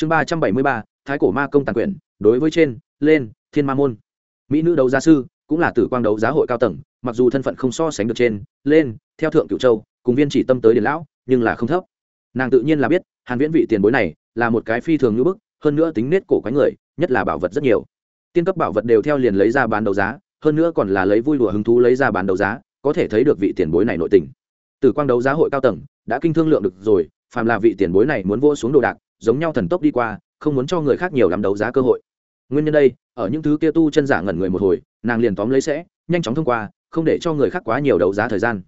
chương ba trăm bảy mươi ba, thái cổ ma công tàn quyển đối với trên, lên, thiên ma môn. Mỹ nữ đấu giá sư, cũng là tử quang đấu giá hội cao tầng, mặc dù thân phận không so sánh được trên, lên, theo thượng cựu châu, cùng viên chỉ tâm tới đến lão, nhưng là không thấp. Nàng tự nhiên là biết, hàn viễn vị tiền bối này, là một cái phi thường như bức, hơn nữa tính nết cổ quái người, nhất là bảo vật rất nhiều. Tiên cấp bảo vật đều theo liền lấy ra bán đấu giá, hơn nữa còn là lấy vui đùa hứng thú lấy ra bán đấu giá, có thể thấy được vị tiền bối này nội tình. Tử quang đấu giá hội cao tầng, đã kinh thương lượng được rồi, phàm là vị tiền bối này muốn vô xuống đồ đạc giống nhau thần tốc đi qua, không muốn cho người khác nhiều làm đấu giá cơ hội. Nguyên nhân đây, ở những thứ kia tu chân giả ngẩn người một hồi, nàng liền tóm lấy sẽ, nhanh chóng thông qua, không để cho người khác quá nhiều đấu giá thời gian.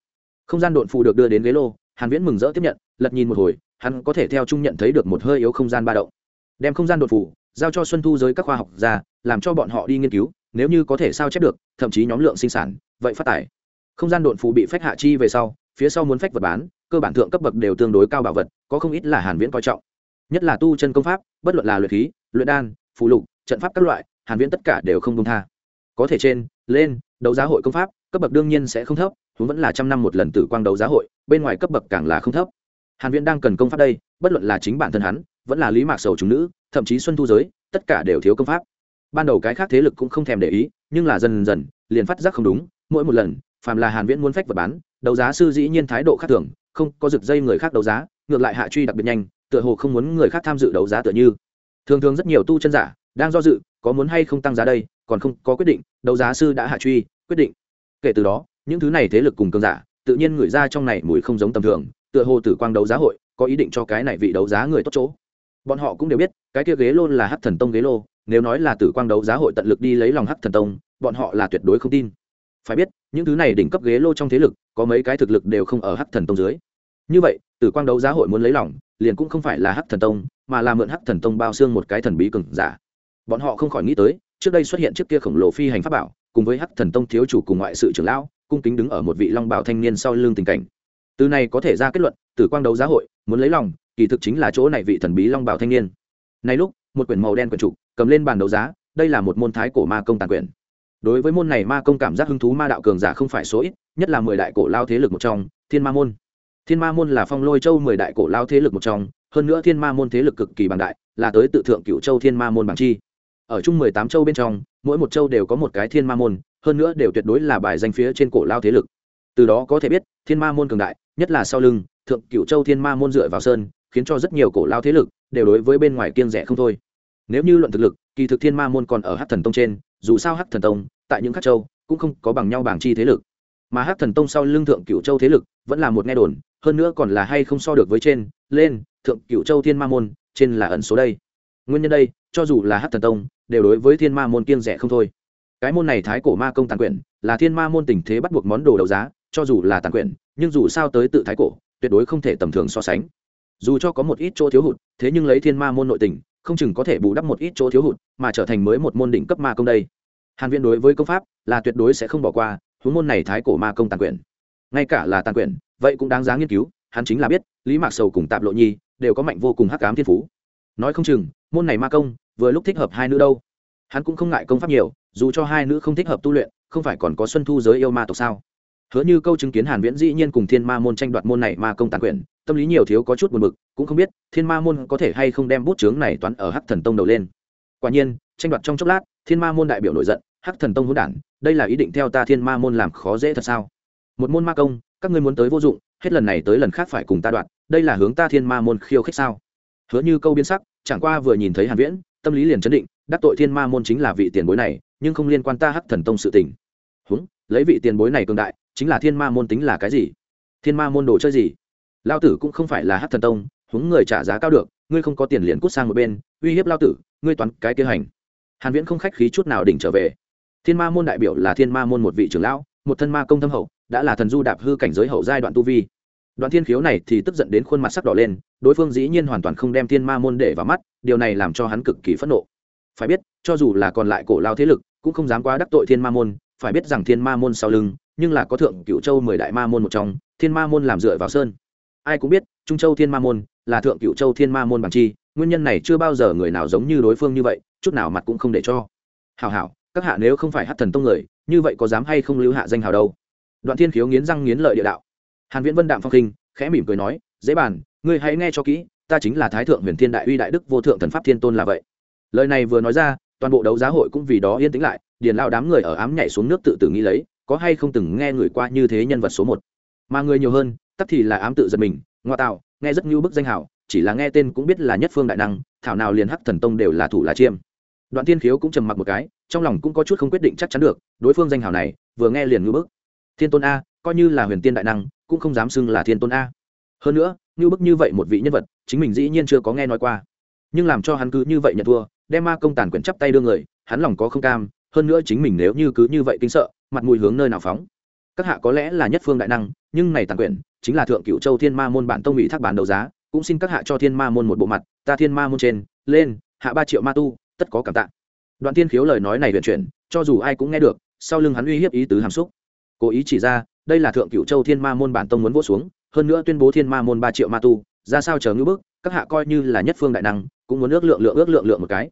Không gian độn phù được đưa đến ghế lô, hàn viễn mừng rỡ tiếp nhận, lật nhìn một hồi, hắn có thể theo trung nhận thấy được một hơi yếu không gian ba động. Đem không gian đột phù, giao cho xuân thu giới các khoa học gia, làm cho bọn họ đi nghiên cứu, nếu như có thể sao chép được, thậm chí nhóm lượng sinh sản, vậy phát tải không gian đột phù bị phách hạ chi về sau, phía sau muốn phách vật bán, cơ bản thượng cấp bậc đều tương đối cao bảo vật, có không ít là hàn viễn coi trọng nhất là tu chân công pháp, bất luận là luyện khí, luyện đan, phù lục, trận pháp các loại, hàn viễn tất cả đều không công tha. Có thể trên, lên, đấu giá hội công pháp, cấp bậc đương nhiên sẽ không thấp chúng vẫn là trăm năm một lần tử quang đấu giá hội, bên ngoài cấp bậc càng là không thấp. Hàn viễn đang cần công pháp đây, bất luận là chính bản thân hắn, vẫn là lý mạc sầu chúng nữ, thậm chí xuân thu giới, tất cả đều thiếu công pháp. Ban đầu cái khác thế lực cũng không thèm để ý, nhưng là dần dần, liền phát giác không đúng, mỗi một lần, phàm là hàn viễn muốn phách vật bán, đấu giá sư dĩ nhiên thái độ khác thường, không có rực dây người khác đấu giá, ngược lại hạ truy đặc biệt nhanh tựa hồ không muốn người khác tham dự đấu giá tựa như. Thường thường rất nhiều tu chân giả đang do dự, có muốn hay không tăng giá đây, còn không có quyết định, đấu giá sư đã hạ truy, quyết định. Kể từ đó, những thứ này thế lực cùng cường giả, tự nhiên người ra trong này mùi không giống tầm thường, tựa hồ tử quang đấu giá hội, có ý định cho cái này vị đấu giá người tốt chỗ. Bọn họ cũng đều biết, cái kia ghế lô là hắc thần tông ghế lô, nếu nói là tử quang đấu giá hội tận lực đi lấy lòng hắc thần tông, bọn họ là tuyệt đối không tin. Phải biết, những thứ này đỉnh cấp ghế lô trong thế lực, có mấy cái thực lực đều không ở hắc thần tông dưới. Như vậy, tử quang đấu giá hội muốn lấy lòng liền cũng không phải là hắc thần tông, mà là mượn hắc thần tông bao xương một cái thần bí cường giả. Bọn họ không khỏi nghĩ tới, trước đây xuất hiện chiếc kia khổng lồ phi hành pháp bảo, cùng với hắc thần tông thiếu chủ cùng ngoại sự trưởng lão, cung kính đứng ở một vị long bảo thanh niên sau lưng tình cảnh. Từ này có thể ra kết luận, tử quang đấu giá hội, muốn lấy lòng, kỳ thực chính là chỗ này vị thần bí long bảo thanh niên. Này lúc, một quyển màu đen quyển trục, cầm lên bàn đấu giá, đây là một môn thái cổ ma công tàn quyển. Đối với môn này ma công cảm giác hứng thú ma đạo cường giả không phải số ít, nhất là mười đại cổ lao thế lực một trong, thiên ma môn thiên ma môn là phong lôi châu mười đại cổ lao thế lực một trong, hơn nữa thiên ma môn thế lực cực kỳ bằng đại, là tới tự thượng cựu châu thiên ma môn bằng chi. Ở chung mười tám châu bên trong, mỗi một châu đều có một cái thiên ma môn, hơn nữa đều tuyệt đối là bài danh phía trên cổ lao thế lực. Từ đó có thể biết, thiên ma môn cường đại, nhất là sau lưng, thượng cựu châu thiên ma môn dựa vào sơn, khiến cho rất nhiều cổ lao thế lực đều đối với bên ngoài kiêng rẻ không thôi. Nếu như luận thực lực, kỳ thực thiên ma môn còn ở hát thần tông trên, dù sao hát thần tông, tại những các châu, cũng không có bằng nhau bảng chi thế lực. Mà hát thần tông sau lưng thượng cựu châu thế lực, vẫn là một nghe đồn hơn nữa còn là hay không so được với trên, lên, thượng cựu châu thiên ma môn, trên là ẩn số đây. Nguyên nhân đây, cho dù là hát thần tông, đều đối với thiên ma môn kiêng rẻ không thôi. Cái môn này thái cổ ma công tàn quyển, là thiên ma môn tình thế bắt buộc món đồ đấu giá, cho dù là tàn quyển, nhưng dù sao tới tự thái cổ, tuyệt đối không thể tầm thường so sánh. Dù cho có một ít chỗ thiếu hụt, thế nhưng lấy thiên ma môn nội tình, không chừng có thể bù đắp một ít chỗ thiếu hụt, mà trở thành mới một môn đỉnh cấp ma công đây. Hàn viện đối với công pháp, là tuyệt đối sẽ không bỏ qua, huống môn này thái cổ ma công tàn quyển. Ngay cả là tàn quyển vậy cũng đáng giá nghiên cứu, hắn chính là biết, lý mạc sầu cùng tạp lộ nhi đều có mạnh vô cùng hắc cám thiên phú. Nói không chừng, môn này ma công vừa lúc thích hợp hai nữ đâu. Hắn cũng không ngại công pháp nhiều, dù cho hai nữ không thích hợp tu luyện, không phải còn có xuân thu giới yêu ma tộc sao? Hứa như câu chứng kiến hàn viễn dĩ nhiên cùng thiên ma môn tranh đoạt môn này ma công tàn quyền, tâm lý nhiều thiếu có chút buồn bực, cũng không biết thiên ma môn có thể hay không đem bút chướng này toán ở hắc thần tông đầu lên. Quả nhiên, tranh đoạt trong chốc lát, thiên ma môn đại biểu nổi giận, hắc thần tông hỗn đản, đây là ý định theo ta thiên ma môn làm khó dễ thật sao? Một môn ma công các ngươi muốn tới vô dụng, hết lần này tới lần khác phải cùng ta đoạt, đây là hướng ta thiên ma môn khiêu khích sao? Hứa như câu biến sắc, chẳng qua vừa nhìn thấy hàn viễn, tâm lý liền chấn định, đắc tội thiên ma môn chính là vị tiền bối này, nhưng không liên quan ta hắc thần tông sự tình. Húng, lấy vị tiền bối này cường đại, chính là thiên ma môn tính là cái gì? Thiên ma môn đồ chơi gì? Lao tử cũng không phải là hắc thần tông, húng người trả giá cao được, ngươi không có tiền liền cút sang một bên, uy hiếp lao tử, ngươi toán cái kế hành. Hàn viễn không khách khí chút nào đỉnh trở về. Thiên ma môn đại biểu là thiên ma môn một vị trưởng lão, một thân ma công thâm hậu đã là thần du đạp hư cảnh giới hậu giai đoạn tu vi. Đoạn thiên khiếu này thì tức giận đến khuôn mặt sắc đỏ lên, đối phương dĩ nhiên hoàn toàn không đem thiên ma môn để vào mắt, điều này làm cho hắn cực kỳ phẫn nộ. Phải biết, cho dù là còn lại cổ lao thế lực, cũng không dám quá đắc tội thiên ma môn, phải biết rằng thiên ma môn sau lưng, nhưng là có thượng cựu châu mười đại ma môn một trong, thiên ma môn làm dựa vào sơn. Ai cũng biết, trung châu thiên ma môn là thượng cựu châu thiên ma môn bằng chi, nguyên nhân này chưa bao giờ người nào giống như đối phương như vậy, chút nào mặt cũng không để cho. Hảo hảo, các hạ nếu không phải hát thần tông người, như vậy có dám hay không lưu hạ danh hào đâu? Đoạn thiên khiếu nghiến răng nghiến lợi địa đạo. Hàn viễn vân đạm phong khinh, khẽ mỉm cười nói, dễ bàn, ngươi hãy nghe cho kỹ, ta chính là thái thượng huyền thiên đại uy đại đức vô thượng thần pháp thiên tôn là vậy. Lời này vừa nói ra, toàn bộ đấu giá hội cũng vì đó yên tĩnh lại, điền lao đám người ở ám nhảy xuống nước tự tử nghĩ lấy, có hay không từng nghe người qua như thế nhân vật số một. Mà người nhiều hơn, tắc thì là ám tự giật mình, ngoa tạo, nghe rất như bức danh hảo chỉ là nghe tên cũng biết là nhất phương đại năng, thảo nào liền hắc thần tông đều là thủ là chiêm. Đoạn tiên khiếu cũng trầm mặc một cái, trong lòng cũng có chút không quyết định chắc chắn được, đối phương danh hảo này, vừa nghe liền ngữ bức thiên tôn a, coi như là huyền tiên đại năng, cũng không dám xưng là thiên tôn a. Hơn nữa, như bức như vậy một vị nhân vật, chính mình dĩ nhiên chưa có nghe nói qua. Nhưng làm cho hắn cứ như vậy nhận thua, đem ma công tàn quyển chắp tay đưa người, hắn lòng có không cam, hơn nữa chính mình nếu như cứ như vậy kinh sợ, mặt mùi hướng nơi nào phóng. Các hạ có lẽ là nhất phương đại năng, nhưng này tàn quyển chính là thượng cựu châu thiên ma môn bản tông ủy thác bản đấu giá, cũng xin các hạ cho thiên ma môn một bộ mặt, ta thiên ma môn trên, lên, hạ ba triệu ma tu, tất có cảm tạ. Đoạn tiên khiếu lời nói này vận chuyển, cho dù ai cũng nghe được, sau lưng hắn uy hiếp ý tứ hàm xúc cố ý chỉ ra, đây là thượng cựu châu thiên ma môn bản tông muốn vỗ xuống, hơn nữa tuyên bố thiên ma môn ba triệu ma tu, ra sao chờ ngữ bức, các hạ coi như là nhất phương đại năng, cũng muốn ước lượng lượng, ước lượng lượng một cái.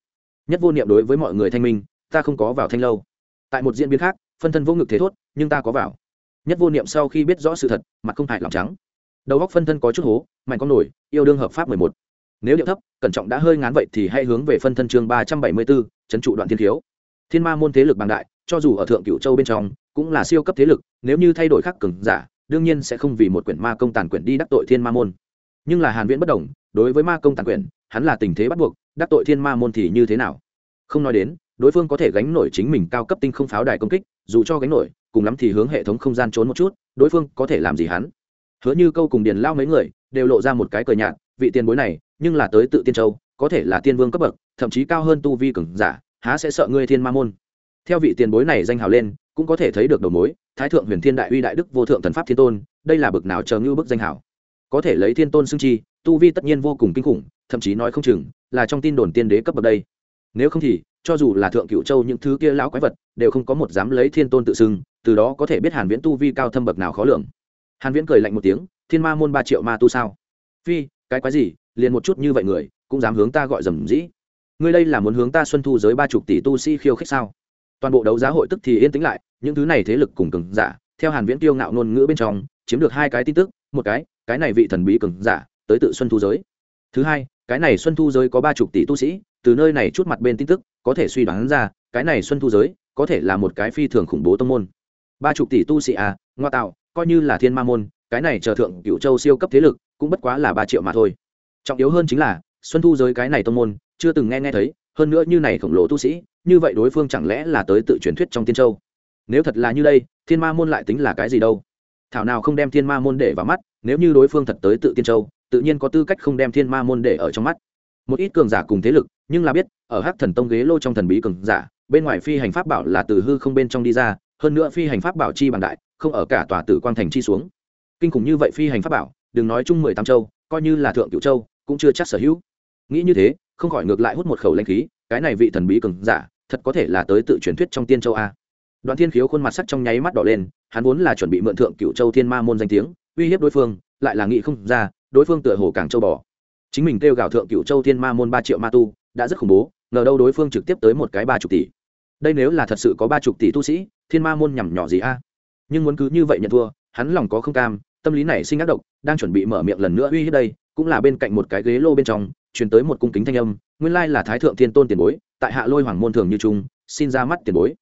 Nhất vô niệm đối với mọi người thanh minh, ta không có vào thanh lâu. Tại một diễn biến khác, phân thân vô ngực thế thốt, nhưng ta có vào. Nhất vô niệm sau khi biết rõ sự thật, mặt không hại lòng trắng. Đầu góc phân thân có chút hố, mạnh con nổi, yêu đương hợp pháp mười một. Nếu điệu thấp, cẩn trọng đã hơi ngán vậy thì hãy hướng về phân thân chương ba trăm bảy mươi bốn trấn trụ đoạn thiên thiếu. Thiên ma môn thế lực bằng đại cho dù ở thượng cựu châu bên trong, cũng là siêu cấp thế lực, nếu như thay đổi khác cường giả, đương nhiên sẽ không vì một quyển ma công tàn quyển đi đắc tội thiên ma môn. Nhưng là hàn viễn bất đồng, đối với ma công tàn quyển, hắn là tình thế bắt buộc, đắc tội thiên ma môn thì như thế nào? Không nói đến, đối phương có thể gánh nổi chính mình cao cấp tinh không pháo đài công kích, dù cho gánh nổi, cùng lắm thì hướng hệ thống không gian trốn một chút, đối phương có thể làm gì hắn? Hứa như câu cùng điền lao mấy người đều lộ ra một cái cờ nhạt, vị tiền bối này, nhưng là tới tự tiên châu, có thể là tiên vương cấp bậc, thậm chí cao hơn tu vi cường giả, há sẽ sợ ngươi thiên ma môn? Theo vị tiền bối này danh hào lên, cũng có thể thấy được đầu mối, thái thượng huyền thiên đại uy đại đức vô thượng thần pháp thiên tôn, đây là bậc nào chờ ngưu bức danh hào. Có thể lấy thiên tôn xưng chi, tu vi tất nhiên vô cùng kinh khủng, thậm chí nói không chừng là trong tin đồn tiên đế cấp bậc đây. Nếu không thì, cho dù là thượng cựu châu những thứ kia lão quái vật, đều không có một dám lấy thiên tôn tự xưng, từ đó có thể biết hàn viễn tu vi cao thâm bậc nào khó lường. Hàn viễn cười lạnh một tiếng, thiên ma môn ba triệu ma tu sao? Phi, cái quái gì, liền một chút như vậy người, cũng dám hướng ta gọi dầm dĩ. Ngươi đây là muốn hướng ta xuân thu giới ba chục tỷ tu sĩ khiêu khích sao? Toàn bộ đấu giá hội tức thì yên tĩnh lại, những thứ này thế lực cùng cường giả, theo hàn viễn tiêu ngạo ngôn ngữ bên trong, chiếm được hai cái tin tức, một cái cái này vị thần bí cường giả, tới tự xuân thu giới. Thứ hai, cái này xuân thu giới có ba chục tỷ tu sĩ, từ nơi này chút mặt bên tin tức, có thể suy đoán ra, cái này xuân thu giới có thể là một cái phi thường khủng bố tông môn. Ba chục tỷ tu sĩ à ngoa tạo, coi như là thiên ma môn, cái này chờ thượng cựu châu siêu cấp thế lực, cũng bất quá là ba triệu mà thôi. Trọng yếu hơn chính là, xuân thu giới cái này tông môn, chưa từng nghe nghe thấy hơn nữa như này khổng lồ tu sĩ, như vậy đối phương chẳng lẽ là tới tự truyền thuyết trong tiên châu? Nếu thật là như đây, thiên ma môn lại tính là cái gì đâu? Thảo nào không đem thiên ma môn để vào mắt, nếu như đối phương thật tới tự tiên châu, tự nhiên có tư cách không đem thiên ma môn để ở trong mắt. Một ít cường giả cùng thế lực, nhưng là biết, ở hắc thần tông ghế lô trong thần bí cường giả, bên ngoài phi hành pháp bảo là từ hư không bên trong đi ra, hơn nữa phi hành pháp bảo chi bằng đại, không ở cả tòa tử quang thành chi xuống. Kinh khủng như vậy phi hành pháp bảo, đừng nói chung mười tám châu, coi như là thượng cựu châu, cũng chưa chắc sở hữu. Nghĩ như thế không khỏi ngược lại hút một khẩu lanh khí, cái này vị thần bí cường giả, thật có thể là tới tự truyền thuyết trong tiên châu a. Đoạn thiên khiếu khuôn mặt sắc trong nháy mắt đỏ lên, hắn vốn là chuẩn bị mượn thượng cựu châu thiên ma môn danh tiếng, uy hiếp đối phương, lại là nghĩ không ra, đối phương tựa hồ càng châu bò. Chính mình kêu gào thượng cựu châu thiên ma môn ba triệu ma tu, đã rất khủng bố, ngờ đâu đối phương trực tiếp tới một cái ba chục tỷ. Đây nếu là thật sự có ba chục tỷ tu sĩ, thiên ma môn nhằm nhỏ gì a? Nhưng muốn cứ như vậy nhận thua, hắn lòng có không cam, tâm lý này sinh ác độc, đang chuẩn bị mở miệng lần nữa uy hiếp đây, cũng là bên cạnh một cái ghế lô bên trong truyền tới một cung kính thanh âm, nguyên lai là thái thượng thiên tôn tiền bối, tại hạ lôi hoàng môn thường như trung, xin ra mắt tiền bối.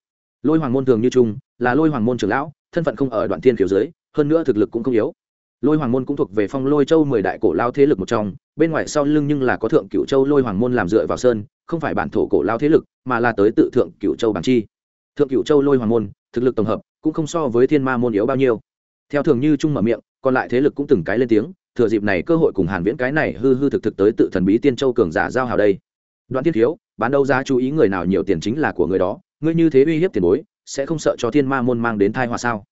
Lôi hoàng môn thường như trung, là lôi hoàng môn trưởng lão, thân phận không ở đoạn thiên kiểu dưới, hơn nữa thực lực cũng không yếu. Lôi hoàng môn cũng thuộc về phong lôi châu mười đại cổ lao thế lực một trong, bên ngoài sau lưng nhưng là có thượng cựu châu lôi hoàng môn làm dựa vào sơn, không phải bản thổ cổ lao thế lực, mà là tới tự thượng cựu châu bản chi. Thượng cựu châu lôi hoàng môn, thực lực tổng hợp cũng không so với thiên ma môn yếu bao nhiêu. Theo thường như trung mở miệng, còn lại thế lực cũng từng cái lên tiếng thừa dịp này cơ hội cùng hàn viễn cái này hư hư thực thực tới tự thần bí tiên châu cường giả giao hào đây. Đoạn thiên thiếu, bán đấu giá chú ý người nào nhiều tiền chính là của người đó, ngươi như thế uy hiếp tiền bối, sẽ không sợ cho thiên ma môn mang đến tai họa sao?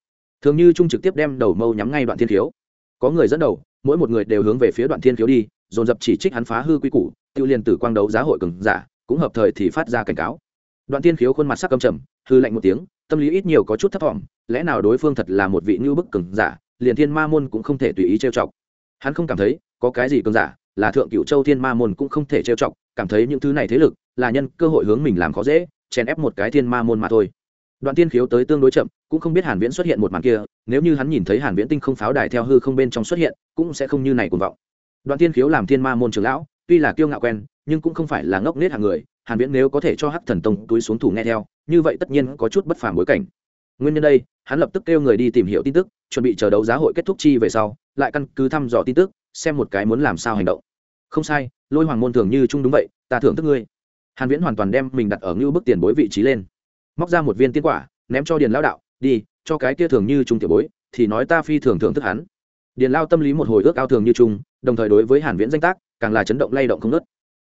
Thường như trung trực tiếp đem đầu mâu nhắm ngay đoạn thiên thiếu. Có người dẫn đầu, mỗi một người đều hướng về phía đoạn thiên thiếu đi, dồn dập chỉ trích hắn phá hư quy củ, tiêu liên tử quang đấu giá hội cường giả, cũng hợp thời thì phát ra cảnh cáo. Đoạn thiên khiếu khuôn mặt sắc căm trầm, hư lạnh một tiếng, tâm lý ít nhiều có chút thấp thỏm, lẽ nào đối phương thật là một vị ngưu bức cường giả, liền thiên ma môn cũng không thể tùy ý trêu chọc hắn không cảm thấy có cái gì cường giả, là thượng cựu châu thiên ma môn cũng không thể trêu chọc, cảm thấy những thứ này thế lực, là nhân cơ hội hướng mình làm khó dễ, chèn ép một cái thiên ma môn mà thôi. Đoạn tiên khiếu tới tương đối chậm, cũng không biết hàn viễn xuất hiện một màn kia, nếu như hắn nhìn thấy hàn viễn tinh không pháo đài theo hư không bên trong xuất hiện, cũng sẽ không như này cuồng vọng. Đoạn tiên khiếu làm thiên ma môn trưởng lão, tuy là kiêu ngạo quen, nhưng cũng không phải là ngốc nghếch hàng người, hàn viễn nếu có thể cho hắc thần tông túi xuống thủ nghe theo, như vậy tất nhiên có chút bất phàm bối cảnh nguyên nhân đây, hắn lập tức kêu người đi tìm hiểu tin tức, chuẩn bị chờ đấu giá hội kết thúc chi về sau, lại căn cứ thăm dò tin tức, xem một cái muốn làm sao hành động. Không sai, lôi hoàng môn thường như chung đúng vậy, ta thưởng thức ngươi. Hàn viễn hoàn toàn đem mình đặt ở ngưu bức tiền bối vị trí lên. Móc ra một viên tiên quả, ném cho điền lão đạo, đi, cho cái kia thường như trung tiểu bối, thì nói ta phi thường thưởng thức hắn. Điền lao tâm lý một hồi ước ao thường như trung đồng thời đối với hàn viễn danh tác, càng là chấn động lay động không nứt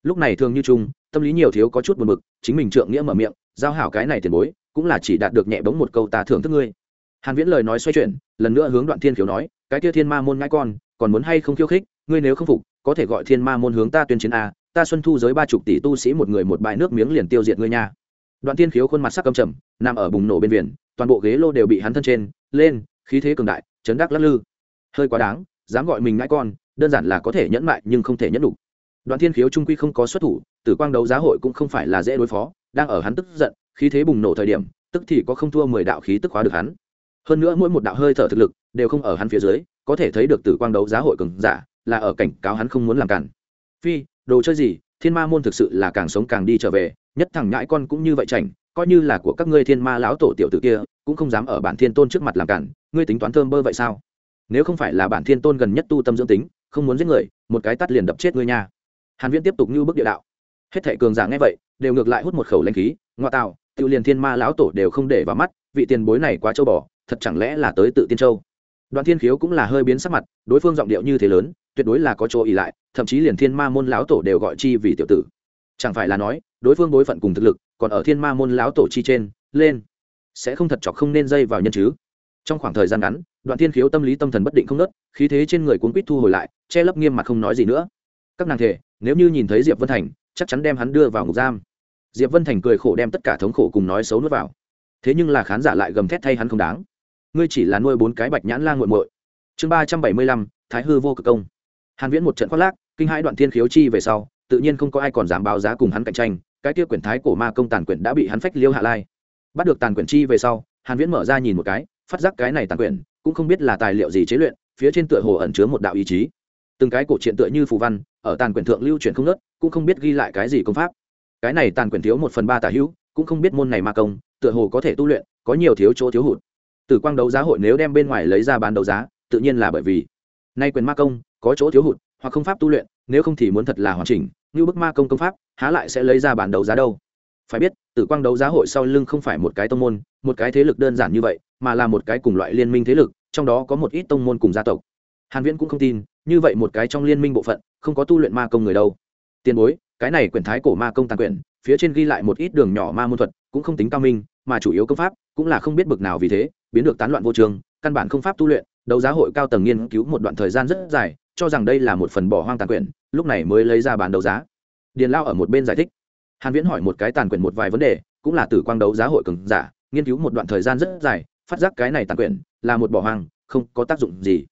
lúc này thường như trung, tâm lý nhiều thiếu có chút buồn bực, chính mình trượng nghĩa mở miệng, giao hảo cái này tiền bối, cũng là chỉ đạt được nhẹ bóng một câu ta thưởng thức ngươi. Hàn viễn lời nói xoay chuyển, lần nữa hướng đoạn thiên khiếu nói, cái kia thiên ma môn ngãi con, còn muốn hay không khiêu khích, ngươi nếu không phục, có thể gọi thiên ma môn hướng ta tuyên chiến a, ta xuân thu giới ba chục tỷ tu sĩ một người một bãi nước miếng liền tiêu diệt ngươi nha. Đoạn thiên khiếu khuôn mặt sắc căm trầm, nằm ở bùng nổ bên viền toàn bộ ghế lô đều bị hắn thân trên, lên, khí thế cường đại, chấn đắc lắc lư. Hơi quá đáng, dám gọi mình ngãi con, đơn giản là có thể nhẫn mại nhưng không thể nhẫn đủ đoạn thiên khiếu trung quy không có xuất thủ, tử quang đấu giá hội cũng không phải là dễ đối phó, đang ở hắn tức giận, khí thế bùng nổ thời điểm, tức thì có không thua mười đạo khí tức hóa được hắn. Hơn nữa mỗi một đạo hơi thở thực lực đều không ở hắn phía dưới, có thể thấy được tử quang đấu giá hội cường giả, là ở cảnh cáo hắn không muốn làm cản phi, đồ chơi gì? Thiên ma môn thực sự là càng sống càng đi trở về, nhất thằng nhãi con cũng như vậy chảnh, coi như là của các ngươi thiên ma lão tổ tiểu tử kia, cũng không dám ở bản thiên tôn trước mặt làm cản ngươi tính toán thơm bơ vậy sao? Nếu không phải là bản thiên tôn gần nhất tu tâm dưỡng tính, không muốn giết người, một cái tắt liền đập chết ngươi nha hàn viễn tiếp tục như bước địa đạo. Hết thảy cường giả nghe vậy, đều ngược lại hút một khẩu lãnh khí, ngoa tạo tự liền thiên ma lão tổ đều không để vào mắt, vị tiền bối này quá châu bò, thật chẳng lẽ là tới tự tiên châu? Đoạn thiên khiếu cũng là hơi biến sắc mặt, đối phương giọng điệu như thế lớn, tuyệt đối là có chỗ ỉ lại, thậm chí liền thiên ma môn lão tổ đều gọi chi vì tiểu tử. Chẳng phải là nói, đối phương bối phận cùng thực lực, còn ở thiên ma môn lão tổ chi trên, lên. Sẽ không thật chọc không nên dây vào nhân chứ? Trong khoảng thời gian ngắn, đoạn thiên khiếu tâm lý tâm thần bất định không nớt, khí thế trên người cuốn quýt thu hồi lại, che lấp nghiêm mặt không nói gì nữa các nàng thể nếu như nhìn thấy diệp vân thành, chắc chắn đem hắn đưa vào ngục giam. Diệp vân thành cười khổ đem tất cả thống khổ cùng nói xấu nuốt vào. Thế nhưng là khán giả lại gầm thét thay hắn không đáng. Ngươi chỉ là nuôi bốn cái bạch nhãn lan g u muội. Chương ba trăm bảy mươi lăm, thái hư vô cực công. Hàn viễn một trận khoác lác, kinh hai đoạn thiên khiếu chi về sau, tự nhiên không có ai còn dám báo giá cùng hắn cạnh tranh, cái tiêu quyển thái cổ ma công tàn quyển đã bị hắn phách liêu hạ lai. Bắt được tàn quyển chi về sau, hàn viễn mở ra nhìn một cái, phát giác cái này tàn quyển, cũng không biết là tài liệu gì chế luyện, phía trên tựa hồ ẩn chứa một đạo ý chí từng cái cổ truyện tựa như phù văn, ở tàn quyển thượng lưu truyền không nớt cũng không biết ghi lại cái gì công pháp. Cái này tàn quyển thiếu một phần ba tả hữu, cũng không biết môn này ma công, tựa hồ có thể tu luyện, có nhiều thiếu chỗ thiếu hụt. Tử quang đấu giá hội nếu đem bên ngoài lấy ra bán đấu giá, tự nhiên là bởi vì nay quyền ma công có chỗ thiếu hụt, hoặc không pháp tu luyện, nếu không thì muốn thật là hoàn chỉnh, như bức ma công công pháp, há lại sẽ lấy ra bán đấu giá đâu. Phải biết, tử quang đấu giá hội sau lưng không phải một cái tông môn, một cái thế lực đơn giản như vậy, mà là một cái cùng loại liên minh thế lực, trong đó có một ít tông môn cùng gia tộc hàn viễn cũng không tin, như vậy một cái trong liên minh bộ phận, không có tu luyện ma công người đâu. Tiền bối, cái này quyển thái cổ ma công tàn quyển, phía trên ghi lại một ít đường nhỏ ma môn thuật, cũng không tính cao minh, mà chủ yếu công pháp cũng là không biết bực nào vì thế, biến được tán loạn vô trường, căn bản không pháp tu luyện, đấu giá hội cao tầng nghiên cứu một đoạn thời gian rất dài, cho rằng đây là một phần bỏ hoang tàn quyển, lúc này mới lấy ra bán đấu giá. Điền lao ở một bên giải thích. Hàn viễn hỏi một cái tàn quyển một vài vấn đề, cũng là tử quang đấu giá hội cường giả, nghiên cứu một đoạn thời gian rất dài, phát giác cái này tàn quyển là một bỏ hoang, không có tác dụng gì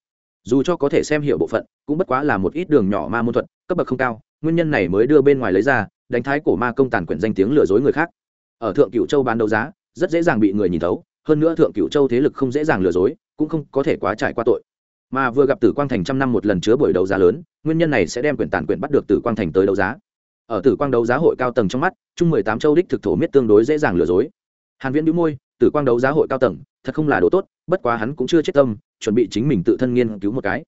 dù cho có thể xem hiểu bộ phận, cũng bất quá là một ít đường nhỏ ma môn thuật, cấp bậc không cao, nguyên nhân này mới đưa bên ngoài lấy ra, đánh thái cổ ma công tàn quyển danh tiếng lừa dối người khác. Ở thượng cửu châu bán đấu giá, rất dễ dàng bị người nhìn thấu, hơn nữa thượng cửu châu thế lực không dễ dàng lừa dối, cũng không có thể quá trải qua tội. Mà vừa gặp tử quang thành trăm năm một lần chứa buổi đấu giá lớn, nguyên nhân này sẽ đem quyển tàn quyển bắt được tử quang thành tới đấu giá. Ở tử quang đấu giá hội cao tầng trong mắt, chung mười tám châu đích thực thổ miết tương đối dễ dàng lừa dối. Hàn viễn đĩu môi, tử quang đấu giá hội cao tầng, thật không là đồ tốt bất quá hắn cũng chưa chết tâm, chuẩn bị chính mình tự thân nghiên cứu một cái.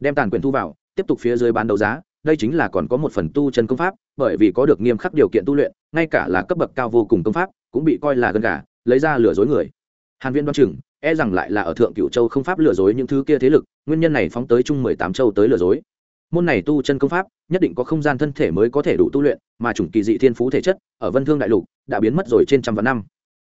Đem tàn quyền thu vào, tiếp tục phía dưới bán đấu giá, đây chính là còn có một phần tu chân công pháp, bởi vì có được nghiêm khắc điều kiện tu luyện, ngay cả là cấp bậc cao vô cùng công pháp, cũng bị coi là gần cả lấy ra lừa dối người. Hàn viễn đoán chừng e rằng lại là ở thượng cửu châu không pháp lừa dối những thứ kia thế lực, nguyên nhân này phóng tới chung mười tám châu tới lừa dối. Môn này tu chân công pháp, nhất định có không gian thân thể mới có thể đủ tu luyện, mà chủng kỳ dị thiên phú thể chất, ở vân thương đại lục, đã biến mất rồi trên trăm vạn năm.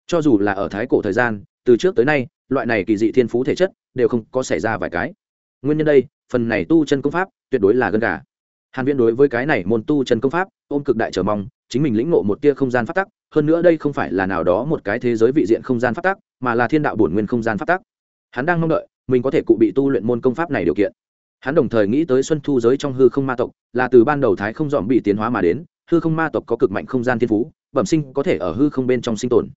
Cho dù là ở thái cổ thời gian, từ trước tới nay loại này kỳ dị thiên phú thể chất đều không có xảy ra vài cái. Nguyên nhân đây, phần này tu chân công pháp tuyệt đối là gần cả hàn viễn đối với cái này môn tu chân công pháp, ôm cực đại chờ mong, chính mình lĩnh ngộ một tia không gian phát tắc, hơn nữa đây không phải là nào đó một cái thế giới vị diện không gian phát tắc, mà là thiên đạo bổn nguyên không gian phát tắc. Hắn đang mong đợi, mình có thể cụ bị tu luyện môn công pháp này điều kiện. Hắn đồng thời nghĩ tới xuân thu giới trong hư không ma tộc, là từ ban đầu thái không dòm bị tiến hóa mà đến, hư không ma tộc có cực mạnh không gian thiên phú, bẩm sinh có thể ở hư không bên trong sinh tồn.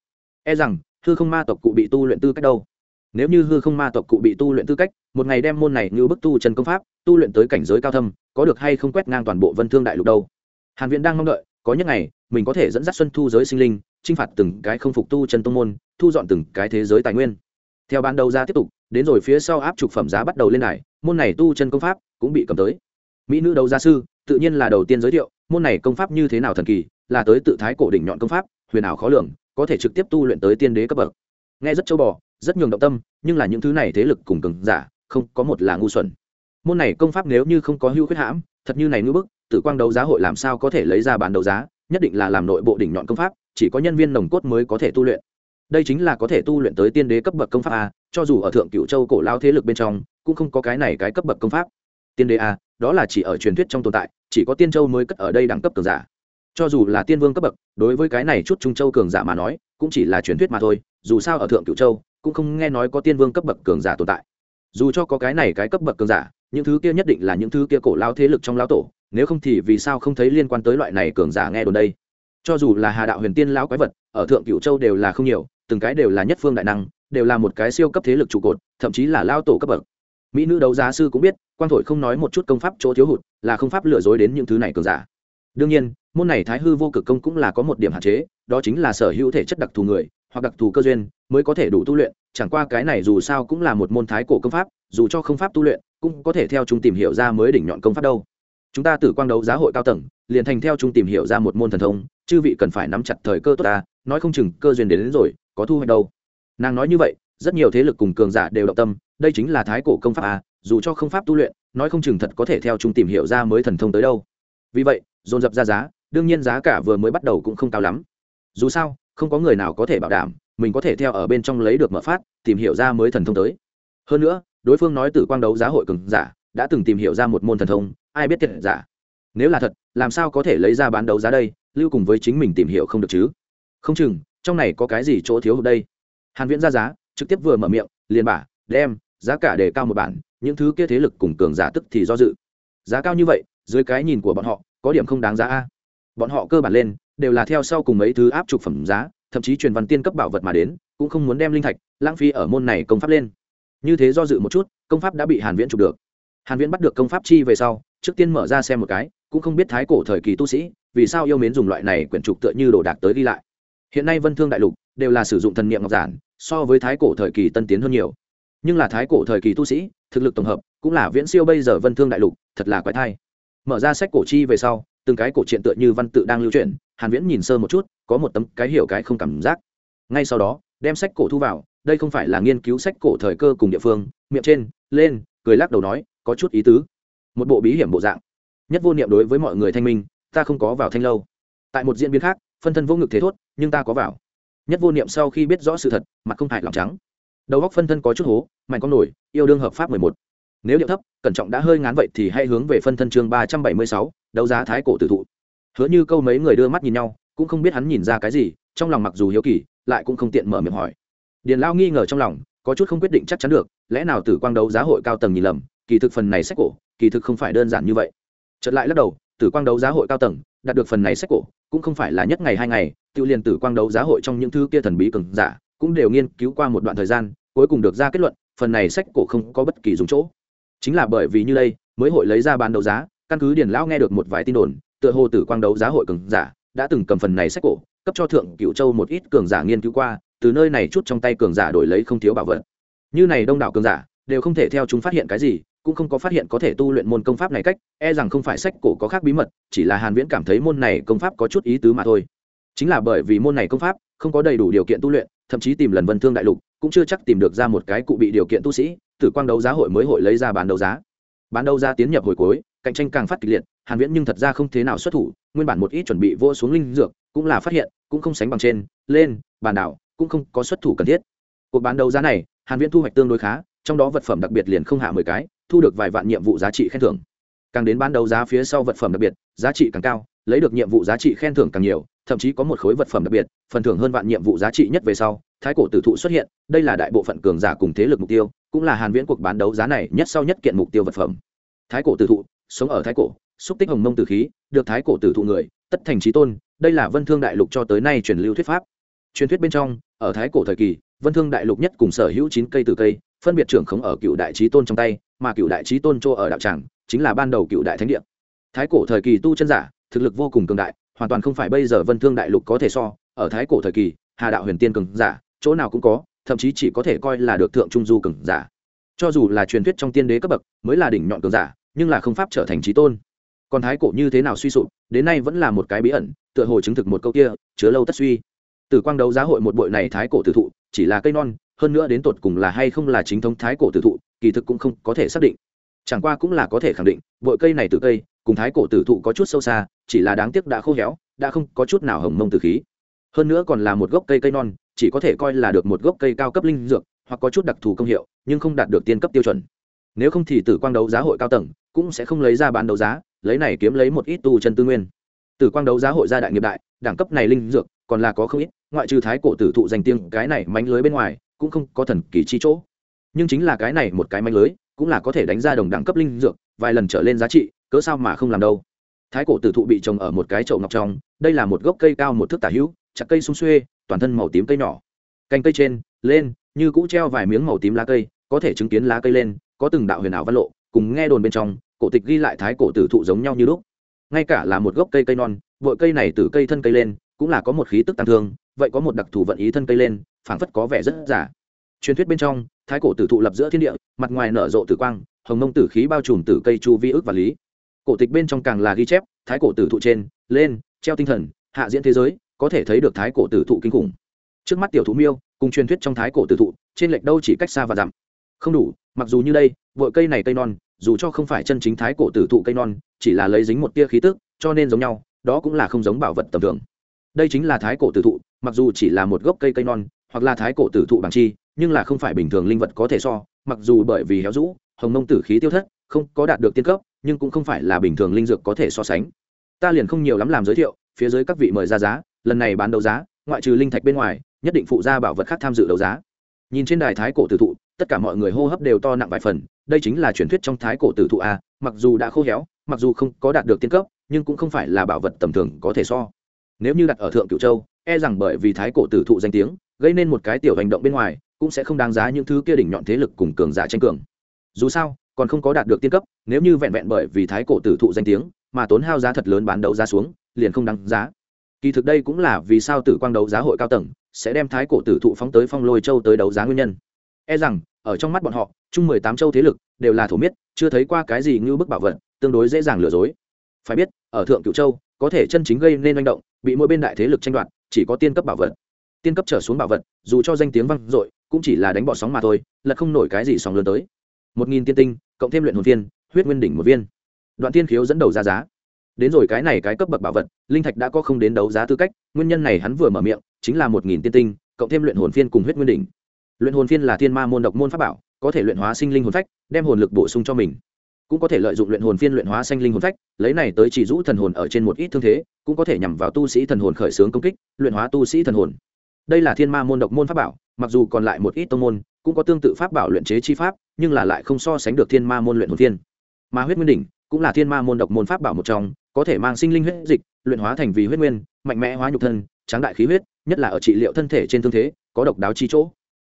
E rằng, hư không ma tộc cụ bị tu luyện tư cách đâu? Nếu như hư không ma tộc cụ bị tu luyện tư cách, một ngày đem môn này như bức tu chân công pháp, tu luyện tới cảnh giới cao thâm, có được hay không quét ngang toàn bộ vân thương đại lục đâu? Hàn viễn đang mong đợi, có những ngày, mình có thể dẫn dắt xuân thu giới sinh linh, chinh phạt từng cái không phục tu chân tông môn, thu dọn từng cái thế giới tài nguyên. Theo ban đầu ra tiếp tục, đến rồi phía sau áp trục phẩm giá bắt đầu lên này môn này tu chân công pháp cũng bị cầm tới. Mỹ nữ đấu gia sư, tự nhiên là đầu tiên giới thiệu, môn này công pháp như thế nào thần kỳ, là tới tự thái cổ đỉnh nhọn công pháp, huyền ảo khó lường, có thể trực tiếp tu luyện tới tiên đế cấp bậc. Nghe rất châu bò rất nhường động tâm, nhưng là những thứ này thế lực cùng cường giả, không có một là ngu xuẩn. Môn này công pháp nếu như không có hưu khuyết hãm, thật như này ngữ bức tự quang đấu giá hội làm sao có thể lấy ra bán đấu giá, nhất định là làm nội bộ đỉnh nhọn công pháp, chỉ có nhân viên nồng cốt mới có thể tu luyện. Đây chính là có thể tu luyện tới tiên đế cấp bậc công pháp a, cho dù ở thượng cựu châu cổ lao thế lực bên trong, cũng không có cái này cái cấp bậc công pháp. Tiên đế a, đó là chỉ ở truyền thuyết trong tồn tại, chỉ có tiên châu mới cất ở đây đẳng cấp cường giả. Cho dù là tiên vương cấp bậc, đối với cái này chút trung châu cường giả mà nói, cũng chỉ là truyền thuyết mà thôi, dù sao ở thượng cựu châu cũng không nghe nói có tiên vương cấp bậc cường giả tồn tại. Dù cho có cái này cái cấp bậc cường giả, những thứ kia nhất định là những thứ kia cổ lao thế lực trong lao tổ, nếu không thì vì sao không thấy liên quan tới loại này cường giả nghe đồn đây? Cho dù là hà đạo huyền tiên lão quái vật, ở thượng cửu châu đều là không nhiều, từng cái đều là nhất phương đại năng, đều là một cái siêu cấp thế lực trụ cột, thậm chí là lao tổ cấp bậc. Mỹ nữ đấu giá sư cũng biết, quan thổi không nói một chút công pháp chỗ thiếu hụt, là không pháp lừa dối đến những thứ này cường giả. Đương nhiên, môn này thái hư vô cực công cũng là có một điểm hạn chế, đó chính là sở hữu thể chất đặc thù người hoặc đặc thù cơ duyên mới có thể đủ tu luyện. Chẳng qua cái này dù sao cũng là một môn thái cổ công pháp dù cho không pháp tu luyện cũng có thể theo chúng tìm hiểu ra mới đỉnh nhọn công pháp đâu. Chúng ta tử quang đấu giá hội cao tầng liền thành theo chúng tìm hiểu ra một môn thần thông chư vị cần phải nắm chặt thời cơ tốt ta nói không chừng cơ duyên đến, đến rồi có thu hoạch đâu. Nàng nói như vậy rất nhiều thế lực cùng cường giả đều động tâm đây chính là thái cổ công pháp à dù cho không pháp tu luyện nói không chừng thật có thể theo chúng tìm hiểu ra mới thần thông tới đâu. Vì vậy dồn dập ra giá đương nhiên giá cả vừa mới bắt đầu cũng không cao lắm. Dù sao không có người nào có thể bảo đảm, mình có thể theo ở bên trong lấy được mở phát, tìm hiểu ra mới thần thông tới. Hơn nữa, đối phương nói từ quang đấu giá hội cường giả, đã từng tìm hiểu ra một môn thần thông, ai biết thiệt giả. Nếu là thật, làm sao có thể lấy ra bán đấu giá đây, lưu cùng với chính mình tìm hiểu không được chứ? Không chừng, trong này có cái gì chỗ thiếu hụt đây? Hàn viễn ra giá, trực tiếp vừa mở miệng, liền bả đem, giá cả đề cao một bản, những thứ kia thế lực cùng cường giả tức thì do dự. Giá cao như vậy, dưới cái nhìn của bọn họ, có điểm không đáng giá a bọn họ cơ bản lên, đều là theo sau cùng mấy thứ áp trục phẩm giá, thậm chí truyền văn tiên cấp bảo vật mà đến, cũng không muốn đem linh thạch, lãng phí ở môn này công pháp lên. Như thế do dự một chút, công pháp đã bị hàn viễn chụp được. Hàn viễn bắt được công pháp chi về sau, trước tiên mở ra xem một cái, cũng không biết thái cổ thời kỳ tu sĩ, vì sao yêu mến dùng loại này quyển trục tựa như đồ đạc tới đi lại. Hiện nay vân thương đại lục đều là sử dụng thần niệm ngọc giản, so với thái cổ thời kỳ tân tiến hơn nhiều. Nhưng là thái cổ thời kỳ tu sĩ, thực lực tổng hợp, cũng là viễn siêu bây giờ vân thương đại lục, thật là quái thai. Mở ra sách cổ chi về sau từng cái cổ truyện tựa như văn tự đang lưu truyền, hàn viễn nhìn sơ một chút, có một tấm cái hiểu cái không cảm giác. Ngay sau đó, đem sách cổ thu vào, đây không phải là nghiên cứu sách cổ thời cơ cùng địa phương, miệng trên, lên, cười lắc đầu nói, có chút ý tứ. Một bộ bí hiểm bộ dạng. Nhất vô niệm đối với mọi người thanh minh, ta không có vào thanh lâu. Tại một diễn biến khác, phân thân vô ngực thế thốt, nhưng ta có vào. Nhất vô niệm sau khi biết rõ sự thật, mặt không hại lòng trắng. Đầu góc phân thân có chút hố mảnh con nổi, yêu đương hợp pháp mười một. Nếu điệu thấp, cẩn trọng đã hơi ngán vậy thì hãy hướng về phân thân chương ba trăm bảy mươi sáu đấu giá thái cổ tử thụ. Hứa như câu mấy người đưa mắt nhìn nhau, cũng không biết hắn nhìn ra cái gì, trong lòng mặc dù hiếu kỳ, lại cũng không tiện mở miệng hỏi. Điền lao nghi ngờ trong lòng, có chút không quyết định chắc chắn được, lẽ nào tử quang đấu giá hội cao tầng nhìn lầm, kỳ thực phần này sách cổ, kỳ thực không phải đơn giản như vậy. Trật lại lắc đầu, tử quang đấu giá hội cao tầng, đạt được phần này sách cổ, cũng không phải là nhất ngày hai ngày, tự liền tử quang đấu giá hội trong những thứ kia thần bí cường giả, cũng đều nghiên cứu qua một đoạn thời gian, cuối cùng được ra kết luận, phần này sách cổ không có bất kỳ dùng chỗ. Chính là bởi vì như đây, mới hội lấy ra bán đấu giá căn cứ điền lão nghe được một vài tin đồn, tựa hồ tử quang đấu giá hội cường giả, đã từng cầm phần này sách cổ, cấp cho thượng cựu châu một ít cường giả nghiên cứu qua, từ nơi này chút trong tay cường giả đổi lấy không thiếu bảo vật. Như này đông đảo cường giả, đều không thể theo chúng phát hiện cái gì, cũng không có phát hiện có thể tu luyện môn công pháp này cách e rằng không phải sách cổ có khác bí mật, chỉ là hàn viễn cảm thấy môn này công pháp có chút ý tứ mà thôi. Chính là bởi vì môn này công pháp không có đầy đủ điều kiện tu luyện, thậm chí tìm lần vân thương đại lục, cũng chưa chắc tìm được ra một cái cụ bị điều kiện tu sĩ, tử quang đấu giá hội mới hội lấy ra bán đấu giá. Bán đấu giá tiến nhập hồi cuối cạnh tranh càng phát kịch liệt, hàn viễn nhưng thật ra không thế nào xuất thủ, nguyên bản một ít chuẩn bị vô xuống linh dược, cũng là phát hiện, cũng không sánh bằng trên, lên, bàn đảo, cũng không có xuất thủ cần thiết. Cuộc bán đấu giá này, hàn viễn thu hoạch tương đối khá, trong đó vật phẩm đặc biệt liền không hạ 10 cái, thu được vài vạn nhiệm vụ giá trị khen thưởng. Càng đến bán đấu giá phía sau vật phẩm đặc biệt, giá trị càng cao, lấy được nhiệm vụ giá trị khen thưởng càng nhiều, thậm chí có một khối vật phẩm đặc biệt, phần thưởng hơn vạn nhiệm vụ giá trị nhất về sau, thái cổ tử thụ xuất hiện, đây là đại bộ phận cường giả cùng thế lực mục tiêu, cũng là hàn viễn cuộc bán đấu giá này nhất sau nhất kiện mục tiêu vật phẩm. Thái cổ tử thụ sống ở thái cổ, xúc tích hồng mông tử khí, được thái cổ tử thụ người, tất thành trí tôn, đây là vân thương đại lục cho tới nay truyền lưu thuyết pháp. Truyền thuyết bên trong, ở thái cổ thời kỳ, vân thương đại lục nhất cùng sở hữu chín cây từ cây, phân biệt trưởng khống ở cựu đại trí tôn trong tay, mà cựu đại trí tôn chỗ ở đạo tràng, chính là ban đầu cựu đại thánh địa. Thái cổ thời kỳ tu chân giả, thực lực vô cùng cường đại, hoàn toàn không phải bây giờ vân thương đại lục có thể so, ở thái cổ thời kỳ, hà đạo huyền tiên cường giả, chỗ nào cũng có, thậm chí chỉ có thể coi là được thượng trung du cường giả. Cho dù là truyền thuyết trong tiên đế cấp bậc, mới là đỉnh nhọn cường giả nhưng là không pháp trở thành trí tôn. Còn thái cổ như thế nào suy sụp, đến nay vẫn là một cái bí ẩn, tựa hồ chứng thực một câu kia, chứa lâu tất suy. Từ quang đấu giá hội một bội này thái cổ tử thụ, chỉ là cây non, hơn nữa đến tột cùng là hay không là chính thống thái cổ tử thụ, kỳ thực cũng không có thể xác định. Chẳng qua cũng là có thể khẳng định, bội cây này từ cây, cùng thái cổ tử thụ có chút sâu xa, chỉ là đáng tiếc đã khô héo, đã không có chút nào hồng mông từ khí. Hơn nữa còn là một gốc cây cây non, chỉ có thể coi là được một gốc cây cao cấp linh dược, hoặc có chút đặc thù công hiệu, nhưng không đạt được tiên cấp tiêu chuẩn nếu không thì tử quang đấu giá hội cao tầng cũng sẽ không lấy ra bán đấu giá, lấy này kiếm lấy một ít tu chân tư nguyên. Tử quang đấu giá hội gia đại nghiệp đại, đẳng cấp này linh dược còn là có không ít, ngoại trừ thái cổ tử thụ danh tiếng cái này mánh lưới bên ngoài, cũng không có thần kỳ chi chỗ. Nhưng chính là cái này một cái mánh lưới cũng là có thể đánh ra đồng đẳng cấp linh dược, vài lần trở lên giá trị, cớ sao mà không làm đâu. Thái cổ tử thụ bị trồng ở một cái chậu ngọc trong, đây là một gốc cây cao một thước tả hữu, chặt cây sung xuê, toàn thân màu tím cây nhỏ. Cành cây trên, lên, như cũ treo vài miếng màu tím lá cây, có thể chứng kiến lá cây lên có từng đạo huyền ảo văn lộ, cùng nghe đồn bên trong, cổ tịch ghi lại thái cổ tử thụ giống nhau như lúc. Ngay cả là một gốc cây cây non, vội cây này từ cây thân cây lên, cũng là có một khí tức tăng thương, vậy có một đặc thù vận ý thân cây lên, phảng phất có vẻ rất giả. Truyền thuyết bên trong, thái cổ tử thụ lập giữa thiên địa, mặt ngoài nở rộ tử quang, hồng mông tử khí bao trùm tử cây chu vi ức và lý. Cổ tịch bên trong càng là ghi chép, thái cổ tử thụ trên, lên, treo tinh thần, hạ diễn thế giới, có thể thấy được thái cổ tử thụ kinh khủng. Trước mắt tiểu thú miêu, cùng truyền thuyết trong thái cổ tử thụ, trên lệch đâu chỉ cách xa và dặm. Không đủ mặc dù như đây, vội cây này cây non, dù cho không phải chân chính thái cổ tử thụ cây non, chỉ là lấy dính một tia khí tức, cho nên giống nhau, đó cũng là không giống bảo vật tầm thường. Đây chính là thái cổ tử thụ, mặc dù chỉ là một gốc cây cây non, hoặc là thái cổ tử thụ bằng chi, nhưng là không phải bình thường linh vật có thể so, mặc dù bởi vì héo rũ, hồng mông tử khí tiêu thất, không có đạt được tiên cấp, nhưng cũng không phải là bình thường linh dược có thể so sánh. Ta liền không nhiều lắm làm giới thiệu, phía dưới các vị mời ra giá, lần này bán đấu giá, ngoại trừ linh thạch bên ngoài, nhất định phụ ra bảo vật khác tham dự đấu giá. Nhìn trên đài thái cổ tử thụ tất cả mọi người hô hấp đều to nặng vài phần, đây chính là truyền thuyết trong thái cổ tử thụ a, mặc dù đã khô héo, mặc dù không có đạt được tiên cấp, nhưng cũng không phải là bảo vật tầm thường có thể so. Nếu như đặt ở thượng cửu châu e rằng bởi vì thái cổ tử thụ danh tiếng, gây nên một cái tiểu hành động bên ngoài, cũng sẽ không đáng giá những thứ kia đỉnh nhọn thế lực cùng cường giả tranh cường. Dù sao, còn không có đạt được tiên cấp, nếu như vẹn vẹn bởi vì thái cổ tử thụ danh tiếng, mà tốn hao giá thật lớn bán đấu giá xuống, liền không đáng giá. Kỳ thực đây cũng là vì sao tử quang đấu giá hội cao tầng, sẽ đem thái cổ tử thụ phóng tới phong lôi châu tới đấu giá nguyên nhân. E rằng ở trong mắt bọn họ, chung mười tám châu thế lực đều là thổ miết, chưa thấy qua cái gì như bức bảo vật, tương đối dễ dàng lừa dối. Phải biết, ở thượng cựu châu, có thể chân chính gây nên manh động, bị mỗi bên đại thế lực tranh đoạt, chỉ có tiên cấp bảo vật. Tiên cấp trở xuống bảo vật, dù cho danh tiếng vang dội, cũng chỉ là đánh bỏ sóng mà thôi, là không nổi cái gì sóng lớn tới. Một nghìn tiên tinh, cộng thêm luyện hồn viên huyết nguyên đỉnh một viên. Đoạn tiên khiếu dẫn đầu ra giá. Đến rồi cái này cái cấp bậc bảo vật, linh thạch đã có không đến đấu giá tư cách, nguyên nhân này hắn vừa mở miệng, chính là một nghìn tiên tinh, cộng thêm luyện hồn phiên cùng huyết nguyên đỉnh luyện hồn phiên là thiên ma môn độc môn pháp bảo, có thể luyện hóa sinh linh hồn phách, đem hồn lực bổ sung cho mình. Cũng có thể lợi dụng luyện hồn phiên luyện hóa sinh linh hồn phách, lấy này tới chỉ rũ thần hồn ở trên một ít thương thế, cũng có thể nhằm vào tu sĩ thần hồn khởi xướng công kích, luyện hóa tu sĩ thần hồn. Đây là thiên ma môn độc môn pháp bảo, mặc dù còn lại một ít tông môn, cũng có tương tự pháp bảo luyện chế chi pháp, nhưng là lại không so sánh được thiên ma môn luyện hồn phiên. Mà huyết nguyên đỉnh cũng là thiên ma môn độc môn pháp bảo một trong, có thể mang sinh linh huyết dịch, luyện hóa thành vì huyết nguyên, mạnh mẽ hóa nhục thân, tráng đại khí huyết, nhất là ở trị liệu thân thể trên thương thế, có độc đáo chi chỗ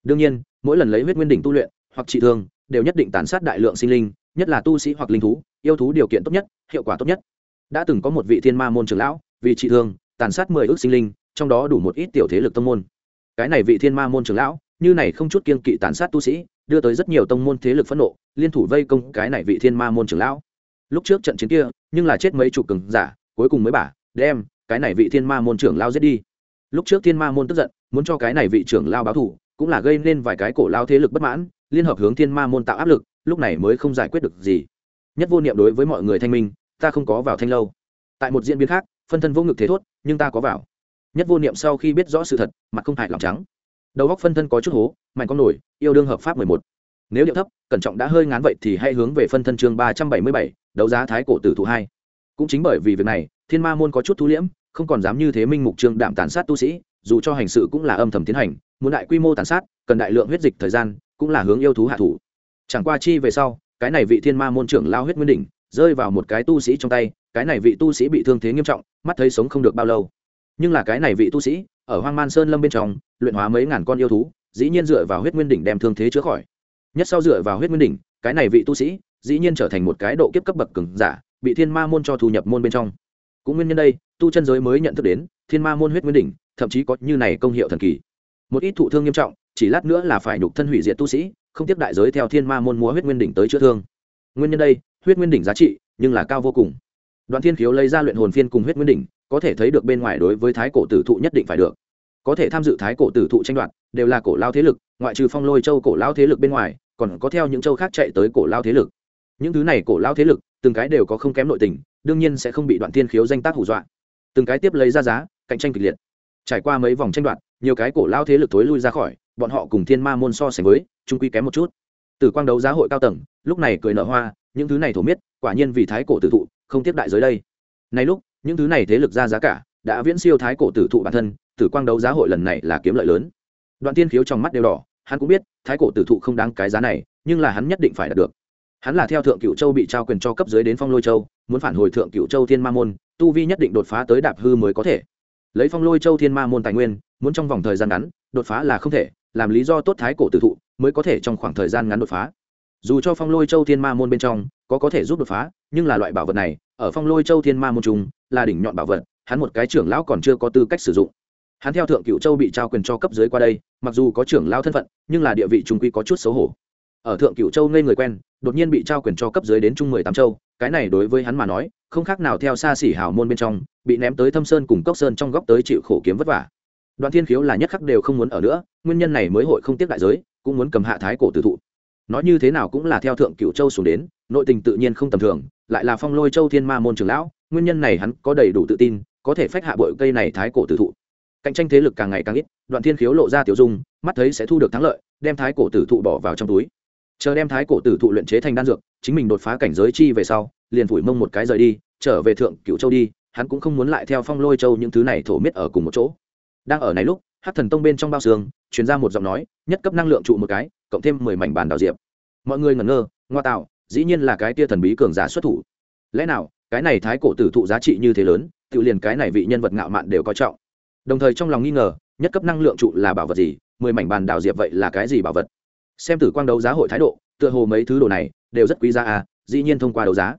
đương nhiên, mỗi lần lấy huyết nguyên đỉnh tu luyện, hoặc trị thương, đều nhất định tàn sát đại lượng sinh linh, nhất là tu sĩ hoặc linh thú, yêu thú điều kiện tốt nhất, hiệu quả tốt nhất. Đã từng có một vị thiên ma môn trưởng lão, vì trị thương, tàn sát mười ước sinh linh, trong đó đủ một ít tiểu thế lực tông môn. Cái này vị thiên ma môn trưởng lão, như này không chút kiên kỵ tàn sát tu sĩ, đưa tới rất nhiều tông môn thế lực phẫn nộ, liên thủ vây công cái này vị thiên ma môn trưởng lão. Lúc trước trận chiến kia, nhưng là chết mấy chục cường giả, cuối cùng mới bả, đem cái này vị thiên ma môn trưởng lao giết đi. Lúc trước thiên ma môn tức giận, muốn cho cái này vị trưởng lao báo thủ cũng là gây nên vài cái cổ lao thế lực bất mãn, liên hợp hướng thiên ma môn tạo áp lực, lúc này mới không giải quyết được gì. Nhất vô niệm đối với mọi người thanh minh, ta không có vào thanh lâu. Tại một diễn biến khác, phân thân vô ngực thế thốt, nhưng ta có vào. Nhất vô niệm sau khi biết rõ sự thật, mặt không hại lòng trắng. Đầu góc phân thân có chút hố, mạnh con nổi, yêu đương hợp pháp mười một. Nếu điệu thấp, cẩn trọng đã hơi ngán vậy thì hãy hướng về phân thân chương ba trăm bảy mươi bảy, đấu giá thái cổ tử thụ hai. Cũng chính bởi vì việc này, thiên ma môn có chút thu liễm, không còn dám như thế minh mục trương đạm tàn sát tu sĩ, dù cho hành sự cũng là âm thầm tiến hành muốn đại quy mô tàn sát, cần đại lượng huyết dịch thời gian, cũng là hướng yêu thú hạ thủ. Chẳng qua chi về sau, cái này vị thiên ma môn trưởng lao huyết nguyên đỉnh, rơi vào một cái tu sĩ trong tay, cái này vị tu sĩ bị thương thế nghiêm trọng, mắt thấy sống không được bao lâu. Nhưng là cái này vị tu sĩ, ở hoang man sơn lâm bên trong, luyện hóa mấy ngàn con yêu thú, dĩ nhiên dựa vào huyết nguyên đỉnh đem thương thế chữa khỏi. Nhất sau dựa vào huyết nguyên đỉnh, cái này vị tu sĩ, dĩ nhiên trở thành một cái độ kiếp cấp bậc cường giả, bị thiên ma môn cho thu nhập môn bên trong. Cũng nguyên nhân đây, tu chân giới mới nhận thức đến, thiên ma môn huyết nguyên đỉnh, thậm chí có như này công hiệu thần kỳ một ít thụ thương nghiêm trọng, chỉ lát nữa là phải nhục thân hủy diệt tu sĩ, không tiếp đại giới theo thiên ma môn múa huyết nguyên đỉnh tới chữa thương. Nguyên nhân đây, huyết nguyên đỉnh giá trị, nhưng là cao vô cùng. Đoàn thiên khiếu lấy ra luyện hồn phiên cùng huyết nguyên đỉnh, có thể thấy được bên ngoài đối với thái cổ tử thụ nhất định phải được. Có thể tham dự thái cổ tử thụ tranh đoạt, đều là cổ lao thế lực, ngoại trừ phong lôi châu cổ lao thế lực bên ngoài, còn có theo những châu khác chạy tới cổ lao thế lực. Những thứ này cổ lao thế lực, từng cái đều có không kém nội tình, đương nhiên sẽ không bị đoạn thiên khiếu danh tác hù dọa. Từng cái tiếp lấy ra giá, cạnh tranh kịch liệt. Trải qua mấy vòng tranh đoạt nhiều cái cổ lao thế lực thối lui ra khỏi, bọn họ cùng thiên ma môn so sánh với trung quy kém một chút. Từ quang đấu giá hội cao tầng, lúc này cười nở hoa, những thứ này thổ miết, quả nhiên vì thái cổ tử thụ, không tiếp đại giới đây. Nay lúc, những thứ này thế lực ra giá cả, đã viễn siêu thái cổ tử thụ bản thân, tử quang đấu giá hội lần này là kiếm lợi lớn. Đoạn tiên khiếu trong mắt đều đỏ, hắn cũng biết, thái cổ tử thụ không đáng cái giá này, nhưng là hắn nhất định phải đạt được. Hắn là theo thượng cựu châu bị trao quyền cho cấp dưới đến phong lôi châu, muốn phản hồi thượng cựu châu thiên ma môn, tu vi nhất định đột phá tới đạp hư mới có thể. Lấy phong lôi châu thiên ma môn tài nguyên muốn trong vòng thời gian ngắn đột phá là không thể, làm lý do tốt thái cổ tử thụ mới có thể trong khoảng thời gian ngắn đột phá. Dù cho phong lôi châu thiên ma môn bên trong có có thể giúp đột phá, nhưng là loại bảo vật này, ở phong lôi châu thiên ma môn trung là đỉnh nhọn bảo vật, hắn một cái trưởng lão còn chưa có tư cách sử dụng. Hắn theo thượng cựu châu bị trao quyền cho cấp dưới qua đây, mặc dù có trưởng lão thân phận, nhưng là địa vị trung quy có chút xấu hổ. Ở thượng cựu châu ngây người quen, đột nhiên bị trao quyền cho cấp dưới đến trung mười tám châu, cái này đối với hắn mà nói, không khác nào theo xa xỉ hào môn bên trong, bị ném tới thâm sơn cùng cốc sơn trong góc tới chịu khổ kiếm vất vả đoàn thiên khiếu là nhất khắc đều không muốn ở nữa, nguyên nhân này mới hội không tiếp đại giới, cũng muốn cầm hạ thái cổ tử thụ. Nói như thế nào cũng là theo thượng cựu châu xuống đến, nội tình tự nhiên không tầm thường, lại là phong lôi châu thiên ma môn trường lão, nguyên nhân này hắn có đầy đủ tự tin, có thể phách hạ bội cây này thái cổ tử thụ. Cạnh tranh thế lực càng ngày càng ít, đoạn thiên khiếu lộ ra tiểu dung, mắt thấy sẽ thu được thắng lợi, đem thái cổ tử thụ bỏ vào trong túi. Chờ đem thái cổ tử thụ luyện chế thành đan dược, chính mình đột phá cảnh giới chi về sau, liền phủi mông một cái rời đi, trở về thượng cựu châu đi, hắn cũng không muốn lại theo phong lôi châu những thứ này thổ miết ở cùng một chỗ đang ở này lúc hát thần tông bên trong bao xương, truyền ra một giọng nói, nhất cấp năng lượng trụ một cái, cộng thêm mười mảnh bàn đào diệp. Mọi người ngẩn ngơ, ngoa tạo, dĩ nhiên là cái tia thần bí cường giả xuất thủ. Lẽ nào, cái này thái cổ tử thụ giá trị như thế lớn, tự liền cái này vị nhân vật ngạo mạn đều coi trọng. Đồng thời trong lòng nghi ngờ, nhất cấp năng lượng trụ là bảo vật gì, mười mảnh bàn đào diệp vậy là cái gì bảo vật? Xem tử quang đấu giá hội thái độ, tựa hồ mấy thứ đồ này đều rất quý giá à dĩ nhiên thông qua đấu giá.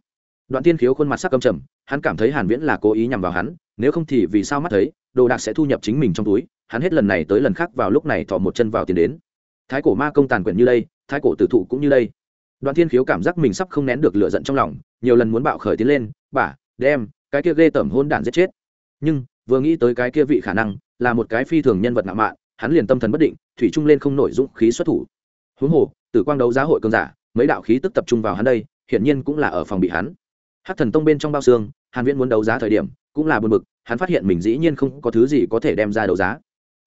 Đoạn tiên khiếu khuôn mặt sắc cầm trầm, hắn cảm thấy hàn viễn là cố ý nhằm vào hắn, nếu không thì vì sao mắt thấy đồ đạc sẽ thu nhập chính mình trong túi, hắn hết lần này tới lần khác vào lúc này thò một chân vào tiền đến. Thái cổ ma công tàn quyển như đây, thái cổ tử thụ cũng như đây. Đoạn thiên khiếu cảm giác mình sắp không nén được lửa giận trong lòng, nhiều lần muốn bạo khởi tiến lên bả đem cái kia ghê tởm hôn đản giết chết. Nhưng, vừa nghĩ tới cái kia vị khả năng, là một cái phi thường nhân vật ngạo mạn, hắn liền tâm thần bất định, thủy trung lên không nổi dũng khí xuất thủ. Huống hồ, tử quang đấu giá hội cơn giả, mấy đạo khí tức tập trung vào hắn đây, hiển nhiên cũng là ở phòng bị hắn. Hắc thần tông bên trong bao xương hàn viễn muốn đấu giá thời điểm, cũng là buồn bực, hắn phát hiện mình dĩ nhiên không có thứ gì có thể đem ra đấu giá.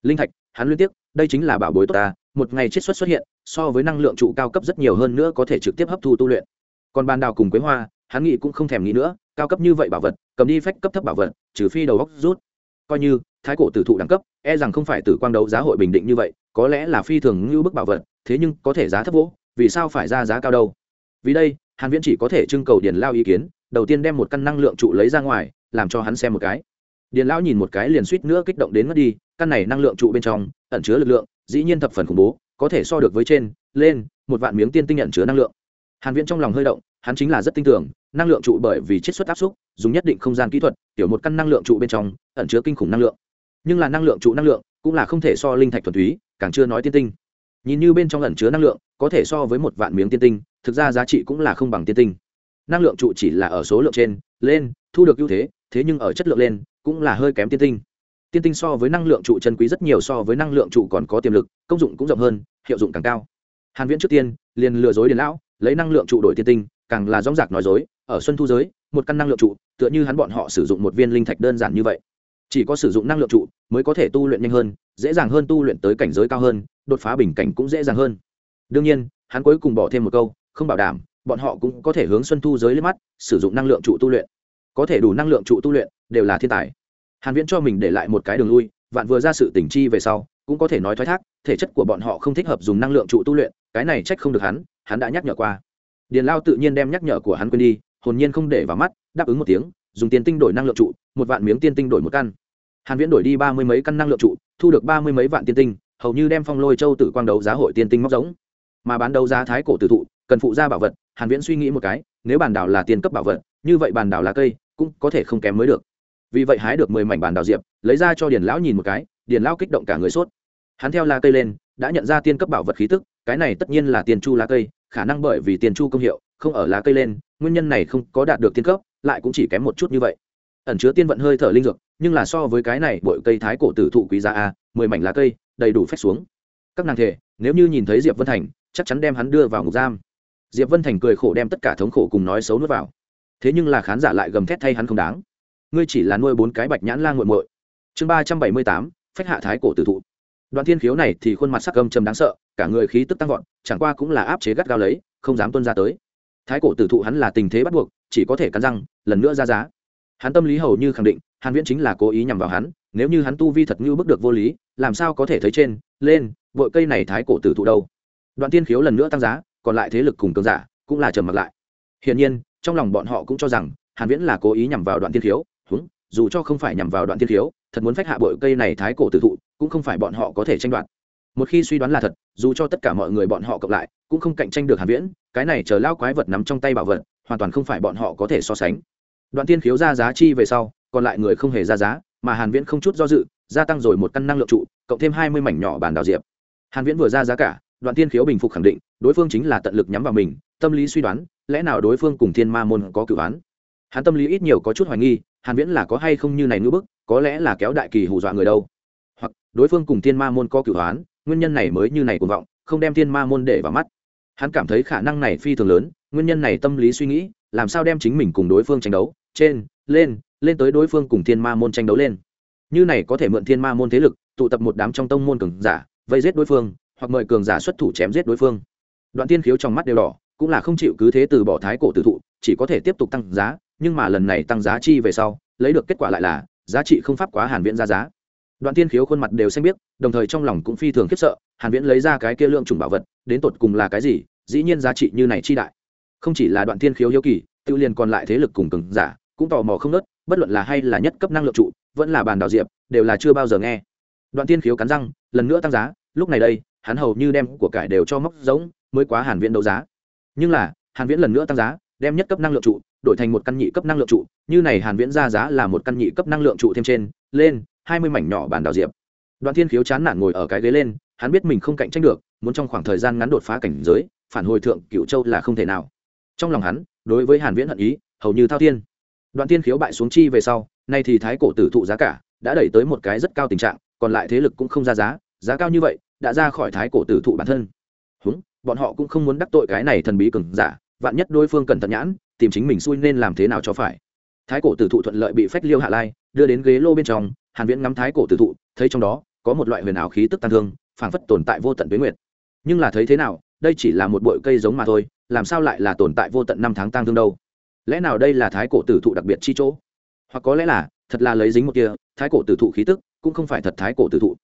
Linh thạch, hắn liên tiếp, đây chính là bảo bối tốt ta, một ngày chiết xuất xuất hiện, so với năng lượng trụ cao cấp rất nhiều hơn nữa có thể trực tiếp hấp thu tu luyện. Còn ban đào cùng quế hoa, hắn nghĩ cũng không thèm nghĩ nữa, cao cấp như vậy bảo vật, cầm đi phách cấp thấp bảo vật, trừ phi đầu góc rút. Coi như, thái cổ tử thụ đẳng cấp e rằng không phải tử quang đấu giá hội bình định như vậy, có lẽ là phi thường như bức bảo vật, thế nhưng có thể giá thấp vỗ, vì sao phải ra giá cao đâu? Vì đây, hàn viễn chỉ có thể trưng cầu điền lao ý kiến đầu tiên đem một căn năng lượng trụ lấy ra ngoài, làm cho hắn xem một cái. Điền lão nhìn một cái liền suýt nữa kích động đến mất đi, căn này năng lượng trụ bên trong, ẩn chứa lực lượng, dĩ nhiên thập phần khủng bố, có thể so được với trên, lên, một vạn miếng tiên tinh nhận chứa năng lượng. Hàn viễn trong lòng hơi động, hắn chính là rất tin tưởng, năng lượng trụ bởi vì chiết xuất áp xúc, dùng nhất định không gian kỹ thuật, tiểu một căn năng lượng trụ bên trong, ẩn chứa kinh khủng năng lượng. Nhưng là năng lượng trụ năng lượng, cũng là không thể so linh thạch thuần túy, càng chưa nói tiên tinh. Nhìn như bên trong ẩn chứa năng lượng, có thể so với một vạn miếng tiên tinh, thực ra giá trị cũng là không bằng tiên tinh năng lượng trụ chỉ là ở số lượng trên, lên, thu được ưu thế thế nhưng ở chất lượng lên, cũng là hơi kém tiên tinh. Tiên tinh so với năng lượng trụ chân quý rất nhiều so với năng lượng trụ còn có tiềm lực, công dụng cũng rộng hơn, hiệu dụng càng cao. Hàn viễn trước tiên, liền lừa dối đến lão, lấy năng lượng trụ đổi tiên tinh, càng là dõng dạc nói dối, ở xuân thu giới, một căn năng lượng trụ, tựa như hắn bọn họ sử dụng một viên linh thạch đơn giản như vậy. Chỉ có sử dụng năng lượng trụ, mới có thể tu luyện nhanh hơn, dễ dàng hơn tu luyện tới cảnh giới cao hơn, đột phá bình cảnh cũng dễ dàng hơn. Đương nhiên, hắn cuối cùng bỏ thêm một câu, không bảo đảm bọn họ cũng có thể hướng xuân thu giới lên mắt, sử dụng năng lượng trụ tu luyện. Có thể đủ năng lượng trụ tu luyện, đều là thiên tài. Hàn viễn cho mình để lại một cái đường lui, vạn vừa ra sự tỉnh chi về sau, cũng có thể nói thoái thác, thể chất của bọn họ không thích hợp dùng năng lượng trụ tu luyện, cái này trách không được hắn hắn đã nhắc nhở qua. Điền lao tự nhiên đem nhắc nhở của hắn quên đi, hồn nhiên không để vào mắt, đáp ứng một tiếng, dùng tiền tinh đổi năng lượng trụ, một vạn miếng tiên tinh đổi một căn. Hàn viễn đổi đi ba mươi mấy căn năng lượng trụ, thu được ba mươi mấy vạn tiên tinh, hầu như đem phong lôi châu tử quang đấu giá hội tiên tinh móc giống. Mà bán đấu giá thái cổ tử thụ cần phụ ra bảo vật, hàn viễn suy nghĩ một cái, nếu bản đảo là tiền cấp bảo vật, như vậy bản đảo là cây, cũng có thể không kém mới được. Vì vậy hái được mười mảnh bản đảo diệp, lấy ra cho điền lão nhìn một cái, điền lão kích động cả người sốt. Hắn theo lá cây lên, đã nhận ra tiên cấp bảo vật khí tức, cái này tất nhiên là tiền chu lá cây, khả năng bởi vì tiền chu công hiệu, không ở lá cây lên, nguyên nhân này không có đạt được tiên cấp, lại cũng chỉ kém một chút như vậy. Ẩn chứa tiên vận hơi thở linh dược, nhưng là so với cái này bội cây thái cổ tử thụ quý giá a, mười mảnh lá cây, đầy đủ phép xuống. Các nàng thể, nếu như nhìn thấy diệp vân thành, chắc chắn đem hắn đưa vào ngục giam diệp vân thành cười khổ đem tất cả thống khổ cùng nói xấu nuốt vào. Thế nhưng là khán giả lại gầm thét thay hắn không đáng. Ngươi chỉ là nuôi bốn cái bạch nhãn la nguội muội. Chương ba trăm bảy mươi tám, phách hạ thái cổ tử thụ. Đoạn thiên khiếu này thì khuôn mặt sắc gầm trầm đáng sợ, cả người khí tức tăng vọt, chẳng qua cũng là áp chế gắt gao lấy, không dám tuân ra tới. Thái cổ tử thụ hắn là tình thế bắt buộc, chỉ có thể cắn răng, lần nữa ra giá. Hắn tâm lý hầu như khẳng định, hàn viễn chính là cố ý nhằm vào hắn, nếu như hắn tu vi thật như bức được vô lý, làm sao có thể thấy trên, lên, vội cây này thái cổ tử thụ đâu. Đoạn tiên khiếu lần nữa tăng giá còn lại thế lực cùng cường giả cũng là trầm mặc lại. Hiển nhiên, trong lòng bọn họ cũng cho rằng, hàn viễn là cố ý nhằm vào đoạn tiên thiếu húng dù cho không phải nhằm vào đoạn tiên thiếu thật muốn phách hạ bội cây này thái cổ tử thụ, cũng không phải bọn họ có thể tranh đoạt. Một khi suy đoán là thật, dù cho tất cả mọi người bọn họ cộng lại, cũng không cạnh tranh được hàn viễn, cái này chờ lao quái vật nắm trong tay bảo vật, hoàn toàn không phải bọn họ có thể so sánh. Đoạn tiên khiếu ra giá chi về sau, còn lại người không hề ra giá, mà hàn viễn không chút do dự, gia tăng rồi một căn năng lượng trụ, cộng thêm 20 mảnh nhỏ bản đào diệp. Hàn viễn vừa ra giá cả đoạn tiên khiếu bình phục khẳng định, đối phương chính là tận lực nhắm vào mình, tâm lý suy đoán, lẽ nào đối phương cùng thiên ma môn có cử án? Hắn tâm lý ít nhiều có chút hoài nghi, hàn viễn là có hay không như này nữ bức, có lẽ là kéo đại kỳ hù dọa người đâu. Hoặc, đối phương cùng thiên ma môn có cử án, nguyên nhân này mới như này cuồng vọng, không đem thiên ma môn để vào mắt. Hắn cảm thấy khả năng này phi thường lớn, nguyên nhân này tâm lý suy nghĩ, làm sao đem chính mình cùng đối phương tranh đấu, trên, lên lên tới đối phương cùng thiên ma môn tranh đấu lên. Như này có thể mượn thiên ma môn thế lực, tụ tập một đám trong tông môn cường giả, vây giết đối phương hoặc mời cường giả xuất thủ chém giết đối phương. Đoạn tiên khiếu trong mắt đều đỏ, cũng là không chịu cứ thế từ bỏ thái cổ tử thụ, chỉ có thể tiếp tục tăng giá, nhưng mà lần này tăng giá chi về sau, lấy được kết quả lại là, giá trị không pháp quá hàn viễn ra giá. Đoạn tiên khiếu khuôn mặt đều xanh biết đồng thời trong lòng cũng phi thường khiếp sợ, hàn viễn lấy ra cái kia lượng trùng bảo vật, đến tột cùng là cái gì, dĩ nhiên giá trị như này chi đại. Không chỉ là đoạn tiên khiếu hiếu kỳ, tự liền còn lại thế lực cùng cường giả, cũng tò mò không nớt, bất luận là hay là nhất cấp năng lượng trụ, vẫn là bàn đào diệp, đều là chưa bao giờ nghe. Đoạn tiên khiếu cắn răng, lần nữa tăng giá, lúc này đây hắn hầu như đem của cải đều cho móc giống, mới quá hàn viễn đấu giá. Nhưng là, hàn viễn lần nữa tăng giá, đem nhất cấp năng lượng trụ, đổi thành một căn nhị cấp năng lượng trụ. Như này hàn viễn ra giá là một căn nhị cấp năng lượng trụ thêm trên, lên 20 mảnh nhỏ bàn đào diệp. Đoạn thiên khiếu chán nản ngồi ở cái ghế lên, hắn biết mình không cạnh tranh được, muốn trong khoảng thời gian ngắn đột phá cảnh giới, phản hồi thượng cựu châu là không thể nào. Trong lòng hắn, đối với hàn viễn hận ý, hầu như thao thiên. Đoạn thiên khiếu bại xuống chi về sau, nay thì thái cổ tử thụ giá cả đã đẩy tới một cái rất cao tình trạng, còn lại thế lực cũng không ra giá giá cao như vậy đã ra khỏi thái cổ tử thụ bản thân. Húng, bọn họ cũng không muốn đắc tội cái này thần bí cường giả, vạn nhất đối phương cẩn thận nhãn, tìm chính mình xui nên làm thế nào cho phải. Thái cổ tử thụ thuận lợi bị phách liêu hạ lai, đưa đến ghế lô bên trong, hàn viễn ngắm thái cổ tử thụ, thấy trong đó có một loại huyền ảo khí tức tăng thương, phảng phất tồn tại vô tận tuyến nguyệt. Nhưng là thấy thế nào, đây chỉ là một bụi cây giống mà thôi, làm sao lại là tồn tại vô tận năm tháng tăng thương đâu? Lẽ nào đây là thái cổ tử thụ đặc biệt chi chỗ? Hoặc có lẽ là, thật là lấy dính một kia, thái cổ tử thụ khí tức cũng không phải thật thái cổ tử thụ.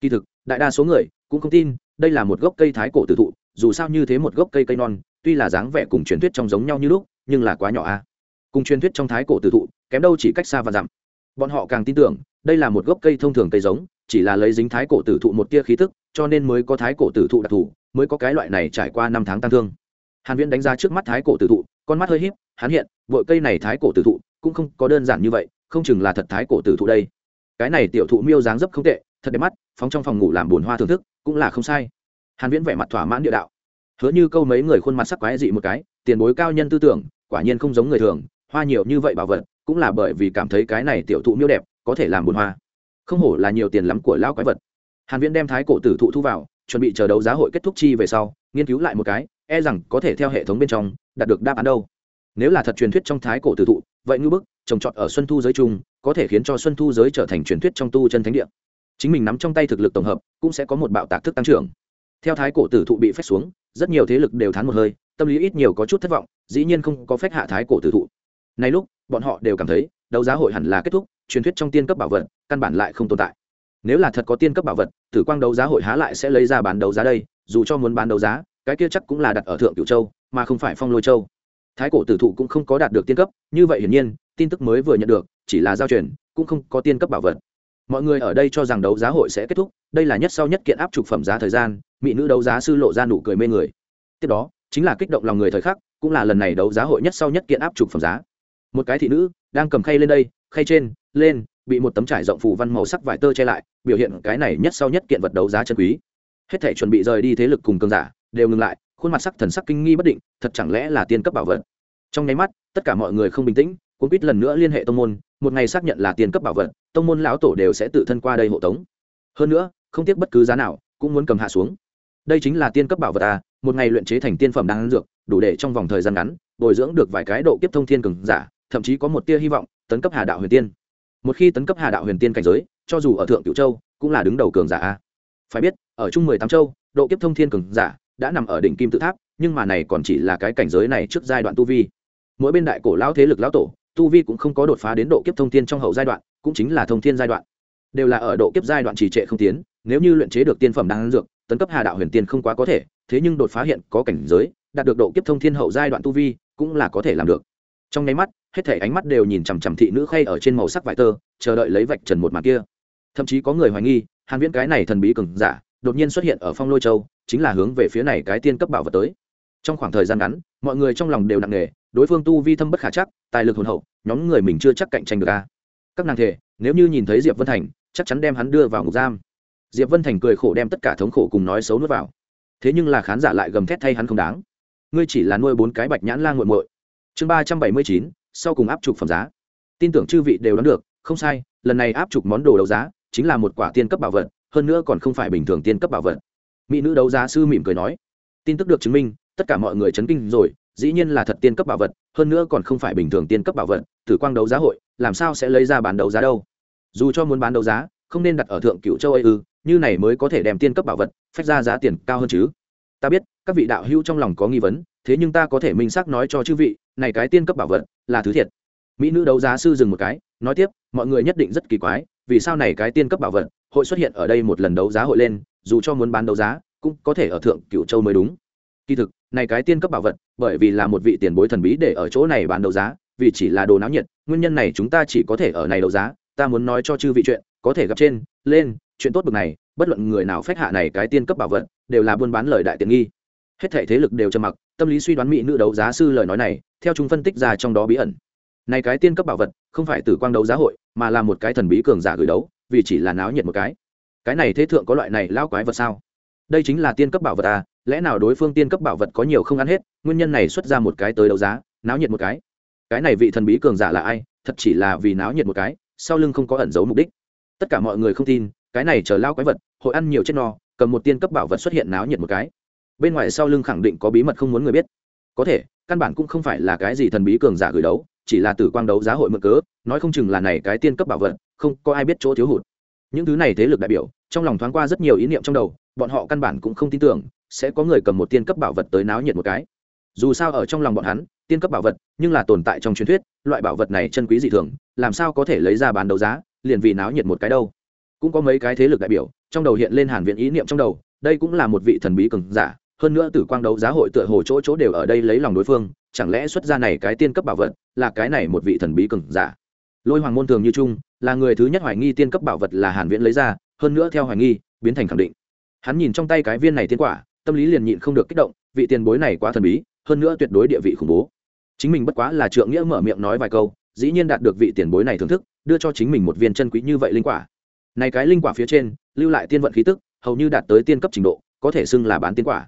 Kỳ thực, đại đa số người cũng không tin, đây là một gốc cây thái cổ tử thụ, dù sao như thế một gốc cây cây non, tuy là dáng vẻ cùng truyền thuyết trong giống nhau như lúc, nhưng là quá nhỏ a. Cùng truyền thuyết trong thái cổ tử thụ, kém đâu chỉ cách xa và dặm. Bọn họ càng tin tưởng, đây là một gốc cây thông thường cây giống, chỉ là lấy dính thái cổ tử thụ một tia khí tức, cho nên mới có thái cổ tử thụ đặc thù, mới có cái loại này trải qua năm tháng tăng thương. Hàn viễn đánh giá trước mắt thái cổ tử thụ, con mắt hơi híp, hắn hiện vội cây này thái cổ tử thụ, cũng không có đơn giản như vậy, không chừng là thật thái cổ tử thụ đây. Cái này tiểu thụ miêu dáng dấp không tệ thật đẹp mắt, phóng trong phòng ngủ làm bồn hoa thưởng thức, cũng là không sai. Hàn viễn vẻ mặt thỏa mãn địa đạo. Hứa như câu mấy người khuôn mặt sắc quái dị một cái, tiền bối cao nhân tư tưởng, quả nhiên không giống người thường, hoa nhiều như vậy bảo vật, cũng là bởi vì cảm thấy cái này tiểu thụ miêu đẹp, có thể làm bồn hoa. Không hổ là nhiều tiền lắm của lão quái vật. Hàn viễn đem thái cổ tử thụ thu vào, chuẩn bị chờ đấu giá hội kết thúc chi về sau, nghiên cứu lại một cái e rằng có thể theo hệ thống bên trong, đạt được đáp án đâu. Nếu là thật truyền thuyết trong thái cổ tử thụ, vậy ngư bức, trồng trọt ở xuân thu giới chung có thể khiến cho xuân thu giới trở thành truyền thuyết trong tu chân thánh địa chính mình nắm trong tay thực lực tổng hợp, cũng sẽ có một bạo tạc thức tăng trưởng. Theo thái cổ tử thụ bị phép xuống, rất nhiều thế lực đều thán một hơi, tâm lý ít nhiều có chút thất vọng, dĩ nhiên không có phép hạ thái cổ tử thụ. Nay lúc, bọn họ đều cảm thấy, đấu giá hội hẳn là kết thúc, truyền thuyết trong tiên cấp bảo vật, căn bản lại không tồn tại. Nếu là thật có tiên cấp bảo vật, tử quang đấu giá hội há lại sẽ lấy ra bán đấu giá đây, dù cho muốn bán đấu giá, cái kia chắc cũng là đặt ở thượng cửu châu, mà không phải phong lôi châu. Thái cổ tử thụ cũng không có đạt được tiên cấp, như vậy hiển nhiên, tin tức mới vừa nhận được, chỉ là giao truyền, cũng không có tiên cấp bảo vật mọi người ở đây cho rằng đấu giá hội sẽ kết thúc, đây là nhất sau nhất kiện áp trục phẩm giá thời gian, mỹ nữ đấu giá sư lộ ra nụ cười mê người. Tiếp đó, chính là kích động lòng người thời khắc, cũng là lần này đấu giá hội nhất sau nhất kiện áp trục phẩm giá. Một cái thị nữ đang cầm khay lên đây, khay trên, lên, bị một tấm trải rộng phủ văn màu sắc vải tơ che lại, biểu hiện cái này nhất sau nhất kiện vật đấu giá chân quý. Hết thể chuẩn bị rời đi thế lực cùng cường giả, đều ngừng lại, khuôn mặt sắc thần sắc kinh nghi bất định, thật chẳng lẽ là tiên cấp bảo vật? Trong nháy mắt, tất cả mọi người không bình tĩnh, cuốn quýt lần nữa liên hệ tông môn, một ngày xác nhận là tiên cấp bảo vật tông môn lão tổ đều sẽ tự thân qua đây hộ tống. Hơn nữa, không tiếc bất cứ giá nào, cũng muốn cầm hạ xuống. Đây chính là tiên cấp bảo vật à một ngày luyện chế thành tiên phẩm đang dược, đủ để trong vòng thời gian ngắn, bồi dưỡng được vài cái độ kiếp thông thiên cường giả, thậm chí có một tia hy vọng, tấn cấp hà đạo huyền tiên. Một khi tấn cấp hà đạo huyền tiên cảnh giới, cho dù ở thượng cửu châu, cũng là đứng đầu cường giả a. Phải biết, ở trung mười tám châu, độ kiếp thông thiên cường giả đã nằm ở đỉnh kim tự tháp, nhưng mà này còn chỉ là cái cảnh giới này trước giai đoạn tu vi. Mỗi bên đại cổ lão thế lực lão tổ, tu vi cũng không có đột phá đến độ kiếp thông thiên trong hậu giai đoạn cũng chính là thông thiên giai đoạn. Đều là ở độ kiếp giai đoạn trì trệ không tiến, nếu như luyện chế được tiên phẩm đang dược, tấn cấp hà đạo huyền tiên không quá có thể, thế nhưng đột phá hiện có cảnh giới, đạt được độ kiếp thông thiên hậu giai đoạn tu vi, cũng là có thể làm được. Trong nháy mắt, hết thể ánh mắt đều nhìn chằm chằm thị nữ khay ở trên màu sắc vải tơ, chờ đợi lấy vạch trần một màn kia. Thậm chí có người hoài nghi, hàn viễn cái này thần bí cường giả, đột nhiên xuất hiện ở phong lôi châu, chính là hướng về phía này cái tiên cấp bảo vật tới. Trong khoảng thời gian ngắn, mọi người trong lòng đều nặng nề, đối phương tu vi thâm bất khả chắc, tài lực hồn hậu, nhóm người mình chưa chắc cạnh tranh được a các nàng thể, nếu như nhìn thấy diệp vân thành, chắc chắn đem hắn đưa vào ngục giam. Diệp vân thành cười khổ đem tất cả thống khổ cùng nói xấu nuốt vào. Thế nhưng là khán giả lại gầm thét thay hắn không đáng. Ngươi chỉ là nuôi bốn cái bạch nhãn lan g u muội. Chương ba trăm bảy mươi chín, sau cùng áp trục phẩm giá. Tin tưởng chư vị đều đoán được, không sai, lần này áp trục món đồ đấu giá chính là một quả tiên cấp bảo vật, hơn nữa còn không phải bình thường tiên cấp bảo vật. Mỹ nữ đấu giá sư mỉm cười nói. Tin tức được chứng minh, tất cả mọi người chấn kinh rồi dĩ nhiên là thật tiên cấp bảo vật, hơn nữa còn không phải bình thường tiên cấp bảo vật, thử quang đấu giá hội, làm sao sẽ lấy ra bán đấu giá đâu? Dù cho muốn bán đấu giá, không nên đặt ở thượng cựu châu ây ư, như này mới có thể đem tiên cấp bảo vật, phách ra giá tiền cao hơn chứ. Ta biết, các vị đạo hữu trong lòng có nghi vấn, thế nhưng ta có thể minh xác nói cho chư vị, này cái tiên cấp bảo vật là thứ thiệt. Mỹ nữ đấu giá sư dừng một cái, nói tiếp, mọi người nhất định rất kỳ quái, vì sao này cái tiên cấp bảo vật, hội xuất hiện ở đây một lần đấu giá hội lên, dù cho muốn bán đấu giá, cũng có thể ở thượng cựu châu mới đúng. Kỳ thực này cái tiên cấp bảo vật, bởi vì là một vị tiền bối thần bí để ở chỗ này bán đấu giá, vì chỉ là đồ náo nhiệt, nguyên nhân này chúng ta chỉ có thể ở này đấu giá, ta muốn nói cho chư vị chuyện, có thể gặp trên, lên, chuyện tốt bực này, bất luận người nào phách hạ này cái tiên cấp bảo vật, đều là buôn bán lời đại tiện nghi. Hết thể thế lực đều trầm mặc, tâm lý suy đoán mỹ nữ đấu giá sư lời nói này, theo chúng phân tích ra trong đó bí ẩn. Này cái tiên cấp bảo vật, không phải từ quang đấu giá hội, mà là một cái thần bí cường giả gửi đấu, vì chỉ là náo nhiệt một cái. Cái này thế thượng có loại này lao quái vật sao? Đây chính là tiên cấp bảo vật à lẽ nào đối phương tiên cấp bảo vật có nhiều không ăn hết, nguyên nhân này xuất ra một cái tới đấu giá, náo nhiệt một cái. Cái này vị thần bí cường giả là ai, thật chỉ là vì náo nhiệt một cái, sau lưng không có ẩn giấu mục đích. Tất cả mọi người không tin, cái này chờ lao quái vật, hội ăn nhiều chết no, cầm một tiên cấp bảo vật xuất hiện náo nhiệt một cái. Bên ngoài sau lưng khẳng định có bí mật không muốn người biết. Có thể, căn bản cũng không phải là cái gì thần bí cường giả gửi đấu, chỉ là tử quang đấu giá hội mượn cớ, nói không chừng là này cái tiên cấp bảo vật, không có ai biết chỗ thiếu hụt. Những thứ này thế lực đại biểu, trong lòng thoáng qua rất nhiều ý niệm trong đầu, bọn họ căn bản cũng không tin tưởng sẽ có người cầm một tiên cấp bảo vật tới náo nhiệt một cái. Dù sao ở trong lòng bọn hắn, tiên cấp bảo vật, nhưng là tồn tại trong truyền thuyết, loại bảo vật này chân quý dị thường, làm sao có thể lấy ra bán đấu giá, liền vì náo nhiệt một cái đâu. Cũng có mấy cái thế lực đại biểu, trong đầu hiện lên hàn viện ý niệm trong đầu, đây cũng là một vị thần bí cường giả, hơn nữa tử quang đấu giá hội tựa hồ chỗ chỗ đều ở đây lấy lòng đối phương, chẳng lẽ xuất ra này cái tiên cấp bảo vật, là cái này một vị thần bí cường giả? Lôi hoàng môn thường như trung, là người thứ nhất hoài nghi tiên cấp bảo vật là hàn viễn lấy ra, hơn nữa theo hoài nghi, biến thành khẳng định. Hắn nhìn trong tay cái viên này tiên quả tâm lý liền nhịn không được kích động, vị tiền bối này quá thần bí, hơn nữa tuyệt đối địa vị khủng bố. Chính mình bất quá là trượng nghĩa mở miệng nói vài câu, dĩ nhiên đạt được vị tiền bối này thưởng thức, đưa cho chính mình một viên chân quý như vậy linh quả. Này cái linh quả phía trên, lưu lại tiên vận khí tức, hầu như đạt tới tiên cấp trình độ, có thể xưng là bán tiên quả.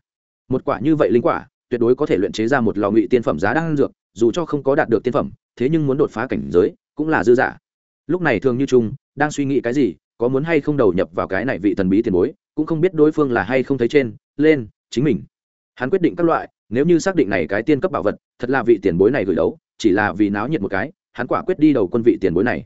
Một quả như vậy linh quả, tuyệt đối có thể luyện chế ra một lò ngụy tiên phẩm giá đang dược, dù cho không có đạt được tiên phẩm, thế nhưng muốn đột phá cảnh giới, cũng là dư giả lúc này thường như trung, đang suy nghĩ cái gì, có muốn hay không đầu nhập vào cái này vị thần bí tiền bối, cũng không biết đối phương là hay không thấy trên lên, chính mình. Hắn quyết định các loại, nếu như xác định này cái tiên cấp bảo vật, thật là vị tiền bối này gửi đấu, chỉ là vì náo nhiệt một cái, hắn quả quyết đi đầu quân vị tiền bối này.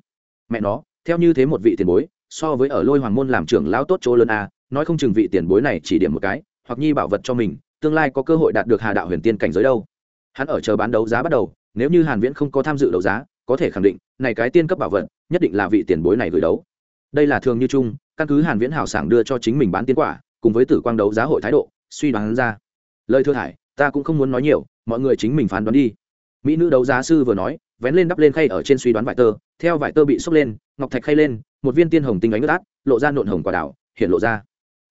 Mẹ nó, theo như thế một vị tiền bối, so với ở lôi hoàng môn làm trưởng lão tốt chỗ lớn a, nói không chừng vị tiền bối này chỉ điểm một cái, hoặc nhi bảo vật cho mình, tương lai có cơ hội đạt được hà đạo huyền tiên cảnh giới đâu. Hắn ở chờ bán đấu giá bắt đầu, nếu như hàn viễn không có tham dự đấu giá, có thể khẳng định, này cái tiên cấp bảo vật, nhất định là vị tiền bối này gửi đấu. Đây là thường như chung, căn cứ hàn viễn hảo sảng đưa cho chính mình bán tiên quả cùng với tử quang đấu giá hội thái độ suy đoán ra. Lời thưa thải ta cũng không muốn nói nhiều mọi người chính mình phán đoán đi. Mỹ nữ đấu giá sư vừa nói vén lên đắp lên khay ở trên suy đoán vải tơ theo vải tơ bị xốc lên ngọc thạch khay lên một viên tiên hồng tinh ánh ướt át lộ ra nộn hồng quả đảo hiện lộ ra.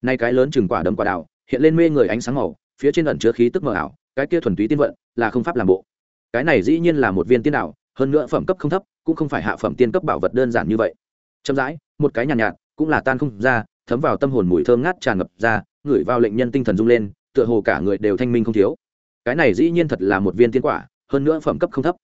Nay cái lớn chừng quả đấm quả đảo hiện lên mê người ánh sáng màu phía trên ẩn chứa khí tức mờ ảo cái kia thuần túy tiên vận là không pháp làm bộ. Cái này dĩ nhiên là một viên tiên đảo hơn nữa phẩm cấp không thấp cũng không phải hạ phẩm tiên cấp bảo vật đơn giản như vậy. Chậm rãi một cái nhàn nhạt, nhạt cũng là tan không ra thấm vào tâm hồn mùi thơm ngát tràn ngập ra, ngửi vào lệnh nhân tinh thần rung lên, tựa hồ cả người đều thanh minh không thiếu. Cái này dĩ nhiên thật là một viên tiên quả, hơn nữa phẩm cấp không thấp.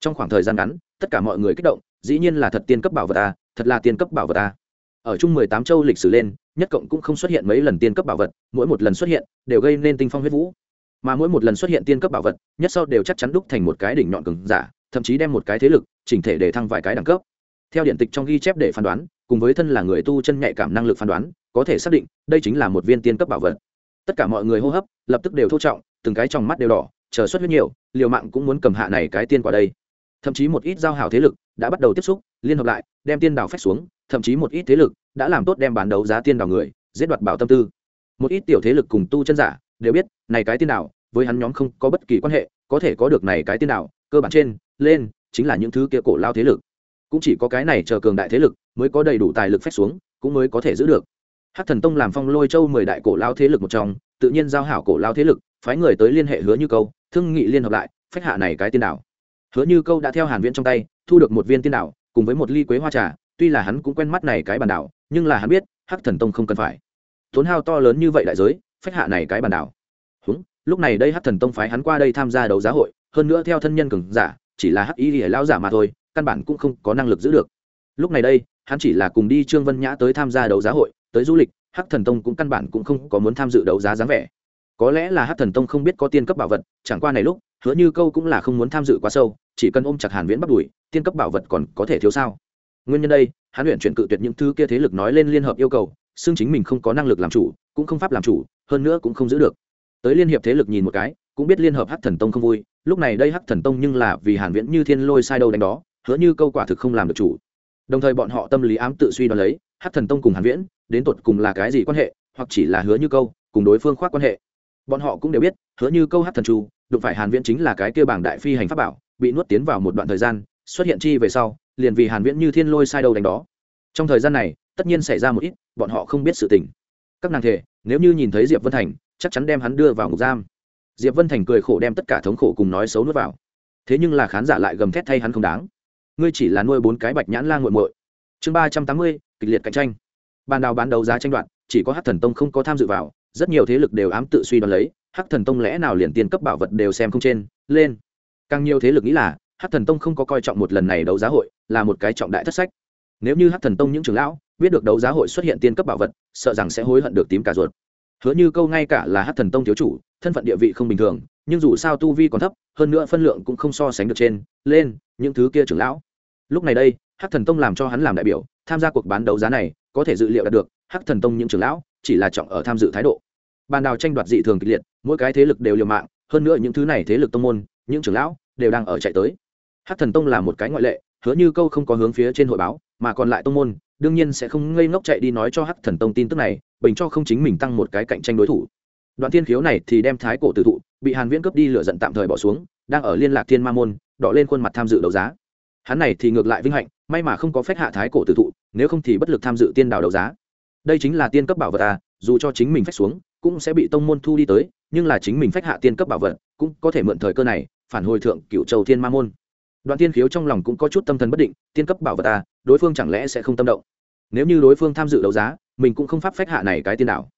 Trong khoảng thời gian ngắn, tất cả mọi người kích động, dĩ nhiên là thật tiên cấp bảo vật ta, thật là tiên cấp bảo vật ta. Ở chung mười tám châu lịch sử lên, nhất cộng cũng không xuất hiện mấy lần tiên cấp bảo vật, mỗi một lần xuất hiện, đều gây nên tinh phong huyết vũ. Mà mỗi một lần xuất hiện tiên cấp bảo vật, nhất sau đều chắc chắn đúc thành một cái đỉnh nhọn cứng giả, thậm chí đem một cái thế lực, chỉnh thể để thăng vài cái đẳng cấp. Theo điện tịch trong ghi chép để phán đoán cùng với thân là người tu chân nhạy cảm năng lực phán đoán, có thể xác định đây chính là một viên tiên cấp bảo vật. Tất cả mọi người hô hấp, lập tức đều thô trọng, từng cái trong mắt đều đỏ, chờ xuất huyết nhiều, liều mạng cũng muốn cầm hạ này cái tiên quả đây. Thậm chí một ít giao hảo thế lực đã bắt đầu tiếp xúc, liên hợp lại, đem tiên đào phép xuống, thậm chí một ít thế lực đã làm tốt đem bán đấu giá tiên đào người, giết đoạt bảo tâm tư. Một ít tiểu thế lực cùng tu chân giả đều biết, này cái tiên đào, với hắn nhóm không có bất kỳ quan hệ, có thể có được này cái tiên đào, cơ bản trên, lên, chính là những thứ kia cổ lao thế lực cũng chỉ có cái này chờ cường đại thế lực mới có đầy đủ tài lực phép xuống, cũng mới có thể giữ được. Hắc thần tông làm phong lôi châu mười đại cổ lao thế lực một trong, tự nhiên giao hảo cổ lao thế lực, phái người tới liên hệ hứa như câu, thương nghị liên hợp lại, phách hạ này cái tiên đảo hứa như câu đã theo hàn viễn trong tay, thu được một viên tiên đảo cùng với một ly quế hoa trà, tuy là hắn cũng quen mắt này cái bản đảo nhưng là hắn biết, hắc thần tông không cần phải. Tốn hao to lớn như vậy đại giới, phách hạ này cái bản đảo húng, lúc này đây hắc thần tông phái hắn qua đây tham gia đấu giá hội, hơn nữa theo thân nhân cường giả, chỉ là hắc y lìa lão giả mà thôi căn bản cũng không có năng lực giữ được. Lúc này đây, hắn chỉ là cùng đi trương vân nhã tới tham gia đấu giá hội, tới du lịch, hắc thần tông cũng căn bản cũng không có muốn tham dự đấu giá dáng vẻ. Có lẽ là hắc thần tông không biết có tiên cấp bảo vật, chẳng qua này lúc, hứa như câu cũng là không muốn tham dự quá sâu, chỉ cần ôm chặt hàn viễn bắt đuổi, tiên cấp bảo vật còn có thể thiếu sao? Nguyên nhân đây, hắn luyện chuyển cự tuyệt những thứ kia thế lực nói lên liên hợp yêu cầu xương chính mình không có năng lực làm chủ, cũng không pháp làm chủ, hơn nữa cũng không giữ được. Tới liên hiệp thế lực nhìn một cái, cũng biết liên hợp hắc thần tông không vui, lúc này đây hắc thần tông nhưng là vì hàn viễn như thiên lôi sai đâu đánh đó hứa như câu quả thực không làm được chủ. Đồng thời bọn họ tâm lý ám tự suy đoán lấy, hắc thần tông cùng hàn viễn, đến tột cùng là cái gì quan hệ, hoặc chỉ là hứa như câu, cùng đối phương khoác quan hệ. Bọn họ cũng đều biết, hứa như câu hắc thần chu, đụng phải hàn viễn chính là cái kia bảng đại phi hành pháp bảo, bị nuốt tiến vào một đoạn thời gian, xuất hiện chi về sau, liền vì hàn viễn như thiên lôi sai đầu đánh đó. Trong thời gian này, tất nhiên xảy ra một ít, bọn họ không biết sự tình. Các nàng thể, nếu như nhìn thấy diệp vân thành, chắc chắn đem hắn đưa vào ngục giam. Diệp vân thành cười khổ đem tất cả thống khổ cùng nói xấu nuốt vào. Thế nhưng là khán giả lại gầm thét thay hắn không đáng ngươi chỉ là nuôi bốn cái bạch nhãn lang muội muội. Chương ba trăm tám mươi, kịch liệt cạnh tranh. Bàn đào bán đấu giá tranh đoạt, chỉ có hát thần tông không có tham dự vào, rất nhiều thế lực đều ám tự suy đoán lấy hát thần tông lẽ nào liền tiền cấp bảo vật đều xem không trên, lên. Càng nhiều thế lực nghĩ là hát thần tông không có coi trọng một lần này đấu giá hội, là một cái trọng đại thất sách. Nếu như hát thần tông những trưởng lão biết được đấu giá hội xuất hiện tiên cấp bảo vật, sợ rằng sẽ hối hận được tím cả ruột. Hứa như câu ngay cả là hát thần tông thiếu chủ, thân phận địa vị không bình thường, nhưng dù sao tu vi còn thấp, hơn nữa phân lượng cũng không so sánh được trên, lên, những thứ kia trưởng lão lúc này đây, hắc thần tông làm cho hắn làm đại biểu, tham gia cuộc bán đấu giá này, có thể dự liệu đạt được, hắc thần tông những trưởng lão, chỉ là trọng ở tham dự thái độ. Bàn đào tranh đoạt dị thường kịch liệt, mỗi cái thế lực đều liều mạng, hơn nữa những thứ này thế lực tông môn, những trưởng lão, đều đang ở chạy tới. Hắc thần tông là một cái ngoại lệ, hứa như câu không có hướng phía trên hội báo, mà còn lại tông môn, đương nhiên sẽ không ngây ngốc chạy đi nói cho hắc thần tông tin tức này, bình cho không chính mình tăng một cái cạnh tranh đối thủ. Đoạn thiên khiếu này thì đem thái cổ tử thụ, bị hàn viễn cướp đi lửa giận tạm thời bỏ xuống, đang ở liên lạc thiên ma môn, đỏ lên khuôn mặt tham dự đấu giá hắn này thì ngược lại vinh hạnh, may mà không có phép hạ thái cổ tử thụ, nếu không thì bất lực tham dự tiên đào đấu giá. Đây chính là tiên cấp bảo vật à dù cho chính mình phép xuống, cũng sẽ bị tông môn thu đi tới, nhưng là chính mình phách hạ tiên cấp bảo vật, cũng có thể mượn thời cơ này, phản hồi thượng cựu châu thiên ma môn. Đoạn tiên khiếu trong lòng cũng có chút tâm thần bất định, tiên cấp bảo vật à đối phương chẳng lẽ sẽ không tâm động? Nếu như đối phương tham dự đấu giá, mình cũng không pháp phách hạ này cái tiên đảo.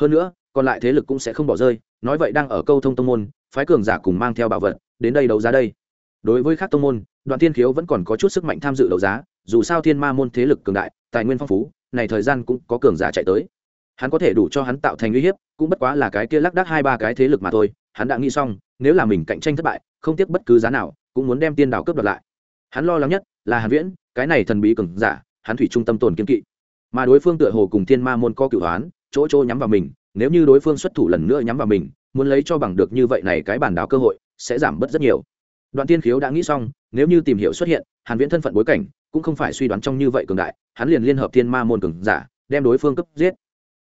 Hơn nữa, còn lại thế lực cũng sẽ không bỏ rơi, nói vậy đang ở câu thông tông môn, phái cường giả cùng mang theo bảo vật, đến đây đấu giá đây đối với các tông môn đoàn thiên khiếu vẫn còn có chút sức mạnh tham dự đấu giá, dù sao thiên ma môn thế lực cường đại, tài nguyên phong phú, này thời gian cũng có cường giả chạy tới. Hắn có thể đủ cho hắn tạo thành uy hiếp, cũng bất quá là cái kia lắc đắc hai ba cái thế lực mà thôi, hắn đã nghĩ xong, nếu là mình cạnh tranh thất bại, không tiếc bất cứ giá nào, cũng muốn đem tiên đảo cướp đoạt lại. Hắn lo lắng nhất là hàn viễn, cái này thần bí cường giả, hắn thủy trung tâm tồn kiên kỵ. Mà đối phương tựa hồ cùng thiên ma môn có cửu hoán, chỗ chỗ nhắm vào mình, nếu như đối phương xuất thủ lần nữa nhắm vào mình, muốn lấy cho bằng được như vậy này cái bản đáo cơ hội, sẽ giảm bớt rất nhiều đoạn tiên khiếu đã nghĩ xong, nếu như tìm hiểu xuất hiện, hàn viễn thân phận bối cảnh, cũng không phải suy đoán trong như vậy cường đại, hắn liền liên hợp thiên ma môn cường giả, đem đối phương cấp giết.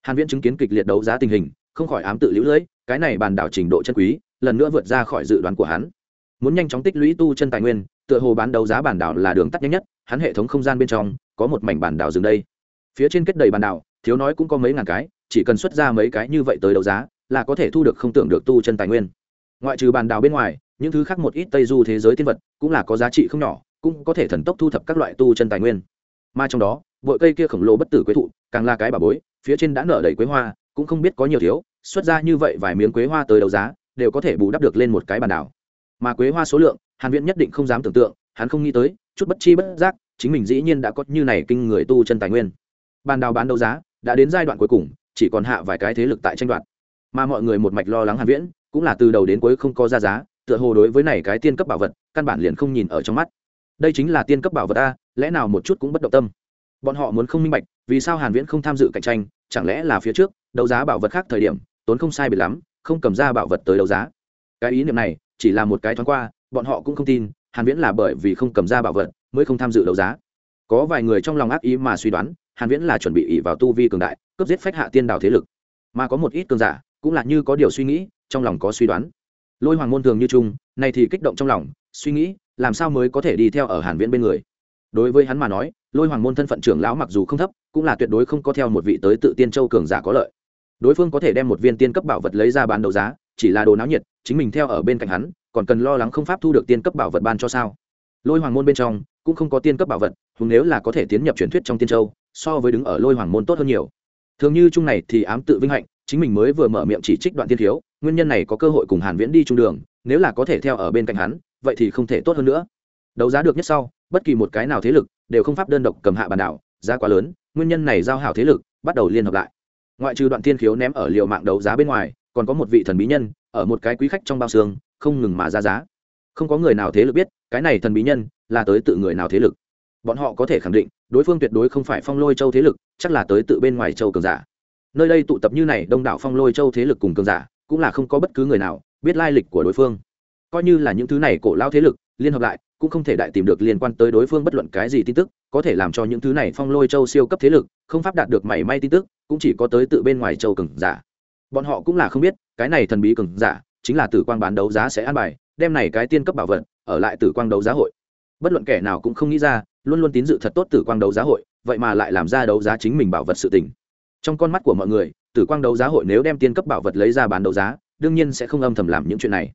Hàn viễn chứng kiến kịch liệt đấu giá tình hình, không khỏi ám tự liễu lưỡi cái này bàn đảo trình độ chân quý, lần nữa vượt ra khỏi dự đoán của hắn. Muốn nhanh chóng tích lũy tu chân tài nguyên, tựa hồ bán đấu giá bản đảo là đường tắt nhanh nhất, hắn hệ thống không gian bên trong, có một mảnh bản đảo dừng đây. Phía trên kết đầy bản đảo, thiếu nói cũng có mấy ngàn cái, chỉ cần xuất ra mấy cái như vậy tới đấu giá, là có thể thu được không tưởng được tu chân tài nguyên ngoại trừ bàn đào bên ngoài, những thứ khác một ít tây du thế giới tiên vật cũng là có giá trị không nhỏ, cũng có thể thần tốc thu thập các loại tu chân tài nguyên. Mà trong đó bội cây kia khổng lồ bất tử quế thụ, càng là cái bà bối, phía trên đã nở đầy quế hoa, cũng không biết có nhiều thiếu, xuất ra như vậy vài miếng quế hoa tới đấu giá, đều có thể bù đắp được lên một cái bàn đảo. Mà quế hoa số lượng, hàn viễn nhất định không dám tưởng tượng, hắn không nghĩ tới, chút bất chi bất giác, chính mình dĩ nhiên đã có như này kinh người tu chân tài nguyên. Bàn đào bán đấu giá, đã đến giai đoạn cuối cùng, chỉ còn hạ vài cái thế lực tại tranh đoạt. Mà mọi người một mạch lo lắng hàn viễn cũng là từ đầu đến cuối không có ra giá, tựa hồ đối với này cái tiên cấp bảo vật, căn bản liền không nhìn ở trong mắt. Đây chính là tiên cấp bảo vật a, lẽ nào một chút cũng bất động tâm? Bọn họ muốn không minh bạch, vì sao hàn viễn không tham dự cạnh tranh, chẳng lẽ là phía trước, đấu giá bảo vật khác thời điểm, tốn không sai biệt lắm, không cầm ra bảo vật tới đấu giá. Cái ý niệm này, chỉ là một cái thoáng qua, bọn họ cũng không tin, hàn viễn là bởi vì không cầm ra bảo vật, mới không tham dự đấu giá. Có vài người trong lòng ác ý mà suy đoán, hàn viễn là chuẩn bị ỷ vào tu vi cường đại, cướp giết phách hạ tiên đảo thế lực. Mà có một ít cường giả, cũng là như có điều suy nghĩ trong lòng có suy đoán. Lôi hoàng môn thường như trung này thì kích động trong lòng, suy nghĩ, làm sao mới có thể đi theo ở hàn viễn bên người? Đối với hắn mà nói, lôi hoàng môn thân phận trưởng lão mặc dù không thấp, cũng là tuyệt đối không có theo một vị tới tự tiên châu cường giả có lợi. Đối phương có thể đem một viên tiên cấp bảo vật lấy ra bán đấu giá, chỉ là đồ náo nhiệt, chính mình theo ở bên cạnh hắn, còn cần lo lắng không pháp thu được tiên cấp bảo vật ban cho sao? Lôi hoàng môn bên trong, cũng không có tiên cấp bảo vật hùng nếu là có thể tiến nhập truyền thuyết trong tiên châu, so với đứng ở lôi hoàng môn tốt hơn nhiều. Thường như chung này thì ám tự vinh hạnh chính mình mới vừa mở miệng chỉ trích đoạn tiên thiếu nguyên nhân này có cơ hội cùng hàn viễn đi trung đường, nếu là có thể theo ở bên cạnh hắn, vậy thì không thể tốt hơn nữa. Đấu giá được nhất sau, bất kỳ một cái nào thế lực đều không pháp đơn độc cầm hạ bàn đảo, giá quá lớn, nguyên nhân này giao hảo thế lực bắt đầu liên hợp lại. Ngoại trừ đoạn tiên khiếu ném ở liều mạng đấu giá bên ngoài, còn có một vị thần bí nhân, ở một cái quý khách trong bao xương, không ngừng mà ra giá. Không có người nào thế lực biết, cái này thần bí nhân là tới tự người nào thế lực. Bọn họ có thể khẳng định, đối phương tuyệt đối không phải phong lôi châu thế lực, chắc là tới tự bên ngoài châu cường giả nơi đây tụ tập như này đông đảo phong lôi châu thế lực cùng cường giả, cũng là không có bất cứ người nào biết lai lịch của đối phương. Coi như là những thứ này cổ lao thế lực, liên hợp lại, cũng không thể đại tìm được liên quan tới đối phương bất luận cái gì tin tức, có thể làm cho những thứ này phong lôi châu siêu cấp thế lực, không pháp đạt được mảy may tin tức, cũng chỉ có tới tự bên ngoài châu cường giả. Bọn họ cũng là không biết, cái này thần bí cường giả, chính là tử quang bán đấu giá sẽ an bài, đem này cái tiên cấp bảo vật, ở lại tử quang đấu giá hội. Bất luận kẻ nào cũng không nghĩ ra, luôn luôn tín dự thật tốt tử quang đấu giá hội, vậy mà lại làm ra đấu giá chính mình bảo vật sự tình trong con mắt của mọi người, tử quang đấu giá hội nếu đem tiên cấp bảo vật lấy ra bán đấu giá, đương nhiên sẽ không âm thầm làm những chuyện này.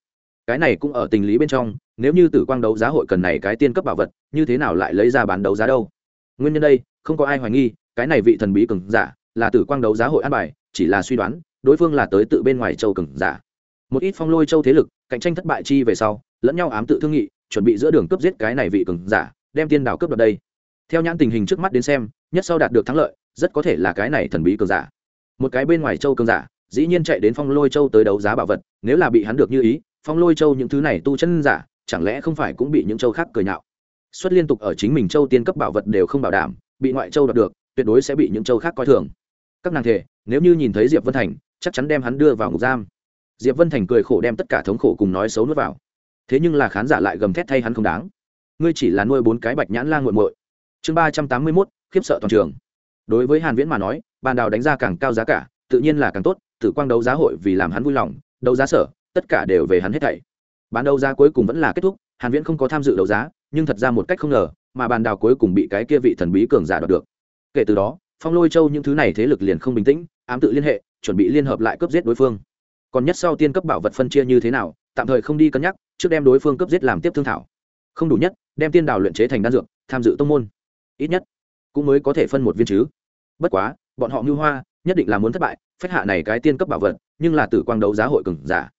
Cái này cũng ở tình lý bên trong, nếu như tử quang đấu giá hội cần này cái tiên cấp bảo vật, như thế nào lại lấy ra bán đấu giá đâu? Nguyên nhân đây, không có ai hoài nghi, cái này vị thần bí cường giả là tử quang đấu giá hội an bài, chỉ là suy đoán, đối phương là tới tự bên ngoài châu cường giả. Một ít phong lôi châu thế lực, cạnh tranh thất bại chi về sau, lẫn nhau ám tự thương nghị, chuẩn bị giữa đường cướp giết cái này vị cường giả, đem tiên đảo cướp đoạt đây. Theo nhãn tình hình trước mắt đến xem, nhất sau đạt được thắng lợi rất có thể là cái này thần bí cường giả. Một cái bên ngoài châu cường giả, dĩ nhiên chạy đến phong lôi châu tới đấu giá bảo vật, nếu là bị hắn được như ý, phong lôi châu những thứ này tu chân giả, chẳng lẽ không phải cũng bị những châu khác cười nhạo? Xuất liên tục ở chính mình châu tiên cấp bảo vật đều không bảo đảm, bị ngoại châu đoạt được, tuyệt đối sẽ bị những châu khác coi thường. Các nàng thể, nếu như nhìn thấy diệp vân thành, chắc chắn đem hắn đưa vào ngục giam. Diệp vân thành cười khổ đem tất cả thống khổ cùng nói xấu nuốt vào. Thế nhưng là khán giả lại gầm thét thay hắn không đáng. Ngươi chỉ là nuôi bốn cái bạch nhãn la nguội muội. Chương ba trăm tám mươi mốt, khiếp sợ toàn trường đối với hàn viễn mà nói, bàn đào đánh ra càng cao giá cả, tự nhiên là càng tốt, tử quang đấu giá hội vì làm hắn vui lòng, đấu giá sở, tất cả đều về hắn hết thảy. Bán đấu giá cuối cùng vẫn là kết thúc, hàn viễn không có tham dự đấu giá, nhưng thật ra một cách không ngờ, mà bàn đào cuối cùng bị cái kia vị thần bí cường giả đoạt được. Kể từ đó, phong lôi châu những thứ này thế lực liền không bình tĩnh, ám tự liên hệ, chuẩn bị liên hợp lại cướp giết đối phương. Còn nhất sau tiên cấp bảo vật phân chia như thế nào, tạm thời không đi cân nhắc, trước đem đối phương cướp giết làm tiếp thương thảo. Không đủ nhất, đem tiên đào luyện chế thành đan dược, tham dự tông môn. Ít nhất, cũng mới có thể phân một viên chứ bất quá, bọn họ mưu hoa, nhất định là muốn thất bại, phách hạ này cái tiên cấp bảo vật, nhưng là tử quang đấu giá hội cừng giả.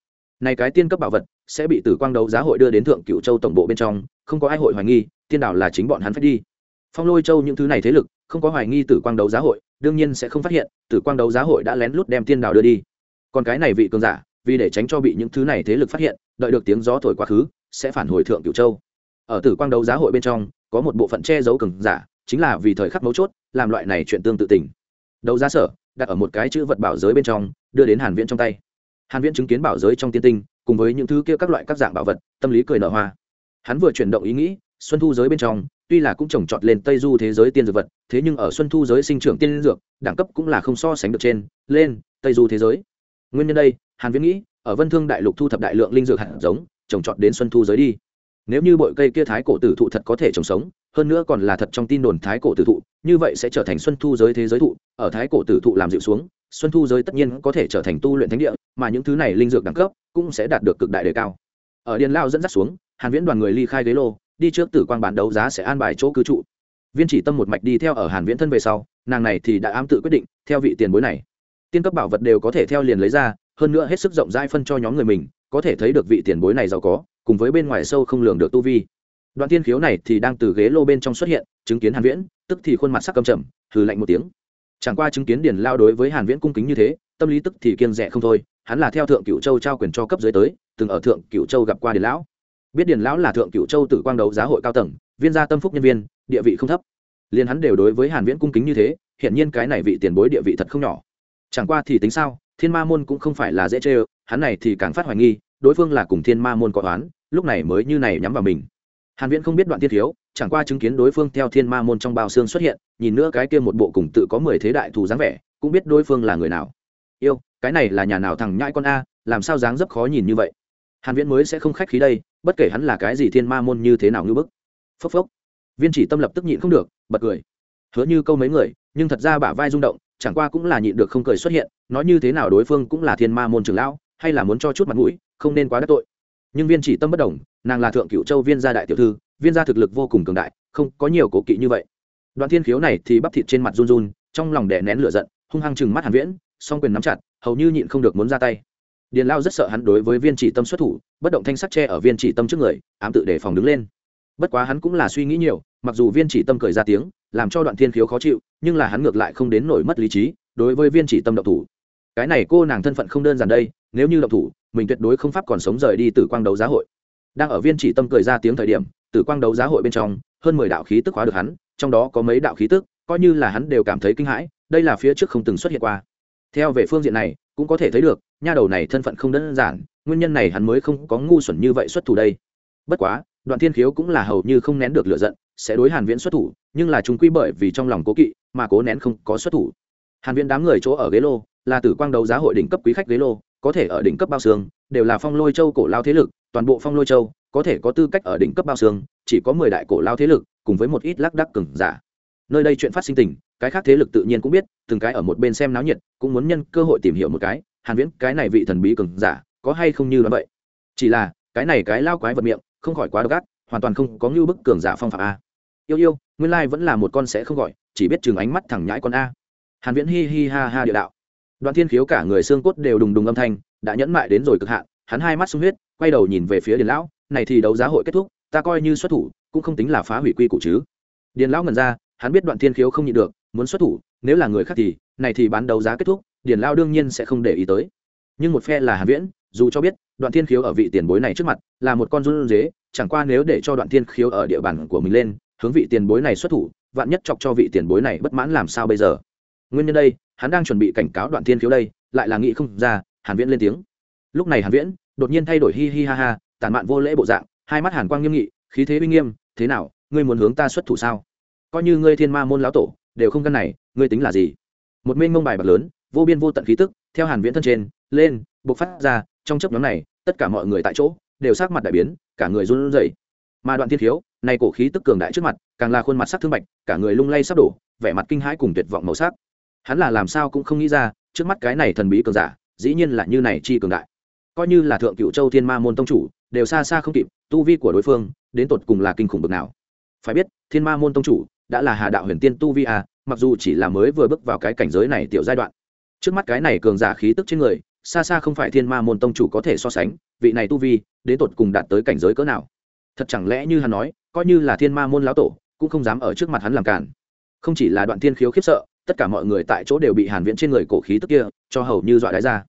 Này cái tiên cấp bảo vật sẽ bị tử quang đấu giá hội đưa đến thượng cựu châu tổng bộ bên trong, không có ai hội hoài nghi, tiên đảo là chính bọn hắn phách đi. Phong lôi châu những thứ này thế lực, không có hoài nghi tử quang đấu giá hội, đương nhiên sẽ không phát hiện, tử quang đấu giá hội đã lén lút đem tiên đảo đưa đi. Còn cái này vị cường giả, vì để tránh cho bị những thứ này thế lực phát hiện, đợi được tiếng gió thổi quá khứ, sẽ phản hồi thượng cửu châu. Ở tử quang đấu giá hội bên trong, có một bộ phận che giấu cường giả chính là vì thời khắc mấu chốt, làm loại này chuyện tương tự tình. Đấu giá sở, đặt ở một cái chữ vật bảo giới bên trong, đưa đến hàn viễn trong tay. Hàn viễn chứng kiến bảo giới trong tiên tinh, cùng với những thứ kia các loại các dạng bảo vật, tâm lý cười nở hoa. Hắn vừa chuyển động ý nghĩ, xuân thu giới bên trong, tuy là cũng trồng trọt lên tây du thế giới tiên dược vật, thế nhưng ở xuân thu giới sinh trưởng tiên dược, đẳng cấp cũng là không so sánh được trên, lên, tây du thế giới. Nguyên nhân đây, hàn viễn nghĩ, ở vân thương đại lục thu thập đại lượng linh dược hạt giống, trồng trọt đến xuân thu giới đi. Nếu như bội cây kia thái cổ tử thụ thật có thể trồng sống hơn nữa còn là thật trong tin đồn thái cổ tử thụ, như vậy sẽ trở thành xuân thu giới thế giới thụ, ở thái cổ tử thụ làm dịu xuống, xuân thu giới tất nhiên có thể trở thành tu luyện thánh địa, mà những thứ này linh dược đẳng cấp cũng sẽ đạt được cực đại đề cao. Ở điền lao dẫn dắt xuống, hàn viễn đoàn người ly khai ghế lô, đi trước tử quang bản đấu giá sẽ an bài chỗ cư trụ. Viên chỉ tâm một mạch đi theo ở hàn viễn thân về sau, nàng này thì đã ám tự quyết định, theo vị tiền bối này. Tiên cấp bảo vật đều có thể theo liền lấy ra, hơn nữa hết sức rộng rãi phân cho nhóm người mình, có thể thấy được vị tiền bối này giàu có, cùng với bên ngoài sâu không lường được tu vi đoạn tiên khiếu này thì đang từ ghế lô bên trong xuất hiện, chứng kiến hàn viễn, tức thì khuôn mặt sắc cầm trầm, hừ lạnh một tiếng. Chẳng qua chứng kiến điền lao đối với hàn viễn cung kính như thế, tâm lý tức thì kiêng rẻ không thôi, hắn là theo thượng cửu châu trao quyền cho cấp dưới tới, từng ở thượng cửu châu gặp qua điền lão. Biết điền lão là thượng cửu châu tử quang đấu giá hội cao tầng, viên gia tâm phúc nhân viên, địa vị không thấp. Liền hắn đều đối với hàn viễn cung kính như thế hiện nhiên cái này vị tiền bối địa vị thật không nhỏ. Chẳng qua thì tính sao, thiên ma môn cũng không phải là dễ chơi hắn này thì càng phát hoài nghi, đối phương là cùng thiên ma môn có toán lúc này mới như này nhắm vào mình hàn viễn không biết đoạn tiên thiếu, chẳng qua chứng kiến đối phương theo thiên ma môn trong bao xương xuất hiện, nhìn nữa cái kia một bộ cùng tự có mười thế đại thù dáng vẻ, cũng biết đối phương là người nào. Yêu, cái này là nhà nào thằng nhãi con a, làm sao dáng dấp khó nhìn như vậy? Hàn viễn mới sẽ không khách khí đây, bất kể hắn là cái gì thiên ma môn như thế nào như bức. Phốc phốc. Viên chỉ tâm lập tức nhịn không được, bật cười. Hứa như câu mấy người, nhưng thật ra bả vai rung động, chẳng qua cũng là nhịn được không cười xuất hiện, nói như thế nào đối phương cũng là thiên ma môn trưởng lão, hay là muốn cho chút mặt mũi, không nên quá đắc tội nhưng viên chỉ tâm bất đồng, nàng là thượng cựu châu viên gia đại tiểu thư, viên gia thực lực vô cùng cường đại, không có nhiều cố kỵ như vậy. Đoạn thiên khiếu này thì bắp thịt trên mặt run run, trong lòng đè nén lửa giận, hung hăng chừng mắt hàn viễn, song quyền nắm chặt, hầu như nhịn không được muốn ra tay. Điền lao rất sợ hắn đối với viên chỉ tâm xuất thủ, bất động thanh sắc che ở viên chỉ tâm trước người, ám tự để phòng đứng lên. Bất quá hắn cũng là suy nghĩ nhiều, mặc dù viên chỉ tâm cười ra tiếng, làm cho đoạn thiên khiếu khó chịu, nhưng là hắn ngược lại không đến nổi mất lý trí, đối với viên chỉ tâm động thủ. Cái này cô nàng thân phận không đơn giản đây, nếu như động thủ mình tuyệt đối không pháp còn sống rời đi từ quang đấu giá hội. Đang ở viên chỉ tâm cười ra tiếng thời điểm từ quang đấu giá hội bên trong, hơn mười đạo khí tức hóa được hắn, trong đó có mấy đạo khí tức, coi như là hắn đều cảm thấy kinh hãi, đây là phía trước không từng xuất hiện qua. Theo về phương diện này, cũng có thể thấy được, nha đầu này thân phận không đơn giản, nguyên nhân này hắn mới không có ngu xuẩn như vậy xuất thủ đây. Bất quá, đoạn thiên khiếu cũng là hầu như không nén được lựa giận, sẽ đối hàn viễn xuất thủ, nhưng là chúng quy bởi vì trong lòng cố kỵ mà cố nén không có xuất thủ. Hàn viễn đám người chỗ ở ghế lô, là tử quang đấu giá hội đỉnh cấp quý khách ghế lô có thể ở đỉnh cấp bao xương, đều là phong lôi châu cổ lao thế lực, toàn bộ phong lôi châu có thể có tư cách ở đỉnh cấp bao xương, chỉ có mười đại cổ lao thế lực, cùng với một ít lác đắc cừng giả. Nơi đây chuyện phát sinh tình, cái khác thế lực tự nhiên cũng biết, từng cái ở một bên xem náo nhiệt, cũng muốn nhân cơ hội tìm hiểu một cái, hàn viễn, cái này vị thần bí cường giả, có hay không như vậy? Chỉ là, cái này cái lao quái vật miệng, không khỏi quá độc ác, hoàn toàn không có như bức cường giả phong phạm a. Yêu yêu, nguyên lai vẫn là một con sẽ không gọi, chỉ biết chừng ánh mắt thẳng nhãi con a. Hàn viễn hi hi ha ha địa đạo đoạn thiên khiếu cả người xương cốt đều đùng đùng âm thanh, đã nhẫn mại đến rồi cực hạn, hắn hai mắt sung huyết, quay đầu nhìn về phía điền lão, này thì đấu giá hội kết thúc, ta coi như xuất thủ, cũng không tính là phá hủy quy củ chứ. Điền lão ngần ra, hắn biết đoạn thiên khiếu không nhịn được, muốn xuất thủ, nếu là người khác thì, này thì bán đấu giá kết thúc, điền lão đương nhiên sẽ không để ý tới. Nhưng một phe là hàn viễn, dù cho biết, đoạn thiên khiếu ở vị tiền bối này trước mặt, là một con run dế, chẳng qua nếu để cho đoạn thiên khiếu ở địa bàn của mình lên, hướng vị tiền bối này xuất thủ, vạn nhất chọc cho vị tiền bối này bất mãn làm sao bây giờ? Nguyên nhân đây, hắn đang chuẩn bị cảnh cáo đoạn thiên khiếu đây, lại là nghĩ không ra, hàn viễn lên tiếng. Lúc này hàn viễn đột nhiên thay đổi hi hi ha ha tàn mạn vô lễ bộ dạng, hai mắt hàn quang nghiêm nghị, khí thế uy nghiêm, thế nào, ngươi muốn hướng ta xuất thủ sao? Coi như ngươi thiên ma môn lão tổ, đều không căn này, ngươi tính là gì? Một mênh mông bài bạc lớn, vô biên vô tận khí tức, theo hàn viễn thân trên, lên, bộc phát ra, trong chớp nhóm này, tất cả mọi người tại chỗ, đều sắc mặt đại biến, cả người run rẩy. Mà đoạn thiên thiếu này cổ khí tức cường đại trước mặt, càng là khuôn mặt sắc thương bạch, cả người lung lay sắp đổ, vẻ mặt kinh hãi cùng tuyệt vọng màu sắc hắn là làm sao cũng không nghĩ ra, trước mắt cái này thần bí cường giả, dĩ nhiên là như này chi cường đại. Coi như là thượng cựu châu thiên ma môn tông chủ, đều xa xa không kịp, tu vi của đối phương, đến tột cùng là kinh khủng bực nào. Phải biết, thiên ma môn tông chủ đã là hà đạo huyền tiên tu vi à mặc dù chỉ là mới vừa bước vào cái cảnh giới này tiểu giai đoạn. Trước mắt cái này cường giả khí tức trên người, xa xa không phải thiên ma môn tông chủ có thể so sánh, vị này tu vi, đến tột cùng đạt tới cảnh giới cỡ nào. Thật chẳng lẽ như hắn nói, coi như là thiên ma môn lão tổ, cũng không dám ở trước mặt hắn làm cản không chỉ là đoạn thiên khiếu khiếp sợ tất cả mọi người tại chỗ đều bị hàn viễn trên người cổ khí tức kia cho hầu như dọa đái ra.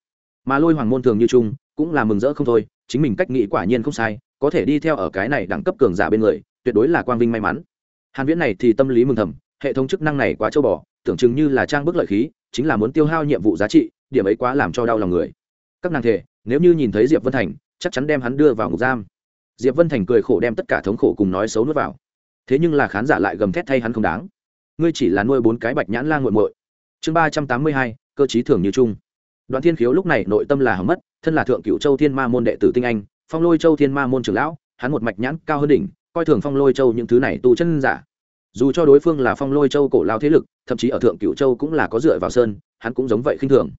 Mà lôi hoàng môn thường như chung cũng là mừng rỡ không thôi, chính mình cách nghĩ quả nhiên không sai, có thể đi theo ở cái này đẳng cấp cường giả bên người, tuyệt đối là quang vinh may mắn. Hàn viễn này thì tâm lý mừng thầm, hệ thống chức năng này quá châu bò, tưởng chừng như là trang bức lợi khí, chính là muốn tiêu hao nhiệm vụ giá trị, điểm ấy quá làm cho đau lòng người. Các nàng thể, nếu như nhìn thấy diệp vân thành, chắc chắn đem hắn đưa vào ngục giam. Diệp vân thành cười khổ đem tất cả thống khổ cùng nói xấu nuốt vào. Thế nhưng là khán giả lại gầm thét thay hắn không đáng ngươi chỉ là nuôi bốn cái bạch nhãn la nguội muội. Chương ba trăm tám mươi hai, cơ chí thường như chung. Đoạn thiên khiếu lúc này nội tâm là hầm mất, thân là thượng cựu châu thiên ma môn đệ tử tinh anh, phong lôi châu thiên ma môn trưởng lão, hắn một mạch nhãn cao hơn đỉnh, coi thường phong lôi châu những thứ này tu chân giả. Dù cho đối phương là phong lôi châu cổ lao thế lực, thậm chí ở thượng cửu châu cũng là có dựa vào sơn, hắn cũng giống vậy khinh thường.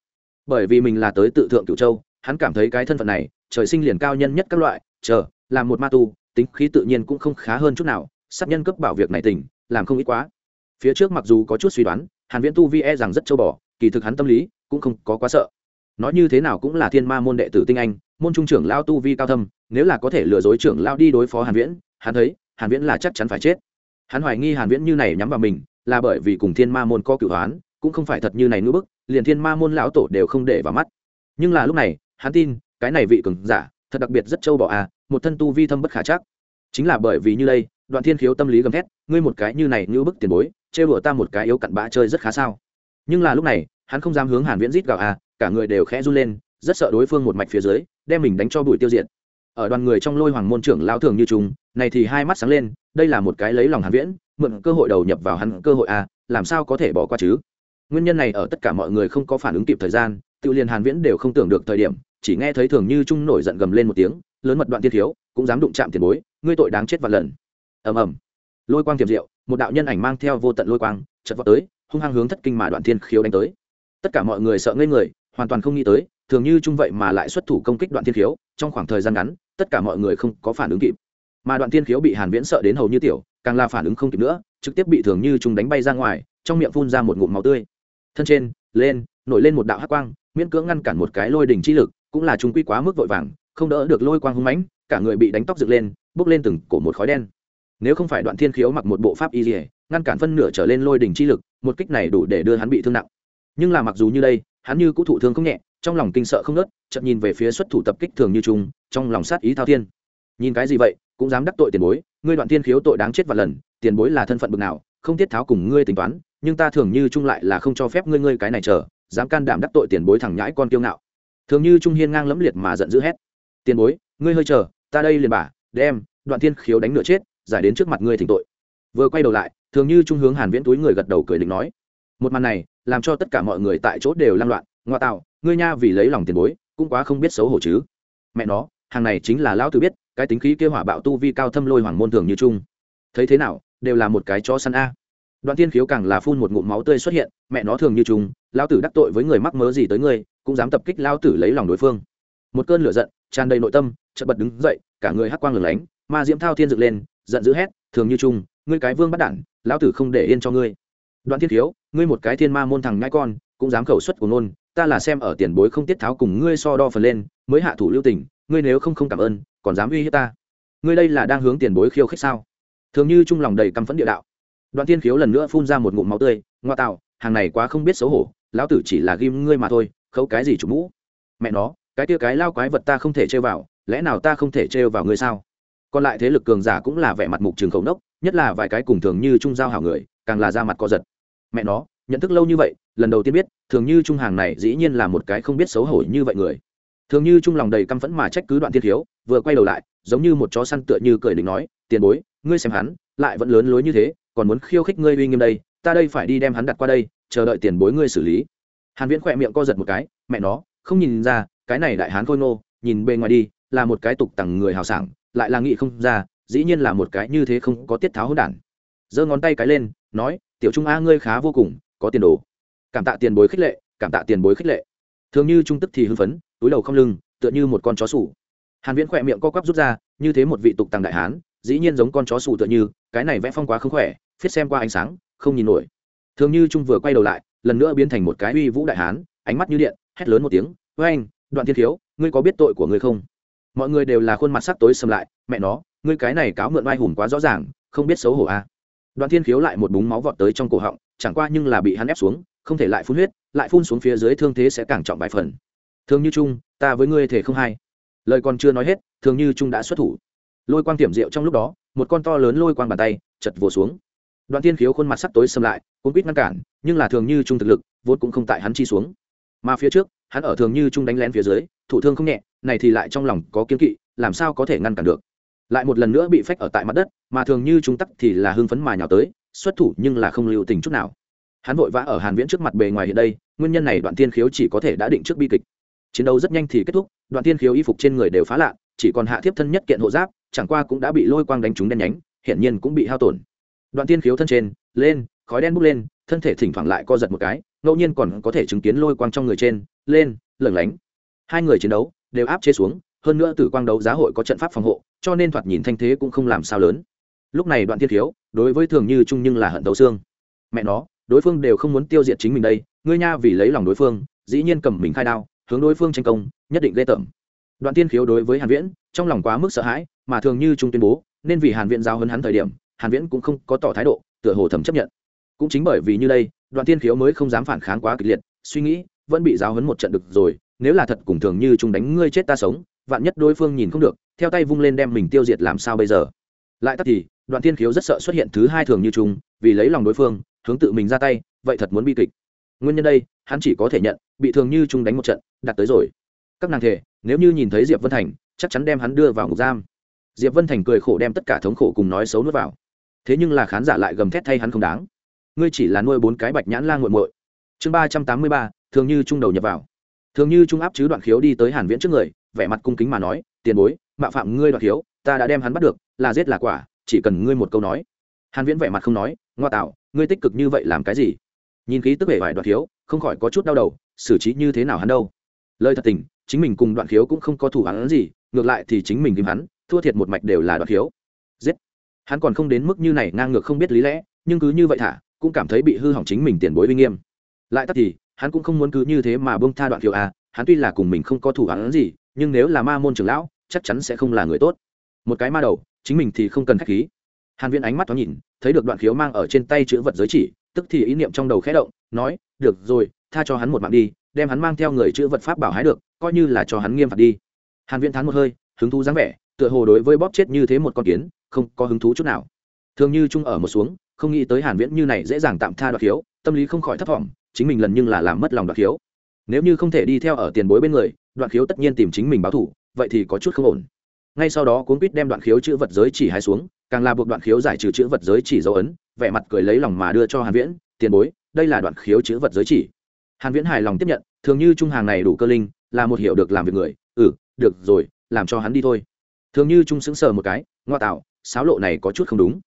Bởi vì mình là tới tự thượng cửu châu, hắn cảm thấy cái thân phận này, trời sinh liền cao nhân nhất các loại, chờ, làm một ma tu, tính khí tự nhiên cũng không khá hơn chút nào, sát nhân cấp bảo việc này tỉnh, làm không ít quá phía trước mặc dù có chút suy đoán, hàn viễn tu vi e rằng rất châu bò, kỳ thực hắn tâm lý cũng không có quá sợ. Nói như thế nào cũng là thiên ma môn đệ tử tinh anh, môn trung trưởng lao tu vi cao thâm, nếu là có thể lừa dối trưởng lao đi đối phó hàn viễn, hắn thấy, hàn viễn là chắc chắn phải chết. Hắn hoài nghi hàn viễn như này nhắm vào mình, là bởi vì cùng thiên ma môn có cửu hoán, cũng không phải thật như này nữa bức, liền thiên ma môn lão tổ đều không để vào mắt. Nhưng là lúc này, hắn tin, cái này vị cường giả, thật đặc biệt rất châu bò à một thân tu vi thâm bất khả chắc. Chính là bởi vì như đây, đoạn thiên khiếu tâm lý gầm thét ngươi một cái như này như bức tiền bối, trêu đùa ta một cái yếu cặn bã chơi rất khá sao. Nhưng là lúc này, hắn không dám hướng hàn viễn rít gào à cả người đều khẽ run lên, rất sợ đối phương một mạch phía dưới, đem mình đánh cho bụi tiêu diệt. Ở đoàn người trong lôi hoàng môn trưởng lão thường như chúng, này thì hai mắt sáng lên, đây là một cái lấy lòng hàn viễn, mượn cơ hội đầu nhập vào hắn cơ hội à làm sao có thể bỏ qua chứ? Nguyên nhân này ở tất cả mọi người không có phản ứng kịp thời gian, tự liền hàn viễn đều không tưởng được thời điểm, chỉ nghe thấy thường như trung nổi giận gầm lên một tiếng, lớn mật đoạn tiên thiếu, cũng dám đụng chạm tiền bối, ngươi tội đáng chết vạn lần. Ầm ầm lôi quang tiềm diệu, một đạo nhân ảnh mang theo vô tận lôi quang, chợt vọt tới, hung hăng hướng thất kinh mà đoạn thiên khiếu đánh tới. Tất cả mọi người sợ ngây người, hoàn toàn không nghĩ tới, thường như trung vậy mà lại xuất thủ công kích đoạn thiên khiếu, trong khoảng thời gian ngắn, tất cả mọi người không có phản ứng kịp. Mà đoạn thiên khiếu bị hàn viễn sợ đến hầu như tiểu, càng là phản ứng không kịp nữa, trực tiếp bị thường như trung đánh bay ra ngoài, trong miệng phun ra một ngụm máu tươi. Thân trên, lên, nổi lên một đạo hắc quang, miễn cưỡng ngăn cản một cái lôi đỉnh chi lực, cũng là trung quy quá mức vội vàng, không đỡ được lôi quang hung mãnh, cả người bị đánh tóc dựng lên, bốc lên từng cổ một khói đen nếu không phải đoạn thiên khiếu mặc một bộ pháp y dỉa ngăn cản phân nửa trở lên lôi đỉnh chi lực, một kích này đủ để đưa hắn bị thương nặng. Nhưng là mặc dù như đây, hắn như cũng thụ thương không nhẹ, trong lòng kinh sợ không nớt chậm nhìn về phía xuất thủ tập kích thường như trung trong lòng sát ý thao thiên. Nhìn cái gì vậy, cũng dám đắc tội tiền bối, ngươi đoạn thiên khiếu tội đáng chết và lần, tiền bối là thân phận bực nào, không tiết tháo cùng ngươi tính toán, nhưng ta thường như trung lại là không cho phép ngươi ngươi cái này chờ, dám can đảm đắc tội tiền bối thẳng nhãi con kiêu ngạo. Thường như trung hiên ngang lẫm liệt mà giận dữ hét. Tiền bối, ngươi hơi chờ, ta đây liền bà đem, đoạn thiên khiếu đánh nửa chết giải đến trước mặt ngươi thỉnh tội. Vừa quay đầu lại, thường như trung hướng hàn viễn túi người gật đầu cười định nói, một màn này, làm cho tất cả mọi người tại chỗ đều lăng loạn, ngoa tạo, ngươi nha vì lấy lòng tiền bối, cũng quá không biết xấu hổ chứ. Mẹ nó, hàng này chính là lão tử biết, cái tính khí kia hỏa bạo tu vi cao thâm lôi hoàng môn thường như trung. Thấy thế nào, đều là một cái chó săn a. Đoạn tiên khiếu càng là phun một ngụm máu tươi xuất hiện, mẹ nó thường như trung, lão tử đắc tội với người mắc mớ gì tới ngươi, cũng dám tập kích lão tử lấy lòng đối phương. Một cơn lửa giận, tràn đầy nội tâm, chợt bật đứng dậy, cả người hắc quang lửng lánh, ma diễm thao thiên dựng lên giận dữ hét, thường như trung, ngươi cái vương bắt đản, lão tử không để yên cho ngươi. Đoạn thiên thiếu, ngươi một cái thiên ma môn thằng nhãi con, cũng dám khẩu xuất của nôn ta là xem ở tiền bối không tiết tháo cùng ngươi so đo phần lên, mới hạ thủ lưu tình, ngươi nếu không không cảm ơn, còn dám uy hiếp ta. Ngươi đây là đang hướng tiền bối khiêu khích sao? Thường như trung lòng đầy căm phẫn địa đạo. Đoạn thiên khiếu lần nữa phun ra một ngụm máu tươi, ngoa tạo, hàng này quá không biết xấu hổ, lão tử chỉ là ghim ngươi mà thôi, khấu cái gì chủ mũ? Mẹ nó, cái tia cái lao quái vật ta không thể trêu vào, lẽ nào ta không thể trêu vào ngươi sao? Còn lại thế lực cường giả cũng là vẻ mặt mục trường khẩu nốc, nhất là vài cái cùng thường như trung giao hảo người, càng là ra mặt co giật. Mẹ nó, nhận thức lâu như vậy, lần đầu tiên biết, thường như trung hàng này dĩ nhiên là một cái không biết xấu hổ như vậy người. Thường như trung lòng đầy căm phẫn mà trách cứ đoạn thiên thiếu, vừa quay đầu lại, giống như một chó săn tựa như cười đình nói, tiền bối, ngươi xem hắn, lại vẫn lớn lối như thế, còn muốn khiêu khích ngươi uy nghiêm đây, ta đây phải đi đem hắn đặt qua đây, chờ đợi tiền bối ngươi xử lý. Hàn viễn khỏe miệng co giật một cái, mẹ nó, không nhìn ra, cái này đại hán khôi nô nhìn bề ngoài đi, là một cái tục tằng người hào sảng lại là nghị không ra, dĩ nhiên là một cái như thế không có tiết tháo hỗn đản. Giơ ngón tay cái lên, nói, tiểu trung a, ngươi khá vô cùng, có tiền đồ. Cảm tạ tiền bối khích lệ, cảm tạ tiền bối khích lệ. Thường như trung tức thì hưng phấn, túi đầu không lưng, tựa như một con chó sủ. Hàn viễn khỏe miệng co quắp rút ra, như thế một vị tục tàng đại hán, dĩ nhiên giống con chó sủ tựa như, cái này vẽ phong quá không khỏe, phiết xem qua ánh sáng, không nhìn nổi. Thường như trung vừa quay đầu lại, lần nữa biến thành một cái uy vũ đại hán, ánh mắt như điện, hét lớn một tiếng với anh đoạn thiên thiếu, ngươi có biết tội của ngươi không? Mọi người đều là khuôn mặt sắc tối sầm lại, mẹ nó, ngươi cái này cáo mượn oai hùng quá rõ ràng, không biết xấu hổ à. Đoàn thiên khiếu lại một búng máu vọt tới trong cổ họng, chẳng qua nhưng là bị hắn ép xuống, không thể lại phun huyết, lại phun xuống phía dưới thương thế sẽ càng trọng bài phần. Thường như trung, ta với ngươi thể không hay. Lời còn chưa nói hết thường như trung đã xuất thủ. Lôi quang tiểm rượu trong lúc đó, một con to lớn lôi quang bàn tay chật vồ xuống. Đoàn Thiên khiếu khuôn mặt sắc tối xâm lại cũng quýt ngăn cản, nhưng là thường như trung thực lực vốn cũng không tại hắn chi xuống. Mà phía trước, hắn ở thường như trung đánh lén phía dưới thủ thương không nhẹ này thì lại trong lòng có kiên kỵ, làm sao có thể ngăn cản được? Lại một lần nữa bị phách ở tại mặt đất, mà thường như chúng tắc thì là hưng phấn mà nhào tới, xuất thủ nhưng là không lưu tình chút nào. Hắn vội vã ở hàn viễn trước mặt bề ngoài hiện đây, nguyên nhân này đoạn tiên khiếu chỉ có thể đã định trước bi kịch. Chiến đấu rất nhanh thì kết thúc, đoạn tiên khiếu y phục trên người đều phá lạ, chỉ còn hạ thiếp thân nhất kiện hộ giáp, chẳng qua cũng đã bị lôi quang đánh trúng đen nhánh, hiển nhiên cũng bị hao tổn. Đoạn tiên khiếu thân trên, lên, khói đen bốc lên, thân thể thỉnh thoảng lại co giật một cái, ngẫu nhiên còn có thể chứng kiến lôi quang trong người trên, lên, lửng lánh. Hai người chiến đấu đều áp chế xuống, hơn nữa tử quang đấu giá hội có trận pháp phòng hộ, cho nên thoạt nhìn thanh thế cũng không làm sao lớn. Lúc này đoạn thiên thiếu, đối với thường như trung nhưng là hận tấu xương. Mẹ nó, đối phương đều không muốn tiêu diệt chính mình đây, ngươi nha vì lấy lòng đối phương, dĩ nhiên cầm mình khai đao, hướng đối phương tranh công, nhất định ghê tởm. Đoạn tiên khiếu đối với hàn viễn, trong lòng quá mức sợ hãi, mà thường như trung tuyên bố, nên vì hàn viễn giao hấn hắn thời điểm, hàn viễn cũng không có tỏ thái độ, tựa hồ thầm chấp nhận. Cũng chính bởi vì như đây, đoạn tiên khiếu mới không dám phản kháng quá kịch liệt, suy nghĩ, vẫn bị giao hấn một trận được rồi nếu là thật cùng thường như chúng đánh ngươi chết ta sống, vạn nhất đối phương nhìn không được, theo tay vung lên đem mình tiêu diệt làm sao bây giờ? Lại tắt thì, đoạn tiên khiếu rất sợ xuất hiện thứ hai thường như chúng, vì lấy lòng đối phương, hướng tự mình ra tay, vậy thật muốn bi kịch. Nguyên nhân đây, hắn chỉ có thể nhận, bị thường như chúng đánh một trận, đặt tới rồi. Các nàng thể, nếu như nhìn thấy diệp vân thành, chắc chắn đem hắn đưa vào ngục giam. Diệp vân thành cười khổ đem tất cả thống khổ cùng nói xấu nuốt vào. Thế nhưng là khán giả lại gầm thét thay hắn không đáng. Ngươi chỉ là nuôi bốn cái bạch nhãn lan g u muội. Chương ba trăm tám mươi ba, thường như trung đầu nhập vào thường như trung áp chứ đoạn khiếu đi tới hàn viễn trước người, vẻ mặt cung kính mà nói, tiền bối, mạo phạm ngươi đoạn khiếu, ta đã đem hắn bắt được, là giết là quả, chỉ cần ngươi một câu nói. Hàn viễn vẻ mặt không nói, ngoa tạo, ngươi tích cực như vậy làm cái gì? Nhìn khí tức vẻ vải đoạn khiếu, không khỏi có chút đau đầu, xử trí như thế nào hắn đâu? Lời thật tình, chính mình cùng đoạn khiếu cũng không có thủ hắn gì, ngược lại thì chính mình tìm hắn, thua thiệt một mạch đều là đoạn khiếu. Giết! Hắn còn không đến mức như này ngang ngược không biết lý lẽ, nhưng cứ như vậy thả, cũng cảm thấy bị hư hỏng chính mình tiền bối uy nghiêm. Lại tắt thì hắn cũng không muốn cứ như thế mà bông tha đoạn khiếu à hắn tuy là cùng mình không có thủ hắn gì, nhưng nếu là ma môn trưởng lão, chắc chắn sẽ không là người tốt. Một cái ma đầu, chính mình thì không cần khách khí. Hàn viễn ánh mắt thoáng nhìn, thấy được đoạn khiếu mang ở trên tay chữ vật giới chỉ, tức thì ý niệm trong đầu khẽ động, nói, được rồi, tha cho hắn một mạng đi, đem hắn mang theo người chữ vật pháp bảo hái được, coi như là cho hắn nghiêm phạt đi. Hàn viễn thán một hơi, hứng thú dáng vẻ, tựa hồ đối với bóp chết như thế một con kiến, không có hứng thú chút nào. Thường như chung ở một xuống, không nghĩ tới hàn viễn như này dễ dàng tạm tha đoạt khiếu, tâm lý không khỏi thất vọng chính mình lần nhưng là làm mất lòng đoạn khiếu. Nếu như không thể đi theo ở tiền bối bên người đoạn khiếu tất nhiên tìm chính mình báo thủ vậy thì có chút không ổn. Ngay sau đó cuốn quýt đem đoạn khiếu chữ vật giới chỉ hai xuống, càng là buộc đoạn khiếu giải trừ chữ vật giới chỉ dấu ấn, vẻ mặt cười lấy lòng mà đưa cho hàn viễn, tiền bối, đây là đoạn khiếu chữ vật giới chỉ. Hàn viễn hài lòng tiếp nhận, thường như trung hàng này đủ cơ linh, là một hiểu được làm việc người. Ừ được rồi, làm cho hắn đi thôi. Thường như trung sững sờ một cái, ngoa tạo, sáo lộ này có chút không đúng.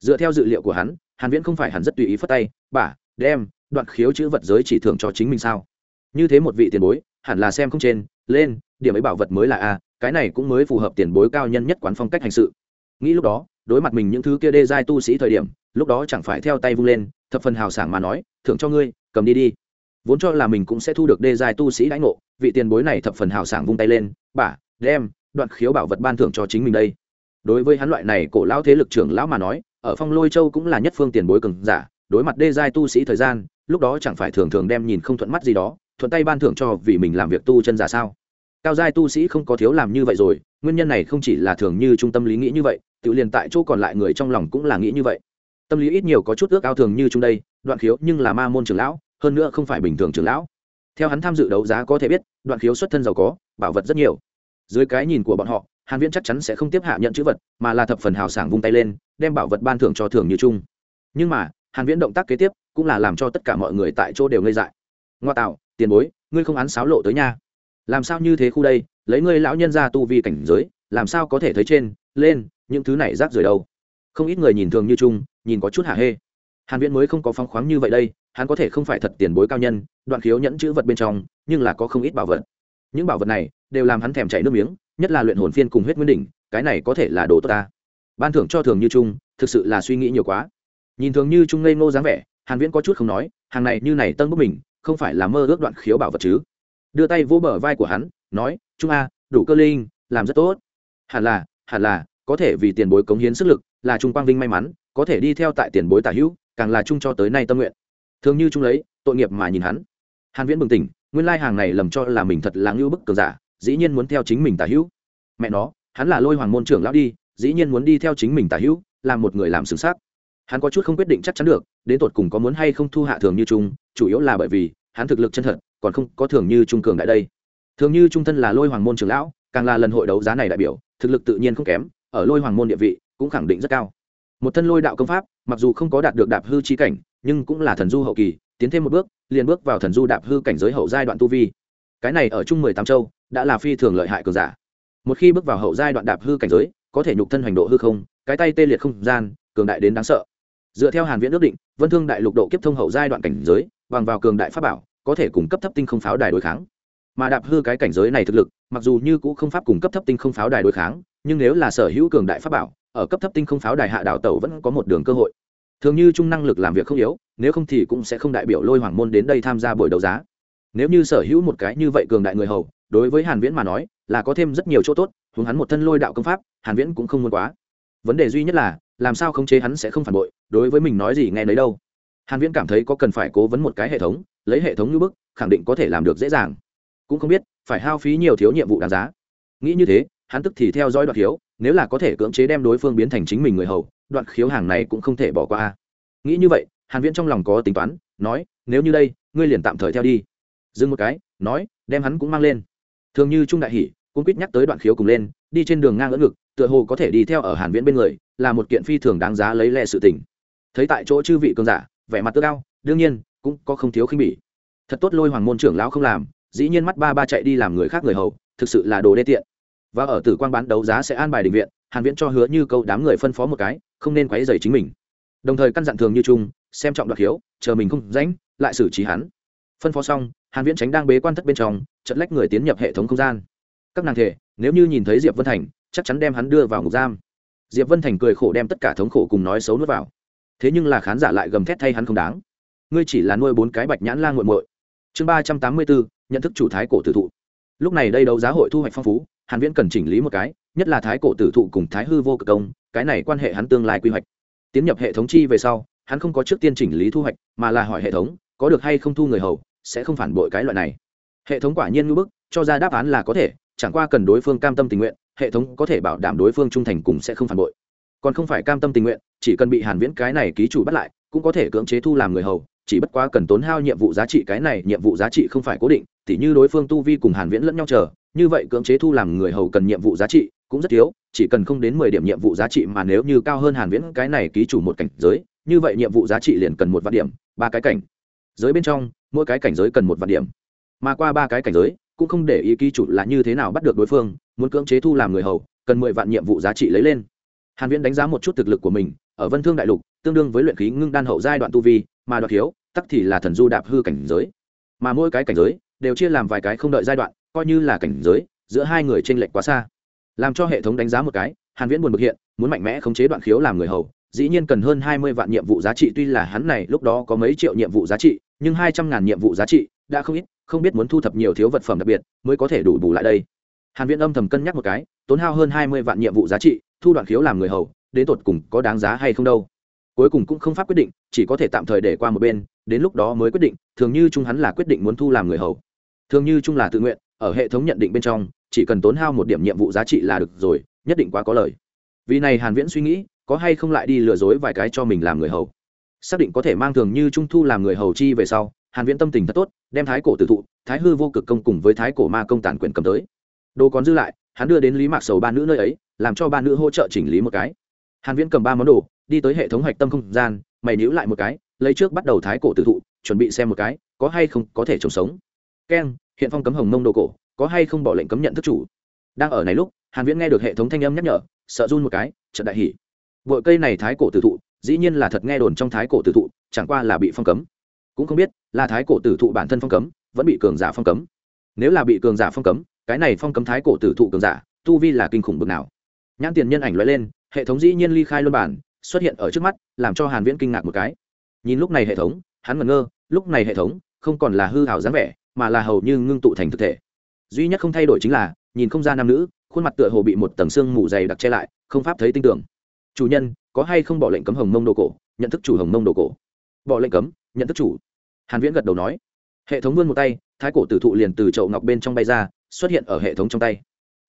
Dựa theo dự liệu của hắn, hàn viễn không phải hẳn rất tùy ý phất tay bả đem đoạn khiếu chữ vật giới chỉ thưởng cho chính mình sao? Như thế một vị tiền bối, hẳn là xem không trên, lên, điểm ấy bảo vật mới là a, cái này cũng mới phù hợp tiền bối cao nhân nhất quán phong cách hành sự. Nghĩ lúc đó, đối mặt mình những thứ kia đê giai tu sĩ thời điểm, lúc đó chẳng phải theo tay vung lên, thập phần hào sảng mà nói, thưởng cho ngươi, cầm đi đi. Vốn cho là mình cũng sẽ thu được đê giai tu sĩ đãi ngộ, vị tiền bối này thập phần hào sảng vung tay lên bả đem đoạn khiếu bảo vật ban thưởng cho chính mình đây. Đối với hắn loại này cổ lão thế lực trưởng lão mà nói, ở phong lôi châu cũng là nhất phương tiền bối cường giả, đối mặt đê giai tu sĩ thời gian lúc đó chẳng phải thường thường đem nhìn không thuận mắt gì đó, thuận tay ban thưởng cho vì mình làm việc tu chân giả sao? Cao giai tu sĩ không có thiếu làm như vậy rồi, nguyên nhân này không chỉ là thường như trung tâm lý nghĩ như vậy, tự liền tại chỗ còn lại người trong lòng cũng là nghĩ như vậy. Tâm lý ít nhiều có chút ước ao thường như trung đây, đoạn khiếu nhưng là ma môn trưởng lão, hơn nữa không phải bình thường trưởng lão. Theo hắn tham dự đấu giá có thể biết, đoạn khiếu xuất thân giàu có, bảo vật rất nhiều. Dưới cái nhìn của bọn họ, hàn viễn chắc chắn sẽ không tiếp hạ nhận chữ vật, mà là thập phần hào sảng vung tay lên, đem bảo vật ban thưởng cho thường như trung. Nhưng mà hàn viễn động tác kế tiếp cũng là làm cho tất cả mọi người tại chỗ đều ngây dại. Ngoa tạo, tiền bối, ngươi không án sáo lộ tới nha. Làm sao như thế khu đây, lấy ngươi lão nhân ra tu vi cảnh giới, làm sao có thể thấy trên, lên, những thứ này rác rưởi đâu? Không ít người nhìn thường như trung nhìn có chút hả hê. Hàn viễn mới không có phóng khoáng như vậy đây, hắn có thể không phải thật tiền bối cao nhân, đoạn khiếu nhẫn chữ vật bên trong, nhưng là có không ít bảo vật. Những bảo vật này đều làm hắn thèm chảy nước miếng, nhất là luyện hồn phiên cùng huyết nguyên đỉnh, cái này có thể là đồ tốt ta. Ban thưởng cho thường như trung thực sự là suy nghĩ nhiều quá nhìn thường như trung ngây ngô dáng vẻ, hàn viễn có chút không nói, hàng này như này tân bốc mình, không phải là mơ ước đoạn khiếu bảo vật chứ. Đưa tay vỗ bờ vai của hắn, nói, trung a, đủ cơ linh, làm rất tốt. Hẳn là hẳn là, có thể vì tiền bối cống hiến sức lực, là trung quang vinh may mắn, có thể đi theo tại tiền bối tả hữu, càng là trung cho tới nay tâm nguyện. Thường như trung lấy, tội nghiệp mà nhìn hắn. Hàn viễn bừng tỉnh, nguyên lai hàng này lầm cho là mình thật là ngưu bức cường giả, dĩ nhiên muốn theo chính mình tả hữu. Mẹ nó, hắn là lôi hoàng môn trưởng lão đi, dĩ nhiên muốn đi theo chính mình tả hữu, làm một người làm sừng sát hắn có chút không quyết định chắc chắn được, đến tột cùng có muốn hay không thu hạ thường như trung, chủ yếu là bởi vì, hắn thực lực chân thật, còn không có thường như trung cường đại đây. Thường như trung thân là lôi hoàng môn trưởng lão, càng là lần hội đấu giá này đại biểu, thực lực tự nhiên không kém, ở lôi hoàng môn địa vị, cũng khẳng định rất cao. Một thân lôi đạo công pháp, mặc dù không có đạt được đạp hư chi cảnh, nhưng cũng là thần du hậu kỳ, tiến thêm một bước, liền bước vào thần du đạp hư cảnh giới hậu giai đoạn tu vi. Cái này ở chung mười tám châu, đã là phi thường lợi hại cường giả. Một khi bước vào hậu giai đoạn đạp hư cảnh giới, có thể nhục thân hành độ hư không, cái tay tê liệt không gian, cường đại đến đáng sợ dựa theo hàn viễn ước định, vân thương đại lục độ kiếp thông hậu giai đoạn cảnh giới, bằng vào cường đại pháp bảo, có thể cung cấp thấp tinh không pháo đài đối kháng. Mà đạp hư cái cảnh giới này thực lực, mặc dù như cũ không pháp cung cấp thấp tinh không pháo đài đối kháng, nhưng nếu là sở hữu cường đại pháp bảo, ở cấp thấp tinh không pháo đài hạ đảo tẩu vẫn có một đường cơ hội. Thường như trung năng lực làm việc không yếu, nếu không thì cũng sẽ không đại biểu lôi hoàng môn đến đây tham gia buổi đấu giá. Nếu như sở hữu một cái như vậy cường đại người hầu, đối với hàn viễn mà nói, là có thêm rất nhiều chỗ tốt hướng hắn một thân lôi đạo công pháp, hàn viễn cũng không muốn quá. Vấn đề duy nhất là làm sao khống chế hắn sẽ không phản bội, đối với mình nói gì nghe nấy đâu. Hàn viễn cảm thấy có cần phải cố vấn một cái hệ thống, lấy hệ thống như bức, khẳng định có thể làm được dễ dàng. Cũng không biết, phải hao phí nhiều thiếu nhiệm vụ đáng giá. Nghĩ như thế, hắn tức thì theo dõi đoạn khiếu, nếu là có thể cưỡng chế đem đối phương biến thành chính mình người hầu, đoạn khiếu hàng này cũng không thể bỏ qua. Nghĩ như vậy, hàn viễn trong lòng có tính toán, nói, nếu như đây, ngươi liền tạm thời theo đi. Dừng một cái, nói, đem hắn cũng mang lên. Thường như trung đại Hỉ cũng quýt nhắc tới đoạn khiếu cùng lên, đi trên đường ngang ngỡ ngực, tựa hồ có thể đi theo ở hàn viễn bên người là một kiện phi thường đáng giá lấy lệ sự tình. Thấy tại chỗ chư vị cường giả, vẻ mặt tươi cao đương nhiên, cũng có không thiếu khinh bỉ. Thật tốt lôi hoàng môn trưởng lão không làm, dĩ nhiên mắt ba ba chạy đi làm người khác người hầu, thực sự là đồ đê tiện. Và ở tử quang bán đấu giá sẽ an bài định viện, hàn viễn cho hứa như câu đám người phân phó một cái, không nên quấy rầy chính mình. Đồng thời căn dặn thường như chung, xem trọng đoạt hiếu chờ mình không rảnh, lại xử trí hắn. Phân phó xong, hàn viễn tránh đang bế quan thất bên trong, chợt lách người tiến nhập hệ thống không gian. Các nàng thể, nếu như nhìn thấy diệp vân thành, chắc chắn đem hắn đưa vào ngục giam diệp vân thành cười khổ đem tất cả thống khổ cùng nói xấu nuốt vào. Thế nhưng là khán giả lại gầm thét thay hắn không đáng. Ngươi chỉ là nuôi bốn cái bạch nhãn la nguội muội. Chương ba trăm tám mươi bốn, nhận thức chủ thái cổ tử thụ. Lúc này đây đấu giá hội thu hoạch phong phú, hàn viễn cần chỉnh lý một cái, nhất là thái cổ tử thụ cùng thái hư vô cực công, cái này quan hệ hắn tương lai quy hoạch. Tiến nhập hệ thống chi về sau, hắn không có trước tiên chỉnh lý thu hoạch, mà là hỏi hệ thống, có được hay không thu người hầu, sẽ không phản bội cái loại này. Hệ thống quả nhiên ngưỡng bức, cho ra đáp án là có thể, chẳng qua cần đối phương cam tâm tình nguyện hệ thống có thể bảo đảm đối phương trung thành cùng sẽ không phản bội. Còn không phải cam tâm tình nguyện, chỉ cần bị hàn viễn cái này ký chủ bắt lại, cũng có thể cưỡng chế thu làm người hầu, chỉ bất quá cần tốn hao nhiệm vụ giá trị, cái này nhiệm vụ giá trị không phải cố định, tỉ như đối phương tu vi cùng hàn viễn lẫn nhau chờ, như vậy cưỡng chế thu làm người hầu cần nhiệm vụ giá trị cũng rất thiếu, chỉ cần không đến 10 điểm nhiệm vụ giá trị mà nếu như cao hơn hàn viễn cái này ký chủ một cảnh giới, như vậy nhiệm vụ giá trị liền cần một vạn điểm, ba cái cảnh giới bên trong, mỗi cái cảnh giới cần một vạn điểm. Mà qua ba cái cảnh giới cũng không để ý ký chủ là như thế nào bắt được đối phương, muốn cưỡng chế thu làm người hầu, cần mười vạn nhiệm vụ giá trị lấy lên. Hàn viễn đánh giá một chút thực lực của mình, ở vân thương đại lục, tương đương với luyện khí ngưng đan hậu giai đoạn tu vi, mà đoạt thiếu, tắc thì là thần du đạp hư cảnh giới. Mà mỗi cái cảnh giới, đều chia làm vài cái không đợi giai đoạn, coi như là cảnh giới, giữa hai người trên lệch quá xa. Làm cho hệ thống đánh giá một cái, hàn viễn buồn bực hiện, muốn mạnh mẽ khống chế đoạn khiếu làm người hầu, dĩ nhiên cần hơn 20 vạn nhiệm vụ giá trị, tuy là hắn này lúc đó có mấy triệu nhiệm vụ giá trị nhưng 200 ngàn nhiệm vụ giá trị đã không ít, không biết muốn thu thập nhiều thiếu vật phẩm đặc biệt mới có thể đủ bù lại đây. Hàn viễn âm thầm cân nhắc một cái, tốn hao hơn 20 vạn nhiệm vụ giá trị, thu đoạn khiếu làm người hầu, đến tột cùng có đáng giá hay không đâu. Cuối cùng cũng không pháp quyết định, chỉ có thể tạm thời để qua một bên, đến lúc đó mới quyết định, thường như chung hắn là quyết định muốn thu làm người hầu. Thường như chung là tự nguyện, ở hệ thống nhận định bên trong, chỉ cần tốn hao một điểm nhiệm vụ giá trị là được rồi, nhất định quá có lời. Vì này hàn viễn suy nghĩ, có hay không lại đi lừa dối vài cái cho mình làm người hầu xác định có thể mang thường như trung thu làm người hầu chi về sau, hàn viễn tâm tình thật tốt, đem thái cổ tử thụ, thái hư vô cực công cùng với thái cổ ma công tàn quyền cầm tới. Đồ còn dư lại, hắn đưa đến lý mạc sầu ba nữ nơi ấy, làm cho ba nữ hỗ trợ chỉnh lý một cái. Hàn viễn cầm ba món đồ, đi tới hệ thống hoạch tâm không gian, mày níu lại một cái, lấy trước bắt đầu thái cổ tử thụ, chuẩn bị xem một cái, có hay không có thể trồng sống. Keng, hiện phong cấm hồng mông đồ cổ, có hay không bỏ lệnh cấm nhận thức chủ. Đang ở này lúc, hàn viễn nghe được hệ thống thanh âm nhắc nhở, sợ run một cái, chợt đại hỉ. Vội cây này thái cổ tử thụ dĩ nhiên là thật nghe đồn trong thái cổ tử thụ, chẳng qua là bị phong cấm. Cũng không biết là thái cổ tử thụ bản thân phong cấm, vẫn bị cường giả phong cấm. Nếu là bị cường giả phong cấm, cái này phong cấm thái cổ tử thụ cường giả, tu vi là kinh khủng bực nào. Nhãn tiền nhân ảnh loại lên, hệ thống dĩ nhiên ly khai luân bản, xuất hiện ở trước mắt, làm cho hàn viễn kinh ngạc một cái. Nhìn lúc này hệ thống, hắn ngẩn ngơ, lúc này hệ thống, không còn là hư hảo dáng vẻ, mà là hầu như ngưng tụ thành thực thể. Duy nhất không thay đổi chính là, nhìn không ra nam nữ, khuôn mặt tựa hồ bị một tầng xương mù dày đặc che lại, không pháp thấy tinh tưởng. Chủ nhân có hay không bỏ lệnh cấm hồng mông đồ cổ, nhận thức chủ hồng mông đồ cổ? Bỏ lệnh cấm, nhận thức chủ. Hàn viễn gật đầu nói. Hệ thống vươn một tay, thái cổ tử thụ liền từ chậu ngọc bên trong bay ra, xuất hiện ở hệ thống trong tay.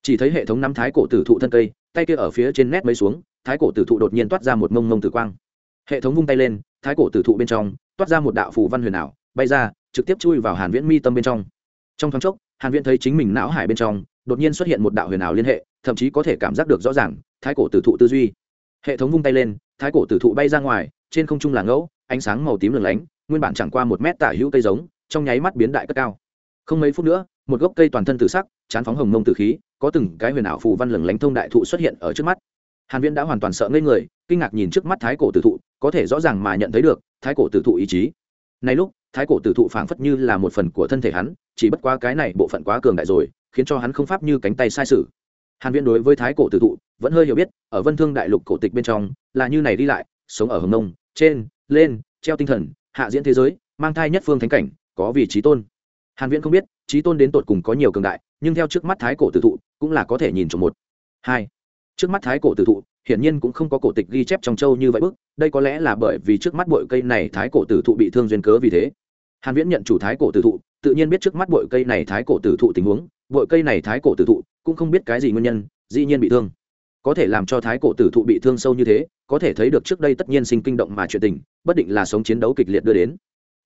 Chỉ thấy hệ thống nắm thái cổ tử thụ thân cây, tay kia ở phía trên nét mấy xuống, thái cổ tử thụ đột nhiên toát ra một mông mông tử quang. Hệ thống vung tay lên, thái cổ tử thụ bên trong, toát ra một đạo phù văn huyền ảo, bay ra, trực tiếp chui vào hàn viễn mi tâm bên trong. Trong thoáng chốc, hàn viễn thấy chính mình não hải bên trong, đột nhiên xuất hiện một đạo huyền ảo liên hệ, thậm chí có thể cảm giác được rõ ràng, thái cổ tử thụ tư duy hệ thống vung tay lên, thái cổ tử thụ bay ra ngoài, trên không trung là ngẫu, ánh sáng màu tím lửng lánh, nguyên bản chẳng qua một mét tả hữu cây giống, trong nháy mắt biến đại cất cao. Không mấy phút nữa, một gốc cây toàn thân tử sắc, chán phóng hồng mông tử khí, có từng cái huyền ảo phù văn lửng lánh thông đại thụ xuất hiện ở trước mắt. Hàn viễn đã hoàn toàn sợ ngây người, kinh ngạc nhìn trước mắt thái cổ tử thụ, có thể rõ ràng mà nhận thấy được, thái cổ tử thụ ý chí. Này lúc, thái cổ tử thụ phảng phất như là một phần của thân thể hắn, chỉ bất quá cái này bộ phận quá cường đại rồi, khiến cho hắn không pháp như cánh tay sai sử hàn viễn đối với thái cổ tử thụ vẫn hơi hiểu biết, ở vân thương đại lục cổ tịch bên trong là như này đi lại, sống ở hồng nông, trên, lên, treo tinh thần, hạ diễn thế giới, mang thai nhất phương thánh cảnh, có vị trí tôn. Hàn viễn không biết, trí tôn đến tột cùng có nhiều cường đại, nhưng theo trước mắt thái cổ tử thụ cũng là có thể nhìn trộm một. Hai, trước mắt thái cổ tử thụ hiển nhiên cũng không có cổ tịch ghi chép trong châu như vậy bức, đây có lẽ là bởi vì trước mắt bội cây này thái cổ tử thụ bị thương duyên cớ vì thế. Hàn viễn nhận chủ thái cổ tử thụ, tự nhiên biết trước mắt bội cây này thái cổ tử thụ tình huống bội cây này thái cổ tử thụ, cũng không biết cái gì nguyên nhân, dĩ nhiên bị thương. Có thể làm cho thái cổ tử thụ bị thương sâu như thế, có thể thấy được trước đây tất nhiên sinh kinh động mà chuyện tình, bất định là sống chiến đấu kịch liệt đưa đến.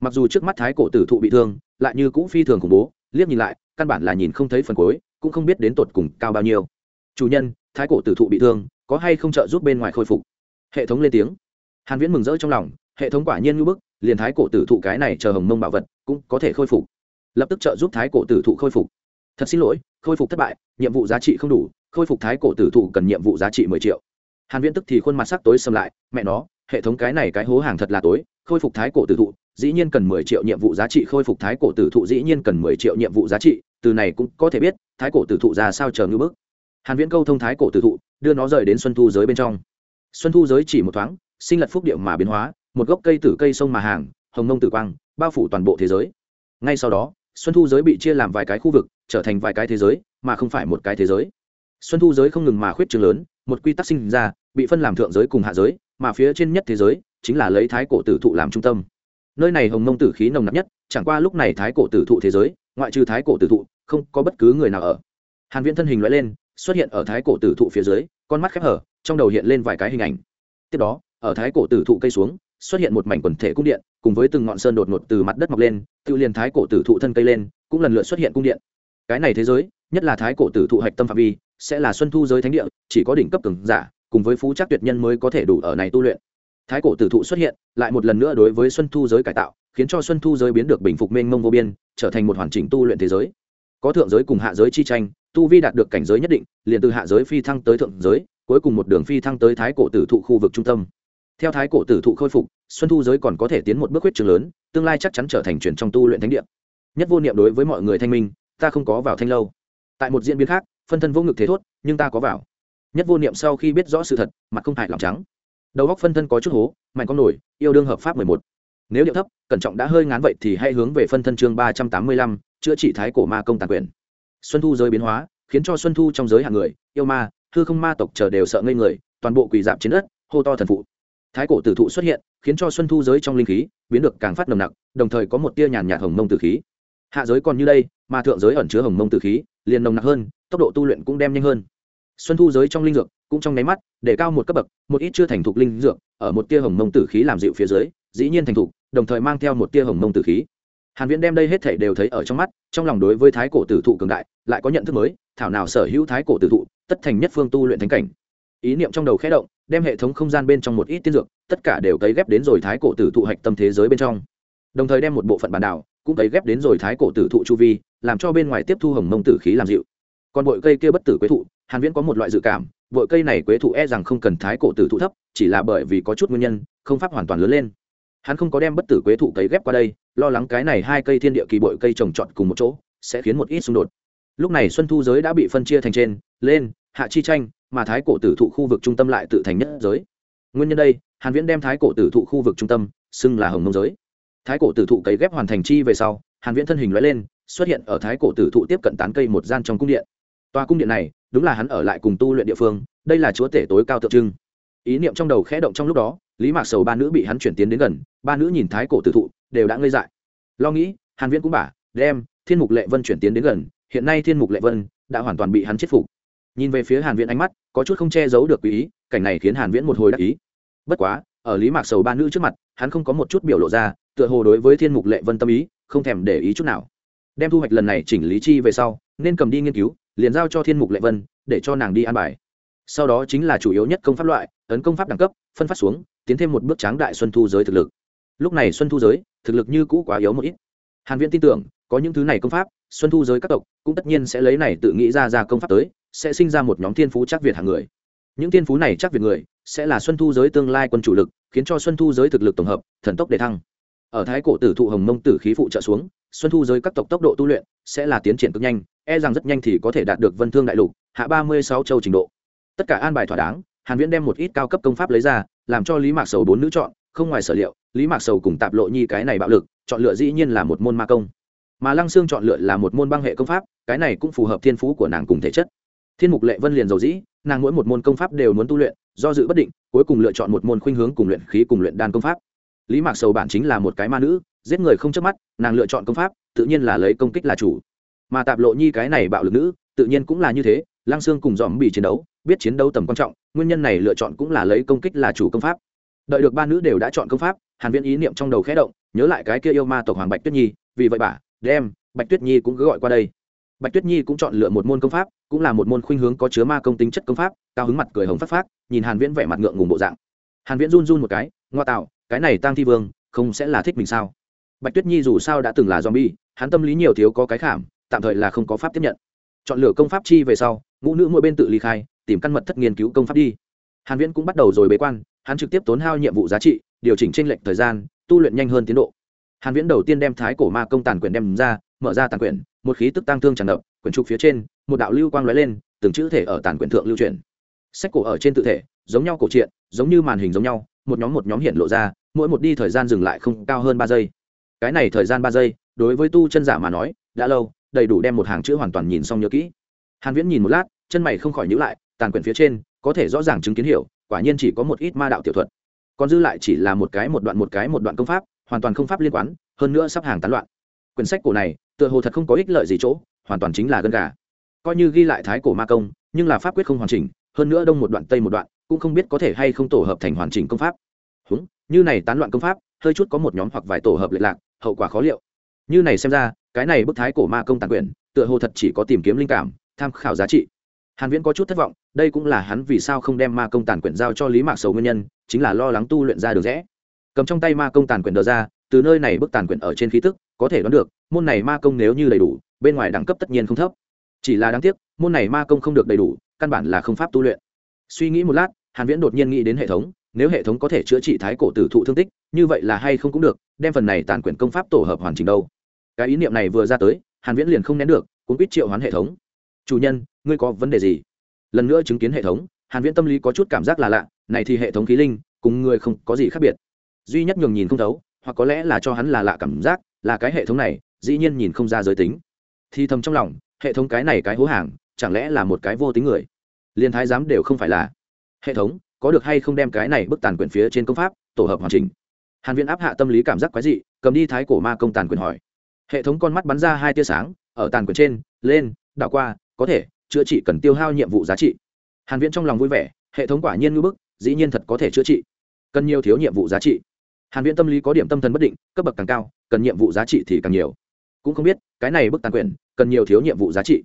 Mặc dù trước mắt thái cổ tử thụ bị thương, lại như cũ phi thường khủng bố, liếc nhìn lại, căn bản là nhìn không thấy phần cuối, cũng không biết đến tột cùng cao bao nhiêu. Chủ nhân, thái cổ tử thụ bị thương, có hay không trợ giúp bên ngoài khôi phục? Hệ thống lên tiếng. Hàn viễn mừng rỡ trong lòng, hệ thống quả nhiên như bức, liền thái cổ tử thụ cái này chờ hồng mông bảo vật cũng có thể khôi phục. Lập tức trợ giúp thái cổ tử thụ khôi phục thật xin lỗi, khôi phục thất bại, nhiệm vụ giá trị không đủ, khôi phục thái cổ tử thụ cần nhiệm vụ giá trị mười triệu. Hàn viễn tức thì khuôn mặt sắc tối sầm lại, mẹ nó, hệ thống cái này cái hố hàng thật là tối, khôi phục thái cổ tử thụ dĩ nhiên cần mười triệu nhiệm vụ giá trị, khôi phục thái cổ tử thụ dĩ nhiên cần mười triệu nhiệm vụ giá trị, từ này cũng có thể biết, thái cổ tử thụ ra sao chờ ngư bức. Hàn viễn câu thông thái cổ tử thụ đưa nó rời đến xuân thu giới bên trong. Xuân thu giới chỉ một thoáng, sinh lật phúc điệu mà biến hóa, một gốc cây tử cây sông mà hàng, hồng nông tử quang, bao phủ toàn bộ thế giới. Ngay sau đó xuân thu giới bị chia làm vài cái khu vực, trở thành vài cái thế giới, mà không phải một cái thế giới. Xuân thu giới không ngừng mà khuyết trường lớn, một quy tắc sinh ra, bị phân làm thượng giới cùng hạ giới, mà phía trên nhất thế giới chính là lấy thái cổ tử thụ làm trung tâm. Nơi này hồng mông tử khí nồng nặc nhất, chẳng qua lúc này thái cổ tử thụ thế giới, ngoại trừ thái cổ tử thụ, không có bất cứ người nào ở. Hàn viễn thân hình loại lên, xuất hiện ở thái cổ tử thụ phía dưới, con mắt khép hở, trong đầu hiện lên vài cái hình ảnh. Tiếp đó, ở thái cổ tử thụ cây xuống xuất hiện một mảnh quần thể cung điện, cùng với từng ngọn sơn đột ngột từ mặt đất mọc lên, tự liền thái cổ tử thụ thân cây lên, cũng lần lượt xuất hiện cung điện. Cái này thế giới, nhất là thái cổ tử thụ hạch tâm phạm vi, sẽ là xuân thu giới thánh địa, chỉ có đỉnh cấp cường giả, cùng với phú chắc tuyệt nhân mới có thể đủ ở này tu luyện. Thái cổ tử thụ xuất hiện, lại một lần nữa đối với xuân thu giới cải tạo, khiến cho xuân thu giới biến được bình phục mênh mông vô biên, trở thành một hoàn chỉnh tu luyện thế giới. Có thượng giới cùng hạ giới chi tranh, tu vi đạt được cảnh giới nhất định, liền từ hạ giới phi thăng tới thượng giới, cuối cùng một đường phi thăng tới thái cổ tử thụ khu vực trung tâm theo thái cổ tử thụ khôi phục, xuân thu giới còn có thể tiến một bước huyết trường lớn, tương lai chắc chắn trở thành chuyển trong tu luyện thánh địa. Nhất vô niệm đối với mọi người thanh minh, ta không có vào thanh lâu. Tại một diễn biến khác, phân thân vô ngực thế thốt, nhưng ta có vào. Nhất vô niệm sau khi biết rõ sự thật, mặt không hại lòng trắng. Đầu góc phân thân có chút hố, mạnh con nổi, yêu đương hợp pháp mười một. Nếu điệu thấp, cẩn trọng đã hơi ngán vậy thì hãy hướng về phân thân chương ba trăm tám mươi lăm, chữa trị thái cổ ma công tàn quyền. Xuân thu giới biến hóa, khiến cho xuân thu trong giới hạng người, yêu ma thư không ma tộc chờ đều sợ ngây người, toàn bộ quỳ dạp trên đất, hô to thần phụ thái cổ tử thụ xuất hiện, khiến cho xuân thu giới trong linh khí biến được càng phát nồng nặc, đồng thời có một tia nhàn nhạt hồng mông tử khí. Hạ giới còn như đây, mà thượng giới ẩn chứa hồng mông tử khí, liền nồng nặc hơn, tốc độ tu luyện cũng đem nhanh hơn. Xuân thu giới trong linh dược cũng trong nháy mắt, để cao một cấp bậc, một ít chưa thành thục linh dược ở một tia hồng mông tử khí làm dịu phía dưới, dĩ nhiên thành thục, đồng thời mang theo một tia hồng mông tử khí. Hàn viễn đem đây hết thảy đều thấy ở trong mắt, trong lòng đối với thái cổ tử thụ cường đại, lại có nhận thức mới, thảo nào sở hữu thái cổ tử thụ, tất thành nhất phương tu luyện thánh cảnh ý niệm trong đầu khẽ động, đem hệ thống không gian bên trong một ít tiên dược, tất cả đều cấy ghép đến rồi thái cổ tử thụ hạch tâm thế giới bên trong. Đồng thời đem một bộ phận bản đảo cũng cấy ghép đến rồi thái cổ tử thụ chu vi, làm cho bên ngoài tiếp thu hồng mông tử khí làm dịu. Còn bội cây kia bất tử quế thụ, hàn viễn có một loại dự cảm, bội cây này quế thụ e rằng không cần thái cổ tử thụ thấp, chỉ là bởi vì có chút nguyên nhân, không pháp hoàn toàn lớn lên. Hắn không có đem bất tử quế thụ cấy ghép qua đây, lo lắng cái này hai cây thiên địa kỳ bội cây trồng trọt cùng một chỗ, sẽ khiến một ít xung đột. Lúc này xuân thu giới đã bị phân chia thành trên, lên hạ chi tranh, mà thái cổ tử thụ khu vực trung tâm lại tự thành nhất giới. Nguyên nhân đây, hàn viễn đem thái cổ tử thụ khu vực trung tâm xưng là hồng mông giới. Thái cổ tử thụ cấy ghép hoàn thành chi về sau, hàn viễn thân hình lóe lên, xuất hiện ở thái cổ tử thụ tiếp cận tán cây một gian trong cung điện. Tòa cung điện này, đúng là hắn ở lại cùng tu luyện địa phương, đây là chúa tể tối cao tượng trưng. Ý niệm trong đầu khẽ động trong lúc đó, lý mạc sầu ba nữ bị hắn chuyển tiến đến gần, ba nữ nhìn thái cổ tử thụ, đều đã ngây dại. Lo nghĩ, hàn viễn cũng bả đem thiên mục lệ vân chuyển tiến đến gần, hiện nay thiên mục lệ vân đã hoàn toàn bị hắn chết phục nhìn về phía hàn viễn ánh mắt, có chút không che giấu được ý, cảnh này khiến hàn viễn một hồi đắc ý. Bất quá, ở lý mạc sầu ba nữ trước mặt, hắn không có một chút biểu lộ ra, tựa hồ đối với thiên mục lệ vân tâm ý, không thèm để ý chút nào. Đem thu hoạch lần này chỉnh lý chi về sau, nên cầm đi nghiên cứu, liền giao cho thiên mục lệ vân, để cho nàng đi an bài. Sau đó chính là chủ yếu nhất công pháp loại, ấn công pháp đẳng cấp, phân phát xuống, tiến thêm một bước tráng đại xuân thu giới thực lực. Lúc này xuân thu giới, thực lực như cũ quá yếu một ít. Hàn viễn tin tưởng có những thứ này công pháp, xuân thu giới các tộc cũng tất nhiên sẽ lấy này tự nghĩ ra ra công pháp tới, sẽ sinh ra một nhóm thiên phú chắc việt hàng người. Những thiên phú này chắc việt người sẽ là xuân thu giới tương lai quân chủ lực, khiến cho xuân thu giới thực lực tổng hợp, thần tốc đề thăng. Ở thái cổ tử thụ hồng mông tử khí phụ trợ xuống, xuân thu giới các tộc tốc độ tu luyện sẽ là tiến triển cực nhanh e rằng rất nhanh thì có thể đạt được vân thương đại lục, hạ ba mươi sáu châu trình độ. Tất cả an bài thỏa đáng, hàn viễn đem một ít cao cấp công pháp lấy ra, làm cho lý mạc sầu bốn nữ chọn, không ngoài sở liệu, lý mạc sầu cùng tạp lộ nhi cái này bạo lực, chọn lựa dĩ nhiên là một môn ma công mà lăng xương chọn lựa là một môn băng hệ công pháp, cái này cũng phù hợp thiên phú của nàng cùng thể chất. Thiên mục lệ vân liền dầu dĩ, nàng mỗi một môn công pháp đều muốn tu luyện, do dự bất định, cuối cùng lựa chọn một môn khuynh hướng cùng luyện khí cùng luyện đan công pháp. Lý mạc sầu bản chính là một cái ma nữ, giết người không chớp mắt, nàng lựa chọn công pháp, tự nhiên là lấy công kích là chủ. Mà tạp lộ nhi cái này bạo lực nữ, tự nhiên cũng là như thế, lăng xương cùng dòm bị chiến đấu, biết chiến đấu tầm quan trọng, nguyên nhân này lựa chọn cũng là lấy công kích là chủ công pháp. Đợi được ba nữ đều đã chọn công pháp, hàn viễn ý niệm trong đầu khẽ động, nhớ lại cái kia yêu ma tộc hoàng bạch tuyết nhi, vì vậy bà đem, bạch tuyết nhi cũng cứ gọi qua đây. Bạch tuyết nhi cũng chọn lựa một môn công pháp, cũng là một môn khuynh hướng có chứa ma công tính chất công pháp, cao hứng mặt cười hồng phát phát nhìn hàn viễn vẻ mặt ngượng ngùng bộ dạng. Hàn viễn run run một cái, ngoa tạo, cái này tăng thi vương, không sẽ là thích mình sao? Bạch tuyết nhi dù sao đã từng là zombie, hắn tâm lý nhiều thiếu có cái khảm, tạm thời là không có pháp tiếp nhận. Chọn lựa công pháp chi về sau, ngũ nữ mỗi bên tự ly khai, tìm căn mật thất nghiên cứu công pháp đi. Hàn viễn cũng bắt đầu rồi bế quan, hắn trực tiếp tốn hao nhiệm vụ giá trị, điều chỉnh trên lệnh thời gian, tu luyện nhanh hơn tiến độ hàn viễn đầu tiên đem thái cổ ma công tàn quyển đem ra, mở ra tàn quyển, một khí tức tăng thương tràn ngập, quyển trục phía trên, một đạo lưu quang lóe lên, từng chữ thể ở tàn quyển thượng lưu truyền sách cổ ở trên tự thể, giống nhau cổ truyện, giống như màn hình giống nhau, một nhóm một nhóm hiện lộ ra, mỗi một đi thời gian dừng lại không cao hơn ba giây. Cái này thời gian ba giây, đối với tu chân giả mà nói, đã lâu, đầy đủ đem một hàng chữ hoàn toàn nhìn xong nhớ kỹ. Hàn viễn nhìn một lát, chân mày không khỏi nhíu lại, tàn quyển phía trên, có thể rõ ràng chứng kiến hiểu, quả nhiên chỉ có một ít ma đạo tiểu thuật. Còn dư lại chỉ là một cái một đoạn một cái một đoạn công pháp hoàn toàn không pháp liên quan, hơn nữa sắp hàng tán loạn. Quyển sách cổ này, tựa hồ thật không có ích lợi gì chỗ, hoàn toàn chính là gân gà. Coi như ghi lại thái cổ ma công, nhưng là pháp quyết không hoàn chỉnh, hơn nữa đông một đoạn, tây một đoạn, cũng không biết có thể hay không tổ hợp thành hoàn chỉnh công pháp. Húng, như này tán loạn công pháp, hơi chút có một nhóm hoặc vài tổ hợp lệch lạc, hậu quả khó liệu. Như này xem ra, cái này bức thái cổ ma công tàn quyển, tựa hồ thật chỉ có tìm kiếm linh cảm, tham khảo giá trị. Hàn viễn có chút thất vọng, đây cũng là hắn vì sao không đem ma công tàn quyển giao cho lý mạc sầu nguyên nhân, chính là lo lắng tu luyện ra được rẽ cầm trong tay ma công tàn quyển đờ ra, từ nơi này bức tàn quyển ở trên khí tức, có thể đoán được, môn này ma công nếu như đầy đủ, bên ngoài đẳng cấp tất nhiên không thấp. Chỉ là đáng tiếc, môn này ma công không được đầy đủ, căn bản là không pháp tu luyện. Suy nghĩ một lát, hàn viễn đột nhiên nghĩ đến hệ thống, nếu hệ thống có thể chữa trị thái cổ tử thụ thương tích, như vậy là hay không cũng được, đem phần này tàn quyển công pháp tổ hợp hoàn chỉnh đâu. Cái ý niệm này vừa ra tới, hàn viễn liền không nén được cũng biết triệu hoán hệ thống. Chủ nhân, ngươi có vấn đề gì? Lần nữa chứng kiến hệ thống, hàn viễn tâm lý có chút cảm giác là lạ, này thì hệ thống khí linh, cùng người không có gì khác biệt duy nhất nhường nhìn không thấu, hoặc có lẽ là cho hắn là lạ cảm giác, là cái hệ thống này, dĩ nhiên nhìn không ra giới tính. Thì thầm trong lòng, hệ thống cái này cái hố hàng, chẳng lẽ là một cái vô tính người? Liên thái giám đều không phải là. Hệ thống, có được hay không đem cái này bức tàn quyền phía trên công pháp, tổ hợp hoàn chỉnh? Hàn viễn áp hạ tâm lý cảm giác quái dị, cầm đi thái cổ ma công tàn quyền hỏi. Hệ thống con mắt bắn ra hai tia sáng, ở tàn quyền trên, lên, đảo qua, có thể, chữa trị cần tiêu hao nhiệm vụ giá trị. Hàn viễn trong lòng vui vẻ, hệ thống quả nhiên ngưỡng bức, dĩ nhiên thật có thể chữa trị. Cần nhiều thiếu nhiệm vụ giá trị hàn viễn tâm lý có điểm tâm thần bất định cấp bậc càng cao cần nhiệm vụ giá trị thì càng nhiều. Cũng không biết cái này bức tàn quyền, cần nhiều thiếu nhiệm vụ giá trị.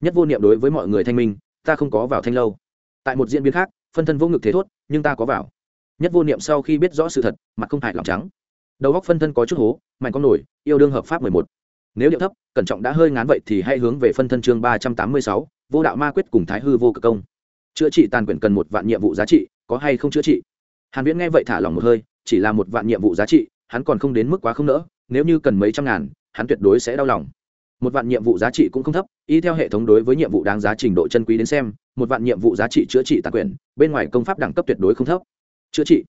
Nhất vô niệm đối với mọi người thanh minh ta không có vào thanh lâu. Tại một diễn biến khác phân thân vô ngực thế thốt nhưng ta có vào. Nhất vô niệm sau khi biết rõ sự thật mặt không hại lòng trắng. Đầu góc phân thân có chút hố mạnh con nổi yêu đương hợp pháp mười một. Nếu điệu thấp cẩn trọng đã hơi ngán vậy thì hãy hướng về phân thân chương ba trăm tám mươi sáu vô đạo ma quyết cùng thái hư vô cực công. Chữa trị tàn quyền cần một vạn nhiệm vụ giá trị có hay không chữa trị? Hàn viễn nghe vậy thả lòng một hơi chỉ là một vạn nhiệm vụ giá trị hắn còn không đến mức quá không nỡ nếu như cần mấy trăm ngàn hắn tuyệt đối sẽ đau lòng. Một vạn nhiệm vụ giá trị cũng không thấp y theo hệ thống đối với nhiệm vụ đáng giá trình độ chân quý đến xem một vạn nhiệm vụ giá trị chữa trị tàn quyền, bên ngoài công pháp đẳng cấp tuyệt đối không thấp. Chữa trị.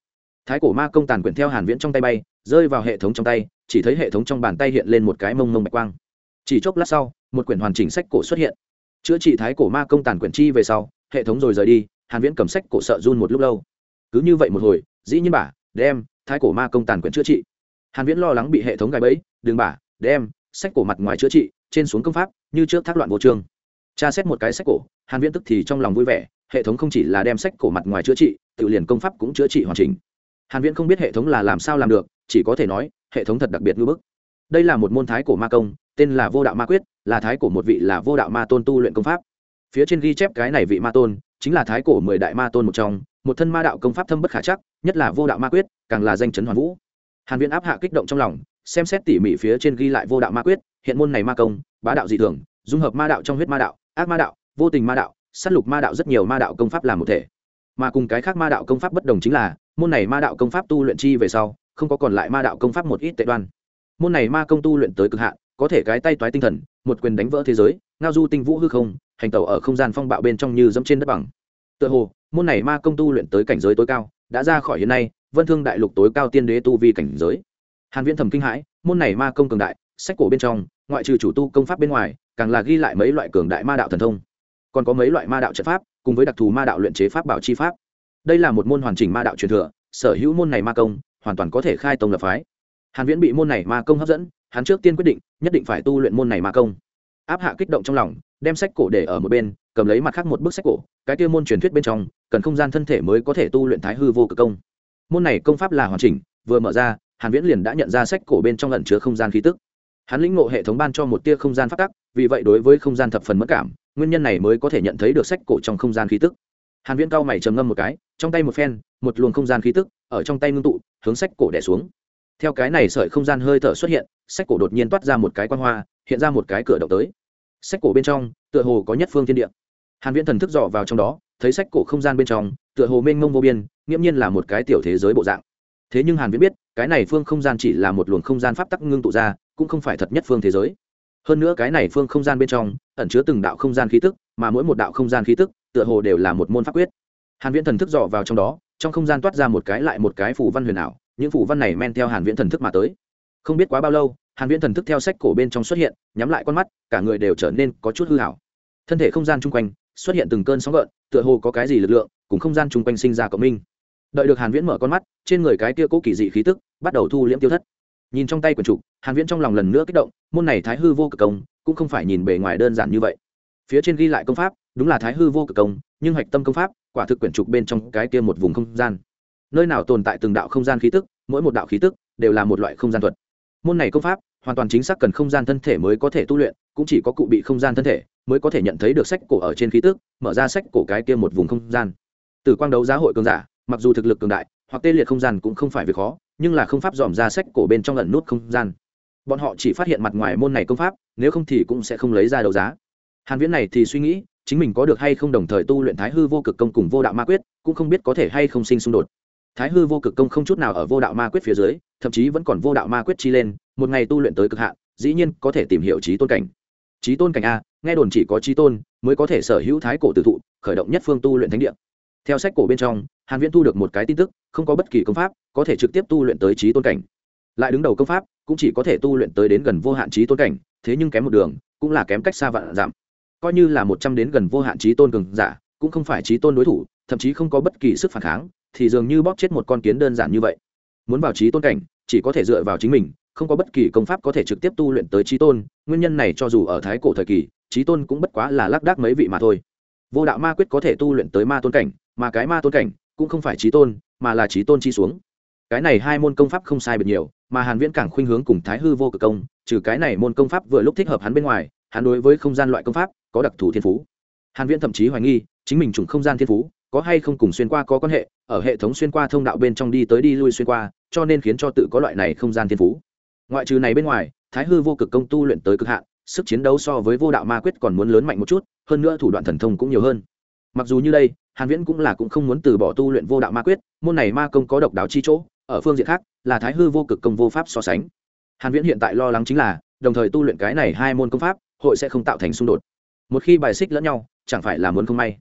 Thái cổ ma công tàn quyền theo hàn viễn trong tay bay rơi vào hệ thống trong tay chỉ thấy hệ thống trong bàn tay hiện lên một cái mông mông bạch quang. Chỉ chốc lát sau một quyển hoàn chỉnh sách cổ xuất hiện. Chữa trị thái cổ ma công tàn quyển chi về sau hệ thống rồi rời đi hàn viễn cầm sách cổ sợ run một lúc lâu. Cứ như vậy một hồi dĩ nhiên bà đem thái cổ ma công tàn quyển chữa trị. Hàn viễn lo lắng bị hệ thống gài bẫy, đừng bả đem sách cổ mặt ngoài chữa trị, trên xuống công pháp, như trước thác loạn vô trường tra xét một cái sách cổ, hàn viễn tức thì trong lòng vui vẻ, hệ thống không chỉ là đem sách cổ mặt ngoài chữa trị, tự liền công pháp cũng chữa trị hoàn chỉnh. Hàn viễn không biết hệ thống là làm sao làm được, chỉ có thể nói, hệ thống thật đặc biệt ngưỡng bức. Đây là một môn thái cổ ma công, tên là vô đạo ma quyết, là thái cổ một vị là vô đạo ma tôn tu luyện công pháp. Phía trên ghi chép cái này vị ma tôn, chính là thái cổ mười đại ma tôn một trong một thân ma đạo công pháp thâm bất khả chắc, nhất là vô đạo ma quyết, càng là danh chấn hoàn vũ. Hàn viễn áp hạ kích động trong lòng, xem xét tỉ mỉ phía trên ghi lại vô đạo ma quyết, hiện môn này ma công, bá đạo dị thường, dung hợp ma đạo trong huyết ma đạo, ác ma đạo, vô tình ma đạo, sát lục ma đạo rất nhiều ma đạo công pháp làm một thể. Mà cùng cái khác ma đạo công pháp bất đồng chính là, môn này ma đạo công pháp tu luyện chi về sau, không có còn lại ma đạo công pháp một ít tệ đoan. Môn này ma công tu luyện tới cực hạn, có thể cái tay toái tinh thần, một quyền đánh vỡ thế giới, ngao du tinh vũ hư không, hành tẩu ở không gian phong bạo bên trong như dẫm trên đất bằng. Tựa hồ môn này ma công tu luyện tới cảnh giới tối cao, đã ra khỏi hiện nay, vân thương đại lục tối cao tiên đế tu vi cảnh giới. Hàn viễn thầm kinh hãi, môn này ma công cường đại, sách cổ bên trong, ngoại trừ chủ tu công pháp bên ngoài, càng là ghi lại mấy loại cường đại ma đạo thần thông. Còn có mấy loại ma đạo trận pháp, cùng với đặc thù ma đạo luyện chế pháp bảo chi pháp. Đây là một môn hoàn chỉnh ma đạo truyền thừa, sở hữu môn này ma công, hoàn toàn có thể khai tông lập phái. Hàn viễn bị môn này ma công hấp dẫn, hắn trước tiên quyết định, nhất định phải tu luyện môn này ma công áp hạ kích động trong lòng, đem sách cổ để ở một bên, cầm lấy mặt khác một bức sách cổ, cái kia môn truyền thuyết bên trong, cần không gian thân thể mới có thể tu luyện thái hư vô cực công. Môn này công pháp là hoàn chỉnh, vừa mở ra, hàn viễn liền đã nhận ra sách cổ bên trong ẩn chứa không gian khí tức. Hắn lĩnh ngộ hệ thống ban cho một tia không gian phát tắc, vì vậy đối với không gian thập phần mất cảm, nguyên nhân này mới có thể nhận thấy được sách cổ trong không gian khí tức. Hàn viễn cao mày trầm ngâm một cái, trong tay một phen, một luồng không gian khí tức, ở trong tay ngưng tụ, hướng sách cổ đè xuống theo cái này sợi không gian hơi thở xuất hiện, sách cổ đột nhiên toát ra một cái quan hoa, hiện ra một cái cửa động tới. Sách cổ bên trong, tựa hồ có nhất phương thiên địa. Hàn viễn thần thức dò vào trong đó, thấy sách cổ không gian bên trong, tựa hồ mênh mông vô biên, nghiễm nhiên là một cái tiểu thế giới bộ dạng. Thế nhưng hàn viễn biết, cái này phương không gian chỉ là một luồng không gian pháp tắc ngưng tụ ra, cũng không phải thật nhất phương thế giới. Hơn nữa cái này phương không gian bên trong, ẩn chứa từng đạo không gian khí tức, mà mỗi một đạo không gian khí tức, tựa hồ đều là một môn pháp quyết. Hàn viễn thần thức dò vào trong đó, trong không gian toát ra một cái lại một cái phù văn huyền ảo những phủ văn này men theo hàn viễn thần thức mà tới. Không biết quá bao lâu, hàn viễn thần thức theo sách cổ bên trong xuất hiện, nhắm lại con mắt, cả người đều trở nên có chút hư ảo. Thân thể không gian chung quanh xuất hiện từng cơn sóng gợn, tựa hồ có cái gì lực lượng, cùng không gian chung quanh sinh ra cộng minh. Đợi được hàn viễn mở con mắt, trên người cái kia cố kỳ dị khí tức bắt đầu thu liễm tiêu thất. Nhìn trong tay quyển trục, hàn viễn trong lòng lần nữa kích động, môn này thái hư vô cực công, cũng không phải nhìn bề ngoài đơn giản như vậy. Phía trên ghi lại công pháp, đúng là thái hư vô cực công, nhưng hạch tâm công pháp, quả thực quyển trục bên trong cái kia một vùng không gian nơi nào tồn tại từng đạo không gian khí tức, mỗi một đạo khí tức đều là một loại không gian thuật. Môn này công pháp hoàn toàn chính xác cần không gian thân thể mới có thể tu luyện, cũng chỉ có cụ bị không gian thân thể mới có thể nhận thấy được sách cổ ở trên khí tức, mở ra sách cổ cái kia một vùng không gian. Từ quang đấu giá hội cường giả, mặc dù thực lực cường đại, hoặc tê liệt không gian cũng không phải việc khó, nhưng là không pháp dòm ra sách cổ bên trong lần nút không gian. Bọn họ chỉ phát hiện mặt ngoài môn này công pháp, nếu không thì cũng sẽ không lấy ra đấu giá. Hàn viễn này thì suy nghĩ, chính mình có được hay không đồng thời tu luyện thái hư vô cực công cùng vô đạo ma quyết, cũng không biết có thể hay không sinh xung đột thái hư vô cực công không chút nào ở vô đạo ma quyết phía dưới, thậm chí vẫn còn vô đạo ma quyết chi lên, một ngày tu luyện tới cực hạn, dĩ nhiên có thể tìm hiểu trí tôn cảnh. Trí tôn cảnh a, nghe đồn chỉ có trí tôn mới có thể sở hữu thái cổ tử thụ, khởi động nhất phương tu luyện thánh địa. Theo sách cổ bên trong, hàn viễn thu được một cái tin tức, không có bất kỳ công pháp có thể trực tiếp tu luyện tới trí tôn cảnh. Lại đứng đầu công pháp cũng chỉ có thể tu luyện tới đến gần vô hạn trí tôn cảnh, thế nhưng kém một đường, cũng là kém cách xa vạn giảm. Coi như là một trăm đến gần vô hạn trí tôn cường giả, cũng không phải trí tôn đối thủ, thậm chí không có bất kỳ sức phản kháng thì dường như bóp chết một con kiến đơn giản như vậy. Muốn vào trí tôn cảnh, chỉ có thể dựa vào chính mình, không có bất kỳ công pháp có thể trực tiếp tu luyện tới trí tôn, nguyên nhân này cho dù ở thái cổ thời kỳ, trí tôn cũng bất quá là lác đác mấy vị mà thôi. Vô đạo ma quyết có thể tu luyện tới ma tôn cảnh, mà cái ma tôn cảnh cũng không phải trí tôn, mà là trí tôn chi xuống. Cái này hai môn công pháp không sai biệt nhiều, mà hàn viễn càng khuynh hướng cùng thái hư vô cực công, trừ cái này môn công pháp vừa lúc thích hợp hắn bên ngoài, hắn đối với không gian loại công pháp có đặc thù thiên phú. Hàn viễn thậm chí hoài nghi, chính mình trùng không gian thiên phú có hay không cùng xuyên qua có quan hệ, ở hệ thống xuyên qua thông đạo bên trong đi tới đi lui xuyên qua, cho nên khiến cho tự có loại này không gian thiên phú. Ngoại trừ này bên ngoài, thái hư vô cực công tu luyện tới cực hạn, sức chiến đấu so với vô đạo ma quyết còn muốn lớn mạnh một chút, hơn nữa thủ đoạn thần thông cũng nhiều hơn. Mặc dù như đây, hàn viễn cũng là cũng không muốn từ bỏ tu luyện vô đạo ma quyết, môn này ma công có độc đáo chi chỗ, ở phương diện khác, là thái hư vô cực công vô pháp so sánh. Hàn viễn hiện tại lo lắng chính là, đồng thời tu luyện cái này hai môn công pháp, hội sẽ không tạo thành xung đột. Một khi bài xích lẫn nhau, chẳng phải là muốn không may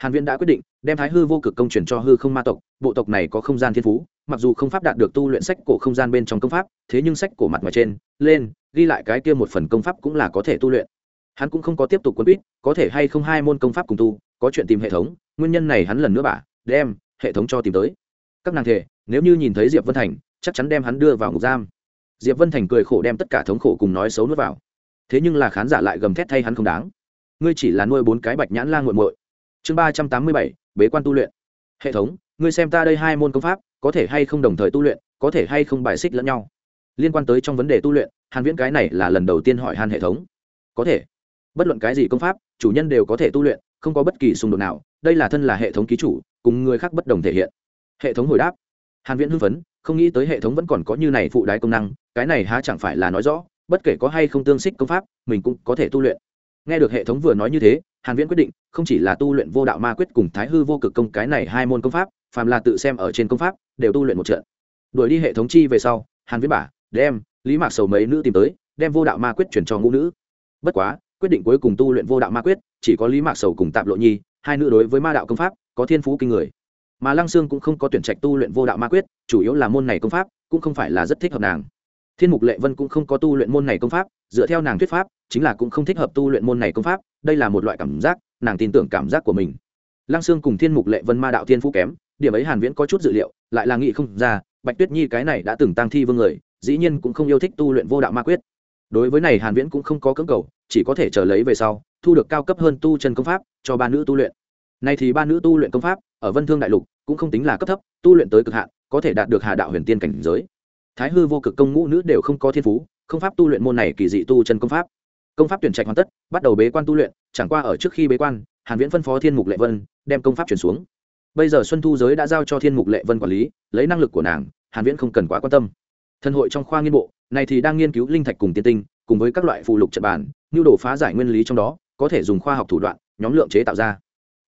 hàn viễn đã quyết định đem thái hư vô cực công truyền cho hư không ma tộc, bộ tộc này có không gian thiên phú, mặc dù không pháp đạt được tu luyện sách cổ không gian bên trong công pháp, thế nhưng sách cổ mặt ngoài trên, lên, ghi lại cái kia một phần công pháp cũng là có thể tu luyện. Hắn cũng không có tiếp tục quân quýt, có thể hay không hai môn công pháp cùng tu, có chuyện tìm hệ thống, nguyên nhân này hắn lần nữa bả đem hệ thống cho tìm tới. Các nàng thể nếu như nhìn thấy diệp vân thành, chắc chắn đem hắn đưa vào ngục giam. Diệp vân thành cười khổ đem tất cả thống khổ cùng nói xấu nuốt vào. Thế nhưng là khán giả lại gầm thét thay hắn không đáng. Ngươi chỉ là nuôi bốn cái bạch nhãn la nguội muội chương ba trăm tám mươi bảy, bế quan tu luyện. Hệ thống, ngươi xem ta đây hai môn công pháp, có thể hay không đồng thời tu luyện, có thể hay không bài xích lẫn nhau. Liên quan tới trong vấn đề tu luyện, hàn viễn cái này là lần đầu tiên hỏi hàn hệ thống. Có thể. Bất luận cái gì công pháp, chủ nhân đều có thể tu luyện, không có bất kỳ xung đột nào, đây là thân là hệ thống ký chủ, cùng người khác bất đồng thể hiện. Hệ thống hồi đáp. Hàn viễn hưng phấn, không nghĩ tới hệ thống vẫn còn có như này phụ đái công năng, cái này há chẳng phải là nói rõ, bất kể có hay không tương xích công pháp, mình cũng có thể tu luyện. Nghe được hệ thống vừa nói như thế hàn viễn quyết định, không chỉ là tu luyện vô đạo ma quyết cùng thái hư vô cực công cái này hai môn công pháp, phàm là tự xem ở trên công pháp, đều tu luyện một trận. Đuổi đi hệ thống chi về sau, hàn viễn bả đem, lý mạc sầu mấy nữ tìm tới, đem vô đạo ma quyết chuyển cho ngũ nữ. Bất quá, quyết định cuối cùng tu luyện vô đạo ma quyết, chỉ có lý mạc sầu cùng tạm lộ nhi, hai nữ đối với ma đạo công pháp, có thiên phú kinh người. Mà lăng sương cũng không có tuyển trạch tu luyện vô đạo ma quyết, chủ yếu là môn này công pháp, cũng không phải là rất thích hợp nàng. Thiên mục lệ vân cũng không có tu luyện môn này công pháp, dựa theo nàng thuyết pháp chính là cũng không thích hợp tu luyện môn này công pháp, đây là một loại cảm giác, nàng tin tưởng cảm giác của mình. Lăng sương cùng thiên mục lệ vân ma đạo thiên phú kém, điểm ấy hàn viễn có chút dự liệu, lại là nghĩ không ra, bạch tuyết nhi cái này đã từng tăng thi vương người, dĩ nhiên cũng không yêu thích tu luyện vô đạo ma quyết. Đối với này hàn viễn cũng không có cưỡng cầu, chỉ có thể chờ lấy về sau, thu được cao cấp hơn tu chân công pháp, cho ba nữ tu luyện. Nay thì ba nữ tu luyện công pháp, ở vân thương đại lục, cũng không tính là cấp thấp, tu luyện tới cực hạn, có thể đạt được hà đạo huyền tiên cảnh giới. Thái hư vô cực công ngũ nữ đều không có thiên phú, không pháp tu luyện môn này kỳ dị tu chân công pháp công pháp tuyển trạch hoàn tất, bắt đầu bế quan tu luyện, chẳng qua ở trước khi bế quan, hàn viễn phân phó thiên mục lệ vân, đem công pháp chuyển xuống. Bây giờ xuân thu giới đã giao cho thiên mục lệ vân quản lý, lấy năng lực của nàng, hàn viễn không cần quá quan tâm. Thân hội trong khoa nghiên bộ, này thì đang nghiên cứu linh thạch cùng tiên tinh, cùng với các loại phụ lục trận bản nhu đồ phá giải nguyên lý trong đó, có thể dùng khoa học thủ đoạn, nhóm lượng chế tạo ra.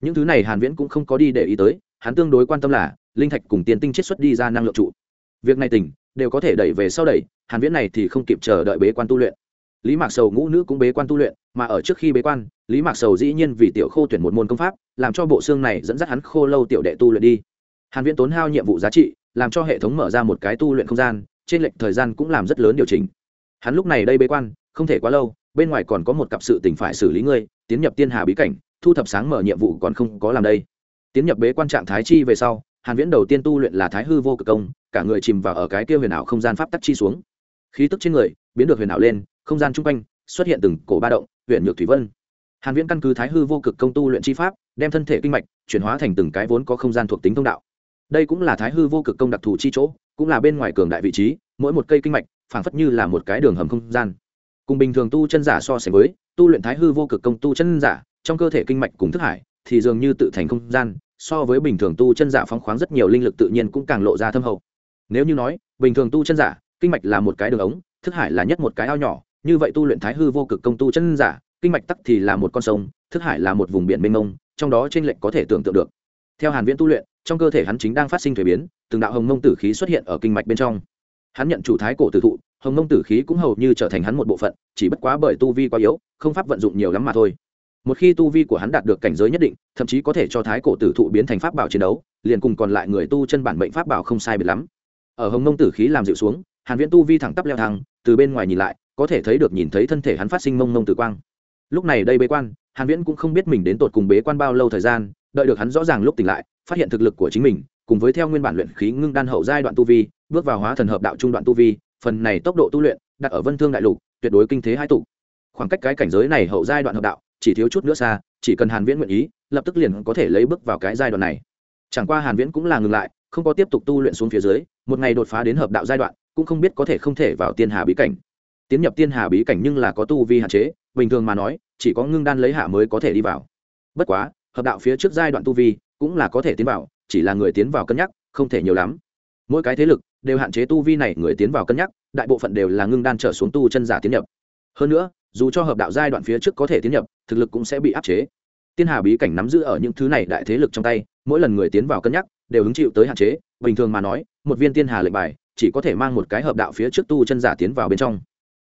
Những thứ này hàn viễn cũng không có đi để ý tới, hắn tương đối quan tâm là linh thạch cùng tiên tinh chiết xuất đi ra năng lượng trụ. Việc này tỉnh, đều có thể đẩy về sau đẩy, hàn viễn này thì không kịp chờ đợi bế quan tu luyện lý mạc sầu ngũ nữ cũng bế quan tu luyện, mà ở trước khi bế quan, lý mạc sầu dĩ nhiên vì tiểu khô tuyển một môn công pháp, làm cho bộ xương này dẫn dắt hắn khô lâu tiểu đệ tu luyện đi. Hàn viễn tốn hao nhiệm vụ giá trị, làm cho hệ thống mở ra một cái tu luyện không gian, trên lệch thời gian cũng làm rất lớn điều chỉnh. Hắn lúc này đây bế quan, không thể quá lâu, bên ngoài còn có một cặp sự tình phải xử lý ngươi, tiến nhập tiên hà bí cảnh, thu thập sáng mở nhiệm vụ còn không có làm đây. Tiến nhập bế quan trạng thái chi về sau, hàn viễn đầu tiên tu luyện là thái hư vô cực công, cả người chìm vào ở cái kia huyền ảo không gian pháp tắc chi xuống. Khí tức trên người, biến được huyền ảo lên không gian trung quanh xuất hiện từng cổ ba động huyện nhược thủy vân. Hàn viễn căn cứ thái hư vô cực công tu luyện chi pháp, đem thân thể kinh mạch chuyển hóa thành từng cái vốn có không gian thuộc tính thông đạo. Đây cũng là thái hư vô cực công đặc thù chi chỗ, cũng là bên ngoài cường đại vị trí, mỗi một cây kinh mạch phảng phất như là một cái đường hầm không gian. Cùng bình thường tu chân giả so sánh với, tu luyện thái hư vô cực công tu chân giả, trong cơ thể kinh mạch cùng thức hải thì dường như tự thành không gian, so với bình thường tu chân giả phóng khoáng rất nhiều linh lực tự nhiên cũng càng lộ ra thâm hậu. Nếu như nói, bình thường tu chân giả, kinh mạch là một cái đường ống, thức hải là nhất một cái ao nhỏ như vậy tu luyện thái hư vô cực công tu chân giả, kinh mạch tắc thì là một con sông, thức hải là một vùng biển mênh mông, trong đó t r ê n lệch có thể tưởng tượng được. Theo hàn viễn tu luyện, trong cơ thể hắn chính đang phát sinh thuế biến, từng đạo hồng mông tử khí xuất hiện ở kinh mạch bên trong. Hắn nhận chủ thái cổ tử thụ, hồng mông tử khí cũng hầu như trở thành hắn một bộ phận, chỉ bất quá bởi tu vi quá yếu, không pháp vận dụng nhiều lắm mà thôi. Một khi tu vi của hắn đạt được cảnh giới nhất định, thậm chí có thể cho thái cổ tử thụ biến thành pháp bảo chiến đấu, liền cùng còn lại người tu chân bản mệnh pháp bảo không sai biệt lắm. Ở hồng mông tử khí làm dịu xuống, hàn viễn tu vi thẳng tắp leo thang, từ bên ngoài nhìn lại có thể thấy được nhìn thấy thân thể hắn phát sinh mông mông tử quang. Lúc này đây bế quan, hàn viễn cũng không biết mình đến tột cùng bế quan bao lâu thời gian, đợi được hắn rõ ràng lúc tỉnh lại, phát hiện thực lực của chính mình, cùng với theo nguyên bản luyện khí ngưng đan hậu giai đoạn tu vi, bước vào hóa thần hợp đạo trung đoạn tu vi, phần này tốc độ tu luyện, đặt ở vân thương đại lục, tuyệt đối kinh thế hai tụ. Khoảng cách cái cảnh giới này hậu giai đoạn hợp đạo, chỉ thiếu chút nữa xa, chỉ cần hàn viễn nguyện ý, lập tức liền có thể lấy bước vào cái giai đoạn này. Chẳng qua hàn viễn cũng là ngừng lại, không có tiếp tục tu luyện xuống phía dưới, một ngày đột phá đến hợp đạo giai đoạn, cũng không biết có thể không thể vào tiên hà bí cảnh tiến nhập tiên hà bí cảnh nhưng là có tu vi hạn chế, bình thường mà nói, chỉ có ngưng đan lấy hạ mới có thể đi vào. Bất quá, hợp đạo phía trước giai đoạn tu vi cũng là có thể tiến vào, chỉ là người tiến vào cân nhắc không thể nhiều lắm. Mỗi cái thế lực đều hạn chế tu vi này, người tiến vào cân nhắc, đại bộ phận đều là ngưng đan trở xuống tu chân giả tiến nhập. Hơn nữa, dù cho hợp đạo giai đoạn phía trước có thể tiến nhập, thực lực cũng sẽ bị áp chế. Tiên hà bí cảnh nắm giữ ở những thứ này đại thế lực trong tay, mỗi lần người tiến vào cân nhắc đều hứng chịu tới hạn chế, bình thường mà nói, một viên tiên hà lệnh bài chỉ có thể mang một cái hợp đạo phía trước tu chân giả tiến vào bên trong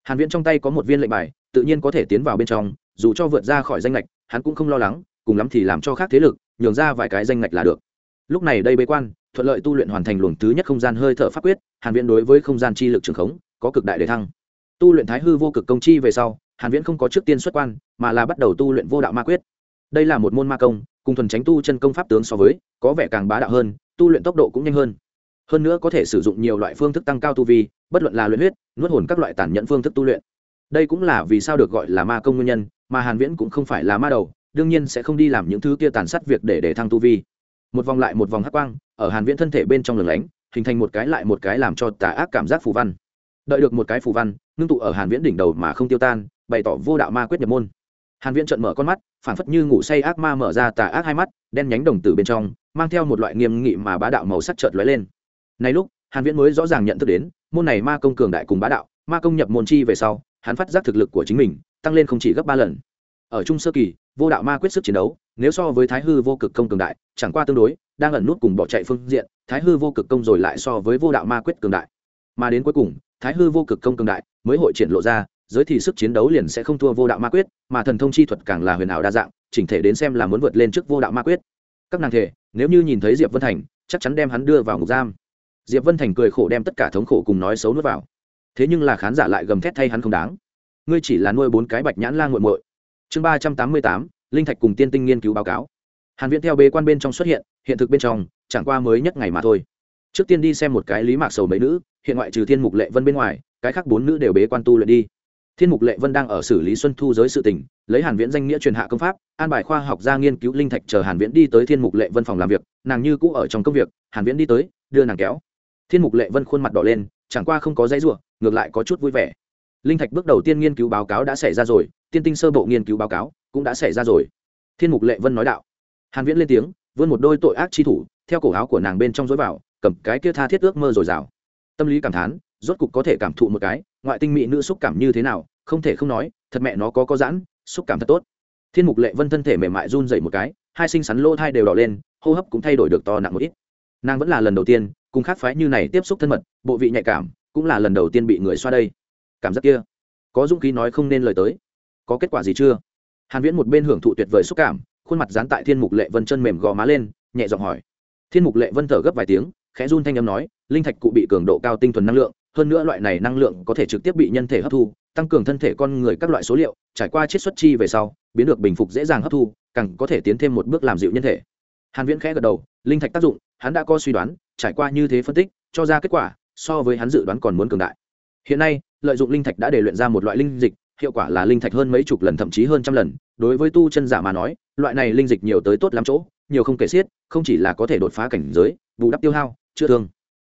hàn viễn trong tay có một viên lệnh bài, tự nhiên có thể tiến vào bên trong, dù cho vượt ra khỏi danh lệch hắn cũng không lo lắng, cùng lắm thì làm cho khác thế lực, nhường ra vài cái danh lệch là được. Lúc này đây bế quan, thuận lợi tu luyện hoàn thành luồng thứ nhất không gian hơi thở pháp quyết, hàn viễn đối với không gian chi lực trường khống, có cực đại để thăng. Tu luyện thái hư vô cực công chi về sau, hàn viễn không có trước tiên xuất quan, mà là bắt đầu tu luyện vô đạo ma quyết. Đây là một môn ma công, cùng thuần tránh tu chân công pháp tướng so với, có vẻ càng bá đạo hơn, tu luyện tốc độ cũng nhanh hơn hơn nữa có thể sử dụng nhiều loại phương thức tăng cao tu vi, bất luận là luyện huyết, nuốt hồn các loại tàn nhẫn phương thức tu luyện. Đây cũng là vì sao được gọi là ma công nguyên nhân, mà hàn viễn cũng không phải là ma đầu, đương nhiên sẽ không đi làm những thứ kia tàn sát việc để để thăng tu vi. Một vòng lại một vòng hắc quang, ở hàn viễn thân thể bên trong lửng lánh, hình thành một cái lại một cái làm cho tà ác cảm giác phù văn. Đợi được một cái phù văn, ngưng tụ ở hàn viễn đỉnh đầu mà không tiêu tan, bày tỏ vô đạo ma quyết nhập môn. Hàn viễn trợn mở con mắt phản phất như ngủ say ác ma mở ra tà ác hai mắt, đen nhánh đồng tử bên trong, mang theo một loại nghiêm nghị mà bá đạo màu sắc chợt lóe lên này lúc, hàn viễn mới rõ ràng nhận thức đến, môn này ma công cường đại cùng bá đạo, ma công nhập môn chi về sau, hắn phát giác thực lực của chính mình, tăng lên không chỉ gấp ba lần. Ở trung sơ kỳ, vô đạo ma quyết sức chiến đấu, nếu so với thái hư vô cực công cường đại, chẳng qua tương đối, đang ẩn nút cùng bỏ chạy phương diện, thái hư vô cực công rồi lại so với vô đạo ma quyết cường đại. Mà đến cuối cùng, thái hư vô cực công cường đại mới hội triển lộ ra, giới thì sức chiến đấu liền sẽ không thua vô đạo ma quyết, mà thần thông chi thuật càng là huyền ảo đa dạng, chỉnh thể đến xem là muốn vượt lên trước vô đạo ma quyết. Các nàng thể, nếu như nhìn thấy diệp vân thành, chắc chắn đem hắn đưa vào ngục giam diệp vân thành cười khổ đem tất cả thống khổ cùng nói xấu nuốt vào. Thế nhưng là khán giả lại gầm thét thay hắn không đáng. Ngươi chỉ là nuôi bốn cái bạch nhãn lan g u muội. Chương ba trăm tám mươi tám linh thạch cùng tiên tinh nghiên cứu báo cáo. Hàn viễn theo bế quan bên trong xuất hiện hiện thực bên trong chẳng qua mới nhất ngày mà thôi. Trước tiên đi xem một cái lý mạc sầu mấy nữ hiện ngoại trừ thiên mục lệ vân bên ngoài cái khác bốn nữ đều bế quan tu luyện đi. Thiên mục lệ vân đang ở xử lý xuân thu giới sự tỉnh, lấy hàn viễn danh nghĩa truyền hạ công pháp an bài khoa học gia nghiên cứu linh thạch chờ hàn viễn đi tới thiên mục lệ vân phòng làm việc nàng như cũ ở trong công việc hàn viễn đi tới đưa nàng kéo thiên mục lệ vân khuôn mặt đỏ lên, chẳng qua không có dãy ruộng ngược lại có chút vui vẻ. Linh thạch bước đầu tiên nghiên cứu báo cáo đã xảy ra rồi, tiên tinh sơ bộ nghiên cứu báo cáo cũng đã xảy ra rồi. Thiên mục lệ vân nói đạo. Hàn viễn lên tiếng, vươn một đôi tội ác chi thủ, theo cổ áo của nàng bên trong dối vào, cầm cái kia tha thiết ước mơ rồi rào. Tâm lý cảm thán, rốt cục có thể cảm thụ một cái, ngoại tinh mỹ nữ xúc cảm như thế nào, không thể không nói, thật mẹ nó có có giãn, xúc cảm thật tốt. Thiên mục lệ vân thân thể mềm mại run dậy một cái, hai sinh sắn lỗ thai đều đỏ lên, hô hấp cũng thay đổi được to nặng một ít. Nàng vẫn là lần đầu tiên cùng khác phái như này tiếp xúc thân mật, bộ vị nhạy cảm cũng là lần đầu tiên bị người xoa đây. Cảm giác kia, có dũng khí nói không nên lời tới. Có kết quả gì chưa? Hàn viễn một bên hưởng thụ tuyệt vời xúc cảm, khuôn mặt dán tại thiên mục lệ vân chân mềm gò má lên, nhẹ giọng hỏi. Thiên mục lệ vân thở gấp vài tiếng, khẽ run thanh âm nói, linh thạch cụ bị cường độ cao tinh thuần năng lượng, hơn nữa loại này năng lượng có thể trực tiếp bị nhân thể hấp thu, tăng cường thân thể con người các loại số liệu, trải qua chiết xuất chi về sau, biến được bình phục dễ dàng hấp thu, càng có thể tiến thêm một bước làm dịu nhân thể. Hàn viễn khẽ gật đầu linh thạch tác dụng, hắn đã có suy đoán, trải qua như thế phân tích, cho ra kết quả, so với hắn dự đoán còn muốn cường đại. Hiện nay, lợi dụng linh thạch đã để luyện ra một loại linh dịch, hiệu quả là linh thạch hơn mấy chục lần, thậm chí hơn trăm lần. Đối với tu chân giả mà nói, loại này linh dịch nhiều tới tốt lắm chỗ, nhiều không kể xiết, không chỉ là có thể đột phá cảnh giới, bù đắp tiêu hao, chữa thương.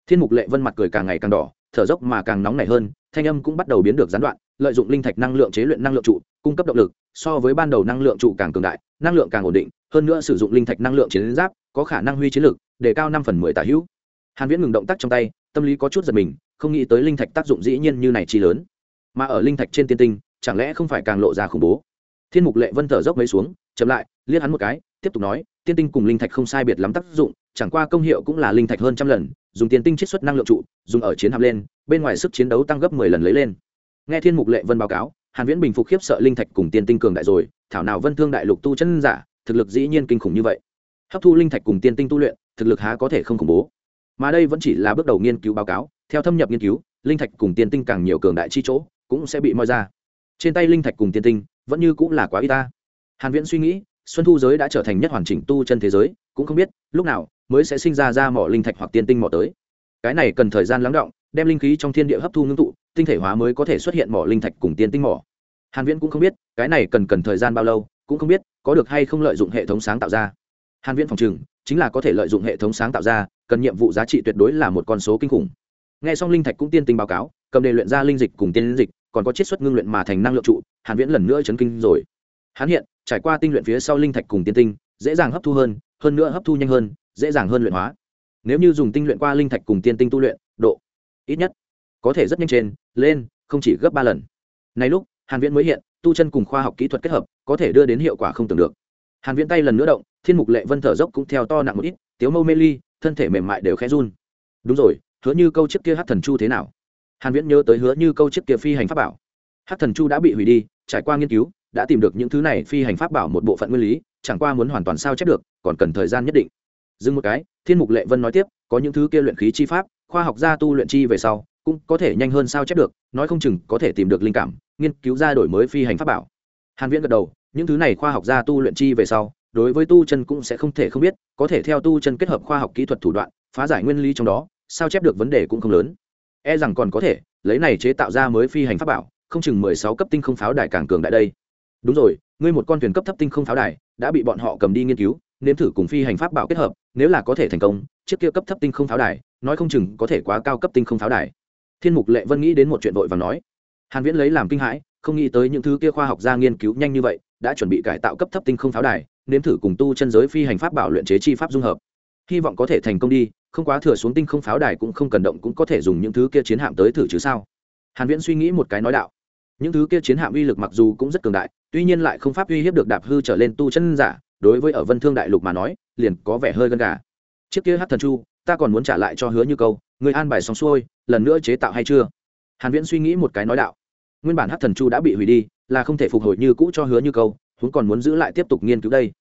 Thiên mục lệ vân mặt cười càng ngày càng đỏ, thở dốc mà càng nóng nảy hơn, thanh âm cũng bắt đầu biến được gián đoạn lợi dụng linh thạch năng lượng chế luyện năng lượng trụ, cung cấp động lực, so với ban đầu năng lượng trụ càng cường đại, năng lượng càng ổn định, hơn nữa sử dụng linh thạch năng lượng chiến giáp, có khả năng huy chiến lực, để cao năm phần mười tả hữu. Hàn viễn ngừng động tác trong tay, tâm lý có chút giật mình, không nghĩ tới linh thạch tác dụng dĩ nhiên như này chi lớn. Mà ở linh thạch trên tiên tinh, chẳng lẽ không phải càng lộ ra khủng bố? Thiên mục lệ vân thở dốc mấy xuống, chậm lại, liếc hắn một cái, tiếp tục nói, tiên tinh cùng linh thạch không sai biệt lắm tác dụng, chẳng qua công hiệu cũng là linh thạch hơn trăm lần, dùng tiên tinh chiết xuất năng lượng trụ, dùng ở chiến hạm lên, bên ngoài sức chiến đấu tăng gấp mười lần lấy lên nghe thiên mục lệ vân báo cáo, hàn viễn bình phục khiếp sợ linh thạch cùng tiên tinh cường đại rồi, thảo nào vân thương đại lục tu chân giả, thực lực dĩ nhiên kinh khủng như vậy. Hấp thu linh thạch cùng tiên tinh tu luyện, thực lực há có thể không khủng bố. Mà đây vẫn chỉ là bước đầu nghiên cứu báo cáo, theo thâm nhập nghiên cứu, linh thạch cùng tiên tinh càng nhiều cường đại chi chỗ, cũng sẽ bị moi ra. Trên tay linh thạch cùng tiên tinh, vẫn như cũng là quá y ta. Hàn viễn suy nghĩ, xuân thu giới đã trở thành nhất hoàn chỉnh tu chân thế giới, cũng không biết, lúc nào mới sẽ sinh ra ra mỏ linh thạch hoặc tiên tinh mỏ tới. Cái này cần thời gian lắng động, đem linh khí trong thiên địa hấp thu ngưng tụ tinh thể hóa mới có thể xuất hiện mỏ linh thạch cùng tiên tinh mỏ. Hàn viễn cũng không biết, cái này cần cần thời gian bao lâu, cũng không biết, có được hay không lợi dụng hệ thống sáng tạo ra. Hàn viễn phòng trừng, chính là có thể lợi dụng hệ thống sáng tạo ra, cần nhiệm vụ giá trị tuyệt đối là một con số kinh khủng. Nghe xong linh thạch cũng tiên tinh báo cáo, cầm đề luyện ra linh dịch cùng tiên linh dịch, còn có chiết xuất ngưng luyện mà thành năng lượng trụ, hàn viễn lần nữa chấn kinh rồi. Hắn hiện, trải qua tinh luyện phía sau linh thạch cùng tiên tinh, dễ dàng hấp thu hơn hơn nữa hấp thu nhanh hơn, dễ dàng hơn luyện hóa. Nếu như dùng tinh luyện qua linh thạch cùng tiên tinh tu luyện, độ ít nhất có thể rất nhanh trên, lên, không chỉ gấp ba lần. Này lúc, hàn viễn mới hiện, tu chân cùng khoa học kỹ thuật kết hợp, có thể đưa đến hiệu quả không tưởng được. Hàn viễn tay lần nữa động, thiên mục lệ vân thở dốc cũng theo to nặng một ít, tiếu mâu mê ly, thân thể mềm mại đều khẽ run. Đúng rồi, hứa như câu chiếc kia hát thần chu thế nào? Hàn viễn nhớ tới hứa như câu chiếc kia phi hành pháp bảo. Hát thần chu đã bị hủy đi, trải qua nghiên cứu, đã tìm được những thứ này phi hành pháp bảo một bộ phận nguyên lý, chẳng qua muốn hoàn toàn sao chép được, còn cần thời gian nhất định. Dừng một cái, thiên mục lệ vân nói tiếp, có những thứ kia luyện khí chi pháp, khoa học gia tu luyện chi về sau cũng có thể nhanh hơn sao chép được, nói không chừng có thể tìm được linh cảm, nghiên cứu ra đổi mới phi hành pháp bảo. Hàn viễn gật đầu, những thứ này khoa học gia tu luyện chi về sau, đối với tu chân cũng sẽ không thể không biết, có thể theo tu chân kết hợp khoa học kỹ thuật thủ đoạn, phá giải nguyên lý trong đó, sao chép được vấn đề cũng không lớn. E rằng còn có thể, lấy này chế tạo ra mới phi hành pháp bảo, không chừng mười sáu cấp tinh không pháo đài càng cường đại đây. Đúng rồi, ngươi một con thuyền cấp thấp tinh không pháo đài, đã bị bọn họ cầm đi nghiên cứu, nếm thử cùng phi hành pháp bảo kết hợp, nếu là có thể thành công, chiếc kia cấp thấp tinh không pháo đài, nói không chừng có thể quá cao cấp tinh không pháo đài thiên mục lệ vân nghĩ đến một chuyện vội và nói. Hàn viễn lấy làm kinh hãi, không nghĩ tới những thứ kia khoa học gia nghiên cứu nhanh như vậy, đã chuẩn bị cải tạo cấp thấp tinh không pháo đài, nếm thử cùng tu chân giới phi hành pháp bảo luyện chế chi pháp dung hợp. Hy vọng có thể thành công đi, không quá thừa xuống tinh không pháo đài cũng không cần động cũng có thể dùng những thứ kia chiến hạm tới thử chứ sao? Hàn viễn suy nghĩ một cái nói đạo. Những thứ kia chiến hạm uy lực mặc dù cũng rất cường đại, tuy nhiên lại không pháp uy hiếp được đạp hư trở lên tu chân giả, đối với ở vân thương đại lục mà nói, liền có vẻ hơi gần gà. Chiếc kia hát thần chu, ta còn muốn trả lại cho hứa như câu người an bài xong xuôi, lần nữa chế tạo hay chưa? Hàn viễn suy nghĩ một cái nói đạo. Nguyên bản hát thần chu đã bị hủy đi, là không thể phục hồi như cũ cho hứa như câu, huống còn muốn giữ lại tiếp tục nghiên cứu đây.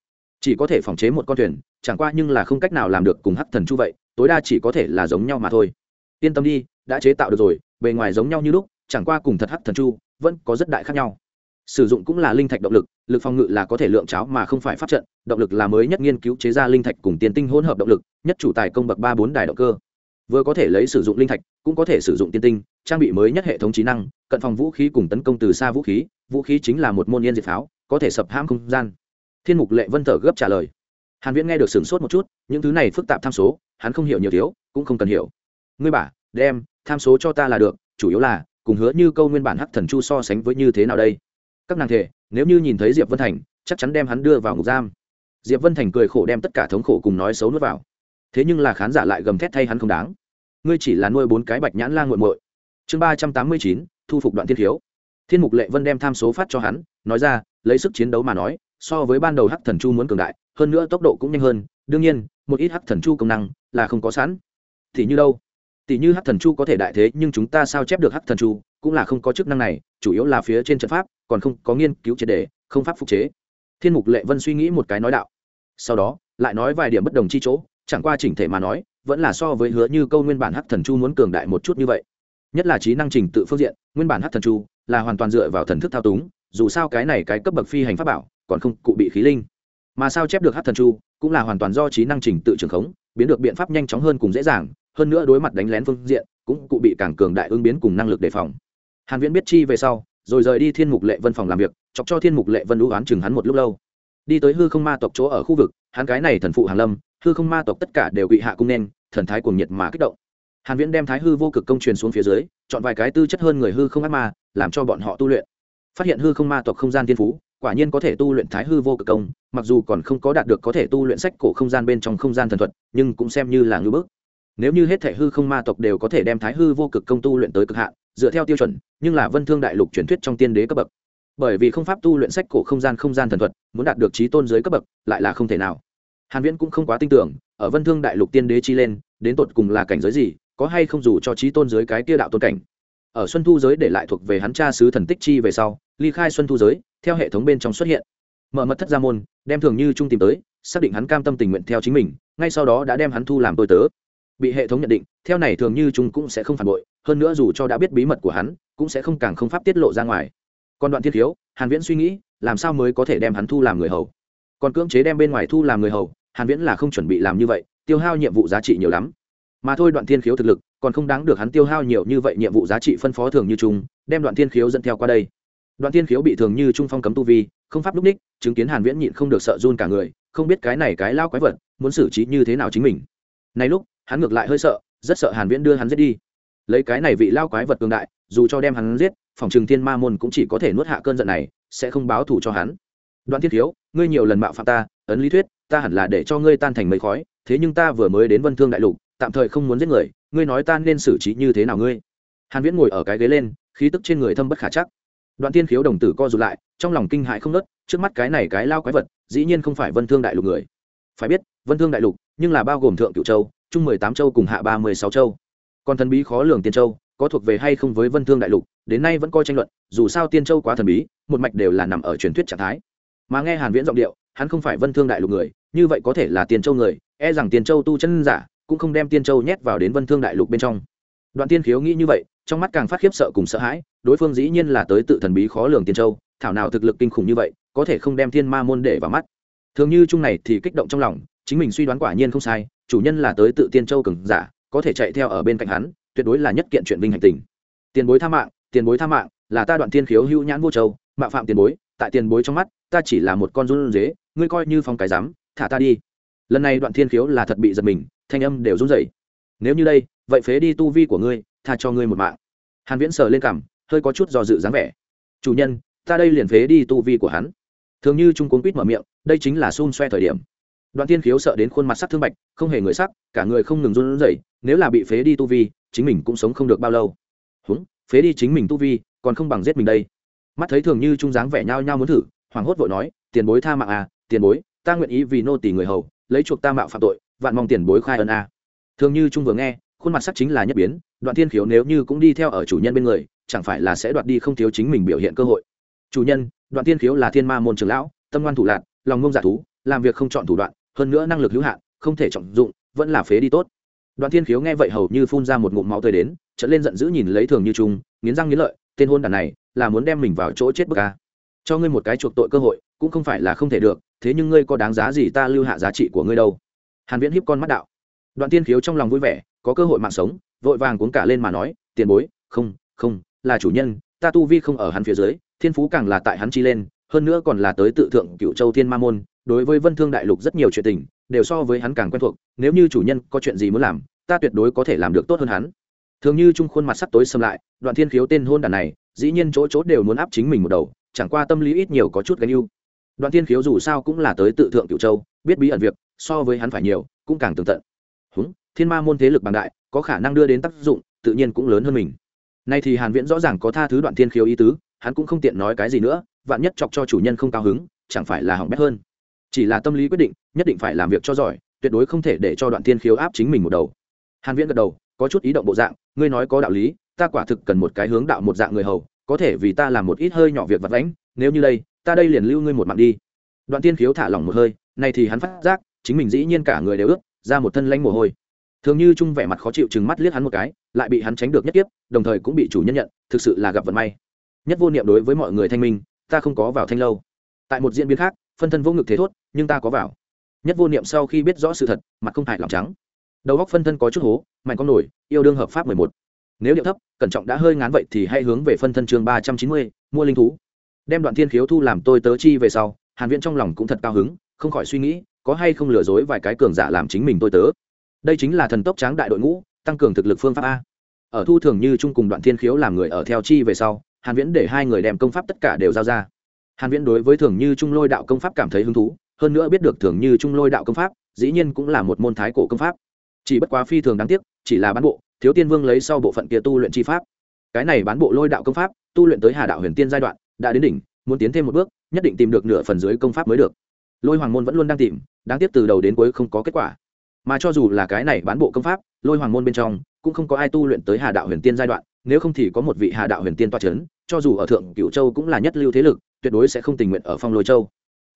Chỉ có thể phòng chế một con thuyền, chẳng qua nhưng là không cách nào làm được cùng hắc thần chu vậy, tối đa chỉ có thể là giống nhau mà thôi. Yên tâm đi, đã chế tạo được rồi, bề ngoài giống nhau như lúc, chẳng qua cùng thật hắc thần chu vẫn có rất đại khác nhau. Sử dụng cũng là linh thạch động lực lực phòng ngự là có thể lượng cháo mà không phải phát trận, động lực là mới nhất nghiên cứu chế ra linh thạch cùng tiền tinh hỗn hợp động lực, nhất chủ tài công bậc ba bốn đài động cơ vừa có thể lấy sử dụng linh thạch, cũng có thể sử dụng tiên tinh, trang bị mới nhất hệ thống trí năng, cận phòng vũ khí cùng tấn công từ xa vũ khí vũ khí chính là một môn yên diệt pháo, có thể sập hãm không gian. Thiên mục lệ vân thở gấp trả lời. Hàn viễn nghe được sửng sốt một chút, những thứ này phức tạp tham số, hắn không hiểu nhiều thiếu, cũng không cần hiểu. Ngươi bảo, đem, tham số cho ta là được, chủ yếu là, cùng hứa như câu nguyên bản hắc thần chu so sánh với như thế nào đây? Các nàng thể, nếu như nhìn thấy diệp vân thành, chắc chắn đem hắn đưa vào ngục giam. Diệp vân thành cười khổ đem tất cả thống khổ cùng nói xấu nuốt vào. Thế nhưng là khán giả lại gầm thét thay hắn không đáng ngươi chỉ là nuôi bốn cái bạch nhãn la nguội muội. Chương ba trăm tám mươi chín, thu phục đoạn thiên thiếu. Thiên mục lệ vân đem tham số phát cho hắn, nói ra, lấy sức chiến đấu mà nói, so với ban đầu hắc thần chu muốn cường đại, hơn nữa tốc độ cũng nhanh hơn, đương nhiên, một ít hắc thần chu công năng là không có sẵn. Thì như đâu? Tỷ như hắc thần chu có thể đại thế, nhưng chúng ta sao chép được hắc thần chu, cũng là không có chức năng này, chủ yếu là phía trên trận pháp, còn không có nghiên cứu triệt đề không pháp phục chế. Thiên mục lệ vân suy nghĩ một cái nói đạo. Sau đó, lại nói vài điểm bất đồng chi chỗ, chẳng qua chỉnh thể mà nói vẫn là so với hứa như câu nguyên bản hắc thần chu muốn cường đại một chút như vậy. Nhất là trí năng trình tự phương diện, nguyên bản hắc thần chu là hoàn toàn dựa vào thần thức thao túng, dù sao cái này cái cấp bậc phi hành pháp bảo, còn không cụ bị khí linh. Mà sao chép được hắc thần chu cũng là hoàn toàn do trí năng trình tự trường khống, biến được biện pháp nhanh chóng hơn cùng dễ dàng, hơn nữa đối mặt đánh lén phương diện, cũng cụ bị càng cường đại ứng biến cùng năng lực đề phòng. Hàn viễn biết chi về sau, rồi rời đi thiên mục lệ vân phòng làm việc, chọc cho thiên mục lệ vân đũ oán chừng hắn một lúc lâu. Đi tới hư không ma tộc chỗ ở khu vực, hắn cái này thần phụ hàn lâm hư không ma tộc tất cả đều bị hạ cung nên, thần thái cuồng nhiệt mà kích động. Hàn viễn đem thái hư vô cực công truyền xuống phía dưới, chọn vài cái tư chất hơn người hư không ác ma, làm cho bọn họ tu luyện. Phát hiện hư không ma tộc không gian thiên phú, quả nhiên có thể tu luyện thái hư vô cực công, mặc dù còn không có đạt được có thể tu luyện sách cổ không gian bên trong không gian thần thuật, nhưng cũng xem như là ngưỡng bước nếu như hết thể hư không ma tộc đều có thể đem thái hư vô cực công tu luyện tới cực hạn, dựa theo tiêu chuẩn, nhưng là vân thương đại lục truyền thuyết trong tiên đế cấp bậc. Bởi vì không pháp tu luyện sách cổ không gian không gian thần thuật, muốn đạt được trí tôn giới cấp bậc, lại là không thể nào hàn viễn cũng không quá tin tưởng, ở vân thương đại lục tiên đế chi lên, đến tột cùng là cảnh giới gì, có hay không dù cho trí tôn giới cái kia đạo tôn cảnh. Ở xuân thu giới để lại thuộc về hắn cha sứ thần tích chi về sau, ly khai xuân thu giới, theo hệ thống bên trong xuất hiện. Mở mật thất gia môn, đem thường như trung tìm tới, xác định hắn cam tâm tình nguyện theo chính mình, ngay sau đó đã đem hắn thu làm tôi tớ. Bị hệ thống nhận định, theo này thường như trung cũng sẽ không phản bội, hơn nữa dù cho đã biết bí mật của hắn, cũng sẽ không càng không pháp tiết lộ ra ngoài. Còn đoạn thiết thiếu, hàn viễn suy nghĩ, làm sao mới có thể đem hắn thu làm người hầu? Còn cưỡng chế đem bên ngoài thu làm người hầu hàn viễn là không chuẩn bị làm như vậy, tiêu hao nhiệm vụ giá trị nhiều lắm. Mà thôi đoạn thiên khiếu thực lực, còn không đáng được hắn tiêu hao nhiều như vậy nhiệm vụ giá trị phân phó thường như trung đem đoạn thiên khiếu dẫn theo qua đây. Đoạn thiên khiếu bị thường như trung phong cấm tu vi, không pháp lúc ních, chứng kiến hàn viễn nhịn không được sợ run cả người, không biết cái này cái lao quái vật, muốn xử trí như thế nào chính mình. Này lúc, hắn ngược lại hơi sợ, rất sợ hàn viễn đưa hắn giết đi. Lấy cái này vị lao quái vật cường đại, dù cho đem hắn giết, phòng trường thiên ma môn cũng chỉ có thể nuốt hạ cơn giận này, sẽ không báo thù cho hắn. Đoạn thiên khiếu, ngươi nhiều lần mạo phạm ta, ấn lý thuyết ta hẳn là để cho ngươi tan thành mây khói, thế nhưng ta vừa mới đến vân thương đại lục, tạm thời không muốn giết người, ngươi nói ta nên xử trí như thế nào ngươi? Hàn viễn ngồi ở cái ghế lên, khí tức trên người thâm bất khả chắc. Đoạn tiên khiếu đồng tử co rụt lại, trong lòng kinh hãi không nớt trước mắt cái này cái lao quái vật, dĩ nhiên không phải vân thương đại lục người. Phải biết, vân thương đại lục, nhưng là bao gồm thượng cửu châu trung mười tám châu cùng hạ ba mươi sáu châu. Còn thần bí khó lường tiên châu, có thuộc về hay không với vân thương đại lục, đến nay vẫn coi tranh luận, dù sao tiên châu quá thần bí, một mạch đều là nằm ở truyền thuyết trạng thái. Mà nghe hàn viễn giọng điệu, hắn không phải vân thương đại lục người như vậy có thể là tiền châu người e rằng tiền châu tu chân giả cũng không đem tiên châu nhét vào đến vân thương đại lục bên trong. Đoạn tiên khiếu nghĩ như vậy, trong mắt càng phát khiếp sợ cùng sợ hãi, đối phương dĩ nhiên là tới tự thần bí khó lường tiên châu, thảo nào thực lực kinh khủng như vậy, có thể không đem thiên ma môn để vào mắt. Thường như chung này thì kích động trong lòng, chính mình suy đoán quả nhiên không sai, chủ nhân là tới tự tiên châu cường giả, có thể chạy theo ở bên cạnh hắn, tuyệt đối là nhất kiện chuyện vinh hành tình. Tiền bối tha mạng, tiền bối tha mạng, là ta đoạn tiên khiếu hữu nhãn vô châu, mạo phạm tiền bối, tại tiền bối trong mắt, ta chỉ là một con run dế ngươi coi như phong cái dám thả ta đi. Lần này đoạn thiên khiếu là thật bị giật mình, thanh âm đều run rẩy. Nếu như đây, vậy phế đi tu vi của ngươi, tha cho ngươi một mạng. Hàn viễn sờ lên cằm, hơi có chút do dự dáng vẻ. Chủ nhân, ta đây liền phế đi tu vi của hắn. Thường như trung cuốn quýt mở miệng, đây chính là xun xoe thời điểm. Đoạn thiên khiếu sợ đến khuôn mặt sắc thương bạch, không hề người sắc, cả người không ngừng run rẩy, nếu là bị phế đi tu vi, chính mình cũng sống không được bao lâu. Húng phế đi chính mình tu vi, còn không bằng giết mình đây. Mắt thấy thường như trung dáng vẻ nhao nhao muốn thử, hoảng hốt vội nói, tiền bối tha mạng à tiền bối ta nguyện ý vì nô tỷ người hầu, lấy chuộc ta mạo phạm tội, vạn mong tiền bối khai ân à. thường như trung vừa nghe, khuôn mặt sắc chính là nhất biến, đoạn thiên khiếu nếu như cũng đi theo ở chủ nhân bên người, chẳng phải là sẽ đoạt đi không thiếu chính mình biểu hiện cơ hội. Chủ nhân, đoạn thiên khiếu là thiên ma môn trường lão, tâm ngoan thủ lạc lòng ngông giả thú, làm việc không chọn thủ đoạn, hơn nữa năng lực hữu hạn, không thể trọng dụng, vẫn là phế đi tốt. Đoạn thiên khiếu nghe vậy hầu như phun ra một ngụm máu tươi đến trận lên giận dữ nhìn lấy thường như trung, nghiến răng nghiến lợi, tên hôn đàn này là muốn đem mình vào chỗ chết bức ca cho ngươi một cái chuộc tội cơ hội, cũng không phải là không thể được thế nhưng ngươi có đáng giá gì ta lưu hạ giá trị của ngươi đâu? Hàn viễn hiếp con mắt đạo. Đoạn tiên khiếu trong lòng vui vẻ, có cơ hội mạng sống, vội vàng cuốn cả lên mà nói, tiền bối, không không, là chủ nhân, ta tu vi không ở hắn phía dưới, thiên phú càng là tại hắn chi lên, hơn nữa còn là tới tự thượng cựu châu thiên ma môn, đối với vân thương đại lục rất nhiều chuyện tình, đều so với hắn càng quen thuộc, nếu như chủ nhân có chuyện gì muốn làm, ta tuyệt đối có thể làm được tốt hơn hắn. Thường như trung khuôn mặt sắc tối xâm lại, đoạn thiên khiếu tên hôn đàn này, dĩ nhiên chỗ chỗ đều muốn áp chính mình một đầu, chẳng qua tâm lý ít nhiều có chút gánh yêu đoạn thiên khiếu dù sao cũng là tới tự thượng cựu châu, biết bí ẩn việc, so với hắn phải nhiều, cũng càng tường tận. Húng, thiên ma môn thế lực bằng đại, có khả năng đưa đến tác dụng, tự nhiên cũng lớn hơn mình. Nay thì hàn viễn rõ ràng có tha thứ đoạn thiên khiếu ý tứ, hắn cũng không tiện nói cái gì nữa, vạn nhất chọc cho chủ nhân không cao hứng, chẳng phải là hỏng bét hơn. Chỉ là tâm lý quyết định, nhất định phải làm việc cho giỏi, tuyệt đối không thể để cho đoạn thiên khiếu áp chính mình một đầu. Hàn viễn gật đầu, có chút ý động bộ dạng, ngươi nói có đạo lý, ta quả thực cần một cái hướng đạo một dạng người hầu, có thể vì ta làm một ít hơi nhỏ việc vặt vãnh, nếu như đây ta đây liền lưu ngươi một mạng đi. Đoạn tiên khiếu thả lỏng một hơi này thì hắn phát giác, chính mình dĩ nhiên cả người đều ướt, ra một thân lanh mồ hôi. Thường như trung vẻ mặt khó chịu chừng mắt liếc hắn một cái, lại bị hắn tránh được nhất tiếp đồng thời cũng bị chủ nhân nhận, thực sự là gặp vận may. Nhất vô niệm đối với mọi người thanh minh, ta không có vào thanh lâu. Tại một diễn biến khác, phân thân vô ngực thế thốt, nhưng ta có vào. Nhất vô niệm sau khi biết rõ sự thật, mặt không hại lòng trắng. Đầu góc phân thân có chút hố, mạnh con nổi, yêu đương hợp pháp mười một. Nếu điệu thấp, cẩn trọng đã hơi ngán vậy thì hãy hướng về phân thân chương ba trăm chín mươi, mua linh thú đem đoạn thiên khiếu thu làm tôi tớ chi về sau, hàn viễn trong lòng cũng thật cao hứng, không khỏi suy nghĩ, có hay không lừa dối vài cái cường giả làm chính mình tôi tớ. Đây chính là thần tốc tráng đại đội ngũ, tăng cường thực lực phương pháp a. Ở thu thường như chung cùng đoạn thiên khiếu làm người ở theo chi về sau, hàn viễn để hai người đem công pháp tất cả đều giao ra. Hàn viễn đối với thường như trung lôi đạo công pháp cảm thấy hứng thú, hơn nữa biết được thường như trung lôi đạo công pháp, dĩ nhiên cũng là một môn thái cổ công pháp. Chỉ bất quá phi thường đáng tiếc, chỉ là bán bộ, thiếu tiên vương lấy sau bộ phận kia tu luyện chi pháp. Cái này bán bộ lôi đạo công pháp, tu luyện tới hà đạo huyền tiên giai đoạn đã đến đỉnh, muốn tiến thêm một bước, nhất định tìm được nửa phần dưới công pháp mới được. Lôi hoàng môn vẫn luôn đang tìm, đáng tiếc từ đầu đến cuối không có kết quả. Mà cho dù là cái này bán bộ công pháp, lôi hoàng môn bên trong, cũng không có ai tu luyện tới hà đạo huyền tiên giai đoạn, nếu không thì có một vị hà đạo huyền tiên toa c h ấ n cho dù ở thượng cửu châu cũng là nhất lưu thế lực, tuyệt đối sẽ không tình nguyện ở phong lôi châu.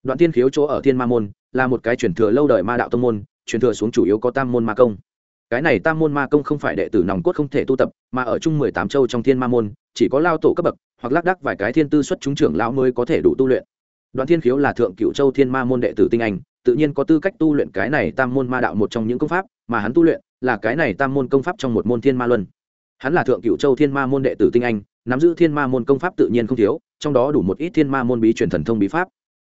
Đoạn tiên khiếu chỗ ở thiên ma môn, là một cái truyền thừa lâu đời ma đạo tông môn, truyền thừa xuống chủ yếu có tam môn ma công. Cái này tam môn ma công không phải đệ tử nòng cốt không thể tu tập, mà ở chung mười tám châu trong thiên ma môn, chỉ có lao tổ cấp bậc hoặc lác đắc vài cái thiên tư xuất chúng trưởng lão mới có thể đủ tu luyện. Đoạn thiên khiếu là thượng cựu châu thiên ma môn đệ tử tinh anh, tự nhiên có tư cách tu luyện cái này tam môn ma đạo một trong những công pháp, mà hắn tu luyện là cái này tam môn công pháp trong một môn thiên ma luân. Hắn là thượng cựu châu thiên ma môn đệ tử tinh anh, nắm giữ thiên ma môn công pháp tự nhiên không thiếu, trong đó đủ một ít thiên ma môn bí truyền thần thông bí pháp.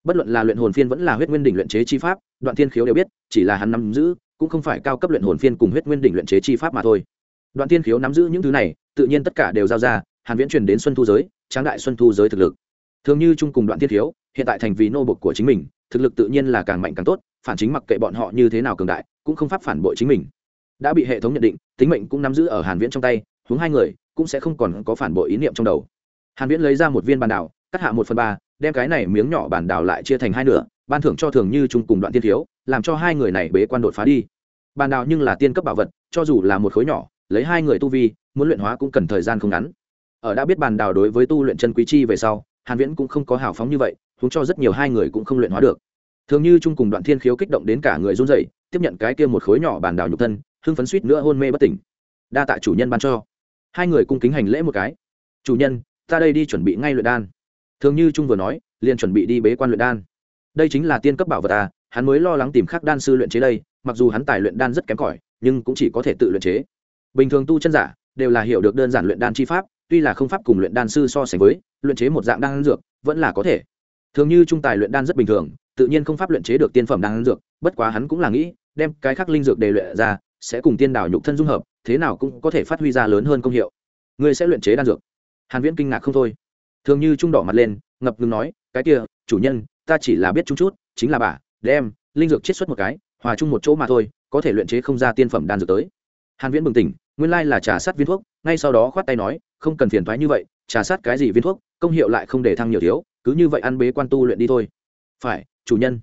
Bất luận là luyện hồn phiên vẫn là huyết nguyên đỉnh luyện chế chi pháp, đoạn thiên khiếu đều biết, chỉ là hắn nắm giữ, cũng không phải cao cấp luyện hồn phiên cùng huyết nguyên đỉnh luyện chế chi pháp mà thôi. Đoạn thiên khiếu nắm giữ những thứ này, tự nhiên tất cả đều giao ra, hàn viễn truyền đến xuân thu giới tráng đại xuân thu giới thực lực. Thường như chung cùng đoạn thiên thiếu, hiện tại thành vì nô bộc của chính mình, thực lực tự nhiên là càng mạnh càng tốt, phản chính mặc kệ bọn họ như thế nào cường đại, cũng không pháp phản bội chính mình. Đã bị hệ thống nhận định, tính mệnh cũng nắm giữ ở hàn viễn trong tay hướng hai người, cũng sẽ không còn có phản bội ý niệm trong đầu. Hàn viễn lấy ra một viên bàn đảo, cắt hạ một phần ba, đem cái này miếng nhỏ bàn đảo lại chia thành hai nửa, ban thưởng cho thường như chung cùng đoạn tiên thiếu, làm cho hai người này bế quan đột phá đi. Bàn đảo nhưng là tiên cấp bảo vật, cho dù là một khối nhỏ, lấy hai người tu vi, muốn luyện hóa cũng cần thời gian không ngắn ở đã biết bàn đào đối với tu luyện chân quý chi về sau, hàn viễn cũng không có hào phóng như vậy chúng cho rất nhiều hai người cũng không luyện hóa được. Thường như chung cùng đoạn thiên khiếu kích động đến cả người run rẩy, tiếp nhận cái kia một khối nhỏ bàn đào nhục thân, hưng phấn suýt nữa hôn mê bất tỉnh. Đa tạ chủ nhân ban cho. Hai người cung kính hành lễ một cái. Chủ nhân, ta đây đi chuẩn bị ngay luyện đan. Thường như trung vừa nói, liền chuẩn bị đi bế quan luyện đan. Đây chính là tiên cấp bảo vật à hắn mới lo lắng tìm khắc đan sư luyện chế đây, mặc dù hắn tài luyện đan rất kém cỏi, nhưng cũng chỉ có thể tự luyện chế. Bình thường tu chân giả đều là hiểu được đơn giản luyện đan chi pháp tuy là không pháp cùng luyện đan sư so sánh với, luyện chế một dạng đan dược, vẫn là có thể. Thường như trung tài luyện đan rất bình thường, tự nhiên không pháp luyện chế được tiên phẩm đan dược, bất quá hắn cũng là nghĩ, đem cái khắc linh dược đề luyện ra, sẽ cùng tiên đảo nhục thân dung hợp, thế nào cũng có thể phát huy ra lớn hơn công hiệu. Ngươi sẽ luyện chế đan dược. Hàn viễn kinh ngạc không thôi. Thường như trung đỏ mặt lên, ngập ngừng nói, cái kia, chủ nhân, ta chỉ là biết chút chút, chính là bà, đem linh dược chiết xuất một cái, hòa chung một chỗ mà thôi, có thể luyện chế không ra tiên phẩm đan dược tới. Hàn viễn bừng tỉnh, nguyên lai là trà sát viên thuốc ngay sau đó khoát tay nói không cần phiền thoái như vậy trà sát cái gì viên thuốc công hiệu lại không để thăng nhiều thiếu cứ như vậy ăn bế quan tu luyện đi thôi. Phải chủ nhân.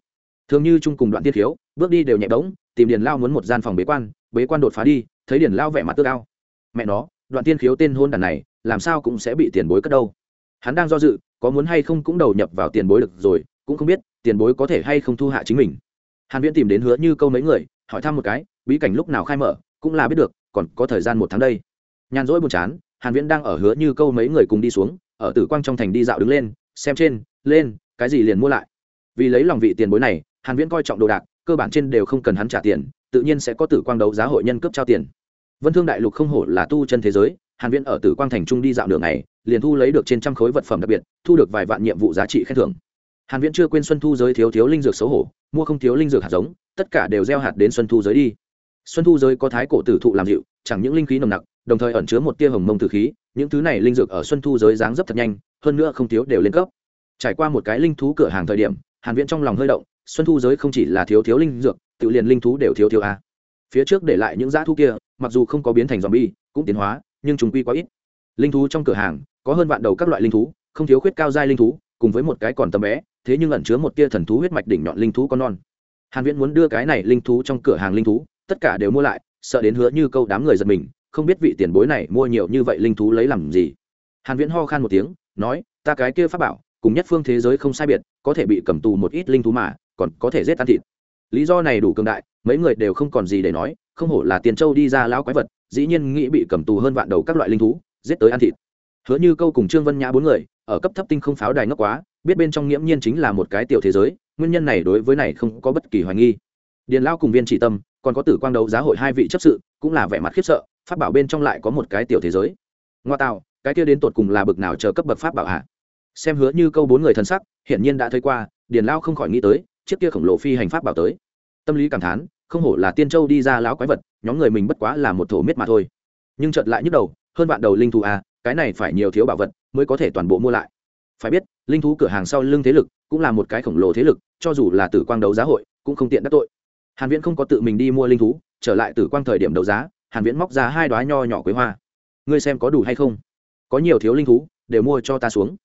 Thường như chung cùng đoạn tiết thiếu, bước đi đều nhẹ bỗng tìm điền lao muốn một gian phòng bế quan bế quan đột phá đi thấy điền lao vẻ mặt tước ao. Mẹ nó đoạn tiên khiếu tên hôn đàn này làm sao cũng sẽ bị tiền bối cất đâu. Hắn đang do dự có muốn hay không cũng đầu nhập vào tiền bối được rồi cũng không biết tiền bối có thể hay không thu hạ chính mình. Hàn viễn tìm đến hứa như câu mấy người hỏi thăm một cái bí cảnh lúc nào khai mở cũng là biết được còn có thời gian một tháng đây nhàn rỗi buồn chán, hàn viễn đang ở hứa như câu mấy người cùng đi xuống, ở tử quang trong thành đi dạo đứng lên, xem trên, lên, cái gì liền mua lại. Vì lấy lòng vị tiền bối này, hàn viễn coi trọng đồ đạc, cơ bản trên đều không cần hắn trả tiền, tự nhiên sẽ có tử quang đấu giá hội nhân cấp trao tiền. Vân thương đại lục không hổ là tu chân thế giới, hàn viễn ở tử quang thành trung đi dạo đường này liền thu lấy được trên trăm khối vật phẩm đặc biệt, thu được vài vạn nhiệm vụ giá trị khen thưởng. Hàn viễn chưa quên xuân thu giới thiếu thiếu linh dược xấu hổ, mua không thiếu linh dược hạt giống, tất cả đều gieo hạt đến xuân thu giới đi xuân thu giới có thái cổ tử thụ làm dịu, chẳng những linh khí nồng nặc, đồng thời ẩn chứa một tia hồng mông tử khí, những thứ này linh dược ở xuân thu giới dáng dấp thật nhanh, hơn nữa không thiếu đều lên cấp. Trải qua một cái linh thú cửa hàng thời điểm, hàn viễn trong lòng hơi động, xuân thu giới không chỉ là thiếu thiếu linh dược, tự liền linh thú đều thiếu thiếu a. Phía trước để lại những dã thú kia, mặc dù không có biến thành zombie, cũng tiến hóa, nhưng chúng quy quá ít. Linh thú trong cửa hàng, có hơn vạn đầu các loại linh thú, không thiếu khuyết cao giai linh thú, cùng với một cái còn tầm bé, thế nhưng ẩn chứa một tia thần thú huyết mạch đỉnh nhọn linh thú con non. Hàn viễn muốn đưa cái này linh thú trong cửa hàng linh thú tất cả đều mua lại, sợ đến hứa như câu đám người giật mình, không biết vị tiền bối này mua nhiều như vậy linh thú lấy làm gì. Hàn viễn ho khan một tiếng, nói, ta cái kia pháp bảo, cùng nhất phương thế giới không sai biệt, có thể bị cầm tù một ít linh thú mà, còn có thể giết ăn thịt. Lý do này đủ cường đại, mấy người đều không còn gì để nói, không hổ là tiền châu đi ra lão quái vật, dĩ nhiên nghĩ bị cầm tù hơn vạn đầu các loại linh thú, giết tới ăn thịt. Hứa như câu cùng trương vân nhã bốn người, ở cấp thấp tinh không pháo đài ngốc quá, biết bên trong nghiễm nhiên chính là một cái tiểu thế giới, nguyên nhân này đối với này không có bất kỳ hoài nghi. Điền lao cùng viên chỉ tâm còn có tử quang đấu giá hội hai vị chấp sự, cũng là vẻ mặt khiếp sợ, pháp bảo bên trong lại có một cái tiểu thế giới. Ngoa tạo, cái kia đến tột cùng là bực nào chờ cấp bậc pháp bảo hạ xem hứa như câu bốn người thân sắc, hiển nhiên đã thấy qua, điền lao không khỏi nghĩ tới, chiếc kia khổng lồ phi hành pháp bảo tới. Tâm lý cảm thán, không hổ là tiên châu đi ra lão quái vật, nhóm người mình bất quá là một thổ miết mà thôi. Nhưng chợt lại nhức đầu, hơn vạn đầu linh thú à cái này phải nhiều thiếu bảo vật mới có thể toàn bộ mua lại. Phải biết, linh thú cửa hàng sau lưng thế lực cũng là một cái khổng lồ thế lực, cho dù là tử quang đấu giá hội, cũng không tiện đắc tội hàn viễn không có tự mình đi mua linh thú, trở lại tử quang thời điểm đấu giá, hàn viễn móc ra hai đóa nho nhỏ quế hoa. Ngươi xem có đủ hay không? Có nhiều thiếu linh thú, đều mua cho ta xuống.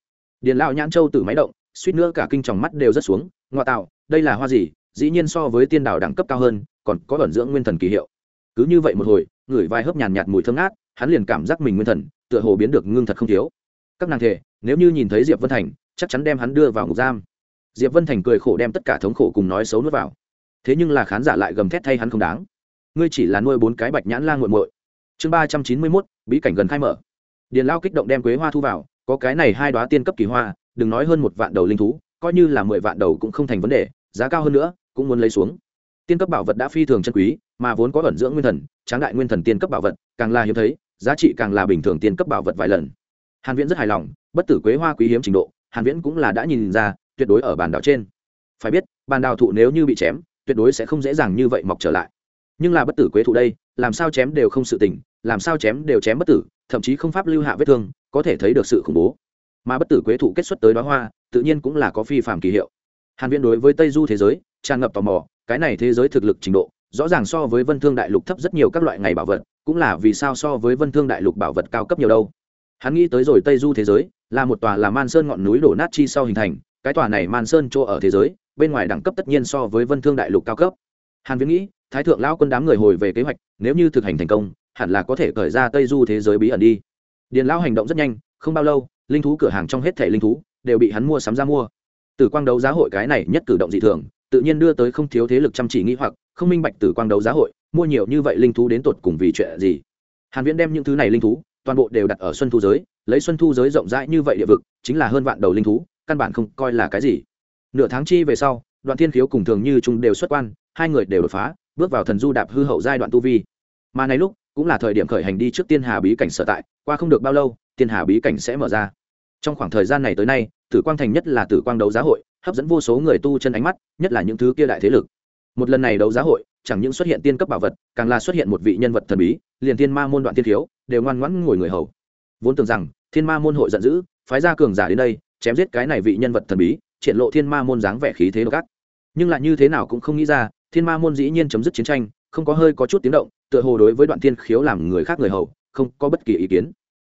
Điền lão nhãn châu tử máy động, suýt nữa cả kinh tròng mắt đều rất xuống, ngoại tạo, đây là hoa gì? Dĩ nhiên so với tiên đảo đẳng cấp cao hơn, còn có ẩn dưỡng nguyên thần kỳ hiệu. Cứ như vậy một hồi, ngửi vai hớp nhàn nhạt mùi thơm ngát, hắn liền cảm giác mình nguyên thần, tựa hồ biến được ngưng thật không thiếu. Các nàng thể, nếu như nhìn thấy diệp vân thành, chắc chắn đem hắn đưa vào ngục giam. Diệp vân thành cười khổ đem tất cả thống khổ cùng nói xấu nuốt vào thế nhưng là khán giả lại gầm thét thay hắn không đáng. Ngươi chỉ là nuôi bốn cái bạch nhãn lan g u muội. Chương ba trăm chín mươi mốt, bí cảnh gần khai mở. Điền lao kích động đem quế hoa thu vào, có cái này hai đoá tiên cấp kỳ hoa, đừng nói hơn một vạn đầu linh thú, coi như là mười vạn đầu cũng không thành vấn đề, giá cao hơn nữa, cũng muốn lấy xuống. Tiên cấp bảo vật đã phi thường chân quý, mà vốn có ẩn dưỡng nguyên thần, tráng đại nguyên thần tiên cấp bảo vật, càng là hiếm thấy, giá trị càng là bình thường tiên cấp bảo vật vài lần. Hàn viễn rất hài lòng, bất tử quế hoa quý hiếm trình độ, hàn viễn cũng là đã nhìn ra, tuyệt đối ở bàn đảo trên. Phải biết bàn đào thụ nếu như bị chém tuyệt đối sẽ không dễ dàng như vậy mọc trở lại. Nhưng là bất tử quế thụ đây, làm sao chém đều không sự tình, làm sao chém đều chém bất tử, thậm chí không pháp lưu hạ vết thương, có thể thấy được sự khủng bố. Mà bất tử quế thụ kết xuất tới đóa hoa, tự nhiên cũng là có phi phạm kỳ hiệu. Hàn viễn đối với tây du thế giới, tràn ngập tò mò, cái này thế giới thực lực trình độ, rõ ràng so với vân thương đại lục thấp rất nhiều các loại ngày bảo vật, cũng là vì sao so với vân thương đại lục bảo vật cao cấp nhiều đâu. Hắn nghĩ tới rồi tây du thế giới, là một tòa là man sơn ngọn núi đổ nát chi sau hình thành, cái tòa này man sơn chỗ ở thế giới bên ngoài đẳng cấp tất nhiên so với vân thương đại lục cao cấp. Hàn viễn nghĩ, thái thượng lão quân đám người hồi về kế hoạch, nếu như thực hành thành công, hẳn là có thể cởi ra tây du thế giới bí ẩn đi. Điền lão hành động rất nhanh, không bao lâu, linh thú cửa hàng trong hết thể linh thú đều bị hắn mua sắm ra mua. Tử quang đấu giá hội cái này nhất cử động dị thường, tự nhiên đưa tới không thiếu thế lực chăm chỉ nghĩ hoặc, không minh bạch tử quang đấu giá hội, mua nhiều như vậy linh thú đến tột cùng vì chuyện gì. Hàn viễn đem những thứ này linh thú, toàn bộ đều đặt ở xuân thu giới, lấy xuân thu giới rộng rãi như vậy địa vực, chính là hơn vạn đầu linh thú, căn bản không coi là cái gì nửa tháng chi về sau, đoạn thiên khiếu cùng thường như trung đều xuất quan, hai người đều đột phá, bước vào thần du đạp hư hậu giai đoạn tu vi. Mà này lúc, cũng là thời điểm khởi hành đi trước tiên hà bí cảnh sở tại, qua không được bao lâu, tiên hà bí cảnh sẽ mở ra. Trong khoảng thời gian này tới nay, tử quang thành nhất là tử quang đấu giá hội, hấp dẫn vô số người tu chân ánh mắt, nhất là những thứ kia đại thế lực. Một lần này đấu giá hội, chẳng những xuất hiện tiên cấp bảo vật, càng là xuất hiện một vị nhân vật thần bí, liền thiên ma môn đoạn tiên thiếu đều ngoan ngoãn ngồi người hầu. Vốn tưởng rằng, thiên ma môn hội giận dữ, phái ra cường giả đến đây, chém giết cái này vị nhân vật thần bí triển lộ thiên ma môn dáng vẻ khí thế độc ác. Nhưng lại như thế nào cũng không nghĩ ra, thiên ma môn dĩ nhiên chấm dứt chiến tranh, không có hơi có chút tiếng động, tựa hồ đối với đoạn thiên khiếu làm người khác người hầu, không có bất kỳ ý kiến.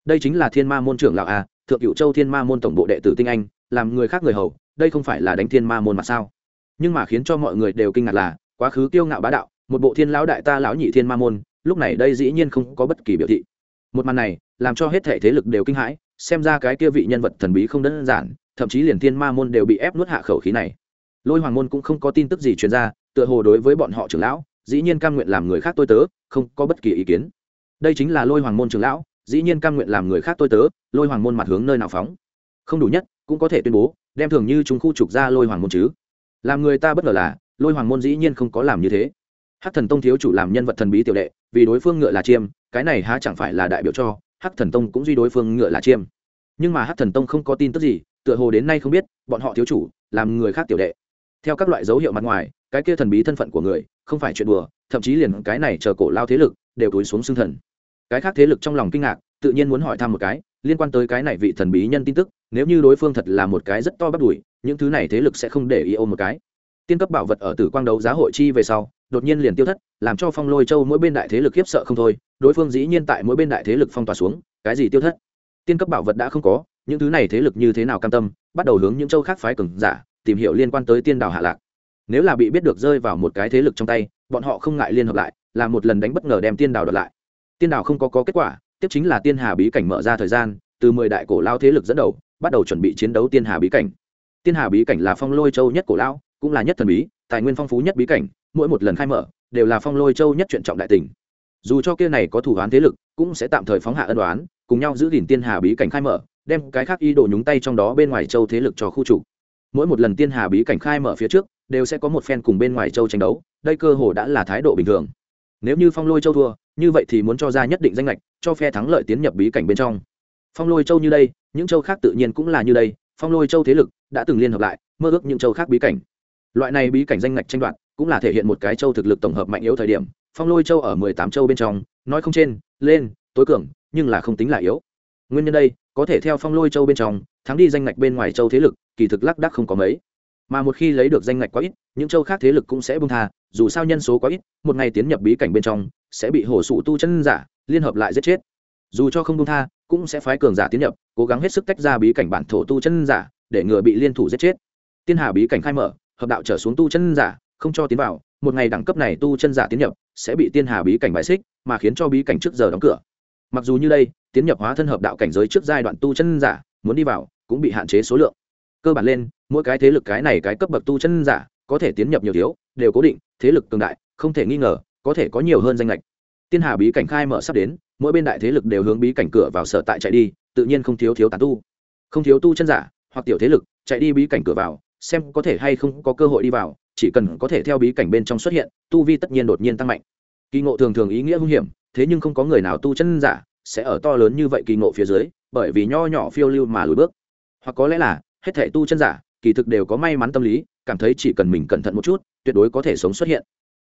Đây chính là thiên ma môn trưởng lão a, thượng cựu châu thiên ma môn tổng bộ đệ tử tinh anh, làm người khác người hầu, đây không phải là đánh thiên ma môn mà sao? Nhưng mà khiến cho mọi người đều kinh ngạc là, quá khứ kiêu ngạo bá đạo, một bộ thiên lão đại ta lão nhị thiên ma môn, lúc này đây dĩ nhiên không có bất kỳ biểu thị. Một màn này, làm cho hết thể thế lực đều kinh hãi, xem ra cái kia vị nhân vật thần bí không đơn giản thậm chí liền thiên ma môn đều bị ép nuốt hạ khẩu khí này. Lôi hoàng môn cũng không có tin tức gì truyền ra, tựa hồ đối với bọn họ trưởng lão, dĩ nhiên cam nguyện làm người khác tôi tớ, không có bất kỳ ý kiến. Đây chính là lôi hoàng môn trưởng lão, dĩ nhiên cam nguyện làm người khác tôi tớ, lôi hoàng môn mặt hướng nơi nào phóng. Không đủ nhất, cũng có thể tuyên bố, đem thường như chúng khu trục ra lôi hoàng môn chứ. Làm người ta bất ngờ là, lôi hoàng môn dĩ nhiên không có làm như thế. Hắc thần tông thiếu chủ làm nhân vật thần bí tiểu đệ, vì đối phương ngựa là chiêm, cái này há chẳng phải là đại biểu cho, hắc thần tông cũng duy đối phương ngựa là chiêm. Nhưng mà hắc thần tông không có tin tức gì tựa hồ đến nay không biết, bọn họ thiếu chủ, làm người khác tiểu đệ. Theo các loại dấu hiệu mặt ngoài, cái kia thần bí thân phận của người, không phải chuyện đùa, thậm chí liền cái này chờ cổ lao thế lực, đều túi xuống xương thần. Cái khác thế lực trong lòng kinh ngạc, tự nhiên muốn hỏi thăm một cái, liên quan tới cái này vị thần bí nhân tin tức, nếu như đối phương thật là một cái rất to bắt đùi, những thứ này thế lực sẽ không để ý ôm một cái. Tiên cấp bảo vật ở tử quang đấu giá hội chi về sau, đột nhiên liền tiêu thất, làm cho phong lôi châu mỗi bên đại thế lực khiếp sợ không thôi, đối phương dĩ nhiên tại mỗi bên đại thế lực phong tỏa xuống, cái gì tiêu thất? Tiên cấp bảo vật đã không có những thứ này thế lực như thế nào cam tâm bắt đầu hướng những châu khác phái cường giả tìm hiểu liên quan tới tiên đảo hạ lạc. Nếu là bị biết được rơi vào một cái thế lực trong tay bọn họ không ngại liên hợp lại là một lần đánh bất ngờ đem tiên đảo đợt lại. Tiên đảo không có, có kết quả tiếp chính là tiên hà bí cảnh mở ra thời gian từ mười đại cổ lao thế lực dẫn đầu bắt đầu chuẩn bị chiến đấu tiên hà bí cảnh. Tiên hà bí cảnh là phong lôi châu nhất cổ lao cũng là nhất thần bí tài nguyên phong phú nhất bí cảnh mỗi một lần khai mở đều là phong lôi châu nhất chuyện trọng đại tình. Dù cho kia này có thủ đoán thế lực cũng sẽ tạm thời phóng hạ ân đoán cùng nhau giữ gìn tiên hà bí cảnh khai mở đem cái khác ý đồ nhúng tay trong đó bên ngoài châu thế lực cho khu chủ. Mỗi một lần tiên hà bí cảnh khai mở phía trước, đều sẽ có một phen cùng bên ngoài châu tranh đấu, đây cơ hồ đã là thái độ bình thường. Nếu như phong lôi châu thua, như vậy thì muốn cho ra nhất định danh lệch cho phe thắng lợi tiến nhập bí cảnh bên trong. Phong lôi châu như đây, những châu khác tự nhiên cũng là như đây, phong lôi châu thế lực đã từng liên hợp lại, mơ ước những châu khác bí cảnh. Loại này bí cảnh danh ngạch tranh đoạt, cũng là thể hiện một cái châu thực lực tổng hợp mạnh yếu thời điểm. Phong lôi châu ở mười tám châu bên trong, nói không trên, lên, tối cường, nhưng là không tính là yếu nguyên nhân đây, có thể theo phong lôi châu bên trong, thắng đi danh ngạch bên ngoài châu thế lực, kỳ thực lác đắc không có mấy. Mà một khi lấy được danh ngạch quá ít, những châu khác thế lực cũng sẽ bung tha, dù sao nhân số quá ít, một ngày tiến nhập bí cảnh bên trong, sẽ bị hổ sụ tu chân giả, liên hợp lại giết chết. Dù cho không bung tha, cũng sẽ phái cường giả tiến nhập, cố gắng hết sức tách ra bí cảnh bản thổ tu chân giả, để ngừa bị liên thủ giết chết. Tiên hà bí cảnh khai mở, hợp đạo trở xuống tu chân giả, không cho tiến vào, một ngày đẳng cấp này tu chân giả tiến nhập, sẽ bị tiên hà bí cảnh bãi xích, mà khiến cho bí cảnh trước giờ đóng cửa mặc dù như đây, tiến nhập hóa thân hợp đạo cảnh giới trước giai đoạn tu chân giả, muốn đi vào, cũng bị hạn chế số lượng. Cơ bản lên, mỗi cái thế lực cái này cái cấp bậc tu chân giả, có thể tiến nhập nhiều thiếu, đều cố định, thế lực cường đại, không thể nghi ngờ, có thể có nhiều hơn danh lệch tiên hà bí cảnh khai mở sắp đến, mỗi bên đại thế lực đều hướng bí cảnh cửa vào sở tại chạy đi, tự nhiên không thiếu thiếu tán tu. Không thiếu tu chân giả, hoặc tiểu thế lực, chạy đi bí cảnh cửa vào, xem có thể hay không có cơ hội đi vào, chỉ cần có thể theo bí cảnh bên trong xuất hiện, tu vi tất nhiên đột nhiên tăng mạnh. Kỳ ngộ thường thường ý nghĩa hung hiểm thế nhưng không có người nào tu chân giả sẽ ở to lớn như vậy kỳ ngộ phía dưới, bởi vì nho nhỏ phiêu lưu mà lùi bước. Hoặc có lẽ là, hết thể tu chân giả, kỳ thực đều có may mắn tâm lý, cảm thấy chỉ cần mình cẩn thận một chút, tuyệt đối có thể sống xuất hiện.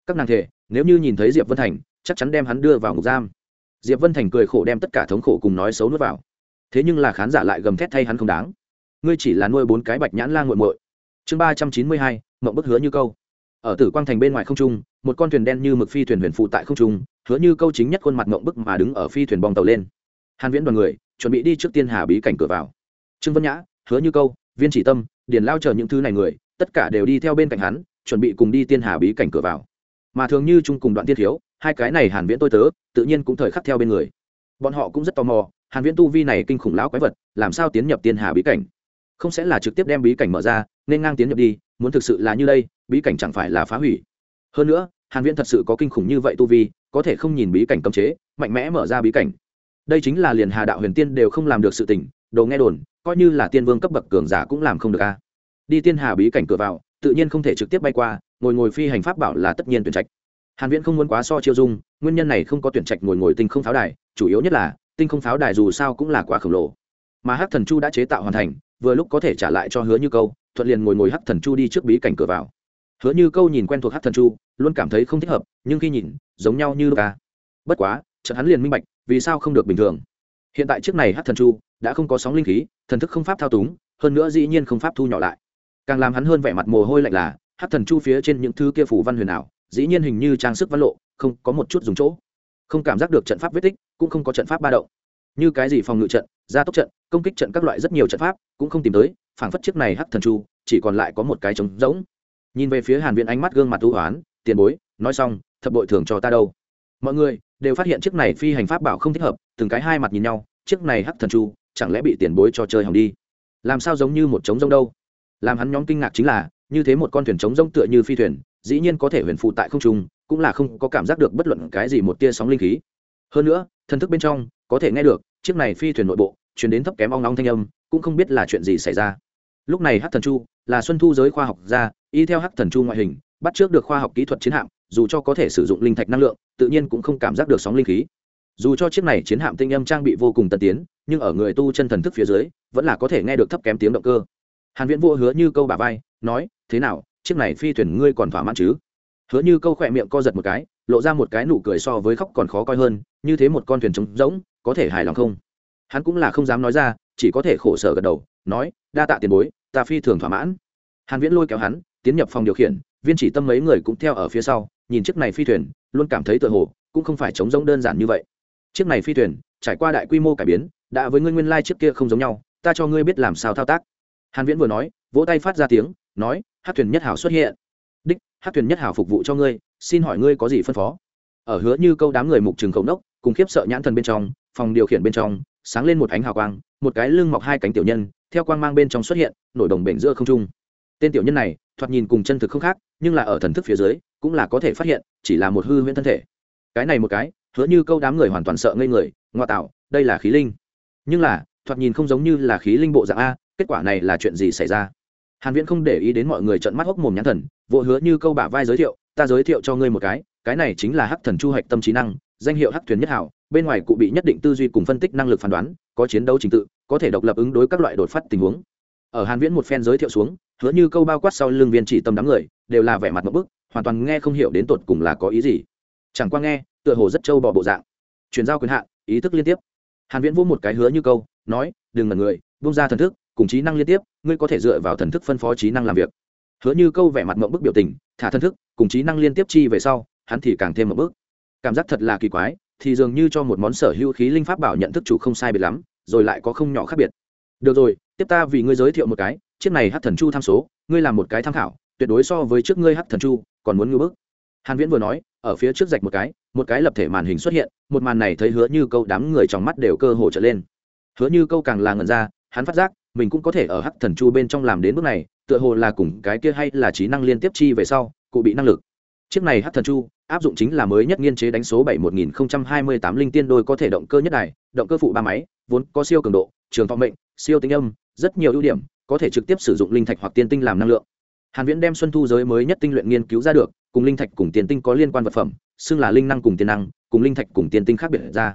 Các nàng thể nếu như nhìn thấy diệp vân thành, chắc chắn đem hắn đưa vào ngục giam. Diệp vân thành cười khổ đem tất cả thống khổ cùng nói xấu nuốt vào. Thế nhưng là khán giả lại gầm thét thay hắn không đáng. Ngươi chỉ là nuôi bốn cái bạch nhãn lan g u muội. Chương ba trăm chín mươi hai, mộng bức hứa như câu. Ở tử quang thành bên ngoài không trung, một con thuyền đen như mực phi thuyền huyền phụ tại không trung hứa như câu chính nhất khuôn mặt ngộng bức mà đứng ở phi thuyền bong tàu lên. Hàn viễn đoàn người, chuẩn bị đi trước tiên hà bí cảnh cửa vào. Trương vân nhã, hứa như câu, viên chỉ tâm, điền lao chờ những thứ này người, tất cả đều đi theo bên cạnh hắn, chuẩn bị cùng đi tiên hà bí cảnh cửa vào. Mà thường như chung cùng đoạn tiên thiếu, hai cái này hàn viễn tôi tớ, tự nhiên cũng thời khắc theo bên người. Bọn họ cũng rất tò mò, hàn viễn tu vi này kinh khủng lão quái vật, làm sao tiến nhập tiên hà bí cảnh? Không sẽ là trực tiếp đem bí cảnh mở ra, nên ngang tiến nhập đi, muốn thực sự là như đây, bí cảnh chẳng phải là phá hủy. Hơn nữa, hàn viễn thật sự có kinh khủng như vậy tu vi có thể không nhìn bí cảnh cấm chế, mạnh mẽ mở ra bí cảnh. Đây chính là liền hà đạo huyền tiên đều không làm được sự tình, đồ nghe đồn, coi như là tiên vương cấp bậc cường giả cũng làm không được a. Đi tiên hà bí cảnh cửa vào, tự nhiên không thể trực tiếp bay qua, ngồi ngồi phi hành pháp bảo là tất nhiên tuyển trạch. Hàn viễn không muốn quá so chiêu dung, nguyên nhân này không có tuyển trạch ngồi ngồi tinh không pháo đài, chủ yếu nhất là, tinh không pháo đài dù sao cũng là quá khổng lồ. Mà hắc thần chu đã chế tạo hoàn thành, vừa lúc có thể trả lại cho hứa như câu, thuận liền ngồi ngồi hắc thần chu đi trước bí cảnh cửa vào hứa như câu nhìn quen thuộc hắc thần chu, luôn cảm thấy không thích hợp, nhưng khi nhìn, giống nhau như ca. Bất quá, chợt hắn liền minh bạch, vì sao không được bình thường. Hiện tại chiếc này hắc thần chu, đã không có sóng linh khí, thần thức không pháp thao túng, hơn nữa dĩ nhiên không pháp thu nhỏ lại. Càng làm hắn hơn vẻ mặt mồ hôi lạnh là hắc thần chu phía trên những thứ kia phủ văn huyền ảo, dĩ nhiên hình như trang sức văn lộ, không có một chút dùng chỗ. Không cảm giác được trận pháp vết tích, cũng không có trận pháp ba động. Như cái gì phòng ngự trận, gia tốc trận, công kích trận các loại rất nhiều trận pháp, cũng không tìm tới, phảng phất chiếc này hắc thần chu, chỉ còn lại có một cái trống rỗng nhìn về phía hàn viễn ánh mắt gương mặt u hoán, tiền bối, nói xong, thập bội thường cho ta đâu? Mọi người đều phát hiện chiếc này phi hành pháp bảo không thích hợp, từng cái hai mặt nhìn nhau, chiếc này hắc thần chu, chẳng lẽ bị tiền bối cho chơi hỏng đi? Làm sao giống như một trống rông đâu? Làm hắn nhóm kinh ngạc chính là, như thế một con thuyền trống rông tựa như phi thuyền, dĩ nhiên có thể huyền phụ tại không trung, cũng là không có cảm giác được bất luận cái gì một tia sóng linh khí. Hơn nữa, thần thức bên trong có thể nghe được, chiếc này phi thuyền nội bộ chuyển đến thấp kém ong ong thanh âm, cũng không biết là chuyện gì xảy ra. Lúc này hắc thần chu là xuân thu giới khoa học gia, y theo hắc thần chu ngoại hình, bắt trước được khoa học kỹ thuật chiến hạm, dù cho có thể sử dụng linh thạch năng lượng, tự nhiên cũng không cảm giác được sóng linh khí. Dù cho chiếc này chiến hạm tinh âm trang bị vô cùng tân tiến, nhưng ở người tu chân thần thức phía dưới, vẫn là có thể nghe được thấp kém tiếng động cơ. Hàn viễn vô hứa như câu bà vai, nói, thế nào, chiếc này phi thuyền ngươi còn thỏa mãn chứ? Hứa như câu khỏe miệng co giật một cái, lộ ra một cái nụ cười so với khóc còn khó coi hơn, như thế một con thuyền trống rỗng, có thể hài lòng không? Hắn cũng là không dám nói ra, chỉ có thể khổ sở gật đầu nói, đa tạ tiền bối, ta phi thường thỏa mãn. Hàn viễn lôi kéo hắn, tiến nhập phòng điều khiển, viên chỉ tâm mấy người cũng theo ở phía sau, nhìn chiếc này phi thuyền, luôn cảm thấy tựa hồ cũng không phải chống rỗng đơn giản như vậy. Chiếc này phi thuyền, trải qua đại quy mô cải biến, đã với ngươi nguyên lai trước kia không giống nhau, ta cho ngươi biết làm sao thao tác. Hàn viễn vừa nói, vỗ tay phát ra tiếng, nói, hát thuyền nhất hảo xuất hiện. Đích, hát thuyền nhất hảo phục vụ cho ngươi, xin hỏi ngươi có gì phân phó? Ở hứa như câu đám người mục trường khẩu nốc, cùng khiếp sợ nhãn thần bên trong, phòng điều khiển bên trong, sáng lên một ánh hào quang, một cái lưng mọc hai cánh tiểu nhân theo quang mang bên trong xuất hiện, nổi đồng bể giữa không trung. Tên tiểu nhân này, thoạt nhìn cùng chân thực không khác, nhưng là ở thần thức phía dưới, cũng là có thể phát hiện, chỉ là một hư huyễn thân thể. Cái này một cái, hứa như câu đám người hoàn toàn sợ ngây người, ngoa tạo, đây là khí linh. Nhưng là, thoạt nhìn không giống như là khí linh bộ dạng a, kết quả này là chuyện gì xảy ra? Hàn viễn không để ý đến mọi người trợn mắt hốc mồm nhãn thần vỗ hứa như câu bả vai giới thiệu, ta giới thiệu cho ngươi một cái cái này chính là hắc thần chu hạch tâm trí năng, danh hiệu hắc thuyền nhất hảo, bên ngoài cụ bị nhất định tư duy cùng phân tích năng lực phán đoán, có chiến đấu trình tự có thể độc lập ứng đối các loại đột phát tình huống. Ở hàn viễn một phen giới thiệu xuống, hứa như câu bao quát sau lưng viên chỉ tâm đám người, đều là vẻ mặt một bức, hoàn toàn nghe không hiểu đến tột cùng là có ý gì. Chẳng qua nghe, tựa hồ rất trâu bò bộ dạng. Chuyển giao quyền hạn ý thức liên tiếp. Hàn viễn vô một cái hứa như câu, nói, đừng ngẩn người, buông ra thần thức, cùng trí năng liên tiếp, ngươi có thể dựa vào thần thức phân phó trí năng làm việc. Hứa như câu vẻ mặt mộng bức biểu tình, thả thần thức, cùng trí năng liên tiếp chi về sau, hắn thì càng thêm một bước cảm giác thật là kỳ quái, thì dường như cho một món sở hữu khí linh pháp bảo nhận thức chủ không sai biệt lắm rồi lại có không nhỏ khác biệt. Được rồi, tiếp ta vì ngươi giới thiệu một cái, chiếc này hát thần chu tham số, ngươi làm một cái tham khảo, tuyệt đối so với trước ngươi hát thần chu, còn muốn ngưỡng bức. Hàn viễn vừa nói, ở phía trước rạch một cái một cái lập thể màn hình xuất hiện, một màn này thấy hứa như câu đám người trong mắt đều cơ hồ trở lên. Hứa như câu càng là ngẩn ra, hắn phát giác, mình cũng có thể ở hắc thần chu bên trong làm đến bước này, tựa hồ là cùng cái kia hay là trí năng liên tiếp chi về sau, cụ bị năng lực. Chiếc này hắc thần chu áp dụng chính là mới nhất nghiên chế đánh số bảy một nghìn hai mươi tám linh tiên đôi có thể động cơ nhất này động cơ phụ ba máy, vốn có siêu cường độ, trường thọ mệnh, siêu tinh âm, rất nhiều ưu điểm, có thể trực tiếp sử dụng linh thạch hoặc tiên tinh làm năng lượng. Hàn viễn đem xuân thu giới mới nhất tinh luyện nghiên cứu ra được, cùng linh thạch cùng tiên tinh có liên quan vật phẩm, xưng là linh năng cùng tiên năng, cùng linh thạch cùng tiên tinh khác biệt ra.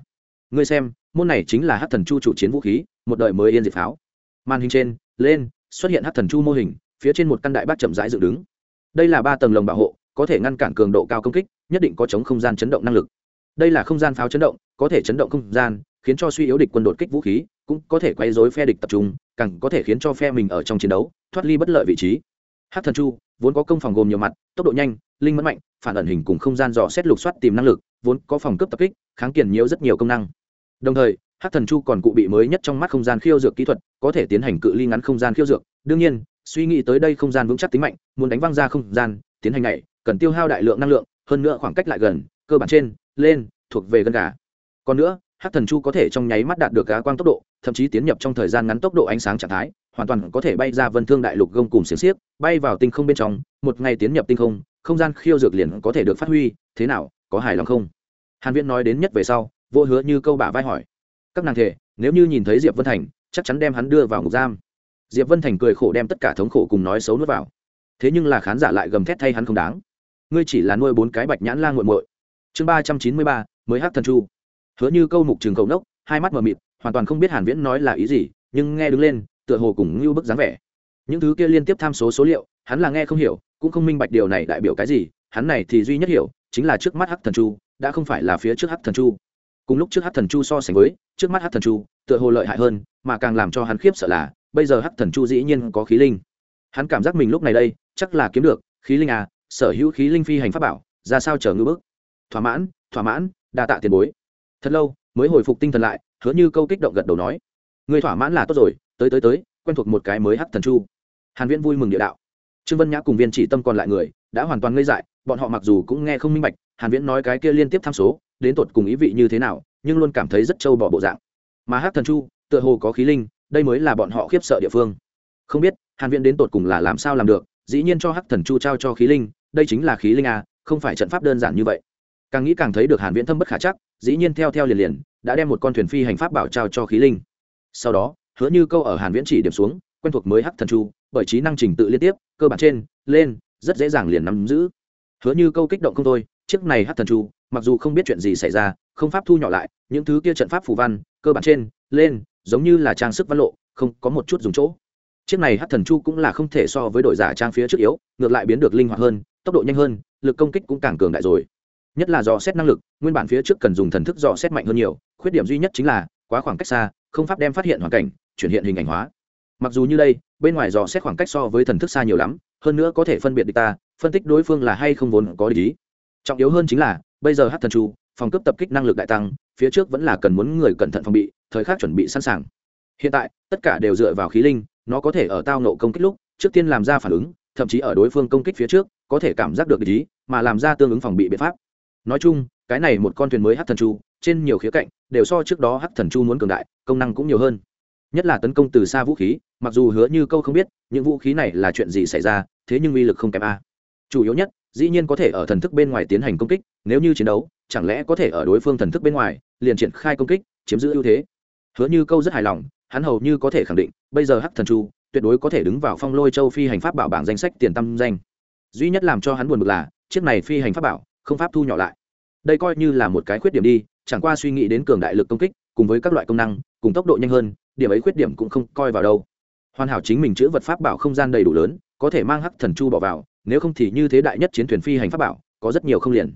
Ngươi xem, môn này chính là hắc thần chu chủ chiến vũ khí, một đời mới yên diệt pháo. Màn hình trên, lên, xuất hiện hắc thần chu mô hình, phía trên một căn đại bác chậm rãi dựng đứng. Đây là ba tầng lồng bảo hộ có thể ngăn cản cường độ cao công kích, nhất định có chống không gian chấn động năng lực. Đây là không gian pháo chấn động, có thể chấn động không gian, khiến cho suy yếu địch quân đột kích vũ khí, cũng có thể quay dối phe địch tập trung, càng có thể khiến cho phe mình ở trong chiến đấu, thoát ly bất lợi vị trí. Hát thần chu, vốn có công phòng gồm nhiều mặt, tốc độ nhanh, linh mẫn mạnh, phản ẩn hình cùng không gian dò xét lục soát tìm năng lực, vốn có phòng cấp tập kích, kháng kiền nhiễu rất nhiều công năng. Đồng thời hát thần chu còn cụ bị mới nhất trong mắt không gian khiêu dược kỹ thuật, có thể tiến hành cự ly ngắn không gian khiêu dược. Đương nhiên, suy nghĩ tới đây không gian vững chắc tính mạnh, muốn đánh văng ra không gian, tiến hành này cần tiêu hao đại lượng năng lượng, hơn nữa khoảng cách lại gần, cơ bản trên, lên, thuộc về gần gà. Còn nữa hát thần chu có thể trong nháy mắt đạt được cá quang tốc độ, thậm chí tiến nhập trong thời gian ngắn tốc độ ánh sáng trạng thái, hoàn toàn có thể bay ra vân thương đại lục gông cùng xiềng xiếc, bay vào tinh không bên trong, một ngày tiến nhập tinh không không gian khiêu dược liền có thể được phát huy, thế nào, có hài lòng không? Hàn viễn nói đến nhất về sau, vô hứa như câu bả vai hỏi. Các nàng thể, nếu như nhìn thấy diệp vân thành, chắc chắn đem hắn đưa vào ngục giam. Diệp vân thành cười khổ đem tất cả thống khổ cùng nói xấu nuốt vào. Thế nhưng là khán giả lại gầm thét thay hắn không đáng ngươi chỉ là nuôi bốn cái bạch nhãn la nguội muội. Chương ba trăm chín mươi ba, mới hát thần chu. Hứa như câu mục trường cầu nốc, hai mắt mờ mịt, hoàn toàn không biết hàn viễn nói là ý gì, nhưng nghe đứng lên, tựa hồ cùng như bức dáng vẻ. Những thứ kia liên tiếp tham số số liệu, hắn là nghe không hiểu, cũng không minh bạch điều này đại biểu cái gì, hắn này thì duy nhất hiểu, chính là trước mắt hắc thần chu, đã không phải là phía trước hắc thần chu. Cùng lúc trước hắc thần chu so sánh với, trước mắt hắc thần chu, tựa hồ lợi hại hơn, mà càng làm cho hắn khiếp sợ là, bây giờ hắc thần chu dĩ nhiên có khí linh. Hắn cảm giác mình lúc này đây, chắc là kiếm được, khí linh à sở hữu khí linh phi hành pháp bảo, ra sao chờ ngư bước thỏa mãn thỏa mãn, đa tạ tiền bối. Thật lâu, mới hồi phục tinh thần lại, hứa như câu kích động gật đầu nói. Người thỏa mãn là tốt rồi, tới tới tới, quen thuộc một cái mới hắc thần chu. Hàn viễn vui mừng địa đạo. Trương vân nhã cùng viên chỉ tâm còn lại người, đã hoàn toàn ngây dại, bọn họ mặc dù cũng nghe không minh bạch, hàn viễn nói cái kia liên tiếp tham số, đến tột cùng ý vị như thế nào, nhưng luôn cảm thấy rất trâu bỏ bộ dạng. Mà hắc thần chu, tựa hồ có khí linh, đây mới là bọn họ khiếp sợ địa phương. Không biết, hàn viễn đến tột cùng là làm sao làm được dĩ nhiên cho hắc thần chu trao cho khí linh, đây chính là khí linh à không phải trận pháp đơn giản như vậy. Càng nghĩ càng thấy được hàn viễn thâm bất khả chắc, dĩ nhiên theo theo liền liền, đã đem một con thuyền phi hành pháp bảo trao cho khí linh. Sau đó, hứa như câu ở hàn viễn chỉ điểm xuống, quen thuộc mới hắc thần chu, bởi trí năng trình tự liên tiếp, cơ bản trên, lên, rất dễ dàng liền nắm giữ. Hứa như câu kích động không thôi, chiếc này hắc thần chu, mặc dù không biết chuyện gì xảy ra, không pháp thu nhỏ lại, những thứ kia trận pháp phù văn, cơ bản trên, lên, giống như là trang sức văn lộ, không có một chút dùng chỗ chiếc này hát thần chu cũng là không thể so với đội giả trang phía trước yếu, ngược lại biến được linh hoạt hơn, tốc độ nhanh hơn, lực công kích cũng càng cường đại rồi. Nhất là dò xét năng lực, nguyên bản phía trước cần dùng thần thức dò xét mạnh hơn nhiều, khuyết điểm duy nhất chính là quá khoảng cách xa, không pháp đem phát hiện hoàn cảnh, chuyển hiện hình ảnh hóa. Mặc dù như đây, bên ngoài dò xét khoảng cách so với thần thức xa nhiều lắm, hơn nữa có thể phân biệt địch ta, phân tích đối phương là hay không vốn có lý trọng yếu hơn chính là, bây giờ hát thần chu, phòng cấp tập kích năng lực đại tăng, phía trước vẫn là cần muốn người cẩn thận phòng bị, thời khắc chuẩn bị sẵn sàng. Hiện tại, tất cả đều dựa vào khí linh nó có thể ở tao nộ công kích lúc, trước tiên làm ra phản ứng, thậm chí ở đối phương công kích phía trước, có thể cảm giác được ý, mà làm ra tương ứng phòng bị biện pháp. Nói chung, cái này một con thuyền mới hát thần chu, trên nhiều khía cạnh, đều so trước đó hát thần chu muốn cường đại, công năng cũng nhiều hơn. Nhất là tấn công từ xa vũ khí, mặc dù hứa như câu không biết, những vũ khí này là chuyện gì xảy ra, thế nhưng uy lực không kém a. Chủ yếu nhất, dĩ nhiên có thể ở thần thức bên ngoài tiến hành công kích, nếu như chiến đấu, chẳng lẽ có thể ở đối phương thần thức bên ngoài, liền triển khai công kích, chiếm giữ ưu thế. Hứa như câu rất hài lòng hắn hầu như có thể khẳng định, bây giờ hắc thần chu tuyệt đối có thể đứng vào phong lôi châu phi hành pháp bảo bảng danh sách tiền tâm danh. Duy nhất làm cho hắn buồn bực là, chiếc này phi hành pháp bảo không pháp thu nhỏ lại. Đây coi như là một cái khuyết điểm đi, chẳng qua suy nghĩ đến cường đại lực công kích, cùng với các loại công năng, cùng tốc độ nhanh hơn, điểm ấy khuyết điểm cũng không coi vào đâu. Hoàn hảo chính mình chữ vật pháp bảo không gian đầy đủ lớn, có thể mang hắc thần chu bỏ vào, nếu không thì như thế đại nhất chiến thuyền phi hành pháp bảo, có rất nhiều không liền.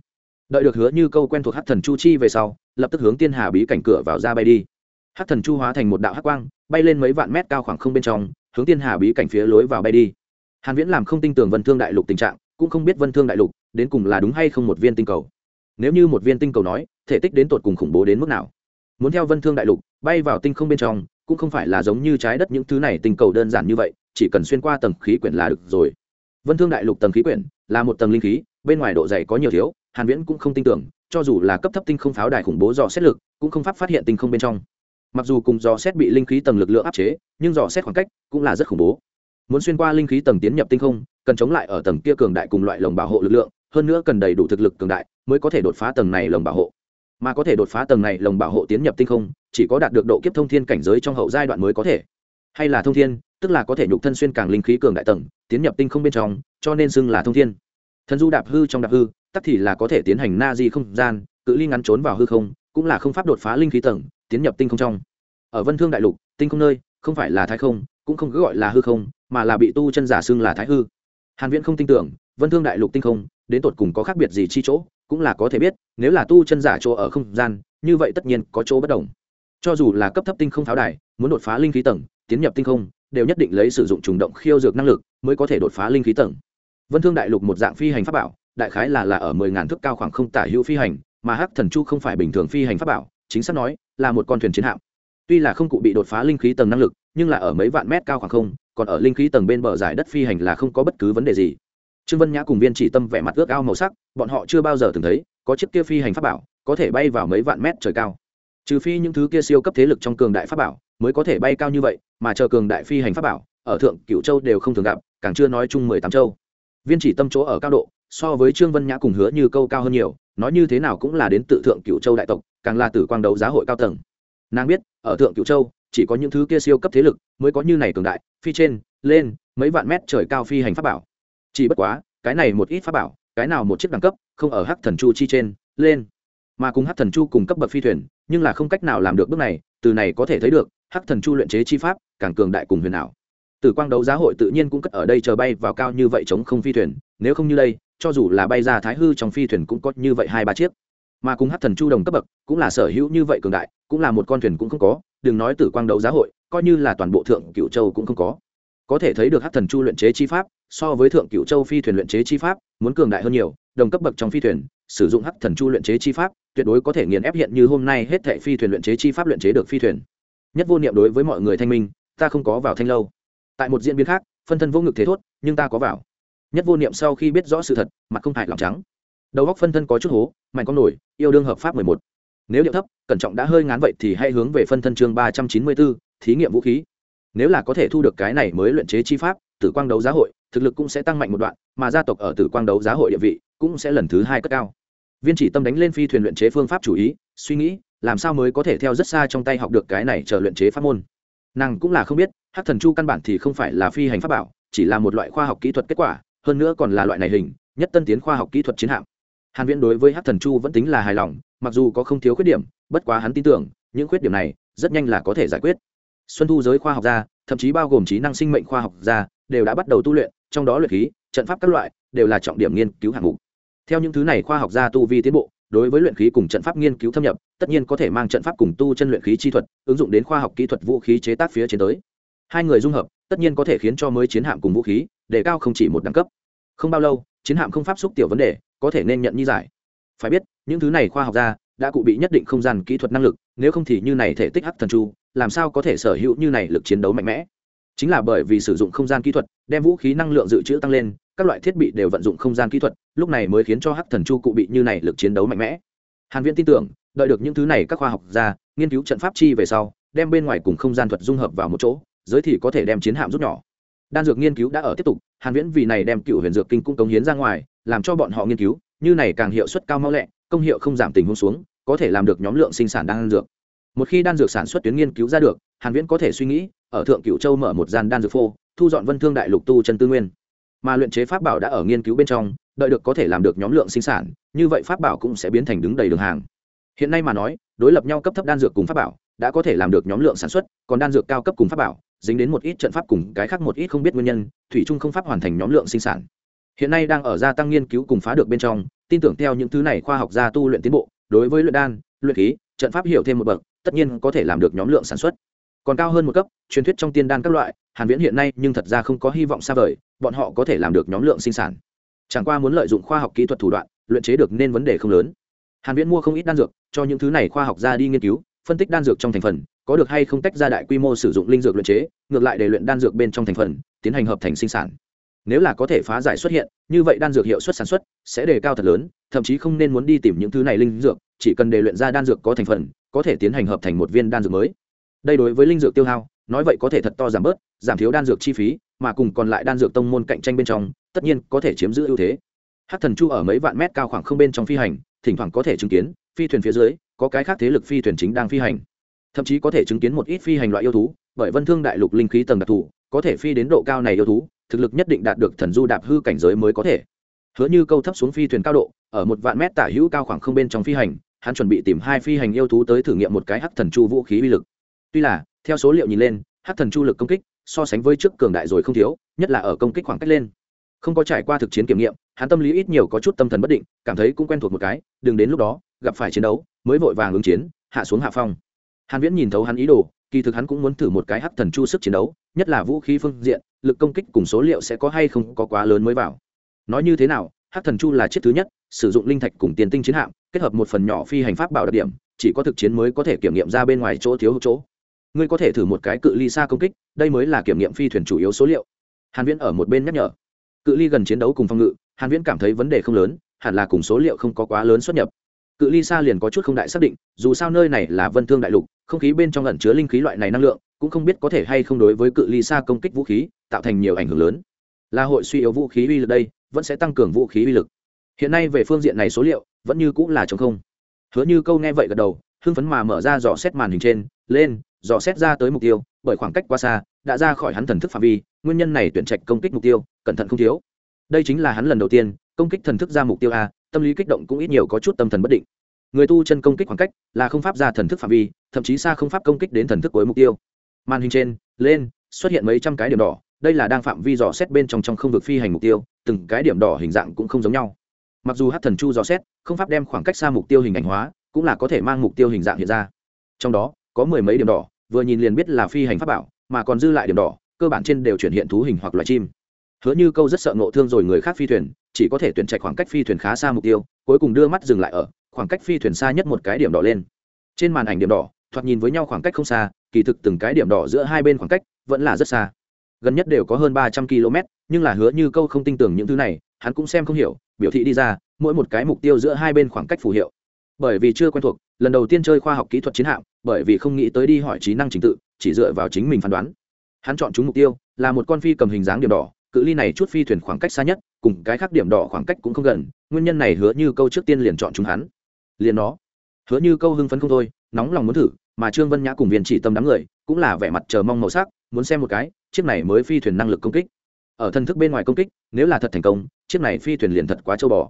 Đợi được hứa như câu quen thuộc hắc thần chu chi về sau, lập tức hướng tiên hà bí cảnh cửa vào ra bay đi hắc thần chu hóa thành một đạo hắc quang, bay lên mấy vạn mét cao khoảng không bên trong, hướng tiên hà bí cảnh phía lối vào bay đi. Hàn viễn làm không tin tưởng vân thương đại lục tình trạng, cũng không biết vân thương đại lục đến cùng là đúng hay không một viên tinh cầu. Nếu như một viên tinh cầu nói, thể tích đến tột cùng khủng bố đến mức nào? Muốn theo vân thương đại lục bay vào tinh không bên trong, cũng không phải là giống như trái đất những thứ này tinh cầu đơn giản như vậy, chỉ cần xuyên qua tầng khí quyển là được rồi. Vân thương đại lục tầng khí quyển là một tầng linh khí, bên ngoài độ dày có nhiều thiếu, hàn viễn cũng không tin tưởng, cho dù là cấp thấp tinh không pháo đài khủng bố dò xét lực, cũng không pháp phát hiện tinh không bên trong mặc dù cùng dò xét bị linh khí tầng lực lượng áp chế, nhưng dò xét khoảng cách cũng là rất khủng bố. Muốn xuyên qua linh khí tầng tiến nhập tinh không, cần chống lại ở tầng kia cường đại cùng loại lồng bảo hộ lực lượng, hơn nữa cần đầy đủ thực lực cường đại mới có thể đột phá tầng này lồng bảo hộ. Mà có thể đột phá tầng này lồng bảo hộ tiến nhập tinh không, chỉ có đạt được độ kiếp thông thiên cảnh giới trong hậu giai đoạn mới có thể. Hay là thông thiên, tức là có thể nhục thân xuyên càng linh khí cường đại tầng, tiến nhập tinh không bên trong, cho nên xưng là thông thiên. Thần du đạp hư trong đạp hư, tắc thì là có thể tiến hành na di không gian, cự ly ngắn trốn vào hư không, cũng là không pháp đột phá linh khí tầng tiến nhập tinh không trong. Ở vân thương đại lục, tinh không nơi, không phải là thái không, cũng không cứ gọi là hư không, mà là bị tu chân giả xưng là thái hư. Hàn viễn không tin tưởng, vân thương đại lục tinh không, đến tột cùng có khác biệt gì chi chỗ, cũng là có thể biết, nếu là tu chân giả chỗ ở không gian, như vậy tất nhiên có chỗ bất đồng. Cho dù là cấp thấp tinh không tháo đài, muốn đột phá linh khí tầng, tiến nhập tinh không, đều nhất định lấy sử dụng trùng động khiêu dược năng lực, mới có thể đột phá linh khí tầng. Vân thương đại lục một dạng phi hành pháp bảo, đại khái là là ở mười ngàn thước cao khoảng không tả hữu phi hành, mà hắc thần chu không phải bình thường phi hành pháp bảo, chính xác nói là một con thuyền chiến hạm. Tuy là không cụ bị đột phá linh khí tầng năng lực, nhưng là ở mấy vạn mét cao khoảng không, còn ở linh khí tầng bên bờ giải đất phi hành là không có bất cứ vấn đề gì. Trương vân nhã cùng viên chỉ tâm vẻ mặt ước ao màu sắc, bọn họ chưa bao giờ từng thấy có chiếc kia phi hành pháp bảo có thể bay vào mấy vạn mét trời cao. Trừ phi những thứ kia siêu cấp thế lực trong cường đại pháp bảo mới có thể bay cao như vậy, mà chờ cường đại phi hành pháp bảo ở thượng cửu châu đều không thường gặp, càng chưa nói chung mười tám châu. Viên chỉ tâm chỗ ở cao độ so với trương vân nhã cùng hứa như câu cao hơn nhiều, nói như thế nào cũng là đến tự thượng cựu châu đại tộc, càng là tử quang đấu giá hội cao tầng. Nàng biết, ở thượng cựu châu, chỉ có những thứ kia siêu cấp thế lực mới có như này cường đại, phi trên, lên, mấy vạn mét trời cao phi hành pháp bảo. Chỉ bất quá, cái này một ít pháp bảo, cái nào một chiếc đẳng cấp, không ở hắc thần chu chi trên, lên. Mà cùng hắc thần chu cùng cấp bậc phi thuyền, nhưng là không cách nào làm được bước này, từ này có thể thấy được, hắc thần chu luyện chế chi pháp, càng cường đại cùng huyền ảo. Tử quang đấu giá hội tự nhiên cũng cất ở đây chờ bay vào cao như vậy chống không phi thuyền, nếu không như đây cho dù là bay ra thái hư trong phi thuyền cũng có như vậy hai ba chiếc. Mà cùng hắc thần chu đồng cấp bậc, cũng là sở hữu như vậy cường đại, cũng là một con thuyền cũng không có, đừng nói tử quang đấu giá hội, coi như là toàn bộ thượng cựu châu cũng không có. Có thể thấy được hắc thần chu luyện chế chi pháp, so với thượng cựu châu phi thuyền luyện chế chi pháp, muốn cường đại hơn nhiều, đồng cấp bậc trong phi thuyền, sử dụng hắc thần chu luyện chế chi pháp, tuyệt đối có thể nghiền ép hiện như hôm nay hết thệ phi thuyền luyện chế chi pháp luyện chế được phi thuyền. Nhất vô niệm đối với mọi người thanh minh, ta không có vào thanh lâu. Tại một diễn biến khác, phân thân vô ngực thế thốt, nhưng ta có vào nhất vô niệm sau khi biết rõ sự thật, mặt không hại lòng trắng. Đầu góc phân thân có chút hố, mạnh con nổi, yêu đương hợp pháp mười một. Nếu điệu thấp, cẩn trọng đã hơi ngán vậy thì hãy hướng về phân thân chương ba trăm chín mươi bốn thí nghiệm vũ khí. Nếu là có thể thu được cái này mới luyện chế chi pháp, tử quang đấu giá hội, thực lực cũng sẽ tăng mạnh một đoạn, mà gia tộc ở tử quang đấu giá hội địa vị cũng sẽ lần thứ hai cất cao. Viên chỉ tâm đánh lên phi thuyền luyện chế phương pháp chủ ý, suy nghĩ, làm sao mới có thể theo rất xa trong tay học được cái này chờ luyện chế pháp môn. Nàng cũng là không biết hát thần chu căn bản thì không phải là phi hành pháp bảo, chỉ là một loại khoa học kỹ thuật kết quả hơn nữa còn là loại này hình, nhất tân tiến khoa học kỹ thuật chiến hạm. Hàn viễn đối với hát thần chu vẫn tính là hài lòng, mặc dù có không thiếu khuyết điểm, bất quá hắn tin tưởng, những khuyết điểm này rất nhanh là có thể giải quyết. Xuân thu giới khoa học gia, thậm chí bao gồm trí năng sinh mệnh khoa học gia, đều đã bắt đầu tu luyện, trong đó luyện khí, trận pháp các loại, đều là trọng điểm nghiên cứu hạng mục. Theo những thứ này khoa học gia tu vi tiến bộ, đối với luyện khí cùng trận pháp nghiên cứu thâm nhập, tất nhiên có thể mang trận pháp cùng tu chân luyện khí chi thuật, ứng dụng đến khoa học kỹ thuật vũ khí chế tác phía trên tới. Hai người dung hợp, tất nhiên có thể khiến cho mới chiến hạm cùng vũ khí đề cao không chỉ một đẳng cấp. Không bao lâu, chiến hạm không pháp xúc tiểu vấn đề có thể nên nhận như giải. Phải biết, những thứ này khoa học gia đã cụ bị nhất định không gian kỹ thuật năng lực, nếu không thì như này thể tích hắc thần chu, làm sao có thể sở hữu như này lực chiến đấu mạnh mẽ? Chính là bởi vì sử dụng không gian kỹ thuật, đem vũ khí năng lượng dự trữ tăng lên, các loại thiết bị đều vận dụng không gian kỹ thuật, lúc này mới khiến cho hắc thần chu cụ bị như này lực chiến đấu mạnh mẽ. Hàn viễn tin tưởng, đợi được những thứ này các khoa học gia nghiên cứu trận pháp chi về sau, đem bên ngoài cùng không gian thuật dung hợp vào một chỗ, giới thì có thể đem chiến hạm rút nhỏ đan dược nghiên cứu đã ở tiếp tục, hàn viễn vì này đem cựu huyền dược kinh cung cống hiến ra ngoài, làm cho bọn họ nghiên cứu, như này càng hiệu suất cao mau lẹ, công hiệu không giảm tình huống xuống, có thể làm được nhóm lượng sinh sản đan dược. Một khi đan dược sản xuất tuyến nghiên cứu ra được, hàn viễn có thể suy nghĩ, ở thượng cửu châu mở một gian đan dược phô, thu dọn vân thương đại lục tu chân tư nguyên. Mà luyện chế pháp bảo đã ở nghiên cứu bên trong, đợi được có thể làm được nhóm lượng sinh sản, như vậy pháp bảo cũng sẽ biến thành đứng đầy đường hàng. Hiện nay mà nói, đối lập nhau cấp thấp đan dược cùng pháp bảo, đã có thể làm được nhóm lượng sản xuất, còn đan dược cao cấp cùng pháp bảo dính đến một ít trận pháp cùng cái khác một ít không biết nguyên nhân, thủy trung không pháp hoàn thành nhóm lượng sinh sản. Hiện nay đang ở gia tăng nghiên cứu cùng phá được bên trong, tin tưởng theo những thứ này khoa học gia tu luyện tiến bộ, đối với luyện đan, luyện khí, trận pháp hiểu thêm một bậc, tất nhiên có thể làm được nhóm lượng sản xuất. Còn cao hơn một cấp, truyền thuyết trong tiên đan các loại, hàn viễn hiện nay nhưng thật ra không có hy vọng xa vời, bọn họ có thể làm được nhóm lượng sinh sản. Chẳng qua muốn lợi dụng khoa học kỹ thuật thủ đoạn, luyện chế được nên vấn đề không lớn. Hàn viễn mua không ít đan dược, cho những thứ này khoa học gia đi nghiên cứu, phân tích đan dược trong thành phần có được hay không tách ra đại quy mô sử dụng linh dược luyện chế, ngược lại để luyện đan dược bên trong thành phần, tiến hành hợp thành sinh sản. Nếu là có thể phá giải xuất hiện, như vậy đan dược hiệu suất sản xuất sẽ đề cao thật lớn, thậm chí không nên muốn đi tìm những thứ này linh dược, chỉ cần để luyện ra đan dược có thành phần, có thể tiến hành hợp thành một viên đan dược mới. Đây đối với linh dược tiêu hao, nói vậy có thể thật to giảm bớt, giảm thiếu đan dược chi phí, mà cùng còn lại đan dược tông môn cạnh tranh bên trong, tất nhiên có thể chiếm giữ ưu thế. Hát thần chu ở mấy vạn mét cao khoảng không bên trong phi hành, thỉnh thoảng có thể chứng kiến, phi thuyền phía dưới, có cái khác thế lực phi thuyền chính đang phi hành thậm chí có thể chứng kiến một ít phi hành loại yêu thú, bởi vân thương đại lục linh khí tầng đặc thù, có thể phi đến độ cao này yêu thú, thực lực nhất định đạt được thần du đạp hư cảnh giới mới có thể. Hứa như câu thấp xuống phi thuyền cao độ, ở một vạn mét tả hữu cao khoảng không bên trong phi hành, hắn chuẩn bị tìm hai phi hành yêu thú tới thử nghiệm một cái hắc thần chu vũ khí uy lực. Tuy là, theo số liệu nhìn lên, hắc thần chu lực công kích, so sánh với trước cường đại rồi không thiếu, nhất là ở công kích khoảng cách lên. Không có trải qua thực chiến kiểm nghiệm, hắn tâm lý ít nhiều có chút tâm thần bất định, cảm thấy cũng quen thuộc một cái, đừng đến lúc đó, gặp phải chiến đấu, mới vội vàng ứng chiến, hạ xuống hạ phong hàn viễn nhìn thấu hắn ý đồ, kỳ thực hắn cũng muốn thử một cái hắc thần chu sức chiến đấu, nhất là vũ khí phương diện, lực công kích cùng số liệu sẽ có hay không có quá lớn mới vào. Nói như thế nào, hắc thần chu là chiếc thứ nhất, sử dụng linh thạch cùng tiền tinh chiến hạm, kết hợp một phần nhỏ phi hành pháp bảo đặc điểm, chỉ có thực chiến mới có thể kiểm nghiệm ra bên ngoài chỗ thiếu chỗ. Ngươi có thể thử một cái cự ly xa công kích, đây mới là kiểm nghiệm phi thuyền chủ yếu số liệu. Hàn viễn ở một bên nhắc nhở. Cự ly gần chiến đấu cùng phòng ngự, hàn viễn cảm thấy vấn đề không lớn, hẳn là cùng số liệu không có quá lớn xuất nhập. Cự ly xa liền có chút không đại xác định, dù sao nơi này là vân thương đại lục không khí bên trong ẩn chứa linh khí loại này năng lượng, cũng không biết có thể hay không đối với cự ly xa công kích vũ khí, tạo thành nhiều ảnh hưởng lớn. Là hội suy yếu vũ khí uy lực đây, vẫn sẽ tăng cường vũ khí uy lực. Hiện nay về phương diện này số liệu, vẫn như cũng là chống không. Hứa như câu nghe vậy gật đầu, hưng phấn mà mở ra dò xét màn hình trên, lên, dò xét ra tới mục tiêu, bởi khoảng cách quá xa, đã ra khỏi hắn thần thức phạm vi, nguyên nhân này tuyển trạch công kích mục tiêu, cẩn thận không thiếu. Đây chính là hắn lần đầu tiên công kích thần thức ra mục tiêu a, tâm lý kích động cũng ít nhiều có chút tâm thần bất định người tu chân công kích khoảng cách là không pháp ra thần thức phạm vi, thậm chí xa không pháp công kích đến thần thức cuối mục tiêu. Màn hình trên, lên, xuất hiện mấy trăm cái điểm đỏ, đây là đang phạm vi dò xét bên trong trong không vực phi hành mục tiêu, từng cái điểm đỏ hình dạng cũng không giống nhau. Mặc dù hát thần chu dò xét, không pháp đem khoảng cách xa mục tiêu hình ảnh hóa, cũng là có thể mang mục tiêu hình dạng hiện ra. Trong đó, có mười mấy điểm đỏ, vừa nhìn liền biết là phi hành pháp bảo, mà còn dư lại điểm đỏ, cơ bản trên đều chuyển hiện thú hình hoặc loài chim. Hứa như câu rất sợ ngộ thương rồi người khác phi thuyền, chỉ có thể tuyển trạch khoảng cách phi thuyền khá xa mục tiêu, cuối cùng đưa mắt dừng lại ở khoảng cách phi thuyền xa nhất một cái điểm đỏ lên. Trên màn ảnh điểm đỏ, thoạt nhìn với nhau khoảng cách không xa, kỳ thực từng cái điểm đỏ giữa hai bên khoảng cách vẫn là rất xa. Gần nhất đều có hơn ba trăm km nhưng là hứa như câu không tin tưởng những thứ này, hắn cũng xem không hiểu, biểu thị đi ra, mỗi một cái mục tiêu giữa hai bên khoảng cách phù hiệu. Bởi vì chưa quen thuộc, lần đầu tiên chơi khoa học kỹ thuật chiến hạm, bởi vì không nghĩ tới đi hỏi trí năng trình tự, chỉ dựa vào chính mình phán đoán. Hắn chọn chúng mục tiêu, là một con phi cầm hình dáng điểm đỏ, cự ly này chút phi thuyền khoảng cách xa nhất, cùng cái khác điểm đỏ khoảng cách cũng không gần, nguyên nhân này hứa như câu trước tiên liền chọn chúng hắn liền nó. Hứa như câu hưng phấn không thôi, nóng lòng muốn thử, mà trương vân nhã cùng viên chỉ tâm đám người, cũng là vẻ mặt chờ mong màu sắc, muốn xem một cái, chiếc này mới phi thuyền năng lực công kích. Ở thân thức bên ngoài công kích, nếu là thật thành công, chiếc này phi thuyền liền thật quá châu bò.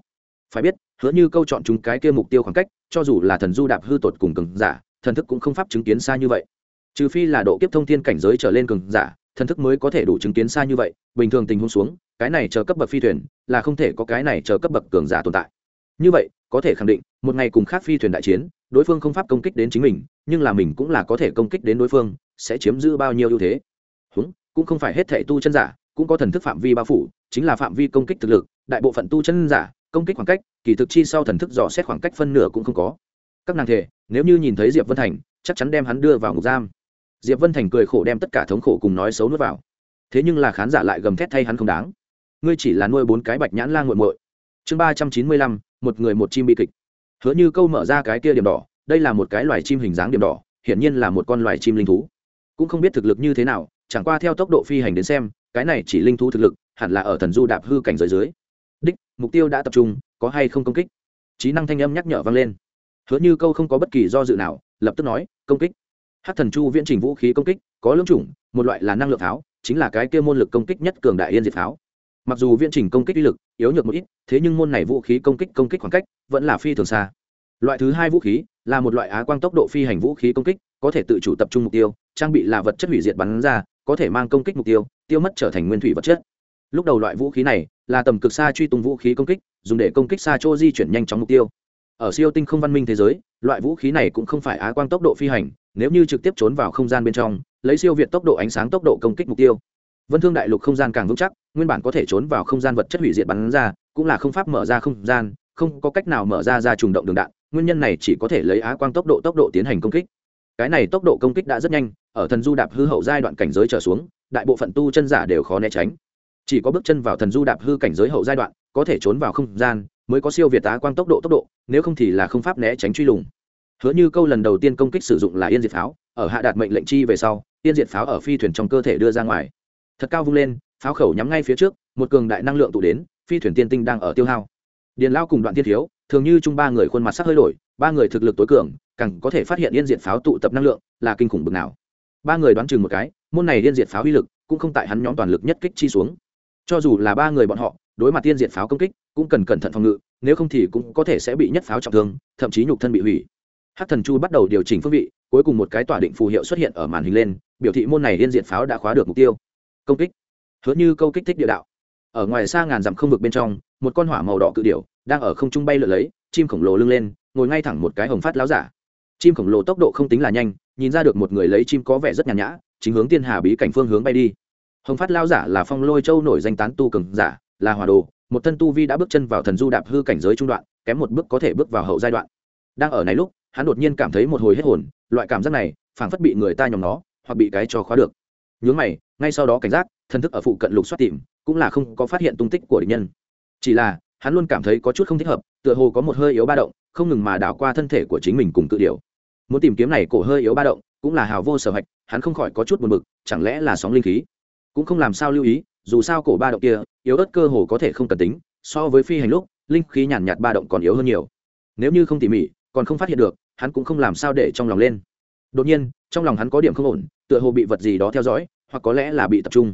Phải biết, hứa như câu chọn chúng cái kia mục tiêu khoảng cách, cho dù là thần du đạp hư tột cùng cường giả, thần thức cũng không pháp chứng kiến xa như vậy. Trừ phi là độ kiếp thông thiên cảnh giới trở lên cường giả, thần thức mới có thể đủ chứng kiến xa như vậy, bình thường tình huống xuống, cái này chờ cấp bậc phi thuyền, là không thể có cái này chờ cấp bậc cường giả tồn tại. Như vậy có thể khẳng định, một ngày cùng khác phi thuyền đại chiến, đối phương không pháp công kích đến chính mình, nhưng là mình cũng là có thể công kích đến đối phương, sẽ chiếm giữ bao nhiêu ưu thế. Húng, cũng không phải hết thể tu chân giả, cũng có thần thức phạm vi bao phủ, chính là phạm vi công kích thực lực, đại bộ phận tu chân giả, công kích khoảng cách, kỳ thực chi sau thần thức dò xét khoảng cách phân nửa cũng không có. Các nàng thể nếu như nhìn thấy diệp vân thành, chắc chắn đem hắn đưa vào ngục giam. Diệp vân thành cười khổ đem tất cả thống khổ cùng nói xấu nuốt vào. Thế nhưng là khán giả lại gầm thét thay hắn không đáng. Ngươi chỉ là nuôi bốn cái bạch nhãn la g u muội. Chương ba trăm chín mươi lăm một người một chim bi kịch. Hứa như câu mở ra cái kia điểm đỏ, đây là một cái loài chim hình dáng điểm đỏ, hiển nhiên là một con loài chim linh thú. Cũng không biết thực lực như thế nào, chẳng qua theo tốc độ phi hành đến xem, cái này chỉ linh thú thực lực, hẳn là ở thần du đạp hư cảnh giới dưới. Đích, mục tiêu đã tập trung, có hay không công kích? Trí năng thanh âm nhắc nhở vang lên. Hứa như câu không có bất kỳ do dự nào, lập tức nói, công kích. Hát thần chu viễn trình vũ khí công kích, có lưỡng chủng, một loại là năng lượng pháo chính là cái kia môn lực công kích nhất cường đại yên diệt pháo mặc dù viễn trình công kích uy lực yếu nhược một ít, thế nhưng môn này vũ khí công kích công kích khoảng cách vẫn là phi thường xa. Loại thứ hai vũ khí là một loại á quang tốc độ phi hành vũ khí công kích, có thể tự chủ tập trung mục tiêu, trang bị là vật chất hủy diệt bắn ra, có thể mang công kích mục tiêu tiêu mất trở thành nguyên thủy vật chất. Lúc đầu loại vũ khí này là tầm cực xa truy tung vũ khí công kích, dùng để công kích xa chỗ di chuyển nhanh chóng mục tiêu. Ở siêu tinh không văn minh thế giới, loại vũ khí này cũng không phải á quang tốc độ phi hành, nếu như trực tiếp trốn vào không gian bên trong, lấy siêu việt tốc độ ánh sáng tốc độ công kích mục tiêu vân thương đại lục không gian càng vững chắc, nguyên bản có thể trốn vào không gian vật chất hủy diệt bắn ra, cũng là không pháp mở ra không gian, không có cách nào mở ra ra trùng động đường đạn, nguyên nhân này chỉ có thể lấy á quang tốc độ tốc độ tiến hành công kích. Cái này tốc độ công kích đã rất nhanh, ở thần du đạp hư hậu giai đoạn cảnh giới trở xuống, đại bộ phận tu chân giả đều khó né tránh. Chỉ có bước chân vào thần du đạp hư cảnh giới hậu giai đoạn, có thể trốn vào không gian, mới có siêu việt á quang tốc độ tốc độ, nếu không thì là không pháp né tránh truy lùng. Hứa như câu lần đầu tiên công kích sử dụng là yên diệt pháo, ở hạ đạt mệnh lệnh chi về sau, yên diệt pháo ở phi thuyền trong cơ thể đưa ra ngoài thật cao vung lên, pháo khẩu nhắm ngay phía trước, một cường đại năng lượng tụ đến, phi thuyền tiên tinh đang ở tiêu hao. Điền lao cùng đoạn tiên thiếu, thường như chung ba người khuôn mặt sắc hơi đổi, ba người thực lực tối cường, càng có thể phát hiện yên diệt pháo tụ tập năng lượng, là kinh khủng bực nào. Ba người đoán chừng một cái, môn này yên diệt pháo uy lực cũng không tại hắn nhóm toàn lực nhất kích chi xuống. Cho dù là ba người bọn họ, đối mặt tiên diệt pháo công kích, cũng cần cẩn thận phòng ngự, nếu không thì cũng có thể sẽ bị nhất pháo trọng thương, thậm chí nhục thân bị hủy. Hát thần chu bắt đầu điều chỉnh phương vị, cuối cùng một cái tỏa định phù hiệu xuất hiện ở màn hình lên, biểu thị môn này liên diện pháo đã khóa được mục tiêu công kích. Hứa như câu kích thích địa đạo. Ở ngoài xa ngàn dặm không vực bên trong, một con hỏa màu đỏ cự điểu đang ở không trung bay lượn lấy, chim khổng lồ lưng lên, ngồi ngay thẳng một cái hồng phát láo giả. Chim khổng lồ tốc độ không tính là nhanh, nhìn ra được một người lấy chim có vẻ rất nhàn nhã, chính hướng tiên hà bí cảnh phương hướng bay đi. Hồng phát lao giả là phong lôi châu nổi danh tán tu cường giả, là hòa đồ, một thân tu vi đã bước chân vào thần du đạp hư cảnh giới trung đoạn, kém một bước có thể bước vào hậu giai đoạn. Đang ở này lúc, hắn đột nhiên cảm thấy một hồi hết hồn, loại cảm giác này, phảng phất bị người ta nhòm nó hoặc bị cái cho khóa được nhướng mày, ngay sau đó cảnh giác thân thức ở phụ cận lục soát tìm, cũng là không có phát hiện tung tích của địch nhân. Chỉ là, hắn luôn cảm thấy có chút không thích hợp, tựa hồ có một hơi yếu ba động, không ngừng mà đảo qua thân thể của chính mình cùng tự điều muốn tìm kiếm này cổ hơi yếu ba động, cũng là hào vô sở hạch, hắn không khỏi có chút buồn bực, chẳng lẽ là sóng linh khí? Cũng không làm sao lưu ý, dù sao cổ ba động kia, yếu ớt cơ hồ có thể không cần tính, so với phi hành lúc, linh khí nhàn nhạt ba động còn yếu hơn nhiều. Nếu như không tỉ mỉ, còn không phát hiện được, hắn cũng không làm sao để trong lòng lên đột nhiên, trong lòng hắn có điểm không ổn, tựa hồ bị vật gì đó theo dõi, hoặc có lẽ là bị tập trung.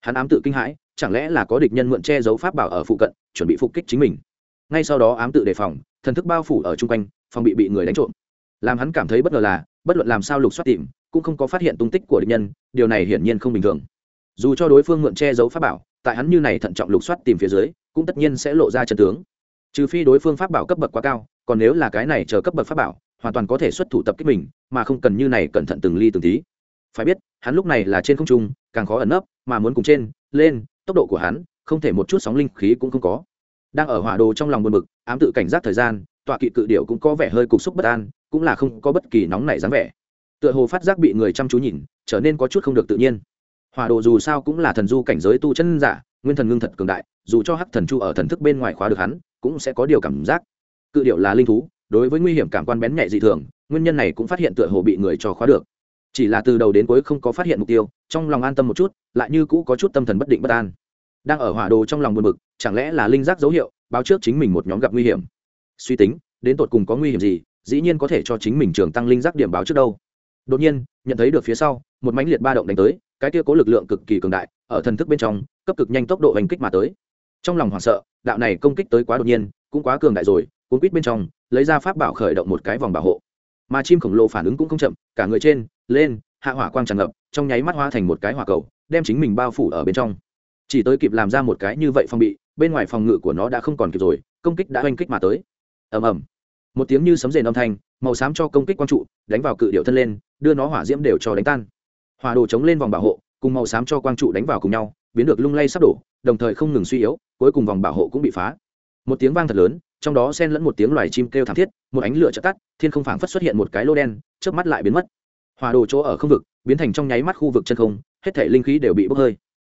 Hắn ám tự kinh hãi, chẳng lẽ là có địch nhân mượn che giấu pháp bảo ở phụ cận, chuẩn bị phục kích chính mình. Ngay sau đó ám tự đề phòng, thần thức bao phủ ở chung quanh, phòng bị bị người đánh trộm. Làm hắn cảm thấy bất ngờ là, bất luận làm sao lục soát tìm, cũng không có phát hiện tung tích của địch nhân, điều này hiển nhiên không bình thường. Dù cho đối phương mượn che giấu pháp bảo, tại hắn như này thận trọng lục soát tìm phía dưới, cũng tất nhiên sẽ lộ ra chân tướng. Trừ phi đối phương pháp bảo cấp bậc quá cao, còn nếu là cái này chờ cấp bậc pháp bảo hoàn toàn có thể xuất thủ tập kích mình, mà không cần như này cẩn thận từng ly từng tí. Phải biết, hắn lúc này là trên không trung, càng khó ẩn nấp, mà muốn cùng trên, lên, tốc độ của hắn, không thể một chút sóng linh khí cũng không có. Đang ở hỏa đồ trong lòng buồn bực, ám tự cảnh giác thời gian, tọa kỵ cự điệu cũng có vẻ hơi cục xúc bất an, cũng là không có bất kỳ nóng nảy dáng vẻ. Tựa hồ phát giác bị người chăm chú nhìn, trở nên có chút không được tự nhiên. Hỏa đồ dù sao cũng là thần du cảnh giới tu chân giả, nguyên thần ngưng thật cường đại, dù cho hắc thần chu ở thần thức bên ngoài khóa được hắn, cũng sẽ có điều cảm giác. Cự điệu là linh thú đối với nguy hiểm cảm quan bén nhạy dị thường, nguyên nhân này cũng phát hiện tựa hồ bị người cho khóa được. Chỉ là từ đầu đến cuối không có phát hiện mục tiêu, trong lòng an tâm một chút, lại như cũ có chút tâm thần bất định bất an. Đang ở hỏa đồ trong lòng buồn bực, chẳng lẽ là linh giác dấu hiệu, báo trước chính mình một nhóm gặp nguy hiểm? Suy tính, đến tột cùng có nguy hiểm gì, dĩ nhiên có thể cho chính mình trường tăng linh giác điểm báo trước đâu. Đột nhiên, nhận thấy được phía sau, một mãnh liệt ba động đánh tới, cái kia có lực lượng cực kỳ cường đại, ở thần thức bên trong, cấp cực nhanh tốc độ hành kích mà tới. Trong lòng hoảng sợ, đạo này công kích tới quá đột nhiên, cũng quá cường đại rồi, cuốn quýt bên trong lấy ra pháp bảo khởi động một cái vòng bảo hộ. Mà chim khổng lồ phản ứng cũng không chậm, cả người trên, lên, hạ hỏa quang tràn ngập, trong nháy mắt hoa thành một cái hỏa cầu, đem chính mình bao phủ ở bên trong. Chỉ tới kịp làm ra một cái như vậy phòng bị, bên ngoài phòng ngự của nó đã không còn kịp rồi, công kích đã oanh kích mà tới. Ầm ầm. Một tiếng như sấm rền âm thanh, màu xám cho công kích quang trụ, đánh vào cự điệu thân lên, đưa nó hỏa diễm đều cho đánh tan. Hỏa đồ chống lên vòng bảo hộ, cùng màu xám cho quang trụ đánh vào cùng nhau, biến được lung lay sắp đổ, đồng thời không ngừng suy yếu, cuối cùng vòng bảo hộ cũng bị phá. Một tiếng vang thật lớn trong đó xen lẫn một tiếng loài chim kêu thảm thiết, một ánh lửa chợt tắt, thiên không phảng phất xuất hiện một cái lô đen, chớp mắt lại biến mất. Hòa đồ chỗ ở không vực, biến thành trong nháy mắt khu vực chân không, hết thể linh khí đều bị bốc hơi.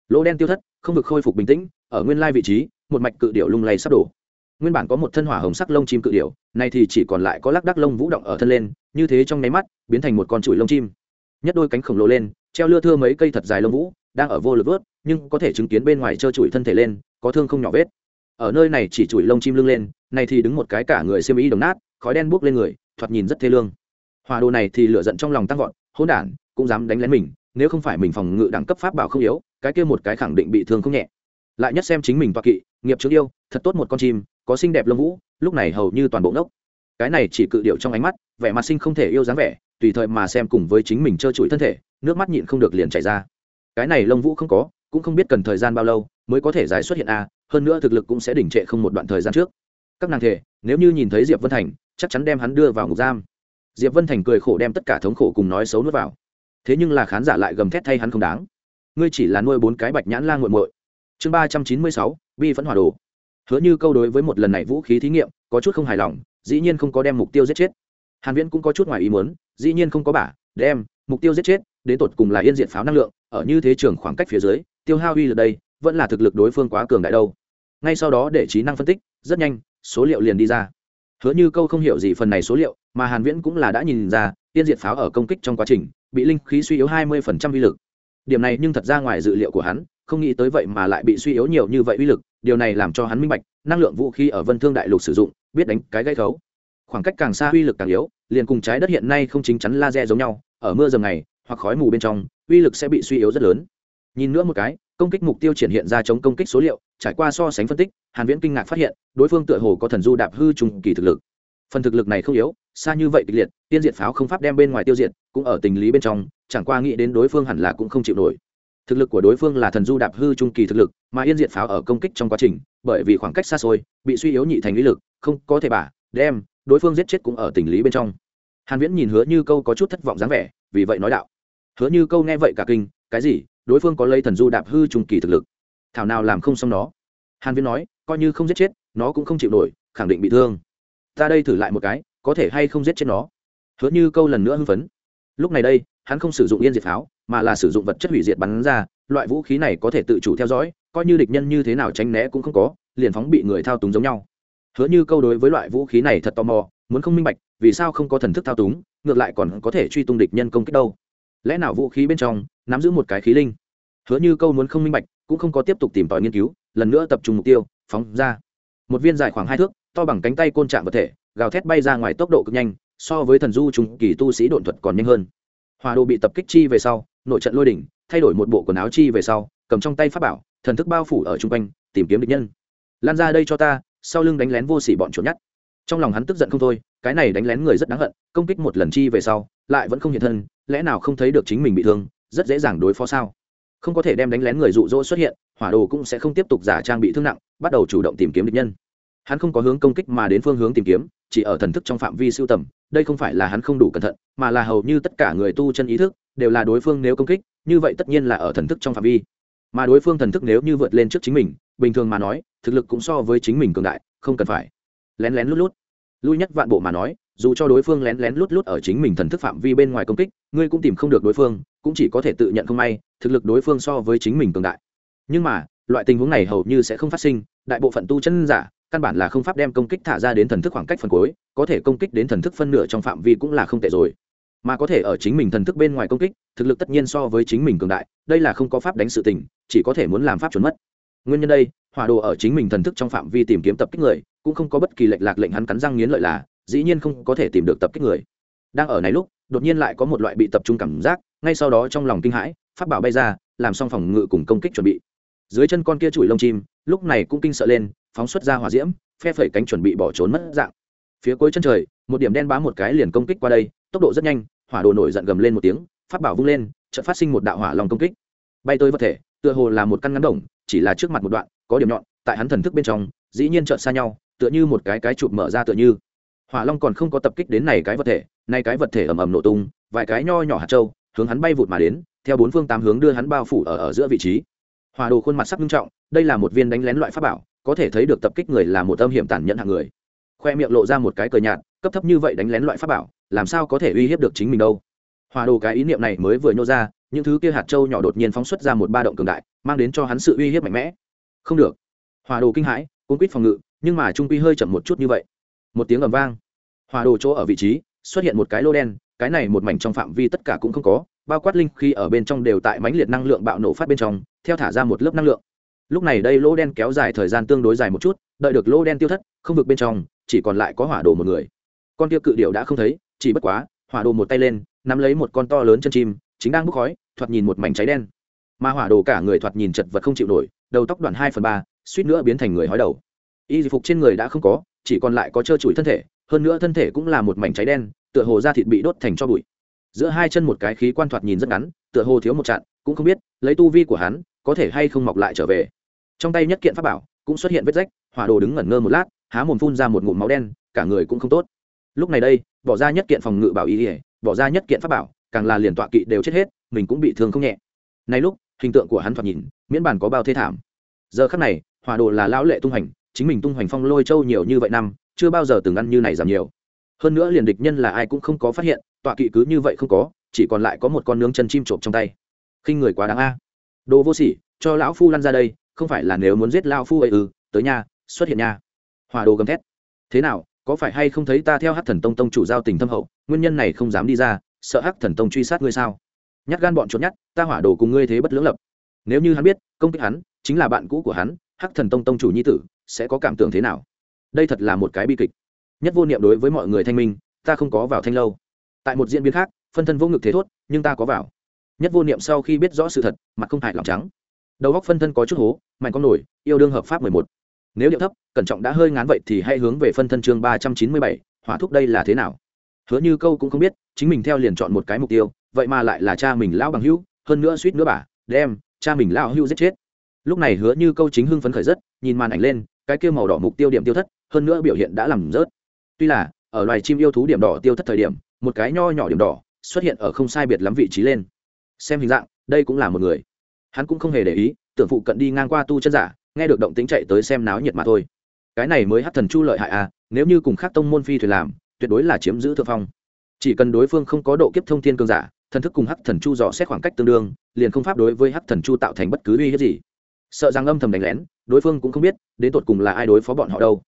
Lỗ đen tiêu thất, không vực khôi phục bình tĩnh, ở nguyên lai vị trí, một mạch cự điệu lung lay sắp đổ. Nguyên bản có một thân hỏa hồng sắc lông chim cự điệu nay thì chỉ còn lại có lác đác lông vũ động ở thân lên, như thế trong nháy mắt, biến thành một con chuỗi lông chim. Nhất đôi cánh khổng lồ lên, treo lưa thưa mấy cây thật dài lông vũ, đang ở vô lực vớt, nhưng có thể chứng kiến bên ngoài trơ trụi thân thể lên, có thương không nhỏ vết ở nơi này chỉ chùi lông chim lưng lên, này thì đứng một cái cả người xiêm y đồng nát, khói đen buốc lên người, thoạt nhìn rất thê lương. Hòa đồ này thì lửa giận trong lòng tăng vọt, hỗn đản, cũng dám đánh lén mình, nếu không phải mình phòng ngự đẳng cấp pháp bảo không yếu, cái kia một cái khẳng định bị thương không nhẹ. Lại nhất xem chính mình toa kỵ, nghiệp trước yêu, thật tốt một con chim, có xinh đẹp lông vũ, lúc này hầu như toàn bộ ngốc. Cái này chỉ cự điệu trong ánh mắt, vẻ mặt sinh không thể yêu dáng vẻ, tùy thời mà xem cùng với chính mình trơ trụi thân thể, nước mắt nhịn không được liền chảy ra. Cái này lông vũ không có, cũng không biết cần thời gian bao lâu mới có thể giải xuất hiện a hơn nữa thực lực cũng sẽ đỉnh trệ không một đoạn thời gian trước. Các nàng thể nếu như nhìn thấy diệp vân thành, chắc chắn đem hắn đưa vào ngục giam. Diệp vân thành cười khổ đem tất cả thống khổ cùng nói xấu nuốt vào. Thế nhưng là khán giả lại gầm thét thay hắn không đáng. Ngươi chỉ là nuôi bốn cái bạch nhãn la nguội muội. Chương ba trăm chín mươi sáu vi phẫn hòa đồ. Hứa như câu đối với một lần này vũ khí thí nghiệm, có chút không hài lòng, dĩ nhiên không có đem mục tiêu giết chết. Hàn viễn cũng có chút ngoài ý muốn, dĩ nhiên không có bả, đem mục tiêu giết chết, đến tột cùng là yên diện pháo năng lượng, ở như thế trường khoảng cách phía dưới, tiêu hao uy lực đây vẫn là thực lực đối phương quá cường đại đâu. Ngay sau đó để trí năng phân tích, rất nhanh, số liệu liền đi ra. Hứa như câu không hiểu gì phần này số liệu, mà hàn viễn cũng là đã nhìn ra, tiên diệt pháo ở công kích trong quá trình, bị linh khí suy yếu 20% uy lực. Điểm này nhưng thật ra ngoài dự liệu của hắn, không nghĩ tới vậy mà lại bị suy yếu nhiều như vậy uy lực, điều này làm cho hắn minh bạch, năng lượng vũ khí ở vân thương đại lục sử dụng, biết đánh cái gây khấu khoảng cách càng xa uy lực càng yếu, liền cùng trái đất hiện nay không chính chắn laser giống nhau, ở mưa dầm này, hoặc khói mù bên trong, uy lực sẽ bị suy yếu rất lớn. Nhìn nữa một cái công kích mục tiêu triển hiện ra chống công kích số liệu, trải qua so sánh phân tích, hàn viễn kinh ngạc phát hiện, đối phương tựa hồ có thần du đạp hư trùng kỳ thực lực. Phần thực lực này không yếu, xa như vậy kịch liệt, tiên diệt pháo không pháp đem bên ngoài tiêu diệt, cũng ở tình lý bên trong, chẳng qua nghĩ đến đối phương hẳn là cũng không chịu nổi. Thực lực của đối phương là thần du đạp hư trung kỳ thực lực, mà yên diệt pháo ở công kích trong quá trình, bởi vì khoảng cách xa xôi, bị suy yếu nhị thành lý lực, không có thể bả, đem, đối phương giết chết cũng ở tình lý bên trong. Hàn viễn nhìn hứa như câu có chút thất vọng dáng vẻ, vì vậy nói đạo. Hứa như câu nghe vậy cả kinh, cái gì? Đối phương có lấy thần du đạp hư trung kỳ thực lực. Thảo nào làm không xong nó? Hàn viễn nói, coi như không giết chết, nó cũng không chịu nổi, khẳng định bị thương. Ta đây thử lại một cái, có thể hay không giết chết nó? Hứa như câu lần nữa hưng phấn. Lúc này đây, hắn không sử dụng yên diệt pháo, mà là sử dụng vật chất hủy diệt bắn ra, loại vũ khí này có thể tự chủ theo dõi, coi như địch nhân như thế nào tránh né cũng không có, liền phóng bị người thao túng giống nhau. Hứa như câu đối với loại vũ khí này thật tò mò, muốn không minh bạch, vì sao không có thần thức thao túng, ngược lại còn có thể truy tung địch nhân công kích đâu? Lẽ nào vũ khí bên trong nắm giữ một cái khí linh? Hứa như câu muốn không minh bạch, cũng không có tiếp tục tìm tòi nghiên cứu, lần nữa tập trung mục tiêu, phóng ra. Một viên dài khoảng hai thước, to bằng cánh tay côn trạng vật thể, gào thét bay ra ngoài tốc độ cực nhanh, so với thần du trùng kỳ tu sĩ độn thuật còn nhanh hơn. Hòa đồ bị tập kích chi về sau, nội trận lôi đỉnh, thay đổi một bộ quần áo chi về sau, cầm trong tay pháp bảo, thần thức bao phủ ở chung quanh, tìm kiếm địch nhân. Lan ra đây cho ta, sau lưng đánh lén vô sỉ bọn chuột nhắt trong lòng hắn tức giận không thôi, cái này đánh lén người rất đáng hận, công kích một lần chi về sau, lại vẫn không hiện thân, lẽ nào không thấy được chính mình bị thương, rất dễ dàng đối phó sao? Không có thể đem đánh lén người rụ rỗ xuất hiện, hỏa đồ cũng sẽ không tiếp tục giả trang bị thương nặng, bắt đầu chủ động tìm kiếm địch nhân. Hắn không có hướng công kích mà đến phương hướng tìm kiếm, chỉ ở thần thức trong phạm vi siêu tầm, đây không phải là hắn không đủ cẩn thận, mà là hầu như tất cả người tu chân ý thức, đều là đối phương nếu công kích, như vậy tất nhiên là ở thần thức trong phạm vi. Mà đối phương thần thức nếu như vượt lên trước chính mình, bình thường mà nói, thực lực cũng so với chính mình cường đại, không cần phải lén lén lút lút. Lui nhất vạn bộ mà nói, dù cho đối phương lén lén lút lút ở chính mình thần thức phạm vi bên ngoài công kích, ngươi cũng tìm không được đối phương, cũng chỉ có thể tự nhận không may, thực lực đối phương so với chính mình cường đại. Nhưng mà, loại tình huống này hầu như sẽ không phát sinh, đại bộ phận tu chân giả, căn bản là không pháp đem công kích thả ra đến thần thức khoảng cách phần cuối, có thể công kích đến thần thức phân nửa trong phạm vi cũng là không tệ rồi. Mà có thể ở chính mình thần thức bên ngoài công kích, thực lực tất nhiên so với chính mình cường đại, đây là không có pháp đánh sự tình, chỉ có thể muốn làm pháp trốn mất. Nguyên nhân đây, hỏa đồ ở chính mình thần thức trong phạm vi tìm kiếm tập kích người cũng không có bất kỳ lệch lạc lệnh hắn cắn răng nghiến lợi là, dĩ nhiên không có thể tìm được tập kích người. Đang ở này lúc, đột nhiên lại có một loại bị tập trung cảm giác, ngay sau đó trong lòng kinh hãi phát bảo bay ra, làm xong phòng ngự cùng công kích chuẩn bị. Dưới chân con kia chùi lông chim, lúc này cũng kinh sợ lên, phóng xuất ra hỏa diễm, phe phẩy cánh chuẩn bị bỏ trốn mất dạng. Phía cuối chân trời, một điểm đen bám một cái liền công kích qua đây, tốc độ rất nhanh, hỏa đồ nổi giận gầm lên một tiếng phát bảo vung lên, chợt phát sinh một đạo hỏa lòng công kích. Bay tới vật thể, tựa hồ là một căn ngắn đồng, chỉ là trước mặt một đoạn, có điểm nhọn, tại hắn thần thức bên trong, dĩ nhiên trợn xa nhau tựa như một cái cái chụp mở ra tựa như. Hỏa long còn không có tập kích đến này cái vật thể nay cái vật thể ầm ầm nổ tung, vài cái nho nhỏ hạt trâu hướng hắn bay vụt mà đến, theo bốn phương tám hướng đưa hắn bao phủ ở ở giữa vị trí. Hòa đồ khuôn mặt sắc nghiêm trọng, đây là một viên đánh lén loại pháp bảo, có thể thấy được tập kích người là một âm hiểm tàn nhẫn hạng người. Khoe miệng lộ ra một cái cờ nhạt, cấp thấp như vậy đánh lén loại pháp bảo, làm sao có thể uy hiếp được chính mình đâu? Hòa đồ cái ý niệm này mới vừa nhô ra, những thứ kia hạt trâu nhỏ đột nhiên phóng xuất ra một ba động cường đại, mang đến cho hắn sự uy hiếp mạnh mẽ. Không được. Hòa đồ kinh hãi cung quýt phòng ngự nhưng mà trung quy hơi chậm một chút như vậy. Một tiếng ầm vang. Hỏa đồ chỗ ở vị trí, xuất hiện một cái lô đen, cái này một mảnh trong phạm vi tất cả cũng không có, bao quát linh khi ở bên trong đều tại mãnh liệt năng lượng bạo nổ phát bên trong, theo thả ra một lớp năng lượng. Lúc này đây lô đen kéo dài thời gian tương đối dài một chút, đợi được lô đen tiêu thất, không vực bên trong, chỉ còn lại có hỏa đồ một người. Con kia cự điệu đã không thấy, chỉ bất quá, hỏa đồ một tay lên, nắm lấy một con to lớn chân chim, chính đang bốc khói, thoạt nhìn một mảnh cháy đen. Mà hỏa đồ cả người thoạt nhìn chật vật không chịu nổi, đầu tóc đoạn hai phần ba, suýt nữa biến thành người hói đầu y phục trên người đã không có, chỉ còn lại có trơ trụi thân thể, hơn nữa thân thể cũng là một mảnh cháy đen, tựa hồ da thịt bị đốt thành cho bụi. Giữa hai chân một cái khí quan thoạt nhìn rất ngắn, tựa hồ thiếu một chặn cũng không biết, lấy tu vi của hắn, có thể hay không mọc lại trở về. Trong tay nhất kiện pháp bảo, cũng xuất hiện vết rách, hỏa đồ đứng ngẩn ngơ một lát, há mồm phun ra một ngụm máu đen, cả người cũng không tốt. Lúc này đây, bỏ ra nhất kiện phòng ngự bảo y ỉa bỏ ra nhất kiện pháp bảo, càng là liền tọa kỵ đều chết hết, mình cũng bị thương không nhẹ. Nay lúc, hình tượng của hắn thoạt nhìn, miễn bản có bao thế thảm. Giờ khắc này, hỏa đồ là lão lệ tung hành chính mình tung hoành phong lôi châu nhiều như vậy năm, chưa bao giờ từng ăn như này giảm nhiều. Hơn nữa liền địch nhân là ai cũng không có phát hiện, tọa kỵ cứ như vậy không có, chỉ còn lại có một con nướng chân chim trộm trong tay. Khinh người quá đáng a. À. Đồ vô sỉ, cho lão phu lăn ra đây, không phải là nếu muốn giết lão phu ấy ư, tới nhà xuất hiện nha. Hòa đồ gầm thét. Thế nào, có phải hay không thấy ta theo hát thần tông tông chủ giao tình thâm hậu, nguyên nhân này không dám đi ra, sợ hắc thần tông truy sát ngươi sao? Nhát gan bọn trốn nhát, ta hỏa đồ cùng ngươi thế bất lưỡng lập. Nếu như hắn biết, công kích hắn, chính là bạn cũ của hắn hắc thần tông tông chủ nhi tử sẽ có cảm tưởng thế nào? Đây thật là một cái bi kịch. Nhất vô niệm đối với mọi người thanh minh, ta không có vào thanh lâu. Tại một diễn biến khác, phân thân vô ngực thế thốt, nhưng ta có vào. Nhất vô niệm sau khi biết rõ sự thật, mặt không hại lòng trắng. Đầu góc phân thân có chút hố, mạnh con nổi, yêu đương hợp pháp mười một. Nếu điệu thấp, cẩn trọng đã hơi ngán vậy thì hãy hướng về phân thân chương ba trăm chín mươi bảy, hỏa thúc đây là thế nào? Hứa như câu cũng không biết, chính mình theo liền chọn một cái mục tiêu, vậy mà lại là cha mình lão bằng hữu, hơn nữa suýt nữa bà, đem cha mình lão hữu giết chết lúc này hứa như câu chính hưng phấn khởi rất, nhìn màn ảnh lên, cái kia màu đỏ mục tiêu điểm tiêu thất, hơn nữa biểu hiện đã làm rớt. Tuy là, ở loài chim yêu thú điểm đỏ tiêu thất thời điểm, một cái nho nhỏ điểm đỏ xuất hiện ở không sai biệt lắm vị trí lên. Xem hình dạng, đây cũng là một người. Hắn cũng không hề để ý, tưởng phụ cận đi ngang qua tu chân giả, nghe được động tính chạy tới xem náo nhiệt mà thôi. Cái này mới hát thần chu lợi hại à nếu như cùng khác tông môn phi thuyền làm, tuyệt đối là chiếm giữ thượng phong. Chỉ cần đối phương không có độ kiếp thông thiên cương giả, thần thức cùng hắc thần chu dò xét khoảng cách tương đương, liền không pháp đối với hắc thần chu tạo thành bất cứ uy hiếp gì sợ rằng âm thầm đánh lén, đối phương cũng không biết, đến tột cùng là ai đối phó bọn họ đâu.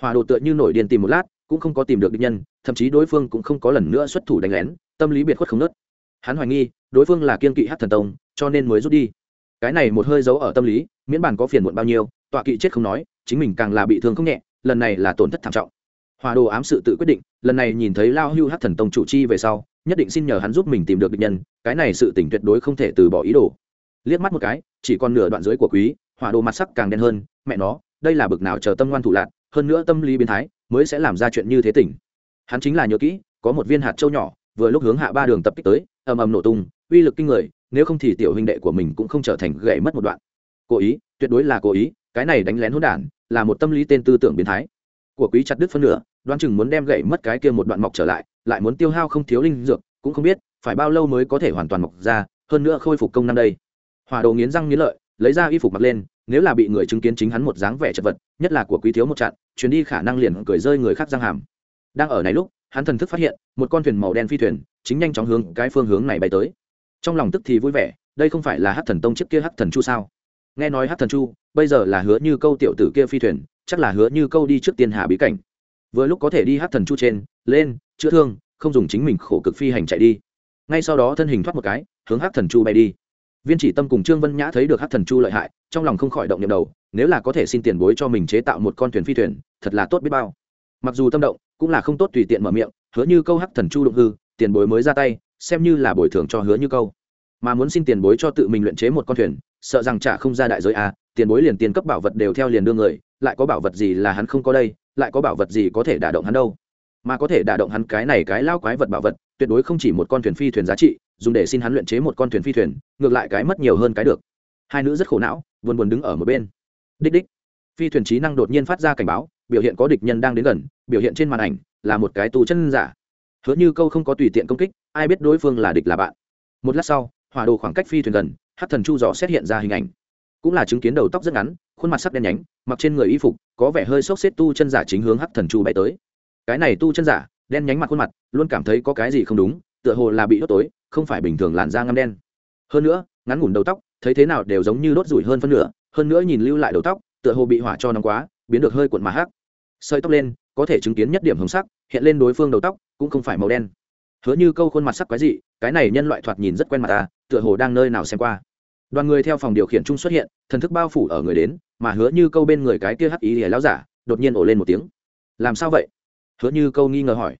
Hòa đồ tựa như nổi điên tìm một lát, cũng không có tìm được địch nhân, thậm chí đối phương cũng không có lần nữa xuất thủ đánh lén, tâm lý biệt khuất không nớt. Hắn hoài nghi, đối phương là kiên kỵ hát thần tông, cho nên mới rút đi. Cái này một hơi giấu ở tâm lý, miễn bàn có phiền muộn bao nhiêu, tọa kỵ chết không nói, chính mình càng là bị thương không nhẹ, lần này là tổn thất thảm trọng. Hòa đồ ám sự tự quyết định, lần này nhìn thấy lao hưu hát thần tông chủ chi về sau, nhất định xin nhờ hắn giúp mình tìm được địch nhân, cái này sự tỉnh tuyệt đối không thể từ bỏ ý đồ liếc mắt một cái, chỉ còn nửa đoạn dưới của quý hỏa đồ mặt sắc càng đen hơn, mẹ nó, đây là bực nào chờ tâm ngoan thủ lạc hơn nữa tâm lý biến thái, mới sẽ làm ra chuyện như thế tỉnh. Hắn chính là nhớ kỹ, có một viên hạt châu nhỏ, vừa lúc hướng hạ ba đường tập kích tới, ầm ầm nổ tung, uy lực kinh người, nếu không thì tiểu huynh đệ của mình cũng không trở thành gãy mất một đoạn. Cố ý, tuyệt đối là cố ý, cái này đánh lén hỗn đản, là một tâm lý tên tư tưởng biến thái. Của quý chặt đứt phân nửa, đoán chừng muốn đem gãy mất cái kia một đoạn mọc trở lại lại muốn tiêu hao không thiếu linh dược, cũng không biết, phải bao lâu mới có thể hoàn toàn mọc ra, hơn nữa khôi phục công năng đây hòa đồ nghiến răng nghiến lợi, lấy ra y phục mặc lên, nếu là bị người chứng kiến chính hắn một dáng vẻ chật vật, nhất là của quý thiếu một trận chuyến đi khả năng liền cười rơi người khác răng hàm. Đang ở này lúc, hắn thần thức phát hiện, một con thuyền màu đen phi thuyền, chính nhanh chóng hướng cái phương hướng này bay tới. Trong lòng tức thì vui vẻ, đây không phải là hát thần tông trước kia hát thần chu sao? Nghe nói hát thần chu, bây giờ là hứa như câu tiểu tử kia phi thuyền, chắc là hứa như câu đi trước tiên hà bí cảnh. Vừa lúc có thể đi hát thần chu trên, lên, chữa thương, không dùng chính mình khổ cực phi hành chạy đi. Ngay sau đó thân hình thoát một cái, hướng hát thần chu bay đi viên chỉ tâm cùng trương vân nhã thấy được hát thần chu lợi hại, trong lòng không khỏi động nhậm đầu, nếu là có thể xin tiền bối cho mình chế tạo một con thuyền phi thuyền, thật là tốt biết bao. Mặc dù tâm động, cũng là không tốt tùy tiện mở miệng, hứa như câu hắc thần chu động hư, tiền bối mới ra tay, xem như là bồi thường cho hứa như câu. Mà muốn xin tiền bối cho tự mình luyện chế một con thuyền, sợ rằng trả không ra đại giới à tiền bối liền tiền cấp bảo vật đều theo liền đương người, lại có bảo vật gì là hắn không có đây, lại có bảo vật gì có thể đả động hắn đâu. Mà có thể đả động hắn cái này cái lao quái vật bảo vật, tuyệt đối không chỉ một con thuyền phi thuyền giá trị dùng để xin hắn luyện chế một con thuyền phi thuyền, ngược lại cái mất nhiều hơn cái được. Hai nữ rất khổ não, buồn buồn đứng ở một bên. Đích đích. Phi thuyền trí năng đột nhiên phát ra cảnh báo, biểu hiện có địch nhân đang đến gần, biểu hiện trên màn ảnh là một cái tù chân giả. Hứa như câu không có tùy tiện công kích, ai biết đối phương là địch là bạn. Một lát sau, hỏa đồ khoảng cách phi thuyền gần hát thần chu dò xét hiện ra hình ảnh. Cũng là chứng kiến đầu tóc rất ngắn, khuôn mặt sắc đen nhánh, mặc trên người y phục, có vẻ hơi sốc xếp tu chân giả chính hướng hát thần chu bay tới. Cái này tu chân giả, đen nhánh mặt khuôn mặt, luôn cảm thấy có cái gì không đúng, tựa hồ là bị đốt tối không phải bình thường làn da ngâm đen. Hơn nữa, ngắn ngủn đầu tóc, thấy thế nào đều giống như đốt rủi hơn phân nửa, hơn nữa nhìn lưu lại đầu tóc, tựa hồ bị hỏa cho nóng quá, biến được hơi cuộn mà hắc. Sợi tóc lên, có thể chứng kiến nhất điểm hồng sắc, hiện lên đối phương đầu tóc, cũng không phải màu đen. Hứa như câu khuôn mặt sắc quái dị, cái này nhân loại thoạt nhìn rất quen mặt ta, tựa hồ đang nơi nào xem qua. Đoàn người theo phòng điều khiển chung xuất hiện, thần thức bao phủ ở người đến, mà hứa như câu bên người cái kia hắc ý hề lao giả, đột nhiên ổ lên một tiếng. Làm sao vậy? Hứa như câu nghi ngờ hỏi.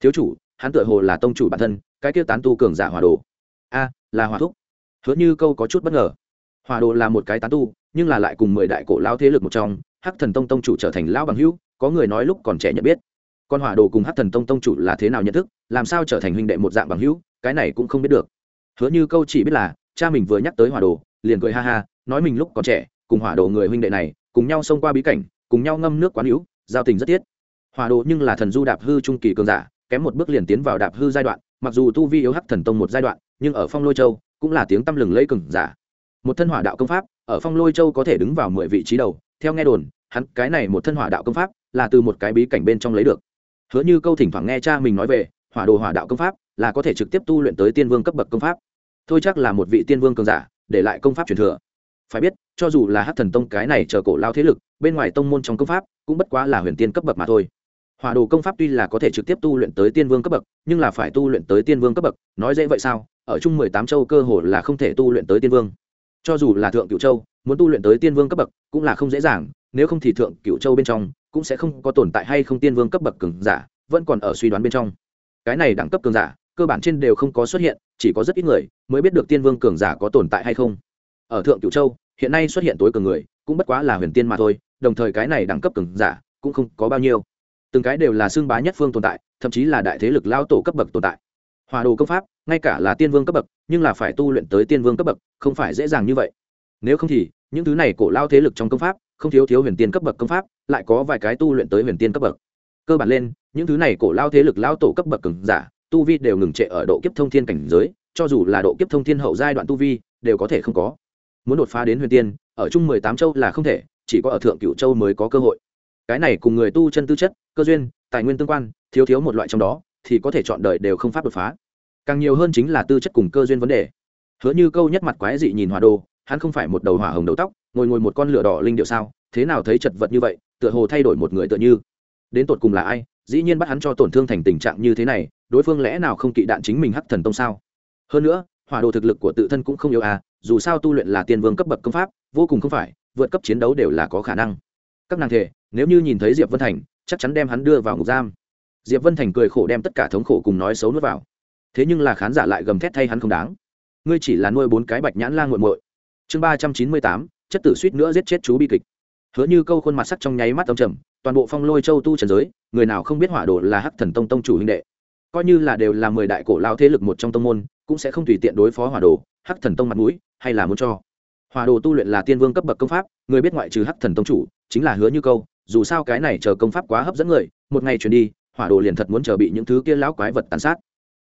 Thiếu chủ, hắn tựa hồ là tông chủ bản thân cái kia tán tu cường giả hòa đồ. A, là hòa thúc. Hứa như câu có chút bất ngờ. Hòa đồ là một cái tán tu, nhưng là lại cùng mười đại cổ lao thế lực một trong, hắc thần tông tông chủ trở thành lão bằng hữu, có người nói lúc còn trẻ nhận biết. Con hỏa đồ cùng hắc thần tông tông chủ là thế nào nhận thức, làm sao trở thành huynh đệ một dạng bằng hữu, cái này cũng không biết được. Hứa như câu chỉ biết là, cha mình vừa nhắc tới hỏa đồ, liền cười ha ha, nói mình lúc còn trẻ, cùng hỏa đồ người huynh đệ này, cùng nhau xông qua bí cảnh, cùng nhau ngâm nước quán hữu, giao tình rất thiết. Hỏa đồ nhưng là thần du đạp hư trung kỳ cường giả, kém một bước liền tiến vào đạp hư giai đoạn mặc dù tu vi yếu hắc thần tông một giai đoạn, nhưng ở phong lôi châu cũng là tiếng tăm lừng lẫy cường giả. Một thân hỏa đạo công pháp, ở phong lôi châu có thể đứng vào mười vị trí đầu, theo nghe đồn, hắn cái này một thân hỏa đạo công pháp là từ một cái bí cảnh bên trong lấy được. Hứa như câu thỉnh thoảng nghe cha mình nói về, hỏa đồ hỏa đạo công pháp là có thể trực tiếp tu luyện tới tiên vương cấp bậc công pháp. Thôi chắc là một vị tiên vương cường giả, để lại công pháp truyền thừa. Phải biết, cho dù là hát thần tông cái này chờ cổ lao thế lực, bên ngoài tông môn trong công pháp cũng bất quá là huyền tiên cấp bậc mà thôi hỏa đồ công pháp tuy là có thể trực tiếp tu luyện tới tiên vương cấp bậc, nhưng là phải tu luyện tới tiên vương cấp bậc, nói dễ vậy sao? Ở chung mười tám châu cơ hồ là không thể tu luyện tới tiên vương. Cho dù là thượng cựu châu, muốn tu luyện tới tiên vương cấp bậc cũng là không dễ dàng, nếu không thì thượng cựu châu bên trong cũng sẽ không có tồn tại hay không tiên vương cấp bậc cường giả, vẫn còn ở suy đoán bên trong. Cái này đẳng cấp cường giả, cơ bản trên đều không có xuất hiện, chỉ có rất ít người mới biết được tiên vương cường giả có tồn tại hay không. Ở thượng cựu châu, hiện nay xuất hiện tối cường người cũng bất quá là huyền tiên mà thôi, đồng thời cái này đẳng cấp cường giả cũng không có bao nhiêu từng cái đều là xương bá nhất phương tồn tại, thậm chí là đại thế lực lao tổ cấp bậc tồn tại. Hòa đồ công pháp, ngay cả là tiên vương cấp bậc, nhưng là phải tu luyện tới tiên vương cấp bậc, không phải dễ dàng như vậy. Nếu không thì, những thứ này cổ lao thế lực trong công pháp, không thiếu thiếu huyền tiên cấp bậc công pháp, lại có vài cái tu luyện tới huyền tiên cấp bậc. Cơ bản lên, những thứ này cổ lao thế lực lao tổ cấp bậc cường giả, tu vi đều ngừng trệ ở độ kiếp thông thiên cảnh giới, cho dù là độ kiếp thông thiên hậu giai đoạn tu vi, đều có thể không có. Muốn đột phá đến huyền tiên, ở chung mười tám châu là không thể, chỉ có ở thượng cựu châu mới có cơ hội cái này cùng người tu chân tư chất, cơ duyên, tài nguyên tương quan, thiếu thiếu một loại trong đó, thì có thể chọn đời đều không pháp đột phá. Càng nhiều hơn chính là tư chất cùng cơ duyên vấn đề. Hứa như câu nhất mặt quái dị nhìn hỏa đồ, hắn không phải một đầu hỏa hồng đầu tóc, ngồi ngồi một con lửa đỏ linh điệu sao, thế nào thấy chật vật như vậy, tựa hồ thay đổi một người tựa như. Đến tột cùng là ai, dĩ nhiên bắt hắn cho tổn thương thành tình trạng như thế này, đối phương lẽ nào không kỵ đạn chính mình hắc thần tông sao? Hơn nữa, hỏa đồ thực lực của tự thân cũng không yếu à dù sao tu luyện là tiên vương cấp bậc công pháp, vô cùng không phải, vượt cấp chiến đấu đều là có khả năng các nàng thể nếu như nhìn thấy diệp vân thành, chắc chắn đem hắn đưa vào ngục giam. Diệp vân thành cười khổ đem tất cả thống khổ cùng nói xấu nuốt vào. Thế nhưng là khán giả lại gầm thét thay hắn không đáng. Ngươi chỉ là nuôi bốn cái bạch nhãn la nguội muội. Chương ba trăm chín mươi tám, chất tử suýt nữa giết chết chú bi kịch. Hứa như câu khuôn mặt sắc trong nháy mắt âm trầm, toàn bộ phong lôi châu tu trần giới, người nào không biết hỏa đồ là hắc thần tông tông chủ huynh đệ. Coi như là đều là mười đại cổ lao thế lực một trong tông môn, cũng sẽ không tùy tiện đối phó hỏa đồ, hắc thần tông mặt mũi, hay là muốn cho. Hỏa đồ tu luyện là tiên vương cấp bậc công pháp, người biết ngoại trừ hắc thần tông chủ chính là hứa như câu, dù sao cái này chờ công pháp quá hấp dẫn người, một ngày chuyển đi, hỏa đồ liền thật muốn chờ bị những thứ kia lão quái vật tàn sát.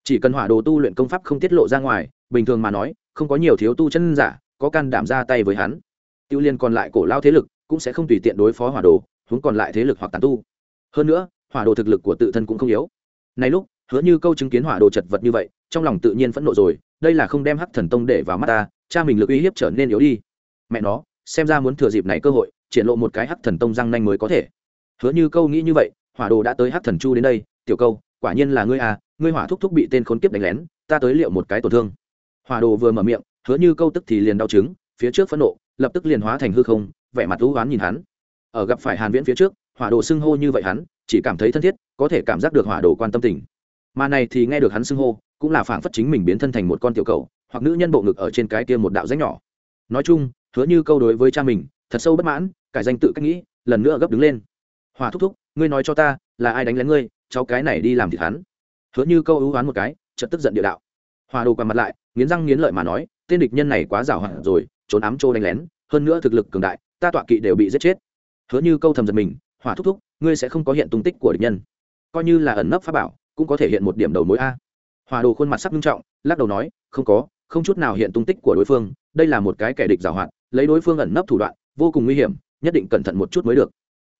Chỉ cần hỏa đồ tu luyện công pháp không tiết lộ ra ngoài, bình thường mà nói, không có nhiều thiếu tu chân giả, có can đảm ra tay với hắn. Tiêu liên còn lại cổ lao thế lực cũng sẽ không tùy tiện đối phó hỏa đồ, huống còn lại thế lực hoặc tàn tu. Hơn nữa, hỏa đồ thực lực của tự thân cũng không yếu. Này lúc, hứa như câu chứng kiến hỏa đồ chật vật như vậy, trong lòng tự nhiên phẫn nộ rồi, đây là không đem hắc thần tông để vào mắt ta, cha mình lực uy hiếp trở nên yếu đi. Mẹ nó, xem ra muốn thừa dịp này cơ hội triển lộ một cái hắc thần tông răng nanh mới có thể. Hứa như câu nghĩ như vậy, hỏa đồ đã tới hắc thần chu đến đây, tiểu câu, quả nhiên là ngươi à ngươi hỏa thúc thúc bị tên khốn kiếp đánh lén, ta tới liệu một cái tổn thương. Hỏa đồ vừa mở miệng, hứa như câu tức thì liền đau chứng phía trước phẫn nộ, lập tức liền hóa thành hư không, vẻ mặt thú oán nhìn hắn. Ở gặp phải hàn viễn phía trước, hỏa đồ xưng hô như vậy hắn, chỉ cảm thấy thân thiết, có thể cảm giác được hỏa đồ quan tâm tình. Mà này thì nghe được hắn xưng hô, cũng là phảng phất chính mình biến thân thành một con tiểu cầu, hoặc nữ nhân bộ ngực ở trên cái kia một đạo rãnh nhỏ. Nói chung, hứa như câu đối với cha mình thật sâu bất mãn, cải danh tự cách nghĩ, lần nữa gấp đứng lên. Hòa thúc thúc, ngươi nói cho ta, là ai đánh lén ngươi, cháu cái này đi làm thịt hắn. Hứa như câu ưu oán một cái, chợt tức giận địa đạo. Hòa đồ quằn mặt lại, nghiến răng nghiến lợi mà nói, tên địch nhân này quá giàu hạn rồi, trốn ám trô đánh lén, hơn nữa thực lực cường đại, ta tọa kỵ đều bị giết chết. Hứa như câu thầm giật mình hỏa thúc thúc, ngươi sẽ không có hiện tung tích của địch nhân. Coi như là ẩn nấp pháp bảo, cũng có thể hiện một điểm đầu mối a. Hòa đồ khuôn mặt sắc nghiêm trọng, lắc đầu nói, không có, không chút nào hiện tung tích của đối phương, đây là một cái kẻ địch giàu hạn, lấy đối phương ẩn nấp thủ đoạn vô cùng nguy hiểm, nhất định cẩn thận một chút mới được.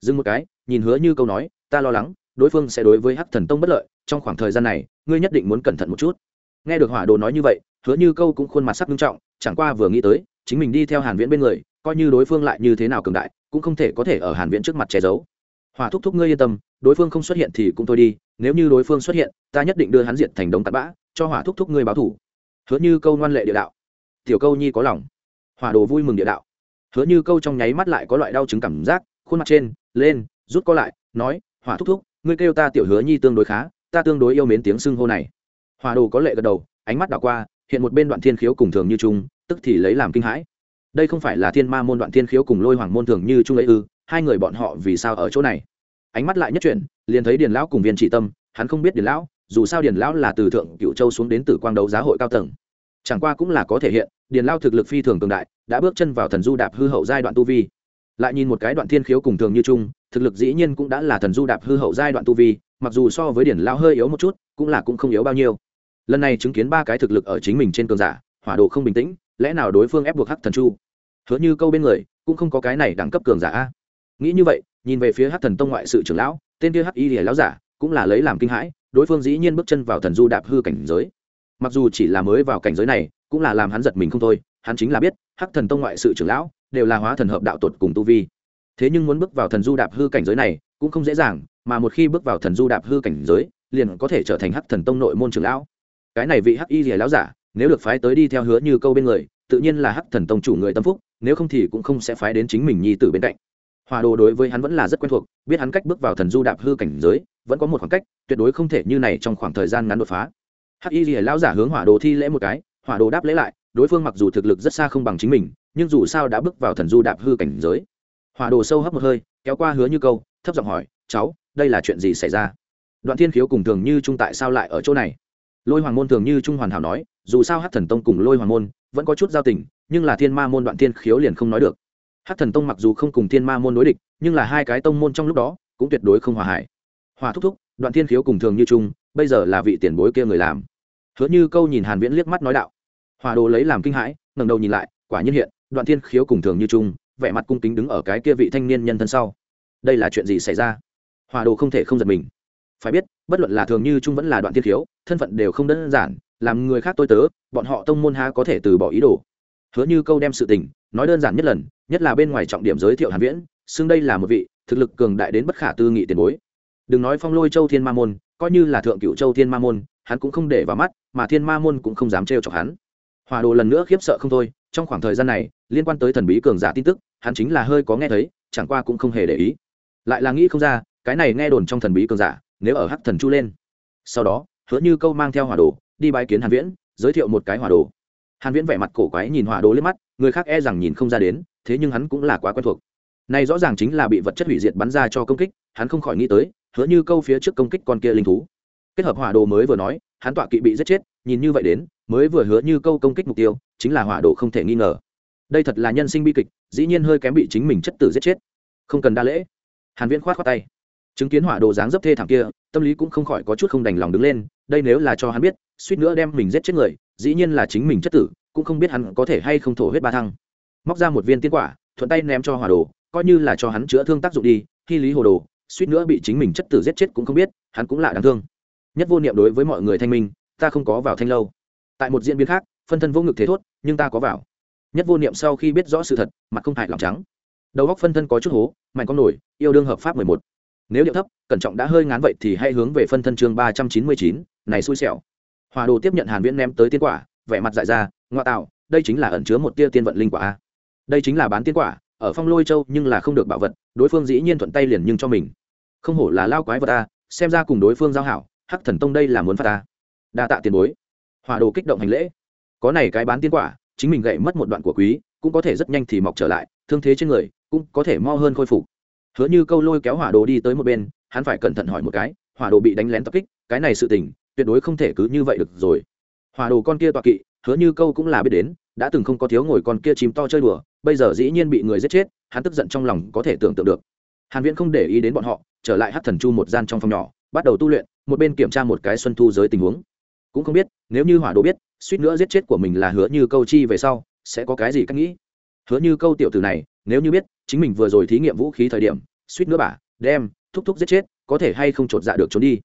Dừng một cái, nhìn hứa như câu nói, ta lo lắng, đối phương sẽ đối với hắc thần tông bất lợi, trong khoảng thời gian này, ngươi nhất định muốn cẩn thận một chút. Nghe được hỏa đồ nói như vậy, hứa như câu cũng khuôn mặt sắc nghiêm trọng, chẳng qua vừa nghĩ tới, chính mình đi theo hàn viễn bên người, coi như đối phương lại như thế nào cường đại, cũng không thể có thể ở hàn viễn trước mặt che giấu. Hỏa thúc thúc ngươi yên tâm, đối phương không xuất hiện thì cũng thôi đi, nếu như đối phương xuất hiện, ta nhất định đưa hắn diện thành đống tạt bã, cho hỏa thúc thúc ngươi báo thủ hứa như câu ngoan lệ địa đạo. Tiểu câu nhi có lòng. Hỏa đồ vui mừng địa đạo hứa như câu trong nháy mắt lại có loại đau chứng cảm giác, khuôn mặt trên, lên, rút co lại, nói, hỏa thúc thúc, ngươi kêu ta tiểu hứa nhi tương đối khá, ta tương đối yêu mến tiếng xưng hô này. Hòa đồ có lệ gật đầu, ánh mắt đảo qua, hiện một bên đoạn thiên khiếu cùng thường như trung, tức thì lấy làm kinh hãi. Đây không phải là thiên ma môn đoạn thiên khiếu cùng lôi hoàng môn thường như trung ấy ư, hai người bọn họ vì sao ở chỗ này? Ánh mắt lại nhất chuyển, liền thấy điền lão cùng viên trị tâm, hắn không biết điền lão, dù sao điền lão là từ thượng cựu châu xuống đến từ quang đấu giá hội cao tầng. Chẳng qua cũng là có thể hiện, điền lao thực lực phi thường cường đại đã bước chân vào thần du đạp hư hậu giai đoạn tu vi. Lại nhìn một cái đoạn thiên khiếu cùng thường như trung thực lực dĩ nhiên cũng đã là thần du đạp hư hậu giai đoạn tu vi, mặc dù so với điển lao hơi yếu một chút, cũng là cũng không yếu bao nhiêu. Lần này chứng kiến ba cái thực lực ở chính mình trên cường giả, hỏa độ không bình tĩnh, lẽ nào đối phương ép buộc hắc thần chu? Hứa như câu bên người, cũng không có cái này đẳng cấp cường giả a. Nghĩ như vậy, nhìn về phía hắc thần tông ngoại sự trưởng lão, tên kia hắc y lìa lão giả, cũng là lấy làm kinh hãi, đối phương dĩ nhiên bước chân vào thần du đạp hư cảnh giới. Mặc dù chỉ là mới vào cảnh giới này, cũng là làm hắn giật mình không thôi, hắn chính là biết hắc thần tông ngoại sự trưởng lão, đều là hóa thần hợp đạo tột cùng tu vi. Thế nhưng muốn bước vào thần du đạp hư cảnh giới này, cũng không dễ dàng, mà một khi bước vào thần du đạp hư cảnh giới, liền có thể trở thành hắc thần tông nội môn trưởng lão. Cái này vị hắc y rìa lão giả, nếu được phái tới đi theo hứa như câu bên người, tự nhiên là hắc thần tông chủ người tâm phúc, nếu không thì cũng không sẽ phái đến chính mình nhi tử bên cạnh. Hòa đồ đối với hắn vẫn là rất quen thuộc, biết hắn cách bước vào thần du đạp hư cảnh giới, vẫn có một khoảng cách, tuyệt đối không thể như này trong khoảng thời gian ngắn đột phá. Hắc y rìa lão giả hướng hỏa đồ thi lễ một cái, hỏa đồ đáp lễ lại đối phương mặc dù thực lực rất xa không bằng chính mình, nhưng dù sao đã bước vào thần du đạp hư cảnh giới. Hòa đồ sâu hấp một hơi, kéo qua hứa như câu, thấp giọng hỏi, cháu, đây là chuyện gì xảy ra? Đoạn thiên khiếu cùng thường như trung tại sao lại ở chỗ này? Lôi hoàng môn thường như trung hoàn hảo nói, dù sao hát thần tông cùng lôi hoàng môn vẫn có chút giao tình, nhưng là thiên ma môn đoạn thiên khiếu liền không nói được. Hát thần tông mặc dù không cùng thiên ma môn đối địch, nhưng là hai cái tông môn trong lúc đó cũng tuyệt đối không hòa hải hòa thúc thúc, đoạn thiên khiếu cùng thường như trung, bây giờ là vị tiền bối kia người làm. Hứa như câu nhìn hàn viễn liếc mắt nói đạo hòa đồ lấy làm kinh hãi, ngẩng đầu nhìn lại, quả nhiên hiện, đoạn thiên khiếu cùng thường như trung, vẻ mặt cung kính đứng ở cái kia vị thanh niên nhân thân sau. Đây là chuyện gì xảy ra? Hòa đồ không thể không giật mình. Phải biết, bất luận là thường như trung vẫn là đoạn thiên khiếu, thân phận đều không đơn giản, làm người khác tôi tớ, bọn họ tông môn ha có thể từ bỏ ý đồ. Hứa như câu đem sự tình, nói đơn giản nhất lần, nhất là bên ngoài trọng điểm giới thiệu hàn viễn, xưng đây là một vị thực lực cường đại đến bất khả tư nghị tiền bối. Đừng nói phong lôi châu thiên ma môn, coi như là thượng cựu châu thiên ma môn, hắn cũng không để vào mắt, mà thiên ma môn cũng không dám trêu chọc hắn hòa đồ lần nữa khiếp sợ không thôi, trong khoảng thời gian này, liên quan tới thần bí cường giả tin tức, hắn chính là hơi có nghe thấy, chẳng qua cũng không hề để ý. Lại là nghĩ không ra, cái này nghe đồn trong thần bí cường giả, nếu ở hắc thần chu lên. Sau đó, hứa như câu mang theo hỏa đồ, đi bái kiến hàn viễn, giới thiệu một cái hỏa đồ. Hàn viễn vẻ mặt cổ quái nhìn hỏa đồ lên mắt, người khác e rằng nhìn không ra đến, thế nhưng hắn cũng là quá quen thuộc. Này rõ ràng chính là bị vật chất hủy diệt bắn ra cho công kích, hắn không khỏi nghĩ tới, hứa như câu phía trước công kích con kia linh thú. Kết hợp hỏa đồ mới vừa nói, hắn tọa kỵ bị giết chết, nhìn như vậy đến mới vừa hứa như câu công kích mục tiêu, chính là hỏa đồ không thể nghi ngờ. Đây thật là nhân sinh bi kịch, dĩ nhiên hơi kém bị chính mình chất tử giết chết. Không cần đa lễ. Hàn viễn khoát khoát tay. Chứng kiến hỏa đồ dáng dấp thê thảm kia, tâm lý cũng không khỏi có chút không đành lòng đứng lên, đây nếu là cho hắn biết, suýt nữa đem mình giết chết người, dĩ nhiên là chính mình chất tử, cũng không biết hắn có thể hay không thổ huyết ba thăng. Móc ra một viên tiên quả, thuận tay ném cho hỏa đồ, coi như là cho hắn chữa thương tác dụng đi, khi lý hồ đồ, suýt nữa bị chính mình chất tử giết chết cũng không biết, hắn cũng là đáng thương. Nhất vô niệm đối với mọi người thanh minh, ta không có vào thanh lâu tại một diễn biến khác, phân thân vô ngực thế thốt, nhưng ta có vào. Nhất vô niệm sau khi biết rõ sự thật, mặt không hại lòng trắng. Đầu góc phân thân có chút hố, mạnh con nổi, yêu đương hợp pháp mười một. Nếu điệu thấp, cẩn trọng đã hơi ngán vậy thì hãy hướng về phân thân chương ba trăm chín mươi chín, này xui xẻo. Hòa đồ tiếp nhận hàn viễn ném tới tiên quả, vẻ mặt dại ra, ngoa tạo, đây chính là ẩn chứa một tia tiên vận linh quả a. Đây chính là bán tiên quả, ở phong lôi châu nhưng là không được bảo vật, đối phương dĩ nhiên thuận tay liền nhưng cho mình. Không hổ là lao quái vật ta xem ra cùng đối phương giao hảo, hắc thần tông đây là muốn phạt ta. Đa tạ tiền bối hòa đồ kích động hành lễ. Có này cái bán tiên quả, chính mình gậy mất một đoạn của quý, cũng có thể rất nhanh thì mọc trở lại, thương thế trên người cũng có thể mo hơn khôi phục. Hứa như câu lôi kéo hỏa đồ đi tới một bên, hắn phải cẩn thận hỏi một cái, hỏa đồ bị đánh lén tập kích, cái này sự tình, tuyệt đối không thể cứ như vậy được rồi. Hỏa đồ con kia tọa kỵ, hứa như câu cũng là biết đến, đã từng không có thiếu ngồi con kia chìm to chơi đùa, bây giờ dĩ nhiên bị người giết chết, hắn tức giận trong lòng có thể tưởng tượng được. Hàn viễn không để ý đến bọn họ, trở lại hát thần chu một gian trong phòng nhỏ, bắt đầu tu luyện, một bên kiểm tra một cái xuân thu giới tình huống cũng không biết, nếu như hỏa đồ biết, suýt nữa giết chết của mình là hứa như câu chi về sau, sẽ có cái gì cách nghĩ? Hứa như câu tiểu từ này, nếu như biết, chính mình vừa rồi thí nghiệm vũ khí thời điểm, suýt nữa bà, đem, thúc thúc giết chết, có thể hay không chột dạ được trốn đi.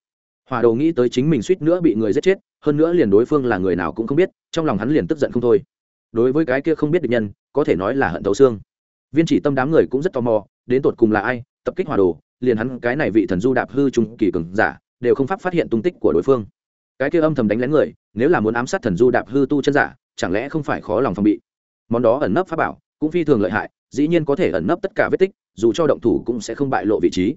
Hỏa đồ nghĩ tới chính mình suýt nữa bị người giết chết, hơn nữa liền đối phương là người nào cũng không biết, trong lòng hắn liền tức giận không thôi. Đối với cái kia không biết được nhân, có thể nói là hận thấu xương. Viên chỉ tâm đám người cũng rất tò mò, đến tột cùng là ai, tập kích hỏa đồ, liền hắn cái này vị thần du đạp hư trung kỳ cường giả, đều không pháp phát hiện tung tích của đối phương cái kia âm thầm đánh lén người, nếu là muốn ám sát thần du đạp hư tu chân giả, chẳng lẽ không phải khó lòng phòng bị? Món đó ẩn nấp pháp bảo, cũng phi thường lợi hại, dĩ nhiên có thể ẩn nấp tất cả vết tích, dù cho động thủ cũng sẽ không bại lộ vị trí.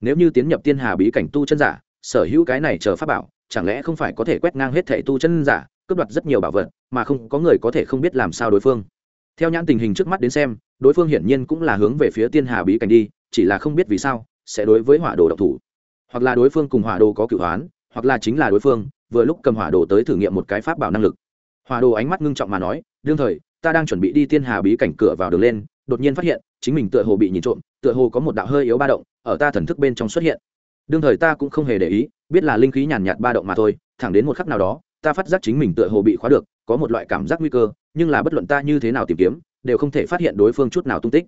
Nếu như tiến nhập tiên hà bí cảnh tu chân giả, sở hữu cái này chờ pháp bảo, chẳng lẽ không phải có thể quét ngang hết thẻ tu chân giả, cướp đoạt rất nhiều bảo vật, mà không, có người có thể không biết làm sao đối phương? Theo nhãn tình hình trước mắt đến xem, đối phương hiển nhiên cũng là hướng về phía tiên hà bí cảnh đi, chỉ là không biết vì sao, sẽ đối với hỏa đồ độc thủ. Hoặc là đối phương cùng hỏa đồ có cửu hoán, hoặc là chính là đối phương vừa lúc cầm hỏa đồ tới thử nghiệm một cái pháp bảo năng lực. Hỏa đồ ánh mắt ngưng trọng mà nói, đương thời, ta đang chuẩn bị đi tiên hà bí cảnh cửa vào đường lên, đột nhiên phát hiện, chính mình tựa hồ bị nhìn trộm, tựa hồ có một đạo hơi yếu ba động ở ta thần thức bên trong xuất hiện. Đương thời ta cũng không hề để ý, biết là linh khí nhàn nhạt ba động mà thôi, thẳng đến một khắc nào đó, ta phát giác chính mình tựa hồ bị khóa được, có một loại cảm giác nguy cơ, nhưng là bất luận ta như thế nào tìm kiếm, đều không thể phát hiện đối phương chút nào tung tích.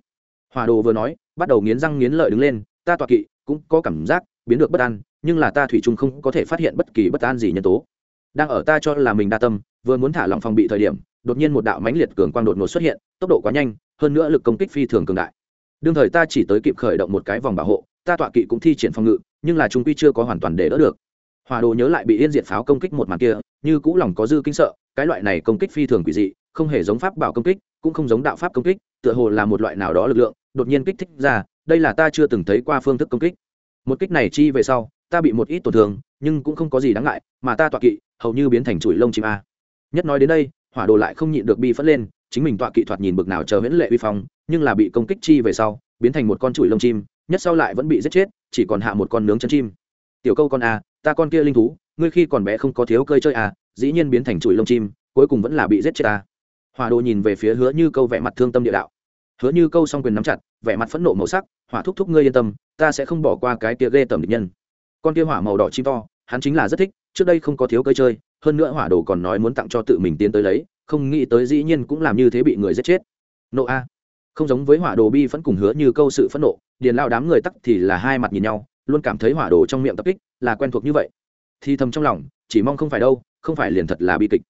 Hòa đồ vừa nói, bắt đầu nghiến răng nghiến lợi đứng lên, ta tọa kỵ, cũng có cảm giác, biến được bất an nhưng là ta thủy chung không có thể phát hiện bất kỳ bất an gì nhân tố. Đang ở ta cho là mình đa tâm, vừa muốn thả lỏng phòng bị thời điểm, đột nhiên một đạo mãnh liệt cường quang đột ngột xuất hiện, tốc độ quá nhanh, hơn nữa lực công kích phi thường cường đại. Đương thời ta chỉ tới kịp khởi động một cái vòng bảo hộ, ta tọa kỵ cũng thi triển phòng ngự, nhưng là chúng quy chưa có hoàn toàn để đỡ được. Hòa đồ nhớ lại bị yên diệt pháo công kích một màn kia, như cũ lòng có dư kinh sợ, cái loại này công kích phi thường quỷ dị, không hề giống pháp bảo công kích, cũng không giống đạo pháp công kích, tựa hồ là một loại nào đó lực lượng, đột nhiên kích thích ra, đây là ta chưa từng thấy qua phương thức công kích. Một kích này chi về sau ta bị một ít tổn thương, nhưng cũng không có gì đáng ngại, mà ta tọa kỵ, hầu như biến thành chuỗi lông chim a. Nhất nói đến đây, hỏa đồ lại không nhịn được bi phất lên, chính mình tọa kỵ thoạt nhìn bực nào chờ huyễn lệ uy phong, nhưng là bị công kích chi về sau, biến thành một con chuỗi lông chim, nhất sau lại vẫn bị giết chết, chỉ còn hạ một con nướng chân chim. Tiểu câu con a, ta con kia linh thú, ngươi khi còn bé không có thiếu cơi chơi a, dĩ nhiên biến thành chuỗi lông chim, cuối cùng vẫn là bị giết chết ta hỏa đồ nhìn về phía hứa như câu vẻ mặt thương tâm địa đạo. Hứa như câu song quyền nắm chặt, vẻ mặt phẫn nộ màu sắc, hỏa thúc thúc ngươi yên tâm, ta sẽ không bỏ qua cái tia ghê tầm địch nhân con kia hỏa màu đỏ chim to, hắn chính là rất thích, trước đây không có thiếu cơi chơi, hơn nữa hỏa đồ còn nói muốn tặng cho tự mình tiến tới lấy, không nghĩ tới dĩ nhiên cũng làm như thế bị người giết chết. Nộ a. Không giống với hỏa đồ bi vẫn cùng hứa như câu sự phẫn nộ, điền lao đám người tắc thì là hai mặt nhìn nhau, luôn cảm thấy hỏa đồ trong miệng tập kích là quen thuộc như vậy. Thì thầm trong lòng, chỉ mong không phải đâu, không phải liền thật là bi kịch.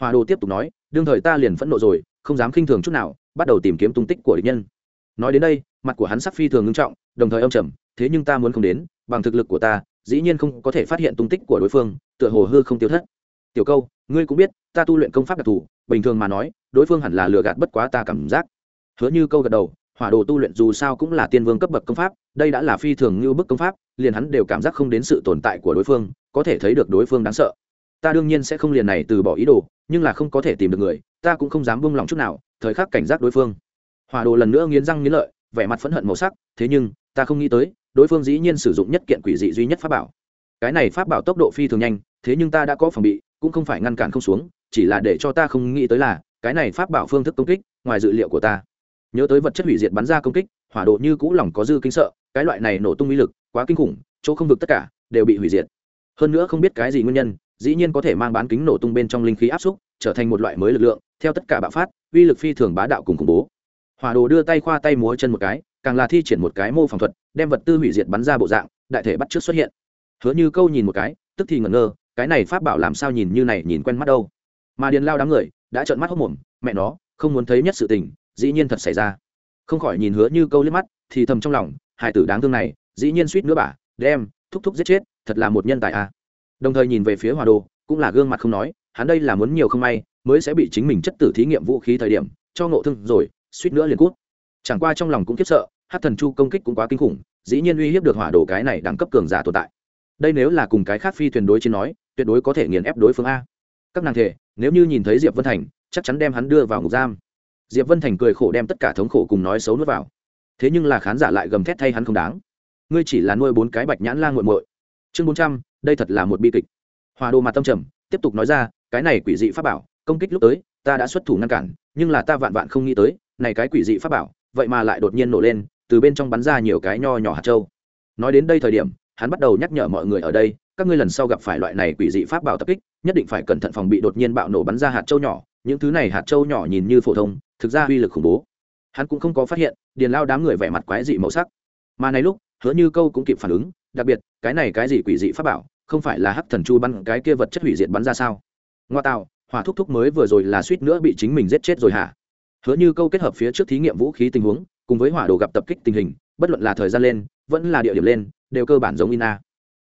Hỏa đồ tiếp tục nói, đương thời ta liền phẫn nộ rồi, không dám khinh thường chút nào, bắt đầu tìm kiếm tung tích của địch nhân. Nói đến đây, mặt của hắn sắc phi thường ngưng trọng, đồng thời âm trầm, thế nhưng ta muốn không đến, bằng thực lực của ta dĩ nhiên không có thể phát hiện tung tích của đối phương, tựa hồ hư không tiêu thất. Tiểu câu, ngươi cũng biết, ta tu luyện công pháp đặc thù, bình thường mà nói, đối phương hẳn là lừa gạt bất quá ta cảm giác. Hứa như câu gật đầu, hỏa đồ tu luyện dù sao cũng là tiên vương cấp bậc công pháp, đây đã là phi thường như bức công pháp, liền hắn đều cảm giác không đến sự tồn tại của đối phương, có thể thấy được đối phương đáng sợ. Ta đương nhiên sẽ không liền này từ bỏ ý đồ, nhưng là không có thể tìm được người, ta cũng không dám buông lòng chút nào, thời khắc cảnh giác đối phương. Hỏa đồ lần nữa nghiến răng nghiến lợi, vẻ mặt phẫn hận màu sắc, thế nhưng, ta không nghĩ tới đối phương dĩ nhiên sử dụng nhất kiện quỷ dị duy nhất pháp bảo. Cái này pháp bảo tốc độ phi thường nhanh, thế nhưng ta đã có phòng bị, cũng không phải ngăn cản không xuống, chỉ là để cho ta không nghĩ tới là, cái này pháp bảo phương thức công kích, ngoài dự liệu của ta. Nhớ tới vật chất hủy diệt bắn ra công kích, hỏa độ như cũ lòng có dư kinh sợ, cái loại này nổ tung uy lực, quá kinh khủng, chỗ không vực tất cả, đều bị hủy diệt. Hơn nữa không biết cái gì nguyên nhân, dĩ nhiên có thể mang bán kính nổ tung bên trong linh khí áp xúc, trở thành một loại mới lực lượng, theo tất cả bạo phát, uy lực phi thường bá đạo cùng khủng bố. Hỏa đồ đưa tay khoa tay múa chân một cái càng là thi triển một cái mô phỏng thuật, đem vật tư hủy diệt bắn ra bộ dạng, đại thể bắt trước xuất hiện. Hứa như câu nhìn một cái, tức thì ngẩn ngơ, cái này pháp bảo làm sao nhìn như này, nhìn quen mắt đâu. Mà điền lao đám người, đã trợn mắt hốc mồm, mẹ nó, không muốn thấy nhất sự tình, dĩ nhiên thật xảy ra. Không khỏi nhìn hứa như câu liếc mắt, thì thầm trong lòng hải tử đáng thương này, dĩ nhiên suýt nữa bả đem, thúc thúc giết chết, thật là một nhân tài à. đồng thời nhìn về phía hòa đồ, cũng là gương mặt không nói, hắn đây là muốn nhiều không may, mới sẽ bị chính mình chất tử thí nghiệm vũ khí thời điểm, cho ngộ thương rồi, suýt nữa liền cút. Chẳng qua trong lòng cũng kiếp sợ hát thần chu công kích cũng quá kinh khủng, dĩ nhiên uy hiếp được hỏa đồ cái này đẳng cấp cường giả tồn tại. Đây nếu là cùng cái khác phi thuyền đối chiến nói, tuyệt đối có thể nghiền ép đối phương a. Các nàng thể, nếu như nhìn thấy diệp vân thành, chắc chắn đem hắn đưa vào ngục giam. Diệp vân thành cười khổ đem tất cả thống khổ cùng nói xấu nuốt vào. Thế nhưng là khán giả lại gầm thét thay hắn không đáng. Ngươi chỉ là nuôi bốn cái bạch nhãn lan g u muội. Chương bốn trăm, đây thật là một bi kịch. Hòa đồ mặt tâm trầm, tiếp tục nói ra, cái này quỷ dị pháp bảo, công kích lúc tới, ta đã xuất thủ ngăn cản, nhưng là ta vạn vạn không nghĩ tới, này cái quỷ dị pháp bảo, vậy mà lại đột nhiên nổ lên từ bên trong bắn ra nhiều cái nho nhỏ hạt châu. Nói đến đây thời điểm, hắn bắt đầu nhắc nhở mọi người ở đây, các ngươi lần sau gặp phải loại này quỷ dị pháp bảo tập kích, nhất định phải cẩn thận phòng bị đột nhiên bạo nổ bắn ra hạt châu nhỏ. Những thứ này hạt châu nhỏ nhìn như phổ thông, thực ra uy lực khủng bố. Hắn cũng không có phát hiện, điền lao đám người vẻ mặt quái dị màu sắc. Mà này lúc, hứa như câu cũng kịp phản ứng, đặc biệt, cái này cái gì quỷ dị pháp bảo, không phải là hắc thần chu bắn, cái kia vật chất hủy diệt bắn ra sao? Ngoa tạo, hỏa thúc thúc mới vừa rồi là suýt nữa bị chính mình giết chết rồi hả? Hứa như câu kết hợp phía trước thí nghiệm vũ khí tình huống cùng với hỏa đồ gặp tập kích tình hình, bất luận là thời gian lên, vẫn là địa điểm lên, đều cơ bản giống ina.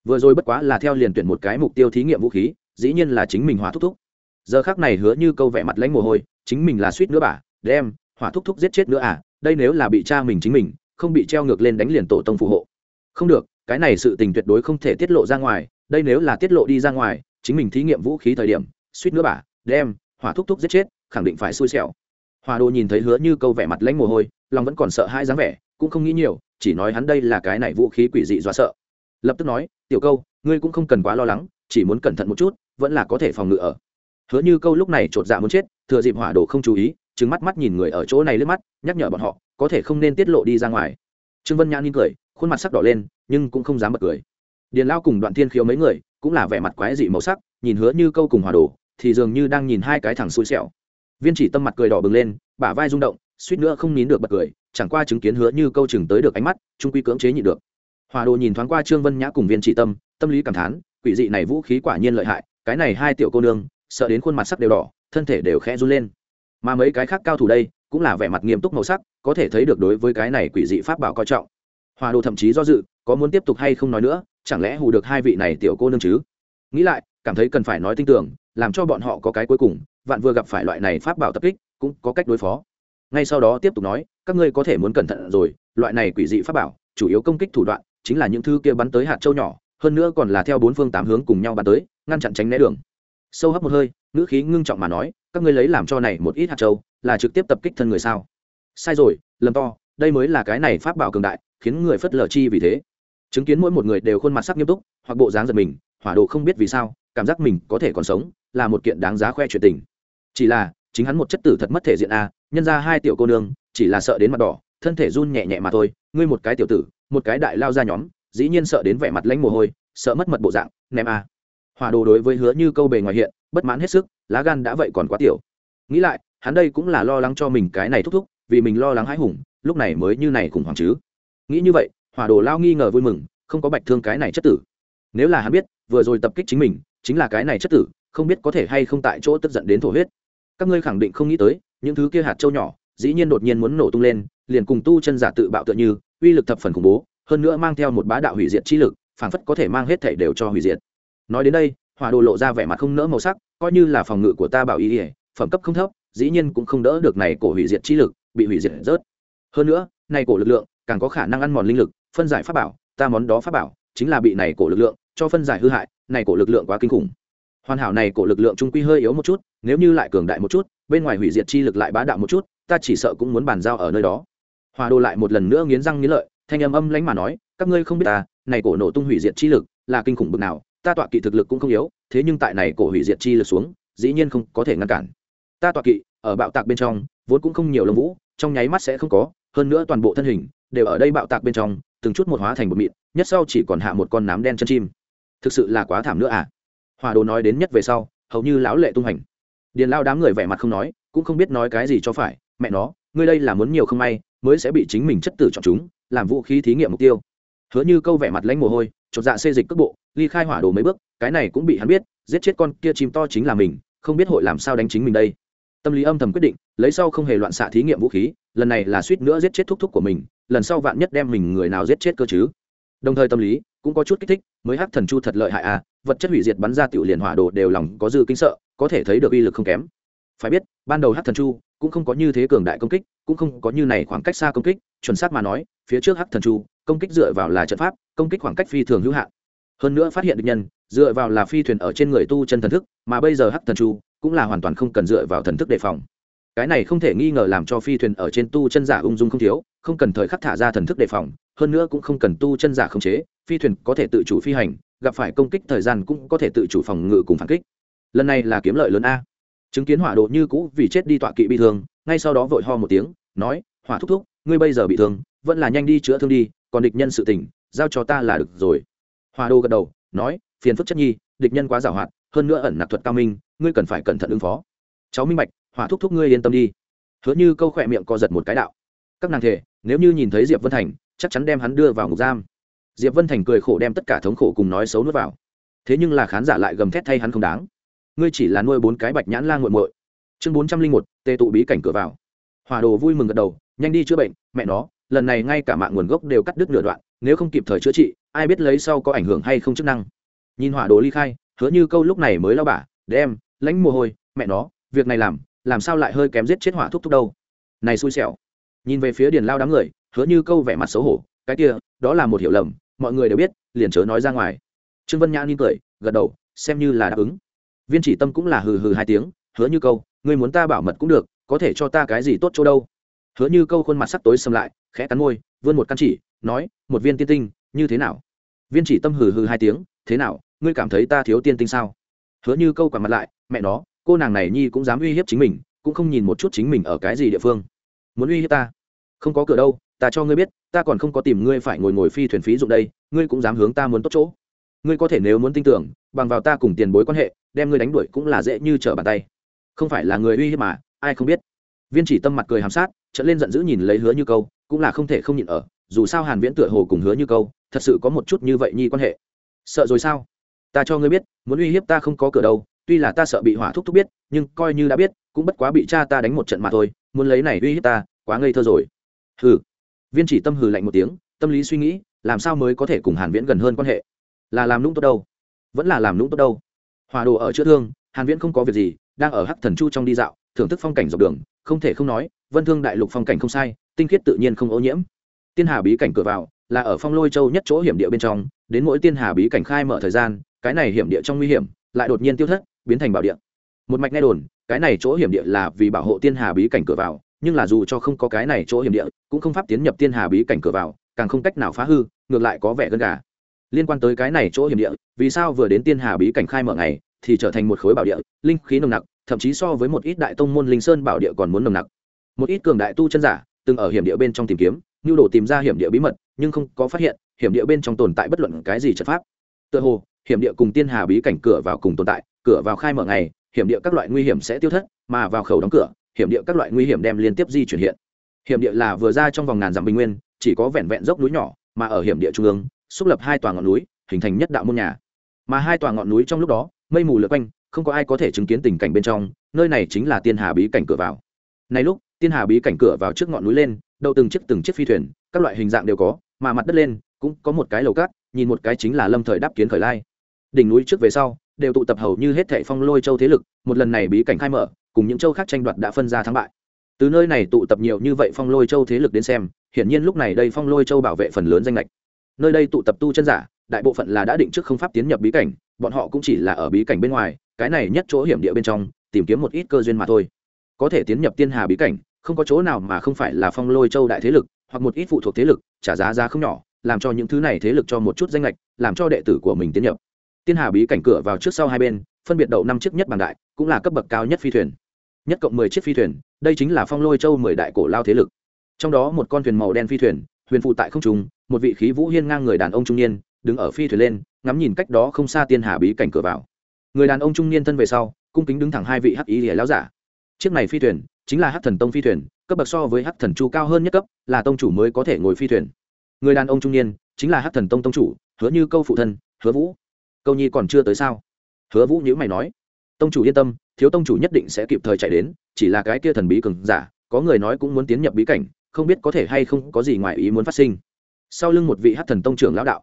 Vừa rồi bất quá là theo liền tuyển một cái mục tiêu thí nghiệm vũ khí, dĩ nhiên là chính mình hỏa thúc thúc. Giờ khác này hứa như câu vẻ mặt lãnh mồ hôi, chính mình là suýt nữa bà, đem hỏa thúc thúc giết chết nữa à đây nếu là bị cha mình chính mình, không bị treo ngược lên đánh liền tổ tông phù hộ. Không được, cái này sự tình tuyệt đối không thể tiết lộ ra ngoài, đây nếu là tiết lộ đi ra ngoài, chính mình thí nghiệm vũ khí thời điểm, suýt nữa bà, đem hỏa thúc thúc giết chết, khẳng định phải xui xẻo hòa đồ nhìn thấy hứa như câu vẻ mặt lãnh mồ hôi, lòng vẫn còn sợ hai dáng vẻ, cũng không nghĩ nhiều, chỉ nói hắn đây là cái này vũ khí quỷ dị dọa sợ. Lập tức nói, tiểu câu, ngươi cũng không cần quá lo lắng, chỉ muốn cẩn thận một chút, vẫn là có thể phòng ngự ở. Hứa như câu lúc này chột dạ muốn chết, thừa dịp hỏa đồ không chú ý trứng mắt mắt nhìn người ở chỗ này lướt mắt, nhắc nhở bọn họ, có thể không nên tiết lộ đi ra ngoài. Trương vân nhãn nhìn cười, khuôn mặt sắc đỏ lên, nhưng cũng không dám bật cười. Điền lao cùng đoạn thiên khiếu mấy người, cũng là vẻ mặt quái dị màu sắc, nhìn hứa như câu cùng hỏa đồ thì dường như đang nhìn hai cái thằng xui xẻo viên chỉ tâm mặt cười đỏ bừng lên, bả vai rung động, suýt nữa không nín được bật cười, chẳng qua chứng kiến hứa như câu chừng tới được ánh mắt, trung quy cưỡng chế nhịn được. Hòa đồ nhìn thoáng qua trương vân nhã cùng viên chỉ tâm tâm lý cảm thán, quỷ dị này vũ khí quả nhiên lợi hại, cái này hai tiểu cô nương, sợ đến khuôn mặt sắc đều đỏ, thân thể đều khẽ run lên. Mà mấy cái khác cao thủ đây, cũng là vẻ mặt nghiêm túc màu sắc, có thể thấy được đối với cái này quỷ dị pháp bảo coi trọng. Hòa đồ thậm chí do dự, có muốn tiếp tục hay không nói nữa, chẳng lẽ hù được hai vị này tiểu cô nương chứ? Nghĩ lại cảm thấy cần phải nói tin tưởng, làm cho bọn họ có cái cuối cùng, vạn vừa gặp phải loại này pháp bảo tập kích, cũng có cách đối phó. Ngay sau đó tiếp tục nói, các ngươi có thể muốn cẩn thận rồi, loại này quỷ dị pháp bảo, chủ yếu công kích thủ đoạn, chính là những thứ kia bắn tới hạt châu nhỏ, hơn nữa còn là theo bốn phương tám hướng cùng nhau bắn tới, ngăn chặn tránh né đường. Sâu hấp một hơi, ngữ khí ngưng trọng mà nói, các ngươi lấy làm cho này một ít hạt châu, là trực tiếp tập kích thân người sao? Sai rồi, lầm to, đây mới là cái này pháp bảo cường đại, khiến người phất lờ chi vì thế. Chứng kiến mỗi một người đều khuôn mặt sắc nghiêm túc, hoặc bộ dáng giật mình, hỏa độ không biết vì sao cảm giác mình có thể còn sống là một kiện đáng giá khoe chuyện tình. Chỉ là, chính hắn một chất tử thật mất thể diện a, nhân ra hai tiểu cô nương, chỉ là sợ đến mặt đỏ, thân thể run nhẹ nhẹ mà thôi. Ngươi một cái tiểu tử, một cái đại lao ra nhóm, dĩ nhiên sợ đến vẻ mặt lãnh mồ hôi, sợ mất mật bộ dạng, ném a. Hòa đồ đối với hứa như câu bề ngoài hiện, bất mãn hết sức, lá gan đã vậy còn quá tiểu. Nghĩ lại, hắn đây cũng là lo lắng cho mình cái này thúc thúc, vì mình lo lắng hãi hùng, lúc này mới như này khủng hoảng chứ. Nghĩ như vậy hòa đồ lao nghi ngờ vui mừng, không có bạch thương cái này chất tử. Nếu là hắn biết, vừa rồi tập kích chính mình chính là cái này chất tử, không biết có thể hay không tại chỗ tức giận đến thổ huyết. Các ngươi khẳng định không nghĩ tới, những thứ kia hạt châu nhỏ, dĩ nhiên đột nhiên muốn nổ tung lên, liền cùng tu chân giả tự bạo tựa như, uy lực thập phần khủng bố, hơn nữa mang theo một bá đạo hủy diệt chi lực, phảng phất có thể mang hết thể đều cho hủy diệt. Nói đến đây, hỏa đồ lộ ra vẻ mặt không nỡ màu sắc, coi như là phòng ngự của ta bảo ý ỉa phẩm cấp không thấp, dĩ nhiên cũng không đỡ được này cổ hủy diệt chi lực, bị hủy diệt rớt. Hơn nữa, này cổ lực lượng, càng có khả năng ăn mòn linh lực, phân giải pháp bảo, ta món đó pháp bảo, chính là bị này cổ lực lượng cho phân giải hư hại này cổ lực lượng quá kinh khủng. Hoàn hảo này cổ lực lượng trung quy hơi yếu một chút, nếu như lại cường đại một chút, bên ngoài hủy diệt chi lực lại bá đạo một chút, ta chỉ sợ cũng muốn bàn giao ở nơi đó. Hòa đồ lại một lần nữa nghiến răng nghiến lợi, thanh âm âm lãnh mà nói, các ngươi không biết ta, này cổ nổ tung hủy diệt chi lực là kinh khủng bực nào, ta tọa kỵ thực lực cũng không yếu, thế nhưng tại này cổ hủy diệt chi lực xuống, dĩ nhiên không có thể ngăn cản. Ta tọa kỵ, ở bạo tạc bên trong, vốn cũng không nhiều lông vũ, trong nháy mắt sẽ không có, hơn nữa toàn bộ thân hình đều ở đây bạo tạc bên trong, từng chút một hóa thành một mịn, nhất sau chỉ còn hạ một con nám đen chân chim thực sự là quá thảm nữa à? Hòa đồ nói đến nhất về sau, hầu như lão lệ tung hành điền lao đám người vẻ mặt không nói, cũng không biết nói cái gì cho phải. Mẹ nó, ngươi đây là muốn nhiều không may, mới sẽ bị chính mình chất tử chọn chúng, làm vũ khí thí nghiệm mục tiêu. Hứa như câu vẻ mặt lãnh mồ hôi, chột dạ xê dịch cước bộ, ly khai hỏa đồ mấy bước, cái này cũng bị hắn biết, giết chết con kia chim to chính là mình, không biết hội làm sao đánh chính mình đây. Tâm lý âm thầm quyết định, lấy sau không hề loạn xạ thí nghiệm vũ khí, lần này là suýt nữa giết chết thúc thúc của mình, lần sau vạn nhất đem mình người nào giết chết cơ chứ? Đồng thời tâm lý cũng có chút kích thích, mới hắc thần chu thật lợi hại à vật chất hủy diệt bắn ra tiểu liền hỏa đồ đều lòng có dư kinh sợ, có thể thấy được uy lực không kém. Phải biết, ban đầu hắc thần chu cũng không có như thế cường đại công kích, cũng không có như này khoảng cách xa công kích, chuẩn xác mà nói, phía trước hắc thần chu công kích dựa vào là trận pháp, công kích khoảng cách phi thường hữu hạn. Hơn nữa phát hiện được nhân, dựa vào là phi thuyền ở trên người tu chân thần thức, mà bây giờ hắc thần chu cũng là hoàn toàn không cần dựa vào thần thức đề phòng cái này không thể nghi ngờ làm cho phi thuyền ở trên tu chân giả ung dung không thiếu không cần thời khắc thả ra thần thức đề phòng hơn nữa cũng không cần tu chân giả khống chế phi thuyền có thể tự chủ phi hành gặp phải công kích thời gian cũng có thể tự chủ phòng ngự cùng phản kích. Lần này là kiếm lợi lớn a. Chứng kiến hỏa độ như cũ vì chết đi tọa kỵ bị thương ngay sau đó vội ho một tiếng nói hỏa thúc thúc ngươi bây giờ bị thương vẫn là nhanh đi chữa thương đi còn địch nhân sự tỉnh, giao cho ta là được rồi. Hỏa đô gật đầu nói phiền phức chất nhi địch nhân quá giảo hoạt hơn nữa ẩn nặc thuật cao minh ngươi cần phải cẩn thận ứng phó. Cháu minh bạch hỏa thúc thúc ngươi yên tâm đi. Hứa như câu khỏe miệng co giật một cái đạo. Các nàng thể, nếu như nhìn thấy diệp vân thành, chắc chắn đem hắn đưa vào ngục giam. Diệp vân thành cười khổ đem tất cả thống khổ cùng nói xấu nuốt vào. Thế nhưng là khán giả lại gầm thét thay hắn không đáng. Ngươi chỉ là nuôi bốn cái bạch nhãn la nguội muội. Chương bốn trăm linh một, tê tụ bí cảnh cửa vào. Hòa đồ vui mừng gật đầu, nhanh đi chữa bệnh, mẹ nó, lần này ngay cả mạng nguồn gốc đều cắt đứt nửa đoạn, nếu không kịp thời chữa trị, ai biết lấy sau có ảnh hưởng hay không chức năng. Nhìn hỏa đồ ly khai, hứa như câu lúc này mới lao bả đem, lãnh mồ hôi, mẹ nó, việc này làm làm sao lại hơi kém giết chết hỏa thúc thúc đâu? Này xui xẻo. Nhìn về phía điền lao đám người, hứa như câu vẻ mặt xấu hổ, cái kia, đó là một hiểu lầm, mọi người đều biết, liền chớ nói ra ngoài. Trương vân nhã nghi cười, gật đầu, xem như là đáp ứng. Viên chỉ tâm cũng là hừ hừ hai tiếng, hứa như câu, ngươi muốn ta bảo mật cũng được, có thể cho ta cái gì tốt chỗ đâu? Hứa như câu khuôn mặt sắc tối xâm lại, khẽ cắn môi, vươn một căn chỉ, nói, một viên tiên tinh, như thế nào? Viên chỉ tâm hừ hừ hai tiếng, thế nào, ngươi cảm thấy ta thiếu tiên tinh sao? Hứa như câu quả mặt lại, mẹ nó cô nàng này nhi cũng dám uy hiếp chính mình, cũng không nhìn một chút chính mình ở cái gì địa phương. Muốn uy hiếp ta? Không có cửa đâu, ta cho ngươi biết, ta còn không có tìm ngươi phải ngồi ngồi phi thuyền phí dụng đây, ngươi cũng dám hướng ta muốn tốt chỗ. Ngươi có thể nếu muốn tin tưởng, bằng vào ta cùng tiền bối quan hệ, đem ngươi đánh đuổi cũng là dễ như trở bàn tay. Không phải là người uy hiếp mà, ai không biết. Viên chỉ tâm mặt cười hàm sát trận lên giận dữ nhìn lấy hứa như câu, cũng là không thể không nhịn ở, dù sao hàn viễn tựa hồ cùng hứa như câu, thật sự có một chút như vậy nhi quan hệ. Sợ rồi sao? Ta cho ngươi biết, muốn uy hiếp ta không có cửa đâu tuy là ta sợ bị hỏa thúc thúc biết, nhưng coi như đã biết, cũng bất quá bị cha ta đánh một trận mà thôi, muốn lấy này uy hiếp ta, quá ngây thơ rồi. Hừ. Viên chỉ tâm hừ lạnh một tiếng, tâm lý suy nghĩ, làm sao mới có thể cùng hàn viễn gần hơn quan hệ? Là làm lũng tốt đâu? Vẫn là làm lũng tốt đâu? Hòa đồ ở chữa thương, hàn viễn không có việc gì, đang ở hắc thần chu trong đi dạo, thưởng thức phong cảnh dọc đường, không thể không nói, vân thương đại lục phong cảnh không sai, tinh khiết tự nhiên không ô nhiễm. Tiên hà bí cảnh cửa vào, là ở phong lôi châu nhất chỗ hiểm địa bên trong, đến mỗi tiên hà bí cảnh khai mở thời gian, cái này hiểm địa trong nguy hiểm, lại đột nhiên tiêu thất biến thành bảo địa. Một mạch nghe đồn, cái này chỗ hiểm địa là vì bảo hộ tiên hà bí cảnh cửa vào, nhưng là dù cho không có cái này chỗ hiểm địa, cũng không pháp tiến nhập tiên hà bí cảnh cửa vào, càng không cách nào phá hư, ngược lại có vẻ gân gà. Liên quan tới cái này chỗ hiểm địa, vì sao vừa đến tiên hà bí cảnh khai mở ngày, thì trở thành một khối bảo địa, linh khí nồng nặc, thậm chí so với một ít đại tông môn linh sơn bảo địa còn muốn nồng nặc. Một ít cường đại tu chân giả, từng ở hiểm địa bên trong tìm kiếm, nhu đồ tìm ra hiểm địa bí mật, nhưng không có phát hiện, hiểm địa bên trong tồn tại bất luận cái gì trận pháp. Tựa hồ, hiểm địa cùng tiên hà bí cảnh cửa vào cùng tồn tại cửa vào khai mở ngày, hiểm địa các loại nguy hiểm sẽ tiêu thất, mà vào khẩu đóng cửa, hiểm địa các loại nguy hiểm đem liên tiếp di chuyển hiện. Hiểm địa là vừa ra trong vòng ngàn dặm bình nguyên, chỉ có vẹn vẹn dốc núi nhỏ, mà ở hiểm địa trung ương, xúc lập hai tòa ngọn núi, hình thành nhất đạo môn nhà. Mà hai tòa ngọn núi trong lúc đó, mây mù lượt quanh, không có ai có thể chứng kiến tình cảnh bên trong, nơi này chính là tiên hà bí cảnh cửa vào. Này lúc, tiên hà bí cảnh cửa vào trước ngọn núi lên đậu từng chiếc từng chiếc phi thuyền, các loại hình dạng đều có, mà mặt đất lên, cũng có một cái lầu cát, nhìn một cái chính là lâm thời đáp kiến khởi lai. Đỉnh núi trước về sau đều tụ tập hầu như hết thệ phong lôi châu thế lực, một lần này bí cảnh khai mở, cùng những châu khác tranh đoạt đã phân ra thắng bại. Từ nơi này tụ tập nhiều như vậy phong lôi châu thế lực đến xem, hiển nhiên lúc này đây phong lôi châu bảo vệ phần lớn danh lệch nơi đây tụ tập tu chân giả, đại bộ phận là đã định trước không pháp tiến nhập bí cảnh, bọn họ cũng chỉ là ở bí cảnh bên ngoài, cái này nhất chỗ hiểm địa bên trong, tìm kiếm một ít cơ duyên mà thôi. Có thể tiến nhập tiên hà bí cảnh, không có chỗ nào mà không phải là phong lôi châu đại thế lực, hoặc một ít phụ thuộc thế lực, trả giá giá không nhỏ, làm cho những thứ này thế lực cho một chút danh lệch làm cho đệ tử của mình tiến nhập tiên hà bí cảnh cửa vào trước sau hai bên, phân biệt đậu năm chiếc nhất bằng đại, cũng là cấp bậc cao nhất phi thuyền. Nhất cộng mười chiếc phi thuyền, đây chính là phong lôi châu mười đại cổ lao thế lực. Trong đó một con thuyền màu đen phi thuyền, huyền phụ tại không trung, một vị khí vũ hiên ngang người đàn ông trung niên, đứng ở phi thuyền lên, ngắm nhìn cách đó không xa tiên hà bí cảnh cửa vào. Người đàn ông trung niên thân về sau, cung kính đứng thẳng hai vị hắc ý lìa láo giả. Chiếc này phi thuyền, chính là hắc thần tông phi thuyền, cấp bậc so với hắc thần chu cao hơn nhất cấp, là tông chủ mới có thể ngồi phi thuyền. Người đàn ông trung niên, chính là hắc thần tông tông chủ, hứa như câu phụ thân, hứa vũ câu nhi còn chưa tới sao? Hứa vũ nhữ mày nói. Tông chủ yên tâm, thiếu tông chủ nhất định sẽ kịp thời chạy đến, chỉ là cái kia thần bí cường giả, có người nói cũng muốn tiến nhập bí cảnh, không biết có thể hay không có gì ngoài ý muốn phát sinh. Sau lưng một vị hát thần tông trưởng lão đạo.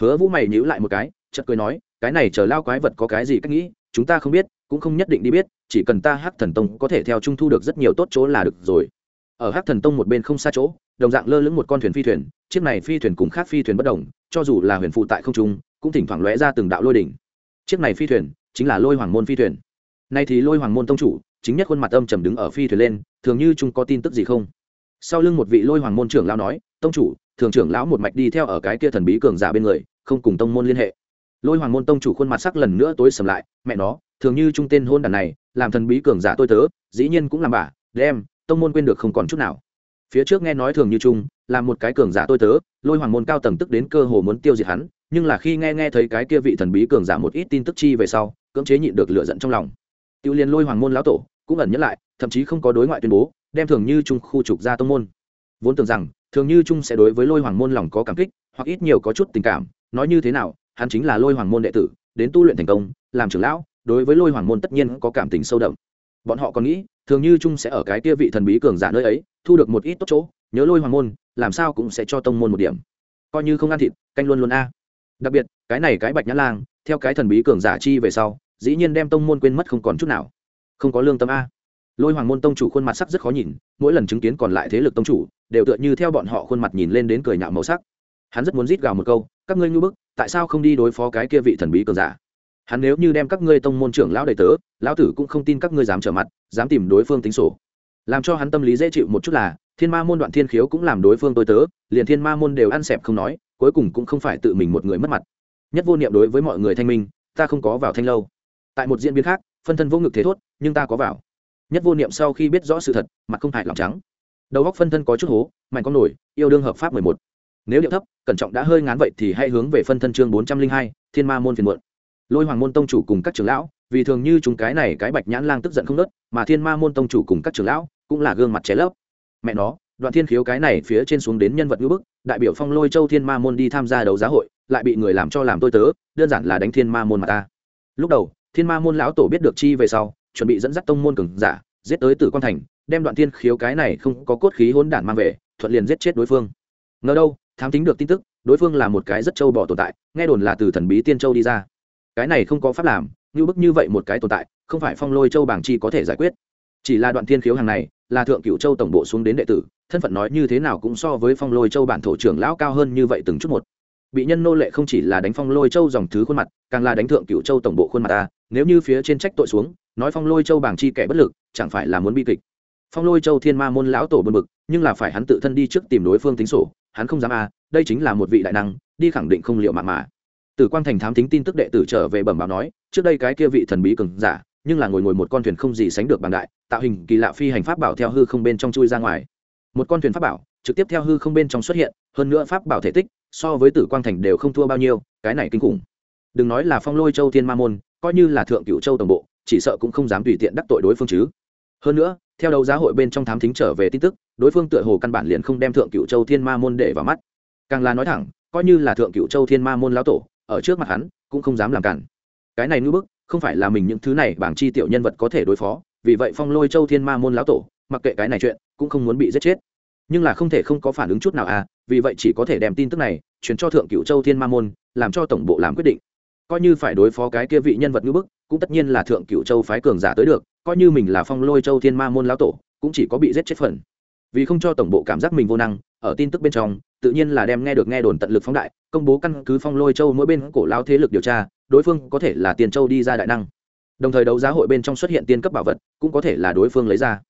Hứa vũ mày nhữ lại một cái, chợt cười nói, cái này chờ lao quái vật có cái gì cách nghĩ, chúng ta không biết, cũng không nhất định đi biết, chỉ cần ta hát thần tông có thể theo trung thu được rất nhiều tốt chỗ là được rồi. Ở hát thần tông một bên không xa chỗ, đồng dạng lơ lửng một con thuyền phi thuyền, chiếc này phi thuyền cùng khác phi thuyền bất đồng, cho dù là huyền phụ tại không trung cũng thỉnh thoảng lóe ra từng đạo lôi đỉnh. Chiếc này phi thuyền chính là lôi hoàng môn phi thuyền. Nay thì lôi hoàng môn tông chủ, chính nhất khuôn mặt âm trầm đứng ở phi thuyền lên, thường như chúng có tin tức gì không? Sau lưng một vị lôi hoàng môn trưởng lão nói, tông chủ, thường trưởng lão một mạch đi theo ở cái kia thần bí cường giả bên người, không cùng tông môn liên hệ. Lôi hoàng môn tông chủ khuôn mặt sắc lần nữa tối sầm lại, mẹ nó, thường như trung tên hôn đàn này, làm thần bí cường giả tôi tớ, dĩ nhiên cũng làm bà, đem, tông môn quên được không còn chút nào. Phía trước nghe nói thường như trung làm một cái cường giả tôi tớ, lôi hoàng môn cao tầng tức đến cơ hồ muốn tiêu diệt hắn nhưng là khi nghe nghe thấy cái kia vị thần bí cường giả một ít tin tức chi về sau, cưỡng chế nhịn được lựa giận trong lòng. Tiêu liên lôi hoàng môn lão tổ, cũng ẩn nhẫn lại, thậm chí không có đối ngoại tuyên bố, đem thường như trung khu trục ra tông môn. Vốn tưởng rằng, thường như trung sẽ đối với lôi hoàng môn lòng có cảm kích, hoặc ít nhiều có chút tình cảm, nói như thế nào, hắn chính là lôi hoàng môn đệ tử, đến tu luyện thành công, làm trưởng lão, đối với lôi hoàng môn tất nhiên có cảm tình sâu đậm. Bọn họ còn nghĩ, thường như trung sẽ ở cái kia vị thần bí cường giả nơi ấy, thu được một ít tốt chỗ, nhớ lôi hoàng môn, làm sao cũng sẽ cho tông môn một điểm. Coi như không ăn thịt, canh luôn luôn a đặc biệt, cái này cái bạch nhã lang, theo cái thần bí cường giả chi về sau, dĩ nhiên đem tông môn quên mất không còn chút nào. Không có lương tâm a. Lôi hoàng môn tông chủ khuôn mặt sắc rất khó nhìn, mỗi lần chứng kiến còn lại thế lực tông chủ, đều tựa như theo bọn họ khuôn mặt nhìn lên đến cười nhạo màu sắc. Hắn rất muốn rít gào một câu, các ngươi ngư bức, tại sao không đi đối phó cái kia vị thần bí cường giả? Hắn nếu như đem các ngươi tông môn trưởng lão đầy tớ, lão tử cũng không tin các ngươi dám trở mặt, dám tìm đối phương tính sổ. Làm cho hắn tâm lý dễ chịu một chút là, thiên ma môn đoạn thiên khiếu cũng làm đối phương tôi tớ, liền thiên ma môn đều ăn xẹp không nói cuối cùng cũng không phải tự mình một người mất mặt. Nhất vô niệm đối với mọi người thanh minh, ta không có vào thanh lâu. Tại một diễn biến khác, phân thân vô ngực thế thốt, nhưng ta có vào. Nhất vô niệm sau khi biết rõ sự thật, mặt không hại lòng trắng. Đầu góc phân thân có chút hố, mạnh con nổi, yêu đương hợp pháp mười một. Nếu điệu thấp, cẩn trọng đã hơi ngán vậy thì hãy hướng về phân thân chương bốn trăm linh hai, thiên ma môn phiền muộn. Lôi hoàng môn tông chủ cùng các trưởng lão, vì thường như chúng cái này cái bạch nhãn lang tức giận không nớt, mà thiên ma môn tông chủ cùng các trưởng lão cũng là gương mặt ché lấp. Mẹ nó, đoạn thiên khiếu cái này phía trên xuống đến nhân vật ngữ bức đại biểu phong lôi châu thiên ma môn đi tham gia đấu giá hội, lại bị người làm cho làm tôi tớ, đơn giản là đánh thiên ma môn mà ta. Lúc đầu, thiên ma môn lão tổ biết được chi về sau, chuẩn bị dẫn dắt tông môn cường giả, giết tới tử quan thành, đem đoạn thiên khiếu cái này không có cốt khí hỗn đản mang về, thuận liền giết chết đối phương. Ngờ đâu, thám tính được tin tức, đối phương là một cái rất châu bỏ tồn tại, nghe đồn là từ thần bí tiên châu đi ra. Cái này không có pháp làm, như bức như vậy một cái tồn tại, không phải phong lôi châu bảng chi có thể giải quyết chỉ là đoạn thiên khiếu hàng này, là thượng cựu châu tổng bộ xuống đến đệ tử, thân phận nói như thế nào cũng so với phong lôi châu bản thổ trưởng lão cao hơn như vậy từng chút một. Bị nhân nô lệ không chỉ là đánh phong lôi châu dòng thứ khuôn mặt, càng là đánh thượng cựu châu tổng bộ khuôn mặt ta. Nếu như phía trên trách tội xuống, nói phong lôi châu bảng chi kẻ bất lực, chẳng phải là muốn bi kịch. Phong lôi châu thiên ma môn lão tổ bật mực nhưng là phải hắn tự thân đi trước tìm đối phương tính sổ, hắn không dám à đây chính là một vị đại năng, đi khẳng định không liệu mạng mà. Tử quang thành thám tính tin tức đệ tử trở về bẩm báo nói, trước đây cái kia vị thần bí cường giả nhưng là ngồi ngồi một con thuyền không gì sánh được bằng đại, tạo hình kỳ lạ phi hành pháp bảo theo hư không bên trong chui ra ngoài. Một con thuyền pháp bảo, trực tiếp theo hư không bên trong xuất hiện, hơn nữa pháp bảo thể tích, so với tử quang thành đều không thua bao nhiêu, cái này kinh khủng. Đừng nói là phong lôi châu thiên ma môn, coi như là thượng cựu châu tổng bộ, chỉ sợ cũng không dám tùy tiện đắc tội đối phương chứ. Hơn nữa, theo đấu giá hội bên trong thám thính trở về tin tức, đối phương tựa hồ căn bản liền không đem thượng cựu châu thiên ma môn để vào mắt. Càng là nói thẳng, coi như là thượng cựu châu thiên ma môn lão tổ, ở trước mặt hắn, cũng không dám làm cản. Cái này ngưỡng bức không phải là mình những thứ này bảng chi tiểu nhân vật có thể đối phó, vì vậy phong lôi châu thiên ma môn lão tổ, mặc kệ cái này chuyện, cũng không muốn bị giết chết. Nhưng là không thể không có phản ứng chút nào à vì vậy chỉ có thể đem tin tức này chuyển cho thượng cựu châu thiên ma môn, làm cho tổng bộ làm quyết định. Coi như phải đối phó cái kia vị nhân vật ngữ bức, cũng tất nhiên là thượng cựu châu phái cường giả tới được, coi như mình là phong lôi châu thiên ma môn lão tổ, cũng chỉ có bị giết chết phần. Vì không cho tổng bộ cảm giác mình vô năng, ở tin tức bên trong, tự nhiên là đem nghe được nghe đồn tận lực phóng đại, công bố căn cứ phong lôi châu mỗi bên cổ lao thế lực điều tra đối phương có thể là tiền châu đi ra đại năng. Đồng thời đấu giá hội bên trong xuất hiện tiên cấp bảo vật, cũng có thể là đối phương lấy ra.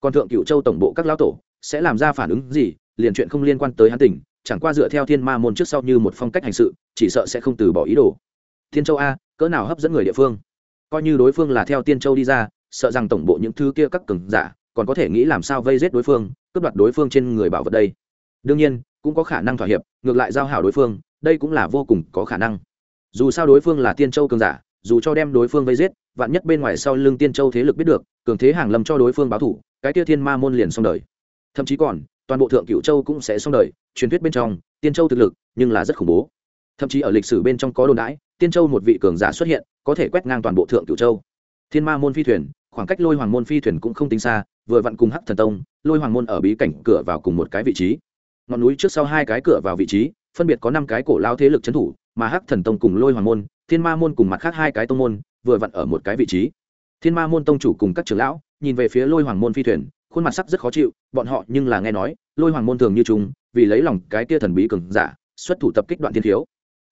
Còn thượng cựu châu tổng bộ các lão tổ, sẽ làm ra phản ứng gì, liền chuyện không liên quan tới hắn tỉnh chẳng qua dựa theo thiên ma môn trước sau như một phong cách hành sự, chỉ sợ sẽ không từ bỏ ý đồ. Thiên châu a, cỡ nào hấp dẫn người địa phương? Coi như đối phương là theo tiên châu đi ra, sợ rằng tổng bộ những thứ kia các cường giả, còn có thể nghĩ làm sao vây giết đối phương, cướp đoạt đối phương trên người bảo vật đây. Đương nhiên, cũng có khả năng thỏa hiệp, ngược lại giao hảo đối phương, đây cũng là vô cùng có khả năng dù sao đối phương là tiên châu cường giả, dù cho đem đối phương vây giết, vạn nhất bên ngoài sau lưng tiên châu thế lực biết được, cường thế hàng lâm cho đối phương báo thủ, cái kia thiên ma môn liền xong đời. Thậm chí còn, toàn bộ thượng cựu châu cũng sẽ xong đời, truyền thuyết bên trong, tiên châu thực lực, nhưng là rất khủng bố. Thậm chí ở lịch sử bên trong có đồn đãi, tiên châu một vị cường giả xuất hiện, có thể quét ngang toàn bộ thượng cựu châu. Thiên ma môn phi thuyền, khoảng cách lôi hoàng môn phi thuyền cũng không tính xa, vừa vặn cùng hắc thần tông, lôi hoàng môn ở bí cảnh cửa vào cùng một cái vị trí. Ngọn núi trước sau hai cái cửa vào vị trí, phân biệt có năm cái cổ lao thế lực trấn thủ mà hắc thần tông cùng lôi hoàng môn, thiên ma môn cùng mặt khác hai cái tông môn, vừa vặn ở một cái vị trí. Thiên ma môn tông chủ cùng các trưởng lão nhìn về phía lôi hoàng môn phi thuyền, khuôn mặt sắc rất khó chịu, bọn họ nhưng là nghe nói, lôi hoàng môn thường như chúng, vì lấy lòng cái tia thần bí cường giả, xuất thủ tập kích đoạn thiên khiếu.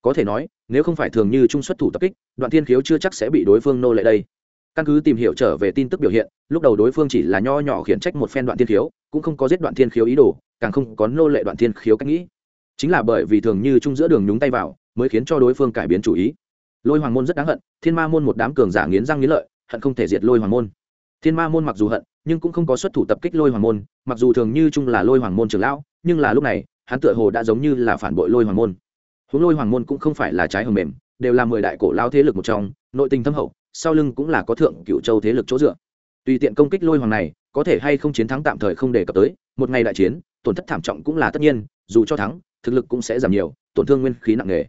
Có thể nói, nếu không phải thường như trung xuất thủ tập kích, đoạn thiên khiếu chưa chắc sẽ bị đối phương nô lệ đây. Căn cứ tìm hiểu trở về tin tức biểu hiện, lúc đầu đối phương chỉ là nho nhỏ khiển trách một phen đoạn thiên khiếu, cũng không có giết đoạn thiên khiếu ý đồ, càng không có nô lệ đoạn thiên khiếu cách nghĩ chính là bởi vì thường như chung giữa đường nhúng tay vào, mới khiến cho đối phương cải biến chủ ý. Lôi hoàng môn rất đáng hận, thiên ma môn một đám cường giả nghiến răng nghiến lợi, hận không thể diệt lôi hoàng môn. Thiên ma môn mặc dù hận, nhưng cũng không có xuất thủ tập kích lôi hoàng môn, mặc dù thường như chung là lôi hoàng môn trưởng lão, nhưng là lúc này, hắn tựa hồ đã giống như là phản bội lôi hoàng môn. Huống lôi hoàng môn cũng không phải là trái hầm mềm, đều là mười đại cổ lao thế lực một trong, nội tình thâm hậu, sau lưng cũng là có thượng cựu châu thế lực chỗ dựa. Tùy tiện công kích lôi hoàng này, có thể hay không chiến thắng tạm thời không đề cập tới, một ngày đại chiến, tổn thất thảm trọng cũng là tất nhiên, dù cho thắng thực lực cũng sẽ giảm nhiều, tổn thương nguyên khí nặng nề.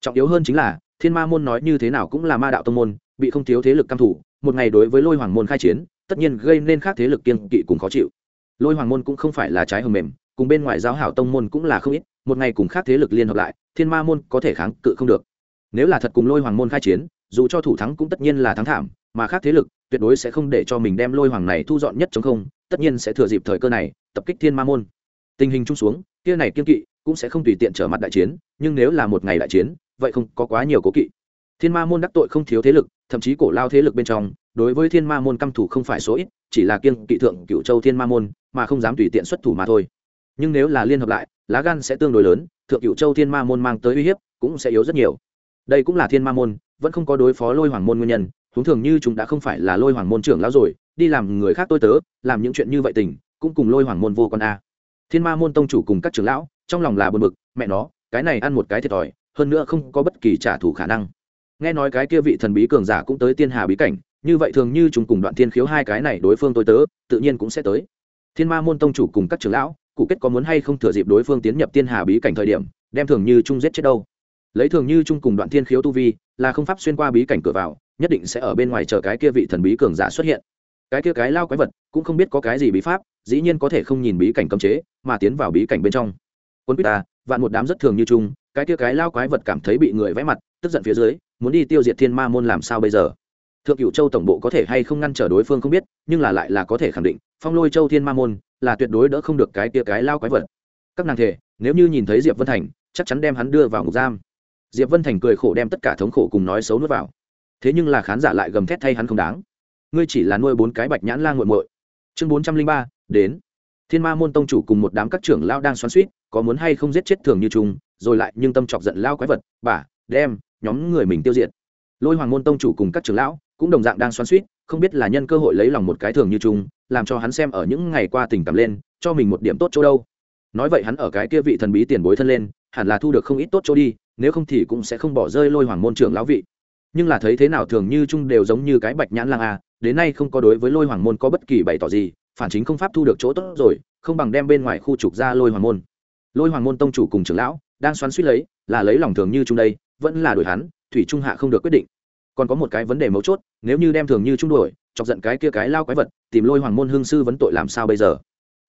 Trọng yếu hơn chính là, thiên ma môn nói như thế nào cũng là ma đạo tông môn, bị không thiếu thế lực căm thủ một ngày đối với lôi hoàng môn khai chiến, tất nhiên gây nên khác thế lực kiên kỵ cùng khó chịu. Lôi hoàng môn cũng không phải là trái hầm mềm, cùng bên ngoài giáo hảo tông môn cũng là không ít, một ngày cùng khác thế lực liên hợp lại, thiên ma môn có thể kháng cự không được. Nếu là thật cùng lôi hoàng môn khai chiến, dù cho thủ thắng cũng tất nhiên là thắng thảm, mà khác thế lực tuyệt đối sẽ không để cho mình đem lôi hoàng này thu dọn nhất chống không, tất nhiên sẽ thừa dịp thời cơ này, tập kích thiên ma môn. Tình hình chung xuống kia này kiên kỵ cũng sẽ không tùy tiện trở mặt đại chiến, nhưng nếu là một ngày đại chiến, vậy không có quá nhiều cố kỵ. Thiên ma môn đắc tội không thiếu thế lực, thậm chí cổ lao thế lực bên trong, đối với thiên ma môn căm thủ không phải số ít, chỉ là kiên kỵ thượng cựu châu thiên ma môn, mà không dám tùy tiện xuất thủ mà thôi. Nhưng nếu là liên hợp lại, lá gan sẽ tương đối lớn, thượng cựu châu thiên ma môn mang tới uy hiếp cũng sẽ yếu rất nhiều. Đây cũng là thiên ma môn, vẫn không có đối phó lôi hoàng môn nguyên nhân. Thường thường như chúng đã không phải là lôi hoàng môn trưởng lão rồi, đi làm người khác tôi tớ, làm những chuyện như vậy tình, cũng cùng lôi hoàng môn vô con a. Thiên ma môn tông chủ cùng các trưởng lão trong lòng là buồn bực, mẹ nó, cái này ăn một cái thiệt thòi, hơn nữa không có bất kỳ trả thù khả năng. Nghe nói cái kia vị thần bí cường giả cũng tới tiên hà bí cảnh, như vậy thường như chúng cùng đoạn thiên khiếu hai cái này đối phương tôi tớ, tự nhiên cũng sẽ tới. Thiên ma môn tông chủ cùng các trưởng lão, cụ kết có muốn hay không thừa dịp đối phương tiến nhập tiên hà bí cảnh thời điểm, đem thường như trung giết chết đâu. Lấy thường như trung cùng đoạn thiên khiếu tu vi, là không pháp xuyên qua bí cảnh cửa vào, nhất định sẽ ở bên ngoài chờ cái kia vị thần bí cường giả xuất hiện. Cái kia cái lao quái vật, cũng không biết có cái gì bí pháp, dĩ nhiên có thể không nhìn bí cảnh cấm chế, mà tiến vào bí cảnh bên trong quân quýt ta, vạn một đám rất thường như chung, cái kia cái lao quái vật cảm thấy bị người vẽ mặt, tức giận phía dưới, muốn đi tiêu diệt thiên ma môn làm sao bây giờ? Thượng cựu châu tổng bộ có thể hay không ngăn trở đối phương không biết, nhưng là lại là có thể khẳng định, phong lôi châu thiên ma môn là tuyệt đối đỡ không được cái kia cái lao quái vật. Các nàng thể, nếu như nhìn thấy diệp vân thành, chắc chắn đem hắn đưa vào ngục giam. Diệp vân thành cười khổ đem tất cả thống khổ cùng nói xấu nuốt vào. Thế nhưng là khán giả lại gầm thét thay hắn không đáng. Ngươi chỉ là nuôi bốn cái bạch nhãn la g muội. Chương bốn trăm linh ba, đến. Thiên ma môn tông chủ cùng một đám các trưởng lao đang xoắn suýt có muốn hay không giết chết thường như chúng rồi lại nhưng tâm chọc giận lao quái vật, bà, đem, nhóm người mình tiêu diệt. Lôi hoàng môn tông chủ cùng các trưởng lão cũng đồng dạng đang xoắn suýt không biết là nhân cơ hội lấy lòng một cái thường như chúng làm cho hắn xem ở những ngày qua tình cảm lên, cho mình một điểm tốt chỗ đâu. Nói vậy hắn ở cái kia vị thần bí tiền bối thân lên, hẳn là thu được không ít tốt chỗ đi, nếu không thì cũng sẽ không bỏ rơi lôi hoàng môn trưởng lão vị. Nhưng là thấy thế nào thường như chung đều giống như cái bạch nhãn lang à đến nay không có đối với lôi hoàng môn có bất kỳ bày tỏ gì, phản chính không pháp thu được chỗ tốt rồi, không bằng đem bên ngoài khu trục ra lôi hoàng môn lôi hoàng môn tông chủ cùng trưởng lão, đang xoắn suýt lấy, là lấy lòng thường như trung đây, vẫn là đổi hắn, thủy trung hạ không được quyết định. Còn có một cái vấn đề mấu chốt, nếu như đem thường như trung đuổi, chọc giận cái kia cái lao quái vật, tìm lôi hoàng môn hương sư vấn tội làm sao bây giờ?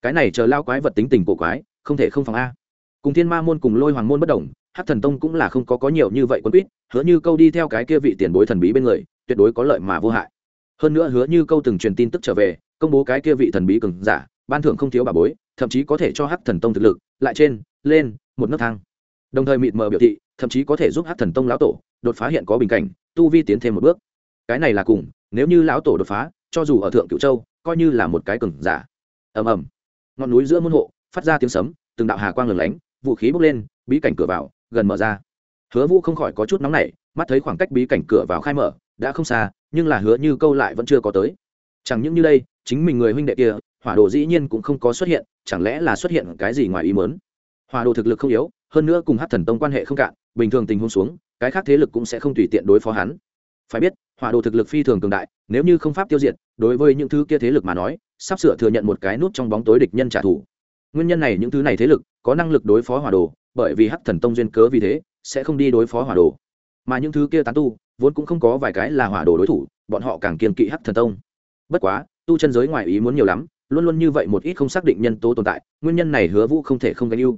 Cái này chờ lao quái vật tính tình cổ quái, không thể không phòng a. Cùng thiên ma môn cùng lôi hoàng môn bất đồng hát thần tông cũng là không có có nhiều như vậy quân quýt, hứa như câu đi theo cái kia vị tiền bối thần bí bên người, tuyệt đối có lợi mà vô hại. Hơn nữa hứa như câu từng truyền tin tức trở về, công bố cái kia vị thần bí cường giả, ban thưởng không thiếu bà bối thậm chí có thể cho hắc thần tông thực lực, lại trên, lên, một nấc thang. Đồng thời mịt mờ biểu thị, thậm chí có thể giúp hắc thần tông lão tổ đột phá hiện có bình cảnh, tu vi tiến thêm một bước. Cái này là cùng, nếu như lão tổ đột phá, cho dù ở thượng cựu châu, coi như là một cái cừng giả. Ầm ầm. Ngọn núi giữa môn hộ, phát ra tiếng sấm, từng đạo hà quang lửng lánh, vũ khí bốc lên, bí cảnh cửa vào, gần mở ra. Hứa vũ không khỏi có chút nóng nảy, mắt thấy khoảng cách bí cảnh cửa vào khai mở, đã không xa, nhưng là hứa như câu lại vẫn chưa có tới. Chẳng những như đây, chính mình người huynh đệ kia, hỏa đồ dĩ nhiên cũng không có xuất hiện chẳng lẽ là xuất hiện cái gì ngoài ý mớn hòa đồ thực lực không yếu, hơn nữa cùng hát thần tông quan hệ không cạn, bình thường tình huống xuống, cái khác thế lực cũng sẽ không tùy tiện đối phó hắn. Phải biết, hòa đồ thực lực phi thường cường đại, nếu như không pháp tiêu diệt, đối với những thứ kia thế lực mà nói, sắp sửa thừa nhận một cái nút trong bóng tối địch nhân trả thù. Nguyên nhân này những thứ này thế lực có năng lực đối phó hòa đồ, bởi vì hắc thần tông duyên cớ vì thế, sẽ không đi đối phó hòa đồ. Mà những thứ kia tán tu, vốn cũng không có vài cái là hòa đồ đối thủ, bọn họ càng kiên kỵ hắc thần tông. Bất quá, tu chân giới ngoài ý muốn nhiều lắm luôn luôn như vậy một ít không xác định nhân tố tồn tại, nguyên nhân này hứa vũ không thể không gánh ưu.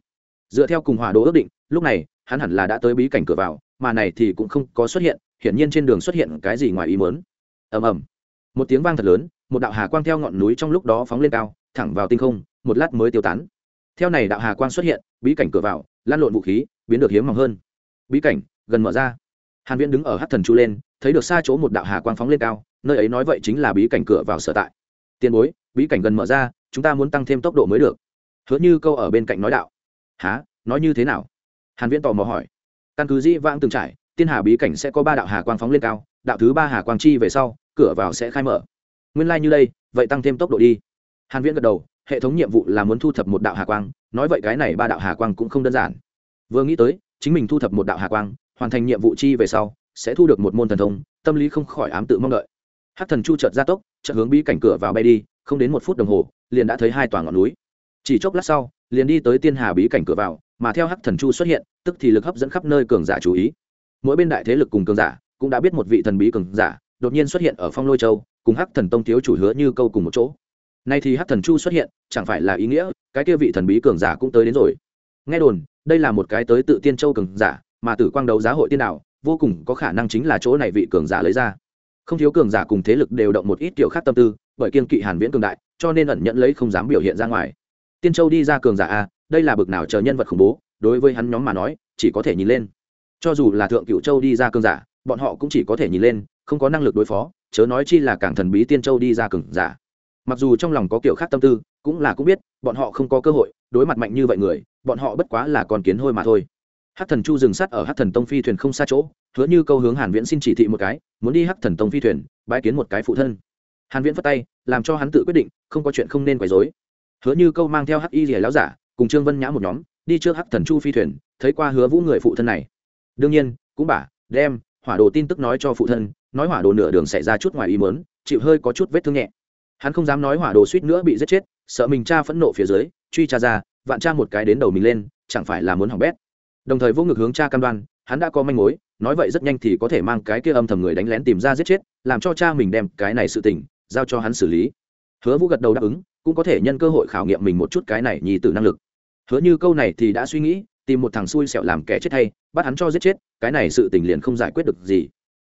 Dựa theo cùng hỏa đồ ước định, lúc này, hắn hẳn là đã tới bí cảnh cửa vào, mà này thì cũng không có xuất hiện, hiển nhiên trên đường xuất hiện cái gì ngoài ý muốn. Ầm ầm. Một tiếng vang thật lớn, một đạo hà quang theo ngọn núi trong lúc đó phóng lên cao, thẳng vào tinh không, một lát mới tiêu tán. Theo này đạo hà quang xuất hiện, bí cảnh cửa vào, lan lộn vũ khí, biến được hiếm mỏng hơn. Bí cảnh, gần mở ra. Hàn viễn đứng ở hắc thần chu lên, thấy được xa chỗ một đạo hà quang phóng lên cao, nơi ấy nói vậy chính là bí cảnh cửa vào sở tại. Tiền bối bí cảnh gần mở ra, chúng ta muốn tăng thêm tốc độ mới được. Hứa như câu ở bên cạnh nói đạo. Há nói như thế nào? Hàn viễn tò mò hỏi. Căn cứ di vãng từng trải, tiên hà bí cảnh sẽ có ba đạo hà quang phóng lên cao, đạo thứ ba hà quang chi về sau, cửa vào sẽ khai mở. Nguyên lai like như đây, vậy tăng thêm tốc độ đi. Hàn viễn gật đầu, hệ thống nhiệm vụ là muốn thu thập một đạo hà quang, nói vậy cái này ba đạo hà quang cũng không đơn giản. Vừa nghĩ tới, chính mình thu thập một đạo hà quang, hoàn thành nhiệm vụ chi về sau, sẽ thu được một môn thần thông, tâm lý không khỏi ám tự mong đợi. Hắc thần chu chợt ra tốc, chợt hướng bí cảnh cửa vào bay đi không đến một phút đồng hồ, liền đã thấy hai tòa ngọn núi. Chỉ chốc lát sau, liền đi tới tiên hà bí cảnh cửa vào, mà theo hắc thần chu xuất hiện, tức thì lực hấp dẫn khắp nơi cường giả chú ý. Mỗi bên đại thế lực cùng cường giả cũng đã biết một vị thần bí cường giả đột nhiên xuất hiện ở phong lôi châu, cùng hắc thần tông thiếu chủ hứa như câu cùng một chỗ. Nay thì hắc thần chu xuất hiện, chẳng phải là ý nghĩa cái kia vị thần bí cường giả cũng tới đến rồi. Nghe đồn, đây là một cái tới tự tiên châu cường giả, mà tử quang đấu giá hội tiên đạo, vô cùng có khả năng chính là chỗ này vị cường giả lấy ra. Không thiếu cường giả cùng thế lực đều động một ít kiểu khác tâm tư bởi kiên kỵ hàn viễn cường đại, cho nên ẩn nhận lấy không dám biểu hiện ra ngoài. Tiên châu đi ra cường giả a, đây là bực nào chờ nhân vật khủng bố, đối với hắn nhóm mà nói, chỉ có thể nhìn lên. Cho dù là thượng cựu châu đi ra cường giả, bọn họ cũng chỉ có thể nhìn lên, không có năng lực đối phó, chớ nói chi là càng thần bí tiên châu đi ra cường giả. Mặc dù trong lòng có kiểu khác tâm tư, cũng là cũng biết, bọn họ không có cơ hội đối mặt mạnh như vậy người, bọn họ bất quá là con kiến hôi mà thôi. Hắc thần chu dừng sắt ở hắc thần tông phi thuyền không xa chỗ, hứa như câu hướng hàn viễn xin chỉ thị một cái, muốn đi hắc thần tông phi thuyền, bái kiến một cái phụ thân hàn viễn phất tay, làm cho hắn tự quyết định, không có chuyện không nên quấy rối. Hứa như câu mang theo hắc y rìa láo giả, cùng trương vân nhã một nhóm, đi trước hắc thần chu phi thuyền, thấy qua hứa vũ người phụ thân này. Đương nhiên, cũng bả đem hỏa đồ tin tức nói cho phụ thân, nói hỏa đồ nửa đường xảy ra chút ngoài ý mớn chịu hơi có chút vết thương nhẹ. Hắn không dám nói hỏa đồ suýt nữa bị giết chết, sợ mình cha phẫn nộ phía dưới, truy cha ra, vạn cha một cái đến đầu mình lên, chẳng phải là muốn hỏng bét. Đồng thời vô ngực hướng cha cam đoan, hắn đã có manh mối, nói vậy rất nhanh thì có thể mang cái kia âm thầm người đánh lén tìm ra giết chết, làm cho cha mình đem cái này sự tình giao cho hắn xử lý. Hứa vũ gật đầu đáp ứng, cũng có thể nhân cơ hội khảo nghiệm mình một chút cái này nhì từ năng lực. Hứa như câu này thì đã suy nghĩ, tìm một thằng xui xẹo làm kẻ chết hay, bắt hắn cho giết chết, cái này sự tình liền không giải quyết được gì.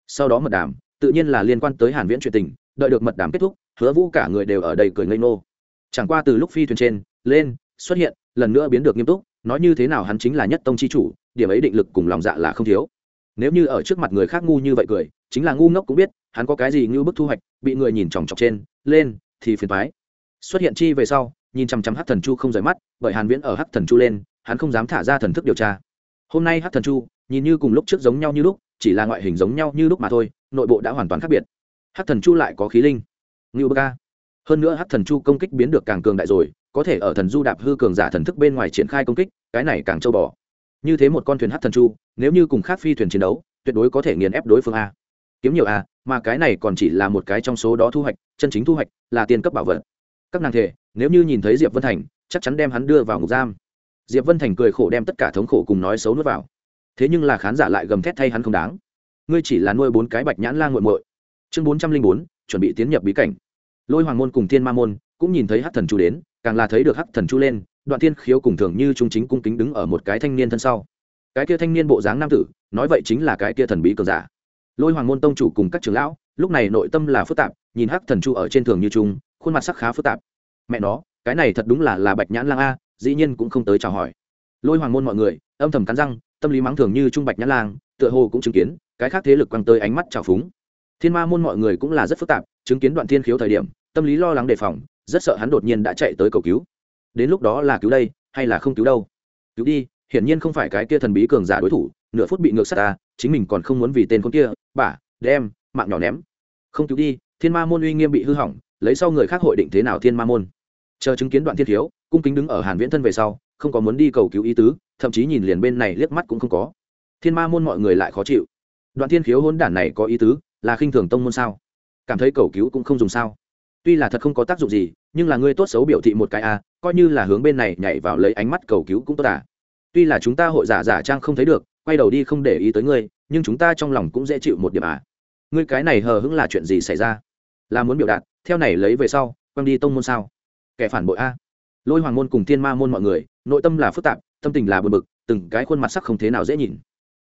Sau đó mật đàm, tự nhiên là liên quan tới hàn viễn chuyện tình, đợi được mật đàm kết thúc, hứa vũ cả người đều ở đây cười ngây ngô. Chẳng qua từ lúc phi thuyền trên, lên, xuất hiện, lần nữa biến được nghiêm túc, nói như thế nào hắn chính là nhất tông chi chủ, điểm ấy định lực cùng lòng dạ là không thiếu. Nếu như ở trước mặt người khác ngu như vậy cười, chính là ngu ngốc cũng biết hắn có cái gì như bức thu hoạch, bị người nhìn chòng chọc trên, lên, thì phiền thoái xuất hiện chi về sau, nhìn chăm chăm hắc thần chu không rời mắt, bởi hàn viễn ở hắc thần chu lên, hắn không dám thả ra thần thức điều tra. Hôm nay hắc thần chu, nhìn như cùng lúc trước giống nhau như lúc, chỉ là ngoại hình giống nhau như lúc mà thôi, nội bộ đã hoàn toàn khác biệt. Hắc thần chu lại có khí linh. Ngưu bơ ca. Hơn nữa hắc thần chu công kích biến được càng cường đại rồi, có thể ở thần du đạp hư cường giả thần thức bên ngoài triển khai công kích, cái này càng châu bò. Như thế một con thuyền hắc thần chu, nếu như cùng khác phi thuyền chiến đấu, tuyệt đối có thể nghiền ép đối phương a kiếm nhiều à, mà cái này còn chỉ là một cái trong số đó thu hoạch chân chính thu hoạch là tiền cấp bảo vật. Các nàng thể nếu như nhìn thấy diệp vân thành chắc chắn đem hắn đưa vào ngục giam. Diệp vân thành cười khổ đem tất cả thống khổ cùng nói xấu nuốt vào. Thế nhưng là khán giả lại gầm thét thay hắn không đáng. Ngươi chỉ là nuôi bốn cái bạch nhãn la nguội muội. Chương bốn trăm linh bốn chuẩn bị tiến nhập bí cảnh. Lôi hoàng môn cùng thiên ma môn cũng nhìn thấy hắc thần chu đến càng là thấy được hắc thần chu lên đoạn thiên khiếu cùng thường như trung chính cung kính đứng ở một cái thanh niên thân sau. Cái kia thanh niên bộ dáng nam tử nói vậy chính là cái kia thần bí cường giả lôi hoàng môn tông chủ cùng các trưởng lão, lúc này nội tâm là phức tạp, nhìn hắc thần chu ở trên thường như trung khuôn mặt sắc khá phức tạp. Mẹ nó, cái này thật đúng là là bạch nhãn lang a, dĩ nhiên cũng không tới chào hỏi. Lôi hoàng môn mọi người, âm thầm cắn răng, tâm lý mắng thường như trung bạch nhãn lang, tựa hồ cũng chứng kiến, cái khác thế lực quăng tới ánh mắt trào phúng. Thiên ma môn mọi người cũng là rất phức tạp, chứng kiến đoạn thiên khiếu thời điểm, tâm lý lo lắng đề phòng, rất sợ hắn đột nhiên đã chạy tới cầu cứu. Đến lúc đó là cứu đây, hay là không cứu đâu? Cứu đi, hiển nhiên không phải cái kia thần bí cường giả đối thủ, nửa phút bị ngược sát ta chính mình còn không muốn vì tên con kia bả đem, mạng nhỏ ném. Không cứu đi, thiên ma môn uy nghiêm bị hư hỏng, lấy sau người khác hội định thế nào thiên ma môn? Chờ chứng kiến đoạn thiên thiếu, cung kính đứng ở hàn viễn thân về sau, không có muốn đi cầu cứu ý tứ, thậm chí nhìn liền bên này liếc mắt cũng không có. Thiên ma môn mọi người lại khó chịu. Đoạn thiên khiếu hôn đản này có ý tứ, là khinh thường tông môn sao? Cảm thấy cầu cứu cũng không dùng sao? Tuy là thật không có tác dụng gì, nhưng là ngươi tốt xấu biểu thị một cái a à, coi như là hướng bên này nhảy vào lấy ánh mắt cầu cứu cũng tốt à. Tuy là chúng ta hội giả giả trang không thấy được quay đầu đi không để ý tới ngươi, nhưng chúng ta trong lòng cũng dễ chịu một điểm à. Ngươi cái này hờ hững là chuyện gì xảy ra? Là muốn biểu đạt, theo này lấy về sau, quăng đi tông môn sao? Kẻ phản bội a. Lôi hoàng môn cùng thiên ma môn mọi người, nội tâm là phức tạp, tâm tình là bực bực, từng cái khuôn mặt sắc không thế nào dễ nhìn.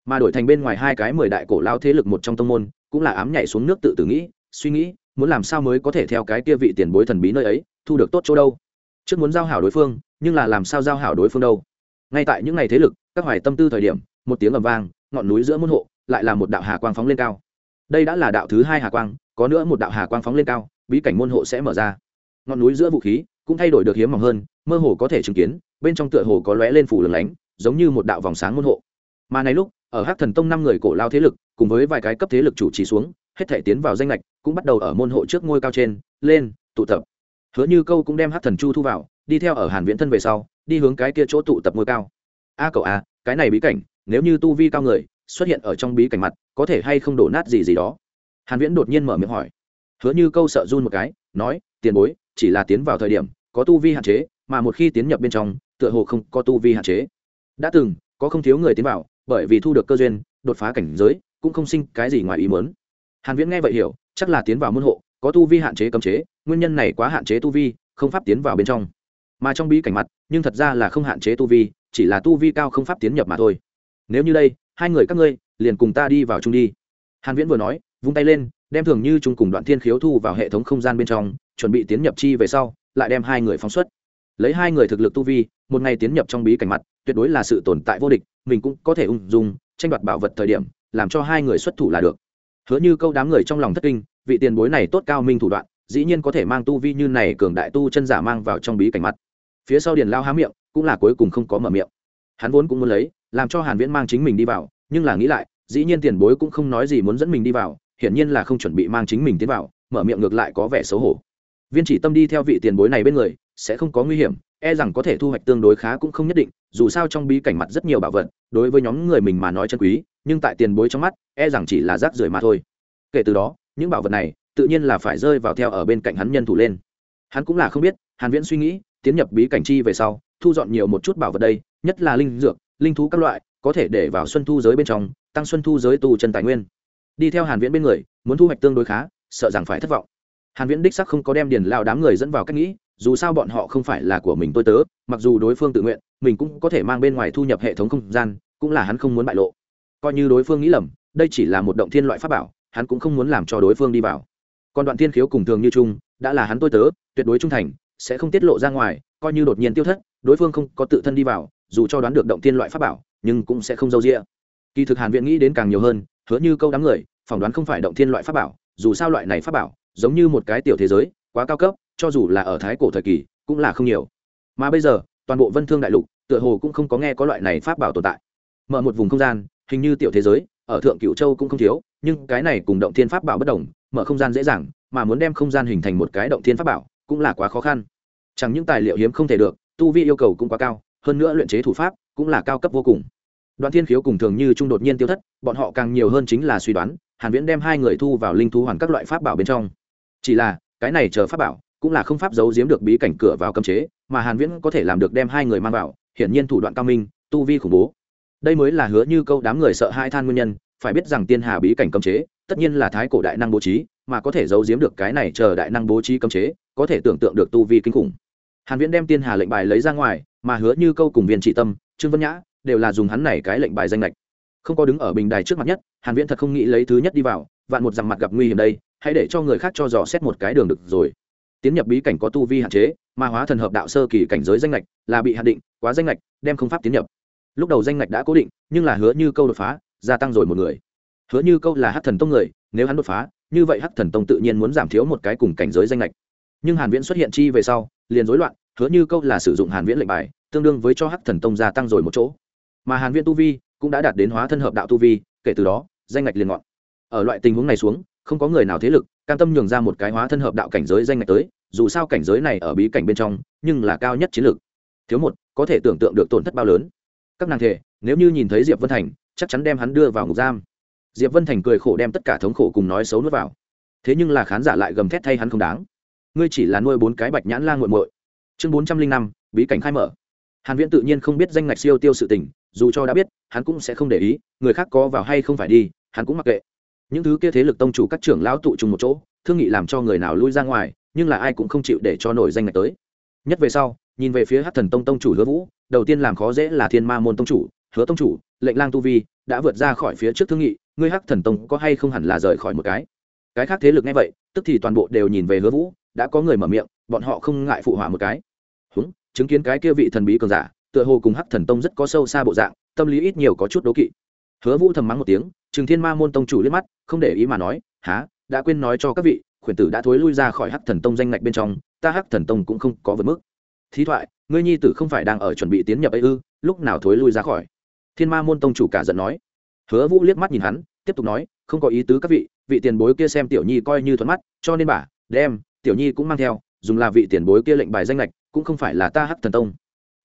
Mà đổi thành bên ngoài hai cái mười đại cổ lao thế lực một trong tông môn, cũng là ám nhảy xuống nước tự tử nghĩ, suy nghĩ, muốn làm sao mới có thể theo cái kia vị tiền bối thần bí nơi ấy, thu được tốt chỗ đâu? Trước muốn giao hảo đối phương, nhưng là làm sao giao hảo đối phương đâu? Ngay tại những ngày thế lực, các hoài tâm tư thời điểm một tiếng ầm vang, ngọn núi giữa môn hộ lại là một đạo hà quang phóng lên cao. Đây đã là đạo thứ hai hà quang, có nữa một đạo hà quang phóng lên cao, bí cảnh môn hộ sẽ mở ra. Ngọn núi giữa vũ khí cũng thay đổi được hiếm mỏng hơn, mơ hồ có thể chứng kiến, bên trong tựa hồ có lóe lên phủ lửng lánh, giống như một đạo vòng sáng môn hộ. Mà này lúc, ở hắc thần tông năm người cổ lao thế lực, cùng với vài cái cấp thế lực chủ trì xuống, hết thể tiến vào danh lệch cũng bắt đầu ở môn hộ trước ngôi cao trên, lên, tụ tập. Hứa như câu cũng đem hắc thần chu thu vào, đi theo ở hàn viễn thân về sau, đi hướng cái kia chỗ tụ tập ngôi cao. A cậu a, cái này bí cảnh nếu như tu vi cao người, xuất hiện ở trong bí cảnh mặt, có thể hay không đổ nát gì gì đó. Hàn viễn đột nhiên mở miệng hỏi. Hứa như câu sợ run một cái, nói, tiền bối, chỉ là tiến vào thời điểm, có tu vi hạn chế, mà một khi tiến nhập bên trong, tựa hồ không có tu vi hạn chế. Đã từng, có không thiếu người tiến vào, bởi vì thu được cơ duyên, đột phá cảnh giới, cũng không sinh cái gì ngoài ý muốn. Hàn viễn nghe vậy hiểu, chắc là tiến vào môn hộ, có tu vi hạn chế cấm chế, nguyên nhân này quá hạn chế tu vi, không pháp tiến vào bên trong. Mà trong bí cảnh mặt, nhưng thật ra là không hạn chế tu vi, chỉ là tu vi cao không pháp tiến nhập mà thôi nếu như đây, hai người các ngươi, liền cùng ta đi vào chung đi. Hàn viễn vừa nói, vung tay lên, đem thường như chung cùng đoạn thiên khiếu thu vào hệ thống không gian bên trong, chuẩn bị tiến nhập chi về sau, lại đem hai người phóng xuất. Lấy hai người thực lực tu vi, một ngày tiến nhập trong bí cảnh mặt, tuyệt đối là sự tồn tại vô địch, mình cũng có thể ung dung, tranh đoạt bảo vật thời điểm, làm cho hai người xuất thủ là được. Hứa như câu đám người trong lòng thất kinh, vị tiền bối này tốt cao minh thủ đoạn, dĩ nhiên có thể mang tu vi như này cường đại tu chân giả mang vào trong bí cảnh mặt. Phía sau điền lao há miệng, cũng là cuối cùng không có mở miệng. Hắn vốn cũng muốn lấy làm cho hàn viễn mang chính mình đi vào, nhưng là nghĩ lại, dĩ nhiên tiền bối cũng không nói gì muốn dẫn mình đi vào, hiển nhiên là không chuẩn bị mang chính mình tiến vào, mở miệng ngược lại có vẻ xấu hổ. Viên chỉ tâm đi theo vị tiền bối này bên người, sẽ không có nguy hiểm e rằng có thể thu hoạch tương đối khá cũng không nhất định, dù sao trong bí cảnh mặt rất nhiều bảo vật, đối với nhóm người mình mà nói chân quý, nhưng tại tiền bối trong mắt e rằng chỉ là rác rưởi mà thôi. Kể từ đó, những bảo vật này, tự nhiên là phải rơi vào theo ở bên cạnh hắn nhân thủ lên. Hắn cũng là không biết, hàn viễn suy nghĩ, tiến nhập bí cảnh chi về sau, thu dọn nhiều một chút bảo vật đây, nhất là linh dược linh thú các loại, có thể để vào xuân thu giới bên trong, tăng xuân thu giới tu chân tài nguyên. Đi theo hàn viễn bên người, muốn thu hoạch tương đối khá, sợ rằng phải thất vọng. Hàn viễn đích sắc không có đem điền lao đám người dẫn vào cách nghĩ, dù sao bọn họ không phải là của mình tôi tớ, mặc dù đối phương tự nguyện, mình cũng có thể mang bên ngoài thu nhập hệ thống không gian, cũng là hắn không muốn bại lộ. Coi như đối phương nghĩ lầm, đây chỉ là một động thiên loại pháp bảo, hắn cũng không muốn làm cho đối phương đi vào. Còn đoạn thiên khiếu cùng thường như chung, đã là hắn tôi tớ, tuyệt đối trung thành, sẽ không tiết lộ ra ngoài, coi như đột nhiên tiêu thất, đối phương không có tự thân đi vào dù cho đoán được động thiên loại pháp bảo, nhưng cũng sẽ không dâu dịa. kỳ thực hàn viện nghĩ đến càng nhiều hơn, hứa như câu đám người, phỏng đoán không phải động thiên loại pháp bảo, dù sao loại này pháp bảo, giống như một cái tiểu thế giới, quá cao cấp, cho dù là ở thái cổ thời kỳ, cũng là không nhiều. Mà bây giờ, toàn bộ vân thương đại lục, tựa hồ cũng không có nghe có loại này pháp bảo tồn tại. Mở một vùng không gian, hình như tiểu thế giới, ở thượng cửu châu cũng không thiếu, nhưng cái này cùng động thiên pháp bảo bất đồng, mở không gian dễ dàng, mà muốn đem không gian hình thành một cái động thiên pháp bảo, cũng là quá khó khăn. Chẳng những tài liệu hiếm không thể được, tu vi yêu cầu cũng quá cao hơn nữa luyện chế thủ pháp cũng là cao cấp vô cùng. Đoạn thiên khiếu cùng thường như trung đột nhiên tiêu thất, bọn họ càng nhiều hơn chính là suy đoán, hàn viễn đem hai người thu vào linh thú hoàn các loại pháp bảo bên trong. Chỉ là, cái này chờ pháp bảo cũng là không pháp giấu giếm được bí cảnh cửa vào cấm chế, mà hàn viễn có thể làm được đem hai người mang vào, hiển nhiên thủ đoạn cao minh, tu vi khủng bố. Đây mới là hứa như câu đám người sợ hai than nguyên nhân, phải biết rằng tiên hà bí cảnh cấm chế, tất nhiên là thái cổ đại năng bố trí, mà có thể giấu giếm được cái này chờ đại năng bố trí cấm chế, có thể tưởng tượng được tu vi kinh khủng hàn viễn đem tiên hà lệnh bài lấy ra ngoài, mà hứa như câu cùng viên trị tâm, trương vân nhã đều là dùng hắn này cái lệnh bài danh lệch không có đứng ở bình đài trước mặt nhất, hàn viễn thật không nghĩ lấy thứ nhất đi vào, vạn một rằng mặt gặp nguy hiểm đây, hãy để cho người khác cho dò xét một cái đường được rồi. Tiến nhập bí cảnh có tu vi hạn chế, mà hóa thần hợp đạo sơ kỳ cảnh giới danh lệch là bị hạn định, quá danh lệch đem không pháp tiến nhập. Lúc đầu danh lệch đã cố định, nhưng là hứa như câu đột phá, gia tăng rồi một người. Hứa như câu là hắc thần tông người, nếu hắn đột phá, như vậy hắc thần tông tự nhiên muốn giảm thiếu một cái cùng cảnh giới danh lệch nhưng hàn viễn xuất hiện chi về sau liền rối loạn, hứa như câu là sử dụng hàn viễn lệnh bài, tương đương với cho hắc thần tông gia tăng rồi một chỗ. Mà hàn viễn tu vi cũng đã đạt đến hóa thân hợp đạo tu vi, kể từ đó, danh ngạch liền ngọn. Ở loại tình huống này xuống, không có người nào thế lực cam tâm nhường ra một cái hóa thân hợp đạo cảnh giới danh ngạch tới, dù sao cảnh giới này ở bí cảnh bên trong, nhưng là cao nhất chiến lược. Thiếu một, có thể tưởng tượng được tổn thất bao lớn. Các nàng thể, nếu như nhìn thấy diệp vân thành, chắc chắn đem hắn đưa vào ngục giam. Diệp vân thành cười khổ đem tất cả thống khổ cùng nói xấu nuốt vào. Thế nhưng là khán giả lại gầm thét thay hắn không đáng ngươi chỉ là nuôi bốn cái bạch nhãn lang muội muội. Chương bốn trăm linh năm, bí cảnh khai mở. Hàn viễn tự nhiên không biết danh ngạch siêu tiêu sự tình, dù cho đã biết, hắn cũng sẽ không để ý, người khác có vào hay không phải đi, hắn cũng mặc kệ. Những thứ kia thế lực tông chủ các trưởng lão tụ trùng một chỗ, thương nghị làm cho người nào lui ra ngoài, nhưng là ai cũng không chịu để cho nổi danh ngạch tới. Nhất về sau, nhìn về phía hắc thần tông tông chủ hứa vũ, đầu tiên làm khó dễ là thiên ma môn tông chủ, hứa tông chủ, lệnh lang tu vi đã vượt ra khỏi phía trước thương nghị, ngươi hắc thần tông có hay không hẳn là rời khỏi một cái? Cái khác thế lực nghe vậy, tức thì toàn bộ đều nhìn về hứa vũ đã có người mở miệng, bọn họ không ngại phụ họa một cái. Húng, chứng kiến cái kia vị thần bí cường giả, tựa hồ cùng hắc thần tông rất có sâu xa bộ dạng, tâm lý ít nhiều có chút đố kỵ. Hứa vũ thầm mắng một tiếng, trừng thiên ma môn tông chủ liếc mắt, không để ý mà nói, há, đã quên nói cho các vị, khuyển tử đã thối lui ra khỏi hắc thần tông danh ngạch bên trong, ta hắc thần tông cũng không có vượt mức. Thí thoại, ngươi nhi tử không phải đang ở chuẩn bị tiến nhập ấy ư, lúc nào thối lui ra khỏi? Thiên ma môn tông chủ cả giận nói. Hứa vũ liếc mắt nhìn hắn, tiếp tục nói, không có ý tứ các vị vị tiền bối kia xem tiểu nhi coi như thuận mắt, cho nên bà, đem tiểu nhi cũng mang theo, dùng là vị tiền bối kia lệnh bài danh lệch cũng không phải là ta hắc thần tông.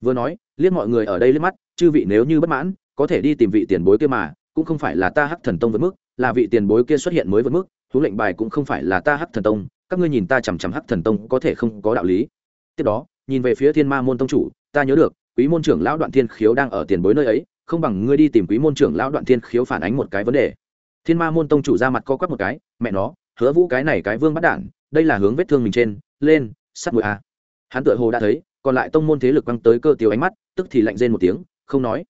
Vừa nói, liếc mọi người ở đây liếc mắt, chư vị nếu như bất mãn, có thể đi tìm vị tiền bối kia mà, cũng không phải là ta hắc thần tông vượt mức, là vị tiền bối kia xuất hiện mới vượt mức, huống lệnh bài cũng không phải là ta hắc thần tông, các ngươi nhìn ta chằm chằm hắc thần tông có thể không có đạo lý. Tiếp đó, nhìn về phía thiên ma môn tông chủ, ta nhớ được, quý môn trưởng lão đoạn thiên khiếu đang ở tiền bối nơi ấy, không bằng ngươi đi tìm quý môn trưởng lão đoạn thiên khiếu phản ánh một cái vấn đề. Thiên ma môn tông chủ ra mặt co quắp một cái, mẹ nó, hứa vũ cái này cái vương bắt đản đây là hướng vết thương mình trên, lên, sắt mũi a. Hắn tựa hồ đã thấy, còn lại tông môn thế lực quăng tới cơ tiêu ánh mắt, tức thì lạnh rên một tiếng, không nói.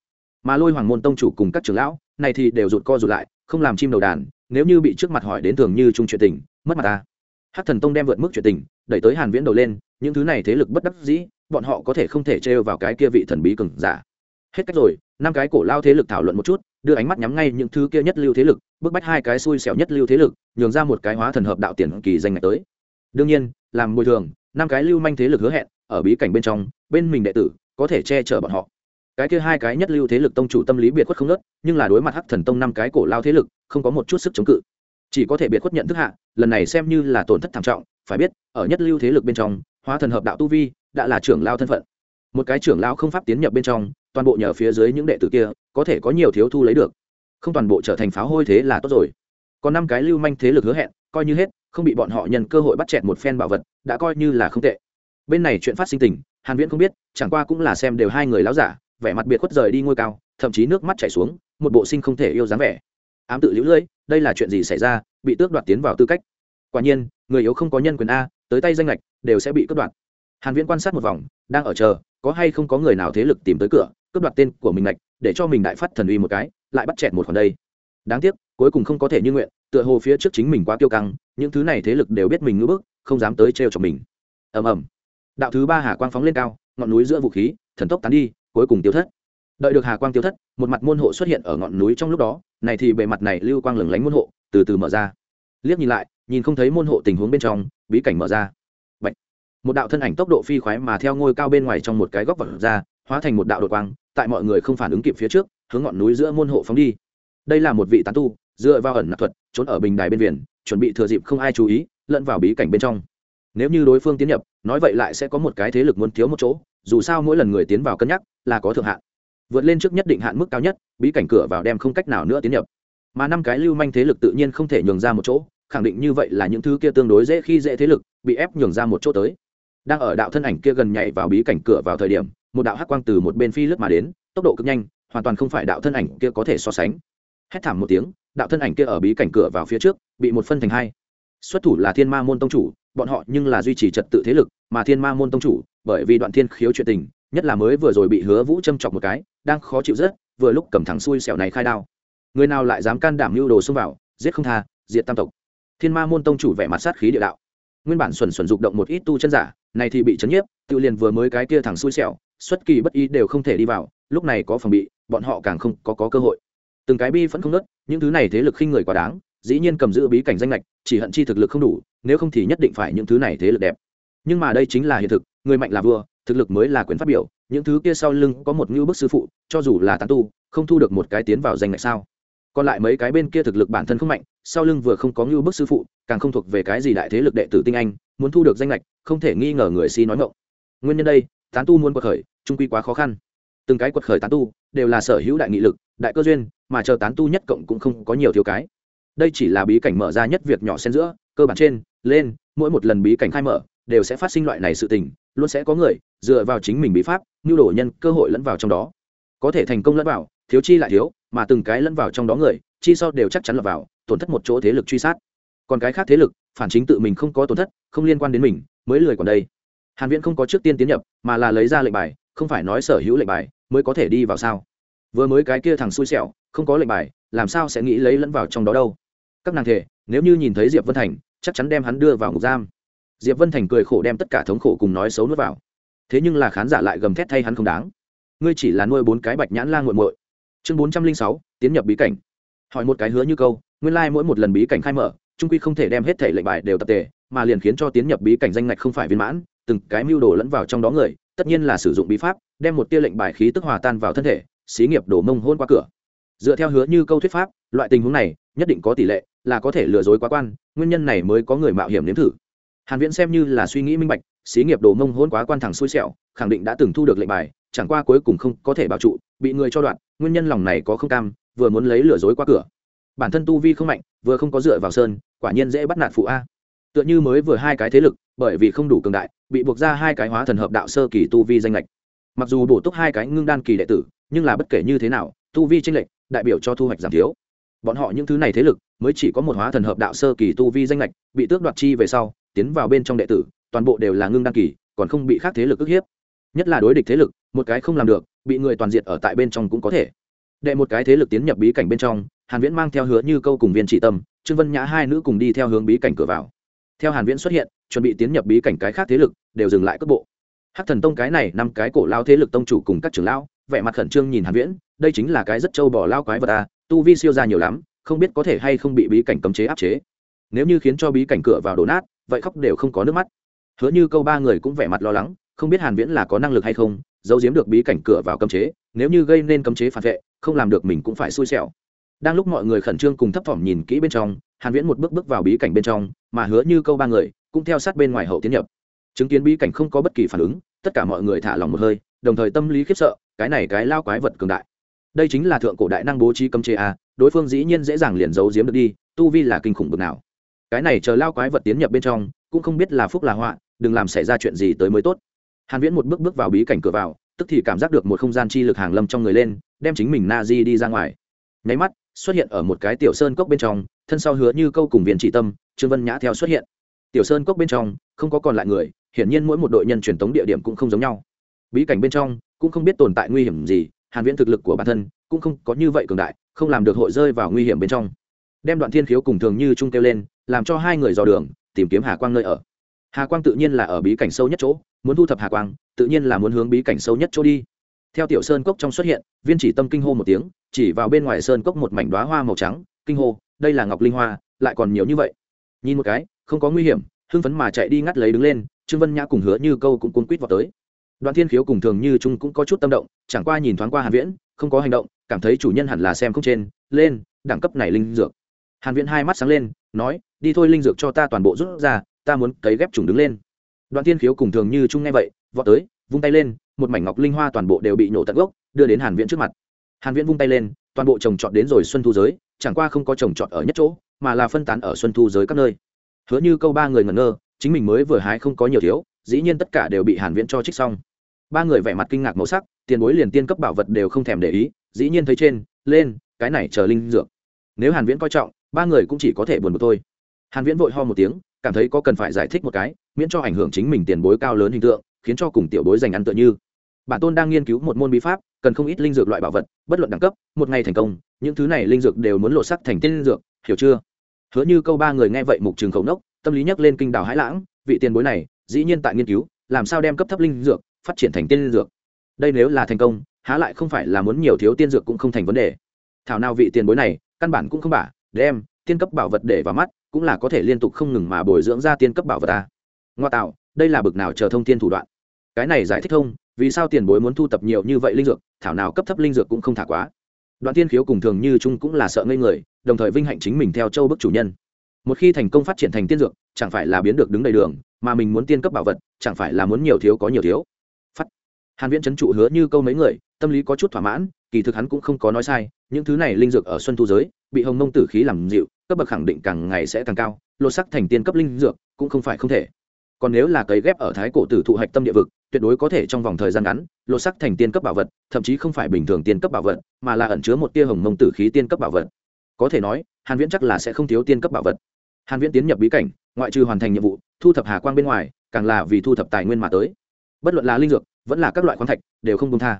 Mà lôi hoàng môn tông chủ cùng các trưởng lão, này thì đều rụt co rụt lại, không làm chim đầu đàn, nếu như bị trước mặt hỏi đến thường như trung chuyện tình, mất mặt ta. Hắc thần tông đem vượt mức chuyện tình, đẩy tới hàn viễn đầu lên, những thứ này thế lực bất đắc dĩ, bọn họ có thể không thể trêu vào cái kia vị thần bí cường giả. Hết cách rồi, năm cái cổ lao thế lực thảo luận một chút đưa ánh mắt nhắm ngay những thứ kia nhất lưu thế lực, bức bách hai cái xui xẻo nhất lưu thế lực, nhường ra một cái hóa thần hợp đạo tiền kỳ danh ngạch tới. Đương nhiên, làm bồi thường, năm cái lưu manh thế lực hứa hẹn, ở bí cảnh bên trong, bên mình đệ tử, có thể che chở bọn họ. Cái kia hai cái nhất lưu thế lực tông chủ tâm lý biệt khuất không nớt, nhưng là đối mặt hắc thần tông năm cái cổ lao thế lực, không có một chút sức chống cự. Chỉ có thể biệt khuất nhận thức hạ, lần này xem như là tổn thất thảm trọng, phải biết, ở nhất lưu thế lực bên trong, hóa thần hợp đạo tu vi, đã là trưởng lao thân phận. Một cái trưởng lao không pháp tiến nhập bên trong toàn bộ nhờ phía dưới những đệ tử kia, có thể có nhiều thiếu thu lấy được. Không toàn bộ trở thành pháo hôi thế là tốt rồi. Còn năm cái lưu manh thế lực hứa hẹn, coi như hết, không bị bọn họ nhận cơ hội bắt chẹt một phen bảo vật, đã coi như là không tệ. Bên này chuyện phát sinh tình, hàn viễn không biết, chẳng qua cũng là xem đều hai người láo giả, vẻ mặt biệt khuất rời đi ngôi cao, thậm chí nước mắt chảy xuống, một bộ sinh không thể yêu dáng vẻ. Ám tự liễu lưỡi đây là chuyện gì xảy ra, bị tước đoạt tiến vào tư cách. Quả nhiên, người yếu không có nhân quyền a, tới tay danh lệch đều sẽ bị cướp đoạt. Hàn viễn quan sát một vòng, đang ở chờ, có hay không có người nào thế lực tìm tới cửa cướp đoạt tên của mình lệch để cho mình đại phát thần uy một cái, lại bắt chẹt một khoản đây. Đáng tiếc, cuối cùng không có thể như nguyện, tựa hồ phía trước chính mình quá kiêu căng, những thứ này thế lực đều biết mình ngưỡng bức, không dám tới trêu cho mình. Ầm ầm. Đạo thứ ba hà quang phóng lên cao, ngọn núi giữa vũ khí, thần tốc tán đi, cuối cùng tiêu thất. Đợi được hà quang tiêu thất, một mặt môn hộ xuất hiện ở ngọn núi trong lúc đó, này thì bề mặt này lưu quang lửng lánh môn hộ, từ từ mở ra. Liếc nhìn lại, nhìn không thấy môn hộ tình huống bên trong, bí cảnh mở ra. Bạch. một đạo thân ảnh tốc độ phi khoái mà theo ngôi cao bên ngoài trong một cái góc vật ra, hóa thành một đạo đột quang tại mọi người không phản ứng kịp phía trước, hướng ngọn núi giữa môn hộ phóng đi. Đây là một vị tán tu, dựa vào ẩn nạp thuật, trốn ở bình đài bên viền chuẩn bị thừa dịp không ai chú ý, lẫn vào bí cảnh bên trong. Nếu như đối phương tiến nhập, nói vậy lại sẽ có một cái thế lực muốn thiếu một chỗ, dù sao mỗi lần người tiến vào cân nhắc, là có thượng hạn. Vượt lên trước nhất định hạn mức cao nhất, bí cảnh cửa vào đem không cách nào nữa tiến nhập. Mà năm cái lưu manh thế lực tự nhiên không thể nhường ra một chỗ, khẳng định như vậy là những thứ kia tương đối dễ khi dễ thế lực, bị ép nhường ra một chỗ tới. Đang ở đạo thân ảnh kia gần nhảy vào bí cảnh cửa vào thời điểm một đạo hắc quang từ một bên phi lướt mà đến, tốc độ cực nhanh, hoàn toàn không phải đạo thân ảnh kia có thể so sánh. Hét thảm một tiếng, đạo thân ảnh kia ở bí cảnh cửa vào phía trước, bị một phân thành hai. Xuất thủ là thiên ma môn tông chủ, bọn họ nhưng là duy trì trật tự thế lực, mà thiên ma môn tông chủ, bởi vì đoạn thiên khiếu chuyện tình, nhất là mới vừa rồi bị hứa vũ châm chọc một cái, đang khó chịu rất, vừa lúc cầm thẳng xui xẻo này khai đao. Người nào lại dám can đảm mưu đồ xông vào, giết không tha, diệt tam tộc. Thiên ma môn tông chủ vẻ mặt sát khí địa đạo. Nguyên bản xuẩn xuẩn dục động một ít tu chân giả, này thì bị chấn nhiếp, tự liền vừa mới cái kia thẳng xui xẻo xuất kỳ bất ý đều không thể đi vào lúc này có phòng bị bọn họ càng không có, có cơ hội. Từng cái bi vẫn không nớt những thứ này thế lực khinh người quá đáng dĩ nhiên cầm giữ bí cảnh danh lệch chỉ hận chi thực lực không đủ nếu không thì nhất định phải những thứ này thế lực đẹp. Nhưng mà đây chính là hiện thực người mạnh là vua thực lực mới là quyền phát biểu những thứ kia sau lưng có một ngưu bức sư phụ cho dù là tán tu không thu được một cái tiến vào danh lệch sao. Còn lại mấy cái bên kia thực lực bản thân không mạnh sau lưng vừa không có ngưu bức sư phụ càng không thuộc về cái gì đại thế lực đệ tử tinh anh muốn thu được danh lệch không thể nghi ngờ người si nói ngộng nguyên nhân đây tán tu muốn quật khởi, trung quy quá khó khăn. Từng cái quật khởi tán tu, đều là sở hữu đại nghị lực, đại cơ duyên, mà chờ tán tu nhất cộng cũng không có nhiều thiếu cái. Đây chỉ là bí cảnh mở ra nhất việc nhỏ xen giữa, cơ bản trên, lên, mỗi một lần bí cảnh khai mở, đều sẽ phát sinh loại này sự tình, luôn sẽ có người, dựa vào chính mình bí pháp, nhu đổ nhân cơ hội lẫn vào trong đó. Có thể thành công lẫn vào, thiếu chi lại thiếu, mà từng cái lẫn vào trong đó người, chi sau đều chắc chắn là vào, tổn thất một chỗ thế lực truy sát. Còn cái khác thế lực, phản chính tự mình không có tổn thất, không liên quan đến mình, mới lười còn đây hàn viễn không có trước tiên tiến nhập, mà là lấy ra lệnh bài, không phải nói sở hữu lệnh bài, mới có thể đi vào sao? Vừa mới cái kia thằng xui xẻo, không có lệnh bài, làm sao sẽ nghĩ lấy lẫn vào trong đó đâu? Các nàng thể, nếu như nhìn thấy diệp vân thành, chắc chắn đem hắn đưa vào ngục giam. Diệp vân thành cười khổ đem tất cả thống khổ cùng nói xấu nuốt vào. Thế nhưng là khán giả lại gầm thét thay hắn không đáng. Ngươi chỉ là nuôi bốn cái bạch nhãn la nguội muội. Chương bốn trăm linh sáu, tiến nhập bí cảnh. Hỏi một cái hứa như câu, nguyên lai mỗi một lần bí cảnh khai mở trung quy không thể đem hết thể lệnh bài đều tập tề, mà liền khiến cho tiến nhập bí cảnh danh ngạch không phải viên mãn từng cái mưu đồ lẫn vào trong đó người, tất nhiên là sử dụng bí pháp, đem một tia lệnh bài khí tức hòa tan vào thân thể, xí nghiệp đổ mông hôn qua cửa. Dựa theo hứa như câu thuyết pháp, loại tình huống này nhất định có tỷ lệ là có thể lừa dối quá quan, nguyên nhân này mới có người mạo hiểm nếm thử. Hàn viễn xem như là suy nghĩ minh bạch, xí nghiệp đồ mông hôn quá quan thẳng xui xẻo, khẳng định đã từng thu được lệnh bài, chẳng qua cuối cùng không có thể bảo trụ, bị người cho đoạn, nguyên nhân lòng này có không cam, vừa muốn lấy lừa dối qua cửa. Bản thân tu vi không mạnh, vừa không có dựa vào sơn, quả nhiên dễ bắt nạt phụ a. Tựa như mới vừa hai cái thế lực bởi vì không đủ cường đại, bị buộc ra hai cái hóa thần hợp đạo sơ kỳ tu vi danh lệch. Mặc dù bổ túc hai cái ngưng đan kỳ đệ tử, nhưng là bất kể như thế nào, tu vi tranh lệch, đại biểu cho thu hoạch giảm thiếu. Bọn họ những thứ này thế lực mới chỉ có một hóa thần hợp đạo sơ kỳ tu vi danh lệch, bị tước đoạt chi về sau, tiến vào bên trong đệ tử, toàn bộ đều là ngưng đan kỳ, còn không bị khác thế lực ức hiếp. Nhất là đối địch thế lực, một cái không làm được, bị người toàn diện ở tại bên trong cũng có thể. Đệ một cái thế lực tiến nhập bí cảnh bên trong, hàn viễn mang theo hứa như câu cùng viên trị tâm, trương vân nhã hai nữ cùng đi theo hướng bí cảnh cửa vào. Theo hàn viễn xuất hiện chuẩn bị tiến nhập bí cảnh cái khác thế lực, đều dừng lại cước bộ. Hắc thần tông cái này năm cái cổ lao thế lực tông chủ cùng các trưởng lão, vẻ mặt khẩn trương nhìn hàn viễn, đây chính là cái rất trâu bỏ lao quái vật à tu vi siêu ra nhiều lắm, không biết có thể hay không bị bí cảnh cấm chế áp chế. Nếu như khiến cho bí cảnh cửa vào đổ nát, vậy khóc đều không có nước mắt. Hứa như câu ba người cũng vẻ mặt lo lắng, không biết hàn viễn là có năng lực hay không, giấu giếm được bí cảnh cửa vào cấm chế, nếu như gây nên cấm chế phản vệ, không làm được mình cũng phải xui xẻo. Đang lúc mọi người khẩn trương cùng thấp thỏm nhìn kỹ bên trong, hàn viễn một bước bước vào bí cảnh bên trong, mà hứa như câu ba người cũng theo sát bên ngoài hậu tiến nhập. Chứng kiến bí cảnh không có bất kỳ phản ứng, tất cả mọi người thả lòng một hơi, đồng thời tâm lý khiếp sợ, cái này cái lao quái vật cường đại. Đây chính là thượng cổ đại năng bố trí cấm chế a, đối phương dĩ nhiên dễ dàng liền giấu giếm được đi, tu vi là kinh khủng bực nào. Cái này chờ lao quái vật tiến nhập bên trong, cũng không biết là phúc là họa, đừng làm xảy ra chuyện gì tới mới tốt. Hàn viễn một bước bước vào bí cảnh cửa vào, tức thì cảm giác được một không gian chi lực hàng lâm trong người lên, đem chính mình na di đi ra ngoài. Nháy mắt, xuất hiện ở một cái tiểu sơn cốc bên trong, thân sau hứa như câu cùng viên chỉ tâm, trương vân nhã theo xuất hiện tiểu sơn cốc bên trong, không có còn lại người, hiển nhiên mỗi một đội nhân truyền tống địa điểm cũng không giống nhau. Bí cảnh bên trong, cũng không biết tồn tại nguy hiểm gì, hàn viễn thực lực của bản thân cũng không có như vậy cường đại, không làm được hội rơi vào nguy hiểm bên trong. Đem đoạn thiên khiếu cùng thường như trung kêu lên, làm cho hai người dò đường, tìm kiếm hà quang nơi ở. Hà quang tự nhiên là ở bí cảnh sâu nhất chỗ, muốn thu thập hà quang, tự nhiên là muốn hướng bí cảnh sâu nhất chỗ đi. Theo tiểu sơn cốc trong xuất hiện, viên chỉ tâm kinh hô một tiếng, chỉ vào bên ngoài sơn cốc một mảnh đóa hoa màu trắng, kinh hô, đây là ngọc linh hoa, lại còn nhiều như vậy. Nhìn một cái không có nguy hiểm, hưng phấn mà chạy đi ngắt lấy đứng lên, trương vân nhã cùng hứa như câu cũng cuốn quýt vào tới. Đoạn thiên khiếu cùng thường như trung cũng có chút tâm động, chẳng qua nhìn thoáng qua hàn viễn, không có hành động, cảm thấy chủ nhân hẳn là xem không trên, lên, đẳng cấp này linh dược. Hàn viễn hai mắt sáng lên, nói, đi thôi linh dược cho ta toàn bộ rút ra, ta muốn cấy ghép trùng đứng lên. Đoạn thiên khiếu cùng thường như trung nghe vậy, vọt tới, vung tay lên, một mảnh ngọc linh hoa toàn bộ đều bị nổ tận gốc, đưa đến hàn viễn trước mặt. Hàn viễn vung tay lên, toàn bộ trồng trọt đến rồi xuân thu giới, chẳng qua không có trồng trọt ở nhất chỗ, mà là phân tán ở xuân thu giới các nơi hứa như câu ba người ngẩn ngơ, chính mình mới vừa hái không có nhiều thiếu, dĩ nhiên tất cả đều bị hàn viễn cho trích xong. Ba người vẻ mặt kinh ngạc màu sắc, tiền bối liền tiên cấp bảo vật đều không thèm để ý, dĩ nhiên thấy trên, lên, cái này chờ linh dược. Nếu hàn viễn coi trọng, ba người cũng chỉ có thể buồn một thôi. Hàn viễn vội ho một tiếng, cảm thấy có cần phải giải thích một cái, miễn cho ảnh hưởng chính mình tiền bối cao lớn hình tượng, khiến cho cùng tiểu bối dành ăn tựa như. Bản tôn đang nghiên cứu một môn bí pháp, cần không ít linh dược loại bảo vật, bất luận đẳng cấp, một ngày thành công, những thứ này linh dược đều muốn lộ sắc thành tiên linh dược, hiểu chưa? Hứa như câu ba người nghe vậy mục trường khẩu nốc, tâm lý nhắc lên kinh đào hãi lãng, vị tiền bối này, dĩ nhiên tại nghiên cứu, làm sao đem cấp thấp linh dược, phát triển thành tiên linh dược. Đây nếu là thành công, há lại không phải là muốn nhiều thiếu tiên dược cũng không thành vấn đề. Thảo nào vị tiền bối này, căn bản cũng không bả, đem tiên cấp bảo vật để vào mắt, cũng là có thể liên tục không ngừng mà bồi dưỡng ra tiên cấp bảo vật ta. Ngoa tạo, đây là bực nào chờ thông tiên thủ đoạn. Cái này giải thích thông, vì sao tiền bối muốn thu tập nhiều như vậy linh dược, thảo nào cấp thấp linh dược cũng không thả quá. Đoạn tiên khiếu cùng thường như trung cũng là sợ ngây người đồng thời vinh hạnh chính mình theo châu bức chủ nhân. Một khi thành công phát triển thành tiên dược, chẳng phải là biến được đứng đầy đường, mà mình muốn tiên cấp bảo vật, chẳng phải là muốn nhiều thiếu có nhiều thiếu. Phát. Hàn viễn chấn trụ hứa như câu mấy người, tâm lý có chút thỏa mãn, kỳ thực hắn cũng không có nói sai, những thứ này linh dược ở xuân thu giới, bị hồng mông tử khí làm dịu, cấp bậc khẳng định càng ngày sẽ càng cao, lột sắc thành tiên cấp linh dược cũng không phải không thể. Còn nếu là cấy ghép ở thái cổ tử thụ hạch tâm địa vực, tuyệt đối có thể trong vòng thời gian ngắn, lột sắc thành tiên cấp bảo vật, thậm chí không phải bình thường tiên cấp bảo vật, mà là ẩn chứa một tia hồng mông tử khí tiên cấp bảo vật có thể nói, hàn viễn chắc là sẽ không thiếu tiên cấp bảo vật. Hàn viễn tiến nhập bí cảnh, ngoại trừ hoàn thành nhiệm vụ, thu thập hà quang bên ngoài, càng là vì thu thập tài nguyên mà tới. Bất luận là linh dược, vẫn là các loại khoáng thạch, đều không buông tha.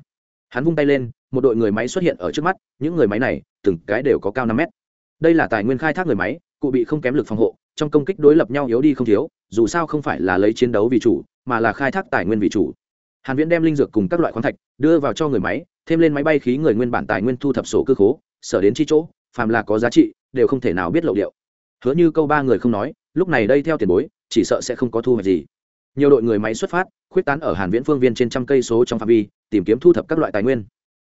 Hắn vung tay lên, một đội người máy xuất hiện ở trước mắt, những người máy này, từng cái đều có cao năm mét. Đây là tài nguyên khai thác người máy, cụ bị không kém lực phòng hộ, trong công kích đối lập nhau yếu đi không thiếu, dù sao không phải là lấy chiến đấu vì chủ, mà là khai thác tài nguyên vì chủ. Hàn viễn đem linh dược cùng các loại khoáng thạch đưa vào cho người máy, thêm lên máy bay khí người nguyên bản tài nguyên thu thập sổ cơ khố, sở đến chi chỗ phàm là có giá trị, đều không thể nào biết lậu điệu. Hứa như câu ba người không nói, lúc này đây theo tiền bối, chỉ sợ sẽ không có thu hoạch gì. Nhiều đội người máy xuất phát, khuyết tán ở hàn viễn phương viên trên trăm cây số trong phạm vi, tìm kiếm thu thập các loại tài nguyên.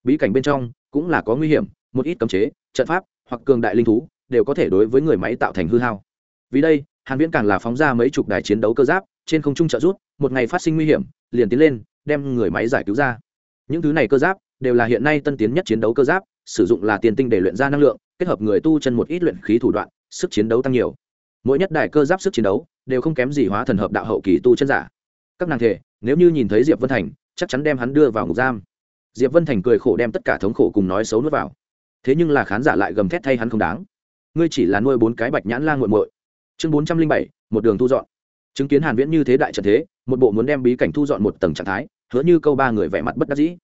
Bí cảnh bên trong, cũng là có nguy hiểm, một ít cấm chế, trận pháp, hoặc cường đại linh thú, đều có thể đối với người máy tạo thành hư hao. Vì đây, hàn viễn càng là phóng ra mấy chục đài chiến đấu cơ giáp, trên không trung trợ rút một ngày phát sinh nguy hiểm, liền tiến lên, đem người máy giải cứu ra. Những thứ này cơ giáp, đều là hiện nay tân tiến nhất chiến đấu cơ giáp, sử dụng là tiền tinh để luyện ra năng lượng kết hợp người tu chân một ít luyện khí thủ đoạn, sức chiến đấu tăng nhiều. Mỗi nhất đài cơ giáp sức chiến đấu đều không kém gì hóa thần hợp đạo hậu kỳ tu chân giả. Các nàng thể, nếu như nhìn thấy diệp vân thành, chắc chắn đem hắn đưa vào ngục giam. Diệp vân thành cười khổ đem tất cả thống khổ cùng nói xấu nuốt vào. Thế nhưng là khán giả lại gầm thét thay hắn không đáng. Ngươi chỉ là nuôi bốn cái bạch nhãn la nguội muội. Chương bốn trăm linh bảy, một đường thu dọn. Chứng kiến hàn viễn như thế đại trận thế, một bộ muốn đem bí cảnh thu dọn một tầng trạng thái, hứa như câu ba người vẻ mặt bất đắc dĩ.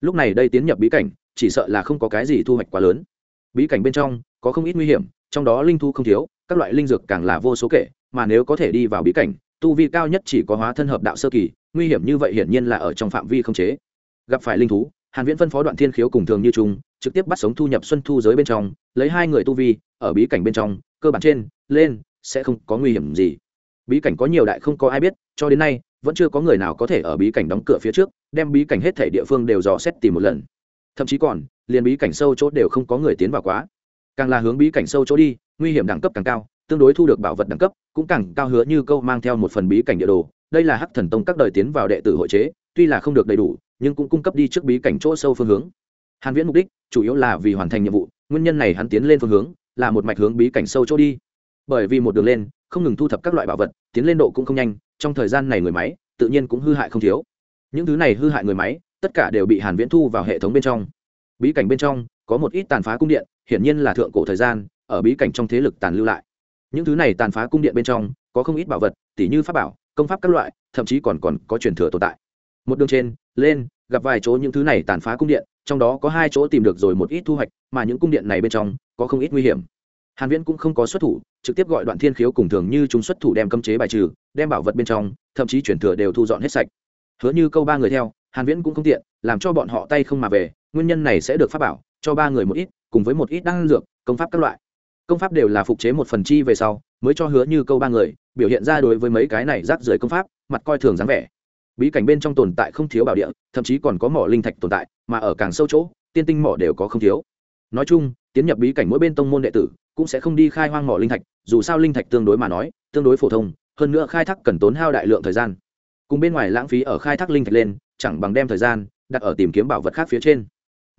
Lúc này đây tiến nhập bí cảnh, chỉ sợ là không có cái gì thu hoạch quá lớn bí cảnh bên trong, có không ít nguy hiểm, trong đó linh thu không thiếu, các loại linh dược càng là vô số kể, mà nếu có thể đi vào bí cảnh, tu vi cao nhất chỉ có hóa thân hợp đạo sơ kỳ, nguy hiểm như vậy hiển nhiên là ở trong phạm vi không chế. Gặp phải linh thú, hàn viễn phân phó đoạn thiên khiếu cùng thường như trung, trực tiếp bắt sống thu nhập xuân thu giới bên trong, lấy hai người tu vi, ở bí cảnh bên trong, cơ bản trên, lên, sẽ không có nguy hiểm gì. Bí cảnh có nhiều đại không có ai biết, cho đến nay, vẫn chưa có người nào có thể ở bí cảnh đóng cửa phía trước, đem bí cảnh hết thể địa phương đều dò xét tìm một lần. Thậm chí còn liền bí cảnh sâu chỗ đều không có người tiến vào quá. Càng là hướng bí cảnh sâu chỗ đi, nguy hiểm đẳng cấp càng cao, tương đối thu được bảo vật đẳng cấp cũng càng cao hứa như câu mang theo một phần bí cảnh địa đồ. Đây là hắc thần tông các đời tiến vào đệ tử hội chế, tuy là không được đầy đủ, nhưng cũng cung cấp đi trước bí cảnh chỗ sâu phương hướng. Hàn viễn mục đích chủ yếu là vì hoàn thành nhiệm vụ, nguyên nhân này hắn tiến lên phương hướng là một mạch hướng bí cảnh sâu chỗ đi. Bởi vì một đường lên, không ngừng thu thập các loại bảo vật, tiến lên độ cũng không nhanh, trong thời gian này người máy, tự nhiên cũng hư hại không thiếu. Những thứ này hư hại người máy, tất cả đều bị hàn viễn thu vào hệ thống bên trong bí cảnh bên trong, có một ít tàn phá cung điện, hiển nhiên là thượng cổ thời gian, ở bí cảnh trong thế lực tàn lưu lại. Những thứ này tàn phá cung điện bên trong, có không ít bảo vật, tỉ như pháp bảo, công pháp các loại, thậm chí còn còn có truyền thừa tồn tại. Một đường trên, lên, gặp vài chỗ những thứ này tàn phá cung điện, trong đó có hai chỗ tìm được rồi một ít thu hoạch, mà những cung điện này bên trong, có không ít nguy hiểm. Hàn viễn cũng không có xuất thủ, trực tiếp gọi đoạn thiên khiếu cùng thường như chúng xuất thủ đem cấm chế bài trừ, đem bảo vật bên trong, thậm chí truyền thừa đều thu dọn hết sạch. Hứa như câu ba người theo, hàn viễn cũng không tiện, làm cho bọn họ tay không mà về nguyên nhân này sẽ được phát bảo, cho ba người một ít, cùng với một ít đan dược, công pháp các loại. Công pháp đều là phục chế một phần chi về sau, mới cho hứa như câu ba người, biểu hiện ra đối với mấy cái này rác rưởi công pháp, mặt coi thường dáng vẻ. Bí cảnh bên trong tồn tại không thiếu bảo địa, thậm chí còn có mỏ linh thạch tồn tại, mà ở càng sâu chỗ, tiên tinh mỏ đều có không thiếu. Nói chung, tiến nhập bí cảnh mỗi bên tông môn đệ tử, cũng sẽ không đi khai hoang mỏ linh thạch, dù sao linh thạch tương đối mà nói, tương đối phổ thông, hơn nữa khai thác cần tốn hao đại lượng thời gian. Cùng bên ngoài lãng phí ở khai thác linh thạch lên, chẳng bằng đem thời gian đặt ở tìm kiếm bảo vật khác phía trên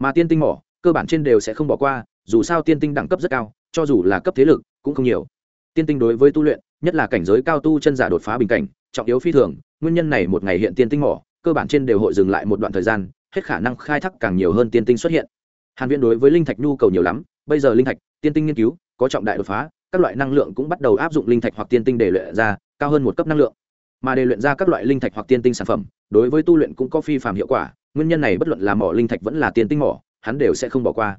mà tiên tinh mỏ, cơ bản trên đều sẽ không bỏ qua, dù sao tiên tinh đẳng cấp rất cao, cho dù là cấp thế lực cũng không nhiều. Tiên tinh đối với tu luyện, nhất là cảnh giới cao tu chân giả đột phá bình cảnh, trọng yếu phi thường, nguyên nhân này một ngày hiện tiên tinh mỏ, cơ bản trên đều hội dừng lại một đoạn thời gian, hết khả năng khai thác càng nhiều hơn tiên tinh xuất hiện. Hàn viễn đối với linh thạch nhu cầu nhiều lắm, bây giờ linh thạch, tiên tinh nghiên cứu, có trọng đại đột phá, các loại năng lượng cũng bắt đầu áp dụng linh thạch hoặc tiên tinh để luyện ra, cao hơn một cấp năng lượng. Mà để luyện ra các loại linh thạch hoặc tiên tinh sản phẩm, đối với tu luyện cũng có phi phạm hiệu quả nguyên nhân này bất luận là mỏ linh thạch vẫn là tiền tinh mỏ, hắn đều sẽ không bỏ qua.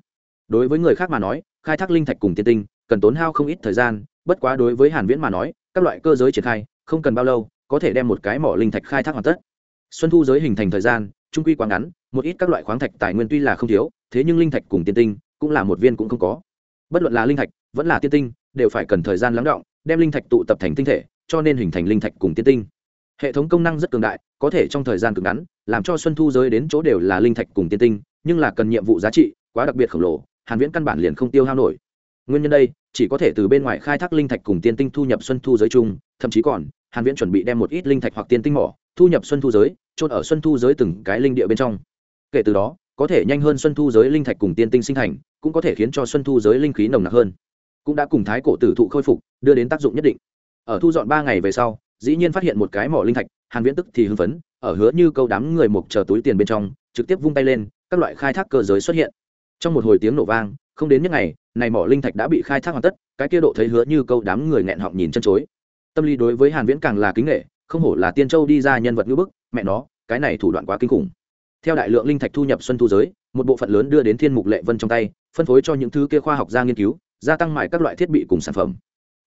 Đối với người khác mà nói, khai thác linh thạch cùng tiên tinh cần tốn hao không ít thời gian, bất quá đối với hàn viễn mà nói, các loại cơ giới triển khai không cần bao lâu, có thể đem một cái mỏ linh thạch khai thác hoàn tất. Xuân thu giới hình thành thời gian, trung quy quá ngắn, một ít các loại khoáng thạch tài nguyên tuy là không thiếu, thế nhưng linh thạch cùng tiên tinh cũng là một viên cũng không có. Bất luận là linh thạch, vẫn là tiên tinh, đều phải cần thời gian lắng động, đem linh thạch tụ tập thành tinh thể, cho nên hình thành linh thạch cùng tiên tinh. Hệ thống công năng rất cường đại, có thể trong thời gian cực ngắn làm cho xuân thu giới đến chỗ đều là linh thạch cùng tiên tinh, nhưng là cần nhiệm vụ giá trị quá đặc biệt khổng lồ, hàn viễn căn bản liền không tiêu hao nổi. Nguyên nhân đây, chỉ có thể từ bên ngoài khai thác linh thạch cùng tiên tinh thu nhập xuân thu giới chung, thậm chí còn, hàn viễn chuẩn bị đem một ít linh thạch hoặc tiên tinh mỏ, thu nhập xuân thu giới, chôn ở xuân thu giới từng cái linh địa bên trong. Kể từ đó, có thể nhanh hơn xuân thu giới linh thạch cùng tiên tinh sinh thành, cũng có thể khiến cho xuân thu giới linh khí nồng nặc hơn. Cũng đã cùng thái cổ tử thụ khôi phục, đưa đến tác dụng nhất định. Ở thu dọn ba ngày về sau, dĩ nhiên phát hiện một cái mỏ linh thạch, hàn viễn tức thì hưng phấn ở hứa như câu đám người mục chờ túi tiền bên trong, trực tiếp vung tay lên, các loại khai thác cơ giới xuất hiện. Trong một hồi tiếng nổ vang, không đến những ngày, này mỏ linh thạch đã bị khai thác hoàn tất, cái kia độ thấy hứa như câu đám người nghẹn họng nhìn chân chối. Tâm lý đối với hàn viễn càng là kính nghệ không hổ là tiên châu đi ra nhân vật ngữ bức, mẹ nó, cái này thủ đoạn quá kinh khủng. Theo đại lượng linh thạch thu nhập xuân thu giới, một bộ phận lớn đưa đến thiên mục lệ vân trong tay, phân phối cho những thứ kia khoa học gia nghiên cứu, gia tăng mại các loại thiết bị cùng sản phẩm.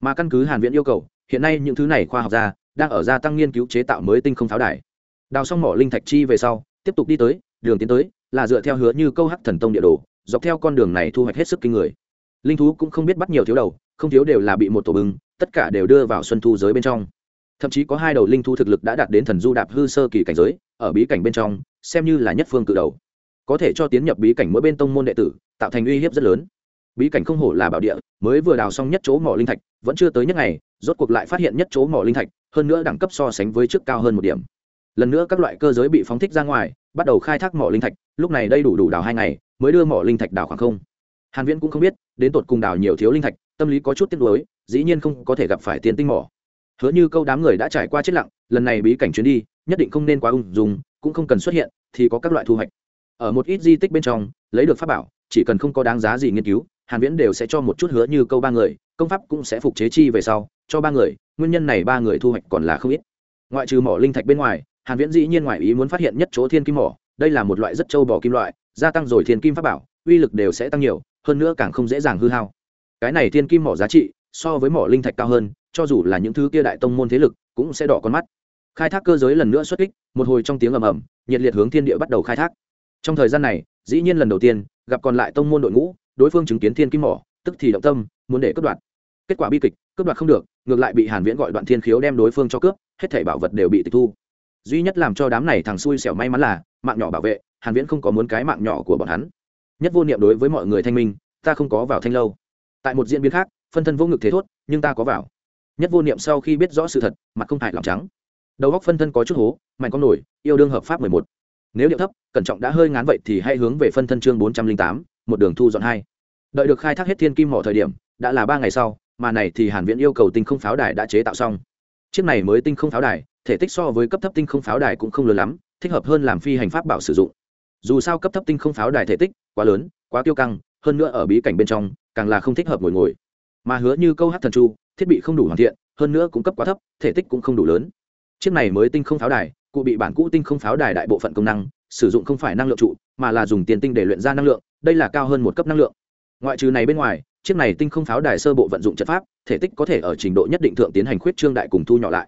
Mà căn cứ hàn viễn yêu cầu, hiện nay những thứ này khoa học gia đang ở gia tăng nghiên cứu chế tạo mới tinh không pháo đài đào xong mỏ linh thạch chi về sau, tiếp tục đi tới, đường tiến tới, là dựa theo hứa như câu hắc thần tông địa đồ, dọc theo con đường này thu hoạch hết sức kinh người. Linh thú cũng không biết bắt nhiều thiếu đầu, không thiếu đều là bị một tổ bưng tất cả đều đưa vào xuân thu giới bên trong. Thậm chí có hai đầu linh thú thực lực đã đạt đến thần du đạp hư sơ kỳ cảnh giới, ở bí cảnh bên trong, xem như là nhất phương cự đầu. Có thể cho tiến nhập bí cảnh mỗi bên tông môn đệ tử, tạo thành uy hiếp rất lớn. Bí cảnh không hổ là bảo địa, mới vừa đào xong nhất chỗ mỏ linh thạch, vẫn chưa tới nhất ngày, rốt cuộc lại phát hiện nhất chỗ mỏ linh thạch, hơn nữa đẳng cấp so sánh với trước cao hơn một điểm lần nữa các loại cơ giới bị phóng thích ra ngoài, bắt đầu khai thác mỏ linh thạch, lúc này đây đủ đủ đào hai ngày, mới đưa mỏ linh thạch đào khoảng không. Hàn viễn cũng không biết, đến tột cùng đào nhiều thiếu linh thạch, tâm lý có chút tiếc nuối, dĩ nhiên không có thể gặp phải tiền tinh mỏ. Hứa như câu đám người đã trải qua chết lặng, lần này bí cảnh chuyến đi, nhất định không nên quá ung dung, cũng không cần xuất hiện, thì có các loại thu hoạch. Ở một ít di tích bên trong, lấy được pháp bảo, chỉ cần không có đáng giá gì nghiên cứu, hàn viễn đều sẽ cho một chút hứa như câu ba người, công pháp cũng sẽ phục chế chi về sau, cho ba người, nguyên nhân này ba người thu hoạch còn là không ít. Ngoại trừ mỏ linh thạch bên ngoài hàn viễn dĩ nhiên ngoài ý muốn phát hiện nhất chỗ thiên kim mỏ, đây là một loại rất châu bò kim loại, gia tăng rồi thiên kim pháp bảo, uy lực đều sẽ tăng nhiều, hơn nữa càng không dễ dàng hư hao. Cái này thiên kim mỏ giá trị, so với mỏ linh thạch cao hơn, cho dù là những thứ kia đại tông môn thế lực, cũng sẽ đỏ con mắt. Khai thác cơ giới lần nữa xuất kích, một hồi trong tiếng ầm ầm, nhiệt liệt hướng thiên địa bắt đầu khai thác. Trong thời gian này, dĩ nhiên lần đầu tiên, gặp còn lại tông môn đội ngũ, đối phương chứng kiến thiên kim mỏ, tức thì động tâm, muốn để cướp đoạt. Kết quả bi kịch, cướp đoạt không được, ngược lại bị hàn viễn gọi đoạn thiên khiếu đem đối phương cho cướp, hết thảy bảo vật đều bị tịch thu duy nhất làm cho đám này thằng xui xẻo may mắn là mạng nhỏ bảo vệ hàn viễn không có muốn cái mạng nhỏ của bọn hắn. Nhất vô niệm đối với mọi người thanh minh ta không có vào thanh lâu. Tại một diễn biến khác phân thân vô ngực thế thốt nhưng ta có vào. Nhất vô niệm sau khi biết rõ sự thật mặt không hại lòng trắng. Đầu góc phân thân có chút hố mạnh con nổi yêu đương hợp pháp 11. nếu điệu thấp cẩn trọng đã hơi ngán vậy thì hãy hướng về phân thân chương 408, một đường thu dọn hai. Đợi được khai thác hết thiên kim mỏ thời điểm đã là ba ngày sau mà này thì hàn viễn yêu cầu tinh không pháo đài đã chế tạo xong. Chiếc này mới tinh không pháo đài thể tích so với cấp thấp tinh không pháo đài cũng không lớn lắm, thích hợp hơn làm phi hành pháp bảo sử dụng. Dù sao cấp thấp tinh không pháo đài thể tích quá lớn, quá tiêu căng, hơn nữa ở bí cảnh bên trong, càng là không thích hợp ngồi ngồi. Mà hứa như câu hát thần chu, thiết bị không đủ hoàn thiện, hơn nữa cũng cấp quá thấp, thể tích cũng không đủ lớn. Chiếc này mới tinh không pháo đài, cụ bị bản cũ tinh không pháo đài đại bộ phận công năng, sử dụng không phải năng lượng trụ, mà là dùng tiền tinh để luyện ra năng lượng, đây là cao hơn một cấp năng lượng. Ngoại trừ này bên ngoài, chiếc này tinh không pháo đài sơ bộ vận dụng trận pháp, thể tích có thể ở trình độ nhất định thượng tiến hành khuyết trương đại cùng thu nhỏ lại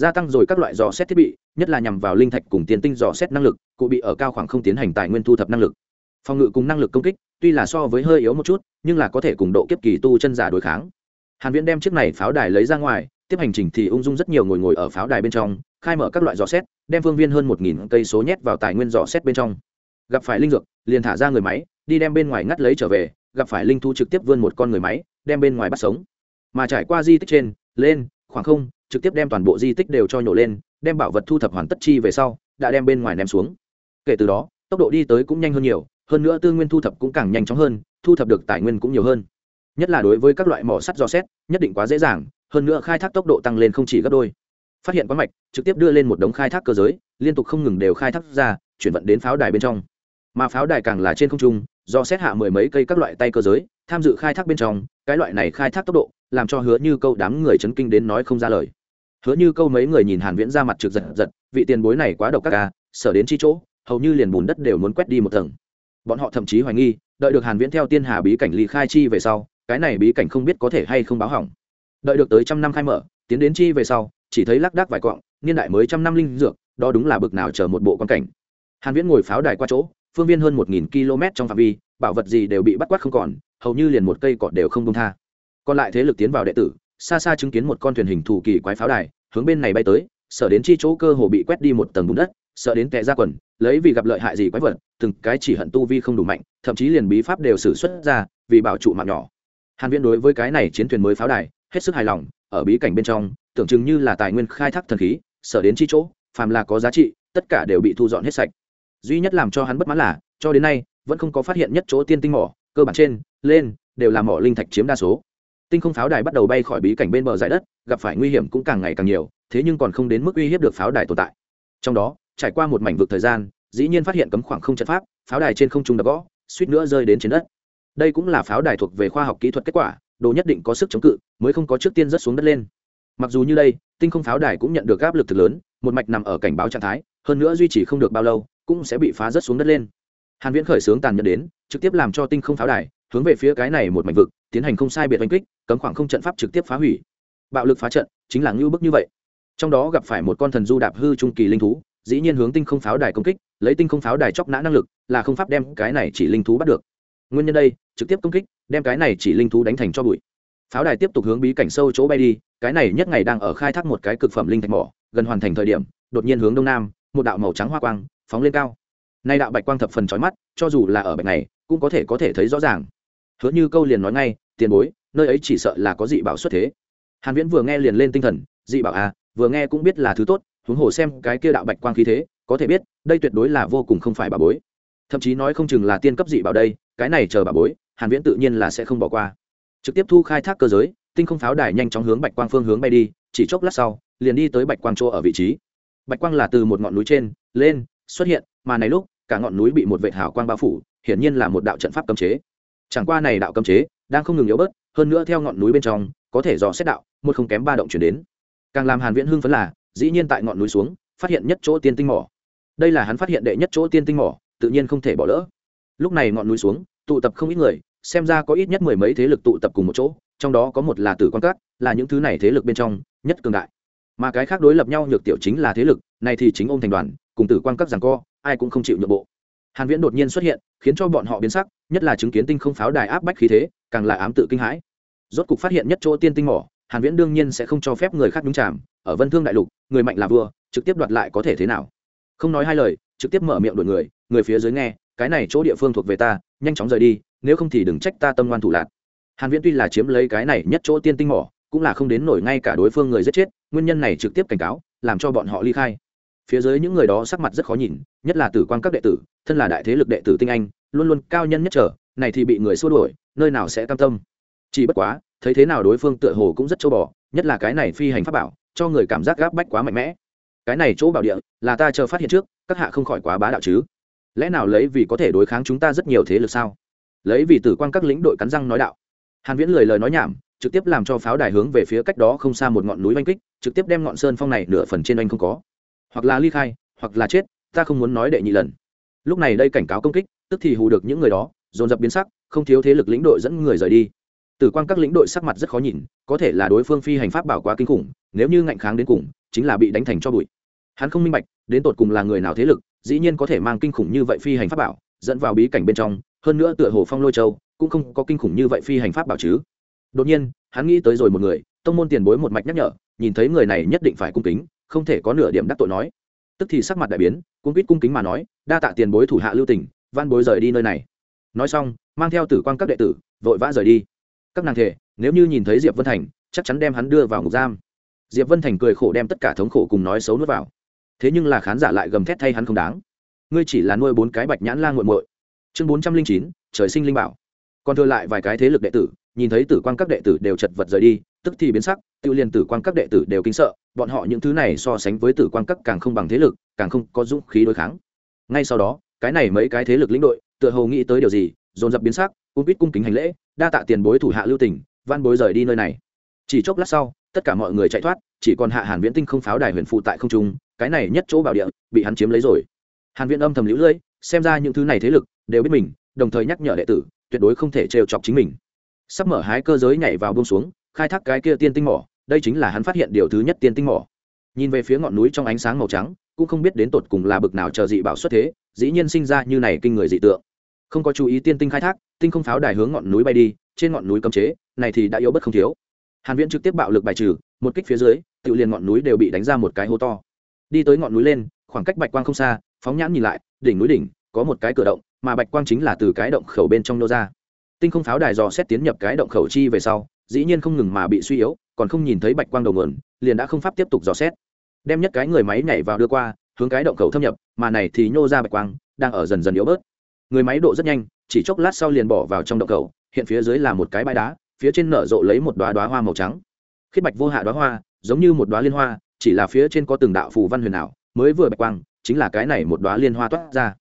gia tăng rồi các loại dò xét thiết bị, nhất là nhằm vào linh thạch cùng tiền tinh dò xét năng lực, cụ bị ở cao khoảng không tiến hành tài nguyên thu thập năng lực. Phòng ngự cùng năng lực công kích, tuy là so với hơi yếu một chút, nhưng là có thể cùng độ kiếp kỳ tu chân giả đối kháng. Hàn viễn đem chiếc này pháo đài lấy ra ngoài, tiếp hành trình thì ung dung rất nhiều ngồi ngồi ở pháo đài bên trong, khai mở các loại dò xét, đem phương viên hơn một nghìn cây số nhét vào tài nguyên dò xét bên trong. Gặp phải linh dược, liền thả ra người máy, đi đem bên ngoài ngắt lấy trở về, gặp phải linh thu trực tiếp vươn một con người máy, đem bên ngoài bắt sống. Mà trải qua di tích trên, lên, khoảng không trực tiếp đem toàn bộ di tích đều cho nhổ lên, đem bảo vật thu thập hoàn tất chi về sau, đã đem bên ngoài ném xuống. Kể từ đó, tốc độ đi tới cũng nhanh hơn nhiều, hơn nữa tư nguyên thu thập cũng càng nhanh chóng hơn, thu thập được tài nguyên cũng nhiều hơn. Nhất là đối với các loại mỏ sắt do xét, nhất định quá dễ dàng, hơn nữa khai thác tốc độ tăng lên không chỉ gấp đôi. Phát hiện quán mạch, trực tiếp đưa lên một đống khai thác cơ giới, liên tục không ngừng đều khai thác ra, chuyển vận đến pháo đài bên trong. Mà pháo đài càng là trên không trung do xét hạ mười mấy cây các loại tay cơ giới, tham dự khai thác bên trong, cái loại này khai thác tốc độ, làm cho hứa như câu đám người chấn kinh đến nói không ra lời. Hứa như câu mấy người nhìn hàn viễn ra mặt trực giật giật, vị tiền bối này quá độc các ca à, sở đến chi chỗ, hầu như liền bùn đất đều muốn quét đi một tầng. Bọn họ thậm chí hoài nghi, đợi được hàn viễn theo tiên hà bí cảnh ly khai chi về sau, cái này bí cảnh không biết có thể hay không báo hỏng. Đợi được tới trăm năm khai mở, tiến đến chi về sau, chỉ thấy lác đác vài quạng, niên đại mới trăm năm linh dược, đó đúng là bực nào chờ một bộ quan cảnh. Hàn viễn ngồi pháo đài qua chỗ phương viên hơn một nghìn km trong phạm vi, bảo vật gì đều bị bắt quát không còn, hầu như liền một cây cọt đều không công tha. Còn lại thế lực tiến vào đệ tử, xa xa chứng kiến một con thuyền hình thủ kỳ quái pháo đài, hướng bên này bay tới, sợ đến chi chỗ cơ hồ bị quét đi một tầng bùn đất, sợ đến tệ ra quần, lấy vì gặp lợi hại gì quái vật, từng cái chỉ hận tu vi không đủ mạnh, thậm chí liền bí pháp đều xử xuất ra, vì bảo trụ mạng nhỏ. Hàn viễn đối với cái này chiến thuyền mới pháo đài, hết sức hài lòng, ở bí cảnh bên trong, tưởng chừng như là tài nguyên khai thác thần khí sở đến chi chỗ, phàm là có giá trị, tất cả đều bị thu dọn hết sạch duy nhất làm cho hắn bất mãn là, cho đến nay, vẫn không có phát hiện nhất chỗ tiên tinh mỏ, cơ bản trên, lên, đều là mỏ linh thạch chiếm đa số. Tinh không pháo đài bắt đầu bay khỏi bí cảnh bên bờ giải đất, gặp phải nguy hiểm cũng càng ngày càng nhiều, thế nhưng còn không đến mức uy hiếp được pháo đài tồn tại. Trong đó, trải qua một mảnh vực thời gian, dĩ nhiên phát hiện cấm khoảng không trận pháp, pháo đài trên không trung đập gõ, suýt nữa rơi đến trên đất. Đây cũng là pháo đài thuộc về khoa học kỹ thuật kết quả, đồ nhất định có sức chống cự, mới không có trước tiên rớt xuống đất lên. Mặc dù như đây, tinh không pháo đài cũng nhận được áp lực thực lớn, một mạch nằm ở cảnh báo trạng thái, hơn nữa duy trì không được bao lâu cũng sẽ bị phá rớt xuống đất lên. Hàn viễn khởi sướng tàn nhẫn đến, trực tiếp làm cho tinh không pháo đài, hướng về phía cái này một mảnh vực, tiến hành không sai biệt đánh kích, cấm khoảng không trận pháp trực tiếp phá hủy. Bạo lực phá trận, chính là ngưu bức như vậy. Trong đó gặp phải một con thần du đạp hư trung kỳ linh thú, dĩ nhiên hướng tinh không pháo đài công kích, lấy tinh không pháo đài chóc nã năng lực, là không pháp đem cái này chỉ linh thú bắt được. Nguyên nhân đây, trực tiếp công kích, đem cái này chỉ linh thú đánh thành cho bụi. Pháo đài tiếp tục hướng bí cảnh sâu chỗ bay đi, cái này nhất ngày đang ở khai thác một cái cực phẩm linh thạch mỏ, gần hoàn thành thời điểm, đột nhiên hướng đông nam, một đạo màu trắng hoa quang phóng lên cao. Nay đạo bạch quang thập phần chói mắt, cho dù là ở bạch này, cũng có thể có thể thấy rõ ràng. Hứa như câu liền nói ngay, tiền bối, nơi ấy chỉ sợ là có dị bảo xuất thế. Hàn viễn vừa nghe liền lên tinh thần, dị bảo à vừa nghe cũng biết là thứ tốt, huống hồ xem cái kia đạo bạch quang khí thế, có thể biết, đây tuyệt đối là vô cùng không phải bà bối. Thậm chí nói không chừng là tiên cấp dị bảo đây, cái này chờ bà bối, hàn viễn tự nhiên là sẽ không bỏ qua. Trực tiếp thu khai thác cơ giới, tinh không pháo đài nhanh chóng hướng bạch quang phương hướng bay đi, chỉ chốc lát sau, liền đi tới bạch quang chỗ ở vị trí. Bạch quang là từ một ngọn núi trên, lên xuất hiện, mà này lúc, cả ngọn núi bị một vệ hào quang bao phủ, hiển nhiên là một đạo trận pháp cấm chế. Chẳng qua này đạo cấm chế, đang không ngừng yếu bớt, hơn nữa theo ngọn núi bên trong, có thể dò xét đạo, một không kém ba động chuyển đến. Càng làm hàn viễn hưng phấn là, dĩ nhiên tại ngọn núi xuống, phát hiện nhất chỗ tiên tinh mỏ. Đây là hắn phát hiện đệ nhất chỗ tiên tinh mỏ, tự nhiên không thể bỏ lỡ. Lúc này ngọn núi xuống, tụ tập không ít người, xem ra có ít nhất mười mấy thế lực tụ tập cùng một chỗ, trong đó có một là tử quan cát là những thứ này thế lực bên trong, nhất cường đại. Mà cái khác đối lập nhau nhược tiểu chính là thế lực, này thì chính ôm thành đoàn cùng tử quan các giằng co, ai cũng không chịu nhượng bộ. Hàn viễn đột nhiên xuất hiện, khiến cho bọn họ biến sắc, nhất là chứng kiến tinh không pháo đài áp bách khí thế, càng là ám tự kinh hãi. Rốt cục phát hiện nhất chỗ tiên tinh mỏ, hàn viễn đương nhiên sẽ không cho phép người khác đúng chạm ở vân thương đại lục, người mạnh là vua, trực tiếp đoạt lại có thể thế nào? Không nói hai lời, trực tiếp mở miệng đuổi người người phía dưới nghe, cái này chỗ địa phương thuộc về ta, nhanh chóng rời đi, nếu không thì đừng trách ta tâm ngoan thủ lạc. Hàn viễn tuy là chiếm lấy cái này nhất chỗ tiên tinh mỏ, cũng là không đến nổi ngay cả đối phương người giết chết, nguyên nhân này trực tiếp cảnh cáo, làm cho bọn họ ly khai phía dưới những người đó sắc mặt rất khó nhìn, nhất là tử quan các đệ tử, thân là đại thế lực đệ tử tinh anh, luôn luôn cao nhân nhất trở, này thì bị người xua đuổi, nơi nào sẽ cam tâm. Chỉ bất quá, thấy thế nào đối phương tựa hồ cũng rất châu bò, nhất là cái này phi hành pháp bảo, cho người cảm giác gáp bách quá mạnh mẽ. Cái này chỗ bảo địa, là ta chờ phát hiện trước, các hạ không khỏi quá bá đạo chứ. Lẽ nào lấy vì có thể đối kháng chúng ta rất nhiều thế lực sao? Lấy vì tử quan các lĩnh đội cắn răng nói đạo. Hàn viễn lời lời nói nhảm, trực tiếp làm cho pháo đài hướng về phía cách đó không xa một ngọn núi oanh kích, trực tiếp đem ngọn sơn phong này nửa phần trên anh không có hoặc là ly khai, hoặc là chết, ta không muốn nói đệ nhị lần. Lúc này đây cảnh cáo công kích, tức thì hù được những người đó, dồn dập biến sắc, không thiếu thế lực lĩnh đội dẫn người rời đi. Tử quan các lĩnh đội sắc mặt rất khó nhìn, có thể là đối phương phi hành pháp bảo quá kinh khủng, nếu như ngạnh kháng đến cùng, chính là bị đánh thành cho bụi. Hắn không minh bạch, đến tột cùng là người nào thế lực, dĩ nhiên có thể mang kinh khủng như vậy phi hành pháp bảo, dẫn vào bí cảnh bên trong, hơn nữa tựa hồ phong lôi châu, cũng không có kinh khủng như vậy phi hành pháp bảo chứ. Đột nhiên, hắn nghĩ tới rồi một người, tông môn tiền bối một mạch nhắc nhở, nhìn thấy người này nhất định phải cung kính không thể có nửa điểm đắc tội nói. Tức thì sắc mặt đại biến cung quýt cung kính mà nói, đa tạ tiền bối thủ hạ lưu tỉnh van bối rời đi nơi này. Nói xong, mang theo tử quan các đệ tử, vội vã rời đi. Các nàng thể nếu như nhìn thấy diệp vân thành, chắc chắn đem hắn đưa vào ngục giam. Diệp vân thành cười khổ đem tất cả thống khổ cùng nói xấu nuốt vào. Thế nhưng là khán giả lại gầm thét thay hắn không đáng. Ngươi chỉ là nuôi bốn cái bạch nhãn la nguội muội. Chương bốn trăm linh chín, trời sinh linh bảo. Còn thừa lại vài cái thế lực đệ tử, nhìn thấy tử quan các đệ tử đều chật vật rời đi tức thì biến sắc tự liền tử quan các đệ tử đều kinh sợ, bọn họ những thứ này so sánh với tử quan các càng không bằng thế lực, càng không có dũng khí đối kháng. Ngay sau đó, cái này mấy cái thế lực lĩnh đội, tựa hồ nghĩ tới điều gì, dồn dập biến sắc, cung quýt cung kính hành lễ, đa tạ tiền bối thủ hạ lưu tỉnh van bối rời đi nơi này. Chỉ chốc lát sau, tất cả mọi người chạy thoát, chỉ còn hạ hàn viễn tinh không pháo đài huyền phụ tại không trung, cái này nhất chỗ bảo địa, bị hắn chiếm lấy rồi. Hàn viễn âm thầm liễu lưỡi, xem ra những thứ này thế lực đều biết mình, đồng thời nhắc nhở đệ tử, tuyệt đối không thể trêu chọc chính mình. Sắp mở hái cơ giới nhảy vào buông xuống khai thác cái kia tiên tinh mỏ, đây chính là hắn phát hiện điều thứ nhất tiên tinh mỏ. Nhìn về phía ngọn núi trong ánh sáng màu trắng, cũng không biết đến tột cùng là bực nào chờ dị bảo xuất thế, dĩ nhiên sinh ra như này kinh người dị tượng. Không có chú ý tiên tinh khai thác, tinh không pháo đài hướng ngọn núi bay đi, trên ngọn núi cấm chế, này thì đã yếu bất không thiếu. Hàn viễn trực tiếp bạo lực bài trừ, một kích phía dưới, tự liền ngọn núi đều bị đánh ra một cái hố to. Đi tới ngọn núi lên, khoảng cách bạch quang không xa, phóng nhãn nhìn lại, đỉnh núi đỉnh, có một cái cửa động, mà bạch quang chính là từ cái động khẩu bên trong nô ra. Tinh không pháo đài dò xét tiến nhập cái động khẩu chi về sau dĩ nhiên không ngừng mà bị suy yếu còn không nhìn thấy bạch quang đầu nguồn liền đã không pháp tiếp tục dò xét. Đem nhất cái người máy nhảy vào đưa qua hướng cái động cầu thâm nhập mà này thì nhô ra bạch quang đang ở dần dần yếu bớt. Người máy độ rất nhanh chỉ chốc lát sau liền bỏ vào trong động cầu, hiện phía dưới là một cái bãi đá phía trên nở rộ lấy một đoá đoá hoa màu trắng. Khiết bạch vô hạ đoá hoa giống như một đoá liên hoa chỉ là phía trên có từng đạo phù văn huyền ảo mới vừa bạch quang chính là cái này một đoá liên hoa toát ra.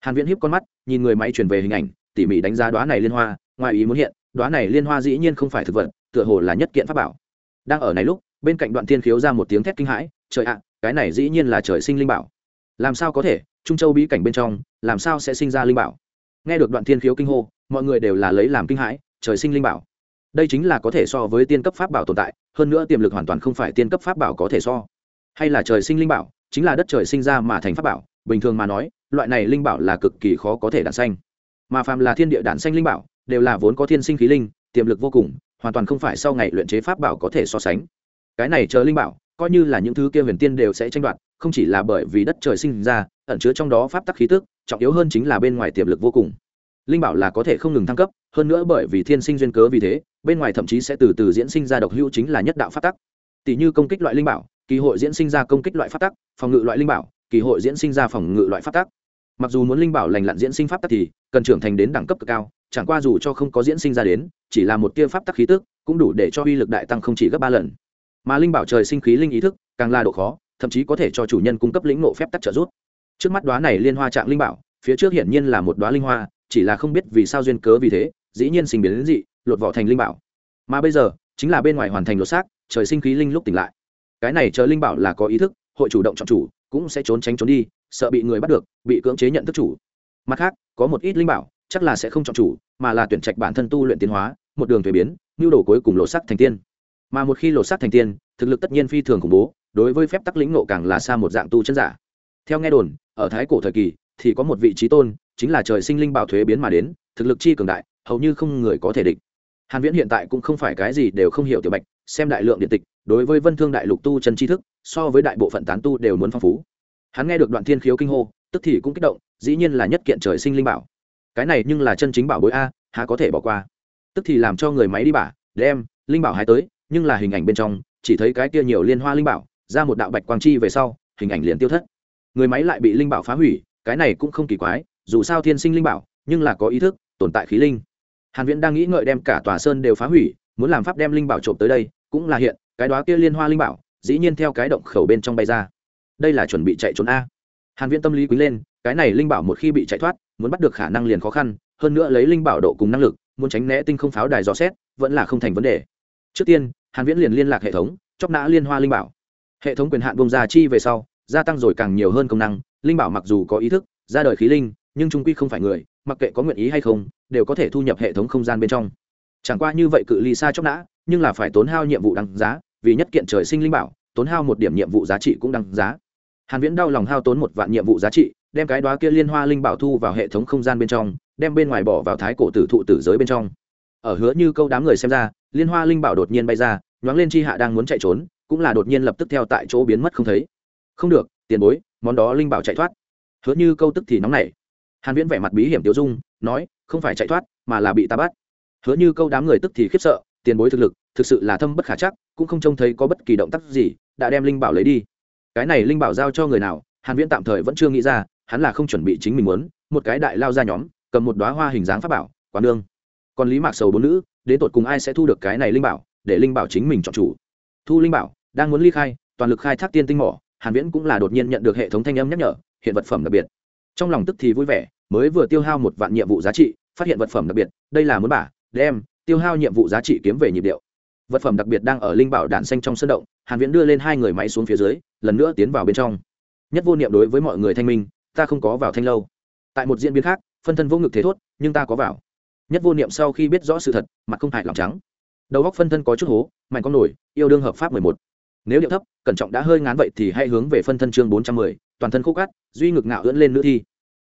Hàn viễn híp con mắt nhìn người máy truyền về hình ảnh tỉ mỉ đánh giá đoá này liên hoa ngoài ý muốn hiện đoá này liên hoa dĩ nhiên không phải thực vật, tựa hồ là nhất kiện pháp bảo. Đang ở này lúc, bên cạnh đoạn thiên khiếu ra một tiếng thét kinh hãi, trời ạ, cái này dĩ nhiên là trời sinh linh bảo. Làm sao có thể? Trung châu bí cảnh bên trong, làm sao sẽ sinh ra linh bảo? Nghe được đoạn thiên khiếu kinh hô, mọi người đều là lấy làm kinh hãi, trời sinh linh bảo. Đây chính là có thể so với tiên cấp pháp bảo tồn tại, hơn nữa tiềm lực hoàn toàn không phải tiên cấp pháp bảo có thể so. Hay là trời sinh linh bảo, chính là đất trời sinh ra mà thành pháp bảo, bình thường mà nói, loại này linh bảo là cực kỳ khó có thể đản xanh mà phàm là thiên địa đản xanh linh bảo đều là vốn có thiên sinh khí linh, tiềm lực vô cùng, hoàn toàn không phải sau ngày luyện chế pháp bảo có thể so sánh. Cái này chờ linh bảo, coi như là những thứ kia huyền tiên đều sẽ tranh đoạt, không chỉ là bởi vì đất trời sinh ra, ẩn chứa trong đó pháp tắc khí tức, trọng yếu hơn chính là bên ngoài tiềm lực vô cùng. Linh bảo là có thể không ngừng thăng cấp, hơn nữa bởi vì thiên sinh duyên cớ vì thế, bên ngoài thậm chí sẽ từ từ diễn sinh ra độc hữu chính là nhất đạo pháp tắc. Tỷ như công kích loại linh bảo, kỳ hội diễn sinh ra công kích loại pháp tắc, phòng ngự loại linh bảo, kỳ hội diễn sinh ra phòng ngự loại pháp tắc. Mặc dù muốn linh bảo lành lặn diễn sinh pháp tắc thì, cần trưởng thành đến đẳng cấp cực cao chẳng qua dù cho không có diễn sinh ra đến, chỉ là một tia pháp tắc khí tức, cũng đủ để cho uy lực đại tăng không chỉ gấp ba lần. Mà linh bảo trời sinh khí linh ý thức, càng là độ khó, thậm chí có thể cho chủ nhân cung cấp lĩnh ngộ phép tắc trợ giúp. Trước mắt đoá này liên hoa trạng linh bảo, phía trước hiển nhiên là một đoá linh hoa, chỉ là không biết vì sao duyên cớ vì thế, dĩ nhiên sinh biến đến dị, lột vỏ thành linh bảo. Mà bây giờ, chính là bên ngoài hoàn thành lột xác, trời sinh khí linh lúc tỉnh lại. Cái này trời linh bảo là có ý thức, hội chủ động chọn chủ, cũng sẽ trốn tránh trốn đi, sợ bị người bắt được, bị cưỡng chế nhận thức chủ. Mặt khác, có một ít linh bảo chắc là sẽ không chọn chủ, mà là tuyển trạch bản thân tu luyện tiến hóa, một đường thuế biến nhu đồ cuối cùng lộ sắc thành tiên. Mà một khi lộ sắc thành tiên, thực lực tất nhiên phi thường khủng bố, đối với phép tắc lĩnh nộ càng là xa một dạng tu chân giả. Theo nghe đồn, ở thái cổ thời kỳ, thì có một vị trí tôn, chính là trời sinh linh bảo thuế biến mà đến, thực lực chi cường đại, hầu như không người có thể địch. Hàn viễn hiện tại cũng không phải cái gì đều không hiểu tiểu bạch, xem đại lượng điện tịch, đối với vân thương đại lục tu chân tri thức, so với đại bộ phận tán tu đều muốn phong phú. Hắn nghe được đoạn thiên khiếu kinh hô, tức thì cũng kích động, dĩ nhiên là nhất kiện trời sinh linh bảo cái này nhưng là chân chính bảo bối a, há có thể bỏ qua. Tức thì làm cho người máy đi bả, đem, linh bảo hái tới, nhưng là hình ảnh bên trong, chỉ thấy cái kia nhiều liên hoa linh bảo, ra một đạo bạch quang chi về sau, hình ảnh liền tiêu thất. Người máy lại bị linh bảo phá hủy, cái này cũng không kỳ quái, dù sao thiên sinh linh bảo, nhưng là có ý thức, tồn tại khí linh. Hàn viễn đang nghĩ ngợi đem cả tòa sơn đều phá hủy, muốn làm pháp đem linh bảo trộm tới đây, cũng là hiện, cái đó kia liên hoa linh bảo, dĩ nhiên theo cái động khẩu bên trong bay ra. Đây là chuẩn bị chạy trốn a. Hàn viễn tâm lý quý lên, cái này linh bảo một khi bị chạy thoát muốn bắt được khả năng liền khó khăn, hơn nữa lấy linh bảo độ cùng năng lực, muốn tránh né tinh không pháo đài dò xét, vẫn là không thành vấn đề. Trước tiên, hàn viễn liền liên lạc hệ thống chóc nã liên hoa linh bảo. Hệ thống quyền hạn bông ra chi về sau, gia tăng rồi càng nhiều hơn công năng, linh bảo mặc dù có ý thức, ra đời khí linh, nhưng trung quy không phải người, mặc kệ có nguyện ý hay không, đều có thể thu nhập hệ thống không gian bên trong. Chẳng qua như vậy cự ly xa chóc nã, nhưng là phải tốn hao nhiệm vụ đăng giá, vì nhất kiện trời sinh linh bảo, tốn hao một điểm nhiệm vụ giá trị cũng đăng giá. Hàn viễn đau lòng hao tốn một vạn nhiệm vụ giá trị đem cái đóa kia liên hoa linh bảo thu vào hệ thống không gian bên trong, đem bên ngoài bỏ vào thái cổ tử thụ tử giới bên trong. Ở hứa như câu đám người xem ra, liên hoa linh bảo đột nhiên bay ra, nhoáng lên chi hạ đang muốn chạy trốn, cũng là đột nhiên lập tức theo tại chỗ biến mất không thấy. Không được, tiền bối, món đó linh bảo chạy thoát. Hứa như câu tức thì nóng nảy. Hàn viễn vẻ mặt bí hiểm tiêu dung, nói, không phải chạy thoát, mà là bị ta bắt. Hứa như câu đám người tức thì khiếp sợ, tiền bối thực lực, thực sự là thâm bất khả chắc, cũng không trông thấy có bất kỳ động tác gì, đã đem linh bảo lấy đi. Cái này linh bảo giao cho người nào, hàn viễn tạm thời vẫn chưa nghĩ ra hắn là không chuẩn bị chính mình muốn, một cái đại lao ra nhóm, cầm một đóa hoa hình dáng pháp bảo, quán đương còn lý mạc sầu bốn nữ, đến tột cùng ai sẽ thu được cái này linh bảo, để linh bảo chính mình chọn chủ. Thu linh bảo, đang muốn ly khai, toàn lực khai thác tiên tinh mỏ, hàn viễn cũng là đột nhiên nhận được hệ thống thanh âm nhắc nhở, hiện vật phẩm đặc biệt. Trong lòng tức thì vui vẻ, mới vừa tiêu hao một vạn nhiệm vụ giá trị, phát hiện vật phẩm đặc biệt, đây là muốn bả đem, tiêu hao nhiệm vụ giá trị kiếm về nhịp điệu. Vật phẩm đặc biệt đang ở linh bảo đạn xanh trong sân động, hàn viễn đưa lên hai người máy xuống phía dưới, lần nữa tiến vào bên trong. Nhất vô niệm đối với mọi người thanh minh ta không có vào thanh lâu. Tại một diễn biến khác, phân thân vô ngực thế thốt, nhưng ta có vào. Nhất vô niệm sau khi biết rõ sự thật, mặt không hại lòng trắng. Đầu góc phân thân có chút hố, mạnh con nổi, yêu đương hợp pháp mười một. Nếu điệu thấp, cẩn trọng đã hơi ngán vậy thì hãy hướng về phân thân chương bốn trăm mười, toàn thân khô cát, duy ngực ngạo ưỡn lên nữ thi.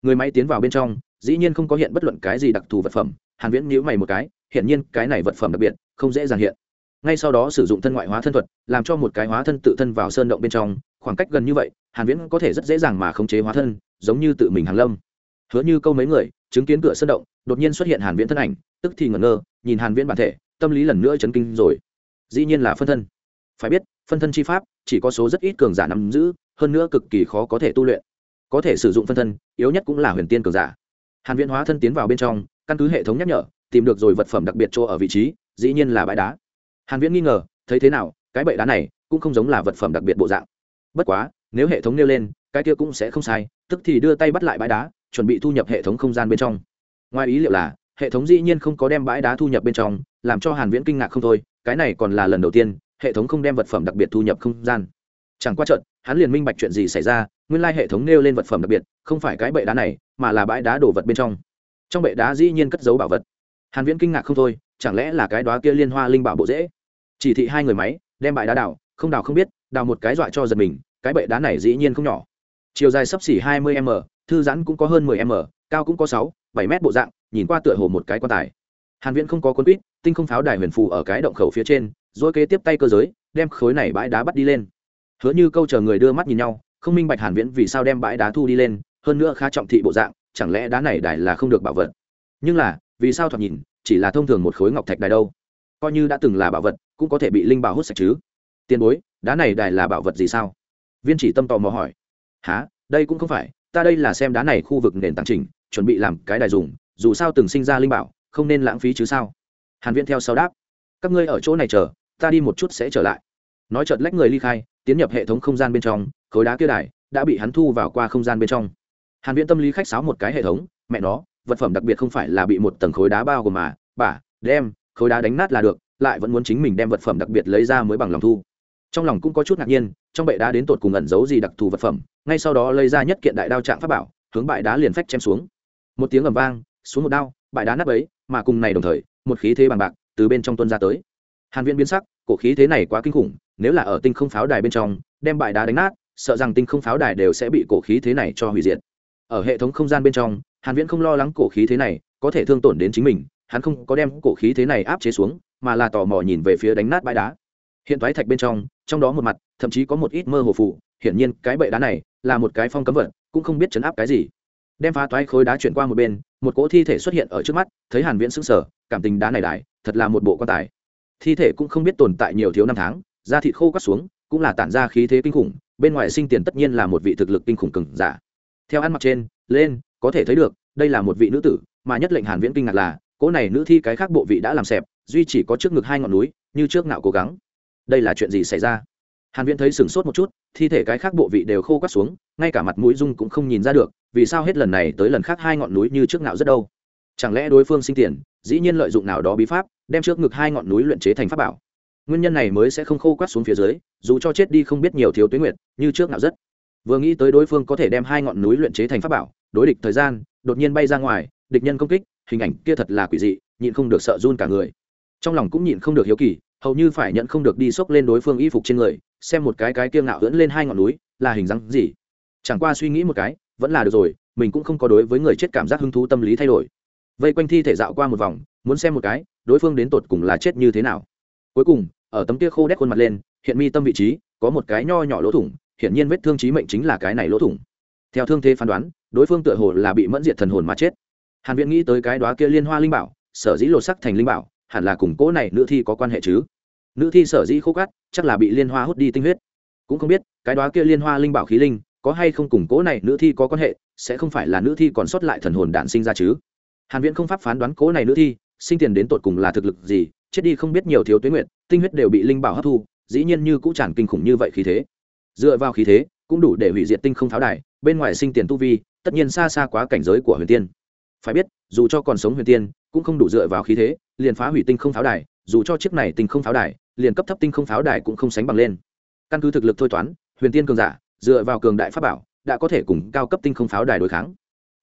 Người máy tiến vào bên trong, dĩ nhiên không có hiện bất luận cái gì đặc thù vật phẩm, hàn viễn nhíu mày một cái hiện nhiên cái này vật phẩm đặc biệt, không dễ dàng hiện. Ngay sau đó sử dụng thân ngoại hóa thân thuật, làm cho một cái hóa thân tự thân vào sơn động bên trong, khoảng cách gần như vậy, hàn viễn có thể rất dễ dàng mà khống chế hóa thân giống như tự mình hàng lâm. Hứa như câu mấy người, chứng kiến cửa sân động, đột nhiên xuất hiện hàn viễn thân ảnh, tức thì ngẩn ngơ, nhìn hàn viễn bản thể, tâm lý lần nữa chấn kinh rồi. Dĩ nhiên là phân thân. Phải biết, phân thân chi pháp, chỉ có số rất ít cường giả nắm giữ, hơn nữa cực kỳ khó có thể tu luyện. Có thể sử dụng phân thân, yếu nhất cũng là huyền tiên cường giả. Hàn viễn hóa thân tiến vào bên trong, căn cứ hệ thống nhắc nhở, tìm được rồi vật phẩm đặc biệt chỗ ở vị trí, dĩ nhiên là bãi đá. Hàn viễn nghi ngờ, thấy thế nào, cái bệ đá này cũng không giống là vật phẩm đặc biệt bộ dạng. Bất quá, nếu hệ thống nêu lên cái kia cũng sẽ không sai, tức thì đưa tay bắt lại bãi đá, chuẩn bị thu nhập hệ thống không gian bên trong. Ngoài ý liệu là, hệ thống dĩ nhiên không có đem bãi đá thu nhập bên trong, làm cho hàn viễn kinh ngạc không thôi, cái này còn là lần đầu tiên, hệ thống không đem vật phẩm đặc biệt thu nhập không gian. Chẳng qua trận hắn liền minh bạch chuyện gì xảy ra, nguyên lai hệ thống nêu lên vật phẩm đặc biệt, không phải cái bệ đá này, mà là bãi đá đổ vật bên trong. Trong bệ đá dĩ nhiên cất giấu bảo vật. Hàn viễn kinh ngạc không thôi, chẳng lẽ là cái đóa kia liên hoa linh bảo bộ dễ? Chỉ thị hai người máy, đem bãi đá đào, không đào không biết, đào một cái dọa cho giật mình, cái bệ đá này dĩ nhiên không nhỏ chiều dài sấp xỉ 20 m thư giãn cũng có hơn 10 m cao cũng có 6, 7m bộ dạng nhìn qua tựa hồ một cái quan tài. Hàn viễn không có cuốn quýt tinh không pháo đài huyền phù ở cái động khẩu phía trên rồi kế tiếp tay cơ giới đem khối này bãi đá bắt đi lên. Hứa như câu chờ người đưa mắt nhìn nhau không minh bạch hàn viễn vì sao đem bãi đá thu đi lên hơn nữa khá trọng thị bộ dạng chẳng lẽ đá này đài là không được bảo vật? Nhưng là vì sao thoạt nhìn chỉ là thông thường một khối ngọc thạch đài đâu? Coi như đã từng là bảo vật cũng có thể bị linh bảo hút sạch chứ. Tiền bối đá này đài là bảo vật gì sao? Viên chỉ tâm tò mò hỏi há đây cũng không phải. Ta đây là xem đá này khu vực nền tảng trình chuẩn bị làm cái đài dùng. Dù sao từng sinh ra linh bảo, không nên lãng phí chứ sao? Hàn viễn theo sau đáp. Các ngươi ở chỗ này chờ, ta đi một chút sẽ trở lại. Nói chợt lách người ly khai, tiến nhập hệ thống không gian bên trong, khối đá kia đài đã bị hắn thu vào qua không gian bên trong. Hàn viễn tâm lý khách sáo một cái hệ thống, mẹ nó, vật phẩm đặc biệt không phải là bị một tầng khối đá bao gồm mà. Bả đem, khối đá đánh nát là được, lại vẫn muốn chính mình đem vật phẩm đặc biệt lấy ra mới bằng lòng thu trong lòng cũng có chút ngạc nhiên, trong bệ đá đến tột cùng ẩn giấu gì đặc thù vật phẩm, ngay sau đó lấy ra nhất kiện đại đao trạng pháp bảo, hướng bãi đá liền phách chém xuống. Một tiếng ầm vang, xuống một đao, bãi đá nát ấy mà cùng này đồng thời, một khí thế bằng bạc từ bên trong tuân ra tới. Hàn viễn biến sắc, cổ khí thế này quá kinh khủng, nếu là ở tinh không pháo đài bên trong, đem bãi đá đánh nát, sợ rằng tinh không pháo đài đều sẽ bị cổ khí thế này cho hủy diệt. Ở hệ thống không gian bên trong, hàn viễn không lo lắng cổ khí thế này có thể thương tổn đến chính mình, hắn không có đem cổ khí thế này áp chế xuống, mà là tò mò nhìn về phía đánh nát bãi đá. Hiện thoái thạch bên trong trong đó một mặt, thậm chí có một ít mơ hồ phụ hiển nhiên cái bệ đá này là một cái phong cấm vật, cũng không biết chấn áp cái gì. Đem phá toái khối đá chuyển qua một bên, một cỗ thi thể xuất hiện ở trước mắt, thấy hàn viễn sững sờ, cảm tình đá này đại, thật là một bộ quan tài. Thi thể cũng không biết tồn tại nhiều thiếu năm tháng, da thịt khô cắt xuống, cũng là tản ra khí thế kinh khủng, bên ngoài sinh tiền tất nhiên là một vị thực lực kinh khủng cường giả. Theo ăn mặc trên, lên, có thể thấy được, đây là một vị nữ tử, mà nhất lệnh hàn viễn kinh ngạc là, cỗ này nữ thi cái khác bộ vị đã làm sẹp duy chỉ có trước ngực hai ngọn núi, như trước ngạo cố gắng đây là chuyện gì xảy ra? Hàn viễn thấy sừng sốt một chút, thi thể cái khác bộ vị đều khô quắt xuống, ngay cả mặt mũi dung cũng không nhìn ra được, vì sao hết lần này tới lần khác hai ngọn núi như trước nào rất đâu? Chẳng lẽ đối phương sinh tiền, dĩ nhiên lợi dụng nào đó bí pháp, đem trước ngực hai ngọn núi luyện chế thành pháp bảo? Nguyên nhân này mới sẽ không khô quắt xuống phía dưới, dù cho chết đi không biết nhiều thiếu tuyến nguyệt, như trước nào rất. Vừa nghĩ tới đối phương có thể đem hai ngọn núi luyện chế thành pháp bảo, đối địch thời gian, đột nhiên bay ra ngoài, địch nhân công kích, hình ảnh kia thật là quỷ dị, nhịn không được sợ run cả người. Trong lòng cũng nhịn không được hiếu kỳ hầu như phải nhận không được đi xốc lên đối phương y phục trên người, xem một cái cái kiêng ngạo hưỡn lên hai ngọn núi, là hình dáng gì. Chẳng qua suy nghĩ một cái, vẫn là được rồi, mình cũng không có đối với người chết cảm giác hứng thú tâm lý thay đổi. Vây quanh thi thể dạo qua một vòng, muốn xem một cái, đối phương đến tột cùng là chết như thế nào. Cuối cùng, ở tấm kia khô đét khuôn mặt lên, hiện mi tâm vị trí, có một cái nho nhỏ lỗ thủng, hiển nhiên vết thương chí mệnh chính là cái này lỗ thủng. Theo thương thế phán đoán, đối phương tựa hồ là bị mẫn diệt thần hồn mà chết. Hàn viễn nghĩ tới cái đóa kia liên hoa linh bảo, sở dĩ lột sắc thành linh bảo hẳn là cùng cỗ này nữ thi có quan hệ chứ? Nữ thi sở dĩ khô cát, chắc là bị liên hoa hút đi tinh huyết. Cũng không biết, cái đó kia liên hoa linh bảo khí linh, có hay không cùng cố này nữ thi có quan hệ, sẽ không phải là nữ thi còn sót lại thần hồn đạn sinh ra chứ? Hàn viễn không pháp phán đoán cố này nữ thi, sinh tiền đến tột cùng là thực lực gì, chết đi không biết nhiều thiếu tuế nguyện tinh huyết đều bị linh bảo hấp thu, dĩ nhiên như cũ tràn kinh khủng như vậy khí thế. Dựa vào khí thế, cũng đủ để hủy diệt tinh không tháo đài, bên ngoài sinh tiền tu vi, tất nhiên xa xa quá cảnh giới của huyền tiên. Phải biết dù cho còn sống huyền tiên, cũng không đủ dựa vào khí thế, liền phá hủy tinh không pháo đài, dù cho chiếc này tinh không pháo đài, liền cấp thấp tinh không pháo đài cũng không sánh bằng lên. Căn cứ thực lực thôi toán, huyền tiên cường giả, dựa vào cường đại pháp bảo, đã có thể cùng cao cấp tinh không pháo đài đối kháng.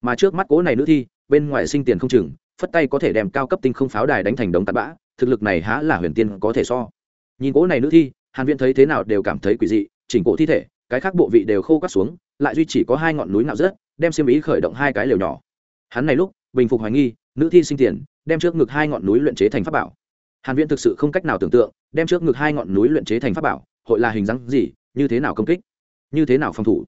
Mà trước mắt cố này nữ thi, bên ngoài sinh tiền không chừng, phất tay có thể đem cao cấp tinh không pháo đài đánh thành đống tạt bã, thực lực này há là huyền tiên có thể so. Nhìn cố này nữ thi, hàn viễn thấy thế nào đều cảm thấy quỷ dị, chỉnh cổ thi thể, cái khác bộ vị đều khô cắt xuống, lại duy chỉ có hai ngọn núi ngạo rớt, đem xiêm ý khởi động hai cái lều nhỏ. Hắn này lúc bình phục hoài nghi, nữ thi sinh tiền, đem trước ngực hai ngọn núi luyện chế thành pháp bảo. Hàn viễn thực sự không cách nào tưởng tượng, đem trước ngực hai ngọn núi luyện chế thành pháp bảo, hội là hình dáng gì, như thế nào công kích, như thế nào phòng thủ.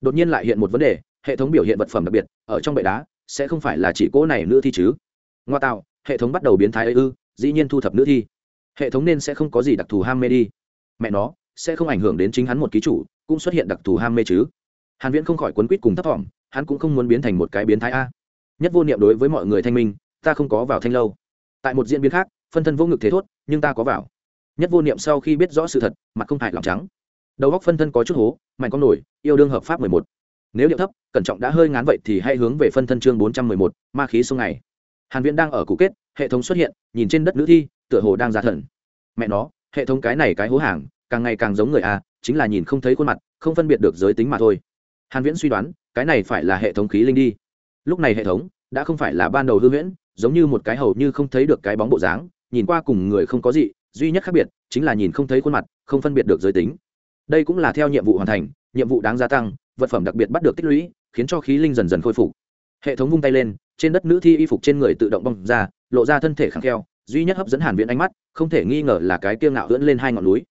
Đột nhiên lại hiện một vấn đề, hệ thống biểu hiện vật phẩm đặc biệt, ở trong bệ đá, sẽ không phải là chỉ cỗ này nữ thi chứ? Ngoa tạo, hệ thống bắt đầu biến thái ấy ư, dĩ nhiên thu thập nữ thi. Hệ thống nên sẽ không có gì đặc thù ham mê đi. Mẹ nó, sẽ không ảnh hưởng đến chính hắn một ký chủ, cũng xuất hiện đặc thù ham mê chứ. Hàn viễn không khỏi quấn quýt cùng thấp thỏm, hắn cũng không muốn biến thành một cái biến thái a nhất vô niệm đối với mọi người thanh minh, ta không có vào thanh lâu. Tại một diễn biến khác, phân thân vô ngực thế thốt, nhưng ta có vào. Nhất vô niệm sau khi biết rõ sự thật, mặt không hại lòng trắng. Đầu góc phân thân có chút hố, mạnh con nổi, yêu đương hợp pháp mười một. Nếu điệu thấp, cẩn trọng đã hơi ngán vậy thì hãy hướng về phân thân chương bốn trăm mười một, ma khí sông này. Hàn viễn đang ở cũ kết, hệ thống xuất hiện, nhìn trên đất nữ thi, tựa hồ đang ra thần. Mẹ nó, hệ thống cái này cái hố hàng, càng ngày càng giống người a, chính là nhìn không thấy khuôn mặt, không phân biệt được giới tính mà thôi. Hàn viễn suy đoán, cái này phải là hệ thống khí linh đi lúc này hệ thống đã không phải là ban đầu hư huyễn, giống như một cái hầu như không thấy được cái bóng bộ dáng, nhìn qua cùng người không có gì, duy nhất khác biệt chính là nhìn không thấy khuôn mặt, không phân biệt được giới tính. Đây cũng là theo nhiệm vụ hoàn thành, nhiệm vụ đáng gia tăng, vật phẩm đặc biệt bắt được tích lũy, khiến cho khí linh dần dần khôi phục. Hệ thống vung tay lên, trên đất nữ thi y phục trên người tự động bong ra, lộ ra thân thể khẳng kheo, duy nhất hấp dẫn hàn viễn ánh mắt, không thể nghi ngờ là cái kiêng ngạo hưỡn lên hai ngọn núi.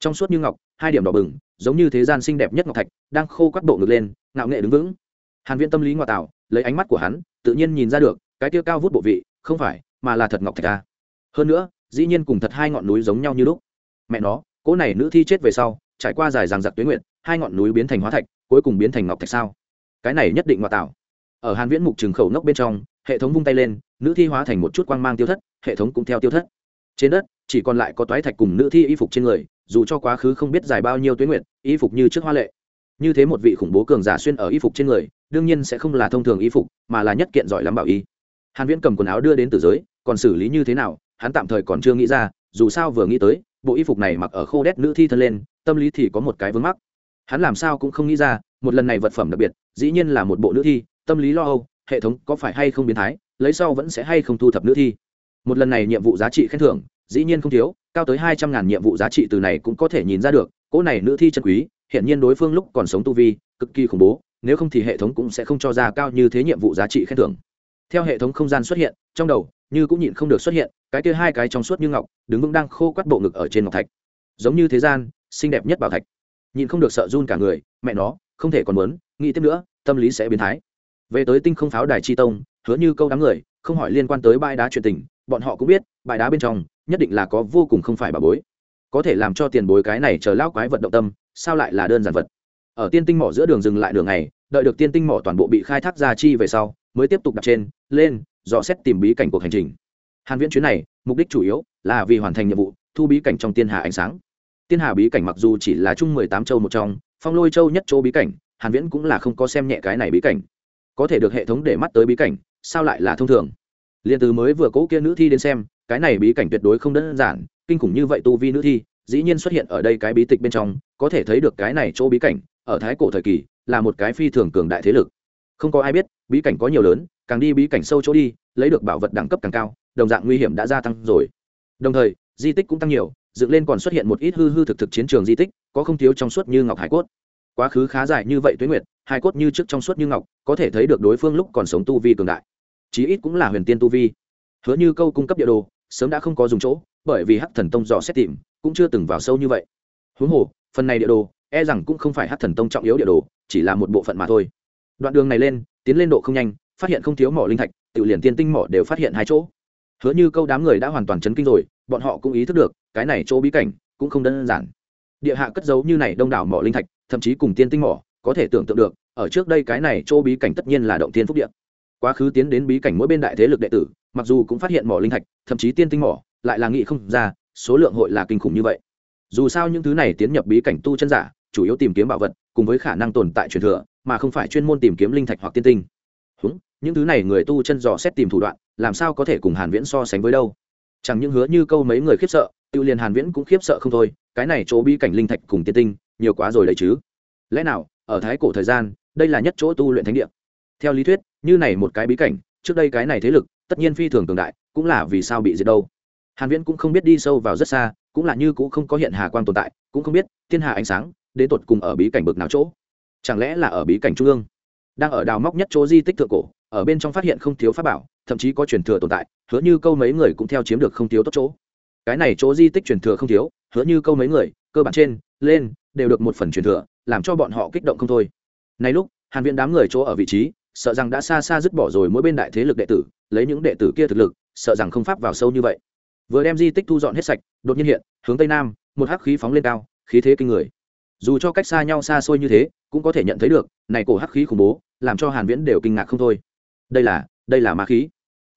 Trong suốt như ngọc, hai điểm đỏ bừng, giống như thế gian xinh đẹp nhất ngọc thạch, đang khô quắt bộ ngực lên, ngạo nghệ đứng vững. Hàn viễn tâm lý ngoại tạo lấy ánh mắt của hắn, tự nhiên nhìn ra được, cái tiêu cao vút bộ vị, không phải, mà là thật ngọc thạch a hơn nữa, dĩ nhiên cùng thật hai ngọn núi giống nhau như lúc. Mẹ nó, cỗ này nữ thi chết về sau, trải qua dài ràng giặc tuyến nguyện hai ngọn núi biến thành hóa thạch, cuối cùng biến thành ngọc thạch sao? Cái này nhất định ngoại tạo. Ở hàn viễn mục trường khẩu nốc bên trong, hệ thống vung tay lên, nữ thi hóa thành một chút quang mang tiêu thất, hệ thống cũng theo tiêu thất. Trên đất, chỉ còn lại có toái thạch cùng nữ thi y phục trên người, dù cho quá khứ không biết dài bao nhiêu tuyến nguyện y phục như trước hoa lệ như thế một vị khủng bố cường giả xuyên ở y phục trên người, đương nhiên sẽ không là thông thường y phục, mà là nhất kiện giỏi lắm bảo y. Hàn viễn cầm quần áo đưa đến tử giới, còn xử lý như thế nào, hắn tạm thời còn chưa nghĩ ra, dù sao vừa nghĩ tới, bộ y phục này mặc ở khô đét nữ thi thân lên, tâm lý thì có một cái vướng mắc. Hắn làm sao cũng không nghĩ ra, một lần này vật phẩm đặc biệt, dĩ nhiên là một bộ nữ thi, tâm lý lo âu, hệ thống có phải hay không biến thái, lấy sau vẫn sẽ hay không thu thập nữ thi. Một lần này nhiệm vụ giá trị khen thưởng, dĩ nhiên không thiếu cao tới hai trăm ngàn nhiệm vụ giá trị từ này cũng có thể nhìn ra được, cỗ này nữ thi chân quý hiện nhiên đối phương lúc còn sống tu vi, cực kỳ khủng bố, nếu không thì hệ thống cũng sẽ không cho ra cao như thế nhiệm vụ giá trị khen thưởng. Theo hệ thống không gian xuất hiện, trong đầu, như cũng nhịn không được xuất hiện, cái kia hai cái trong suốt như ngọc, đứng vững đang khô quắt bộ ngực ở trên ngọc thạch. Giống như thế gian, xinh đẹp nhất bảo thạch. Nhịn không được sợ run cả người, mẹ nó, không thể còn muốn, nghĩ tiếp nữa, tâm lý sẽ biến thái. Về tới tinh không pháo đài chi tông, hứa như câu đám người, không hỏi liên quan tới bãi đá chuyện tình, bọn họ cũng biết, bãi đá bên trong nhất định là có vô cùng không phải bà bối. Có thể làm cho tiền bối cái này chờ lao quái vật động tâm, sao lại là đơn giản vật? Ở tiên tinh mỏ giữa đường dừng lại đường này đợi được tiên tinh mỏ toàn bộ bị khai thác ra chi về sau, mới tiếp tục đặt trên, lên, dò xét tìm bí cảnh cuộc hành trình. Hàn viễn chuyến này, mục đích chủ yếu là vì hoàn thành nhiệm vụ, thu bí cảnh trong tiên hà ánh sáng. Tiên hà bí cảnh mặc dù chỉ là chung 18 châu một trong, phong lôi châu nhất châu bí cảnh, hàn viễn cũng là không có xem nhẹ cái này bí cảnh. Có thể được hệ thống để mắt tới bí cảnh, sao lại là thông thường? Liên từ mới vừa cố kia nữ thi đến xem, cái này bí cảnh tuyệt đối không đơn giản, kinh khủng như vậy tu vi nữ thi, dĩ nhiên xuất hiện ở đây cái bí tịch bên trong, có thể thấy được cái này chỗ bí cảnh, ở thái cổ thời kỳ, là một cái phi thường cường đại thế lực. Không có ai biết, bí cảnh có nhiều lớn, càng đi bí cảnh sâu chỗ đi, lấy được bảo vật đẳng cấp càng cao, đồng dạng nguy hiểm đã gia tăng rồi. Đồng thời, di tích cũng tăng nhiều, dựng lên còn xuất hiện một ít hư hư thực thực chiến trường di tích, có không thiếu trong suốt như ngọc hải cốt. Quá khứ khá dài như vậy tuế nguyệt hải cốt như trước trong suốt như ngọc, có thể thấy được đối phương lúc còn sống tu vi cường đại chí ít cũng là huyền tiên tu vi. Hứa như câu cung cấp địa đồ, sớm đã không có dùng chỗ, bởi vì hắc thần tông dò xét tìm, cũng chưa từng vào sâu như vậy. Huống hồ, phần này địa đồ e rằng cũng không phải hắc thần tông trọng yếu địa đồ, chỉ là một bộ phận mà thôi. Đoạn đường này lên, tiến lên độ không nhanh, phát hiện không thiếu mỏ linh thạch, tự liền tiên tinh mỏ đều phát hiện hai chỗ. Hứa như câu đám người đã hoàn toàn chấn kinh rồi, bọn họ cũng ý thức được, cái này chỗ bí cảnh cũng không đơn giản. Địa hạ cất giấu như này đông đảo mỏ linh thạch, thậm chí cùng tiên tinh mỏ, có thể tưởng tượng được, ở trước đây cái này chỗ bí cảnh tất nhiên là động tiên phúc địa quá khứ tiến đến bí cảnh mỗi bên đại thế lực đệ tử mặc dù cũng phát hiện mỏ linh thạch thậm chí tiên tinh mỏ lại là nghị không ra số lượng hội là kinh khủng như vậy. Dù sao những thứ này tiến nhập bí cảnh tu chân giả chủ yếu tìm kiếm bảo vật cùng với khả năng tồn tại truyền thừa mà không phải chuyên môn tìm kiếm linh thạch hoặc tiên tinh. Húng, những thứ này người tu chân dò xét tìm thủ đoạn làm sao có thể cùng hàn viễn so sánh với đâu? Chẳng những hứa như câu mấy người khiếp sợ tiêu liền hàn viễn cũng khiếp sợ không thôi cái này chỗ bí cảnh linh thạch cùng tiên tinh nhiều quá rồi đấy chứ. Lẽ nào ở thái cổ thời gian đây là nhất chỗ tu luyện thánh địa? Theo lý thuyết như này một cái bí cảnh, trước đây cái này thế lực, tất nhiên phi thường cường đại, cũng là vì sao bị diệt đâu. Hàn viễn cũng không biết đi sâu vào rất xa, cũng là như cũng không có hiện hà quang tồn tại, cũng không biết thiên hà ánh sáng đến tột cùng ở bí cảnh bực nào chỗ. Chẳng lẽ là ở bí cảnh trung ương? Đang ở đào móc nhất chỗ di tích thượng cổ, ở bên trong phát hiện không thiếu pháp bảo, thậm chí có truyền thừa tồn tại, hứa như câu mấy người cũng theo chiếm được không thiếu tốt chỗ. Cái này chỗ di tích truyền thừa không thiếu, hứa như câu mấy người, cơ bản trên, lên, đều được một phần truyền thừa, làm cho bọn họ kích động không thôi. Nay lúc, hàn viễn đám người chỗ ở vị trí sợ rằng đã xa xa dứt bỏ rồi mỗi bên đại thế lực đệ tử, lấy những đệ tử kia thực lực, sợ rằng không pháp vào sâu như vậy. Vừa đem di tích thu dọn hết sạch, đột nhiên hiện, hướng tây nam, một hắc khí phóng lên cao, khí thế kinh người. Dù cho cách xa nhau xa xôi như thế, cũng có thể nhận thấy được, này cổ hắc khí khủng bố, làm cho hàn viễn đều kinh ngạc không thôi. Đây là đây là ma khí.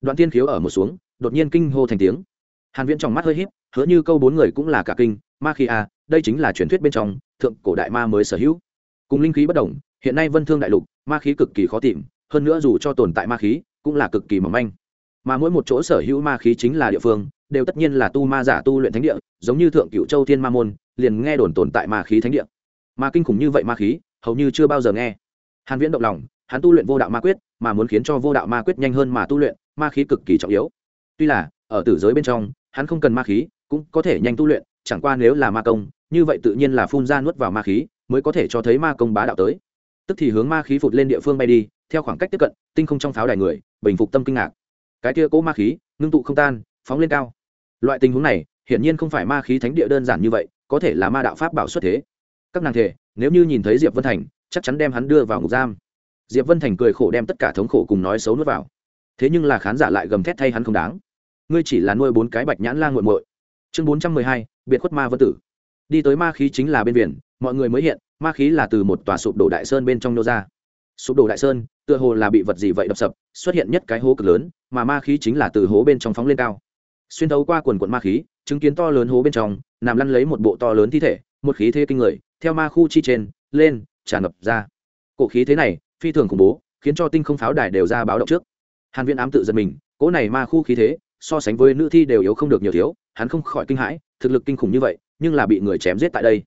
Đoạn tiên khiếu ở một xuống, đột nhiên kinh hô thành tiếng. Hàn viễn trong mắt hơi híp, hứa như câu bốn người cũng là cả kinh, ma khí a đây chính là truyền thuyết bên trong, thượng cổ đại ma mới sở hữu. Cùng linh khí bất đồng hiện nay vân thương đại lục, ma khí cực kỳ khó tìm, hơn nữa dù cho tồn tại ma khí, cũng là cực kỳ mỏng manh. Mà mỗi một chỗ sở hữu ma khí chính là địa phương, đều tất nhiên là tu ma giả tu luyện thánh địa, giống như thượng cựu châu thiên ma môn, liền nghe đồn tồn tại ma khí thánh địa. Mà kinh khủng như vậy ma khí, hầu như chưa bao giờ nghe. Hàn viễn động lòng, hắn tu luyện vô đạo ma quyết, mà muốn khiến cho vô đạo ma quyết nhanh hơn mà tu luyện, ma khí cực kỳ trọng yếu. Tuy là, ở tử giới bên trong, hắn không cần ma khí, cũng có thể nhanh tu luyện, chẳng qua nếu là ma công, như vậy tự nhiên là phun ra nuốt vào ma khí, mới có thể cho thấy ma công bá đạo tới tức thì hướng ma khí phụt lên địa phương bay đi, theo khoảng cách tiếp cận, tinh không trong pháo đài người, bình phục tâm kinh ngạc. Cái kia cỗ ma khí, ngưng tụ không tan, phóng lên cao. Loại tình huống này, hiển nhiên không phải ma khí thánh địa đơn giản như vậy, có thể là ma đạo pháp bảo xuất thế. Các nàng thể, nếu như nhìn thấy diệp vân thành, chắc chắn đem hắn đưa vào ngục giam. Diệp vân thành cười khổ đem tất cả thống khổ cùng nói xấu nuốt vào. Thế nhưng là khán giả lại gầm thét thay hắn không đáng. Ngươi chỉ là nuôi bốn cái bạch nhãn la nguội muội. Chương bốn trăm mười hai, biệt khuất ma vân tử. Đi tới ma khí chính là bên biển, mọi người mới hiện ma khí là từ một tòa sụp đổ đại sơn bên trong nô ra. Sụp đổ đại sơn, tựa hồ là bị vật gì vậy đập sập, xuất hiện nhất cái hố cực lớn, mà ma khí chính là từ hố bên trong phóng lên cao. Xuyên thấu qua quần quận ma khí, chứng kiến to lớn hố bên trong, nằm lăn lấy một bộ to lớn thi thể, một khí thế kinh người, theo ma khu chi trên, lên, tràn ngập ra. Cổ khí thế này, phi thường khủng bố, khiến cho tinh không pháo đài đều ra báo động trước. Hàn viễn ám tự giật mình, cỗ này ma khu khí thế, so sánh với nữ thi đều yếu không được nhiều thiếu, hắn không khỏi kinh hãi, thực lực kinh khủng như vậy, nhưng là bị người chém giết tại đây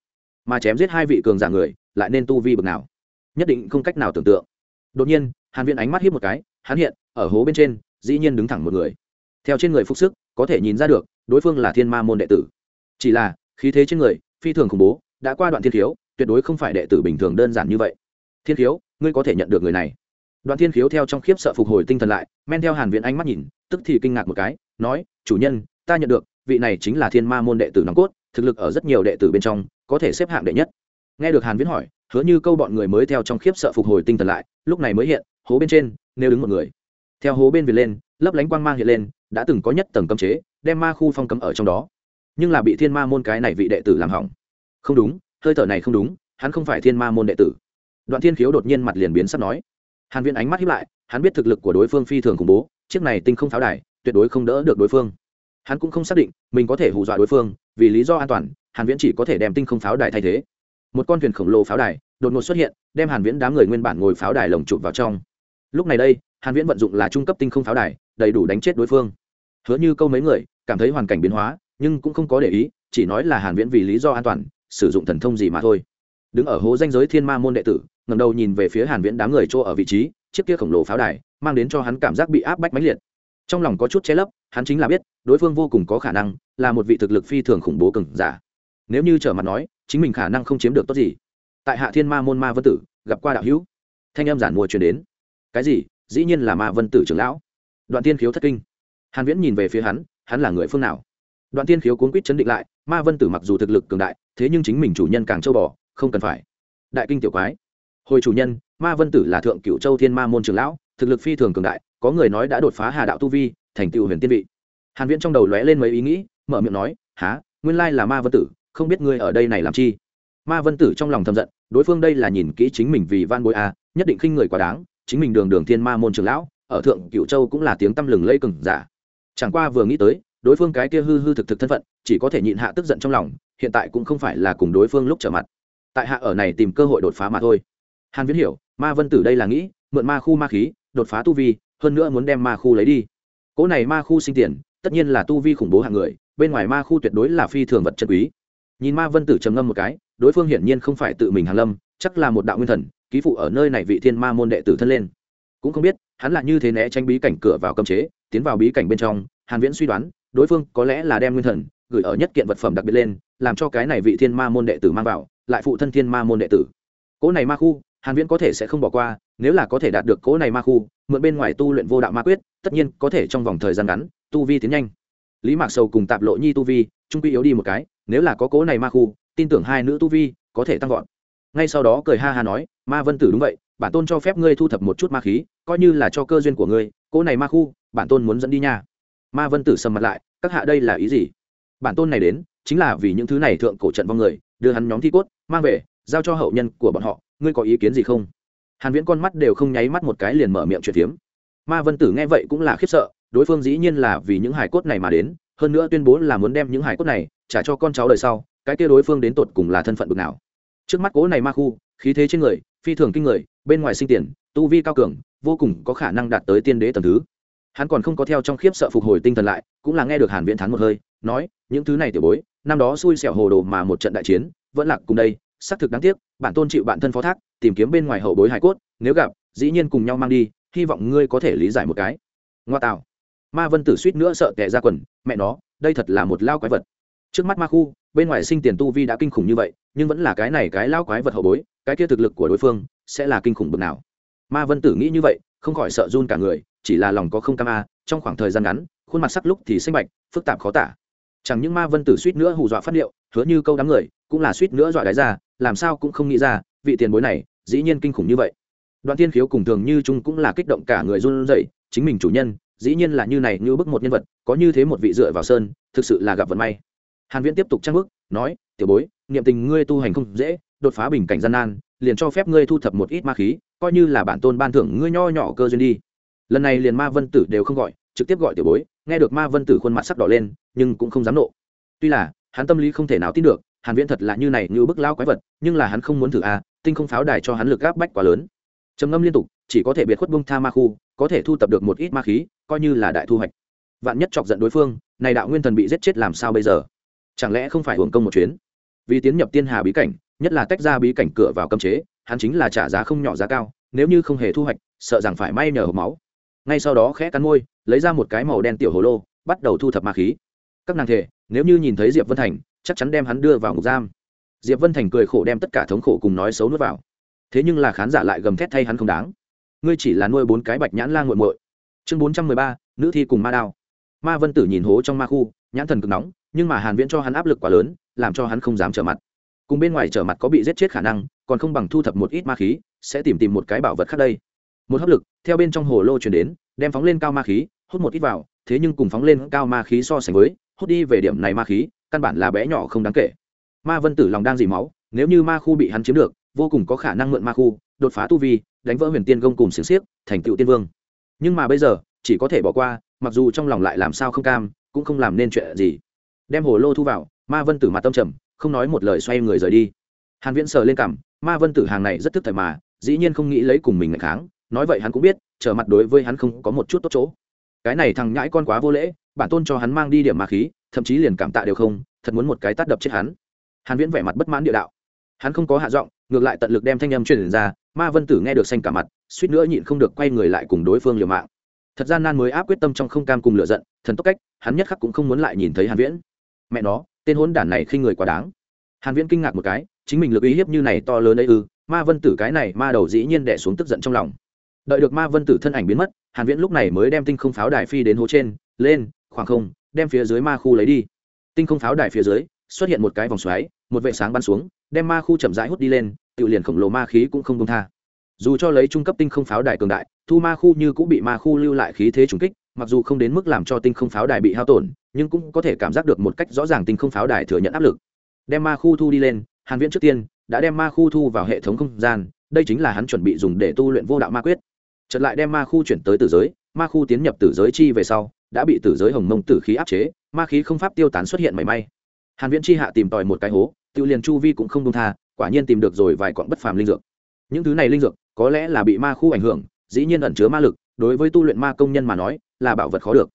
mà chém giết hai vị cường giả người, lại nên tu vi bực nào? Nhất định không cách nào tưởng tượng. Đột nhiên, hàn viễn ánh mắt hiếp một cái, hắn hiện, ở hố bên trên, dĩ nhiên đứng thẳng một người. Theo trên người phục sức, có thể nhìn ra được, đối phương là thiên ma môn đệ tử. Chỉ là, khí thế trên người, phi thường khủng bố, đã qua đoạn thiên khiếu, tuyệt đối không phải đệ tử bình thường đơn giản như vậy. Thiên khiếu, ngươi có thể nhận được người này. Đoạn thiên khiếu theo trong khiếp sợ phục hồi tinh thần lại, men theo hàn viễn ánh mắt nhìn, tức thì kinh ngạc một cái, nói, chủ nhân, ta nhận được, vị này chính là thiên ma môn đệ tử nòng cốt thực lực ở rất nhiều đệ tử bên trong, có thể xếp hạng đệ nhất. Nghe được hàn viễn hỏi, hứa như câu bọn người mới theo trong khiếp sợ phục hồi tinh thần lại, lúc này mới hiện, hố bên trên nếu đứng một người. Theo hố bên việt lên, lấp lánh quang mang hiện lên, đã từng có nhất tầng cấm chế, đem ma khu phong cấm ở trong đó. Nhưng là bị thiên ma môn cái này vị đệ tử làm hỏng. Không đúng, hơi thở này không đúng, hắn không phải thiên ma môn đệ tử. Đoạn thiên khiếu đột nhiên mặt liền biến sắp nói. Hàn viễn ánh mắt hiếp lại, hắn biết thực lực của đối phương phi thường khủng bố, chiếc này tinh không pháo đài, tuyệt đối không đỡ được đối phương. Hắn cũng không xác định, mình có thể hù dọa đối phương vì lý do an toàn, hàn viễn chỉ có thể đem tinh không pháo đài thay thế. Một con thuyền khổng lồ pháo đài đột ngột xuất hiện, đem hàn viễn đám người nguyên bản ngồi pháo đài lồng chụp vào trong. Lúc này đây, hàn viễn vận dụng là trung cấp tinh không pháo đài, đầy đủ đánh chết đối phương. Hứa như câu mấy người, cảm thấy hoàn cảnh biến hóa, nhưng cũng không có để ý, chỉ nói là hàn viễn vì lý do an toàn, sử dụng thần thông gì mà thôi. Đứng ở hố danh giới thiên ma môn đệ tử, ngẩng đầu nhìn về phía hàn viễn đám người chỗ ở vị trí, chiếc kia khổng lồ pháo đài, mang đến cho hắn cảm giác bị áp bách mãnh liệt trong lòng có chút che lấp, hắn chính là biết, đối phương vô cùng có khả năng là một vị thực lực phi thường khủng bố cường giả. Nếu như trở mặt nói, chính mình khả năng không chiếm được tốt gì. Tại hạ thiên ma môn ma vân tử, gặp qua đạo hữu. Thanh em giản mùa truyền đến. Cái gì? Dĩ nhiên là ma vân tử trưởng lão. Đoạn tiên khiếu thất kinh. Hàn viễn nhìn về phía hắn hắn là người phương nào? Đoạn tiên khiếu cuốn quýt chấn định lại, ma vân tử mặc dù thực lực cường đại, thế nhưng chính mình chủ nhân càng châu bò, không cần phải. Đại kinh tiểu quái. Hồi chủ nhân, ma vân tử là thượng cửu châu thiên ma môn trưởng lão, thực lực phi thường cường đại có người nói đã đột phá hà đạo tu vi, thành tựu huyền tiên vị. Hàn viễn trong đầu lóe lên mấy ý nghĩ, mở miệng nói há nguyên lai là ma vân tử, không biết ngươi ở đây này làm chi? Ma vân tử trong lòng thầm giận, đối phương đây là nhìn kỹ chính mình vì van bối a nhất định khinh người quá đáng, chính mình đường đường thiên ma môn trưởng lão, ở thượng cửu châu cũng là tiếng tăm lừng lây cường giả. Chẳng qua vừa nghĩ tới, đối phương cái kia hư hư thực thực thân phận, chỉ có thể nhịn hạ tức giận trong lòng, hiện tại cũng không phải là cùng đối phương lúc trở mặt. Tại hạ ở này tìm cơ hội đột phá mà thôi. Hàn viễn hiểu, ma vân tử đây là nghĩ, mượn ma khu ma khí, đột phá tu vi hơn nữa muốn đem ma khu lấy đi. Cỗ này ma khu sinh tiền, tất nhiên là tu vi khủng bố hạng người, bên ngoài ma khu tuyệt đối là phi thường vật chân quý. Nhìn ma vân tử trầm ngâm một cái, đối phương hiển nhiên không phải tự mình hàn lâm, chắc là một đạo nguyên thần, ký phụ ở nơi này vị thiên ma môn đệ tử thân lên. Cũng không biết, hắn là như thế né tránh bí cảnh cửa vào cấm chế, tiến vào bí cảnh bên trong, hàn viễn suy đoán, đối phương có lẽ là đem nguyên thần, gửi ở nhất kiện vật phẩm đặc biệt lên, làm cho cái này vị thiên ma môn đệ tử mang vào, lại phụ thân thiên ma môn đệ tử. Cỗ này ma khu, hàn viễn có thể sẽ không bỏ qua, nếu là có thể đạt được cỗ này ma khu mượn bên ngoài tu luyện vô đạo ma quyết, tất nhiên có thể trong vòng thời gian ngắn, tu vi tiến nhanh. Lý mạc sầu cùng tạp lộ nhi tu vi trung quy yếu đi một cái, nếu là có cố này ma khu, tin tưởng hai nữ tu vi có thể tăng vọt. Ngay sau đó cười ha ha nói, ma vân tử đúng vậy, bản tôn cho phép ngươi thu thập một chút ma khí, coi như là cho cơ duyên của ngươi, Cố này ma khu, bản tôn muốn dẫn đi nha. Ma vân tử sầm mặt lại, các hạ đây là ý gì? Bản tôn này đến, chính là vì những thứ này thượng cổ trận vong người, đưa hắn nhóm thi cốt, mang về, giao cho hậu nhân của bọn họ, ngươi có ý kiến gì không? Hàn viễn con mắt đều không nháy mắt một cái liền mở miệng chuyện tiếm ma vân tử nghe vậy cũng là khiếp sợ, đối phương dĩ nhiên là vì những hài cốt này mà đến, hơn nữa tuyên bố là muốn đem những hải cốt này trả cho con cháu đời sau, cái kia đối phương đến tột cùng là thân phận bực nào. Trước mắt cố này ma khu, khí thế trên người, phi thường kinh người, bên ngoài sinh tiền, tu vi cao cường, vô cùng có khả năng đạt tới tiên đế tầm thứ. Hắn còn không có theo trong khiếp sợ phục hồi tinh thần lại, cũng là nghe được hàn viễn thán một hơi, nói, những thứ này tiểu bối, năm đó xui xẻo hồ đồ mà một trận đại chiến, vẫn lạc cùng đây xác thực đáng tiếc, bản tôn chịu bản thân phó thác, tìm kiếm bên ngoài hậu bối hải cốt, nếu gặp, dĩ nhiên cùng nhau mang đi, hy vọng ngươi có thể lý giải một cái. Ngoa tạo. Ma vân tử suýt nữa sợ tệ ra quần, mẹ nó, đây thật là một lao quái vật. Trước mắt ma khu, bên ngoài sinh tiền tu vi đã kinh khủng như vậy, nhưng vẫn là cái này cái lao quái vật hậu bối, cái kia thực lực của đối phương, sẽ là kinh khủng bực nào. Ma vân tử nghĩ như vậy, không khỏi sợ run cả người, chỉ là lòng có không cam a, trong khoảng thời gian ngắn, khuôn mặt sắc lúc thì xanh bạch, phức tạp khó tả. Chẳng những ma vân tử suýt nữa hù dọa phát điệu, hứa như câu đám người, cũng là suýt nữa dọa đáy ra làm sao cũng không nghĩ ra, vị tiền bối này, dĩ nhiên kinh khủng như vậy. Đoạn tiên khiếu cùng thường như trung cũng là kích động cả người run rẩy, chính mình chủ nhân, dĩ nhiên là như này như bức một nhân vật, có như thế một vị dựa vào sơn, thực sự là gặp vận may. Hàn viễn tiếp tục trang bức, nói, tiểu bối, niệm tình ngươi tu hành không dễ, đột phá bình cảnh gian nan, liền cho phép ngươi thu thập một ít ma khí, coi như là bản tôn ban thưởng ngươi nho nhỏ cơ duyên đi. Lần này liền ma vân tử đều không gọi, trực tiếp gọi tiểu bối, nghe được ma vân tử khuôn mặt sắc đỏ lên, nhưng cũng không dám nộ. Tuy là, hắn tâm lý không thể nào tin được hàn viễn thật là như này như bức lao quái vật, nhưng là hắn không muốn thử a, tinh không pháo đài cho hắn lực áp bách quá lớn. Trầm ngâm liên tục, chỉ có thể biệt khuất bung tha ma khu, có thể thu tập được một ít ma khí, coi như là đại thu hoạch. Vạn nhất chọc giận đối phương, này đạo nguyên thần bị giết chết làm sao bây giờ? Chẳng lẽ không phải hưởng công một chuyến? Vì tiến nhập tiên hà bí cảnh, nhất là tách ra bí cảnh cửa vào cấm chế, hắn chính là trả giá không nhỏ giá cao, nếu như không hề thu hoạch, sợ rằng phải may nhờ hộp máu. Ngay sau đó khẽ cắn môi, lấy ra một cái màu đen tiểu hồ lô, bắt đầu thu thập ma khí. Các nàng thể, nếu như nhìn thấy diệp vân thành chắc chắn đem hắn đưa vào ngục giam. Diệp vân thành cười khổ đem tất cả thống khổ cùng nói xấu nuốt vào. Thế nhưng là khán giả lại gầm thét thay hắn không đáng. Ngươi chỉ là nuôi bốn cái bạch nhãn la nguội muội. Chương bốn trăm mười ba, nữ thi cùng ma đao. Ma vân tử nhìn hố trong ma khu, nhãn thần cực nóng, nhưng mà hàn viễn cho hắn áp lực quá lớn, làm cho hắn không dám trở mặt. Cùng bên ngoài trở mặt có bị giết chết khả năng, còn không bằng thu thập một ít ma khí, sẽ tìm tìm một cái bảo vật khác đây. Một hấp lực, theo bên trong hồ lô truyền đến, đem phóng lên cao ma khí, hút một ít vào, thế nhưng cùng phóng lên cao ma khí so sánh với, hút đi về điểm này ma khí căn bản là bé nhỏ không đáng kể. Ma vân tử lòng đang dỉ máu, nếu như ma khu bị hắn chiếm được, vô cùng có khả năng mượn ma khu, đột phá tu vi, đánh vỡ huyền tiên công cùng xiềng xiếc, thành tựu tiên vương. Nhưng mà bây giờ, chỉ có thể bỏ qua, mặc dù trong lòng lại làm sao không cam, cũng không làm nên chuyện gì. Đem hồ lô thu vào, ma vân tử mặt tâm trầm, không nói một lời xoay người rời đi. Hàn viễn sờ lên cằm, ma vân tử hàng này rất thức thời mà, dĩ nhiên không nghĩ lấy cùng mình ngày kháng, nói vậy hắn cũng biết, trở mặt đối với hắn không có một chút tốt chỗ. Cái này thằng nhãi con quá vô lễ, bản tôn cho hắn mang đi điểm ma khí thậm chí liền cảm tạ đều không, thật muốn một cái tát đập chết hắn. Hàn viễn vẻ mặt bất mãn địa đạo. Hắn không có hạ giọng, ngược lại tận lực đem thanh âm truyền ra, ma vân tử nghe được xanh cả mặt, suýt nữa nhịn không được quay người lại cùng đối phương liều mạng. Thật gian nan mới áp quyết tâm trong không cam cùng lửa giận, thần tốc cách, hắn nhất khắc cũng không muốn lại nhìn thấy hàn viễn. Mẹ nó, tên hỗn đản này khi người quá đáng. Hàn viễn kinh ngạc một cái, chính mình lực ý hiếp như này to lớn ấy ư, ma vân tử cái này ma đầu dĩ nhiên đè xuống tức giận trong lòng. Đợi được ma vân tử thân ảnh biến mất, hàn viễn lúc này mới đem tinh không pháo đài phi đến hố trên, lên, khoảng không đem phía dưới ma khu lấy đi. Tinh không pháo đài phía dưới, xuất hiện một cái vòng xoáy, một vệ sáng bắn xuống, đem ma khu chậm rãi hút đi lên tự liền khổng lồ ma khí cũng không công tha. Dù cho lấy trung cấp tinh không pháo đài cường đại, thu ma khu như cũng bị ma khu lưu lại khí thế trùng kích, mặc dù không đến mức làm cho tinh không pháo đài bị hao tổn, nhưng cũng có thể cảm giác được một cách rõ ràng tinh không pháo đài thừa nhận áp lực. Đem ma khu thu đi lên, hàn viễn trước tiên đã đem ma khu thu vào hệ thống không gian, đây chính là hắn chuẩn bị dùng để tu luyện vô đạo ma quyết. Chợt lại đem ma khu chuyển tới tử giới, ma khu tiến nhập tử giới chi về sau đã bị tử giới hồng mông tử khí áp chế, ma khí không pháp tiêu tán xuất hiện mảy may. Hàn viễn chi hạ tìm tòi một cái hố, tiêu liền chu vi cũng không đông tha, quả nhiên tìm được rồi vài quặng bất phàm linh dược. Những thứ này linh dược, có lẽ là bị ma khu ảnh hưởng, dĩ nhiên ẩn chứa ma lực, đối với tu luyện ma công nhân mà nói, là bảo vật khó được.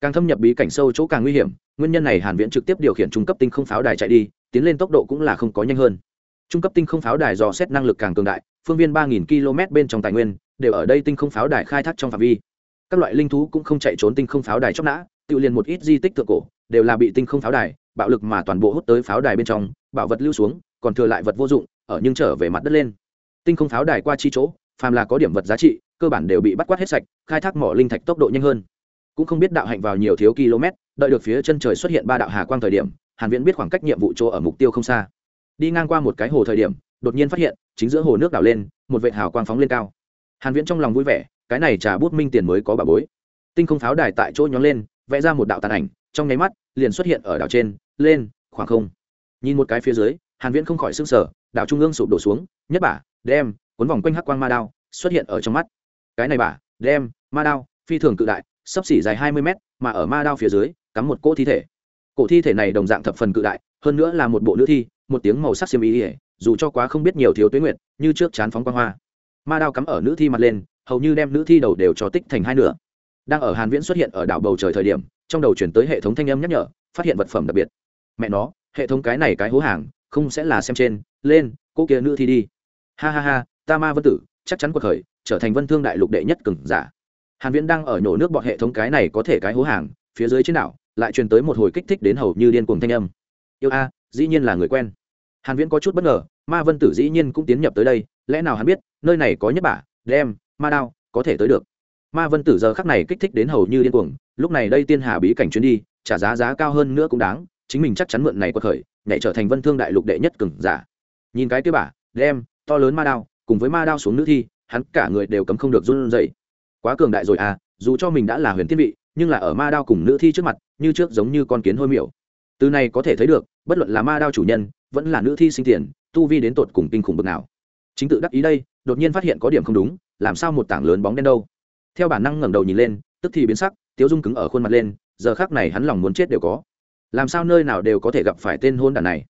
Càng thâm nhập bí cảnh sâu chỗ càng nguy hiểm, nguyên nhân này hàn viễn trực tiếp điều khiển trung cấp tinh không pháo đài chạy đi, tiến lên tốc độ cũng là không có nhanh hơn. Trung cấp tinh không pháo đài dò xét năng lực càng cường đại, phương viên 3.000 km bên trong tài nguyên, đều ở đây tinh không pháo đài khai thác trong phạm vi các loại linh thú cũng không chạy trốn tinh không pháo đài chóc nã, tự liền một ít di tích thượng cổ, đều là bị tinh không pháo đài, bạo lực mà toàn bộ hút tới pháo đài bên trong, bảo vật lưu xuống, còn thừa lại vật vô dụng, ở nhưng trở về mặt đất lên. Tinh không pháo đài qua chi chỗ, phàm là có điểm vật giá trị, cơ bản đều bị bắt quát hết sạch, khai thác mỏ linh thạch tốc độ nhanh hơn. Cũng không biết đạo hạnh vào nhiều thiếu km, đợi được phía chân trời xuất hiện ba đạo hà quang thời điểm, hàn viễn biết khoảng cách nhiệm vụ chỗ ở mục tiêu không xa. Đi ngang qua một cái hồ thời điểm, đột nhiên phát hiện, chính giữa hồ nước đảo lên, một vệt hào quang phóng lên cao. Hàn viễn trong lòng vui vẻ cái này trà bút minh tiền mới có bà bối. Tinh không pháo đài tại chỗ nhóm lên, vẽ ra một đạo tàn ảnh, trong nháy mắt, liền xuất hiện ở đảo trên, lên, khoảng không. Nhìn một cái phía dưới, hàn viễn không khỏi sưng sở đảo trung ương sụp đổ xuống, nhất bả, đem, cuốn vòng quanh hắc quang ma đao, xuất hiện ở trong mắt. Cái này bả, đem, ma đao, phi thường cự đại, sấp xỉ dài 20 mét, mà ở ma đao phía dưới, cắm một cỗ thi thể. Cổ thi thể này đồng dạng thập phần cự đại, hơn nữa là một bộ nữ thi, một tiếng màu sắc xiêm ý ỉa dù cho quá không biết nhiều thiếu tuế nguyệt, như trước chán phóng quang hoa. Ma đao cắm ở nữ thi mặt lên hầu như đem nữ thi đầu đều cho tích thành hai nửa. Đang ở hàn viễn xuất hiện ở đảo bầu trời thời điểm, trong đầu chuyển tới hệ thống thanh âm nhắc nhở, phát hiện vật phẩm đặc biệt. Mẹ nó, hệ thống cái này cái hố hàng, không sẽ là xem trên, lên, cô kia nữ thi đi. Ha ha ha, ta ma vân tử, chắc chắn cuộc khởi, trở thành vân thương đại lục đệ nhất cường giả. Hàn viễn đang ở nhổ nước bọt hệ thống cái này có thể cái hố hàng, phía dưới trên đảo, lại truyền tới một hồi kích thích đến hầu như điên cuồng thanh âm. Yêu a, dĩ nhiên là người quen. Hàn viễn có chút bất ngờ, ma vân tử dĩ nhiên cũng tiến nhập tới đây, lẽ nào hắn biết, nơi này có nhất bả, đem ma đao, có thể tới được. Ma vân tử giờ khắc này kích thích đến hầu như điên cuồng, lúc này đây tiên hà bí cảnh chuyến đi, trả giá giá cao hơn nữa cũng đáng, chính mình chắc chắn mượn này quật khởi, nhảy trở thành vân thương đại lục đệ nhất cường giả. Nhìn cái kia bả đem, to lớn ma đao, cùng với ma đao xuống nữ thi, hắn cả người đều cấm không được run rẩy. Quá cường đại rồi à dù cho mình đã là huyền Thiên vị, nhưng là ở ma đao cùng nữ thi trước mặt, như trước giống như con kiến hôi miểu. Từ này có thể thấy được, bất luận là ma đao chủ nhân, vẫn là nữ thi sinh tiền, tu vi đến tột cùng kinh khủng bực nào. Chính tự đắc ý đây, đột nhiên phát hiện có điểm không đúng làm sao một tảng lớn bóng đen đâu? Theo bản năng ngẩng đầu nhìn lên, tức thì biến sắc, tiếu dung cứng ở khuôn mặt lên, giờ khác này hắn lòng muốn chết đều có. Làm sao nơi nào đều có thể gặp phải tên hôn đản này?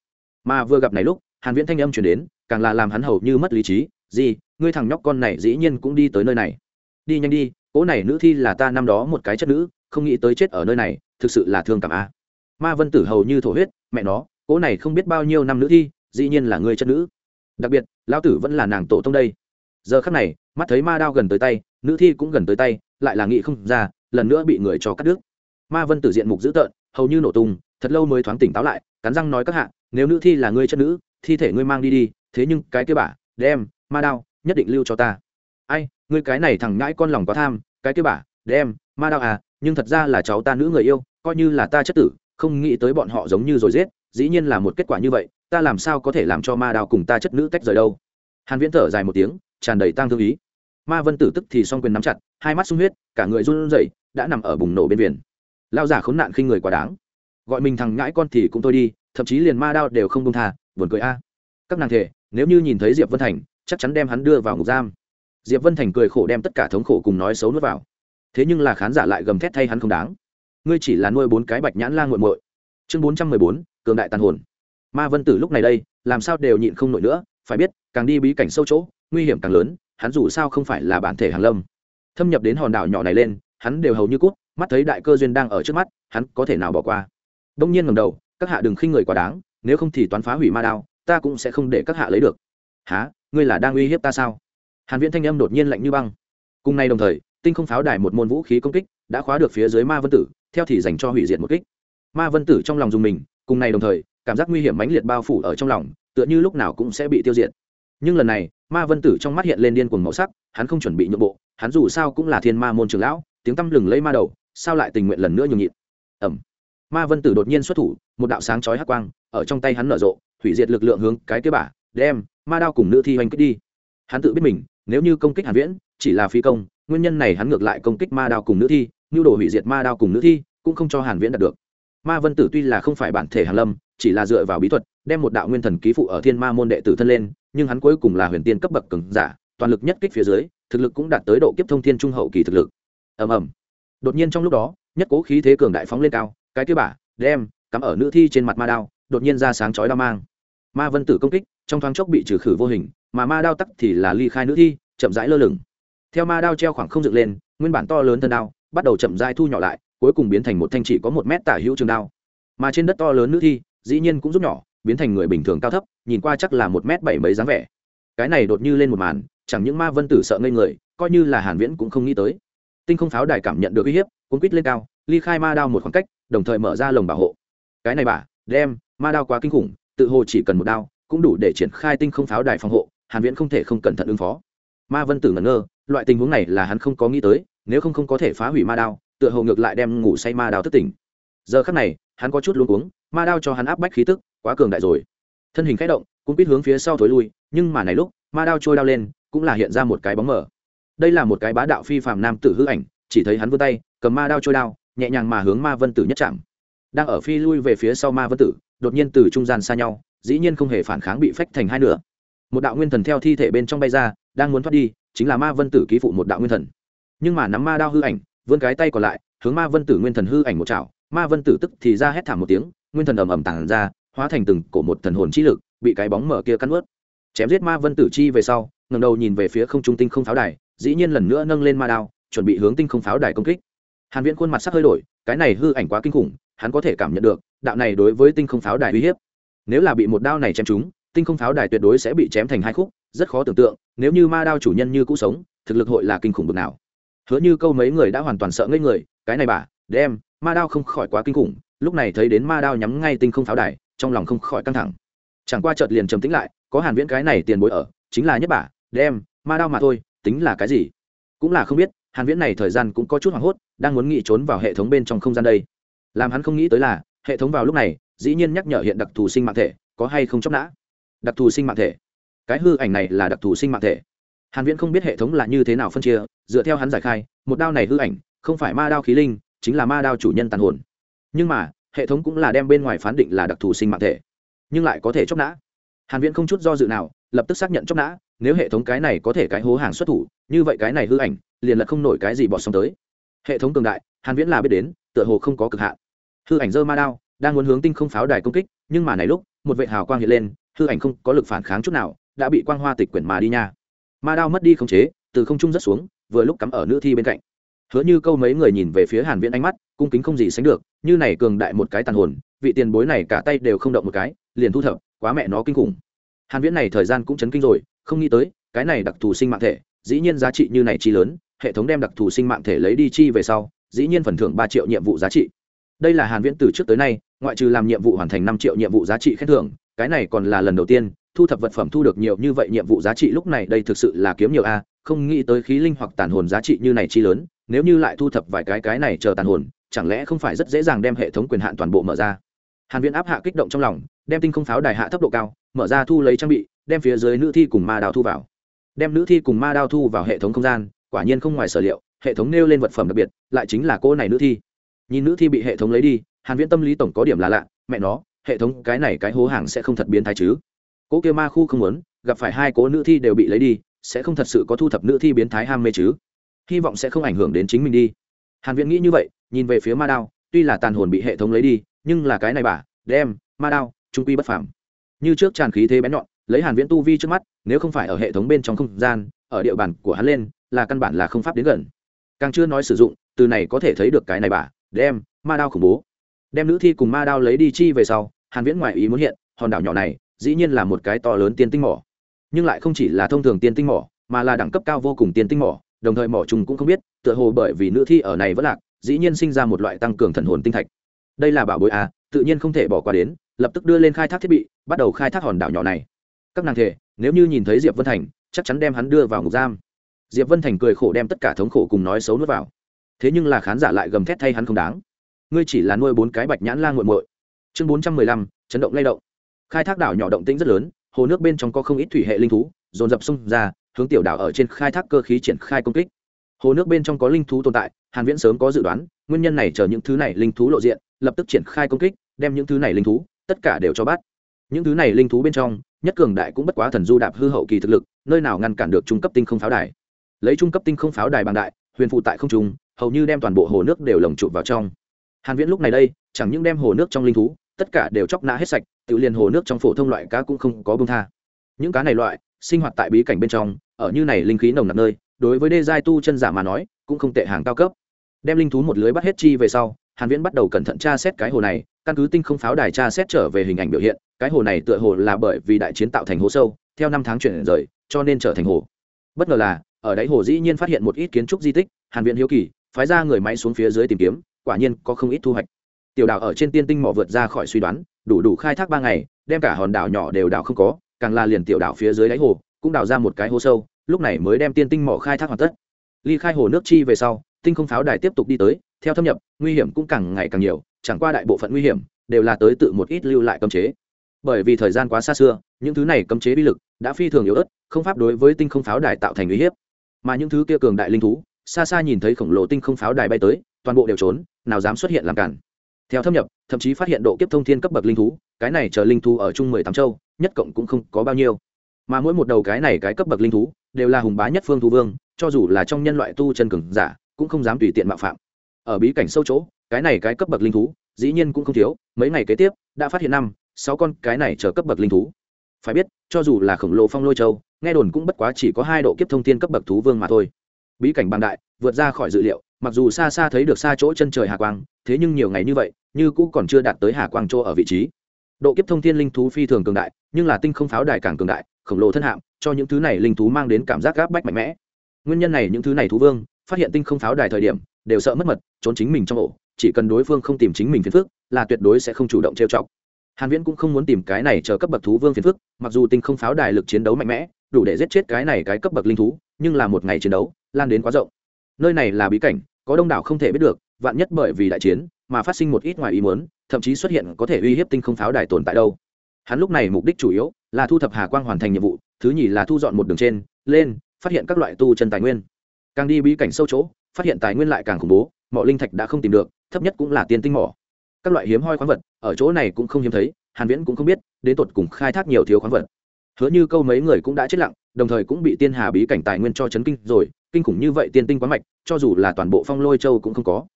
Mà vừa gặp này lúc, hàn viễn thanh âm truyền đến, càng là làm hắn hầu như mất lý trí gì ngươi thằng nhóc con này dĩ nhiên cũng đi tới nơi này. Đi nhanh đi, cỗ này nữ thi là ta năm đó một cái chất nữ, không nghĩ tới chết ở nơi này, thực sự là thương cảm a. Ma vân tử hầu như thổ huyết, mẹ nó, cỗ này không biết bao nhiêu năm nữ thi, dĩ nhiên là người chất nữ. Đặc biệt, lão tử vẫn là nàng tổ tông đây giờ khắc này, mắt thấy ma đao gần tới tay, nữ thi cũng gần tới tay, lại là nghị không ra, lần nữa bị người cho cắt đứt. Ma vân tử diện mục dữ tợn, hầu như nổ tung, thật lâu mới thoáng tỉnh táo lại, cắn răng nói các hạ, nếu nữ thi là ngươi chất nữ, thi thể ngươi mang đi đi, thế nhưng cái kia bả đem, ma đao, nhất định lưu cho ta. Ai, ngươi cái này thằng ngãi con lòng quá tham, cái kia bả đem, ma đao à nhưng thật ra là cháu ta nữ người yêu, coi như là ta chất tử, không nghĩ tới bọn họ giống như rồi giết, dĩ nhiên là một kết quả như vậy, ta làm sao có thể làm cho ma đao cùng ta chất nữ tách rời đâu? Hàn viễn thở dài một tiếng tràn đầy tang thương ý. Ma vân tử tức thì song quyền nắm chặt, hai mắt sung huyết, cả người run rẩy, đã nằm ở bùng nổ bên biển. Lao giả khốn nạn khinh người quá đáng. Gọi mình thằng ngãi con thì cũng thôi đi, thậm chí liền ma đao đều không buông tha, buồn cười a. Các nàng thể, nếu như nhìn thấy diệp vân thành, chắc chắn đem hắn đưa vào ngục giam. Diệp vân thành cười khổ đem tất cả thống khổ cùng nói xấu nuốt vào. Thế nhưng là khán giả lại gầm thét thay hắn không đáng. Ngươi chỉ là nuôi bốn cái bạch nhãn la nguội muội. Chương bốn trăm mười bốn, cường đại tàn hồn. Ma vân tử lúc này đây, làm sao đều nhịn không nổi nữa, phải biết, càng đi bí cảnh sâu chỗ nguy hiểm càng lớn, hắn dù sao không phải là bản thể Hàn lâm. Thâm nhập đến hòn đảo nhỏ này lên, hắn đều hầu như cút, mắt thấy đại cơ duyên đang ở trước mắt, hắn có thể nào bỏ qua. Đông nhiên ngầm đầu, các hạ đừng khinh người quá đáng, nếu không thì toán phá hủy ma đao, ta cũng sẽ không để các hạ lấy được. Há ngươi là đang uy hiếp ta sao? Hàn viễn thanh âm đột nhiên lạnh như băng. Cùng nay đồng thời, tinh không pháo đài một môn vũ khí công kích đã khóa được phía dưới ma vân tử, theo thì dành cho hủy diệt một kích. Ma vân tử trong lòng dùng mình, cùng này đồng thời, cảm giác nguy hiểm mãnh liệt bao phủ ở trong lòng, tựa như lúc nào cũng sẽ bị tiêu diệt. Nhưng lần này ma vân tử trong mắt hiện lên điên cuồng màu sắc, hắn không chuẩn bị nhượng bộ, hắn dù sao cũng là thiên ma môn trường lão, tiếng tăm lừng lấy ma đầu, sao lại tình nguyện lần nữa nhường nhịn? Ẩm ma vân tử đột nhiên xuất thủ, một đạo sáng chói hắc quang, ở trong tay hắn nở rộ, hủy diệt lực lượng hướng cái kế bả đem ma đao cùng nữ thi hoành kích đi. Hắn tự biết mình, nếu như công kích hàn viễn, chỉ là phi công, nguyên nhân này hắn ngược lại công kích ma đao cùng nữ thi, nhu đồ hủy diệt ma đao cùng nữ thi, cũng không cho hàn viễn đạt được. Ma vân tử tuy là không phải bản thể hàn lâm, chỉ là dựa vào bí thuật, đem một đạo nguyên thần ký phụ ở thiên ma môn đệ tử thân lên nhưng hắn cuối cùng là huyền tiên cấp bậc cường giả, toàn lực nhất kích phía dưới, thực lực cũng đạt tới độ kiếp thông thiên trung hậu kỳ thực lực. Ầm ầm. Đột nhiên trong lúc đó, nhất cố khí thế cường đại phóng lên cao, cái kia bả đem, cắm ở nữ thi trên mặt ma đao, đột nhiên ra sáng chói đao mang. Ma vân tử công kích, trong thoáng chốc bị trừ khử vô hình, mà ma đao tắc thì là ly khai nữ thi, chậm rãi lơ lửng. Theo ma đao treo khoảng không dựng lên, nguyên bản to lớn thân đao, bắt đầu chậm rãi thu nhỏ lại, cuối cùng biến thành một thanh chỉ có một mét tả hữu trường đao. Mà trên đất to lớn nữ thi, dĩ nhiên cũng rút nhỏ biến thành người bình thường cao thấp, nhìn qua chắc là một mét bảy mấy dáng vẻ. Cái này đột như lên một màn, chẳng những ma vân tử sợ ngây người, coi như là hàn viễn cũng không nghĩ tới. Tinh không pháo đài cảm nhận được uy hiếp, cuốn quít lên cao, ly khai ma đao một khoảng cách, đồng thời mở ra lồng bảo hộ. Cái này bà, đem, ma đao quá kinh khủng, tự hồ chỉ cần một đao, cũng đủ để triển khai tinh không pháo đài phòng hộ, hàn viễn không thể không cẩn thận ứng phó. Ma vân tử ngẩn ngơ, loại tình huống này là hắn không có nghĩ tới, nếu không không có thể phá hủy ma đao, tựa hồ ngược lại đem ngủ say ma đao thức tỉnh. Giờ khắc này, hắn có chút luống cuống, ma đao cho hắn áp bách khí tức quá cường đại rồi. Thân hình khẽ động cũng biết hướng phía sau thối lui, nhưng mà này lúc, ma đao trôi đao lên, cũng là hiện ra một cái bóng mờ. Đây là một cái bá đạo phi phàm nam tử hư ảnh, chỉ thấy hắn vươn tay, cầm ma đao trôi đao, nhẹ nhàng mà hướng ma vân tử nhất chạm. Đang ở phi lui về phía sau ma vân tử, đột nhiên từ trung gian xa nhau, dĩ nhiên không hề phản kháng bị phách thành hai nửa. Một đạo nguyên thần theo thi thể bên trong bay ra, đang muốn thoát đi, chính là ma vân tử ký phụ một đạo nguyên thần. Nhưng mà nắm ma đao hư ảnh, vươn cái tay còn lại, hướng ma vân tử nguyên thần hư ảnh một chảo. Ma vân tử tức thì ra hét thảm một tiếng, nguyên thần ầm ầm tản ra hóa thành từng cổ một thần hồn chi lực, bị cái bóng mở kia cắn ướt chém giết ma vân tử chi về sau ngầm đầu nhìn về phía không trung tinh không pháo đài, dĩ nhiên lần nữa nâng lên ma đao, chuẩn bị hướng tinh không pháo đài công kích. Hàn viễn khuôn mặt sắc hơi đổi, cái này hư ảnh quá kinh khủng, hắn có thể cảm nhận được, đạo này đối với tinh không pháo đài uy hiếp. Nếu là bị một đao này chém trúng, tinh không pháo đài tuyệt đối sẽ bị chém thành hai khúc, rất khó tưởng tượng, nếu như ma đao chủ nhân như cũ sống, thực lực hội là kinh khủng bực nào. Hứa như câu mấy người đã hoàn toàn sợ ngây người, cái này bà, đem, ma đao không khỏi quá kinh khủng, lúc này thấy đến ma đao nhắm ngay tinh không pháo đài trong lòng không khỏi căng thẳng. Chẳng qua chợt liền trầm tĩnh lại, có hàn viễn cái này tiền bối ở, chính là nhất bà, đem, ma đao mà thôi, tính là cái gì? Cũng là không biết, hàn viễn này thời gian cũng có chút hoảng hốt, đang muốn nghĩ trốn vào hệ thống bên trong không gian đây. Làm hắn không nghĩ tới là, hệ thống vào lúc này, dĩ nhiên nhắc nhở hiện đặc thù sinh mạng thể, có hay không chóc nã? Đặc thù sinh mạng thể. Cái hư ảnh này là đặc thù sinh mạng thể. Hàn viễn không biết hệ thống là như thế nào phân chia, dựa theo hắn giải khai, một đao này hư ảnh, không phải ma đao khí linh, chính là ma đao chủ nhân tàn hồn. Nhưng mà hệ thống cũng là đem bên ngoài phán định là đặc thù sinh mạng thể, nhưng lại có thể chóc nã. Hàn viễn không chút do dự nào, lập tức xác nhận chóc nã, nếu hệ thống cái này có thể cái hố hàng xuất thủ, như vậy cái này hư ảnh, liền là không nổi cái gì bỏ xong tới. Hệ thống cường đại, hàn viễn là biết đến, tựa hồ không có cực hạn. Hư ảnh dơ ma đao, đang muốn hướng tinh không pháo đài công kích, nhưng mà này lúc, một vệ hào quang hiện lên, hư ảnh không có lực phản kháng chút nào, đã bị quang hoa tịch quyển mà đi nha. Ma đao mất đi khống chế, từ không trung rất xuống, vừa lúc cắm ở nữ thi bên cạnh hứa như câu mấy người nhìn về phía hàn viễn ánh mắt, cung kính không gì sánh được, như này cường đại một cái tàn hồn, vị tiền bối này cả tay đều không động một cái, liền thu thập, quá mẹ nó kinh khủng. Hàn viễn này thời gian cũng chấn kinh rồi, không nghĩ tới, cái này đặc thù sinh mạng thể, dĩ nhiên giá trị như này chi lớn, hệ thống đem đặc thù sinh mạng thể lấy đi chi về sau, dĩ nhiên phần thưởng ba triệu nhiệm vụ giá trị. Đây là hàn viễn từ trước tới nay, ngoại trừ làm nhiệm vụ hoàn thành năm triệu nhiệm vụ giá trị khen thưởng, cái này còn là lần đầu tiên, thu thập vật phẩm thu được nhiều như vậy nhiệm vụ giá trị, lúc này đây thực sự là kiếm nhiều a không nghĩ tới khí linh hoặc tàn hồn giá trị như này chi lớn, nếu như lại thu thập vài cái cái này chờ tàn hồn, chẳng lẽ không phải rất dễ dàng đem hệ thống quyền hạn toàn bộ mở ra? Hàn viễn áp hạ kích động trong lòng, đem tinh không pháo đài hạ thấp độ cao, mở ra thu lấy trang bị, đem phía dưới nữ thi cùng ma đao thu vào. Đem nữ thi cùng ma đao thu vào hệ thống không gian, quả nhiên không ngoài sở liệu, hệ thống nêu lên vật phẩm đặc biệt, lại chính là cô này nữ thi. Nhìn nữ thi bị hệ thống lấy đi, hàn viễn tâm lý tổng có điểm là lạ, mẹ nó, hệ thống cái này cái hố hàng sẽ không thật biến thái chứ? Cố kia ma khu không muốn, gặp phải hai cố nữ thi đều bị lấy đi sẽ không thật sự có thu thập nữ thi biến thái ham mê chứ? Hy vọng sẽ không ảnh hưởng đến chính mình đi. Hàn viễn nghĩ như vậy, nhìn về phía ma đao, tuy là tàn hồn bị hệ thống lấy đi, nhưng là cái này bà, đem, ma đao, trung quy bất phàm. Như trước tràn khí thế bén nhọn, lấy hàn viễn tu vi trước mắt, nếu không phải ở hệ thống bên trong không gian, ở địa bàn của hắn lên, là căn bản là không pháp đến gần. Càng chưa nói sử dụng, từ này có thể thấy được cái này bà, đem, ma đao khủng bố. Đem nữ thi cùng ma đao lấy đi chi về sau, hàn viễn ngoại ý muốn hiện, hòn đảo nhỏ này, dĩ nhiên là một cái to lớn tiên tinh mỏ nhưng lại không chỉ là thông thường tiên tinh mỏ, mà là đẳng cấp cao vô cùng tiên tinh mỏ, đồng thời mỏ trùng cũng không biết, tựa hồ bởi vì nữ thi ở này vẫn lạc, dĩ nhiên sinh ra một loại tăng cường thần hồn tinh thạch. Đây là bảo bối à tự nhiên không thể bỏ qua đến, lập tức đưa lên khai thác thiết bị, bắt đầu khai thác hòn đảo nhỏ này. Các nàng thể, nếu như nhìn thấy diệp vân thành, chắc chắn đem hắn đưa vào ngục giam. Diệp vân thành cười khổ đem tất cả thống khổ cùng nói xấu nuốt vào. Thế nhưng là khán giả lại gầm thét thay hắn không đáng. Ngươi chỉ là nuôi bốn cái bạch nhãn lan nguội muội. Chương bốn trăm mười lăm, chấn động lay động. Khai thác đảo nhỏ động tĩnh rất lớn hồ nước bên trong có không ít thủy hệ linh thú, dồn dập xông ra, hướng tiểu đảo ở trên khai thác cơ khí triển khai công kích. Hồ nước bên trong có linh thú tồn tại, hàn viễn sớm có dự đoán, nguyên nhân này chờ những thứ này linh thú lộ diện, lập tức triển khai công kích, đem những thứ này linh thú, tất cả đều cho bắt. Những thứ này linh thú bên trong, nhất cường đại cũng bất quá thần du đạp hư hậu kỳ thực lực, nơi nào ngăn cản được trung cấp tinh không pháo đài. Lấy trung cấp tinh không pháo đài bằng đại, huyền phụ tại không trung, hầu như đem toàn bộ hồ nước đều lồng chụp vào trong. Hàn viễn lúc này đây, chẳng những đem hồ nước trong linh thú tất cả đều chóc nã hết sạch, tự liền hồ nước trong phổ thông loại cá cũng không có bông tha. Những cá này loại, sinh hoạt tại bí cảnh bên trong, ở như này linh khí nồng nặc nơi, đối với đê giai tu chân giả mà nói, cũng không tệ hàng cao cấp. Đem linh thú một lưới bắt hết chi về sau, hàn viễn bắt đầu cẩn thận tra xét cái hồ này, căn cứ tinh không pháo đài tra xét trở về hình ảnh biểu hiện, cái hồ này tựa hồ là bởi vì đại chiến tạo thành hồ sâu, theo năm tháng chuyển rời, cho nên trở thành hồ. Bất ngờ là, ở đáy hồ dĩ nhiên phát hiện một ít kiến trúc di tích, hàn viễn hiếu kỳ, phái ra người máy xuống phía dưới tìm kiếm, quả nhiên có không ít thu hoạch tiểu đảo ở trên tiên tinh mỏ vượt ra khỏi suy đoán, đủ đủ khai thác ba ngày, đem cả hòn đảo nhỏ đều đảo không có, càng là liền tiểu đảo phía dưới đáy hồ, cũng đào ra một cái hố sâu, lúc này mới đem tiên tinh mỏ khai thác hoàn tất. Ly khai hồ nước chi về sau, tinh không pháo đài tiếp tục đi tới, theo thâm nhập, nguy hiểm cũng càng ngày càng nhiều, chẳng qua đại bộ phận nguy hiểm, đều là tới tự một ít lưu lại cấm chế. Bởi vì thời gian quá xa xưa, những thứ này cấm chế bi lực đã phi thường yếu ớt, không pháp đối với tinh không pháo đài tạo thành uy hiếp. Mà những thứ kia cường đại linh thú, xa xa nhìn thấy khổng lồ tinh không pháo đài bay tới, toàn bộ đều trốn, nào dám xuất hiện làm cản theo thâm nhập, thậm chí phát hiện độ kiếp thông thiên cấp bậc linh thú, cái này chờ linh thú ở chung mười tám châu, nhất cộng cũng không có bao nhiêu. Mà mỗi một đầu cái này cái cấp bậc linh thú, đều là hùng bá nhất phương thú vương, cho dù là trong nhân loại tu chân cường giả, cũng không dám tùy tiện mạo phạm. Ở bí cảnh sâu chỗ, cái này cái cấp bậc linh thú, dĩ nhiên cũng không thiếu, mấy ngày kế tiếp, đã phát hiện năm, sáu con cái này chờ cấp bậc linh thú. Phải biết, cho dù là khổng lồ phong lôi châu, nghe đồn cũng bất quá chỉ có hai độ kiếp thông thiên cấp bậc thú vương mà thôi. Bí cảnh bằng đại, vượt ra khỏi dự liệu mặc dù xa xa thấy được xa chỗ chân trời hà quang, thế nhưng nhiều ngày như vậy, như cũng còn chưa đạt tới hà quang chỗ ở vị trí. Độ kiếp thông thiên linh thú phi thường cường đại, nhưng là tinh không pháo đài càng cường đại, khổng lồ thân hạm cho những thứ này linh thú mang đến cảm giác gáp bách mạnh mẽ. Nguyên nhân này những thứ này thú vương, phát hiện tinh không pháo đài thời điểm, đều sợ mất mật, trốn chính mình trong ổ, chỉ cần đối phương không tìm chính mình phiền phức, là tuyệt đối sẽ không chủ động trêu chọc. Hàn viễn cũng không muốn tìm cái này chờ cấp bậc thú vương phiền phức, mặc dù tinh không pháo đài lực chiến đấu mạnh mẽ, đủ để giết chết cái này cái cấp bậc linh thú, nhưng là một ngày chiến đấu, lan đến quá rộng nơi này là bí cảnh, có đông đảo không thể biết được, vạn nhất bởi vì đại chiến mà phát sinh một ít ngoài ý muốn, thậm chí xuất hiện có thể uy hiếp tinh không pháo đài tồn tại đâu. Hắn lúc này mục đích chủ yếu là thu thập hà quang hoàn thành nhiệm vụ, thứ nhì là thu dọn một đường trên, lên, phát hiện các loại tu chân tài nguyên. Càng đi bí cảnh sâu chỗ, phát hiện tài nguyên lại càng khủng bố, mọi linh thạch đã không tìm được, thấp nhất cũng là tiền tinh mỏ. Các loại hiếm hoi khoáng vật, ở chỗ này cũng không hiếm thấy, hàn viễn cũng không biết, đến tột cùng khai thác nhiều thiếu khoáng vật. Hứa như câu mấy người cũng đã chết lặng, đồng thời cũng bị tiên hà bí cảnh tài nguyên cho chấn kinh rồi kinh khủng như vậy tiên tinh quá mạch, cho dù là toàn bộ phong lôi châu cũng không có.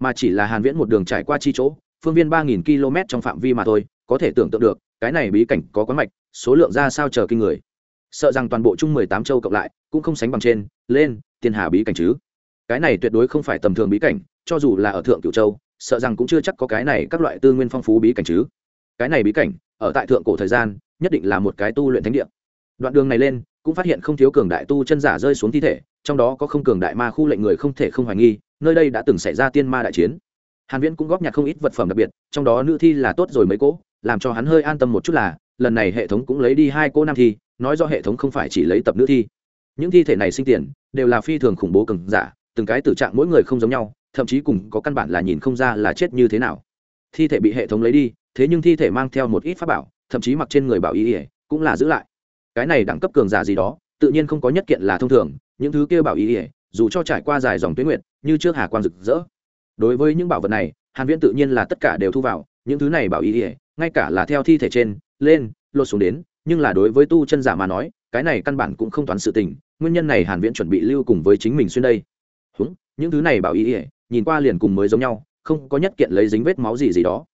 Mà chỉ là hàn viễn một đường trải qua chi chỗ, phương viên ba nghìn km trong phạm vi mà thôi, có thể tưởng tượng được, cái này bí cảnh có quá mạch, số lượng ra sao chờ kinh người. Sợ rằng toàn bộ chung 18 châu cộng lại, cũng không sánh bằng trên, lên, tiên hà bí cảnh chứ. Cái này tuyệt đối không phải tầm thường bí cảnh, cho dù là ở thượng cửu châu, sợ rằng cũng chưa chắc có cái này các loại tư nguyên phong phú bí cảnh chứ. Cái này bí cảnh, ở tại thượng cổ thời gian, nhất định là một cái tu luyện thánh địa. Đoạn đường này lên, cũng phát hiện không thiếu cường đại tu chân giả rơi xuống thi thể trong đó có không cường đại ma khu lệnh người không thể không hoài nghi, nơi đây đã từng xảy ra tiên ma đại chiến. Hàn viễn cũng góp nhặt không ít vật phẩm đặc biệt, trong đó nữ thi là tốt rồi mấy cỗ, làm cho hắn hơi an tâm một chút là, lần này hệ thống cũng lấy đi hai cô nam thi, nói do hệ thống không phải chỉ lấy tập nữ thi. Những thi thể này sinh tiền, đều là phi thường khủng bố cường giả, từng cái tử trạng mỗi người không giống nhau, thậm chí cùng có căn bản là nhìn không ra là chết như thế nào. Thi thể bị hệ thống lấy đi, thế nhưng thi thể mang theo một ít pháp bảo, thậm chí mặc trên người bảo y ỉa cũng là giữ lại. Cái này đẳng cấp cường giả gì đó tự nhiên không có nhất kiện là thông thường, những thứ kia bảo ý ỉa dù cho trải qua dài dòng tuyến nguyện như trước hà quan rực rỡ. Đối với những bảo vật này, hàn viễn tự nhiên là tất cả đều thu vào, những thứ này bảo ý ỉa ngay cả là theo thi thể trên, lên, lột xuống đến, nhưng là đối với tu chân giả mà nói, cái này căn bản cũng không toán sự tình, nguyên nhân này hàn viễn chuẩn bị lưu cùng với chính mình xuyên đây. Húng, những thứ này bảo ý ỉa nhìn qua liền cùng mới giống nhau, không có nhất kiện lấy dính vết máu gì gì đó.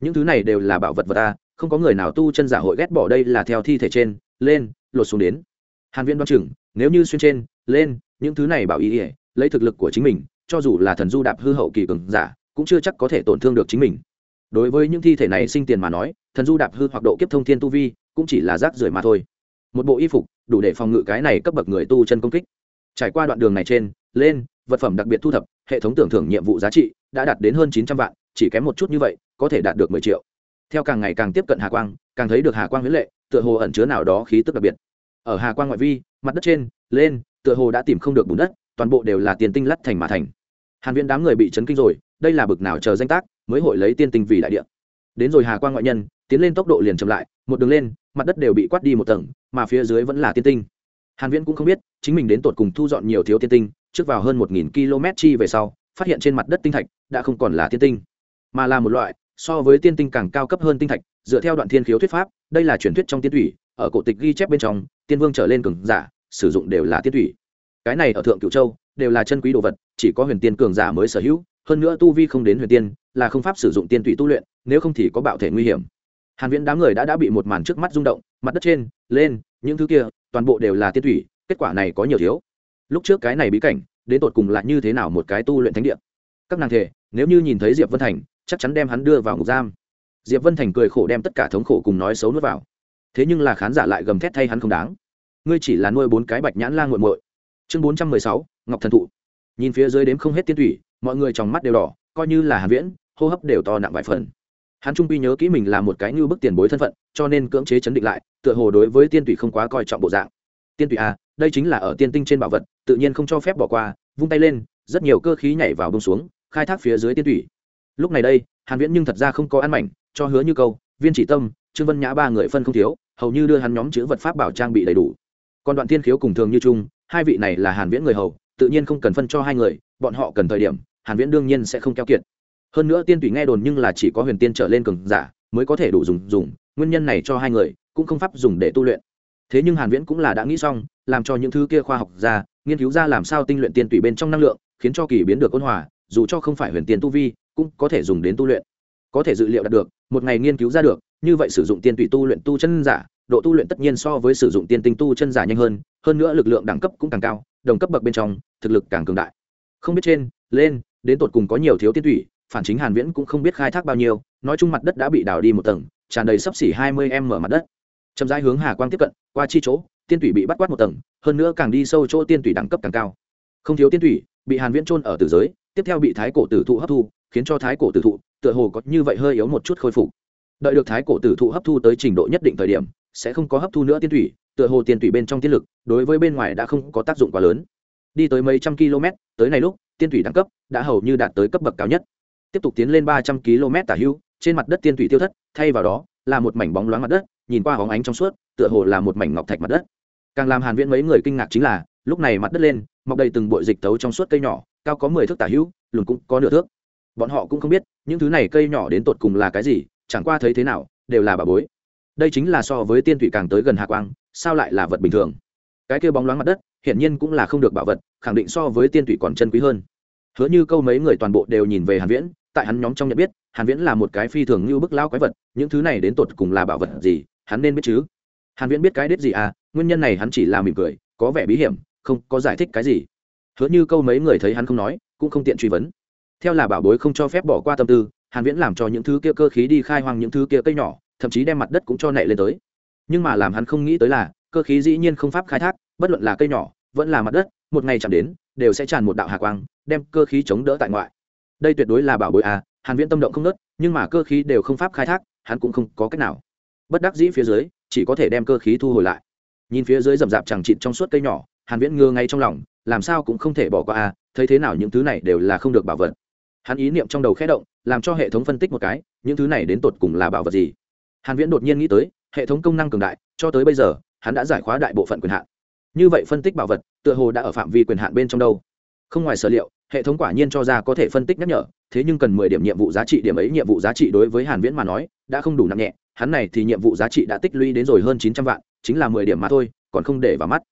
Những thứ này đều là bảo vật vật ta, không có người nào tu chân giả hội ghét bỏ đây là theo thi thể trên, lên, lột xuống đến hàn viễn đoán chừng, nếu như xuyên trên, lên, những thứ này bảo ý ỉa lấy thực lực của chính mình, cho dù là thần du đạp hư hậu kỳ cường giả, cũng chưa chắc có thể tổn thương được chính mình. Đối với những thi thể này sinh tiền mà nói, thần du đạp hư hoặc độ kiếp thông thiên tu vi, cũng chỉ là rác rưởi mà thôi. Một bộ y phục, đủ để phòng ngự cái này cấp bậc người tu chân công kích. Trải qua đoạn đường này trên, lên, vật phẩm đặc biệt thu thập, hệ thống tưởng thưởng nhiệm vụ giá trị đã đạt đến hơn chín trăm vạn, chỉ kém một chút như vậy, có thể đạt được mười triệu. Theo càng ngày càng tiếp cận hà quang, càng thấy được hà quang huyết lệ, tựa hồ ẩn chứa nào đó khí tức đặc biệt ở hà quang ngoại vi, mặt đất trên, lên, tựa hồ đã tìm không được bùn đất, toàn bộ đều là tiền tinh lắt thành mà thành. Hàn viễn đám người bị chấn kinh rồi, đây là bực nào chờ danh tác, mới hội lấy tiên tinh vì đại địa. Đến rồi hà quang ngoại nhân, tiến lên tốc độ liền chậm lại, một đường lên, mặt đất đều bị quát đi một tầng, mà phía dưới vẫn là tiên tinh. Hàn viễn cũng không biết, chính mình đến tột cùng thu dọn nhiều thiếu tiên tinh, trước vào hơn 1.000 km chi về sau, phát hiện trên mặt đất tinh thạch đã không còn là tiên tinh, mà là một loại, so với tiên tinh càng cao cấp hơn tinh thạch, dựa theo đoạn thiên khiếu thuyết pháp, đây là truyền thuyết trong tiên thủy ở cổ tịch ghi chép bên trong, tiên vương trở lên cường giả, sử dụng đều là tiên thủy. Cái này ở thượng cửu châu, đều là chân quý đồ vật, chỉ có huyền tiên cường giả mới sở hữu, hơn nữa tu vi không đến huyền tiên, là không pháp sử dụng tiên thủy tu luyện, nếu không thì có bạo thể nguy hiểm. Hàn viễn đám người đã đã bị một màn trước mắt rung động, mặt đất trên, lên, những thứ kia, toàn bộ đều là tiên thủy, kết quả này có nhiều thiếu. Lúc trước cái này bí cảnh, đến tột cùng là như thế nào một cái tu luyện thánh địa? Các nàng thể, nếu như nhìn thấy diệp vân thành, chắc chắn đem hắn đưa vào ngục giam. Diệp vân thành cười khổ đem tất cả thống khổ cùng nói xấu nuốt vào thế nhưng là khán giả lại gầm thét thay hắn không đáng. Ngươi chỉ là nuôi bốn cái bạch nhãn la nguội muội. Chương bốn trăm mười sáu, ngọc thần thụ. Nhìn phía dưới đếm không hết tiên thủy mọi người trong mắt đều đỏ, coi như là hàn viễn, hô hấp đều to nặng vài phần. Hắn trung quy nhớ kỹ mình là một cái như bức tiền bối thân phận, cho nên cưỡng chế chấn định lại, tựa hồ đối với tiên thủy không quá coi trọng bộ dạng. Tiên thủy à đây chính là ở tiên tinh trên bảo vật, tự nhiên không cho phép bỏ qua, vung tay lên, rất nhiều cơ khí nhảy vào bông xuống, khai thác phía dưới tiên thủy lúc này đây, hàn viễn nhưng thật ra không có ăn mảnh, cho hứa như câu, viên chỉ tâm trương vân nhã ba người phân không thiếu hầu như đưa hắn nhóm chữ vật pháp bảo trang bị đầy đủ. Còn đoạn tiên khiếu cùng thường như trung, hai vị này là hàn viễn người hầu tự nhiên không cần phân cho hai người bọn họ cần thời điểm hàn viễn đương nhiên sẽ không keo kiệt. Hơn nữa tiên tùy nghe đồn nhưng là chỉ có huyền tiên trở lên cường giả mới có thể đủ dùng dùng nguyên nhân này cho hai người cũng không pháp dùng để tu luyện. Thế nhưng hàn viễn cũng là đã nghĩ xong làm cho những thứ kia khoa học ra nghiên cứu ra làm sao tinh luyện tiên tùy bên trong năng lượng khiến cho kỳ biến được ôn hòa dù cho không phải huyền tiên tu vi cũng có thể dùng đến tu luyện. Có thể dự liệu đạt được một ngày nghiên cứu ra được như vậy sử dụng tiên tụy tu luyện tu chân giả độ tu luyện tất nhiên so với sử dụng tiên tinh tu chân giả nhanh hơn hơn nữa lực lượng đẳng cấp cũng càng cao đồng cấp bậc bên trong thực lực càng cường đại. Không biết trên lên đến tột cùng có nhiều thiếu tiên tụy, phản chính hàn viễn cũng không biết khai thác bao nhiêu nói chung mặt đất đã bị đào đi một tầng tràn đầy sấp xỉ 20 m mở mặt đất. Chậm rãi hướng hà quang tiếp cận qua chi chỗ tiên tụy bị bắt quát một tầng hơn nữa càng đi sâu chỗ tiên tụy đẳng cấp càng cao. Không thiếu tiên tụy bị hàn viễn trôn ở tử giới tiếp theo bị thái cổ tử thụ hấp thu khiến cho thái cổ tử thụ tựa hồ có như vậy hơi yếu một chút khôi phục đợi được thái cổ tử thụ hấp thu tới trình độ nhất định thời điểm, sẽ không có hấp thu nữa tiên thủy, tựa hồ tiên thủy bên trong tiên lực, đối với bên ngoài đã không có tác dụng quá lớn. Đi tới mấy trăm km, tới này lúc, tiên thủy đẳng cấp đã hầu như đạt tới cấp bậc cao nhất. Tiếp tục tiến lên ba trăm km tả hưu, trên mặt đất tiên thủy tiêu thất, thay vào đó là một mảnh bóng loáng mặt đất, nhìn qua hóng ánh trong suốt, tựa hồ là một mảnh ngọc thạch mặt đất. Càng làm hàn viễn mấy người kinh ngạc chính là, lúc này mặt đất lên, mọc đầy từng bụi dịch tấu trong suốt cây nhỏ, cao có mười thước tả hữu lùn cũng có nửa thước. Bọn họ cũng không biết, những thứ này cây nhỏ đến tột cùng là cái gì chẳng qua thấy thế nào, đều là bà bối. Đây chính là so với tiên thủy càng tới gần hạ quang, sao lại là vật bình thường? Cái kia bóng loáng mặt đất, hiển nhiên cũng là không được bảo vật, khẳng định so với tiên thủy còn chân quý hơn. Hứa như câu mấy người toàn bộ đều nhìn về hàn viễn, tại hắn nhóm trong nhận biết, hàn viễn là một cái phi thường như bức lao quái vật, những thứ này đến tột cùng là bảo vật gì, hắn nên biết chứ? Hàn viễn biết cái đếp gì à nguyên nhân này hắn chỉ là mỉm cười, có vẻ bí hiểm, không có giải thích cái gì. Hứa như câu mấy người thấy hắn không nói, cũng không tiện truy vấn. Theo là bảo bối không cho phép bỏ qua tâm tư hàn viễn làm cho những thứ kia cơ khí đi khai hoang những thứ kia cây nhỏ, thậm chí đem mặt đất cũng cho nảy lên tới. Nhưng mà làm hắn không nghĩ tới là, cơ khí dĩ nhiên không pháp khai thác, bất luận là cây nhỏ, vẫn là mặt đất, một ngày chạm đến, đều sẽ tràn một đạo hạ quang, đem cơ khí chống đỡ tại ngoại. Đây tuyệt đối là bảo bối à hàn viễn tâm động không nớt, nhưng mà cơ khí đều không pháp khai thác, hắn cũng không có cách nào. Bất đắc dĩ phía dưới, chỉ có thể đem cơ khí thu hồi lại. Nhìn phía dưới rậm rạp chẳng chịt trong suốt cây nhỏ, hàn viễn ngơ ngay trong lòng, làm sao cũng không thể bỏ qua à thấy thế nào những thứ này đều là không được bảo vật. Hắn ý niệm trong đầu khẽ động làm cho hệ thống phân tích một cái, những thứ này đến tột cùng là bảo vật gì? Hàn viễn đột nhiên nghĩ tới, hệ thống công năng cường đại, cho tới bây giờ, hắn đã giải khóa đại bộ phận quyền hạn. Như vậy phân tích bảo vật, tựa hồ đã ở phạm vi quyền hạn bên trong đâu. Không ngoài sở liệu, hệ thống quả nhiên cho ra có thể phân tích nhắc nhở, thế nhưng cần 10 điểm nhiệm vụ giá trị, điểm ấy nhiệm vụ giá trị đối với hàn viễn mà nói, đã không đủ nặng nhẹ, hắn này thì nhiệm vụ giá trị đã tích lũy đến rồi hơn 900 vạn, chính là 10 điểm mà thôi, còn không để vào mắt.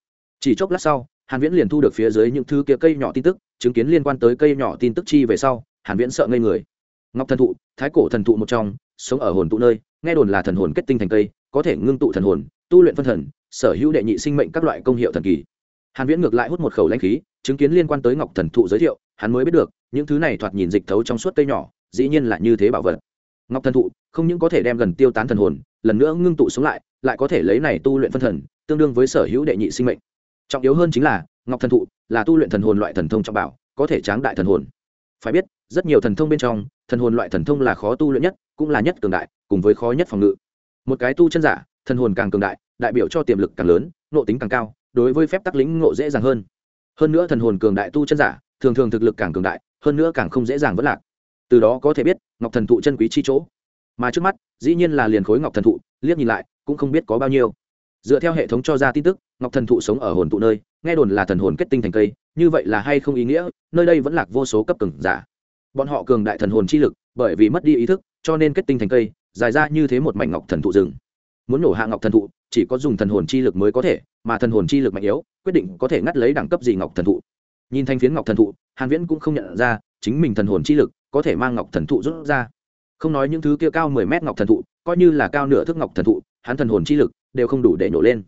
Chỉ chốc lát sau, hàn viễn liền thu được phía dưới những thứ kia cây nhỏ tin tức, chứng kiến liên quan tới cây nhỏ tin tức chi về sau, hàn viễn sợ ngây người ngọc thần thụ, thái cổ thần thụ một trong, sống ở hồn tụ nơi, nghe đồn là thần hồn kết tinh thành cây, có thể ngưng tụ thần hồn, tu luyện phân thần, sở hữu đệ nhị sinh mệnh các loại công hiệu thần kỳ. Hàn viễn ngược lại hút một khẩu lãnh khí, chứng kiến liên quan tới ngọc thần thụ giới thiệu, hắn mới biết được, những thứ này thoạt nhìn dịch thấu trong suốt cây nhỏ, dĩ nhiên là như thế bảo vật. Ngọc thần thụ, không những có thể đem gần tiêu tán thần hồn, lần nữa ngưng tụ sống lại lại có thể lấy này tu luyện phân thần, tương đương với sở hữu đệ nhị sinh mệnh. Trọng yếu hơn chính là, ngọc thần thụ là tu luyện thần hồn loại thần thông trọng bảo, có thể tráng đại thần hồn. Phải biết rất nhiều thần thông bên trong, thần hồn loại thần thông là khó tu luyện nhất, cũng là nhất cường đại, cùng với khó nhất phòng ngự. Một cái tu chân giả, thần hồn càng cường đại đại biểu cho tiềm lực càng lớn nộ tính càng cao, đối với phép tắc lĩnh ngộ dễ dàng hơn. Hơn nữa thần hồn cường đại tu chân giả, thường thường thực lực càng cường đại, hơn nữa càng không dễ dàng vất lạc. Từ đó có thể biết, ngọc thần thụ chân quý chi chỗ. Mà trước mắt, dĩ nhiên là liền khối ngọc thần thụ, liếc nhìn lại, cũng không biết có bao nhiêu. Dựa theo hệ thống cho ra tin tức, ngọc thần thụ sống ở hồn tụ nơi, nghe đồn là thần hồn kết tinh thành cây, như vậy là hay không ý nghĩa, nơi đây vẫn lạc vô số cấp cường giả bọn họ cường đại thần hồn chi lực, bởi vì mất đi ý thức, cho nên kết tinh thành cây, dài ra như thế một mảnh ngọc thần thụ rừng. Muốn nổ hạ ngọc thần thụ, chỉ có dùng thần hồn chi lực mới có thể, mà thần hồn chi lực mạnh yếu, quyết định có thể ngắt lấy đẳng cấp gì ngọc thần thụ. Nhìn thanh phiến ngọc thần thụ, hàn viễn cũng không nhận ra, chính mình thần hồn chi lực có thể mang ngọc thần thụ rút ra. Không nói những thứ kia cao 10 mét ngọc thần thụ, coi như là cao nửa thước ngọc thần thụ, hắn thần hồn chi lực đều không đủ để nổ lên.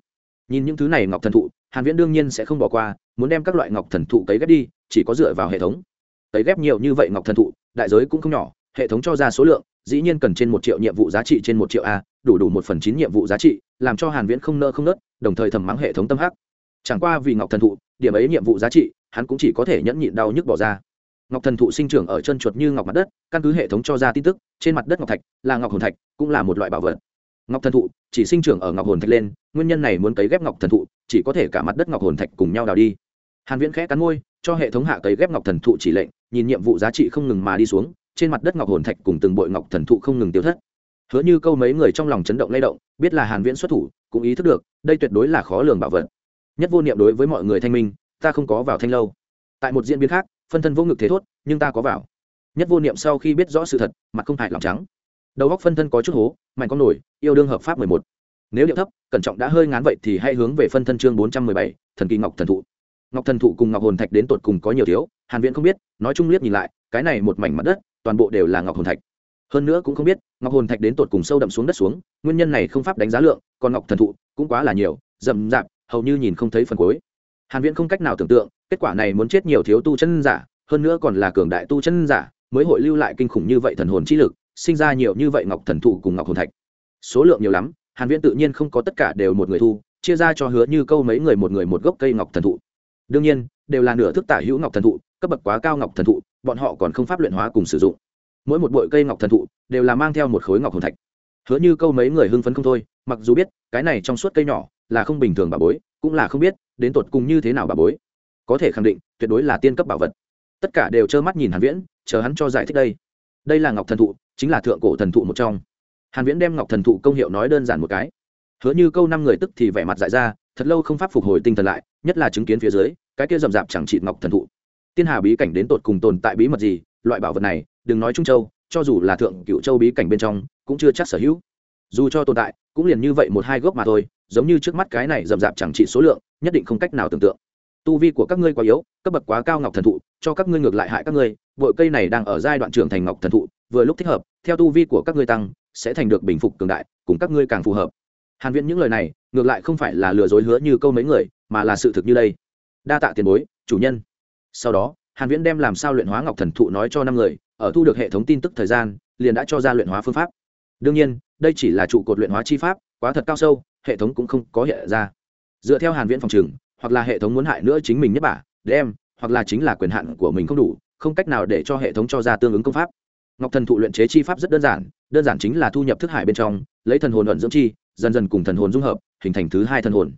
Nhìn những thứ này ngọc thần thụ, hàn viễn đương nhiên sẽ không bỏ qua, muốn đem các loại ngọc thần thụ cấy ghép đi, chỉ có dựa vào hệ thống tấy ghép nhiều như vậy ngọc thần thụ, đại giới cũng không nhỏ, hệ thống cho ra số lượng, dĩ nhiên cần trên một triệu nhiệm vụ giá trị trên một triệu a, đủ đủ một phần chín nhiệm vụ giá trị, làm cho hàn viễn không nơ không nớt, đồng thời thầm mắng hệ thống tâm hắc. Chẳng qua vì ngọc thần thụ, điểm ấy nhiệm vụ giá trị, hắn cũng chỉ có thể nhẫn nhịn đau nhức bỏ ra. Ngọc thần thụ sinh trưởng ở chân chuột như ngọc mặt đất, căn cứ hệ thống cho ra tin tức, trên mặt đất ngọc thạch là ngọc hồn thạch, cũng là một loại bảo vật. Ngọc thần thụ chỉ sinh trưởng ở ngọc hồn thạch lên, nguyên nhân này muốn cấy ghép ngọc thần thụ, chỉ có thể cả mặt đất ngọc hồn thạch cùng nhau đào đi hàn viễn khẽ cắn môi cho hệ thống hạ cấy ghép ngọc thần thụ chỉ lệnh nhìn nhiệm vụ giá trị không ngừng mà đi xuống trên mặt đất ngọc hồn thạch cùng từng bội ngọc thần thụ không ngừng tiêu thất. Hứa như câu mấy người trong lòng chấn động lay động biết là hàn viễn xuất thủ cũng ý thức được đây tuyệt đối là khó lường bảo vật. Nhất vô niệm đối với mọi người thanh minh ta không có vào thanh lâu. Tại một diễn biến khác phân thân vô ngực thế thốt nhưng ta có vào. Nhất vô niệm sau khi biết rõ sự thật mặt không hại lòng trắng. Đầu góc phân thân có chút hố mạnh con nổi yêu đương hợp pháp 11. nếu điệu thấp cẩn trọng đã hơi ngán vậy thì hãy hướng về phân thân chương 417, thần kỳ ngọc thần thụ ngọc thần thụ cùng ngọc hồn thạch đến tột cùng có nhiều thiếu, hàn viễn không biết, nói chung liếc nhìn lại, cái này một mảnh mặt đất, toàn bộ đều là ngọc hồn thạch. Hơn nữa cũng không biết, ngọc hồn thạch đến tột cùng sâu đậm xuống đất xuống, nguyên nhân này không pháp đánh giá lượng, còn ngọc thần thụ cũng quá là nhiều, rậm rạp, hầu như nhìn không thấy phần cuối. Hàn viễn không cách nào tưởng tượng, kết quả này muốn chết nhiều thiếu tu chân giả, hơn nữa còn là cường đại tu chân giả, mới hội lưu lại kinh khủng như vậy thần hồn chi lực, sinh ra nhiều như vậy ngọc thần thụ cùng ngọc hồn thạch. Số lượng nhiều lắm, hàn viễn tự nhiên không có tất cả đều một người thu, chia ra cho hứa như câu mấy người một người một gốc cây ngọc thần thụ đương nhiên, đều là nửa thức tả hữu ngọc thần thụ, cấp bậc quá cao ngọc thần thụ, bọn họ còn không pháp luyện hóa cùng sử dụng. Mỗi một bụi cây ngọc thần thụ đều là mang theo một khối ngọc hồn thạch. Hứa như câu mấy người hưng phấn không thôi, mặc dù biết, cái này trong suốt cây nhỏ là không bình thường bà bối, cũng là không biết, đến tột cùng như thế nào bà bối. Có thể khẳng định, tuyệt đối là tiên cấp bảo vật. Tất cả đều trơ mắt nhìn hàn viễn, chờ hắn cho giải thích đây. Đây là ngọc thần thụ, chính là thượng cổ thần thụ một trong. Hàn viễn đem ngọc thần thụ công hiệu nói đơn giản một cái. Hứa như câu năm người tức thì vẻ mặt dại ra thật lâu không pháp phục hồi tinh thần lại, nhất là chứng kiến phía dưới, cái kia rậm rạp chẳng trị ngọc thần thụ. Tiên hà bí cảnh đến tột cùng tồn tại bí mật gì, loại bảo vật này, đừng nói trung châu, cho dù là thượng cựu châu bí cảnh bên trong, cũng chưa chắc sở hữu. Dù cho tồn tại, cũng liền như vậy một hai gốc mà thôi, giống như trước mắt cái này rậm rạp chẳng trị số lượng, nhất định không cách nào tưởng tượng. Tu vi của các ngươi quá yếu, cấp bậc quá cao ngọc thần thụ, cho các ngươi ngược lại hại các ngươi, bội cây này đang ở giai đoạn trưởng thành ngọc thần thụ, vừa lúc thích hợp, theo tu vi của các ngươi tăng, sẽ thành được bình phục cường đại, cùng các ngươi càng phù hợp. Hàn viễn những lời này ngược lại không phải là lừa dối hứa như câu mấy người, mà là sự thực như đây. Đa tạ tiền bối, chủ nhân. Sau đó, hàn viễn đem làm sao luyện hóa ngọc thần thụ nói cho năm người, ở thu được hệ thống tin tức thời gian, liền đã cho ra luyện hóa phương pháp. Đương nhiên, đây chỉ là trụ cột luyện hóa chi pháp, quá thật cao sâu, hệ thống cũng không có hiện ra. Dựa theo hàn viễn phòng trường, hoặc là hệ thống muốn hại nữa chính mình nhất bả, đem, hoặc là chính là quyền hạn của mình không đủ, không cách nào để cho hệ thống cho ra tương ứng công pháp. Ngọc thần thụ luyện chế chi pháp rất đơn giản đơn giản chính là thu nhập thức hải bên trong, lấy thần hồn luận dưỡng chi dần dần cùng thần hồn dung hợp, hình thành thứ hai thần hồn.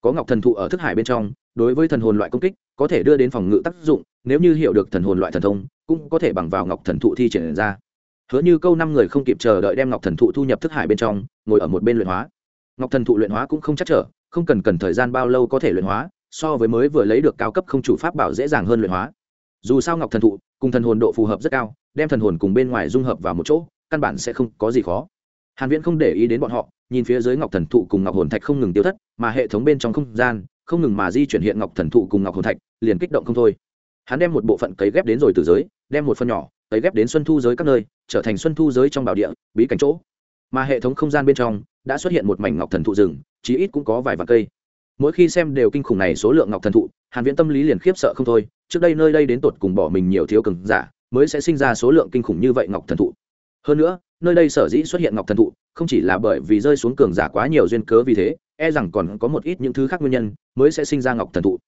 Có ngọc thần thụ ở thức hải bên trong, đối với thần hồn loại công kích, có thể đưa đến phòng ngự tác dụng, nếu như hiểu được thần hồn loại thần thông, cũng có thể bằng vào ngọc thần thụ thi triển ra. Hứa như câu năm người không kịp chờ đợi đem ngọc thần thụ thu nhập thức hải bên trong, ngồi ở một bên luyện hóa. Ngọc thần thụ luyện hóa cũng không chắc trở, không cần cần thời gian bao lâu có thể luyện hóa, so với mới vừa lấy được cao cấp không chủ pháp bảo dễ dàng hơn luyện hóa. Dù sao ngọc thần thụ cùng thần hồn độ phù hợp rất cao, đem thần hồn cùng bên ngoài dung hợp vào một chỗ, căn bản sẽ không có gì khó. Hàn viễn không để ý đến bọn họ nhìn phía dưới ngọc thần thụ cùng ngọc hồn thạch không ngừng tiêu thất, mà hệ thống bên trong không gian, không ngừng mà di chuyển hiện ngọc thần thụ cùng ngọc hồn thạch, liền kích động không thôi. Hắn đem một bộ phận cấy ghép đến rồi từ giới, đem một phần nhỏ cấy ghép đến xuân thu giới các nơi, trở thành xuân thu giới trong bảo địa, bí cảnh chỗ. Mà hệ thống không gian bên trong đã xuất hiện một mảnh ngọc thần thụ rừng, chí ít cũng có vài vạn cây. Mỗi khi xem đều kinh khủng này số lượng ngọc thần thụ, hàn viễn tâm lý liền khiếp sợ không thôi, trước đây nơi đây đến tột cùng bỏ mình nhiều thiếu cường giả, mới sẽ sinh ra số lượng kinh khủng như vậy ngọc thần thụ. Hơn nữa, nơi đây sở dĩ xuất hiện ngọc thần thụ không chỉ là bởi vì rơi xuống cường giả quá nhiều duyên cớ vì thế e rằng còn có một ít những thứ khác nguyên nhân mới sẽ sinh ra ngọc thần thụ.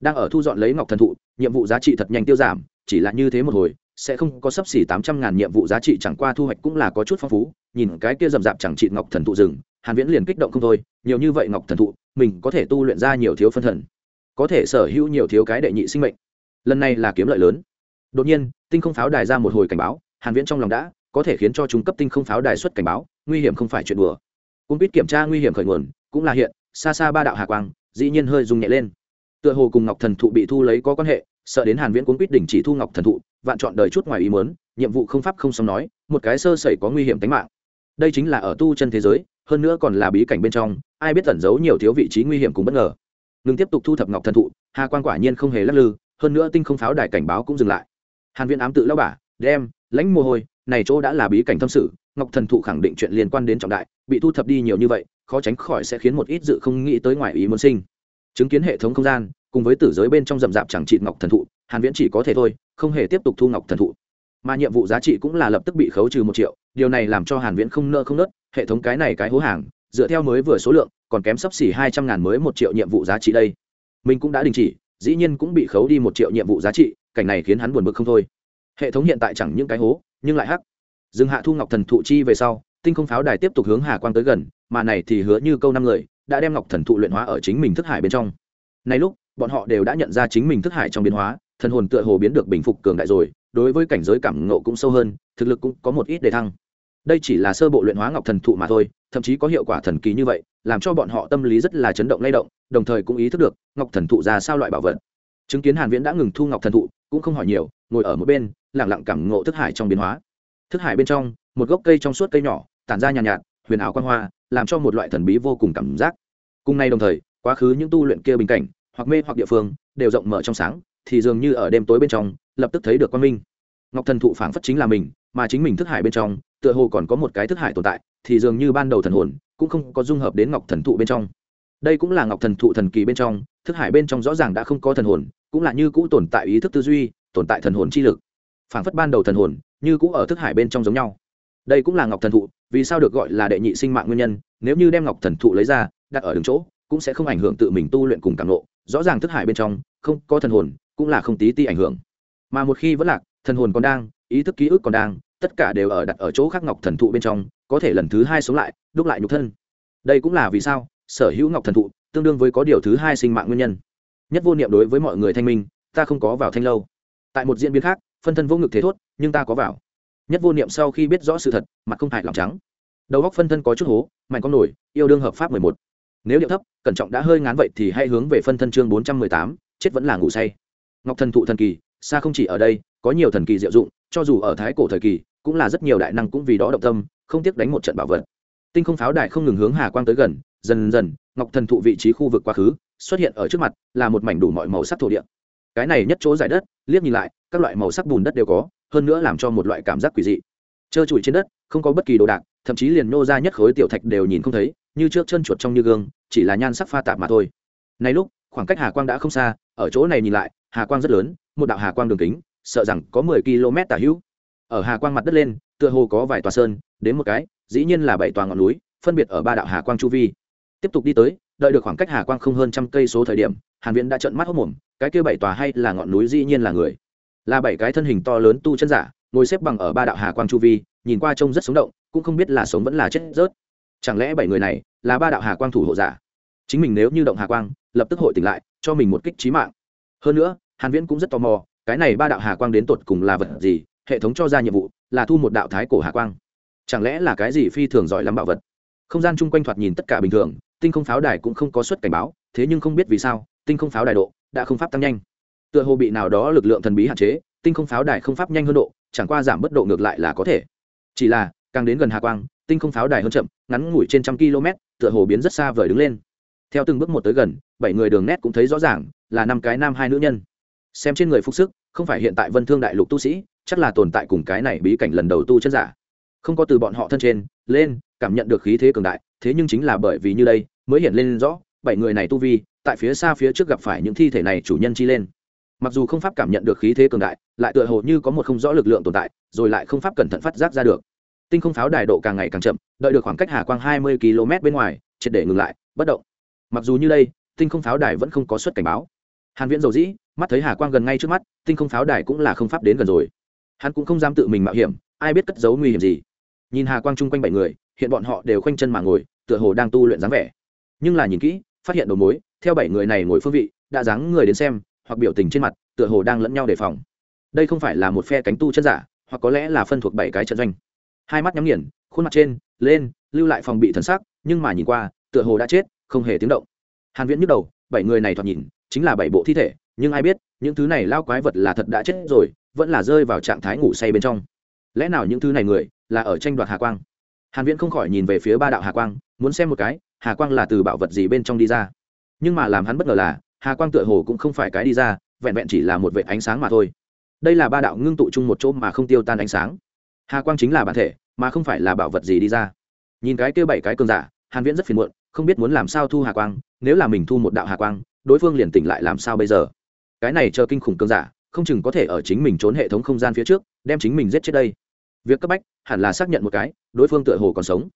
Đang ở thu dọn lấy ngọc thần thụ, nhiệm vụ giá trị thật nhanh tiêu giảm, chỉ là như thế một hồi, sẽ không có sấp xỉ tám trăm ngàn nhiệm vụ giá trị, chẳng qua thu hoạch cũng là có chút phong phú, nhìn cái kia rậm rạp chẳng trị ngọc thần thụ rừng, hàn viễn liền kích động không thôi, nhiều như vậy ngọc thần thụ, mình có thể tu luyện ra nhiều thiếu phân thần, có thể sở hữu nhiều thiếu cái đệ nhị sinh mệnh. Lần này là kiếm lợi lớn. Đột nhiên, tinh không pháo đài ra một hồi cảnh báo, hàn viễn trong lòng đã có thể khiến cho chúng cấp tinh không pháo đài xuất cảnh báo, nguy hiểm không phải chuyện đùa. Cung biết kiểm tra nguy hiểm khởi nguồn, cũng là hiện, xa xa ba đạo hà quang, dĩ nhiên hơi rung nhẹ lên. Tựa hồ cùng ngọc thần thụ bị thu lấy có quan hệ, sợ đến hàn viễn cuốn quyết đỉnh chỉ thu ngọc thần thụ, vạn chọn đời chút ngoài ý muốn, nhiệm vụ không pháp không xong nói, một cái sơ sẩy có nguy hiểm tính mạng. Đây chính là ở tu chân thế giới, hơn nữa còn là bí cảnh bên trong, ai biết tẩn giấu nhiều thiếu vị trí nguy hiểm cùng bất ngờ. Ngừng tiếp tục thu thập ngọc thần thụ, hà quan quả nhiên không hề lắc lư, hơn nữa tinh không pháo đài cảnh báo cũng dừng lại. Hàn viễn ám tự lao bả đem, lãnh mồ hôi này chỗ đã là bí cảnh thâm sự, ngọc thần thụ khẳng định chuyện liên quan đến trọng đại, bị thu thập đi nhiều như vậy, khó tránh khỏi sẽ khiến một ít dự không nghĩ tới ngoài ý muốn sinh. Chứng kiến hệ thống không gian, cùng với tử giới bên trong rậm rạp chẳng trị ngọc thần thụ, hàn viễn chỉ có thể thôi, không hề tiếp tục thu ngọc thần thụ. Mà nhiệm vụ giá trị cũng là lập tức bị khấu trừ một triệu, điều này làm cho hàn viễn không nợ không nớt, hệ thống cái này cái hố hàng, dựa theo mới vừa số lượng, còn kém sấp xỉ hai trăm ngàn mới một triệu nhiệm vụ giá trị đây. Mình cũng đã đình chỉ, dĩ nhiên cũng bị khấu đi một triệu nhiệm vụ giá trị, cảnh này khiến hắn buồn bực không thôi. Hệ thống hiện tại chẳng những cái hố nhưng lại hắc. Dừng hạ thu ngọc thần thụ chi về sau, tinh không pháo đài tiếp tục hướng hà quang tới gần, mà này thì hứa như câu năm người, đã đem ngọc thần thụ luyện hóa ở chính mình thức hải bên trong. Này lúc, bọn họ đều đã nhận ra chính mình thức hải trong biến hóa, thần hồn tựa hồ biến được bình phục cường đại rồi, đối với cảnh giới cảm ngộ cũng sâu hơn, thực lực cũng có một ít đề thăng. Đây chỉ là sơ bộ luyện hóa ngọc thần thụ mà thôi, thậm chí có hiệu quả thần kỳ như vậy, làm cho bọn họ tâm lý rất là chấn động lay động, đồng thời cũng ý thức được ngọc thần thụ ra sao loại bảo vật. Chứng kiến hàn viễn đã ngừng thu ngọc thần thụ cũng không hỏi nhiều ngồi ở một bên lặng lặng cảm ngộ thức hải trong biến hóa. Thức hải bên trong một gốc cây trong suốt cây nhỏ tản ra nhàn nhạt, nhạt huyền ảo quan hoa làm cho một loại thần bí vô cùng cảm giác. Cùng nay đồng thời quá khứ những tu luyện kia bình cảnh hoặc mê hoặc địa phương đều rộng mở trong sáng thì dường như ở đêm tối bên trong lập tức thấy được quan minh. Ngọc thần thụ phảng phất chính là mình mà chính mình thức hải bên trong tựa hồ còn có một cái thức hải tồn tại thì dường như ban đầu thần hồn cũng không có dung hợp đến ngọc thần thụ bên trong. Đây cũng là ngọc thần thụ thần kỳ bên trong thức hải bên trong rõ ràng đã không có thần hồn, cũng là như cũ tồn tại ý thức tư duy, tồn tại thần hồn chi lực. Phảng phất ban đầu thần hồn, như cũ ở thức hải bên trong giống nhau. Đây cũng là ngọc thần thụ, vì sao được gọi là đệ nhị sinh mạng nguyên nhân, nếu như đem ngọc thần thụ lấy ra, đặt ở đường chỗ, cũng sẽ không ảnh hưởng tự mình tu luyện cùng càng lộ rõ ràng thức hải bên trong, không có thần hồn, cũng là không tí ti ảnh hưởng. Mà một khi vẫn lạc, thần hồn còn đang, ý thức ký ức còn đang, tất cả đều ở đặt ở chỗ khác ngọc thần thụ bên trong, có thể lần thứ hai sống lại, đúc lại nhục thân. Đây cũng là vì sao sở hữu ngọc thần thụ tương đương với có điều thứ hai sinh mạng nguyên nhân. Nhất vô niệm đối với mọi người thanh minh, ta không có vào thanh lâu. Tại một diễn biến khác, phân thân vô ngực thế thốt, nhưng ta có vào. Nhất vô niệm sau khi biết rõ sự thật, mặt không hại lòng trắng. Đầu góc phân thân có chút hố, mạnh con nổi, yêu đương hợp pháp mười một. Nếu điệu thấp, cẩn trọng đã hơi ngán vậy thì hãy hướng về phân thân chương bốn trăm mười tám, chết vẫn là ngủ say. Ngọc thần thụ thần kỳ, xa không chỉ ở đây, có nhiều thần kỳ diệu dụng, cho dù ở thái cổ thời kỳ, cũng là rất nhiều đại năng cũng vì đó động tâm, không tiếc đánh một trận bảo vật. Tinh không pháo đài không ngừng hướng hà quang tới gần dần dần, ngọc thần thụ vị trí khu vực quá khứ, xuất hiện ở trước mặt, là một mảnh đủ mọi màu sắc thổ địa. Cái này nhất chỗ giải đất, liếc nhìn lại, các loại màu sắc bùn đất đều có, hơn nữa làm cho một loại cảm giác quỷ dị. Trơ trụi trên đất, không có bất kỳ đồ đạc, thậm chí liền nô ra nhất khối tiểu thạch đều nhìn không thấy, như trước chân chuột trong như gương, chỉ là nhan sắc pha tạp mà thôi. Này lúc, khoảng cách hà quang đã không xa, ở chỗ này nhìn lại, hà quang rất lớn, một đạo hà quang đường kính, sợ rằng có mười km tả hữu. Ở hà quang mặt đất lên, tựa hồ có vài tòa sơn, đến một cái, dĩ nhiên là bảy tòa ngọn núi, phân biệt ở ba đạo hà quang chu vi tiếp tục đi tới, đợi được khoảng cách hà quang không hơn trăm cây số thời điểm, hàn viễn đã trợn mắt hốt mồm, cái kia bảy tòa hay là ngọn núi dĩ nhiên là người. Là bảy cái thân hình to lớn tu chân giả, ngồi xếp bằng ở ba đạo hà quang chu vi, nhìn qua trông rất sống động, cũng không biết là sống vẫn là chết rớt. Chẳng lẽ bảy người này là ba đạo hà quang thủ hộ giả? Chính mình nếu như động hà quang, lập tức hội tỉnh lại, cho mình một kích trí mạng. Hơn nữa, hàn viễn cũng rất tò mò, cái này ba đạo hà quang đến tột cùng là vật gì, hệ thống cho ra nhiệm vụ là thu một đạo thái cổ hà quang. Chẳng lẽ là cái gì phi thường giỏi lắm bảo vật? Không gian chung quanh thoạt nhìn tất cả bình thường tinh không pháo đài cũng không có suất cảnh báo, thế nhưng không biết vì sao, tinh không pháo đài độ đã không pháp tăng nhanh. Tựa hồ bị nào đó lực lượng thần bí hạn chế, tinh không pháo đài không pháp nhanh hơn độ, chẳng qua giảm bất độ ngược lại là có thể. Chỉ là, càng đến gần hà quang, tinh không pháo đài hơn chậm, ngắn ngủi trên trăm km, tựa hồ biến rất xa vời đứng lên. Theo từng bước một tới gần, bảy người đường nét cũng thấy rõ ràng, là năm cái nam hai nữ nhân. Xem trên người phục sức, không phải hiện tại vân thương đại lục tu sĩ, chắc là tồn tại cùng cái này bí cảnh lần đầu tu chân giả. Không có từ bọn họ thân trên, lên, cảm nhận được khí thế cường đại thế nhưng chính là bởi vì như đây, mới hiện lên rõ, bảy người này tu vi, tại phía xa phía trước gặp phải những thi thể này chủ nhân chi lên. Mặc dù không pháp cảm nhận được khí thế cường đại, lại tựa hồ như có một không rõ lực lượng tồn tại, rồi lại không pháp cẩn thận phát giác ra được. Tinh không pháo đài độ càng ngày càng chậm, đợi được khoảng cách hà quang hai mươi km bên ngoài, triệt để ngừng lại, bất động. Mặc dù như đây, tinh không pháo đài vẫn không có suất cảnh báo. Hàn viễn dầu dĩ, mắt thấy hà quang gần ngay trước mắt, tinh không pháo đài cũng là không pháp đến gần rồi. Hắn cũng không dám tự mình mạo hiểm, ai biết cất giấu nguy hiểm gì. Nhìn hà quang chung quanh bảy người hiện bọn họ đều khoanh chân mà ngồi, tựa hồ đang tu luyện dáng vẻ. Nhưng là nhìn kỹ, phát hiện đầu mối, theo bảy người này ngồi phương vị, đã dáng người đến xem, hoặc biểu tình trên mặt, tựa hồ đang lẫn nhau đề phòng. Đây không phải là một phe cánh tu chân giả, hoặc có lẽ là phân thuộc bảy cái trận doanh. Hai mắt nhắm nghiền, khuôn mặt trên, lên, lưu lại phòng bị thần sắc, nhưng mà nhìn qua, tựa hồ đã chết, không hề tiếng động. Hàn viễn nhức đầu, bảy người này thoạt nhìn, chính là bảy bộ thi thể, nhưng ai biết, những thứ này lao quái vật là thật đã chết rồi, vẫn là rơi vào trạng thái ngủ say bên trong. Lẽ nào những thứ này người, là ở tranh đoạt hà quang? Hàn viễn không khỏi nhìn về phía ba đạo hà quang, muốn xem một cái, hà quang là từ bảo vật gì bên trong đi ra. Nhưng mà làm hắn bất ngờ là, hà quang tựa hồ cũng không phải cái đi ra, vẹn vẹn chỉ là một vệ ánh sáng mà thôi. Đây là ba đạo ngưng tụ chung một chỗ mà không tiêu tan ánh sáng. Hà quang chính là bản thể, mà không phải là bảo vật gì đi ra. Nhìn cái kia bảy cái cường giả, hàn viễn rất phiền muộn, không biết muốn làm sao thu hà quang, nếu là mình thu một đạo hà quang, đối phương liền tỉnh lại làm sao bây giờ? Cái này chờ kinh khủng cường giả, không chừng có thể ở chính mình trốn hệ thống không gian phía trước, đem chính mình giết chết đây việc cấp bách hẳn là xác nhận một cái, đối phương tựa hồ còn sống.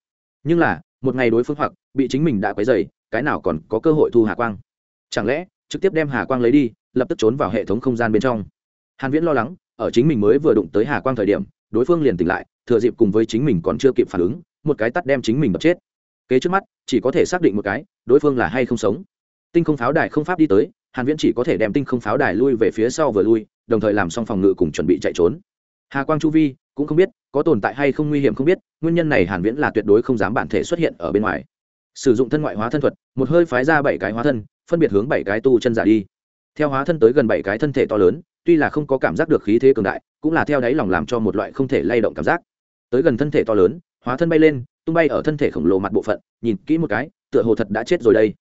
Nhưng là, một ngày đối phương hoặc bị chính mình đã quấy dày cái nào còn có cơ hội thu hà quang? Chẳng lẽ, trực tiếp đem hà quang lấy đi, lập tức trốn vào hệ thống không gian bên trong? Hàn viễn lo lắng, ở chính mình mới vừa đụng tới hà quang thời điểm, đối phương liền tỉnh lại, thừa dịp cùng với chính mình còn chưa kịp phản ứng, một cái tắt đem chính mình đập chết. Kế trước mắt, chỉ có thể xác định một cái, đối phương là hay không sống. Tinh không pháo đài không pháp đi tới, hàn viễn chỉ có thể đem tinh không pháo đài lui về phía sau vừa lui, đồng thời làm xong phòng ngự cùng chuẩn bị chạy trốn. Hà quang chu vi cũng không biết, có tồn tại hay không nguy hiểm không biết, nguyên nhân này hàn viễn là tuyệt đối không dám bản thể xuất hiện ở bên ngoài. Sử dụng thân ngoại hóa thân thuật, một hơi phái ra bảy cái hóa thân, phân biệt hướng bảy cái tu chân giả đi. Theo hóa thân tới gần bảy cái thân thể to lớn, tuy là không có cảm giác được khí thế cường đại, cũng là theo đáy lòng làm cho một loại không thể lay động cảm giác. Tới gần thân thể to lớn, hóa thân bay lên, tung bay ở thân thể khổng lồ mặt bộ phận, nhìn kỹ một cái, tựa hồ thật đã chết rồi đây.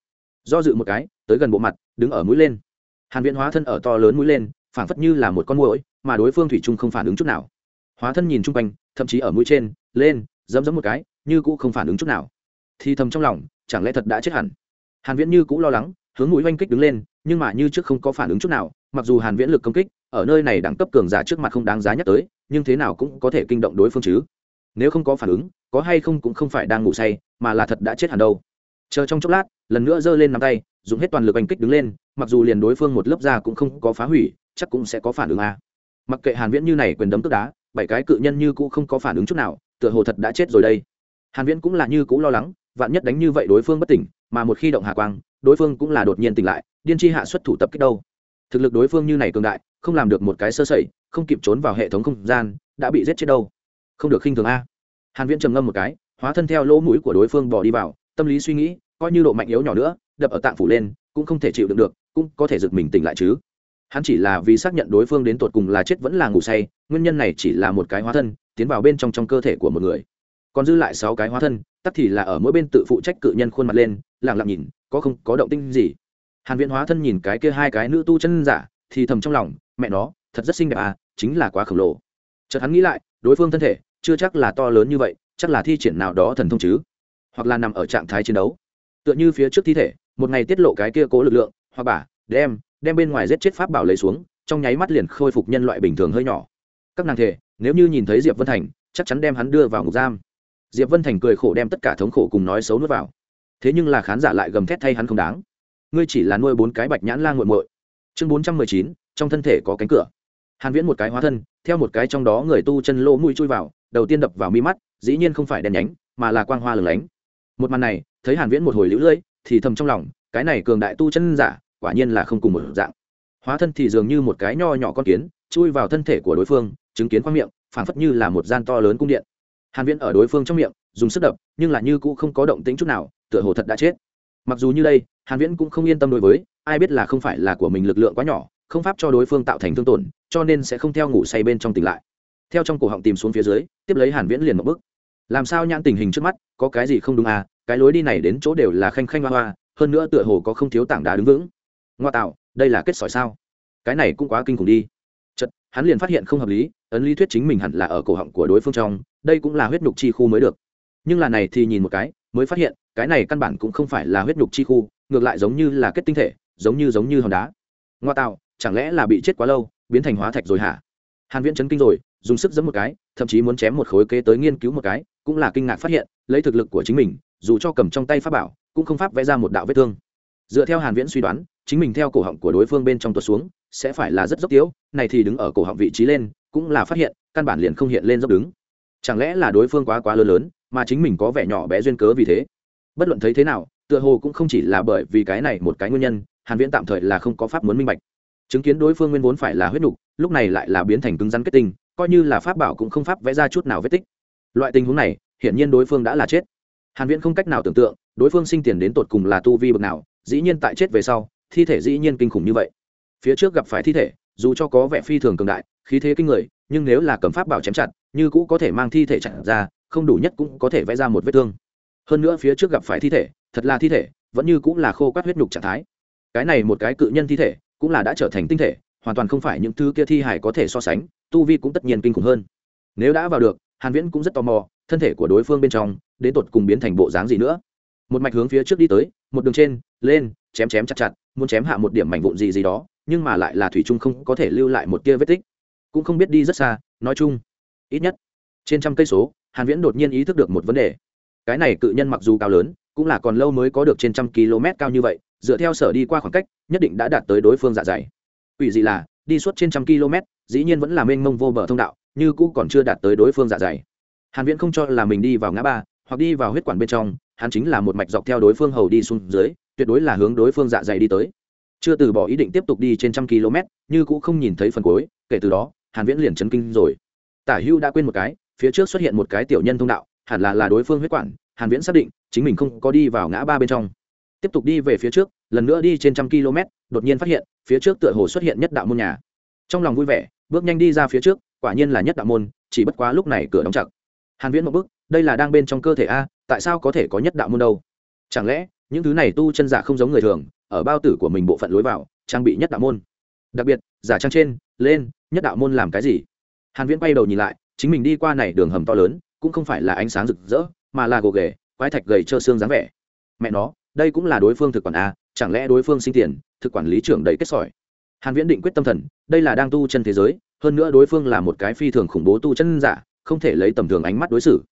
Do dự một cái, tới gần bộ mặt, đứng ở mũi lên. Hàn viễn hóa thân ở to lớn mũi lên, phảng phất như là một con muỗi, mà đối phương thủy chung không phản ứng chút nào hóa thân nhìn chung quanh, thậm chí ở mũi trên, lên, dẫm dẫm một cái, như cũ không phản ứng chút nào. Thì thầm trong lòng, chẳng lẽ thật đã chết hẳn? Hàn viễn như cũ lo lắng, hướng mũi oanh kích đứng lên, nhưng mà như trước không có phản ứng chút nào, mặc dù hàn viễn lực công kích, ở nơi này đẳng cấp cường giả trước mặt không đáng giá nhắc tới, nhưng thế nào cũng có thể kinh động đối phương chứ. Nếu không có phản ứng, có hay không cũng không phải đang ngủ say, mà là thật đã chết hẳn đâu. Chờ trong chốc lát, lần nữa giơ lên nắm tay, dùng hết toàn lực oanh kích đứng lên, mặc dù liền đối phương một lớp da cũng không có phá hủy, chắc cũng sẽ có phản ứng a. Mặc kệ hàn viễn như này quyền đấm tức đá bảy cái cự nhân như cũ không có phản ứng chút nào, tựa hồ thật đã chết rồi đây. Hàn viễn cũng là như cũ lo lắng, vạn nhất đánh như vậy đối phương bất tỉnh, mà một khi động hạ quang, đối phương cũng là đột nhiên tỉnh lại, điên chi hạ xuất thủ tập kích đâu. Thực lực đối phương như này cường đại, không làm được một cái sơ sẩy, không kịp trốn vào hệ thống không gian, đã bị giết chết đâu. Không được khinh thường a. Hàn viễn trầm ngâm một cái, hóa thân theo lỗ mũi của đối phương bỏ đi vào, tâm lý suy nghĩ, coi như độ mạnh yếu nhỏ nữa, đập ở tạng phủ lên, cũng không thể chịu đựng được, cũng có thể giật mình tỉnh lại chứ hắn chỉ là vì xác nhận đối phương đến tột cùng là chết vẫn là ngủ say, nguyên nhân này chỉ là một cái hóa thân, tiến vào bên trong trong cơ thể của một người. Còn dư lại sáu cái hóa thân, tắc thì là ở mỗi bên tự phụ trách cự nhân khuôn mặt lên lẳng lặng nhìn, có không, có động tinh gì. Hàn viễn hóa thân nhìn cái kia hai cái nữ tu chân giả, thì thầm trong lòng, mẹ nó, thật rất xinh đẹp à chính là quá khổng lồ. Chợt hắn nghĩ lại, đối phương thân thể, chưa chắc là to lớn như vậy, chắc là thi triển nào đó thần thông chứ. Hoặc là nằm ở trạng thái chiến đấu. Tựa như phía trước thi thể, một ngày tiết lộ cái kia cố lực lượng, hoặc bả, đem đem bên ngoài giết chết pháp bảo lấy xuống, trong nháy mắt liền khôi phục nhân loại bình thường hơi nhỏ. Các nàng thể nếu như nhìn thấy diệp vân thành, chắc chắn đem hắn đưa vào ngục giam. Diệp vân thành cười khổ đem tất cả thống khổ cùng nói xấu nuốt vào. Thế nhưng là khán giả lại gầm thét thay hắn không đáng. Ngươi chỉ là nuôi bốn cái bạch nhãn lan g u muội. Chương bốn trăm mười chín, trong thân thể có cánh cửa. Hàn viễn một cái hóa thân, theo một cái trong đó người tu chân lỗ mũi chui vào, đầu tiên đập vào mi mắt, dĩ nhiên không phải đèn nhánh, mà là quang hoa lửng lánh. Một màn này, thấy hàn viễn một hồi lũ lưỡi, thì thầm trong lòng, cái này cường đại tu chân giả quả nhiên là không cùng một dạng. Hóa thân thì dường như một cái nho nhỏ con kiến, chui vào thân thể của đối phương, chứng kiến khoang miệng, phảng phất như là một gian to lớn cung điện. Hàn viễn ở đối phương trong miệng, dùng sức đập, nhưng là như cũ không có động tĩnh chút nào, tựa hồ thật đã chết. Mặc dù như đây, hàn viễn cũng không yên tâm đối với, ai biết là không phải là của mình lực lượng quá nhỏ, không pháp cho đối phương tạo thành thương tổn, cho nên sẽ không theo ngủ say bên trong tỉnh lại. Theo trong cổ họng tìm xuống phía dưới, tiếp lấy hàn viễn liền một bước. Làm sao nhãn tình hình trước mắt, có cái gì không đúng à cái lối đi này đến chỗ đều là khanh khanh hoa hoa, hơn nữa tựa hồ có không thiếu tảng đá đứng vững ngoa tạo, đây là kết sỏi sao? Cái này cũng quá kinh khủng đi. Chật hắn liền phát hiện không hợp lý, ấn lý thuyết chính mình hẳn là ở cổ họng của đối phương trong, đây cũng là huyết nhục chi khu mới được. Nhưng là này thì nhìn một cái, mới phát hiện, cái này căn bản cũng không phải là huyết nhục chi khu, ngược lại giống như là kết tinh thể, giống như giống như hòn đá. Ngoa tạo, chẳng lẽ là bị chết quá lâu, biến thành hóa thạch rồi hả? Hàn viễn chấn kinh rồi, dùng sức giẫm một cái, thậm chí muốn chém một khối kế tới nghiên cứu một cái, cũng là kinh ngạc phát hiện, lấy thực lực của chính mình, dù cho cầm trong tay pháp bảo, cũng không pháp vẽ ra một đạo vết thương. Dựa theo hàn viễn suy đoán chính mình theo cổ họng của đối phương bên trong tuột xuống, sẽ phải là rất dốc tiếu, này thì đứng ở cổ họng vị trí lên, cũng là phát hiện, căn bản liền không hiện lên dốc đứng. Chẳng lẽ là đối phương quá quá lớn lớn, mà chính mình có vẻ nhỏ bé duyên cớ vì thế? Bất luận thấy thế nào, tựa hồ cũng không chỉ là bởi vì cái này một cái nguyên nhân, hàn viễn tạm thời là không có pháp muốn minh bạch. Chứng kiến đối phương nguyên vốn phải là huyết nục lúc này lại là biến thành cứng rắn kết tinh, coi như là pháp bảo cũng không pháp vẽ ra chút nào vết tích. Loại tình huống này, hiển nhiên đối phương đã là chết. Hàn viễn không cách nào tưởng tượng, đối phương sinh tiền đến tột cùng là tu vi bậc nào, dĩ nhiên tại chết về sau thi thể dĩ nhiên kinh khủng như vậy. Phía trước gặp phải thi thể, dù cho có vẻ phi thường cường đại, khí thế kinh người, nhưng nếu là cầm pháp bảo chém chặt, như cũ có thể mang thi thể chặt ra, không đủ nhất cũng có thể vẽ ra một vết thương. Hơn nữa phía trước gặp phải thi thể, thật là thi thể, vẫn như cũng là khô quát huyết nhục trạng thái. Cái này một cái cự nhân thi thể, cũng là đã trở thành tinh thể, hoàn toàn không phải những thứ kia thi hải có thể so sánh, tu vi cũng tất nhiên kinh khủng hơn. Nếu đã vào được, hàn viễn cũng rất tò mò, thân thể của đối phương bên trong, đến tột cùng biến thành bộ dáng gì nữa? Một mạch hướng phía trước đi tới, một đường trên, lên, chém chém chặt chặt muốn chém hạ một điểm mảnh vụn gì gì đó, nhưng mà lại là thủy trung không có thể lưu lại một tia vết tích. Cũng không biết đi rất xa, nói chung, ít nhất trên trăm cây số, hàn viễn đột nhiên ý thức được một vấn đề. Cái này cự nhân mặc dù cao lớn, cũng là còn lâu mới có được trên trăm km cao như vậy, dựa theo sở đi qua khoảng cách, nhất định đã đạt tới đối phương dạ dày. Ủy dị là, đi suốt trên trăm km, dĩ nhiên vẫn là mênh mông vô bờ thông đạo, như cũ còn chưa đạt tới đối phương dạ dày. Hàn viễn không cho là mình đi vào ngã ba, hoặc đi vào huyết quản bên trong, hắn chính là một mạch dọc theo đối phương hầu đi xuống dưới tuyệt đối là hướng đối phương dạ dày đi tới. Chưa từ bỏ ý định tiếp tục đi trên trăm km, như cũng không nhìn thấy phần cuối, kể từ đó, hàn viễn liền chấn kinh rồi. Tả hưu đã quên một cái, phía trước xuất hiện một cái tiểu nhân thông đạo, hẳn là là đối phương huyết quản, hàn viễn xác định, chính mình không có đi vào ngã ba bên trong. Tiếp tục đi về phía trước, lần nữa đi trên trăm km, đột nhiên phát hiện, phía trước tựa hồ xuất hiện nhất đạo môn nhà. Trong lòng vui vẻ, bước nhanh đi ra phía trước, quả nhiên là nhất đạo môn, chỉ bất quá lúc này cửa đóng chặt. Hàn viễn một bước, đây là đang bên trong cơ thể a, tại sao có thể có nhất đạo môn đâu? Chẳng lẽ những thứ này tu chân giả không giống người thường, ở bao tử của mình bộ phận lối vào, trang bị nhất đạo môn. Đặc biệt, giả trang trên, lên, nhất đạo môn làm cái gì? Hàn viễn quay đầu nhìn lại, chính mình đi qua này đường hầm to lớn, cũng không phải là ánh sáng rực rỡ, mà là gồ ghề, quái thạch gầy trơ xương dáng vẻ. Mẹ nó, đây cũng là đối phương thực quản a, chẳng lẽ đối phương sinh tiền, thực quản lý trưởng đầy kết sỏi? Hàn viễn định quyết tâm thần, đây là đang tu chân thế giới, hơn nữa đối phương là một cái phi thường khủng bố tu chân giả, không thể lấy tầm thường ánh mắt đối xử.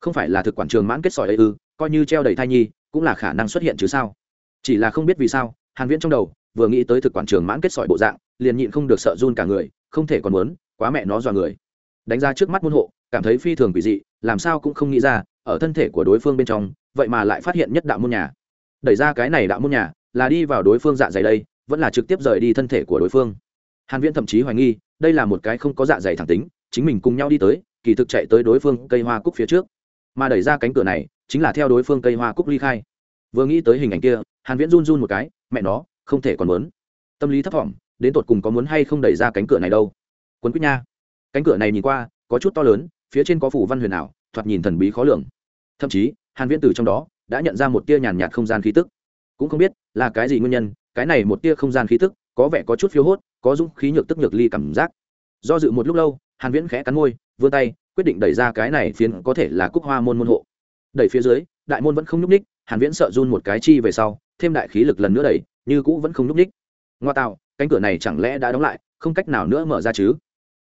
Không phải là thực quản trường mãn kết sỏi ấy ư, coi như treo đầy thai nhi cũng là khả năng xuất hiện chứ sao? Chỉ là không biết vì sao, hàn viễn trong đầu, vừa nghĩ tới thực quản trường mãn kết sỏi bộ dạng, liền nhịn không được sợ run cả người, không thể còn muốn, quá mẹ nó dọa người. Đánh ra trước mắt môn hộ, cảm thấy phi thường quỷ dị, làm sao cũng không nghĩ ra, ở thân thể của đối phương bên trong, vậy mà lại phát hiện nhất đạo môn nhà. Đẩy ra cái này đạo môn nhà, là đi vào đối phương dạ dày đây, vẫn là trực tiếp rời đi thân thể của đối phương. Hàn viễn thậm chí hoài nghi, đây là một cái không có dạ dày thẳng tính, chính mình cùng nhau đi tới, kỳ thực chạy tới đối phương cây hoa cúc phía trước. Mà đẩy ra cánh cửa này chính là theo đối phương cây hoa cúc ly khai. Vừa nghĩ tới hình ảnh kia, hàn viễn run run một cái, mẹ nó, không thể còn muốn. Tâm lý thấp thỏm, đến tột cùng có muốn hay không đẩy ra cánh cửa này đâu. Quấn quýt nha. Cánh cửa này nhìn qua, có chút to lớn, phía trên có phủ văn huyền ảo, thoạt nhìn thần bí khó lường. Thậm chí, hàn viễn từ trong đó đã nhận ra một tia nhàn nhạt không gian khí tức. Cũng không biết là cái gì nguyên nhân, cái này một tia không gian khí tức có vẻ có chút phiêu hốt, có dũng khí nhược tức nhược ly cảm giác. Do dự một lúc lâu, hàn viễn khẽ cắn môi, vươn tay, quyết định đẩy ra cái này phiến có thể là cúc hoa môn môn hộ đẩy phía dưới, đại môn vẫn không nhúc ních hàn viễn sợ run một cái chi về sau, thêm đại khí lực lần nữa đẩy, như cũ vẫn không nhúc ních ngoa tạo, cánh cửa này chẳng lẽ đã đóng lại, không cách nào nữa mở ra chứ?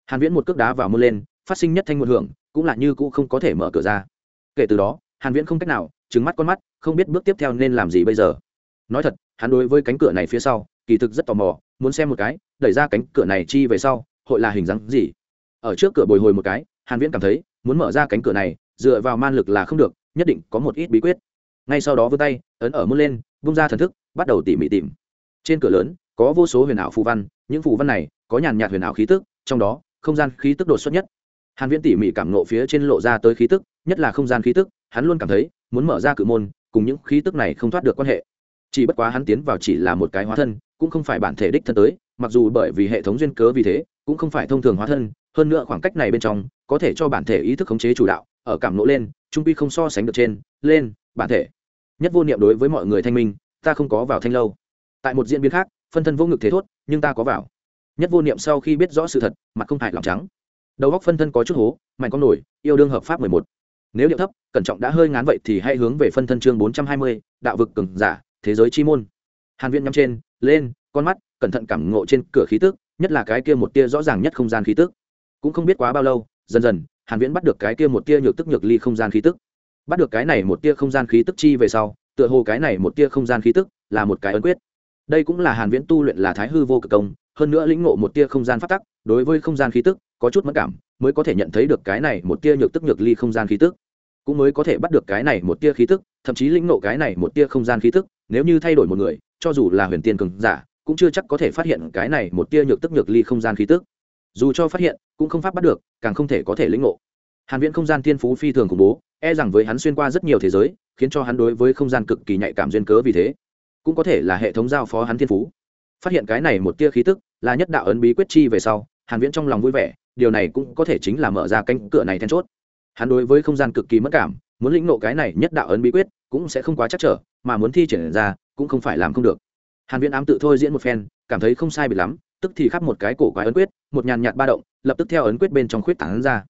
Hàn viễn một cước đá vào môn lên, phát sinh nhất thanh một hưởng, cũng là như cũ không có thể mở cửa ra. Kể từ đó, hàn viễn không cách nào, trừng mắt con mắt, không biết bước tiếp theo nên làm gì bây giờ. Nói thật, hắn đối với cánh cửa này phía sau, kỳ thực rất tò mò, muốn xem một cái, đẩy ra cánh cửa này chi về sau, hội là hình dáng gì? Ở trước cửa bồi hồi một cái, hàn viễn cảm thấy, muốn mở ra cánh cửa này, dựa vào man lực là không được nhất định có một ít bí quyết. Ngay sau đó vươn tay, ấn ở mưa lên bung ra thần thức, bắt đầu tỉ mỉ tìm. Trên cửa lớn, có vô số huyền ảo phù văn, những phù văn này có nhàn nhạt huyền ảo khí tức, trong đó, không gian khí tức đột xuất nhất. Hàn viễn tỉ mỉ cảm nộ phía trên lộ ra tới khí tức, nhất là không gian khí tức, hắn luôn cảm thấy muốn mở ra cự môn, cùng những khí tức này không thoát được quan hệ. Chỉ bất quá hắn tiến vào chỉ là một cái hóa thân, cũng không phải bản thể đích thân tới, mặc dù bởi vì hệ thống duyên cớ vì thế, cũng không phải thông thường hóa thân, hơn nữa khoảng cách này bên trong có thể cho bản thể ý thức khống chế chủ đạo ở cảm nộ lên, trung quy không so sánh được trên, lên, bản thể. Nhất vô niệm đối với mọi người thanh minh, ta không có vào thanh lâu. Tại một diễn biến khác, phân thân vô ngực thế thốt, nhưng ta có vào. Nhất vô niệm sau khi biết rõ sự thật, mặt không hại lòng trắng. Đầu góc phân thân có chút hố, mạnh con nổi, yêu đương hợp pháp mười một. Nếu điệu thấp, cẩn trọng đã hơi ngán vậy thì hãy hướng về phân thân chương bốn trăm hai mươi, đạo vực cường giả, thế giới chi môn. Hàn viện nhắm trên, lên, con mắt, cẩn thận cảm ngộ trên cửa khí tức, nhất là cái kia một tia rõ ràng nhất không gian khí tức. Cũng không biết quá bao lâu, dần dần hàn viễn bắt được cái kia một tia nhược tức nhược ly không gian khí tức. Bắt được cái này một tia không gian khí tức chi về sau, tựa hồ cái này một tia không gian khí tức là một cái ấn quyết. Đây cũng là hàn viễn tu luyện là thái hư vô cực công, hơn nữa lĩnh ngộ một tia không gian phát tắc, đối với không gian khí tức, có chút mất cảm, mới có thể nhận thấy được cái này một tia nhược tức nhược ly không gian khí tức. Cũng mới có thể bắt được cái này một tia khí tức, thậm chí lĩnh ngộ cái này một tia không gian khí tức, nếu như thay đổi một người, cho dù là huyền tiên cường giả, cũng chưa chắc có thể phát hiện cái này một tia nhược tức nhược ly không gian khí tức dù cho phát hiện, cũng không pháp bắt được, càng không thể có thể lĩnh ngộ. Hàn viễn không gian thiên phú phi thường khủng bố e rằng với hắn xuyên qua rất nhiều thế giới, khiến cho hắn đối với không gian cực kỳ nhạy cảm duyên cớ vì thế. Cũng có thể là hệ thống giao phó hắn thiên phú. Phát hiện cái này một tia khí tức, là nhất đạo ấn bí quyết chi về sau, hàn viễn trong lòng vui vẻ, điều này cũng có thể chính là mở ra cánh cửa này then chốt. Hắn đối với không gian cực kỳ mất cảm, muốn lĩnh ngộ cái này nhất đạo ấn bí quyết, cũng sẽ không quá chắc trở, mà muốn thi triển ra, cũng không phải làm không được. Hàn viễn ám tự thôi diễn một phen, cảm thấy không sai bị lắm, tức thì khắp một cái cổ quái ấn quyết một nhàn nhạt ba động, lập tức theo ấn quyết bên trong khuyết tảng ra.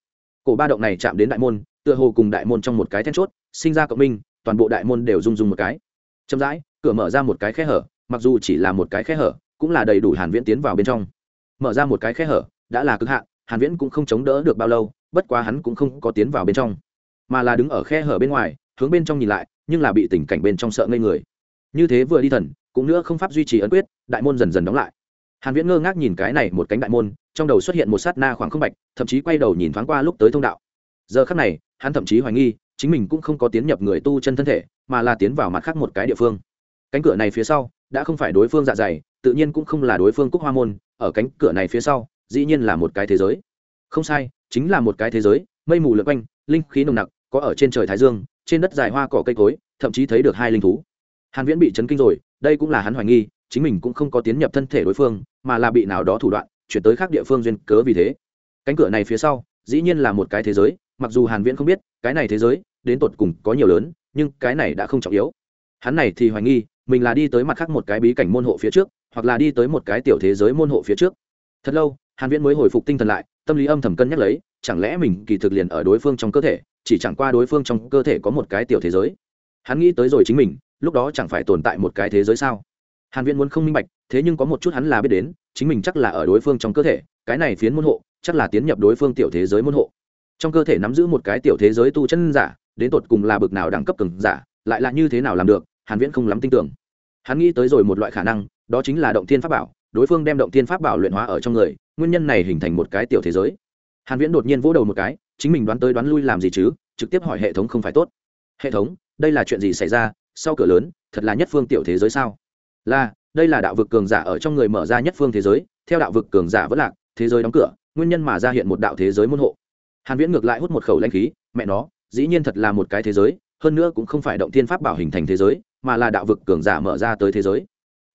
Cổ ba động này chạm đến đại môn, tựa hồ cùng đại môn trong một cái then chốt, sinh ra cộng minh, toàn bộ đại môn đều rung rung một cái. Chậm rãi, cửa mở ra một cái khe hở, mặc dù chỉ là một cái khe hở, cũng là đầy đủ hàn viễn tiến vào bên trong. Mở ra một cái khe hở, đã là cực hạn, hàn viễn cũng không chống đỡ được bao lâu, bất quá hắn cũng không có tiến vào bên trong, mà là đứng ở khe hở bên ngoài, hướng bên trong nhìn lại, nhưng là bị tình cảnh bên trong sợ ngây người. Như thế vừa đi thần, cũng nữa không pháp duy trì ấn quyết, đại môn dần dần đóng lại hàn viễn ngơ ngác nhìn cái này một cánh đại môn, trong đầu xuất hiện một sát na khoảng không bạch, thậm chí quay đầu nhìn thoáng qua lúc tới thông đạo. Giờ khắc này, hắn thậm chí hoài nghi, chính mình cũng không có tiến nhập người tu chân thân thể, mà là tiến vào mặt khác một cái địa phương. Cánh cửa này phía sau, đã không phải đối phương dạ dày, tự nhiên cũng không là đối phương cúc hoa môn, ở cánh cửa này phía sau, dĩ nhiên là một cái thế giới. Không sai, chính là một cái thế giới, mây mù lượn quanh, linh khí nồng nặc, có ở trên trời thái dương, trên đất dài hoa cỏ cây cối, thậm chí thấy được hai linh thú. Hàn viễn bị chấn kinh rồi, đây cũng là hắn hoài nghi chính mình cũng không có tiến nhập thân thể đối phương, mà là bị nào đó thủ đoạn, chuyển tới khác địa phương duyên cớ vì thế. Cánh cửa này phía sau, dĩ nhiên là một cái thế giới, mặc dù hàn viễn không biết, cái này thế giới, đến tột cùng có nhiều lớn, nhưng cái này đã không trọng yếu. Hắn này thì hoài nghi, mình là đi tới mặt khác một cái bí cảnh môn hộ phía trước, hoặc là đi tới một cái tiểu thế giới môn hộ phía trước. Thật lâu, hàn viễn mới hồi phục tinh thần lại, tâm lý âm thầm cân nhắc lấy, chẳng lẽ mình kỳ thực liền ở đối phương trong cơ thể, chỉ chẳng qua đối phương trong cơ thể có một cái tiểu thế giới. Hắn nghĩ tới rồi chính mình, lúc đó chẳng phải tồn tại một cái thế giới sao? Hàn viễn muốn không minh bạch, thế nhưng có một chút hắn là biết đến, chính mình chắc là ở đối phương trong cơ thể, cái này phiến môn hộ, chắc là tiến nhập đối phương tiểu thế giới môn hộ. Trong cơ thể nắm giữ một cái tiểu thế giới tu chân giả, đến tột cùng là bực nào đẳng cấp cường giả, lại là như thế nào làm được, hàn viễn không lắm tin tưởng. Hắn nghĩ tới rồi một loại khả năng, đó chính là động thiên pháp bảo, đối phương đem động thiên pháp bảo luyện hóa ở trong người, nguyên nhân này hình thành một cái tiểu thế giới. Hàn viễn đột nhiên vỗ đầu một cái, chính mình đoán tới đoán lui làm gì chứ, trực tiếp hỏi hệ thống không phải tốt. Hệ thống, đây là chuyện gì xảy ra, sau cửa lớn, thật là nhất phương tiểu thế giới sao? Là, đây là đạo vực cường giả ở trong người mở ra nhất phương thế giới, theo đạo vực cường giả vẫn lạc, thế giới đóng cửa, nguyên nhân mà ra hiện một đạo thế giới môn hộ. Hàn viễn ngược lại hút một khẩu lanh khí, mẹ nó, dĩ nhiên thật là một cái thế giới, hơn nữa cũng không phải động thiên pháp bảo hình thành thế giới, mà là đạo vực cường giả mở ra tới thế giới.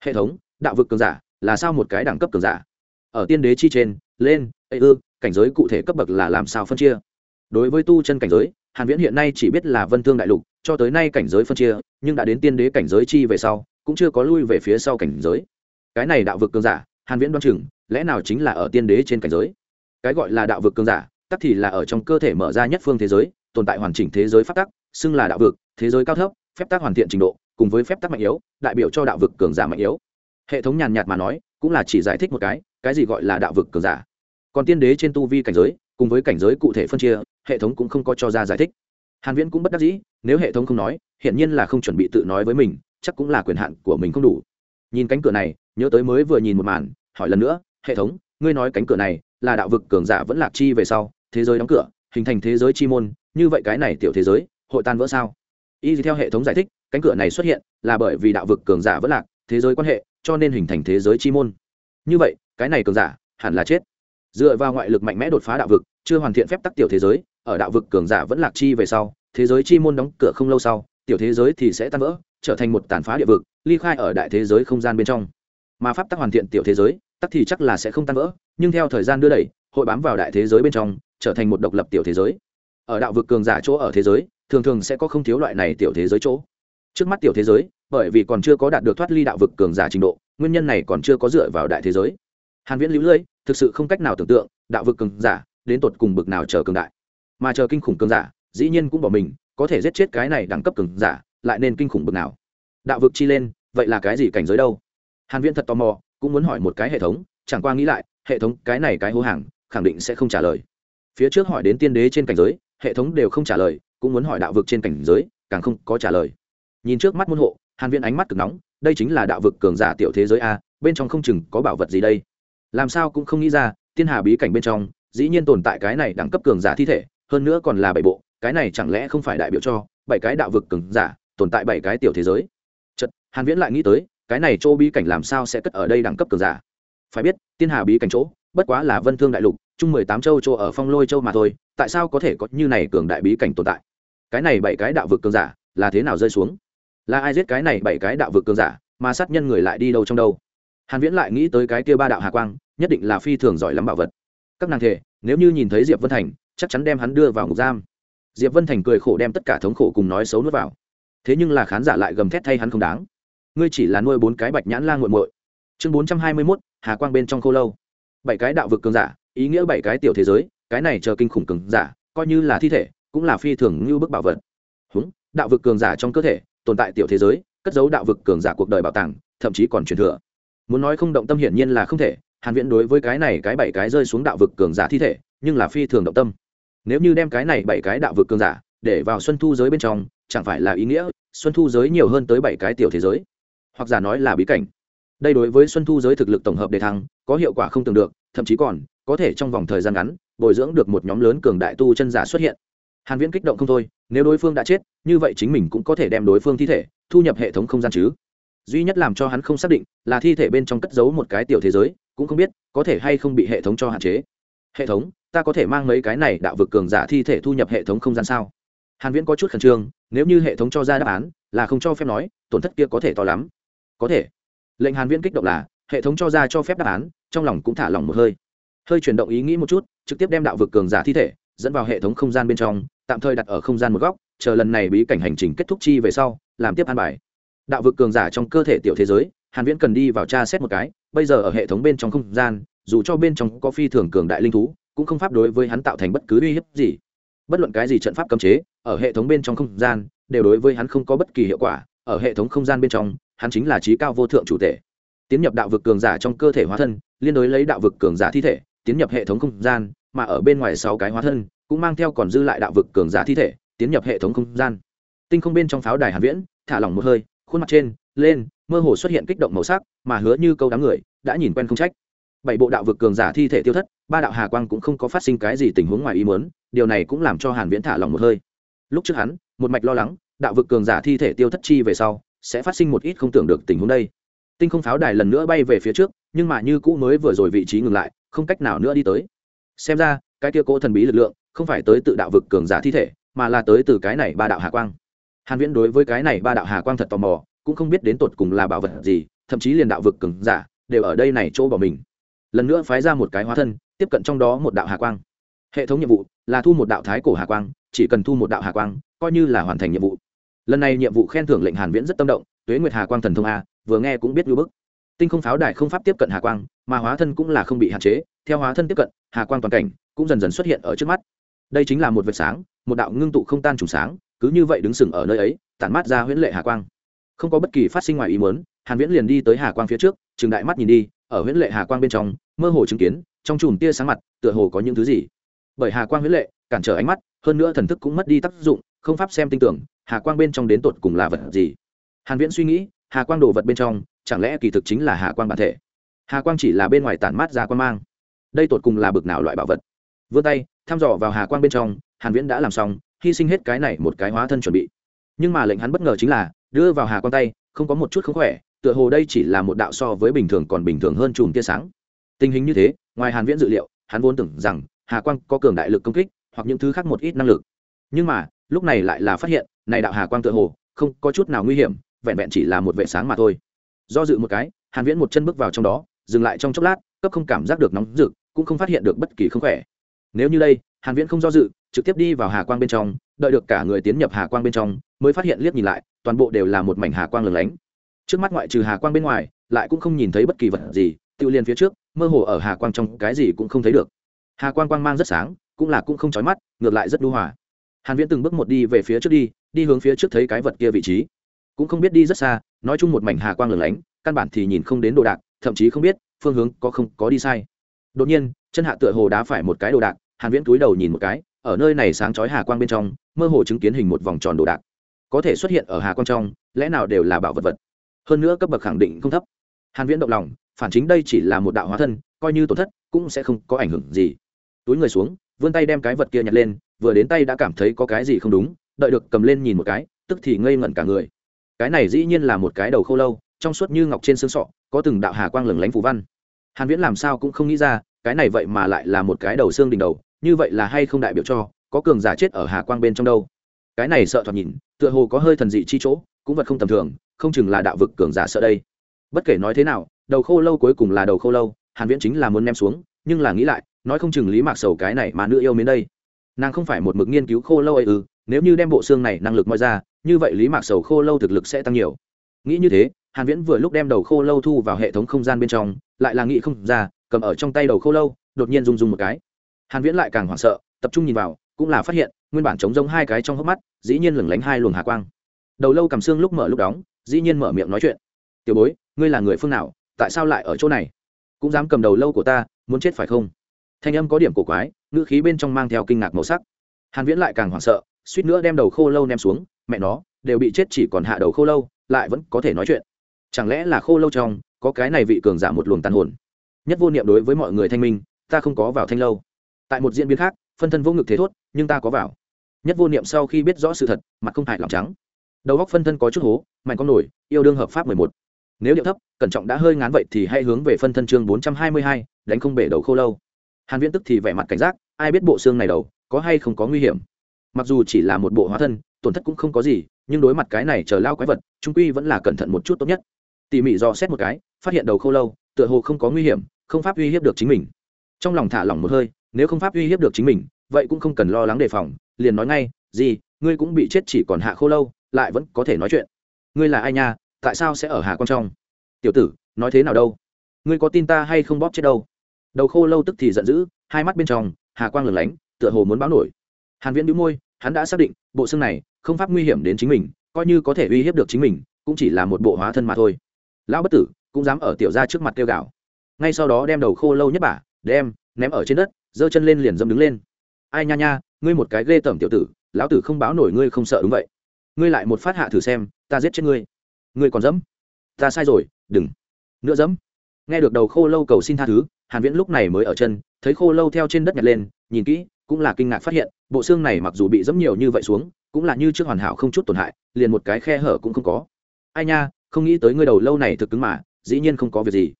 Hệ thống, đạo vực cường giả, là sao một cái đẳng cấp cường giả? Ở tiên đế chi trên, lên, ê ư, cảnh giới cụ thể cấp bậc là làm sao phân chia? Đối với tu chân cảnh giới, hàn viễn hiện nay chỉ biết là vân thương đại lục, cho tới nay cảnh giới phân chia, nhưng đã đến tiên đế cảnh giới chi về sau cũng chưa có lui về phía sau cảnh giới. Cái này đạo vực cường giả, hàn viễn đoán chừng, lẽ nào chính là ở tiên đế trên cảnh giới? Cái gọi là đạo vực cường giả, tắc thì là ở trong cơ thể mở ra nhất phương thế giới, tồn tại hoàn chỉnh thế giới phát tắc, xưng là đạo vực, thế giới cao thấp, phép tắc hoàn thiện trình độ, cùng với phép tắc mạnh yếu, đại biểu cho đạo vực cường giả mạnh yếu. Hệ thống nhàn nhạt mà nói, cũng là chỉ giải thích một cái cái gì gọi là đạo vực cường giả. Còn tiên đế trên tu vi cảnh giới, cùng với cảnh giới cụ thể phân chia, hệ thống cũng không có cho ra giải thích. Hàn viễn cũng bất đắc dĩ, nếu hệ thống không nói hiện nhiên là không chuẩn bị tự nói với mình chắc cũng là quyền hạn của mình không đủ. Nhìn cánh cửa này, nhớ tới mới vừa nhìn một màn, hỏi lần nữa, hệ thống, ngươi nói cánh cửa này là đạo vực cường giả vẫn lạc chi về sau, thế giới đóng cửa, hình thành thế giới chi môn, như vậy cái này tiểu thế giới, hội tan vỡ sao? Y theo hệ thống giải thích, cánh cửa này xuất hiện là bởi vì đạo vực cường giả vẫn lạc, thế giới quan hệ, cho nên hình thành thế giới chi môn. Như vậy, cái này cường giả hẳn là chết. Dựa vào ngoại lực mạnh mẽ đột phá đạo vực, chưa hoàn thiện phép tắc tiểu thế giới, ở đạo vực cường giả vẫn lạc chi về sau, thế giới chi môn đóng cửa không lâu sau tiểu thế giới thì sẽ tan vỡ, trở thành một tàn phá địa vực, ly khai ở đại thế giới không gian bên trong. Mà pháp tắc hoàn thiện tiểu thế giới, tắc thì chắc là sẽ không tan vỡ, nhưng theo thời gian đưa đẩy, hội bám vào đại thế giới bên trong, trở thành một độc lập tiểu thế giới. Ở đạo vực cường giả chỗ ở thế giới, thường thường sẽ có không thiếu loại này tiểu thế giới chỗ. Trước mắt tiểu thế giới, bởi vì còn chưa có đạt được thoát ly đạo vực cường giả trình độ, nguyên nhân này còn chưa có dựa vào đại thế giới. Hàn viễn lưu lưỡi thực sự không cách nào tưởng tượng, đạo vực cường giả đến tột cùng bực nào chờ cường đại. Mà chờ kinh khủng cường giả, dĩ nhiên cũng bỏ mình có thể giết chết cái này đẳng cấp cường giả, lại nên kinh khủng bực nào. Đạo vực chi lên, vậy là cái gì cảnh giới đâu? Hàn viễn thật tò mò, cũng muốn hỏi một cái hệ thống, chẳng qua nghĩ lại, hệ thống cái này cái hô hàng, khẳng định sẽ không trả lời. Phía trước hỏi đến tiên đế trên cảnh giới, hệ thống đều không trả lời, cũng muốn hỏi đạo vực trên cảnh giới, càng không có trả lời. Nhìn trước mắt môn hộ, hàn viễn ánh mắt cực nóng, đây chính là đạo vực cường giả tiểu thế giới a, bên trong không chừng có bảo vật gì đây? Làm sao cũng không nghĩ ra, tiên hà bí cảnh bên trong, dĩ nhiên tồn tại cái này đẳng cấp cường giả thi thể, hơn nữa còn là bảy bộ cái này chẳng lẽ không phải đại biểu cho bảy cái đạo vực cường giả tồn tại bảy cái tiểu thế giới? Chật hàn viễn lại nghĩ tới, cái này chỗ bí cảnh làm sao sẽ cất ở đây đẳng cấp cường giả? Phải biết, tiên hà bí cảnh chỗ, bất quá là vân thương đại lục, chung mười tám châu chỗ ở phong lôi châu mà thôi, tại sao có thể có như này cường đại bí cảnh tồn tại? Cái này bảy cái đạo vực cường giả là thế nào rơi xuống? Là ai giết cái này bảy cái đạo vực cường giả, mà sát nhân người lại đi đâu trong đâu? Hàn viễn lại nghĩ tới cái kia ba đạo hà quang, nhất định là phi thường giỏi lắm bảo vật. Các nàng thể, nếu như nhìn thấy diệp vân thành, chắc chắn đem hắn đưa vào ngục giam diệp vân thành cười khổ đem tất cả thống khổ cùng nói xấu nuốt vào. Thế nhưng là khán giả lại gầm thét thay hắn không đáng. Ngươi chỉ là nuôi bốn cái bạch nhãn la nguội muội. Chương bốn trăm hai mươi 421, hà quang bên trong khô lâu. Bảy cái đạo vực cường giả ý nghĩa bảy cái tiểu thế giới cái này chờ kinh khủng cường giả coi như là thi thể cũng là phi thường như bức bảo vật. Húng đạo vực cường giả trong cơ thể tồn tại tiểu thế giới cất giấu đạo vực cường giả cuộc đời bảo tàng thậm chí còn truyền thừa. Muốn nói không động tâm hiển nhiên là không thể hàn viễn đối với cái này cái bảy cái rơi xuống đạo vực cường giả thi thể nhưng là phi thường động tâm nếu như đem cái này bảy cái đạo vực cường giả để vào xuân thu giới bên trong, chẳng phải là ý nghĩa xuân thu giới nhiều hơn tới bảy cái tiểu thế giới? Hoặc giả nói là bí cảnh. Đây đối với xuân thu giới thực lực tổng hợp đề thăng, có hiệu quả không tưởng được, thậm chí còn có thể trong vòng thời gian ngắn bồi dưỡng được một nhóm lớn cường đại tu chân giả xuất hiện. Hàn viễn kích động không thôi, nếu đối phương đã chết, như vậy chính mình cũng có thể đem đối phương thi thể thu nhập hệ thống không gian chứ. Duy nhất làm cho hắn không xác định là thi thể bên trong cất giấu một cái tiểu thế giới, cũng không biết có thể hay không bị hệ thống cho hạn chế. Hệ thống ta có thể mang mấy cái này đạo vực cường giả thi thể thu nhập hệ thống không gian sao? Hàn viễn có chút khẩn trương, nếu như hệ thống cho ra đáp án, là không cho phép nói, tổn thất kia có thể to lắm. Có thể. Lệnh hàn viễn kích động là, hệ thống cho ra cho phép đáp án, trong lòng cũng thả lòng một hơi. Hơi chuyển động ý nghĩ một chút, trực tiếp đem đạo vực cường giả thi thể, dẫn vào hệ thống không gian bên trong, tạm thời đặt ở không gian một góc, chờ lần này bí cảnh hành trình kết thúc chi về sau, làm tiếp an bài. Đạo vực cường giả trong cơ thể tiểu thế giới, hàn viễn cần đi vào tra xét một cái, bây giờ ở hệ thống bên trong không gian, dù cho bên trong có phi thường cường đại linh thú cũng không pháp đối với hắn tạo thành bất cứ uy hiếp gì. Bất luận cái gì trận pháp cấm chế, ở hệ thống bên trong không gian, đều đối với hắn không có bất kỳ hiệu quả. Ở hệ thống không gian bên trong, hắn chính là trí cao vô thượng chủ thể. Tiến nhập đạo vực cường giả trong cơ thể hóa thân, liên đối lấy đạo vực cường giả thi thể, tiến nhập hệ thống không gian, mà ở bên ngoài sáu cái hóa thân, cũng mang theo còn dư lại đạo vực cường giả thi thể, tiến nhập hệ thống không gian. Tinh không bên trong pháo đài hàn viễn, thả lỏng một hơi, khuôn mặt trên, lên, mơ hồ xuất hiện kích động màu sắc, mà hứa như câu đám người, đã nhìn quen không trách bảy bộ đạo vực cường giả thi thể tiêu thất, ba đạo hà quang cũng không có phát sinh cái gì tình huống ngoài ý muốn, điều này cũng làm cho hàn viễn thả lòng một hơi. Lúc trước hắn, một mạch lo lắng, đạo vực cường giả thi thể tiêu thất chi về sau, sẽ phát sinh một ít không tưởng được tình huống đây. Tinh không pháo đài lần nữa bay về phía trước, nhưng mà như cũ mới vừa rồi vị trí ngừng lại, không cách nào nữa đi tới. Xem ra, cái kia cỗ thần bí lực lượng, không phải tới tự đạo vực cường giả thi thể, mà là tới từ cái này ba đạo hà quang. Hàn viễn đối với cái này ba đạo hà quang thật tò mò, cũng không biết đến tột cùng là bảo vật gì, thậm chí liền đạo vực cường giả đều ở đây này chỗ bỏ mình lần nữa phái ra một cái hóa thân, tiếp cận trong đó một đạo hà quang. Hệ thống nhiệm vụ là thu một đạo thái cổ hà quang, chỉ cần thu một đạo hà quang, coi như là hoàn thành nhiệm vụ. Lần này nhiệm vụ khen thưởng lệnh hàn viễn rất tâm động, tuế nguyệt hà quang thần thông a, vừa nghe cũng biết lưu bức. Tinh không pháo đài không pháp tiếp cận hà quang, mà hóa thân cũng là không bị hạn chế, theo hóa thân tiếp cận, hà quang toàn cảnh cũng dần dần xuất hiện ở trước mắt. Đây chính là một vệt sáng, một đạo ngưng tụ không tan trùng sáng, cứ như vậy đứng sừng ở nơi ấy, tản mát ra huyễn lệ hà quang. Không có bất kỳ phát sinh ngoài ý muốn, hàn viễn liền đi tới hà quang phía trước trường đại mắt nhìn đi ở huyễn lệ hà quang bên trong, mơ hồ chứng kiến, trong chùm tia sáng mặt, tựa hồ có những thứ gì. Bởi hà quang huyễn lệ, cản trở ánh mắt, hơn nữa thần thức cũng mất đi tác dụng, không pháp xem tin tưởng, hà quang bên trong đến tột cùng là vật gì? Hàn viễn suy nghĩ, hà quang đồ vật bên trong, chẳng lẽ kỳ thực chính là hà quang bản thể? Hà quang chỉ là bên ngoài tản mát ra quan mang. Đây tột cùng là bực nào loại bảo vật? Vươn tay, thăm dò vào hà quang bên trong, hàn viễn đã làm xong, hy sinh hết cái này một cái hóa thân chuẩn bị. Nhưng mà lệnh hắn bất ngờ chính là, đưa vào hà quang tay, không có một chút không khỏe tựa hồ đây chỉ là một đạo so với bình thường còn bình thường hơn chùm tia sáng. Tình hình như thế, ngoài hàn viễn dự liệu, hắn vốn tưởng rằng hà quang có cường đại lực công kích, hoặc những thứ khác một ít năng lực. Nhưng mà, lúc này lại là phát hiện, này đạo hà quang tựa hồ, không có chút nào nguy hiểm, vẹn vẹn chỉ là một vệ sáng mà thôi. Do dự một cái, hàn viễn một chân bước vào trong đó, dừng lại trong chốc lát, cấp không cảm giác được nóng rực, cũng không phát hiện được bất kỳ không khỏe. Nếu như đây, hàn viễn không do dự, trực tiếp đi vào hà quang bên trong, đợi được cả người tiến nhập hà quang bên trong, mới phát hiện liếc nhìn lại, toàn bộ đều là một mảnh hà quang lừng lánh trước mắt ngoại trừ hà quang bên ngoài, lại cũng không nhìn thấy bất kỳ vật gì, tiêu liên phía trước, mơ hồ ở hà quang trong cái gì cũng không thấy được. Hà quang quang mang rất sáng, cũng là cũng không chói mắt, ngược lại rất đu hòa. Hàn viễn từng bước một đi về phía trước đi đi hướng phía trước thấy cái vật kia vị trí. Cũng không biết đi rất xa, nói chung một mảnh hà quang lửng lánh, căn bản thì nhìn không đến đồ đạc, thậm chí không biết phương hướng có không có đi sai. Đột nhiên, chân hạ tựa hồ đá phải một cái đồ đạc, hàn viễn túi đầu nhìn một cái, ở nơi này sáng chói hà quang bên trong, mơ hồ chứng kiến hình một vòng tròn đồ đạc. Có thể xuất hiện ở hà quang trong, lẽ nào đều là bảo vật vật? Hơn nữa cấp bậc khẳng định không thấp. Hàn viễn động lòng, phản chính đây chỉ là một đạo hóa thân, coi như tổn thất, cũng sẽ không có ảnh hưởng gì. Túi người xuống, vươn tay đem cái vật kia nhặt lên, vừa đến tay đã cảm thấy có cái gì không đúng, đợi được cầm lên nhìn một cái, tức thì ngây ngẩn cả người. Cái này dĩ nhiên là một cái đầu khô lâu, trong suốt như ngọc trên xương sọ, có từng đạo hà quang lừng lánh phù văn. Hàn viễn làm sao cũng không nghĩ ra, cái này vậy mà lại là một cái đầu xương đỉnh đầu, như vậy là hay không đại biểu cho, có cường giả chết ở hà quang bên trong đâu. Cái này sợ thoạt nhìn, tựa hồ có hơi thần dị chi chỗ, cũng vật không tầm thường không chừng là đạo vực cường giả sợ đây. Bất kể nói thế nào, đầu khô lâu cuối cùng là đầu khô lâu, hàn viễn chính là muốn ném xuống, nhưng là nghĩ lại, nói không chừng lý mạc sầu cái này mà nữ yêu mến đây. Nàng không phải một mực nghiên cứu khô lâu ấy ư, nếu như đem bộ xương này năng lực moi ra, như vậy lý mạc sầu khô lâu thực lực sẽ tăng nhiều. Nghĩ như thế, hàn viễn vừa lúc đem đầu khô lâu thu vào hệ thống không gian bên trong, lại là nghĩ không ra, cầm ở trong tay đầu khô lâu, đột nhiên rung rung một cái. Hàn viễn lại càng hoảng sợ, tập trung nhìn vào, cũng là phát hiện, nguyên bản chống giống hai cái trong hốc mắt, dĩ nhiên lửng lánh hai luồng hà quang đầu lâu cầm xương lúc mở lúc đóng, dĩ nhiên mở miệng nói chuyện. Tiểu bối, ngươi là người phương nào, tại sao lại ở chỗ này? Cũng dám cầm đầu lâu của ta, muốn chết phải không? Thanh âm có điểm cổ quái, ngữ khí bên trong mang theo kinh ngạc màu sắc. Hàn viễn lại càng hoảng sợ, suýt nữa đem đầu khô lâu ném xuống, mẹ nó, đều bị chết chỉ còn hạ đầu khô lâu, lại vẫn có thể nói chuyện. Chẳng lẽ là khô lâu trong, có cái này vị cường giả một luồng tàn hồn? Nhất vô niệm đối với mọi người thanh minh, ta không có vào thanh lâu. Tại một diễn biến khác, phân thân vô ngực thế thốt, nhưng ta có vào. Nhất vô niệm sau khi biết rõ sự thật, mặt không hại lòng trắng đầu góc phân thân có chút hố, mạnh con nổi, yêu đương hợp pháp mười một. Nếu điệu thấp, cẩn trọng đã hơi ngán vậy thì hãy hướng về phân thân chương bốn trăm hai mươi hai, đánh không bể đầu khô lâu. Hàn viễn tức thì vẻ mặt cảnh giác, ai biết bộ xương này đầu, có hay không có nguy hiểm. Mặc dù chỉ là một bộ hóa thân, tổn thất cũng không có gì, nhưng đối mặt cái này chờ lao quái vật, trung quy vẫn là cẩn thận một chút tốt nhất. Tỉ mỉ dò xét một cái, phát hiện đầu khô lâu, tựa hồ không có nguy hiểm, không pháp uy hiếp được chính mình. Trong lòng thả lỏng một hơi, nếu không pháp uy hiếp được chính mình, vậy cũng không cần lo lắng đề phòng, liền nói ngay, gì, ngươi cũng bị chết chỉ còn hạ khô lâu lại vẫn có thể nói chuyện. Ngươi là ai nha? Tại sao sẽ ở hạ con trong? Tiểu tử, nói thế nào đâu? Ngươi có tin ta hay không bóp chết đâu? Đầu khô lâu tức thì giận dữ, hai mắt bên trong, hà quang lửng lánh, tựa hồ muốn báo nổi. Hàn viễn đĩu môi, hắn đã xác định, bộ xương này không pháp nguy hiểm đến chính mình, coi như có thể uy hiếp được chính mình, cũng chỉ là một bộ hóa thân mà thôi. Lão bất tử, cũng dám ở tiểu gia trước mặt tiêu gạo. ngay sau đó đem đầu khô lâu nhất bả, đem, ném ở trên đất, giơ chân lên liền dâm đứng lên. Ai nha nha, ngươi một cái ghê tởm tiểu tử, lão tử không báo nổi ngươi không sợ đúng vậy ngươi lại một phát hạ thử xem, ta giết chết ngươi. Ngươi còn dẫm? Ta sai rồi, đừng. Nữa dẫm? Nghe được đầu khô lâu cầu xin tha thứ, hàn viễn lúc này mới ở chân, thấy khô lâu theo trên đất nhặt lên, nhìn kỹ, cũng là kinh ngạc phát hiện, bộ xương này mặc dù bị dẫm nhiều như vậy xuống, cũng là như trước hoàn hảo không chút tổn hại, liền một cái khe hở cũng không có. Ai nha, không nghĩ tới ngươi đầu lâu này thực cứng mà, dĩ nhiên không có việc gì.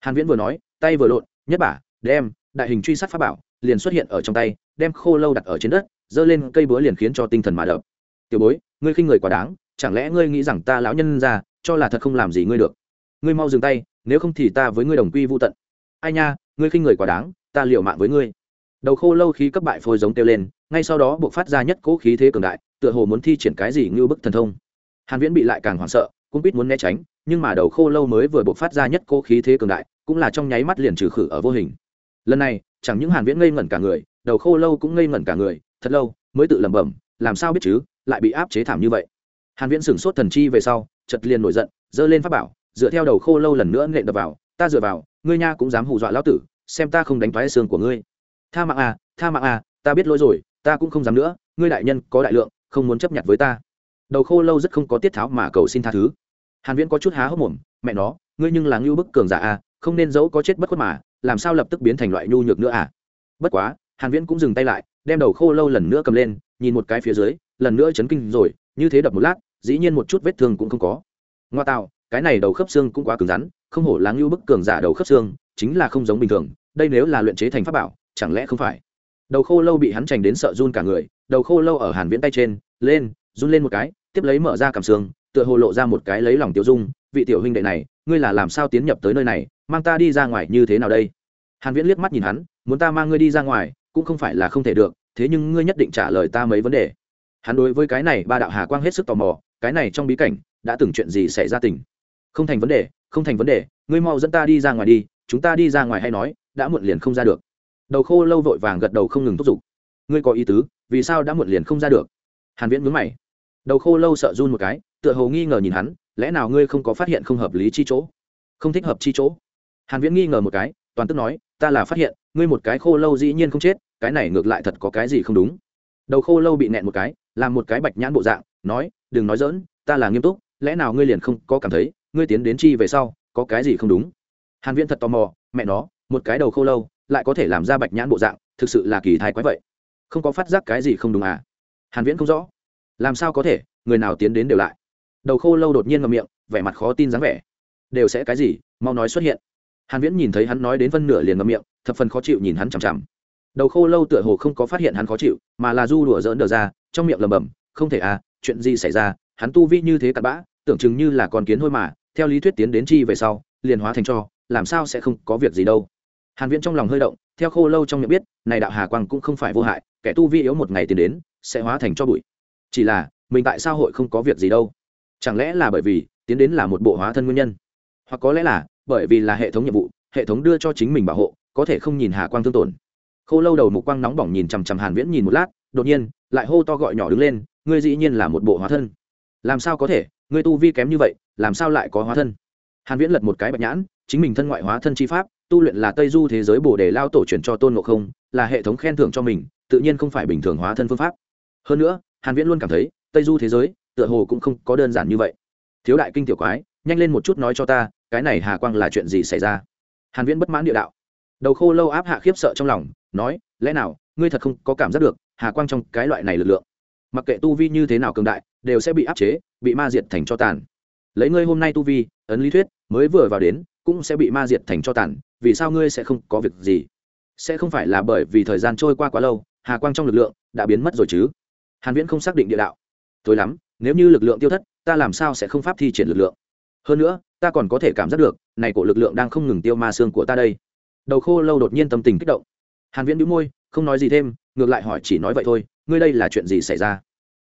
Hàn viễn vừa nói, tay vừa lộn, nhất bả đem, đại hình truy sát pháp bảo, liền xuất hiện ở trong tay, đem khô lâu đặt ở trên đất dơ lên cây búa liền khiến cho tinh thần mà đập tiểu bối, ngươi khinh người quá đáng, chẳng lẽ ngươi nghĩ rằng ta lão nhân ra, cho là thật không làm gì ngươi được? Ngươi mau dừng tay, nếu không thì ta với ngươi đồng quy vô tận. Ai nha, ngươi khinh người quá đáng, ta liều mạng với ngươi. Đầu khô lâu khí cấp bại phôi giống kêu lên, ngay sau đó buộc phát ra nhất cỗ khí thế cường đại, tựa hồ muốn thi triển cái gì như bức thần thông. Hàn viễn bị lại càng hoảng sợ, cũng biết muốn né tránh, nhưng mà đầu khô lâu mới vừa buộc phát ra nhất cỗ khí thế cường đại, cũng là trong nháy mắt liền trừ khử ở vô hình. Lần này, chẳng những hàn viễn ngây ngẩn cả người, đầu khô lâu cũng ngây ngẩn cả người, thật lâu mới tự lẩm bẩm làm sao biết chứ, lại bị áp chế thảm như vậy. Hàn viễn sửng sốt thần chi về sau, chợt liền nổi giận dơ lên pháp bảo, dựa theo đầu khô lâu lần nữa nện đập vào, ta dựa vào, ngươi nha cũng dám hù dọa lão tử, xem ta không đánh toái xương của ngươi. Tha mạng à tha mạng à ta biết lỗi rồi, ta cũng không dám nữa, ngươi đại nhân có đại lượng, không muốn chấp nhận với ta. Đầu khô lâu rất không có tiết tháo mà cầu xin tha thứ. Hàn viễn có chút há hốc mồm, mẹ nó, ngươi nhưng là ngưu bức cường giả à không nên giấu có chết bất khuất mà, làm sao lập tức biến thành loại nhu nhược nữa à? Bất quá, hàn viễn cũng dừng tay lại, đem đầu khô lâu lần nữa cầm lên nhìn một cái phía dưới, lần nữa chấn kinh rồi, như thế đập một lát, dĩ nhiên một chút vết thương cũng không có. Ngoa tạo, cái này đầu khớp xương cũng quá cứng rắn, không hổ láng lưu bức cường giả đầu khớp xương, chính là không giống bình thường, đây nếu là luyện chế thành pháp bảo, chẳng lẽ không phải? Đầu khô lâu bị hắn chành đến sợ run cả người, đầu khô lâu ở hàn viễn tay trên, lên, run lên một cái, tiếp lấy mở ra cảm xương, tựa hồ lộ ra một cái lấy lòng tiêu dung, vị tiểu huynh đệ này, ngươi là làm sao tiến nhập tới nơi này, mang ta đi ra ngoài như thế nào đây? Hàn viễn liếc mắt nhìn hắn, muốn ta mang ngươi đi ra ngoài, cũng không phải là không thể được thế nhưng ngươi nhất định trả lời ta mấy vấn đề. Hắn đối với cái này ba đạo hà quang hết sức tò mò, cái này trong bí cảnh, đã từng chuyện gì xảy ra tình? Không thành vấn đề, không thành vấn đề, ngươi mau dẫn ta đi ra ngoài đi, chúng ta đi ra ngoài hay nói, đã muộn liền không ra được. Đầu khô lâu vội vàng gật đầu không ngừng thúc giục. Ngươi có ý tứ, vì sao đã muộn liền không ra được? Hàn viễn mướn mày. Đầu khô lâu sợ run một cái, tựa hồ nghi ngờ nhìn hắn, lẽ nào ngươi không có phát hiện không hợp lý chi chỗ? Không thích hợp chi chỗ. Hàn viễn nghi ngờ một cái, toàn tức nói, ta là phát hiện, ngươi một cái khô lâu dĩ nhiên không chết cái này ngược lại thật có cái gì không đúng. Đầu khô lâu bị nẹn một cái, làm một cái bạch nhãn bộ dạng, nói, đừng nói dỡn ta là nghiêm túc, lẽ nào ngươi liền không có cảm thấy, ngươi tiến đến chi về sau, có cái gì không đúng? Hàn viễn thật tò mò, mẹ nó, một cái đầu khô lâu, lại có thể làm ra bạch nhãn bộ dạng, thực sự là kỳ thái quái vậy. Không có phát giác cái gì không đúng à? Hàn viễn không rõ. Làm sao có thể, người nào tiến đến đều lại. Đầu khô lâu đột nhiên ngậm miệng, vẻ mặt khó tin dáng vẻ. Đều sẽ cái gì, mau nói xuất hiện. Hàn viễn nhìn thấy hắn nói đến phân nửa liền ngậm miệng, thập phần khó chịu nhìn hắn chằm chằm đầu khô lâu tựa hồ không có phát hiện hắn khó chịu, mà là du đùa dỡn đờ ra, trong miệng lầm bầm không thể à chuyện gì xảy ra, hắn tu vi như thế cặn bã, tưởng chừng như là con kiến thôi mà, theo lý thuyết tiến đến chi về sau, liền hóa thành cho, làm sao sẽ không có việc gì đâu. Hàn viễn trong lòng hơi động, theo khô lâu trong miệng biết, này đạo hà quang cũng không phải vô hại, kẻ tu vi yếu một ngày tiến đến, sẽ hóa thành cho bụi. Chỉ là, mình tại sao hội không có việc gì đâu? Chẳng lẽ là bởi vì, tiến đến là một bộ hóa thân nguyên nhân? Hoặc có lẽ là, bởi vì là hệ thống nhiệm vụ, hệ thống đưa cho chính mình bảo hộ, có thể không nhìn hà quang thương tổn khô lâu đầu mục quang nóng bỏng nhìn chằm chằm hàn viễn nhìn một lát, đột nhiên, lại hô to gọi nhỏ đứng lên, ngươi dĩ nhiên là một bộ hóa thân. Làm sao có thể? Ngươi tu vi kém như vậy, làm sao lại có hóa thân? Hàn viễn lật một cái bạch nhãn, chính mình thân ngoại hóa thân chi pháp, tu luyện là tây du thế giới bổ đề lao tổ truyền cho tôn ngộ không, là hệ thống khen thưởng cho mình, tự nhiên không phải bình thường hóa thân phương pháp. Hơn nữa, hàn viễn luôn cảm thấy, tây du thế giới, tựa hồ cũng không có đơn giản như vậy. Thiếu đại kinh tiểu quái, nhanh lên một chút nói cho ta, cái này hà quang là chuyện gì xảy ra? Hàn viễn bất mãn địa đạo đầu khô lâu áp hạ khiếp sợ trong lòng, nói, lẽ nào, ngươi thật không có cảm giác được, hà quang trong cái loại này lực lượng? Mặc kệ tu vi như thế nào cường đại, đều sẽ bị áp chế, bị ma diệt thành cho tàn. Lấy ngươi hôm nay tu vi, ấn lý thuyết, mới vừa vào đến, cũng sẽ bị ma diệt thành cho tàn, vì sao ngươi sẽ không có việc gì? Sẽ không phải là bởi vì thời gian trôi qua quá lâu, hà quang trong lực lượng đã biến mất rồi chứ? Hàn viễn không xác định địa đạo. Tối lắm, nếu như lực lượng tiêu thất, ta làm sao sẽ không pháp thi triển lực lượng? Hơn nữa, ta còn có thể cảm giác được, này cổ lực lượng đang không ngừng tiêu ma xương của ta đây đầu khô lâu đột nhiên tâm tình kích động. Hàn viễn nhíu môi, không nói gì thêm, ngược lại hỏi chỉ nói vậy thôi, ngươi đây là chuyện gì xảy ra?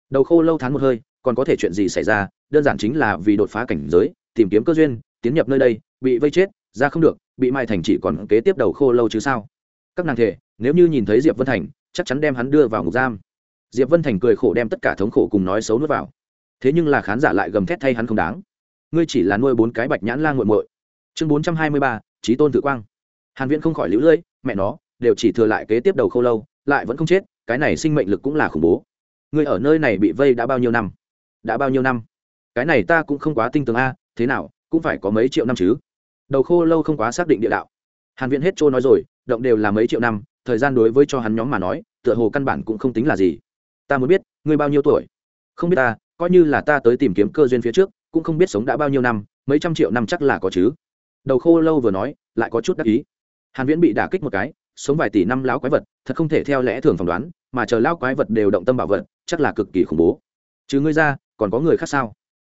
Đầu khô lâu thán một hơi, còn có thể chuyện gì xảy ra? Đơn giản chính là vì đột phá cảnh giới, tìm kiếm cơ duyên, tiến nhập nơi đây, bị vây chết, ra không được, bị mai thành chỉ còn kế tiếp đầu khô lâu chứ sao? Các nàng thể, nếu như nhìn thấy diệp vân thành, chắc chắn đem hắn đưa vào ngục giam. Diệp vân thành cười khổ đem tất cả thống khổ cùng nói xấu nuốt vào. Thế nhưng là khán giả lại gầm thét thay hắn không đáng. Ngươi chỉ là nuôi bốn cái bạch nhãn la nguội muội. Chương bốn trăm hai mươi ba trí tôn tự quang hàn viễn không khỏi lũ lưỡi, mẹ nó, đều chỉ thừa lại kế tiếp đầu khâu lâu, lại vẫn không chết, cái này sinh mệnh lực cũng là khủng bố. Ngươi ở nơi này bị vây đã bao nhiêu năm? Đã bao nhiêu năm? Cái này ta cũng không quá tinh tường a, thế nào, cũng phải có mấy triệu năm chứ? Đầu khô lâu không quá xác định địa đạo. Hàn viễn hết trôi nói rồi, động đều là mấy triệu năm, thời gian đối với cho hắn nhóm mà nói, tựa hồ căn bản cũng không tính là gì. Ta muốn biết, ngươi bao nhiêu tuổi? Không biết ta, coi như là ta tới tìm kiếm cơ duyên phía trước, cũng không biết sống đã bao nhiêu năm, mấy trăm triệu năm chắc là có chứ? Đầu khô lâu vừa nói, lại có chút đắc ý hàn viễn bị đả kích một cái, sống vài tỷ năm lão quái vật, thật không thể theo lẽ thường phỏng đoán, mà chờ lão quái vật đều động tâm bảo vật, chắc là cực kỳ khủng bố. Chứ ngươi ra, còn có người khác sao?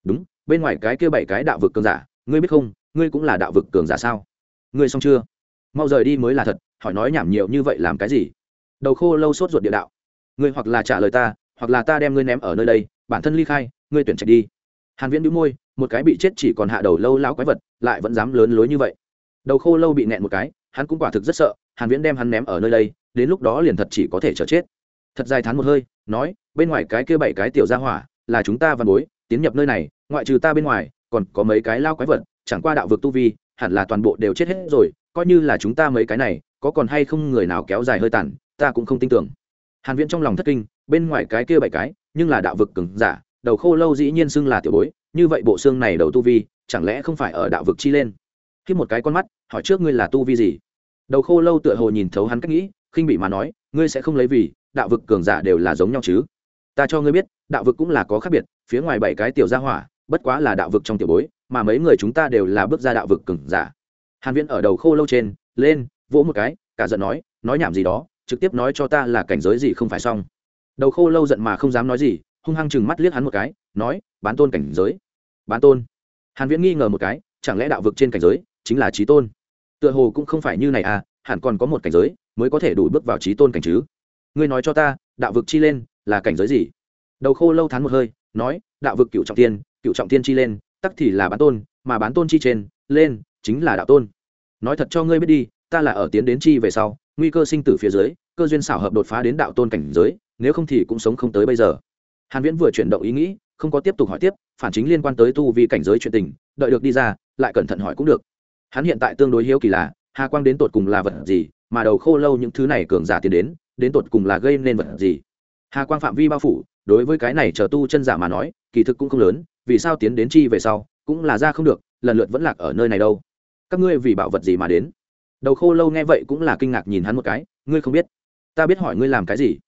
Đúng, bên ngoài cái kia bảy cái đạo vực cường giả, ngươi biết không, ngươi cũng là đạo vực cường giả sao? Ngươi xong chưa? Mau rời đi mới là thật, hỏi nói nhảm nhiều như vậy làm cái gì? Đầu khô lâu sốt ruột địa đạo. Ngươi hoặc là trả lời ta, hoặc là ta đem ngươi ném ở nơi đây, bản thân ly khai, ngươi tuyển trạch đi. Hàn viễn đĩu môi, một cái bị chết chỉ còn hạ đầu lâu lão quái vật, lại vẫn dám lớn lối như vậy. Đầu khô lâu bị nẹn một cái hắn cũng quả thực rất sợ, hàn viễn đem hắn ném ở nơi đây, đến lúc đó liền thật chỉ có thể chờ chết. Thật dài thán một hơi, nói, bên ngoài cái kia bảy cái tiểu gia hỏa, là chúng ta văn bối, tiến nhập nơi này, ngoại trừ ta bên ngoài, còn có mấy cái lao quái vật, chẳng qua đạo vực tu vi, hẳn là toàn bộ đều chết hết rồi, coi như là chúng ta mấy cái này, có còn hay không người nào kéo dài hơi tàn, ta cũng không tin tưởng. Hàn viễn trong lòng thất kinh, bên ngoài cái kia bảy cái, nhưng là đạo vực cứng giả, đầu khô lâu dĩ nhiên xưng là tiểu bối, như vậy bộ xương này đầu tu vi, chẳng lẽ không phải ở đạo vực chi lên? Khi một cái con mắt, hỏi trước ngươi là tu vi gì? Đầu khô lâu tựa hồ nhìn thấu hắn cách nghĩ, khinh bị mà nói, ngươi sẽ không lấy vì, đạo vực cường giả đều là giống nhau chứ? Ta cho ngươi biết, đạo vực cũng là có khác biệt, phía ngoài bảy cái tiểu gia hỏa, bất quá là đạo vực trong tiểu bối, mà mấy người chúng ta đều là bước ra đạo vực cường giả. Hàn viễn ở đầu khô lâu trên, lên, vỗ một cái, cả giận nói nói nhảm gì đó, trực tiếp nói cho ta là cảnh giới gì không phải xong. Đầu khô lâu giận mà không dám nói gì, hung hăng chừng mắt liếc hắn một cái, nói, bán tôn cảnh giới. Bán tôn? Hàn viễn nghi ngờ một cái, chẳng lẽ đạo vực trên cảnh giới chính là trí tôn? Tựa hồ cũng không phải như này à hẳn còn có một cảnh giới mới có thể đủ bước vào trí tôn cảnh chứ. Ngươi nói cho ta, đạo vực chi lên là cảnh giới gì? Đầu khô lâu thán một hơi, nói, đạo vực cựu trọng tiên, cựu trọng tiên chi lên, tắc thì là bán tôn, mà bán tôn chi trên, lên chính là đạo tôn. Nói thật cho ngươi biết đi, ta là ở tiến đến chi về sau, nguy cơ sinh tử phía dưới, cơ duyên xảo hợp đột phá đến đạo tôn cảnh giới, nếu không thì cũng sống không tới bây giờ. Hàn viễn vừa chuyển động ý nghĩ, không có tiếp tục hỏi tiếp, phản chính liên quan tới tu vi cảnh giới chuyện tình, đợi được đi ra, lại cẩn thận hỏi cũng được hắn hiện tại tương đối hiếu kỳ là, hà quang đến tột cùng là vật gì, mà đầu khô lâu những thứ này cường giả tiến đến đến tột cùng là gây nên vật gì? Hà quang phạm vi bao phủ, đối với cái này chờ tu chân giả mà nói, kỳ thực cũng không lớn, vì sao tiến đến chi về sau, cũng là ra không được, lần lượt vẫn lạc ở nơi này đâu. Các ngươi vì bảo vật gì mà đến? Đầu khô lâu nghe vậy cũng là kinh ngạc nhìn hắn một cái, ngươi không biết. Ta biết hỏi ngươi làm cái gì?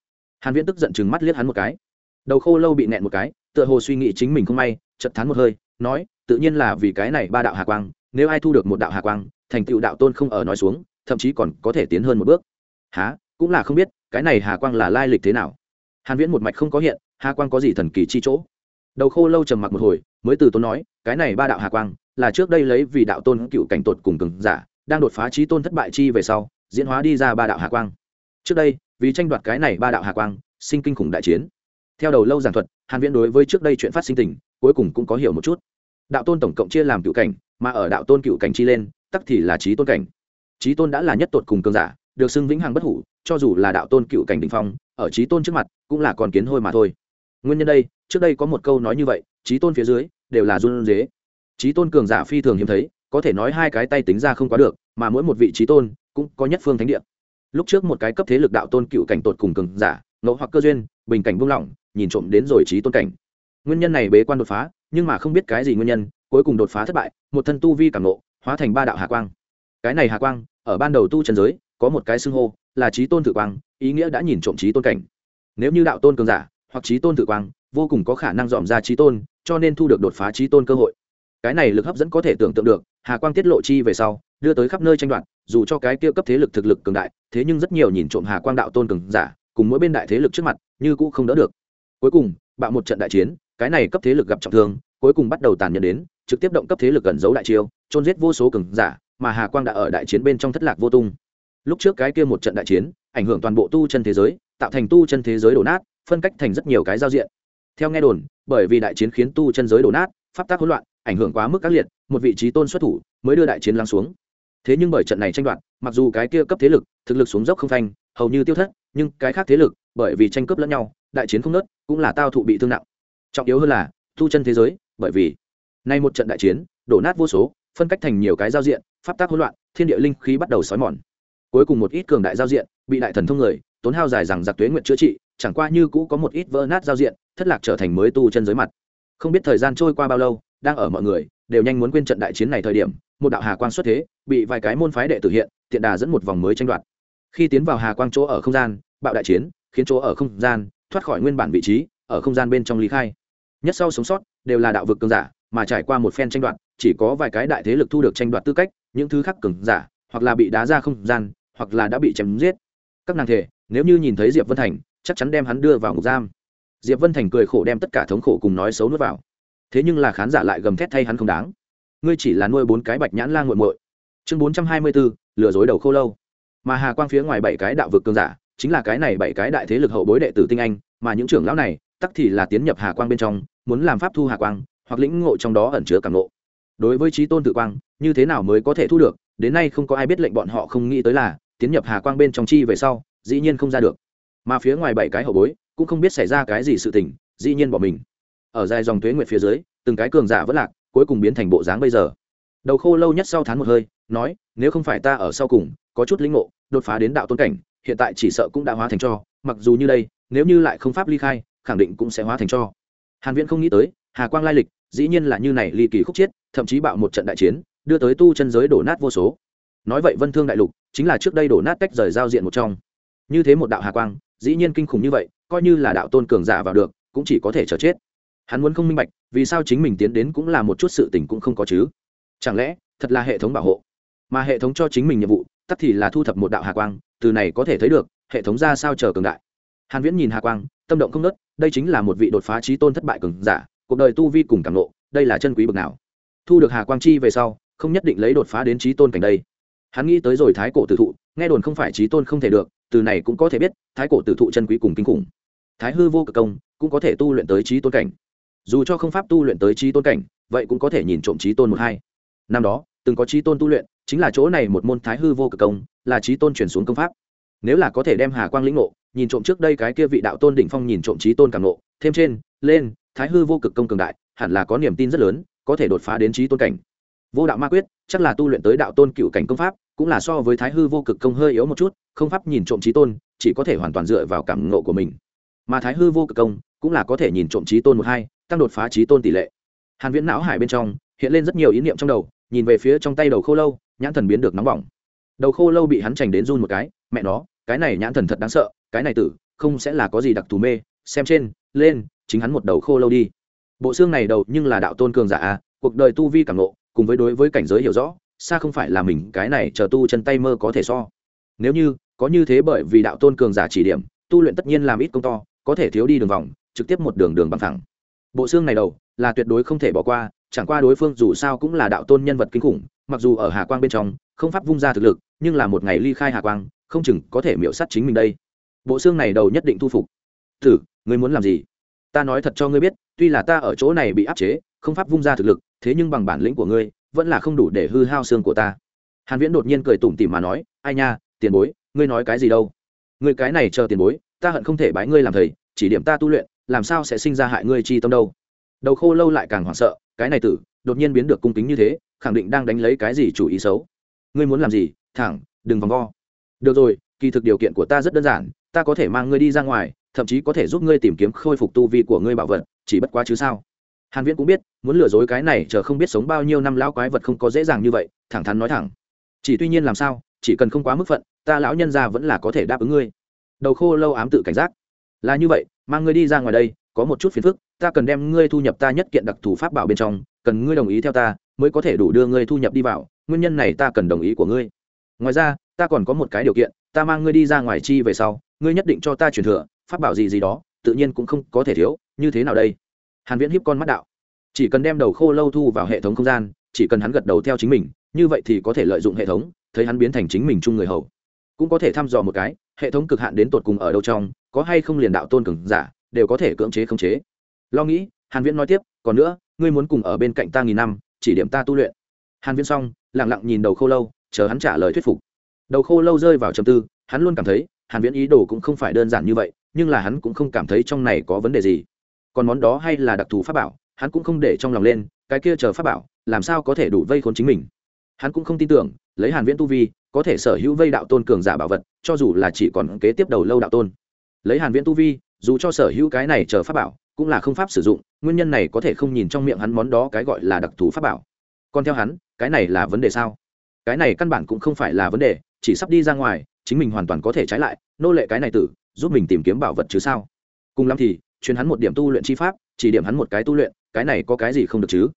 Hàn viễn tức giận chừng mắt liếc hắn một cái. Đầu khô lâu bị nẹn một cái, tựa hồ suy nghĩ chính mình không may chật thán một hơi, nói, tự nhiên là vì cái này ba đạo hà quang nếu ai thu được một đạo hà quang, thành tựu đạo tôn không ở nói xuống, thậm chí còn có thể tiến hơn một bước. Há cũng là không biết, cái này hà quang là lai lịch thế nào? Hàn viễn một mạch không có hiện, hà quang có gì thần kỳ chi chỗ? Đầu khô lâu trầm mặc một hồi, mới từ tôn nói, cái này ba đạo hà quang, là trước đây lấy vì đạo tôn cựu cảnh tột cùng cường giả, đang đột phá trí tôn thất bại chi về sau, diễn hóa đi ra ba đạo hà quang. Trước đây, vì tranh đoạt cái này ba đạo hà quang, sinh kinh khủng đại chiến. Theo đầu lâu giảng thuật, hàn viễn đối với trước đây chuyện phát sinh tình, cuối cùng cũng có hiểu một chút. Đạo tôn tổng cộng chia làm cựu cảnh mà ở đạo tôn cựu cảnh chi lên, tắc thì là trí tôn cảnh. Trí tôn đã là nhất tột cùng cường giả, được xưng vĩnh hằng bất hủ, cho dù là đạo tôn cựu cảnh đỉnh phong, ở trí tôn trước mặt, cũng là còn kiến hôi mà thôi. Nguyên nhân đây, trước đây có một câu nói như vậy, trí tôn phía dưới, đều là run dế trí tôn cường giả phi thường hiếm thấy, có thể nói hai cái tay tính ra không quá được, mà mỗi một vị trí tôn, cũng có nhất phương thánh địa. Lúc trước một cái cấp thế lực đạo tôn cựu cảnh tột cùng cường giả ngẫu hoặc cơ duyên, bình cảnh buông lỏng, nhìn trộm đến rồi trí tôn cảnh. Nguyên nhân này bế quan đột phá, nhưng mà không biết cái gì nguyên nhân cuối cùng đột phá thất bại, một thân tu vi cảm nộ hóa thành ba đạo hà quang. Cái này hà quang, ở ban đầu tu trần giới, có một cái xưng hô là trí tôn tự quang, ý nghĩa đã nhìn trộm trí tôn cảnh. Nếu như đạo tôn cường giả hoặc trí tôn tự quang, vô cùng có khả năng dòm ra trí tôn, cho nên thu được đột phá trí tôn cơ hội. Cái này lực hấp dẫn có thể tưởng tượng được hà quang tiết lộ chi về sau, đưa tới khắp nơi tranh đoạt, dù cho cái kia cấp thế lực thực lực cường đại, thế nhưng rất nhiều nhìn trộm hà quang đạo tôn cường giả, cùng mỗi bên đại thế lực trước mặt, như cũ không đỡ được. Cuối cùng, bạo một trận đại chiến, cái này cấp thế lực gặp trọng thương, cuối cùng bắt đầu tàn nhẫn đến trực tiếp động cấp thế lực gần giấu đại chiêu trôn giết vô số cường giả, mà hà quang đã ở đại chiến bên trong thất lạc vô tung. Lúc trước cái kia một trận đại chiến, ảnh hưởng toàn bộ tu chân thế giới, tạo thành tu chân thế giới đổ nát, phân cách thành rất nhiều cái giao diện. Theo nghe đồn, bởi vì đại chiến khiến tu chân giới đổ nát, pháp tác hỗn loạn, ảnh hưởng quá mức các liệt, một vị trí tôn xuất thủ mới đưa đại chiến lắng xuống. Thế nhưng bởi trận này tranh đoạt, mặc dù cái kia cấp thế lực, thực lực xuống dốc không phanh, hầu như tiêu thất, nhưng cái khác thế lực, bởi vì tranh cướp lẫn nhau, đại chiến không nớt cũng là tao thụ bị thương nặng. Trọng yếu hơn là, tu chân thế giới, bởi vì nay một trận đại chiến, đổ nát vô số, phân cách thành nhiều cái giao diện, pháp tắc hỗn loạn, thiên địa linh khí bắt đầu sói mòn. Cuối cùng một ít cường đại giao diện, bị đại thần thông người, tốn hao dài rằng giặc tuế nguyện chữa trị, chẳng qua như cũ có một ít vỡ nát giao diện, thất lạc trở thành mới tu chân giới mặt. Không biết thời gian trôi qua bao lâu, đang ở mọi người đều nhanh muốn quên trận đại chiến này thời điểm, một đạo hà quang xuất thế, bị vài cái môn phái đệ tử hiện, tiện đà dẫn một vòng mới tranh đoạt. Khi tiến vào hà quang chỗ ở không gian, bạo đại chiến, khiến chỗ ở không gian thoát khỏi nguyên bản vị trí, ở không gian bên trong lý khai. Nhất sau sống sót, đều là đạo vực cường giả mà trải qua một phen tranh đoạt, chỉ có vài cái đại thế lực thu được tranh đoạt tư cách, những thứ khác cường giả, hoặc là bị đá ra không gian, hoặc là đã bị chém giết. Các nàng thể, nếu như nhìn thấy diệp vân thành, chắc chắn đem hắn đưa vào ngục giam. Diệp vân thành cười khổ đem tất cả thống khổ cùng nói xấu nuốt vào. Thế nhưng là khán giả lại gầm thét thay hắn không đáng. Ngươi chỉ là nuôi bốn cái bạch nhãn lan nguội muội. Chương bốn trăm hai mươi bốn lừa dối đầu khô lâu. Mà hà quang phía ngoài bảy cái đạo vực cường giả, chính là cái này bảy cái đại thế lực hậu bối đệ tử tinh anh, mà những trưởng lão này, tắc thì là tiến nhập hà quang bên trong, muốn làm pháp thu hà quang hoặc lĩnh ngộ trong đó ẩn chứa cảm ngộ. Đối với trí tôn tự quang, như thế nào mới có thể thu được? Đến nay không có ai biết lệnh bọn họ không nghĩ tới là, tiến nhập hà quang bên trong chi về sau, dĩ nhiên không ra được. Mà phía ngoài bảy cái hậu bối, cũng không biết xảy ra cái gì sự tình, dĩ nhiên bỏ mình. Ở dài dòng tuế nguyệt phía dưới, từng cái cường giả vất lạc, cuối cùng biến thành bộ dáng bây giờ. Đầu khô lâu nhất sau thán một hơi, nói, nếu không phải ta ở sau cùng, có chút linh ngộ, đột phá đến đạo tôn cảnh, hiện tại chỉ sợ cũng đã hóa thành cho, mặc dù như đây, nếu như lại không pháp ly khai, khẳng định cũng sẽ hóa thành cho. Hàn viễn không nghĩ tới, hà quang lai lịch dĩ nhiên là như này ly kỳ khúc chiết, thậm chí bạo một trận đại chiến, đưa tới tu chân giới đổ nát vô số. Nói vậy vân thương đại lục chính là trước đây đổ nát tách rời giao diện một trong. Như thế một đạo hà quang, dĩ nhiên kinh khủng như vậy, coi như là đạo tôn cường giả vào được, cũng chỉ có thể chờ chết. Hắn muốn không minh bạch, vì sao chính mình tiến đến cũng là một chút sự tình cũng không có chứ? Chẳng lẽ, thật là hệ thống bảo hộ? Mà hệ thống cho chính mình nhiệm vụ, tắt thì là thu thập một đạo hà quang, từ này có thể thấy được, hệ thống ra sao chờ cường đại. Hàn viễn nhìn hà quang, tâm động không nớt đây chính là một vị đột phá trí tôn thất bại cường giả cuộc đời tu vi cùng cảm nộ đây là chân quý bậc nào? Thu được hà quang chi về sau, không nhất định lấy đột phá đến trí tôn cảnh đây. Hắn nghĩ tới rồi thái cổ tử thụ, nghe đồn không phải trí tôn không thể được, từ này cũng có thể biết, thái cổ tử thụ chân quý cùng kinh khủng. Thái hư vô cực công, cũng có thể tu luyện tới trí tôn cảnh. Dù cho không pháp tu luyện tới trí tôn cảnh, vậy cũng có thể nhìn trộm trí tôn một hai. Năm đó, từng có trí tôn tu luyện, chính là chỗ này một môn thái hư vô cực công, là trí tôn chuyển xuống công pháp. Nếu là có thể đem hà quang lĩnh ngộ, nhìn trộm trước đây cái kia vị đạo tôn đỉnh phong nhìn trộm trí tôn càng ngộ, thêm trên, lên thái hư vô cực công cường đại, hẳn là có niềm tin rất lớn, có thể đột phá đến trí tôn cảnh. Vô đạo ma quyết, chắc là tu luyện tới đạo tôn cựu cảnh công pháp, cũng là so với thái hư vô cực công hơi yếu một chút, không pháp nhìn trộm trí tôn, chỉ có thể hoàn toàn dựa vào cảm ngộ của mình. Mà thái hư vô cực công, cũng là có thể nhìn trộm trí tôn một hai, tăng đột phá trí tôn tỷ lệ. Hàn viễn não hải bên trong, hiện lên rất nhiều ý niệm trong đầu, nhìn về phía trong tay đầu khô lâu, nhãn thần biến được nóng bỏng. Đầu khô lâu bị hắn chành đến run một cái, mẹ nó, cái này nhãn thần thật đáng sợ, cái này tử, không sẽ là có gì đặc thù mê, xem trên, lên chính hắn một đầu khô lâu đi. Bộ xương này đầu nhưng là đạo tôn cường giả à cuộc đời tu vi cảm nộ cùng với đối với cảnh giới hiểu rõ, xa không phải là mình, cái này chờ tu chân tay mơ có thể so. Nếu như, có như thế bởi vì đạo tôn cường giả chỉ điểm, tu luyện tất nhiên làm ít công to, có thể thiếu đi đường vòng, trực tiếp một đường đường bằng thẳng. Bộ xương này đầu, là tuyệt đối không thể bỏ qua, chẳng qua đối phương dù sao cũng là đạo tôn nhân vật kinh khủng, mặc dù ở hà quang bên trong, không pháp vung ra thực lực, nhưng là một ngày ly khai hà quang, không chừng có thể miễu sát chính mình đây. Bộ xương này đầu nhất định thu phục. Thử, ngươi muốn làm gì? Ta nói thật cho ngươi biết, tuy là ta ở chỗ này bị áp chế, không pháp vung ra thực lực, thế nhưng bằng bản lĩnh của ngươi, vẫn là không đủ để hư hao xương của ta. Hàn viễn đột nhiên cười tủm tỉm mà nói, ai nha, tiền bối, ngươi nói cái gì đâu? Ngươi cái này chờ tiền bối, ta hận không thể bái ngươi làm thầy, chỉ điểm ta tu luyện, làm sao sẽ sinh ra hại ngươi chi tâm đâu? Đầu khô lâu lại càng hoảng sợ, cái này tử, đột nhiên biến được cung kính như thế, khẳng định đang đánh lấy cái gì chủ ý xấu? Ngươi muốn làm gì? Thẳng, đừng vòng vo. Được rồi kỳ thực điều kiện của ta rất đơn giản, ta có thể mang ngươi đi ra ngoài, thậm chí có thể giúp ngươi tìm kiếm khôi phục tu vi của ngươi bảo vật, chỉ bất quá chứ sao? Hàn viễn cũng biết, muốn lừa dối cái này chờ không biết sống bao nhiêu năm lão quái vật không có dễ dàng như vậy, thẳng thắn nói thẳng. Chỉ tuy nhiên làm sao, chỉ cần không quá mức phận, ta lão nhân gia vẫn là có thể đáp ứng ngươi. Đầu khô lâu ám tự cảnh giác. Là như vậy, mang ngươi đi ra ngoài đây, có một chút phiền phức, ta cần đem ngươi thu nhập ta nhất kiện đặc thù pháp bảo bên trong, cần ngươi đồng ý theo ta, mới có thể đủ đưa ngươi thu nhập đi vào, nguyên nhân này ta cần đồng ý của ngươi. Ngoài ra, ta còn có một cái điều kiện ta mang ngươi đi ra ngoài chi về sau, ngươi nhất định cho ta truyền thừa phát bảo gì gì đó, tự nhiên cũng không có thể thiếu, như thế nào đây? Hàn viễn hiếp con mắt đạo. Chỉ cần đem đầu khô lâu thu vào hệ thống không gian, chỉ cần hắn gật đầu theo chính mình, như vậy thì có thể lợi dụng hệ thống, thấy hắn biến thành chính mình chung người hầu. Cũng có thể thăm dò một cái, hệ thống cực hạn đến tột cùng ở đâu trong, có hay không liền đạo tôn cường giả, đều có thể cưỡng chế không chế. Lo nghĩ, hàn viễn nói tiếp, còn nữa, ngươi muốn cùng ở bên cạnh ta nghìn năm, chỉ điểm ta tu luyện. Hàn viễn xong, lặng lặng nhìn đầu khô lâu, chờ hắn trả lời thuyết phục đầu khô lâu rơi vào trầm tư, hắn luôn cảm thấy, hàn viễn ý đồ cũng không phải đơn giản như vậy, nhưng là hắn cũng không cảm thấy trong này có vấn đề gì. Còn món đó hay là đặc thù pháp bảo, hắn cũng không để trong lòng lên, cái kia chờ pháp bảo, làm sao có thể đủ vây khốn chính mình? Hắn cũng không tin tưởng, lấy hàn viễn tu vi, có thể sở hữu vây đạo tôn cường giả bảo vật, cho dù là chỉ còn kế tiếp đầu lâu đạo tôn. Lấy hàn viễn tu vi, dù cho sở hữu cái này chờ pháp bảo, cũng là không pháp sử dụng, nguyên nhân này có thể không nhìn trong miệng hắn món đó cái gọi là đặc thù pháp bảo. Còn theo hắn, cái này là vấn đề sao? Cái này căn bản cũng không phải là vấn đề, chỉ sắp đi ra ngoài, chính mình hoàn toàn có thể trái lại, nô lệ cái này tử, giúp mình tìm kiếm bảo vật chứ sao? Cùng lắm thì truyền hắn một điểm tu luyện chi pháp, chỉ điểm hắn một cái tu luyện, cái này có cái gì không được chứ?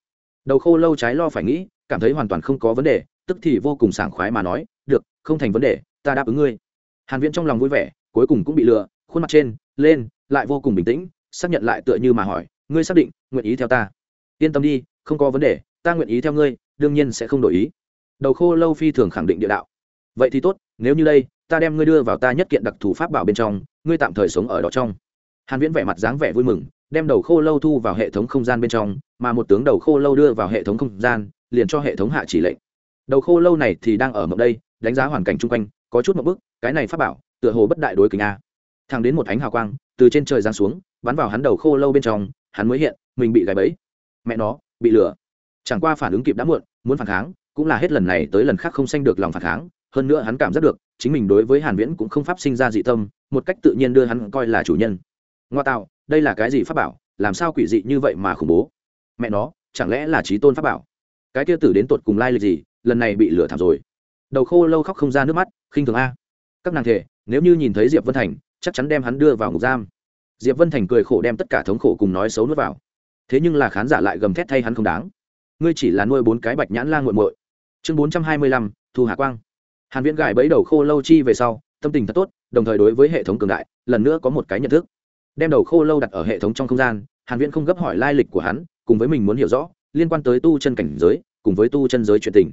Đầu khô lâu trái lo phải nghĩ, cảm thấy hoàn toàn không có vấn đề, tức thì vô cùng sảng khoái mà nói, được, không thành vấn đề, ta đáp ứng ngươi. Hàn viễn trong lòng vui vẻ, cuối cùng cũng bị lừa, khuôn mặt trên, lên, lại vô cùng bình tĩnh, xác nhận lại tựa như mà hỏi, ngươi xác định nguyện ý theo ta? Yên tâm đi, không có vấn đề, ta nguyện ý theo ngươi, đương nhiên sẽ không đổi ý đầu khô lâu phi thường khẳng định địa đạo. Vậy thì tốt, nếu như đây, ta đem ngươi đưa vào ta nhất kiện đặc thù pháp bảo bên trong, ngươi tạm thời sống ở đó trong. Hàn viễn vẻ mặt dáng vẻ vui mừng, đem đầu khô lâu thu vào hệ thống không gian bên trong, mà một tướng đầu khô lâu đưa vào hệ thống không gian, liền cho hệ thống hạ chỉ lệnh. Đầu khô lâu này thì đang ở mộng đây, đánh giá hoàn cảnh chung quanh, có chút một bức, cái này pháp bảo, tựa hồ bất đại đối kính a. Thang đến một ánh hào quang, từ trên trời giáng xuống, bắn vào hắn đầu khô lâu bên trong, hắn mới hiện, mình bị gài bẫy. Mẹ nó, bị lừa chẳng qua phản ứng kịp đã muộn, muốn phản kháng cũng là hết lần này tới lần khác không sanh được lòng phản kháng, hơn nữa hắn cảm giác được, chính mình đối với hàn viễn cũng không pháp sinh ra dị tâm, một cách tự nhiên đưa hắn coi là chủ nhân. Ngoa tạo, đây là cái gì pháp bảo, làm sao quỷ dị như vậy mà khủng bố? Mẹ nó, chẳng lẽ là trí tôn pháp bảo? Cái kia tử đến tột cùng lai lịch gì, lần này bị lừa thảm rồi. Đầu khô lâu khóc không ra nước mắt, khinh thường a. Các nàng thể, nếu như nhìn thấy diệp vân thành, chắc chắn đem hắn đưa vào ngục giam. Diệp vân thành cười khổ đem tất cả thống khổ cùng nói xấu nuốt vào. Thế nhưng là khán giả lại gầm thét thay hắn không đáng. Ngươi chỉ là nuôi bốn cái bạch nhãn la nguội muội chương bốn trăm hai mươi lăm, thu hà quang. Hàn viễn gài bẫy đầu khô lâu chi về sau, tâm tình thật tốt, đồng thời đối với hệ thống cường đại, lần nữa có một cái nhận thức. Đem đầu khô lâu đặt ở hệ thống trong không gian, hàn viễn không gấp hỏi lai lịch của hắn, cùng với mình muốn hiểu rõ, liên quan tới tu chân cảnh giới, cùng với tu chân giới chuyện tình.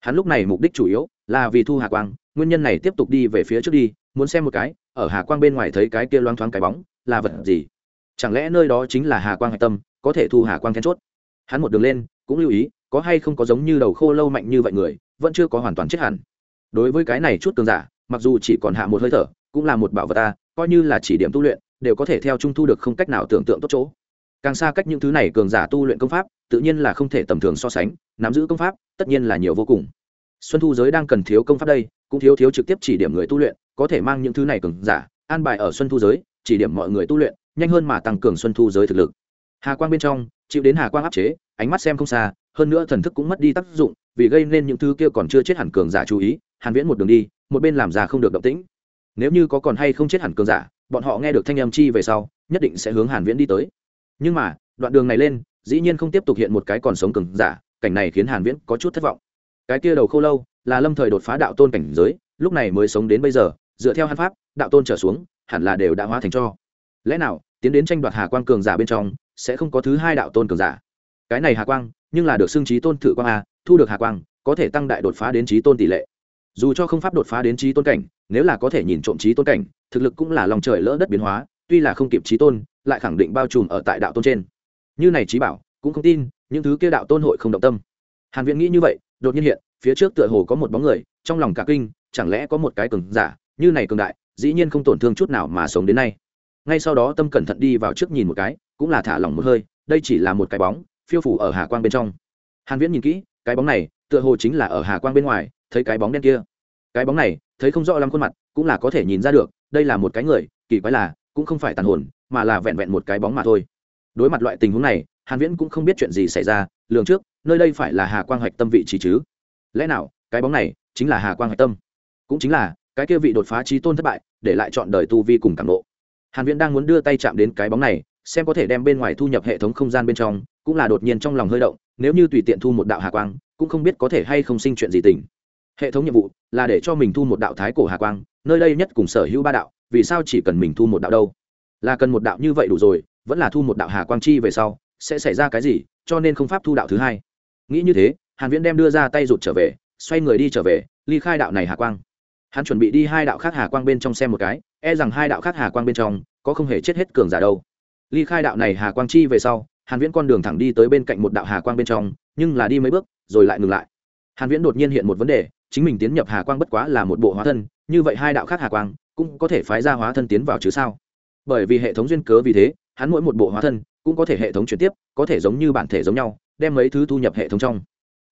Hắn lúc này mục đích chủ yếu là vì thu hà quang, nguyên nhân này tiếp tục đi về phía trước đi, muốn xem một cái, ở hà quang bên ngoài thấy cái kia loang thoáng cái bóng, là vật gì? Chẳng lẽ nơi đó chính là hà quang hạch tâm, có thể thu hà quang then chốt? Hắn một đường lên cũng lưu ý, có hay không có giống như đầu khô lâu mạnh như vậy người, vẫn chưa có hoàn toàn chết hẳn. Đối với cái này chút cường giả, mặc dù chỉ còn hạ một hơi thở, cũng là một bảo vật ta, coi như là chỉ điểm tu luyện, đều có thể theo trung thu được không cách nào tưởng tượng tốt chỗ. Càng xa cách những thứ này cường giả tu luyện công pháp, tự nhiên là không thể tầm thường so sánh, nắm giữ công pháp, tất nhiên là nhiều vô cùng. Xuân thu giới đang cần thiếu công pháp đây, cũng thiếu thiếu trực tiếp chỉ điểm người tu luyện, có thể mang những thứ này cường giả, an bài ở xuân thu giới, chỉ điểm mọi người tu luyện, nhanh hơn mà tăng cường xuân thu giới thực lực hà quang bên trong, chịu đến hà quang áp chế, ánh mắt xem không xa, hơn nữa thần thức cũng mất đi tác dụng, vì gây nên những thứ kia còn chưa chết hẳn cường giả chú ý, hàn viễn một đường đi, một bên làm ra không được động tĩnh. Nếu như có còn hay không chết hẳn cường giả, bọn họ nghe được thanh âm chi về sau, nhất định sẽ hướng hàn viễn đi tới. Nhưng mà, đoạn đường này lên, dĩ nhiên không tiếp tục hiện một cái còn sống cường giả, cảnh này khiến hàn viễn có chút thất vọng. Cái kia đầu khô lâu, là lâm thời đột phá đạo tôn cảnh giới, lúc này mới sống đến bây giờ, dựa theo hàn pháp, đạo tôn trở xuống, hẳn là đều đã hóa thành cho. Lẽ nào, tiến đến tranh đoạt hà quang cường giả bên trong sẽ không có thứ hai đạo tôn cường giả. Cái này hà quang, nhưng là được xưng trí tôn thử quang a, thu được hà quang, có thể tăng đại đột phá đến trí tôn tỷ lệ. Dù cho không pháp đột phá đến trí tôn cảnh, nếu là có thể nhìn trộm trí tôn cảnh, thực lực cũng là lòng trời lỡ đất biến hóa, tuy là không kịp trí tôn, lại khẳng định bao trùm ở tại đạo tôn trên. Như này trí bảo, cũng không tin, những thứ kia đạo tôn hội không động tâm. Hàn viễn nghĩ như vậy, đột nhiên hiện, phía trước tựa hồ có một bóng người, trong lòng cả kinh, chẳng lẽ có một cái cường giả, như này cường đại, dĩ nhiên không tổn thương chút nào mà sống đến nay. Ngay sau đó tâm cẩn thận đi vào trước nhìn một cái cũng là thả lỏng một hơi, đây chỉ là một cái bóng, phiêu phủ ở hà quang bên trong. Hàn viễn nhìn kỹ, cái bóng này, tựa hồ chính là ở hà quang bên ngoài, thấy cái bóng đen kia. Cái bóng này, thấy không rõ lắm khuôn mặt, cũng là có thể nhìn ra được, đây là một cái người, kỳ quái là, cũng không phải tàn hồn, mà là vẹn vẹn một cái bóng mà thôi. Đối mặt loại tình huống này, hàn viễn cũng không biết chuyện gì xảy ra, lường trước, nơi đây phải là hà quang hoạch tâm vị trí chứ. Lẽ nào, cái bóng này, chính là hà quang hoạch tâm? Cũng chính là, cái kia vị đột phá trí tôn thất bại, để lại chọn đời tu vi cùng cảm nộ. Hàn viễn đang muốn đưa tay chạm đến cái bóng này xem có thể đem bên ngoài thu nhập hệ thống không gian bên trong, cũng là đột nhiên trong lòng hơi động, nếu như tùy tiện thu một đạo hà quang, cũng không biết có thể hay không sinh chuyện gì tình. Hệ thống nhiệm vụ là để cho mình thu một đạo thái cổ hà quang, nơi đây nhất cùng sở hữu ba đạo, vì sao chỉ cần mình thu một đạo đâu? Là cần một đạo như vậy đủ rồi, vẫn là thu một đạo hà quang chi về sau, sẽ xảy ra cái gì, cho nên không pháp thu đạo thứ hai. Nghĩ như thế, hàn viễn đem đưa ra tay rụt trở về, xoay người đi trở về, ly khai đạo này hà quang. Hắn chuẩn bị đi hai đạo khác hà quang bên trong xem một cái e rằng hai đạo khác hà quang bên trong, có không hề chết hết cường giả đâu ly khai đạo này hà quang chi về sau, hàn viễn con đường thẳng đi tới bên cạnh một đạo hà quang bên trong, nhưng là đi mấy bước, rồi lại ngừng lại. Hàn viễn đột nhiên hiện một vấn đề, chính mình tiến nhập hà quang bất quá là một bộ hóa thân, như vậy hai đạo khác hà quang cũng có thể phái ra hóa thân tiến vào chứ sao? Bởi vì hệ thống duyên cớ vì thế, hắn mỗi một bộ hóa thân cũng có thể hệ thống chuyển tiếp, có thể giống như bản thể giống nhau, đem mấy thứ thu nhập hệ thống trong.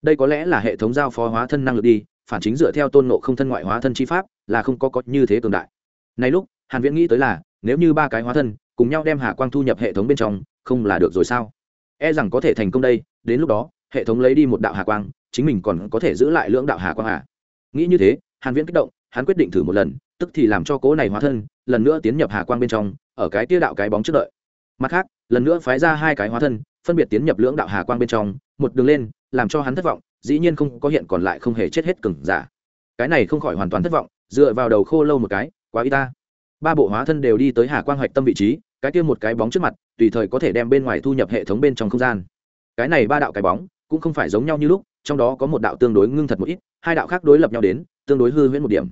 Đây có lẽ là hệ thống giao phó hóa thân năng lực đi, phản chính dựa theo tôn nộ không thân ngoại hóa thân chi pháp là không có có như thế cường đại. Này lúc, hàn viễn nghĩ tới là, nếu như ba cái hóa thân cùng nhau đem hà quang thu nhập hệ thống bên trong, không là được rồi sao? E rằng có thể thành công đây, đến lúc đó, hệ thống lấy đi một đạo hà quang, chính mình còn có thể giữ lại lưỡng đạo hà quang à? Nghĩ như thế, hàn viễn kích động, hắn quyết định thử một lần, tức thì làm cho cố này hóa thân, lần nữa tiến nhập hà quang bên trong, ở cái tia đạo cái bóng trước đợi. Mặt khác, lần nữa phái ra hai cái hóa thân, phân biệt tiến nhập lưỡng đạo hà quang bên trong, một đường lên, làm cho hắn thất vọng, dĩ nhiên không có hiện còn lại không hề chết hết cứng giả cái này không khỏi hoàn toàn thất vọng, dựa vào đầu khô lâu một cái, quá y ta. Ba bộ hóa thân đều đi tới hà quang hoạch tâm vị trí cái kia một cái bóng trước mặt, tùy thời có thể đem bên ngoài thu nhập hệ thống bên trong không gian. Cái này ba đạo cái bóng, cũng không phải giống nhau như lúc, trong đó có một đạo tương đối ngưng thật một ít, hai đạo khác đối lập nhau đến, tương đối hư huyễn một điểm.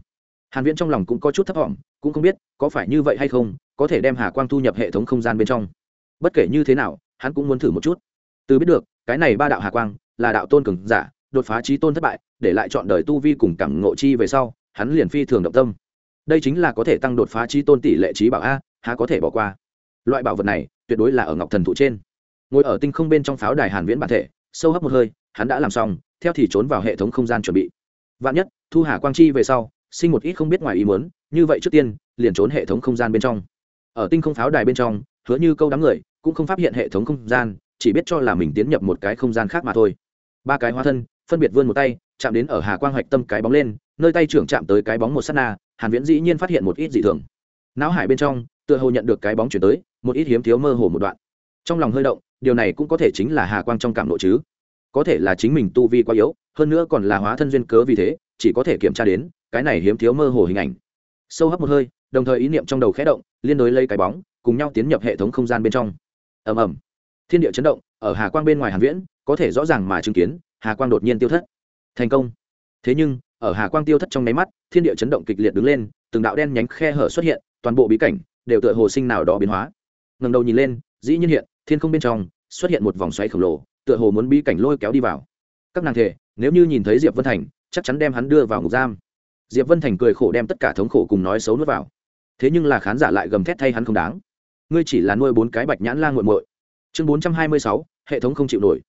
Hàn viễn trong lòng cũng có chút thấp vọng, cũng không biết có phải như vậy hay không, có thể đem hà quang thu nhập hệ thống không gian bên trong. Bất kể như thế nào, hắn cũng muốn thử một chút. Từ biết được, cái này ba đạo hà quang là đạo tôn cường giả, đột phá trí tôn thất bại, để lại chọn đời tu vi cùng cảm ngộ chi về sau, hắn liền phi thường động tâm. Đây chính là có thể tăng đột phá trí tôn tỷ lệ trí bảo a, há có thể bỏ qua loại bảo vật này tuyệt đối là ở ngọc thần thụ trên. Ngồi ở tinh không bên trong pháo đài hàn viễn bản thể, sâu hấp một hơi, hắn đã làm xong, theo thì trốn vào hệ thống không gian chuẩn bị. Vạn nhất, thu hà quang chi về sau, sinh một ít không biết ngoài ý muốn, như vậy trước tiên, liền trốn hệ thống không gian bên trong. Ở tinh không pháo đài bên trong, hứa như câu đám người cũng không phát hiện hệ thống không gian, chỉ biết cho là mình tiến nhập một cái không gian khác mà thôi. Ba cái hóa thân, phân biệt vươn một tay, chạm đến ở hà quang hoạch tâm cái bóng lên, nơi tay trưởng chạm tới cái bóng một sát na, hàn viễn dĩ nhiên phát hiện một ít dị thường. Não hải bên trong tựa hồ nhận được cái bóng chuyển tới, một ít hiếm thiếu mơ hồ một đoạn. Trong lòng hơi động, điều này cũng có thể chính là hà quang trong cảm lộ chứ. Có thể là chính mình tu vi quá yếu, hơn nữa còn là hóa thân duyên cớ vì thế, chỉ có thể kiểm tra đến, cái này hiếm thiếu mơ hồ hình ảnh. Sâu hấp một hơi, đồng thời ý niệm trong đầu khẽ động, liên đối lấy cái bóng, cùng nhau tiến nhập hệ thống không gian bên trong. Ầm ầm. Thiên địa chấn động, ở hà quang bên ngoài hàn viễn, có thể rõ ràng mà chứng kiến, hà quang đột nhiên tiêu thất. Thành công. Thế nhưng, ở hà quang tiêu thất trong nháy mắt, thiên địa chấn động kịch liệt đứng lên, từng đạo đen nhánh khe hở xuất hiện, toàn bộ bí cảnh đều tựa hồ sinh nào đó biến hóa. Ngẩng đầu nhìn lên, dĩ nhiên hiện, thiên không bên trong, xuất hiện một vòng xoáy khổng lồ, tựa hồ muốn bí cảnh lôi kéo đi vào. Các nàng thể, nếu như nhìn thấy diệp vân thành, chắc chắn đem hắn đưa vào ngục giam. Diệp vân thành cười khổ đem tất cả thống khổ cùng nói xấu nuốt vào. Thế nhưng là khán giả lại gầm thét thay hắn không đáng. Ngươi chỉ là nuôi bốn cái bạch nhãn la nguội muội. Chương bốn trăm hai mươi sáu, hệ thống không chịu nổi.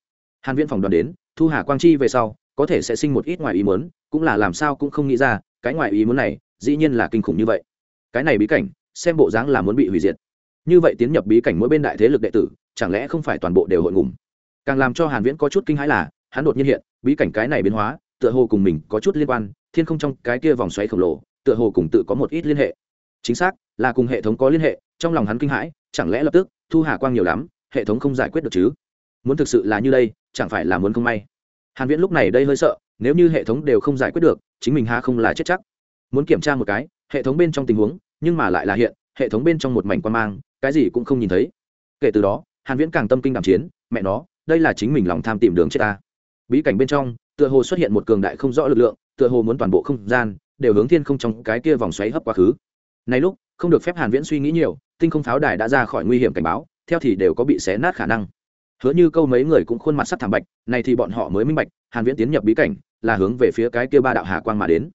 Hàn viễn phòng đoàn đến, thu hà quang chi về sau, có thể sẽ sinh một ít ngoài ý muốn, cũng là làm sao cũng không nghĩ ra, cái ngoài ý muốn này, dĩ nhiên là kinh khủng như vậy. Cái này bí cảnh xem bộ dáng là muốn bị hủy diệt. Như vậy tiến nhập bí cảnh mỗi bên đại thế lực đệ tử, chẳng lẽ không phải toàn bộ đều hội ngủm càng làm cho hàn viễn có chút kinh hãi là, hắn đột nhiên hiện, bí cảnh cái này biến hóa, tựa hồ cùng mình có chút liên quan, thiên không trong cái kia vòng xoáy khổng lồ, tựa hồ cùng tự có một ít liên hệ. Chính xác, là cùng hệ thống có liên hệ, trong lòng hắn kinh hãi, chẳng lẽ lập tức, thu hà quang nhiều lắm, hệ thống không giải quyết được chứ? Muốn thực sự là như đây, chẳng phải là muốn không may? Hàn viễn lúc này đây hơi sợ, nếu như hệ thống đều không giải quyết được, chính mình ha không là chết chắc? Muốn kiểm tra một cái, hệ thống bên trong tình huống nhưng mà lại là hiện, hệ thống bên trong một mảnh quan mang, cái gì cũng không nhìn thấy. Kể từ đó, hàn viễn càng tâm kinh đảm chiến, mẹ nó, đây là chính mình lòng tham tìm đường chết ta. Bí cảnh bên trong, tựa hồ xuất hiện một cường đại không rõ lực lượng, tựa hồ muốn toàn bộ không gian, đều hướng thiên không trong cái kia vòng xoáy hấp quá khứ. Này lúc, không được phép hàn viễn suy nghĩ nhiều, tinh không pháo đài đã ra khỏi nguy hiểm cảnh báo, theo thì đều có bị xé nát khả năng. Hứa như câu mấy người cũng khuôn mặt sắc thảm bạch, này thì bọn họ mới minh bạch, hàn viễn tiến nhập bí cảnh, là hướng về phía cái kia ba đạo hà quang mà đến.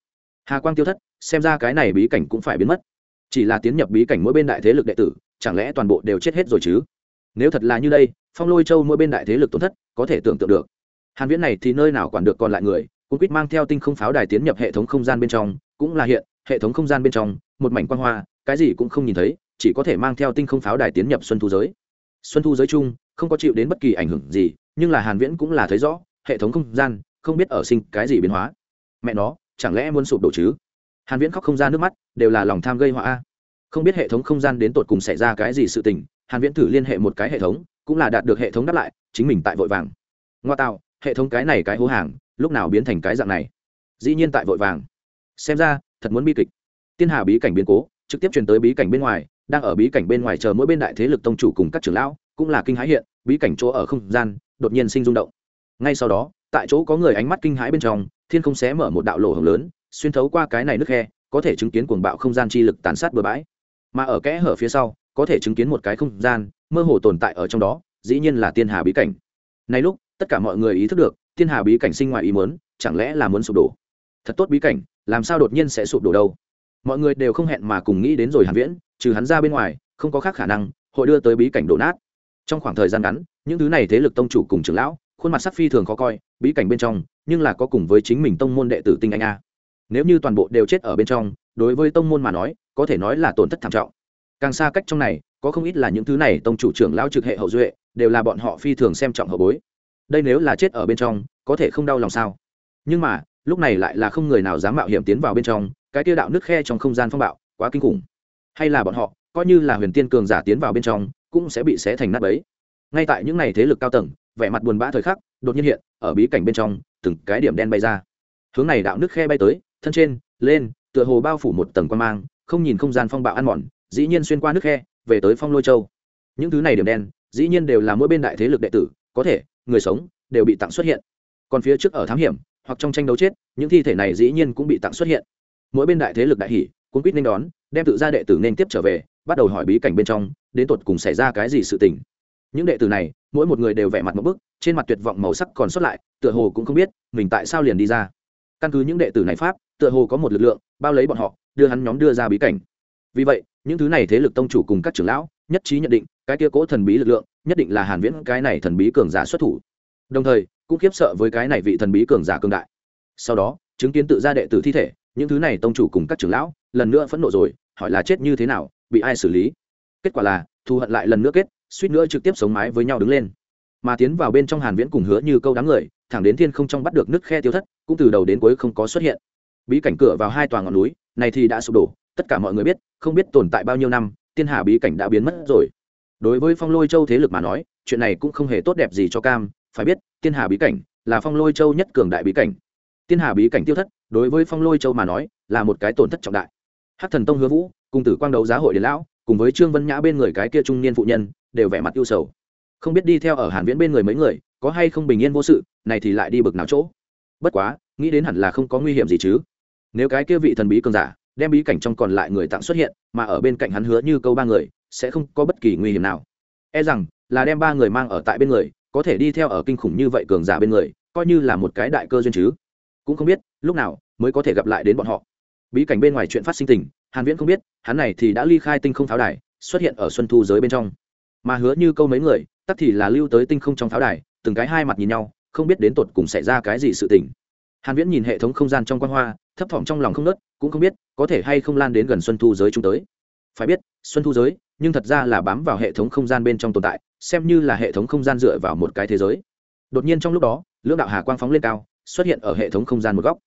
Hà quang tiêu thất, xem ra cái này bí cảnh cũng phải biến mất chỉ là tiến nhập bí cảnh mỗi bên đại thế lực đệ tử, chẳng lẽ toàn bộ đều chết hết rồi chứ? Nếu thật là như đây, phong lôi châu mỗi bên đại thế lực tổn thất, có thể tưởng tượng được. Hàn viễn này thì nơi nào quản được còn lại người cũng quyết mang theo tinh không pháo đài tiến nhập hệ thống không gian bên trong, cũng là hiện, hệ thống không gian bên trong, một mảnh quang hoa, cái gì cũng không nhìn thấy, chỉ có thể mang theo tinh không pháo đài tiến nhập xuân thu giới. Xuân thu giới chung, không có chịu đến bất kỳ ảnh hưởng gì, nhưng là hàn viễn cũng là thấy rõ, hệ thống không gian, không biết ở sinh cái gì biến hóa. Mẹ nó, chẳng lẽ muốn sụp đổ chứ? Hàn viễn khóc không ra nước mắt, đều là lòng tham gây họa a. Không biết hệ thống không gian đến tột cùng xảy ra cái gì sự tình, hàn viễn thử liên hệ một cái hệ thống, cũng là đạt được hệ thống đáp lại, chính mình tại vội vàng. Ngoa tạo, hệ thống cái này cái hố hàng, lúc nào biến thành cái dạng này? Dĩ nhiên tại vội vàng. Xem ra, thật muốn bi kịch. Tiên hà bí cảnh biến cố, trực tiếp truyền tới bí cảnh bên ngoài, đang ở bí cảnh bên ngoài chờ mỗi bên đại thế lực tông chủ cùng các trưởng lão, cũng là kinh hãi hiện, bí cảnh chỗ ở không gian, đột nhiên sinh rung động. Ngay sau đó, tại chỗ có người ánh mắt kinh hãi bên trong, thiên không xé mở một đạo lỗ hồng lớn xuyên thấu qua cái này nước khe, có thể chứng kiến cuồng bạo không gian chi lực tàn sát bừa bãi. Mà ở kẽ hở phía sau, có thể chứng kiến một cái không gian, mơ hồ tồn tại ở trong đó, dĩ nhiên là tiên hà bí cảnh. Nay lúc, tất cả mọi người ý thức được, tiên hà bí cảnh sinh ngoài ý muốn, chẳng lẽ là muốn sụp đổ? Thật tốt bí cảnh, làm sao đột nhiên sẽ sụp đổ đâu? Mọi người đều không hẹn mà cùng nghĩ đến rồi hàn viễn, trừ hắn ra bên ngoài, không có khác khả năng, hội đưa tới bí cảnh đổ nát. Trong khoảng thời gian ngắn, những thứ này thế lực tông chủ cùng trưởng lão, khuôn mặt sắc phi thường khó coi, bí cảnh bên trong, nhưng là có cùng với chính mình tông môn đệ tử tinh anh a nếu như toàn bộ đều chết ở bên trong, đối với tông môn mà nói, có thể nói là tổn thất thảm trọng. Càng xa cách trong này, có không ít là những thứ này tông chủ trưởng lão trực hệ hậu duệ, đều là bọn họ phi thường xem trọng hậu bối. Đây nếu là chết ở bên trong, có thể không đau lòng sao? Nhưng mà, lúc này lại là không người nào dám mạo hiểm tiến vào bên trong, cái tiêu đạo nước khe trong không gian phong bạo, quá kinh khủng. Hay là bọn họ, coi như là huyền tiên cường giả tiến vào bên trong, cũng sẽ bị xé thành nát bấy. Ngay tại những ngày thế lực cao tầng, vẻ mặt buồn bã thời khắc, đột nhiên hiện, ở bí cảnh bên trong, từng cái điểm đen bay ra. Hướng này đạo nước khe bay tới thân trên, lên, tựa hồ bao phủ một tầng quan mang, không nhìn không gian phong bạo ăn mòn, dĩ nhiên xuyên qua nước khe, về tới phong lôi châu. Những thứ này điểm đen, dĩ nhiên đều là mỗi bên đại thế lực đệ tử, có thể, người sống, đều bị tặng xuất hiện. Còn phía trước ở thám hiểm, hoặc trong tranh đấu chết, những thi thể này dĩ nhiên cũng bị tặng xuất hiện. Mỗi bên đại thế lực đại hỷ cũng quýt nên đón, đem tự ra đệ tử nên tiếp trở về, bắt đầu hỏi bí cảnh bên trong, đến tột cùng xảy ra cái gì sự tình. Những đệ tử này, mỗi một người đều vẻ mặt một bức, trên mặt tuyệt vọng màu sắc còn xuất lại, tựa hồ cũng không biết, mình tại sao liền đi ra. Căn cứ những đệ tử này pháp tựa hồ có một lực lượng, bao lấy bọn họ, đưa hắn nhóm đưa ra bí cảnh. Vì vậy, những thứ này thế lực tông chủ cùng các trưởng lão, nhất trí nhận định, cái kia cố thần bí lực lượng, nhất định là hàn viễn cái này thần bí cường giả xuất thủ. Đồng thời, cũng khiếp sợ với cái này vị thần bí cường giả cường đại. Sau đó, chứng kiến tự ra đệ tử thi thể, những thứ này tông chủ cùng các trưởng lão, lần nữa phẫn nộ rồi, hỏi là chết như thế nào, bị ai xử lý. Kết quả là, thù hận lại lần nữa kết, suýt nữa trực tiếp sống mái với nhau đứng lên. Mà tiến vào bên trong hàn viễn cùng hứa như câu đám người, thẳng đến thiên không trong bắt được nước khe tiêu thất, cũng từ đầu đến cuối không có xuất hiện bí cảnh cửa vào hai tòa ngọn núi, này thì đã sụp đổ, tất cả mọi người biết, không biết tồn tại bao nhiêu năm, tiên hà bí cảnh đã biến mất rồi. Đối với phong lôi châu thế lực mà nói, chuyện này cũng không hề tốt đẹp gì cho cam, phải biết, tiên hà bí cảnh là phong lôi châu nhất cường đại bí cảnh. Tiên hà bí cảnh tiêu thất, đối với phong lôi châu mà nói, là một cái tổn thất trọng đại. Hát thần tông hứa vũ, cùng tử quang đấu giá hội đến lão, cùng với trương vân nhã bên người cái kia trung niên phụ nhân, đều vẻ mặt ưu sầu. Không biết đi theo ở hàn viễn bên người mấy người, có hay không bình yên vô sự, này thì lại đi bực nào chỗ? Bất quá, nghĩ đến hẳn là không có nguy hiểm gì chứ nếu cái kia vị thần bí cường giả đem bí cảnh trong còn lại người tặng xuất hiện, mà ở bên cạnh hắn hứa như câu ba người, sẽ không có bất kỳ nguy hiểm nào. E rằng, là đem ba người mang ở tại bên người, có thể đi theo ở kinh khủng như vậy cường giả bên người, coi như là một cái đại cơ duyên chứ. Cũng không biết, lúc nào mới có thể gặp lại đến bọn họ. Bí cảnh bên ngoài chuyện phát sinh tình, hàn viễn không biết, hắn này thì đã ly khai tinh không tháo đài, xuất hiện ở xuân thu giới bên trong. Mà hứa như câu mấy người, tắc thì là lưu tới tinh không trong tháo đài, từng cái hai mặt nhìn nhau, không biết đến tột cùng xảy ra cái gì sự tình. Hàn viễn nhìn hệ thống không gian trong quan hoa thấp thỏm trong lòng không nớt, cũng không biết có thể hay không lan đến gần xuân thu giới chúng tới. Phải biết, xuân thu giới, nhưng thật ra là bám vào hệ thống không gian bên trong tồn tại, xem như là hệ thống không gian dựa vào một cái thế giới. Đột nhiên trong lúc đó, lưỡng đạo hà quang phóng lên cao, xuất hiện ở hệ thống không gian một góc.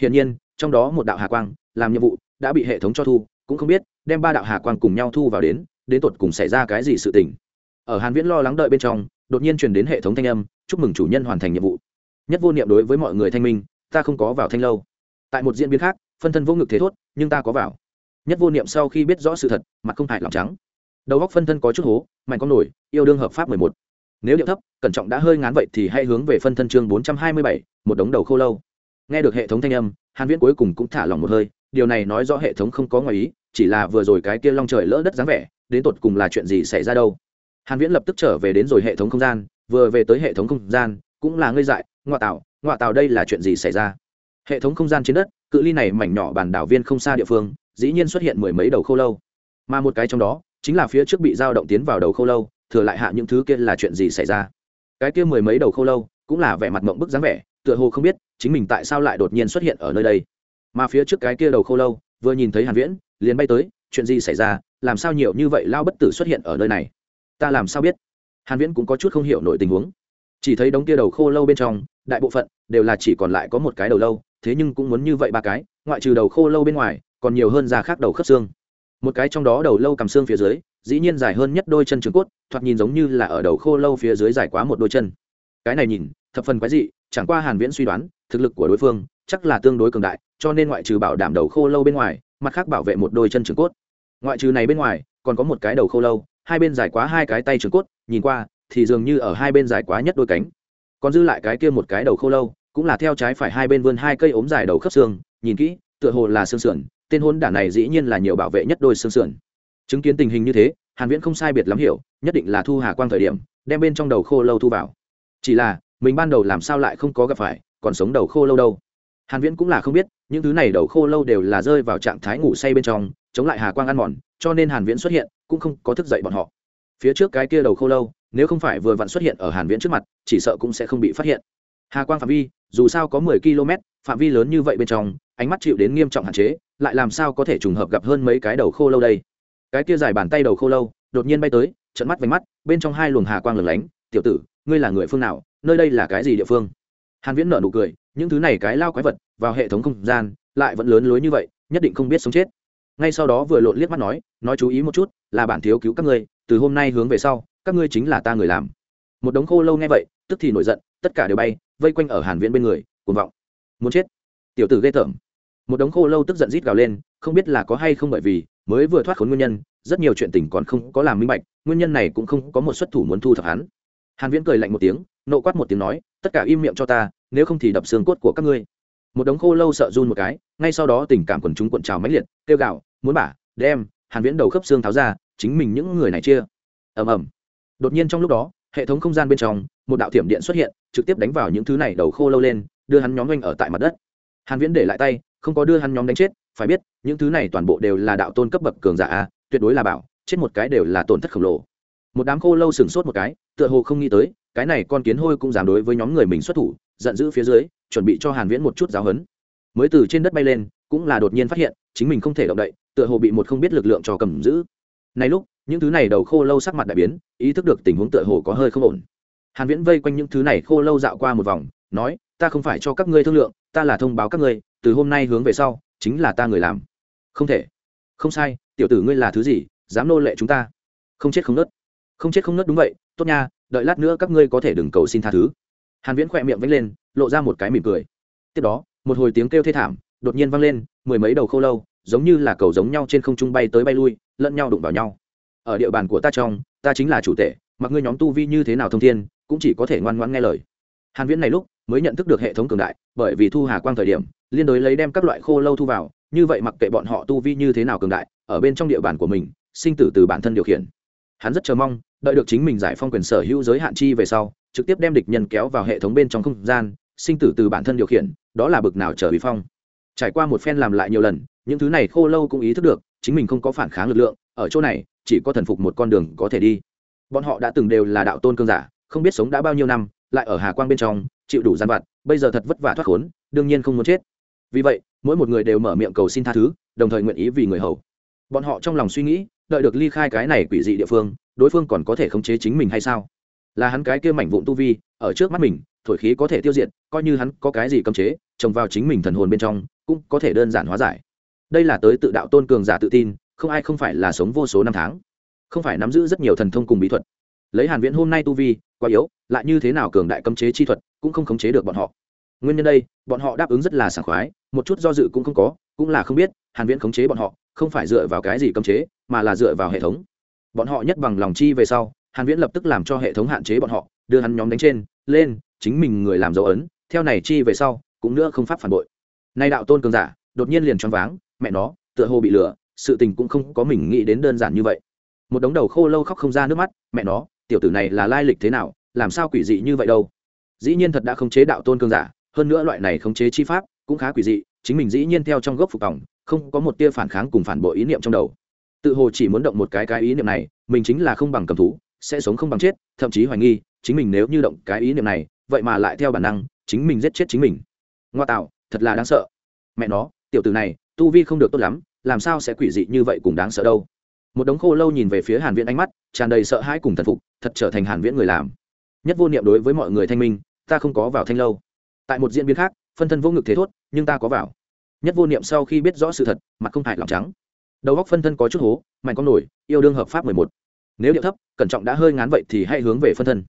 Hiển nhiên, trong đó một đạo hà quang, làm nhiệm vụ, đã bị hệ thống cho thu, cũng không biết, đem ba đạo hà quang cùng nhau thu vào đến đến tột cùng xảy ra cái gì sự tình. Ở hàn viễn lo lắng đợi bên trong, đột nhiên truyền đến hệ thống thanh âm, chúc mừng chủ nhân hoàn thành nhiệm vụ. Nhất vô niệm đối với mọi người thanh minh, ta không có vào thanh lâu tại một diễn biến khác, phân thân vô ngực thế thốt, nhưng ta có vào. Nhất vô niệm sau khi biết rõ sự thật, mặt không hại lòng trắng. Đầu góc phân thân có chút hố, mạnh con nổi, yêu đương hợp pháp mười một. Nếu điệu thấp, cẩn trọng đã hơi ngán vậy thì hãy hướng về phân thân chương bốn trăm hai mươi bảy, một đống đầu khô lâu. Nghe được hệ thống thanh âm, hàn viễn cuối cùng cũng thả lòng một hơi, điều này nói rõ hệ thống không có ngoài ý, chỉ là vừa rồi cái kia long trời lỡ đất dáng vẻ, đến tột cùng là chuyện gì xảy ra đâu. Hàn viễn lập tức trở về đến rồi hệ thống không gian, vừa về tới hệ thống không gian, cũng là ngây dại ngoại tạo ngoại tạo đây là chuyện gì xảy ra? Hệ thống không gian trên đất, cự ly này mảnh nhỏ bản đảo viên không xa địa phương, dĩ nhiên xuất hiện mười mấy đầu khô lâu. Mà một cái trong đó, chính là phía trước bị dao động tiến vào đầu khô lâu, thừa lại hạ những thứ kia là chuyện gì xảy ra. Cái kia mười mấy đầu khô lâu, cũng là vẻ mặt mộng bức dáng vẻ, tựa hồ không biết, chính mình tại sao lại đột nhiên xuất hiện ở nơi đây. Mà phía trước cái kia đầu khô lâu, vừa nhìn thấy hàn viễn, liền bay tới, chuyện gì xảy ra, làm sao nhiều như vậy lao bất tử xuất hiện ở nơi này? Ta làm sao biết? Hàn viễn cũng có chút không hiểu nổi tình huống. Chỉ thấy đống kia đầu khô lâu bên trong, đại bộ phận đều là chỉ còn lại có một cái đầu lâu thế nhưng cũng muốn như vậy ba cái, ngoại trừ đầu khô lâu bên ngoài, còn nhiều hơn da khác đầu khớp xương. Một cái trong đó đầu lâu cầm xương phía dưới, dĩ nhiên dài hơn nhất đôi chân trường cốt, thoạt nhìn giống như là ở đầu khô lâu phía dưới dài quá một đôi chân. Cái này nhìn, thập phần quái dị, chẳng qua hàn viễn suy đoán, thực lực của đối phương chắc là tương đối cường đại, cho nên ngoại trừ bảo đảm đầu khô lâu bên ngoài, mặt khác bảo vệ một đôi chân trường cốt. Ngoại trừ này bên ngoài, còn có một cái đầu khô lâu, hai bên dài quá hai cái tay trường cốt, nhìn qua thì dường như ở hai bên dài quá nhất đôi cánh. Còn dư lại cái kia một cái đầu khô lâu cũng là theo trái phải hai bên vươn hai cây ốm dài đầu khớp xương, nhìn kỹ, tựa hồ là xương sườn, tên hôn đản này dĩ nhiên là nhiều bảo vệ nhất đôi xương sườn. Chứng kiến tình hình như thế, hàn viễn không sai biệt lắm hiểu, nhất định là thu hà quang thời điểm, đem bên trong đầu khô lâu thu vào. Chỉ là, mình ban đầu làm sao lại không có gặp phải, còn sống đầu khô lâu đâu. Hàn viễn cũng là không biết, những thứ này đầu khô lâu đều là rơi vào trạng thái ngủ say bên trong, chống lại hà quang ăn mòn, cho nên hàn viễn xuất hiện, cũng không có thức dậy bọn họ. Phía trước cái kia đầu khô lâu, nếu không phải vừa vặn xuất hiện ở hàn viễn trước mặt, chỉ sợ cũng sẽ không bị phát hiện hà quang phạm vi dù sao có 10 km, phạm vi lớn như vậy bên trong, ánh mắt chịu đến nghiêm trọng hạn chế, lại làm sao có thể trùng hợp gặp hơn mấy cái đầu khô lâu đây? Cái kia dài bàn tay đầu khô lâu, đột nhiên bay tới trận mắt vánh mắt, bên trong hai luồng hà quang lửng lánh. Tiểu tử, ngươi là người phương nào? Nơi đây là cái gì địa phương? Hàn viễn nở nụ cười, những thứ này cái lao quái vật, vào hệ thống không gian, lại vẫn lớn lối như vậy, nhất định không biết sống chết. Ngay sau đó vừa lộn liếc mắt nói nói chú ý một chút, là bản thiếu cứu các ngươi, từ hôm nay hướng về sau, các ngươi chính là ta người làm. Một đống khô lâu nghe vậy, tức thì nổi giận tất cả đều bay vây quanh ở hàn viễn bên người cuồng vọng. Muốn chết? Tiểu tử ghê tởm. Một đống khô lâu tức giận rít gào lên không biết là có hay không bởi vì mới vừa thoát khốn nguyên nhân rất nhiều chuyện tình còn không có làm minh bạch nguyên nhân này cũng không có một xuất thủ muốn thu thập hắn. Hàn viễn cười lạnh một tiếng nộ quát một tiếng nói tất cả im miệng cho ta nếu không thì đập xương cốt của các ngươi. Một đống khô lâu sợ run một cái ngay sau đó tình cảm quần chúng cuộn trào mãnh liệt kêu gào, muốn bả đem! Hàn viễn đầu khớp xương tháo ra chính mình những người này chia. Ầm ầm. Đột nhiên trong lúc đó hệ thống không gian bên trong một đạo thiểm điện xuất hiện, trực tiếp đánh vào những thứ này đầu khô lâu lên, đưa hắn nhóm oanh ở tại mặt đất. Hàn viễn để lại tay, không có đưa hắn nhóm đánh chết, phải biết, những thứ này toàn bộ đều là đạo tôn cấp bậc cường giả a, tuyệt đối là bảo, chết một cái đều là tổn thất khổng lồ. Một đám khô lâu sừng sốt một cái, tựa hồ không nghĩ tới, cái này con kiến hôi cũng dám đối với nhóm người mình xuất thủ, giận dữ phía dưới, chuẩn bị cho hàn viễn một chút giáo hấn mới từ trên đất bay lên, cũng là đột nhiên phát hiện, chính mình không thể động đậy, tựa hồ bị một không biết lực lượng cho cầm giữ. Này lúc, những thứ này đầu khô lâu sắc mặt đại biến, ý thức được tình huống tựa hồ có hơi không ổn hàn viễn vây quanh những thứ này khô lâu dạo qua một vòng nói ta không phải cho các ngươi thương lượng ta là thông báo các ngươi từ hôm nay hướng về sau chính là ta người làm. Không thể. Không sai tiểu tử ngươi là thứ gì dám nô lệ chúng ta? Không chết không nớt không chết không nớt đúng vậy tốt nha đợi lát nữa các ngươi có thể đừng cầu xin tha thứ. Hàn viễn khỏe miệng vẫy lên lộ ra một cái mỉm cười. Tiếp đó một hồi tiếng kêu thê thảm đột nhiên vang lên mười mấy đầu khô lâu giống như là cầu giống nhau trên không trung bay tới bay lui lẫn nhau đụng vào nhau. Ở địa bàn của ta trong ta chính là chủ thể, mặc ngươi nhóm tu vi như thế nào thông thiên cũng chỉ có thể ngoan ngoãn nghe lời. Hàn viễn này lúc mới nhận thức được hệ thống cường đại, bởi vì thu hà quang thời điểm, liên đối lấy đem các loại khô lâu thu vào, như vậy mặc kệ bọn họ tu vi như thế nào cường đại, ở bên trong địa bàn của mình, sinh tử từ bản thân điều khiển. Hắn rất chờ mong, đợi được chính mình giải phong quyền sở hữu giới hạn chi về sau, trực tiếp đem địch nhân kéo vào hệ thống bên trong không gian, sinh tử từ bản thân điều khiển, đó là bực nào trở bị phong. Trải qua một phen làm lại nhiều lần, những thứ này khô lâu cũng ý thức được, chính mình không có phản kháng lực lượng, ở chỗ này, chỉ có thần phục một con đường có thể đi. Bọn họ đã từng đều là đạo tôn cương giả không biết sống đã bao nhiêu năm, lại ở hà quang bên trong, chịu đủ gian vặt, bây giờ thật vất vả thoát khốn, đương nhiên không muốn chết. Vì vậy, mỗi một người đều mở miệng cầu xin tha thứ, đồng thời nguyện ý vì người hầu. Bọn họ trong lòng suy nghĩ, đợi được ly khai cái này quỷ dị địa phương, đối phương còn có thể khống chế chính mình hay sao? Là hắn cái kia mảnh vụn tu vi, ở trước mắt mình, thổi khí có thể tiêu diệt, coi như hắn có cái gì cấm chế, trồng vào chính mình thần hồn bên trong, cũng có thể đơn giản hóa giải. Đây là tới tự đạo tôn cường giả tự tin, không ai không phải là sống vô số năm tháng. Không phải nắm giữ rất nhiều thần thông cùng bí thuật lấy hàn viễn hôm nay tu vi, quá yếu, lại như thế nào cường đại cấm chế chi thuật, cũng không khống chế được bọn họ. Nguyên nhân đây, bọn họ đáp ứng rất là sảng khoái, một chút do dự cũng không có, cũng là không biết, hàn viễn khống chế bọn họ, không phải dựa vào cái gì cấm chế, mà là dựa vào hệ thống. Bọn họ nhất bằng lòng chi về sau, hàn viễn lập tức làm cho hệ thống hạn chế bọn họ, đưa hắn nhóm đánh trên, lên, chính mình người làm dấu ấn, theo này chi về sau, cũng nữa không pháp phản bội. Nay đạo tôn cường giả, đột nhiên liền choáng váng, mẹ nó, tựa hồ bị lừa, sự tình cũng không có mình nghĩ đến đơn giản như vậy. Một đống đầu khô lâu khóc không ra nước mắt, mẹ nó tiểu tử này là lai lịch thế nào, làm sao quỷ dị như vậy đâu? Dĩ nhiên thật đã khống chế đạo tôn cương giả, hơn nữa loại này khống chế chi pháp cũng khá quỷ dị, chính mình dĩ nhiên theo trong gốc phục vòng không có một tia phản kháng cùng phản bội ý niệm trong đầu. Tự hồ chỉ muốn động một cái cái ý niệm này, mình chính là không bằng cầm thú, sẽ sống không bằng chết, thậm chí hoài nghi, chính mình nếu như động cái ý niệm này, vậy mà lại theo bản năng, chính mình giết chết chính mình. Ngoa tạo, thật là đáng sợ. Mẹ nó, tiểu tử này, tu vi không được tốt lắm, làm sao sẽ quỷ dị như vậy cũng đáng sợ đâu? Một đống khô lâu nhìn về phía hàn viễn ánh mắt, tràn đầy sợ hãi cùng thần phục thật trở thành hàn viễn người làm. Nhất vô niệm đối với mọi người thanh minh, ta không có vào thanh lâu. Tại một diễn biến khác, phân thân vô ngực thế thốt, nhưng ta có vào. Nhất vô niệm sau khi biết rõ sự thật, mặt không hại lòng trắng. Đầu góc phân thân có chút hố, mạnh con nổi, yêu đương hợp pháp mười một. Nếu điệu thấp, cẩn trọng đã hơi ngán vậy thì hãy hướng về phân thân.